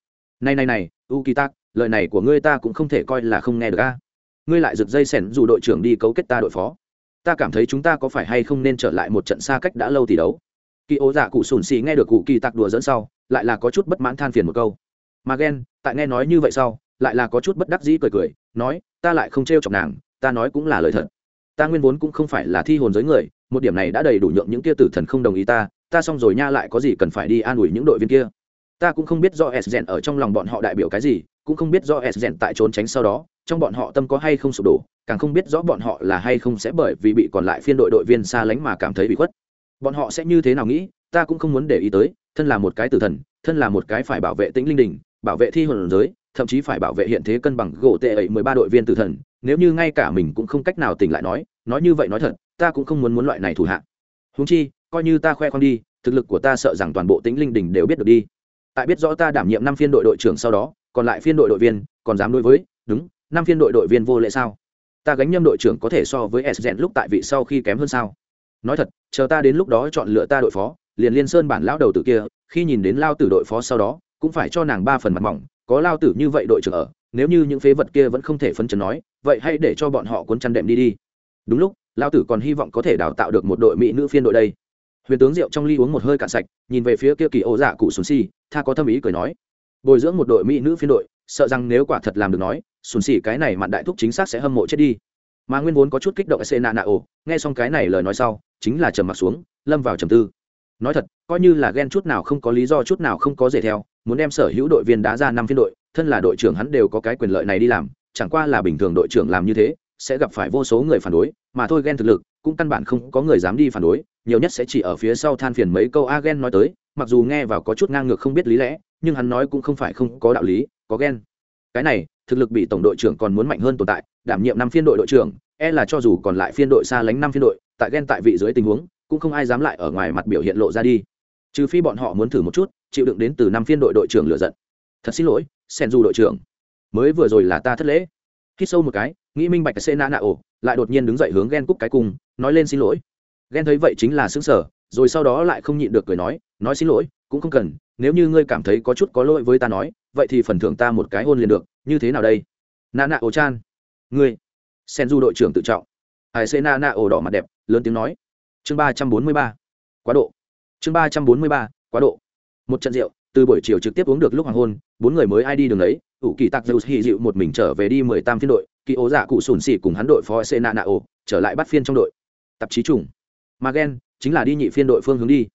S1: này này này, u kỳ tắc, lời này của ngươi ta cũng không thể coi là không nghe được a. Ngươi lại giật dây sẻn dù đội trưởng đi cấu kết ta đội phó ta cảm thấy chúng ta có phải hay không nên trở lại một trận xa cách đã lâu thì đấu? Kỳ ố dạ cụ sùn xì nghe được cụ kỳ tặc đùa dẫn sau, lại là có chút bất mãn than phiền một câu. Mà ghen, tại nghe nói như vậy sau, lại là có chút bất đắc dĩ cười cười, nói, ta lại không t r e o chọc nàng, ta nói cũng là lời thật. Ta nguyên vốn cũng không phải là thi hồn giới người, một điểm này đã đầy đủ nhượng những kia tử thần không đồng ý ta ta xong rồi nha lại có gì cần phải đi an ủi những đội viên kia? Ta cũng không biết do s rèn ở trong lòng bọn họ đại biểu cái gì cũng không biết do s rèn tại trốn tránh sau đó, trong bọn họ tâm có hay không sụp đổ, càng không biết rõ bọn họ là hay không sẽ bởi vì bị còn lại phiên đội đội viên xa lánh mà cảm thấy bị khuất. Bọn họ sẽ như thế nào nghĩ, ta cũng không muốn để ý tới, thân là một cái tử thần, thân là một cái phải bảo vệ tĩnh linh đình, bảo vệ thi hồn giới, thậm chí phải bảo vệ hiện thế cân bằng gỗ tệ ấy mười ba đội viên tử thần, nếu như ngay cả mình cũng không cách nào tỉnh lại nói nói như vậy nói thật, ta cũng không muốn muốn loại này thủ hạ. Húng chi, coi như ta khoe khoang đi, thực lực của ta sợ rằng toàn bộ tĩnh linh đình đều biết được đi. Tại biết rõ ta đảm nhiệm năm phiên đội đội trưởng sau đó còn lại phiên đội đội viên, còn dám đối với, đúng, năm phiên đội đội viên vô lệ sao? Ta gánh nhâm đội trưởng có thể so với s lúc tại vị sau khi kém hơn sao? Nói thật, chờ ta đến lúc đó chọn lựa ta đội phó, liền liên sơn bản lão đầu tử kia, khi nhìn đến lao tử đội phó sau đó, cũng phải cho nàng ba phần mặt mỏng, có lao tử như vậy đội trưởng ở, nếu như những phế vật kia vẫn không thể phân trần nói, vậy hãy để cho bọn họ cuốn chăn đệm đi đi. Đúng lúc, lao tử còn hy vọng có thể đào tạo được một đội mỹ nữ phiên đội đây. Huyền tướng rượu trong ly uống một hơi cạn sạch, nhìn về phía kia kỳ ô dạ cụ xuống si, tha có tâm ý cười nói bồi dưỡng một đội mỹ nữ phiên đội, sợ rằng nếu quả thật làm được nói sùn xỉ cái này mặn đại thúc chính xác sẽ hâm mộ chết đi. Mà nguyên vốn có chút kích động xê nạ nạ ồ nghe xong cái này lời nói sau, chính là trầm mặc xuống, lâm vào trầm tư. Nói thật, coi như là ghen chút nào không có lý do chút nào không có dễ theo, muốn đem sở hữu đội viên đá ra năm phiên đội, thân là đội trưởng hắn đều có cái quyền lợi này đi làm, chẳng qua là bình thường đội trưởng làm như thế, sẽ gặp phải vô số người phản đối, mà thôi ghen thực lực, cũng căn bản không có người dám đi phản đối, nhiều nhất sẽ chỉ ở phía sau than phiền mấy câu a ghen nói tới, mặc dù nghe vào có chút ngang ngược không biết lý lẽ nhưng hắn nói cũng không phải không có đạo lý, có ghen. Cái này, thực lực bị tổng đội trưởng còn muốn mạnh hơn tồn tại, đảm nhiệm năm phiên đội đội trưởng e là cho dù còn lại phiên đội xa lánh năm phiên đội, tại ghen tại vị dưới tình huống, cũng không ai dám lại ở ngoài mặt biểu hiện lộ ra đi. Trừ phi bọn họ muốn thử một chút, chịu đựng đến từ năm phiên đội đội trưởng lựa giận. Thật xin lỗi sen du đội trưởng. Mới vừa rồi là ta thất lễ. Hít sâu một cái, nghĩ minh bạch xê na nạ ổ, lại đột nhiên đứng dậy hướng ghen cúc cái cung, nói lên xin lỗi. Ghen thấy vậy chính là xứng sở rồi sau đó lại không nhịn được cười nói nói xin lỗi, cũng không cần nếu như ngươi cảm thấy có chút có lỗi với ta nói, vậy thì phần thưởng ta một cái hôn liền được, như thế nào đây? Nà nạ ổ chan ngươi. Sen du đội trưởng tự trọng. Ai xê na nạ ổ đỏ mặt đẹp, lớn tiếng nói. Chương ba trăm bốn mươi ba. Quá độ. Chương ba trăm bốn mươi ba, quá độ. Một trận rượu, từ buổi chiều trực tiếp uống được lúc hoàng hôn, bốn người mới ai đi đường ấy, ủ kỳ tạc dầu hy dịu một mình trở về đi mười tam phiên đội, kỳ ố dạ cụ sùn xỉ cùng hắn đội phó xê nạ nạ ổ, trở lại bắt phiên trong đội. Tạp chí trùng. Mà ghen chính là đi nhị phiên đội phương hướng đi.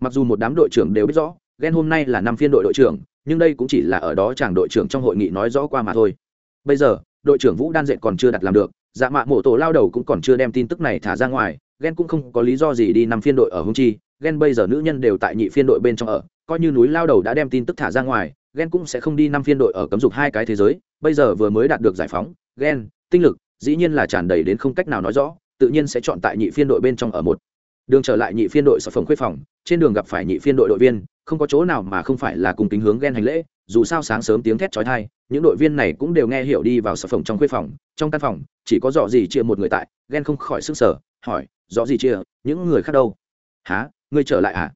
S1: Mặc dù một đám đội trưởng đều biết rõ ghen hôm nay là năm phiên đội đội trưởng, nhưng đây cũng chỉ là ở đó chàng đội trưởng trong hội nghị nói rõ qua mà thôi. Bây giờ, đội trưởng vũ đan dệt còn chưa đặt làm được dạ mạ mộ tổ lao đầu cũng còn chưa đem tin tức này thả ra ngoài, ghen cũng không có lý do gì đi năm phiên đội ở hung chi. Ghen bây giờ nữ nhân đều tại nhị phiên đội bên trong ở, coi như núi lao đầu đã đem tin tức thả ra ngoài, ghen cũng sẽ không đi năm phiên đội ở cấm dục hai cái thế giới. Bây giờ vừa mới đạt được giải phóng, ghen, tinh lực, dĩ nhiên là tràn đầy đến không cách nào nói rõ, tự nhiên sẽ chọn tại nhị phiên đội bên trong ở một đường trở lại nhị phiên đội sở phòng khuê phòng, trên đường gặp phải nhị phiên đội đội viên, không có chỗ nào mà không phải là cùng kính hướng ghen hành lễ, dù sao sáng sớm tiếng thét trói thai những đội viên này cũng đều nghe hiểu đi vào sở phòng trong khuê phòng, trong căn phòng, chỉ có dọ gì chia một người tại, ghen không khỏi sức sở, hỏi rõ gì chia, những người khác đâu? Há ngươi trở lại à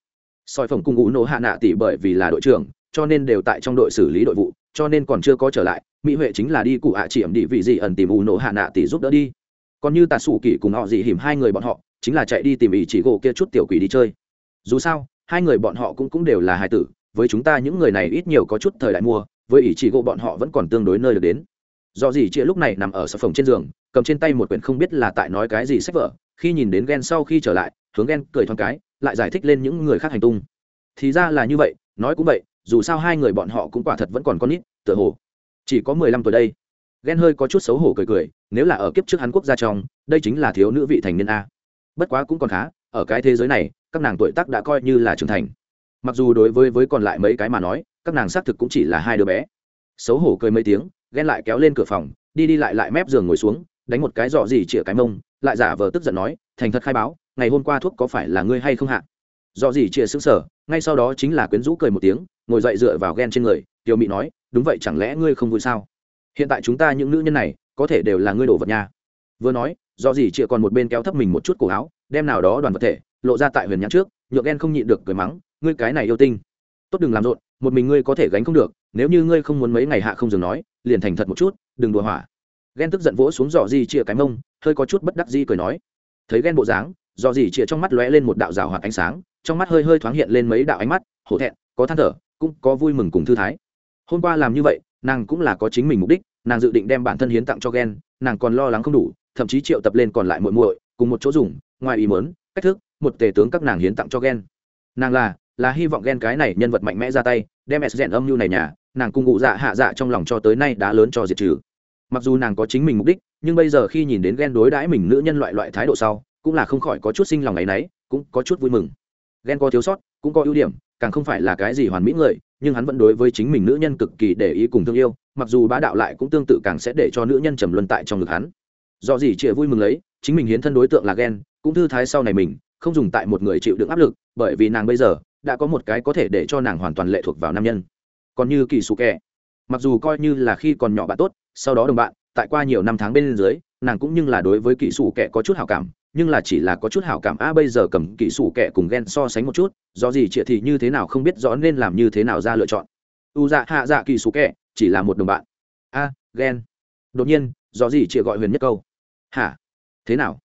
S1: soi phòng cung ngũ nổ hạ nạ tỷ bởi vì là đội trưởng, cho nên đều tại trong đội xử lý đội vụ, cho nên còn chưa có trở lại, mỹ huệ chính là đi cụ ạ chỉ ẩm đi vị gì ẩn tìm ủ nổ hạ nạ tỷ giúp đỡ đi. Còn như tà sủ kỷ cùng họ dị hiểm hai người bọn họ chính là chạy đi tìm ý chỉ gỗ kia chút tiểu quỷ đi chơi. Dù sao, hai người bọn họ cũng cũng đều là hài tử, với chúng ta những người này ít nhiều có chút thời đại mua, với ý chỉ gỗ bọn họ vẫn còn tương đối nơi được đến. Do gì chị lúc này nằm ở sập phòng trên giường, cầm trên tay một quyển không biết là tại nói cái gì sách vở, khi nhìn đến ghen sau khi trở lại, hướng ghen cười thoáng cái, lại giải thích lên những người khác hành tung. Thì ra là như vậy, nói cũng vậy, dù sao hai người bọn họ cũng quả thật vẫn còn con nít, tựa hồ chỉ có mười lăm tuổi đây. Ghen hơi có chút xấu hổ cười cười, nếu là ở kiếp trước hắn quốc gia trong, đây chính là thiếu nữ vị thành niên a bất quá cũng còn khá, ở cái thế giới này, các nàng tuổi tác đã coi như là trưởng thành. Mặc dù đối với với còn lại mấy cái mà nói, các nàng xác thực cũng chỉ là hai đứa bé. Xấu hổ cười mấy tiếng, ghen lại kéo lên cửa phòng, đi đi lại lại mép giường ngồi xuống, đánh một cái dọ gì chĩa cái mông, lại giả vờ tức giận nói, thành thật khai báo, ngày hôm qua thuốc có phải là ngươi hay không hạ? Dọ gì chĩa xứng sở ngay sau đó chính là quyến rũ cười một tiếng, ngồi dậy dựa vào ghen trên người, tiểu mị nói, đúng vậy, chẳng lẽ ngươi không vui sao? Hiện tại chúng ta những nữ nhân này, có thể đều là ngươi đổ vật nhà vừa nói, do gì chịa còn một bên kéo thấp mình một chút cổ áo, đem nào đó đoàn vật thể, lộ ra tại huyền nhãn trước, nhượng ghen không nhịn được cười mắng, ngươi cái này yêu tinh, tốt đừng làm rộn, một mình ngươi có thể gánh không được, nếu như ngươi không muốn mấy ngày hạ không dừng nói, liền thành thật một chút, đừng đùa hỏa. Ghen tức giận vỗ xuống dò gì chịa cái mông, hơi có chút bất đắc di cười nói. Thấy ghen bộ dáng dò gì chịa trong mắt lóe lên một đạo rào hoạt ánh sáng, trong mắt hơi hơi thoáng hiện lên mấy đạo ánh mắt, hổ thẹn, có than thở, cũng có vui mừng cùng thư thái. Hôm qua làm như vậy, nàng cũng là có chính mình mục đích, nàng dự định đem bản thân hiến tặng cho ghen, nàng còn lo lắng không đủ thậm chí triệu tập lên còn lại muội muội, cùng một chỗ dùng, ngoài ý muốn, cách thức, một tề tướng các nàng hiến tặng cho ghen nàng là là hy vọng ghen cái này nhân vật mạnh mẽ ra tay, đem s rèn âm mưu này nhà, nàng cùng ngụ dạ hạ dạ trong lòng cho tới nay đã lớn cho diệt trừ. Mặc dù nàng có chính mình mục đích, nhưng bây giờ khi nhìn đến ghen đối đãi mình nữ nhân loại loại thái độ sau, cũng là không khỏi có chút sinh lòng ấ y n ấ y cũng có chút vui mừng. Ghen có thiếu sót, cũng có ưu điểm, càng không phải là cái gì hoàn mỹ người, nhưng hắn vẫn đối với chính mình nữ nhân cực kỳ để ý cùng thương yêu, mặc dù bá đạo lại cũng tương tự càng sẽ để cho nữ nhân trầm luân tại trong ngực hắn do gì chịa vui mừng lấy, chính mình hiến thân đối tượng là ghen, cũng thư thái sau này mình, không dùng tại một người chịu đựng áp lực, bởi vì nàng bây giờ đã có một cái có thể để cho nàng hoàn toàn lệ thuộc vào nam nhân. Còn như kỳ sụ kẻ, mặc dù coi như là khi còn nhỏ bạn tốt, sau đó đồng bạn, tại qua nhiều năm tháng bên dưới, nàng cũng nhưng là đối với kỳ sụ kẻ có chút hảo cảm, nhưng là chỉ là có chút hảo cảm, a, bây giờ cầm kỳ sủ kẻ cùng ghen so sánh một chút, do gì trịa thì như thế nào không biết rõ nên làm như thế nào ra lựa chọn. U dạ hạ dạ kỳ sủ kẻ, chỉ là một đồng bạn. A, ghen. Đột nhiên, do gì trịa gọi huyền nhất câu hả? Thế nào?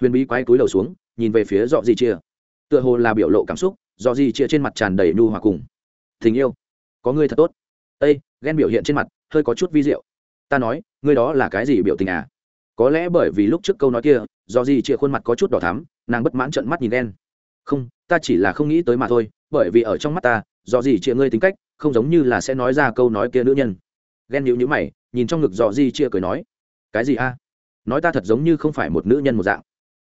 S1: Huyền bí quái cúi đầu xuống, nhìn về phía dọ gì chia tựa hồ là biểu lộ cảm xúc, dọ gì chia trên mặt tràn đầy nhu hòa cùng. Tình yêu. Có ngươi thật tốt. Ây ghen biểu hiện trên mặt, hơi có chút vi diệu. Ta nói, ngươi đó là cái gì biểu tình à? Có lẽ bởi vì lúc trước câu nói kia do gì chia khuôn mặt có chút đỏ thắm, nàng bất mãn trận mắt nhìn đen không, ta chỉ là không nghĩ tới mà thôi, bởi vì ở trong mắt ta do gì chia ngươi tính cách, không giống như là sẽ nói ra câu nói kia nữ nhân. Ghen nhịu nhữ mày, nhìn trong ngực dò di chia cười nói, cái gì a? Nói ta thật giống như không phải một nữ nhân một dạng.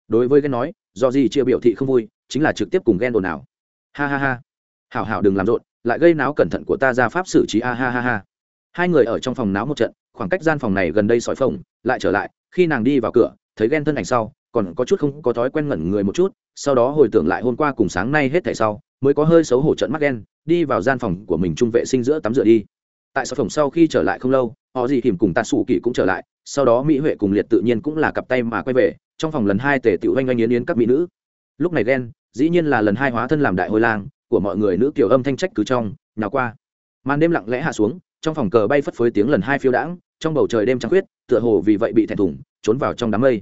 S1: Đối với ghen nói, do gì chia biểu thị không vui, chính là trực tiếp cùng ghen ồn ào. Ha ha ha. Hảo hảo đừng làm rộn, lại gây náo cẩn thận của ta ra pháp xử trí, a ha ha ha. Hai người ở trong phòng náo một trận, khoảng cách gian phòng này gần đây sỏi phồng, lại trở lại, khi nàng đi vào cửa, thấy ghen thân ảnh sau, còn có chút không có thói quen ngẩn người một chút, sau đó hồi tưởng lại hôm qua cùng sáng nay hết thảy sau, mới có hơi xấu hổ trận mắt ghen đi vào gian phòng của mình trung vệ sinh giữa tắm rửa đi. Tại sở phòng sau khi trở lại không lâu, họ gì kìm cùng tạ sủ kỳ cũng trở lại sau đó mỹ huệ cùng liệt tự nhiên cũng là cặp tay mà quay về, trong phòng lần hai tề tiểu oanh oanh yến yến các mỹ nữ. Lúc này ghen, dĩ nhiên là lần hai hóa thân làm đại hồi lang, của mọi người nữ kiểu âm thanh trách cứ trong nào qua. Màn đêm lặng lẽ hạ xuống, trong phòng cờ bay phất phới tiếng lần hai phiêu đãng, trong bầu trời đêm trăng khuyết, tựa hồ vì vậy bị thẹn thùng, trốn vào trong đám mây.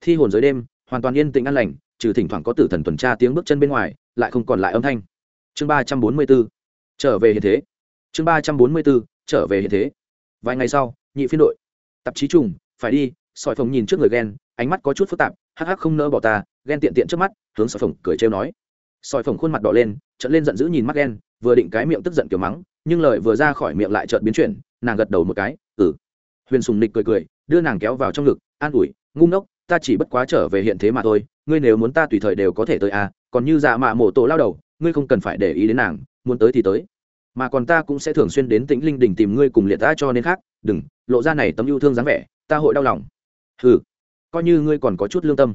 S1: Thi hồn dưới đêm, hoàn toàn yên tĩnh an lành, trừ thỉnh thoảng có tử thần tuần tra tiếng bước chân bên ngoài, lại không còn lại âm thanh. Chương ba trăm bốn mươi b ố trở về hiện thế. Chương ba trăm bốn mươi b ố trở về hiện thế. Vài ngày sau, nhị phiên đội tạp chí trùng, phải đi, sỏi phồng nhìn trước người ghen, ánh mắt có chút phức tạp, hắc hắc không nỡ bỏ ta, ghen tiện tiện trước mắt, hướng sỏi phồng cười trêu nói. Sỏi phồng khuôn mặt đỏ lên trận lên giận dữ nhìn mắt ghen, vừa định cái miệng tức giận kiểu mắng, nhưng lời vừa ra khỏi miệng lại chợt biến chuyển, nàng gật đầu một cái ừ. Huyền sùng nịch cười cười, đưa nàng kéo vào trong ngực, an ủi, ngu ngốc, ta chỉ bất quá trở về hiện thế mà thôi, ngươi nếu muốn ta tùy thời đều có thể tới à còn như dạ mạ mổ tổ lao đầu, ngươi không cần phải để ý đến nàng, muốn tới thì tới mà còn ta cũng sẽ thường xuyên đến tĩnh linh đình tìm ngươi cùng liệt ta cho nên khác. Đừng, lộ ra này tấm yêu thương dáng vẻ, ta hội đau lòng. Hừ, coi như ngươi còn có chút lương tâm.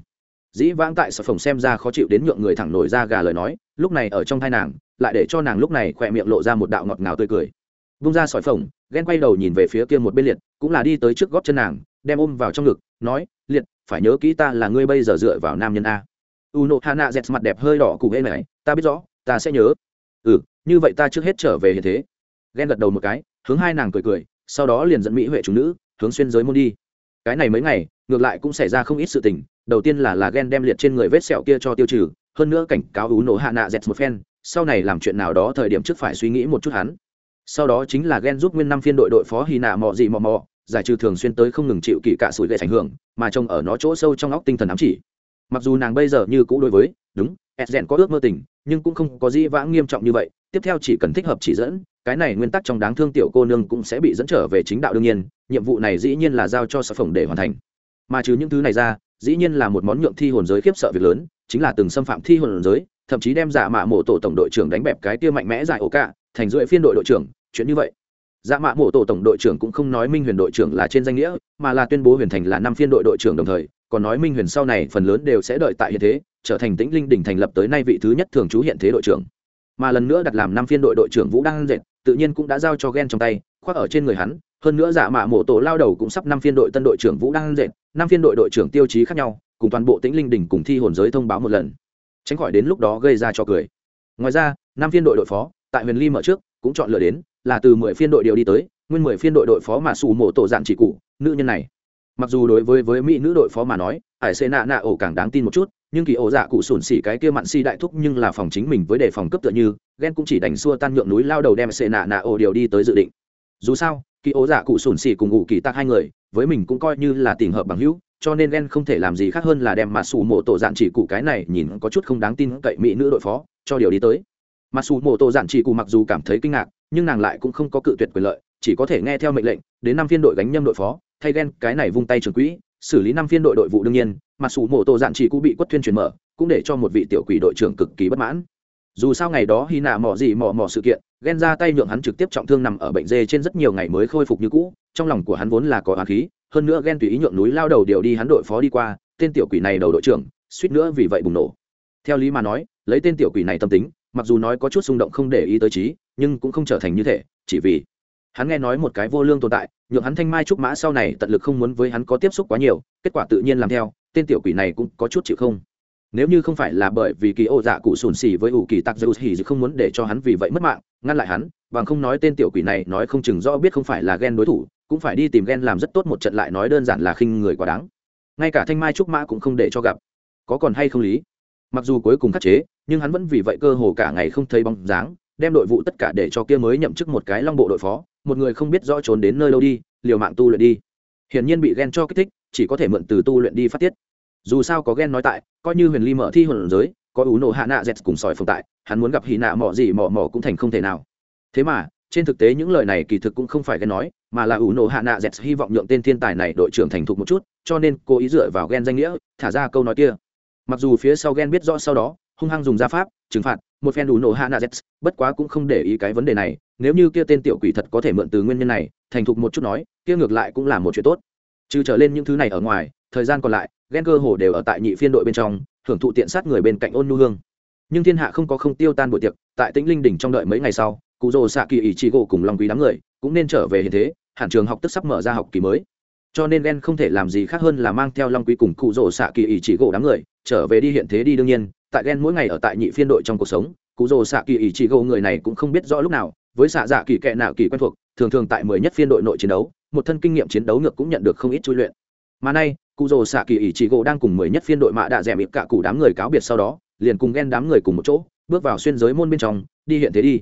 S1: Dĩ vãng tại sở phòng xem ra khó chịu đến nhượng người thẳng nổi ra gà lời nói, lúc này ở trong thai nàng, lại để cho nàng lúc này khỏe miệng lộ ra một đạo ngọt ngào tươi cười. Vung ra sỏi phồng, ghen quay đầu nhìn về phía kia một bên liệt, cũng là đi tới trước gót chân nàng, đem ôm vào trong ngực, nói, liệt, phải nhớ kỹ ta là ngươi bây giờ dựa vào nam nhân a. U nộ hana dẹt mặt đẹp hơi đỏ cùng hê này, ta biết rõ, ta sẽ nhớ. Ừ như vậy ta trước hết trở về hiện thế. Ghen gật đầu một cái, hướng hai nàng cười cười, sau đó liền dẫn mỹ huệ chủ nữ, hướng xuyên giới môn đi. Cái này mấy ngày, ngược lại cũng xảy ra không ít sự tình, đầu tiên là là ghen đem liệt trên người vết sẹo kia cho tiêu trừ, hơn nữa cảnh cáo ú nổ hạ nạ dẹt một phen, sau này làm chuyện nào đó thời điểm trước phải suy nghĩ một chút hắn. Sau đó chính là ghen giúp nguyên năm phiên đội đội phó hy nạ mò gì mò mò giải trừ thường xuyên tới không ngừng chịu kỳ cạ sủi gây ảnh hưởng, mà trông ở nó chỗ sâu trong óc tinh thần ám chỉ. Mặc dù nàng bây giờ như cũ đối với, đúng edgen có ước mơ tình, nhưng cũng không có gì vãng nghiêm trọng như vậy tiếp theo chỉ cần thích hợp chỉ dẫn, cái này nguyên tắc trong đáng thương tiểu cô nương cũng sẽ bị dẫn trở về chính đạo đương nhiên, nhiệm vụ này dĩ nhiên là giao cho sở phồng để hoàn thành. Mà trừ những thứ này ra, dĩ nhiên là một món nhượng thi hồn giới khiếp sợ việc lớn, chính là từng xâm phạm thi hồn giới, thậm chí đem giả mạ mổ tổ tổng đội trưởng đánh bẹp cái kia mạnh mẽ giải ổ cả thành rưỡi phiên đội đội trưởng, chuyện như vậy. Dạ mạ mổ tổ tổng đội trưởng cũng không nói minh huyền đội trưởng là trên danh nghĩa, mà là tuyên bố huyền thành là năm phiên đội đội trưởng đồng thời, còn nói minh huyền sau này phần lớn đều sẽ đợi tại hiện thế, trở thành tĩnh linh đỉnh thành lập tới nay vị thứ nhất thường trú hiện thế đội trưởng mà lần nữa đặt làm năm phiên đội đội trưởng vũ đăng dệt, tự nhiên cũng đã giao cho ghen trong tay, khoác ở trên người hắn. Hơn nữa giả mạ mổ tổ lao đầu cũng sắp năm phiên đội tân đội trưởng vũ đăng dệt, năm phiên đội đội trưởng tiêu chí khác nhau, cùng toàn bộ tĩnh linh đỉnh cùng thi hồn giới thông báo một lần. Tránh khỏi đến lúc đó gây ra cho cười. Ngoài ra, năm phiên đội đội phó, tại huyền ly mở trước, cũng chọn lựa đến, là từ mười phiên đội điều đi tới, nguyên mười phiên đội đội phó mà xù mổ tổ dạng chỉ cụ, nữ nhân này. Mặc dù đối với với mỹ nữ đội phó mà nói ải xê nạ nạ ổ càng đáng tin một chút nhưng kỳ ổ dạ cụ sủn xỉ cái kia mặn si đại thúc nhưng là phòng chính mình với đề phòng cấp tựa như, ghen cũng chỉ đánh xua tan nhượng núi lao đầu đem xệ nạ nạ ổ điều đi tới dự định. Dù sao, kỳ ổ dạ cụ sủn xỉ cùng ngụ kỳ tắc hai người, với mình cũng coi như là tình hợp bằng hữu, cho nên ghen không thể làm gì khác hơn là đem mặt xù mộ tổ dạn chỉ cụ cái này nhìn có chút không đáng tin cậy mỹ nữ đội phó, cho điều đi tới. Mặt xù mộ tổ dạn chỉ cụ mặc dù cảm thấy kinh ngạc, nhưng nàng lại cũng không có cự tuyệt quyền lợi, chỉ có thể nghe theo mệnh lệnh, đến năm phiên đội gánh nhâm đội phó, thay ghen cái này vung tay trường quỹ, xử lý năm phiên đội đội vụ đương nhiên mặc dù mộ tổ dạn chỉ cũng bị quất thuyên truyền mở, cũng để cho một vị tiểu quỷ đội trưởng cực kỳ bất mãn. Dù sao ngày đó hy nạ mò gì mò mò sự kiện, ghen ra tay nhượng hắn trực tiếp trọng thương nằm ở bệnh dê trên rất nhiều ngày mới khôi phục như cũ, trong lòng của hắn vốn là có á khí, hơn nữa ghen tùy ý nhượng núi lao đầu điều đi hắn đội phó đi qua, tên tiểu quỷ này đầu đội trưởng, suýt nữa vì vậy bùng nổ. Theo lý mà nói, lấy tên tiểu quỷ này tâm tính, mặc dù nói có chút xung động không để ý tới trí, nhưng cũng không trở thành như thế chỉ vì hắn nghe nói một cái vô lương tồn tại, nhượng hắn thanh mai trúc mã sau này tận lực không muốn với hắn có tiếp xúc quá nhiều, kết quả tự nhiên làm theo, tên tiểu quỷ này cũng có chút chịu không. Nếu như không phải là bởi vì kỳ ô dạ cụ sùn xì với ủ kỳ tặc dầu hỉ không muốn để cho hắn vì vậy mất mạng, ngăn lại hắn, bằng không nói tên tiểu quỷ này nói không chừng rõ biết không phải là ghen đối thủ, cũng phải đi tìm ghen làm rất tốt một trận lại nói đơn giản là khinh người quá đáng. Ngay cả thanh mai trúc mã cũng không để cho gặp. Có còn hay không lý? Mặc dù cuối cùng khắc chế, nhưng hắn vẫn vì vậy cơ hồ cả ngày không thấy bóng dáng, đem đội vụ tất cả để cho kia mới nhậm chức một cái long bộ đội phó một người không biết rõ trốn đến nơi đâu đi, liều mạng tu luyện đi. Hiển nhiên bị ghen cho kích thích, chỉ có thể mượn từ tu luyện đi phát tiết. Dù sao có ghen nói tại, coi như huyền ly mở thi hồn giới, có ủ nổ hạ nạ dẹt cùng sỏi phồng tại, hắn muốn gặp hì nạ mỏ gì mỏ mỏ cũng thành không thể nào. Thế mà, trên thực tế những lời này kỳ thực cũng không phải ghen nói, mà là ủ nổ hạ nạ dẹt hy vọng nhượng tên thiên tài này đội trưởng thành thục một chút, cho nên cô ý dựa vào ghen danh nghĩa, thả ra câu nói kia. Mặc dù phía sau ghen biết rõ sau đó, hung hăng dùng gia pháp, trừng phạt, một phen đủ nổ hạ nạ z bất quá cũng không để ý cái vấn đề này nếu như kia tên tiểu quỷ thật có thể mượn từ nguyên nhân này, thành thục một chút nói, kia ngược lại cũng là một chuyện tốt. Trừ trở lên những thứ này ở ngoài, thời gian còn lại, ghen cơ hồ đều ở tại nhị phiên đội bên trong hưởng thụ tiện sát người bên cạnh ôn nu hương. Nhưng thiên hạ không có không tiêu tan buổi tiệc, tại tĩnh linh đỉnh trong đợi mấy ngày sau, cụ rồ xạ kỳ ý chị gỗ cùng lòng quý đám người cũng nên trở về hiện thế hạn trường học tức sắp mở ra học kỳ mới. Cho nên ghen không thể làm gì khác hơn là mang theo long quý cùng cụ rồ xạ kỳ ý chỉ gỗ đám người, trở về đi hiện thế đi đương nhiên, tại ghen mỗi ngày ở tại nhị phiên đội trong cuộc sống, cụ rồ xạ kỳ ý chỉ gỗ người này cũng không biết rõ lúc nào với xạ dạ kỳ kệ nào kỳ quen thuộc, thường thường tại mười nhất phiên đội nội chiến đấu, một thân kinh nghiệm chiến đấu ngược cũng nhận được không ít chui luyện. Mà nay, cụ rồ xạ kỳ ỷ chỉ gỗ đang cùng mười nhất phiên đội mạ đạ rẻ mịp cả cụ đám người cáo biệt sau đó, liền cùng ghen đám người cùng một chỗ, bước vào xuyên giới môn bên trong, đi hiện thế đi.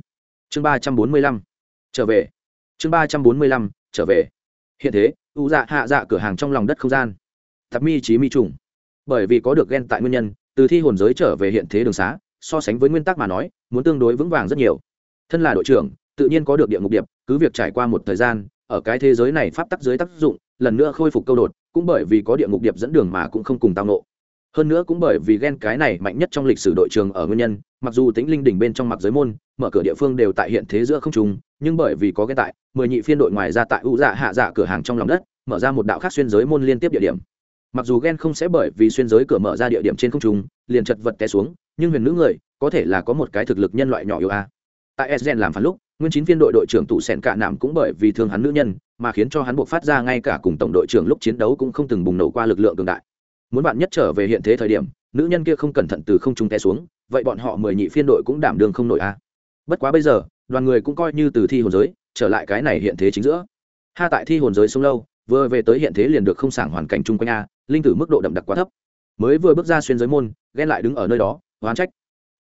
S1: Chương ba trăm bốn mươi lăm, trở về. Chương ba trăm bốn mươi lăm, trở về. Hiện thế, u dạ hạ dạ cửa hàng trong lòng đất không gian. Thập mi trí mi trùng. Bởi vì có được ghen tại nguyên nhân, từ thi hồn giới trở về hiện thế đường xá, so sánh với nguyên tắc mà nói, muốn tương đối vững vàng rất nhiều. Thân là đội trưởng tự nhiên có được địa ngục điệp, cứ việc trải qua một thời gian, ở cái thế giới này pháp tắc dưới tác dụng, lần nữa khôi phục câu đột, cũng bởi vì có địa ngục điệp dẫn đường mà cũng không cùng tao nộ hơn nữa cũng bởi vì ghen cái này mạnh nhất trong lịch sử đội trường ở nguyên nhân, mặc dù tính linh đỉnh bên trong mặc giới môn, mở cửa địa phương đều tại hiện thế giữa không trùng nhưng bởi vì có ghen tại, mười nhị phiên đội ngoài ra tại u dạ hạ dạ cửa hàng trong lòng đất, mở ra một đạo khác xuyên giới môn liên tiếp địa điểm. Mặc dù ghen không sẽ bởi vì xuyên giới cửa mở ra địa điểm trên không trung, liền chật vật té xuống, nhưng huyền nữ người, có thể là có một cái thực lực nhân loại nhỏ yếu a tại sgen làm phản lúc, nguyên chín phiên đội đội trưởng tụ sẹn cả nạm cũng bởi vì thương hắn nữ nhân, mà khiến cho hắn buộc phát ra ngay cả cùng tổng đội trưởng lúc chiến đấu cũng không từng bùng nổ qua lực lượng cường đại. Muốn bạn nhất trở về hiện thế thời điểm, nữ nhân kia không cẩn thận từ không trung té xuống, vậy bọn họ mười nhị phiên đội cũng đảm đường không nổi a. Bất quá bây giờ, đoàn người cũng coi như từ thi hồn giới, trở lại cái này hiện thế chính giữa. Ha, tại thi hồn giới sông lâu, vừa về tới hiện thế liền được không sảng hoàn cảnh chung quanh a, linh tử mức độ đậm đặc quá thấp. Mới vừa bước ra xuyên giới môn, ghen lại đứng ở nơi đó, oán trách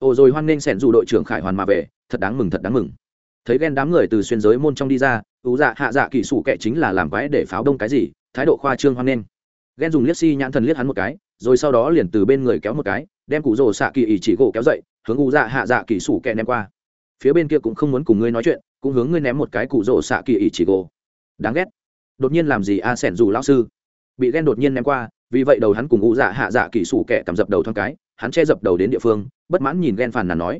S1: ồ rồi hoan nghênh sẻn dù đội trưởng khải hoàn mà về, thật đáng mừng, thật đáng mừng. Thấy ghen đám người từ xuyên giới môn trong đi ra ưu dạ hạ dạ kỹ sủ kệ chính là làm quái để pháo đông cái gì, thái độ khoa trương hoan nghênh. Ghen dùng liếc si nhãn thần liếc hắn một cái, rồi sau đó liền từ bên người kéo một cái, đem cụ rồ xạ kỳ ỉ chỉ gỗ kéo dậy, hướng ưu dạ hạ dạ kỹ sủ kệ ném qua. Phía bên kia cũng không muốn cùng ngươi nói chuyện, cũng hướng ngươi ném một cái cụ rồ xạ kỳ ỉ chỉ gỗ. Đáng ghét. Đột nhiên làm gì a, sẻn dù lão sư? Bị ghen đột nhiên ném qua vì vậy đầu hắn cùng u dạ hạ dạ kỹ sủ kẻ cầm dập đầu thoáng cái, hắn che dập đầu đến địa phương, bất mãn nhìn ghen phàn nàn nói,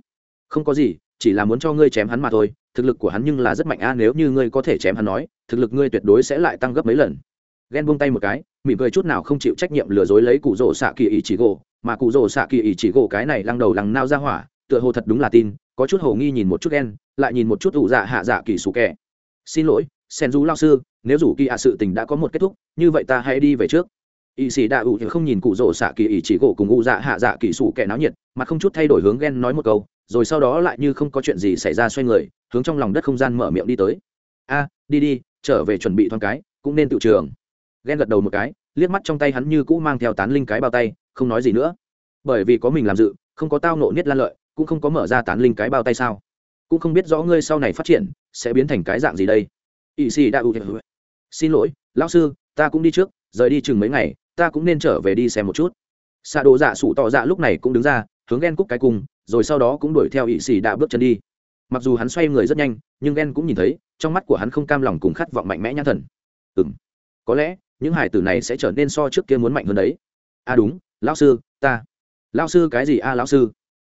S1: không có gì, chỉ là muốn cho ngươi chém hắn mà thôi, thực lực của hắn nhưng là rất mạnh a, nếu như ngươi có thể chém hắn nói, thực lực ngươi tuyệt đối sẽ lại tăng gấp mấy lần. Ghen buông tay một cái, mỉm cười chút nào không chịu trách nhiệm lừa dối lấy cụ rỗ xạ kỳ ý chỉ gỗ, mà cụ rỗ xạ kỳ ý chỉ gỗ cái này lăng đầu lăng nao ra hỏa, tựa hồ thật đúng là tin, có chút hồ nghi nhìn một chút ghen, lại nhìn một chút ủ dạ hạ dạ kỳ sủ kẻ. Xin lỗi, sen du lao sư, nếu rủ kỳ à sự tình đã có một kết thúc, như vậy ta hãy đi về trước y sĩ đạ ủ không nhìn cụ rỗ xạ kỳ ý chỉ gỗ cùng ủ dạ hạ dạ kỳ sủ kẻ náo nhiệt, mà không chút thay đổi hướng ghen nói một câu, rồi sau đó lại như không có chuyện gì xảy ra xoay người, hướng trong lòng đất không gian mở miệng đi tới. A, đi đi, trở về chuẩn bị thoáng cái, cũng nên tự trường. Ghen gật đầu một cái, liếc mắt trong tay hắn như cũ mang theo tán linh cái bao tay, không nói gì nữa. Bởi vì có mình làm dự, không có tao nộ niết lan lợi, cũng không có mở ra tán linh cái bao tay sao? Cũng không biết rõ ngươi sau này phát triển, sẽ biến thành cái dạng gì đây. Ỵ sĩ đã ưu xin lỗi, lão sư, ta cũng đi trước, rời đi chừng mấy ngày ta cũng nên trở về đi xem một chút. Xạ đồ dạ sủ tỏ dạ lúc này cũng đứng ra hướng ghen cúc cái cùng, rồi sau đó cũng đuổi theo ỵ sĩ đã bước chân đi. Mặc dù hắn xoay người rất nhanh nhưng ghen cũng nhìn thấy trong mắt của hắn không cam lòng cùng khát vọng mạnh mẽ nhãn thần. Ừ m có lẽ những hải tử này sẽ trở nên so trước kia muốn mạnh hơn đấy. À đúng lão sư ta. Lão sư cái gì a à, lão sư?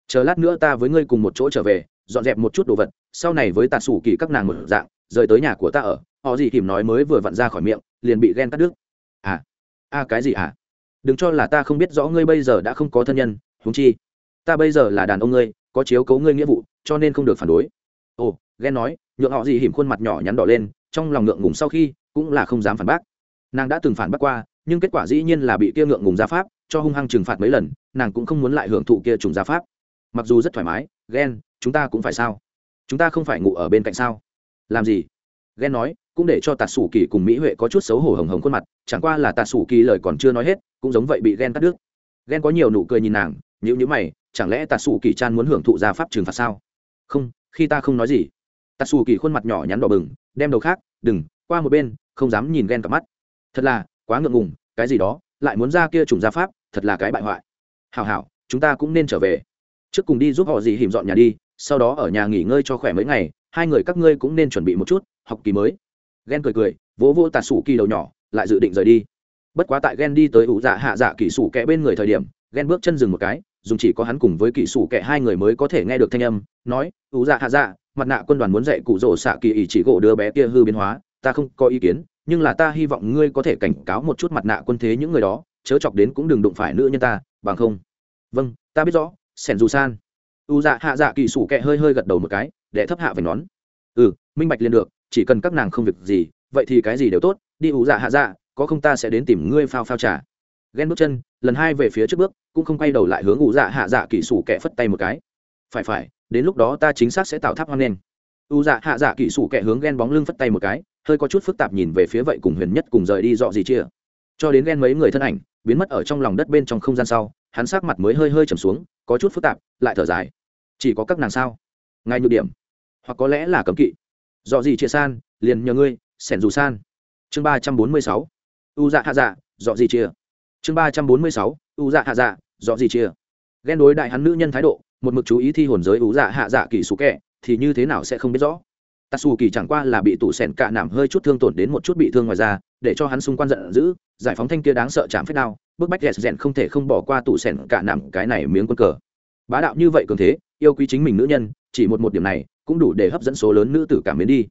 S1: Chờ lát nữa ta với ngươi cùng một chỗ trở về dọn dẹp một chút đồ vật sau này với tạt sủ kỳ các nàng một dạng rời tới nhà của ta ở họ gì kìm nói mới vừa vặn ra khỏi miệng liền bị ghen cắt đứt. À a à, cái gì à đừng cho là ta không biết rõ ngươi bây giờ đã không có thân nhân huống chi ta bây giờ là đàn ông ngươi có chiếu cấu ngươi nghĩa vụ cho nên không được phản đối. Ồ ghen nói nhượng họ gì hiểm khuôn mặt nhỏ nhắn đỏ lên trong lòng ngượng ngùng sau khi cũng là không dám phản bác. Nàng đã từng phản bác qua nhưng kết quả dĩ nhiên là bị kia ngượng ngùng gia pháp cho hung hăng trừng phạt mấy lần nàng cũng không muốn lại hưởng thụ kia trùng gia pháp. Mặc dù rất thoải mái ghen chúng ta cũng phải sao? Chúng ta không phải ngủ ở bên cạnh sao? Làm gì? Ghen nói cũng để cho tạt sủ kỳ cùng mỹ huệ có chút xấu hổ hồng hồng khuôn mặt, chẳng qua là tạt sủ kỳ lời còn chưa nói hết, cũng giống vậy bị ghen cắt đứt. Ghen có nhiều nụ cười nhìn nàng nhữ nhữ mày, chẳng lẽ tạt sủ kỳ chan muốn hưởng thụ gia pháp trừng phạt sao? Không, khi ta không nói gì. Tạt sủ kỳ khuôn mặt nhỏ nhắn đỏ bừng, đem đầu khác, đừng, qua một bên, không dám nhìn ghen cặp mắt. Thật là, quá ngượng ngùng, cái gì đó, lại muốn ra kia trùng gia pháp, thật là cái bại hoại. Hảo hảo, chúng ta cũng nên trở về. Trước cùng đi giúp họ gì hiểm dọn nhà đi, sau đó ở nhà nghỉ ngơi cho khỏe mấy ngày, hai người các ngươi cũng nên chuẩn bị một chút, học kỳ mới ghen cười cười, vỗ vỗ tạt sủ kỳ đầu nhỏ, lại dự định rời đi. Bất quá tại ghen đi tới ủ dạ hạ dạ kỳ sủ kẽ bên người thời điểm ghen bước chân dừng một cái, dùng chỉ có hắn cùng với kỳ sủ kẹ hai người mới có thể nghe được thanh âm, nói, ủ dạ hạ dạ mặt nạ quân đoàn muốn dạy cụ rỗ xạ kỳ ỷ chỉ gỗ đứa bé kia hư biến hóa, ta không có ý kiến, nhưng là ta hy vọng ngươi có thể cảnh cáo một chút mặt nạ quân thế những người đó, chớ chọc đến cũng đừng đụng phải nữ nhân ta, bằng không. Vâng ta biết rõ sẻn dù san. U dạ hạ dạ kỳ sủ kẹ hơi hơi gật đầu một cái để thấp hạ về nón. Ừ minh bạch liền được chỉ cần các nàng không việc gì, vậy thì cái gì đều tốt, đi u dạ hạ dạ có không ta sẽ đến tìm ngươi phao phao trà. Ghen bước chân, lần hai về phía trước bước, cũng không quay đầu lại hướng u dạ hạ dạ kỳ sủ kẻ phất tay một cái. Phải phải, đến lúc đó ta chính xác sẽ tạo tháp hoang lên u dạ hạ dạ kỳ sủ kẻ hướng ghen bóng lưng phất tay một cái, hơi có chút phức tạp nhìn về phía vậy cùng huyền nhất cùng rời đi dọ gì chia. Cho đến ghen mấy người thân ảnh, biến mất ở trong lòng đất bên trong không gian sau, hắn sắc mặt mới hơi hơi trầm xuống, có chút phức tạp, lại thở dài. Chỉ có các nàng sao? Ngay nhược điểm. Hoặc có lẽ là cấm kỵ dọ gì chia san, liền nhờ ngươi, sẻn dù san. Chương ba trăm bốn mươi sáu. U dạ hạ dạ dọ gì chia. Chương ba trăm bốn mươi sáu. U dạ hạ dạ dọ gì chia. Ghen đối đại hắn nữ nhân thái độ, một mực chú ý thi hồn giới u dạ hạ dạ kỳ số kẹ thì như thế nào sẽ không biết rõ? Tatsu kỳ chẳng qua là bị tủ sẻn cạ nảm hơi chút thương tổn đến một chút bị thương ngoài ra để cho hắn xung quanh giận dữ, giải phóng thanh kia đáng sợ chạm phép đao, bức bách rèn không thể không bỏ qua tủ sẻn cạ nảm cái này miếng quân cờ. Bá đạo như vậy cường thế yêu quý chính mình nữ nhân, chỉ một một điểm này, cũng đủ để hấp dẫn số lớn nữ tử cảm mến đi.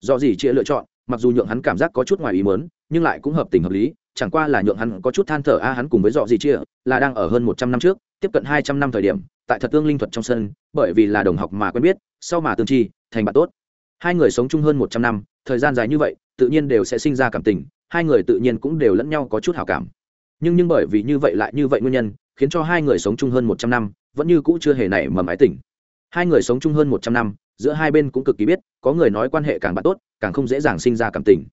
S1: Do gì chia lựa chọn, mặc dù nhượng hắn cảm giác có chút ngoài ý mớn nhưng lại cũng hợp tình hợp lý, chẳng qua là nhượng hắn có chút than thở a, hắn cùng với dọ gì chia, là đang ở hơn một trăm năm trước, tiếp cận hai trăm năm thời điểm, tại thật tương linh thuật trong sân, bởi vì là đồng học mà quen biết, sau mà tương chi thành bạn tốt. Hai người sống chung hơn một trăm năm, thời gian dài như vậy, tự nhiên đều sẽ sinh ra cảm tình, hai người tự nhiên cũng đều lẫn nhau có chút hảo cảm. Nhưng nhưng bởi vì như vậy lại như vậy nguyên nhân, khiến cho hai người sống chung hơn một trăm năm vẫn như cũ chưa hề nảy mầm ái tình. Hai người sống chung hơn một trăm năm, giữa hai bên cũng cực kỳ biết, có người nói quan hệ càng bạn tốt, càng không dễ dàng sinh ra cảm tình.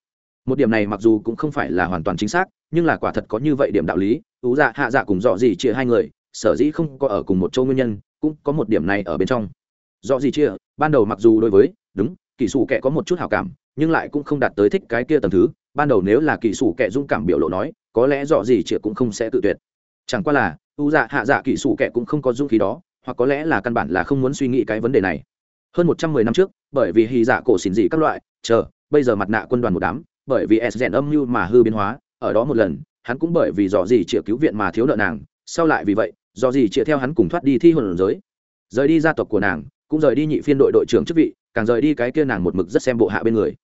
S1: Một điểm này mặc dù cũng không phải là hoàn toàn chính xác, nhưng là quả thật có như vậy điểm đạo lý ú dạ hạ dạ cùng dọ gì chia hai người, sở dĩ không có ở cùng một châu nguyên nhân, cũng có một điểm này ở bên trong. Dọ gì chia ban đầu mặc dù đối với, đúng kỳ sủ kệ có một chút hào cảm, nhưng lại cũng không đạt tới thích cái kia tầm thứ, ban đầu nếu là kỳ sủ kệ dung cảm biểu lộ nói, có lẽ dọ gì chia cũng không sẽ tự tuyệt. Chẳng qua là u dạ hạ dạ kỹ sủ kẻ cũng không có dũng khí đó, hoặc có lẽ là căn bản là không muốn suy nghĩ cái vấn đề này. Hơn một trăm mười năm trước, bởi vì hy dạ cổ xỉn dị các loại, chờ, bây giờ mặt nạ quân đoàn một đám, bởi vì s rèn âm mưu mà hư biến hóa, ở đó một lần, hắn cũng bởi vì dò gì chĩa cứu viện mà thiếu nợ nàng, sau lại vì vậy, dò gì chĩa theo hắn cùng thoát đi thi hồn giới. Rời đi gia tộc của nàng, cũng rời đi nhị phiên đội đội trưởng chức vị, càng rời đi cái kia nàng một mực rất xem bộ hạ bên người.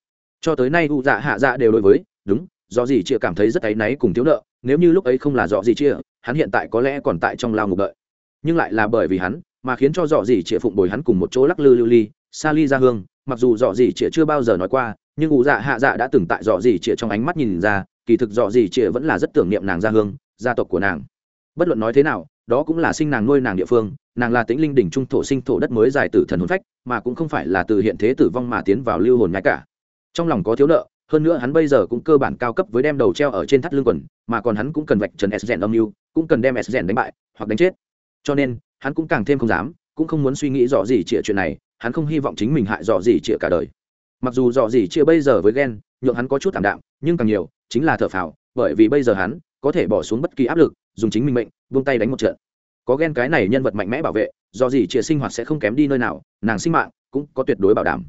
S1: Cho tới nay u dạ hạ dạ đều đối với, đúng do gì chia cảm thấy rất áy náy cùng thiếu nợ, nếu như lúc ấy không là dọ gì chia hắn hiện tại có lẽ còn tại trong lao ngục đợi. Nhưng lại là bởi vì hắn, mà khiến cho dọ gì chia phụng bồi hắn cùng một chỗ lắc lư lưu ly, xa ly ra hương, mặc dù dọ gì chia chưa bao giờ nói qua, nhưng ủ dạ hạ dạ đã từng tại dọ gì chia trong ánh mắt nhìn ra, kỳ thực dọ gì chia vẫn là rất tưởng niệm nàng gia hương, gia tộc của nàng. Bất luận nói thế nào, đó cũng là sinh nàng nuôi nàng địa phương, nàng là tĩnh linh đỉnh trung thổ sinh thổ đất mới dài tử thần hồn phách, mà cũng không phải là từ hiện thế tử vong mà tiến vào lưu hồn ngay cả. Trong lòng có thiếu nợ hơn nữa hắn bây giờ cũng cơ bản cao cấp với đem đầu treo ở trên thắt lưng quần, mà còn hắn cũng cần vạch trần s rèn âm mưu, cũng cần đem s rèn đánh bại hoặc đánh chết. Cho nên, hắn cũng càng thêm không dám, cũng không muốn suy nghĩ rõ gì chĩa chuyện này, hắn không hy vọng chính mình hại rõ gì chĩa cả đời. Mặc dù rõ gì chĩa bây giờ với ghen nhượng hắn có chút thảm đạm, nhưng càng nhiều, chính là thở phào, bởi vì bây giờ hắn có thể bỏ xuống bất kỳ áp lực, dùng chính mình mệnh, buông tay đánh một trận. Có ghen cái này nhân vật mạnh mẽ bảo vệ do gì chĩa sinh hoạt sẽ không kém đi nơi nào, nàng sinh mạng cũng có tuyệt đối bảo đảm.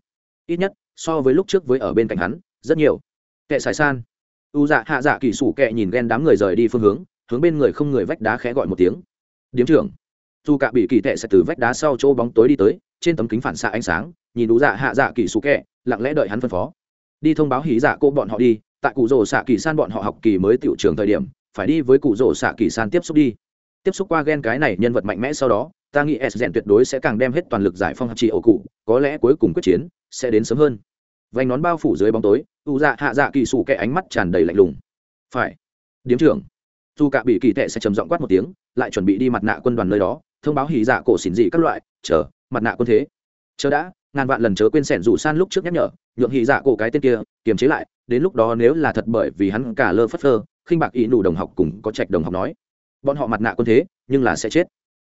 S1: Ít nhất, so với lúc trước với ở bên cạnh hắn rất nhiều. Kệ sài san. U dạ hạ dạ kỳ sủ kệ nhìn ghen đám người rời đi phương hướng hướng bên người không người vách đá khẽ gọi một tiếng. Điếm trưởng. Dù cả bị kỳ tệ sẽ từ vách đá sau chỗ bóng tối đi tới, trên tấm kính phản xạ ánh sáng, nhìn u dạ hạ dạ kỳ sủ kệ lặng lẽ đợi hắn phân phó. Đi thông báo hí dạ cô bọn họ đi, tại cụ rồ xạ kỳ san bọn họ học kỳ mới tiểu trường thời điểm, phải đi với cụ rồ xạ kỳ san tiếp xúc đi. Tiếp xúc qua ghen cái này nhân vật mạnh mẽ sau đó, ta nghĩ s rèn tuyệt đối sẽ càng đem hết toàn lực giải phong hạt trị ổ cụ, có lẽ cuối cùng quyết chiến sẽ đến sớm hơn vành nón bao phủ dưới bóng tối, u dạ hạ dạ kỳ sủ kẻ ánh mắt tràn đầy lạnh lùng. Phải. Điếm trưởng. Dù cả bị kỳ tệ sẽ trầm giọng quát một tiếng, lại chuẩn bị đi mặt nạ quân đoàn nơi đó, thông báo hỉ dạ cổ xỉn dị các loại, chờ, mặt nạ quân thế. Chờ đã, ngàn vạn lần chớ quên sẻn rủ san lúc trước nhắc nhở, nhượng hỉ dạ cổ cái tên kia, kiềm chế lại, đến lúc đó nếu là thật bởi vì hắn cả lơ phất lơ khinh bạc ý đủ đồng học cùng có trạch đồng học nói, bọn họ mặt nạ quân thế, nhưng là sẽ chết.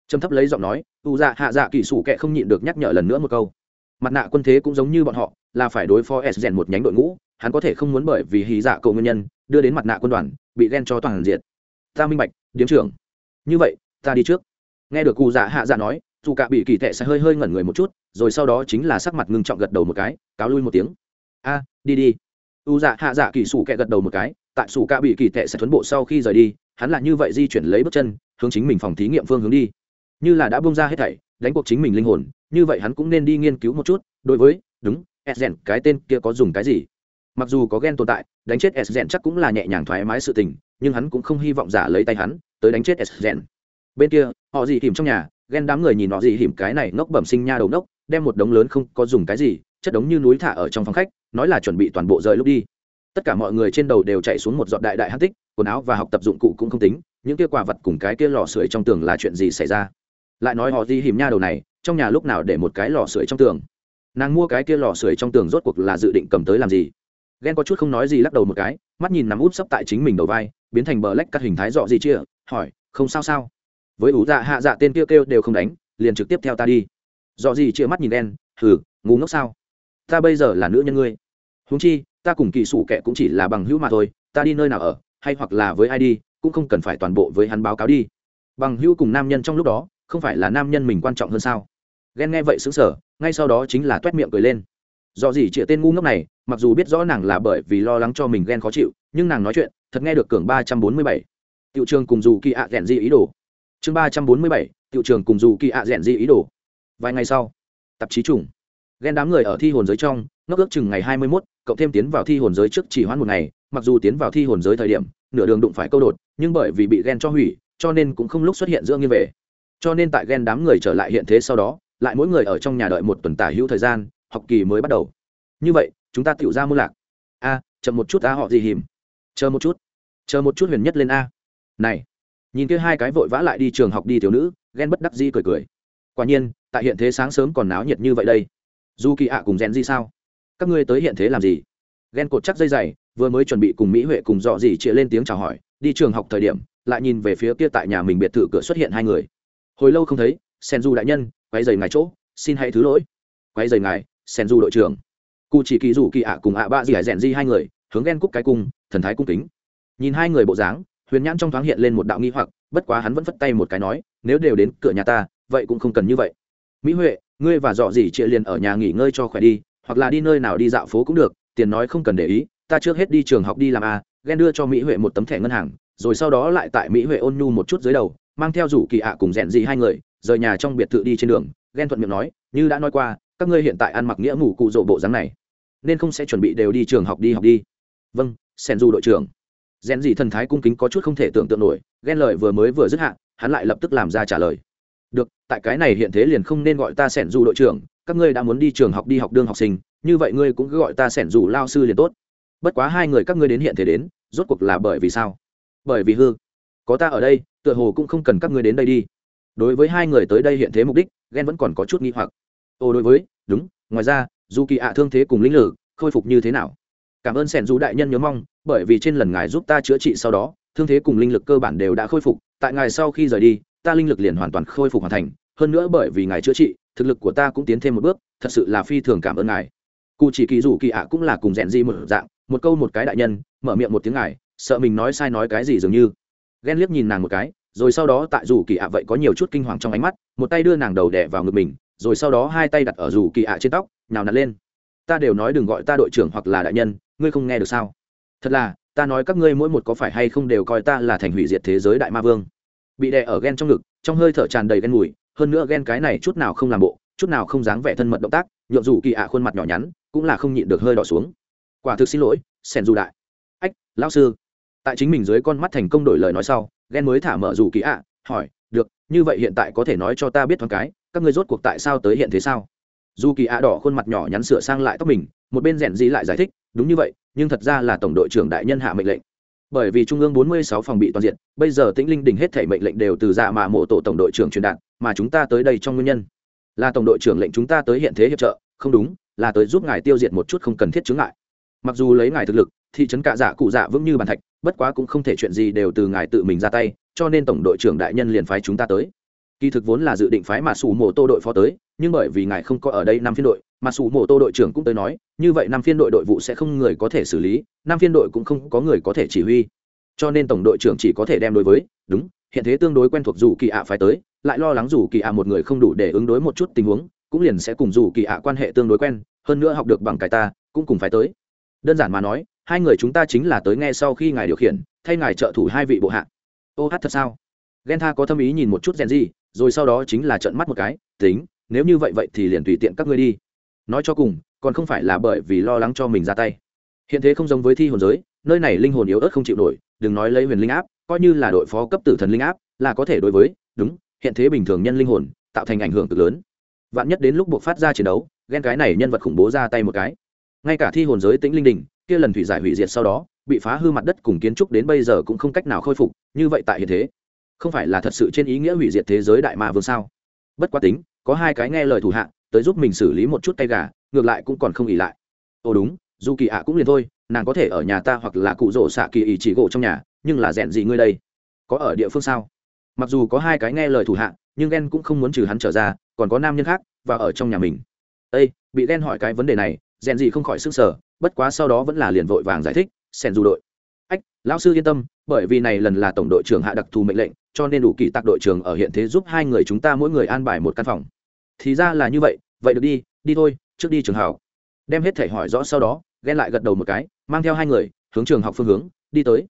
S1: Trầm thấp lấy giọng nói, u dạ hạ dạ kỳ sủ kệ không nhịn được nhắc nhở lần nữa một câu mặt nạ quân thế cũng giống như bọn họ, là phải đối phó s rèn một nhánh đội ngũ, hắn có thể không muốn bởi vì hí dạ cầu nguyên nhân, đưa đến mặt nạ quân đoàn, bị ghen cho toàn diện. Ta minh bạch, điếm trưởng. Như vậy, ta đi trước. Nghe được cụ dạ hạ dạ nói, dù cả bị kỳ tệ sẽ hơi hơi ngẩn người một chút, rồi sau đó chính là sắc mặt ngưng trọng gật đầu một cái, cáo lui một tiếng. A, đi đi. U dạ hạ dạ kỳ sủ kẹ gật đầu một cái, tại sủ cả bị kỳ tệ sẽ thuấn bộ sau khi rời đi, hắn là như vậy di chuyển lấy bước chân, hướng chính mình phòng thí nghiệm phương hướng đi. Như là đã bung ra hết thảy đánh cuộc chính mình linh hồn, như vậy hắn cũng nên đi nghiên cứu một chút, đối với, đúng, Esgen, cái tên kia có dùng cái gì? Mặc dù có ghen tồn tại, đánh chết Esgen chắc cũng là nhẹ nhàng thoải mái sự tình, nhưng hắn cũng không hy vọng giả lấy tay hắn, tới đánh chết Esgen. Bên kia, họ gì hiểm trong nhà ghen đám người nhìn họ gì hiểm cái này ngốc bẩm sinh nha đầu ngốc, đem một đống lớn không có dùng cái gì, chất đống như núi thả ở trong phòng khách, nói là chuẩn bị toàn bộ rời lúc đi. Tất cả mọi người trên đầu đều chạy xuống một giọt đại đại hát tích, quần áo và học tập dụng cụ cũng không tính, những kia quả vật cùng cái kia lò sưởi trong tường là chuyện gì xảy ra? Lại nói họ gì hiểm nha đầu này, trong nhà lúc nào để một cái lò sưởi trong tường? Nàng mua cái kia lò sưởi trong tường rốt cuộc là dự định cầm tới làm gì? Ghen có chút không nói gì lắc đầu một cái, mắt nhìn nằm út sấp tại chính mình đầu vai, biến thành bờ lách cắt hình thái dọ gì chia hỏi, không sao sao? Với ủ dạ hạ dạ tên kia kêu đều không đánh, liền trực tiếp theo ta đi. Dọ gì chia mắt nhìn đen hừ, ngu ngốc sao? Ta bây giờ là nữ nhân ngươi. Húng chi, ta cùng kỳ sủ kệ cũng chỉ là bằng hữu mà thôi, ta đi nơi nào ở, hay hoặc là với ai đi, cũng không cần phải toàn bộ với hắn báo cáo đi. Bằng hữu cùng nam nhân trong lúc đó không phải là nam nhân mình quan trọng hơn sao? Ghen nghe vậy xứng sở ngay sau đó chính là t u é t miệng cười lên. Do gì chịa tên ngu ngốc này, mặc dù biết rõ nàng là bởi vì lo lắng cho mình ghen khó chịu, nhưng nàng nói chuyện, thật nghe được cường ba trăm bốn mươi bảy. Tiệu trường cùng dù kỳ ạ rèn di ý đồ. Chương ba trăm bốn mươi bảy tiệu trường cùng dù kỳ ạ rèn di ý đồ. Vài ngày sau, tạp chí chủng ghen đám người ở thi hồn giới trong, ngốc ước chừng ngày hai mươi mốt cậu thêm tiến vào thi hồn giới trước chỉ hoãn một ngày, mặc dù tiến vào thi hồn giới thời điểm, nửa đường đụng phải câu đột, nhưng bởi vì bị ghen cho hủy, cho nên cũng không lúc xuất hiện giữa nghiêng về cho nên tại ghen đám người trở lại hiện thế sau đó, lại mỗi người ở trong nhà đợi một tuần tả hữu thời gian, học kỳ mới bắt đầu. Như vậy, chúng ta tự ra môn lạc. A, chậm một chút a họ gì hìm chờ một chút. Chờ một chút huyền nhất lên a. Này, nhìn kia hai cái vội vã lại đi trường học đi thiếu nữ ghen bất đắc di cười cười. Quả nhiên, tại hiện thế sáng sớm còn náo nhiệt như vậy đây. Dù kỳ ạ cùng rèn gì sao? Các ngươi tới hiện thế làm gì? Ghen cột chắc dây dày, vừa mới chuẩn bị cùng mỹ huệ cùng dọ dỉ chĩa lên tiếng chào hỏi, đi trường học thời điểm, lại nhìn về phía kia tại nhà mình biệt thự cửa xuất hiện hai người hồi lâu không thấy sen du đại nhân quay dày ngài chỗ, xin hãy thứ lỗi. Quay dày ngài sen du đội trưởng. Cụ chỉ kỳ rủ kỳ ạ cùng ạ ba dì hải rèn di hai người, hướng ghen cúc cái cung, thần thái cung kính. Nhìn hai người bộ dáng, huyền nhãn trong thoáng hiện lên một đạo nghi hoặc, bất quá hắn vẫn phất tay một cái nói, nếu đều đến cửa nhà ta, vậy cũng không cần như vậy. Mỹ huệ, ngươi và dọ dỉ chia liền ở nhà nghỉ ngơi cho khỏe đi, hoặc là đi nơi nào đi dạo phố cũng được, tiền nói không cần để ý, ta trước hết đi trường học đi làm a, ghen đưa cho mỹ huệ một tấm thẻ ngân hàng, rồi sau đó lại tại mỹ huệ ôn nhu một chút dưới đầu mang theo rủ kỳ ạ cùng rèn gì hai người, rời nhà trong biệt thự đi trên đường, ghen thuận miệng nói, như đã nói qua, các ngươi hiện tại ăn mặc nghĩa ngủ cụ rộ bộ dáng này, nên không sẽ chuẩn bị đều đi trường học đi học đi. Vâng sen du đội trưởng. Rèn gì thần thái cung kính có chút không thể tưởng tượng nổi, ghen lời vừa mới vừa dứt hạn hắn lại lập tức làm ra trả lời. Được, tại cái này hiện thế liền không nên gọi ta sẻn du đội trưởng, các ngươi đã muốn đi trường học đi học đương học sinh, như vậy ngươi cũng cứ gọi ta sẻn dù lao sư liền tốt. Bất quá hai người các ngươi đến hiện thế đến, rốt cuộc là bởi vì sao? Bởi vì hư có ta ở đây, tựa hồ cũng không cần các ngươi đến đây đi. Đối với hai người tới đây hiện thế mục đích ghen vẫn còn có chút nghi hoặc. Ô đối với, đúng, ngoài ra, dù kỳ ạ thương thế cùng linh lực khôi phục như thế nào? Cảm ơn sẻn dù đại nhân nhớ mong, bởi vì trên lần ngài giúp ta chữa trị sau đó, thương thế cùng linh lực cơ bản đều đã khôi phục, tại ngài sau khi rời đi, ta linh lực liền hoàn toàn khôi phục hoàn thành. Hơn nữa bởi vì ngài chữa trị, thực lực của ta cũng tiến thêm một bước, thật sự là phi thường cảm ơn ngài. Cụ chỉ kỳ rủ kỳ ạ cũng là cùng rèn di một dạng, một câu một cái đại nhân, mở miệng một tiếng ngài, sợ mình nói sai nói cái gì dường như ghen liếc nhìn nàng một cái, rồi sau đó tại rủ kỳ ạ vậy có nhiều chút kinh hoàng trong ánh mắt, một tay đưa nàng đầu đẻ vào ngực mình, rồi sau đó hai tay đặt ở rủ kỳ ạ trên tóc, nhào nặn lên. Ta đều nói đừng gọi ta đội trưởng hoặc là đại nhân, ngươi không nghe được sao? Thật là, ta nói các ngươi mỗi một có phải hay không đều coi ta là thành hủy diệt thế giới đại ma vương. Bị đè ở ghen trong ngực, trong hơi thở tràn đầy ghen mùi, hơn nữa ghen cái này chút nào không làm bộ, chút nào không dáng vẻ thân mật động tác nhộn dù kỳ ạ khuôn mặt nhỏ nhắn, cũng là không nhịn được hơi đỏ xuống. Quả thực xin lỗi sen dù đại. Ách, lão sư tại chính mình dưới con mắt thành công đổi lời nói sau ghen mới thả mở dù kỳ ạ, hỏi, được, như vậy hiện tại có thể nói cho ta biết thoáng cái, các ngươi rốt cuộc tại sao tới hiện thế sao? Dù kỳ ạ đỏ khuôn mặt nhỏ nhắn sửa sang lại tóc mình, một bên rèn dĩ lại giải thích, đúng như vậy, nhưng thật ra là tổng đội trưởng đại nhân hạ mệnh lệnh. Bởi vì trung ương 46 phòng bị toàn diện, bây giờ tĩnh linh đình hết thể mệnh lệnh đều từ dạ mà mộ tổ tổng đội trưởng truyền đạt, mà chúng ta tới đây trong nguyên nhân. Là tổng đội trưởng lệnh chúng ta tới hiện thế hiệp trợ, không đúng, là tới giúp ngài tiêu diệt một chút không cần thiết chướng ngại. Mặc dù lấy ngài thực lực, thị trấn cạ dạ cụ dạ vững như bàn thạch bất quá cũng không thể chuyện gì đều từ ngài tự mình ra tay, cho nên tổng đội trưởng đại nhân liền phái chúng ta tới. Kỳ thực vốn là dự định phái mà sủ mộ tô đội phó tới, nhưng bởi vì ngài không có ở đây năm phiên đội mà sủ mộ tô đội trưởng cũng tới nói, như vậy năm phiên đội đội vụ sẽ không người có thể xử lý, năm phiên đội cũng không có người có thể chỉ huy. Cho nên tổng đội trưởng chỉ có thể đem đối với, đúng, hiện thế tương đối quen thuộc dù kỳ ạ phái tới, lại lo lắng dù kỳ ạ một người không đủ để ứng đối một chút tình huống, cũng liền sẽ cùng dù kỳ ạ quan hệ tương đối quen, hơn nữa học được bằng cái ta, cũng cùng phải tới. Đơn giản mà nói hai người chúng ta chính là tới nghe sau khi ngài điều khiển, thay ngài trợ thủ hai vị bộ hạ. Ô hát thật sao? Ghen tha có tâm ý nhìn một chút rèn gì rồi sau đó chính là trận mắt một cái, tính, nếu như vậy vậy thì liền tùy tiện các ngươi đi. Nói cho cùng, còn không phải là bởi vì lo lắng cho mình ra tay. Hiện thế không giống với thi hồn giới, nơi này linh hồn yếu ớt không chịu nổi, đừng nói lấy huyền linh áp, coi như là đội phó cấp tử thần linh áp, là có thể đối với, đúng, hiện thế bình thường nhân linh hồn, tạo thành ảnh hưởng cực lớn. Vạn nhất đến lúc buộc phát ra chiến đấu ghen cái này nhân vật khủng bố ra tay một cái. Ngay cả thi hồn giới tĩnh linh đình kia lần thủy giải hủy diệt sau đó, bị phá hư mặt đất cùng kiến trúc đến bây giờ cũng không cách nào khôi phục, như vậy tại hiện thế, không phải là thật sự trên ý nghĩa hủy diệt thế giới đại ma vương sao? Bất quá tính, có hai cái nghe lời thủ hạ, tới giúp mình xử lý một chút tay gà, ngược lại cũng còn không ỉ lại. Ồ đúng, dù kỳ ạ cũng liền thôi, nàng có thể ở nhà ta hoặc là cụ rỗ xạ kỳ ỉ chỉ gỗ trong nhà, nhưng là rèn gì ngươi đây? Có ở địa phương sao? Mặc dù có hai cái nghe lời thủ hạ, nhưng ghen cũng không muốn trừ hắn trở ra, còn có nam nhân khác, và ở trong nhà mình. Ây bị ghen hỏi cái vấn đề này rèn gì không khỏi sức sở bất quá sau đó vẫn là liền vội vàng giải thích sen du đội. Ách lão sư yên tâm bởi vì này lần là tổng đội trưởng hạ đặc thù mệnh lệnh cho nên đủ kỳ tạc đội trưởng ở hiện thế giúp hai người chúng ta mỗi người an bài một căn phòng. Thì ra là như vậy vậy được đi đi thôi trước đi trường hảo, đem hết thể hỏi rõ sau đó ghen lại gật đầu một cái mang theo hai người hướng trường học phương hướng đi tới.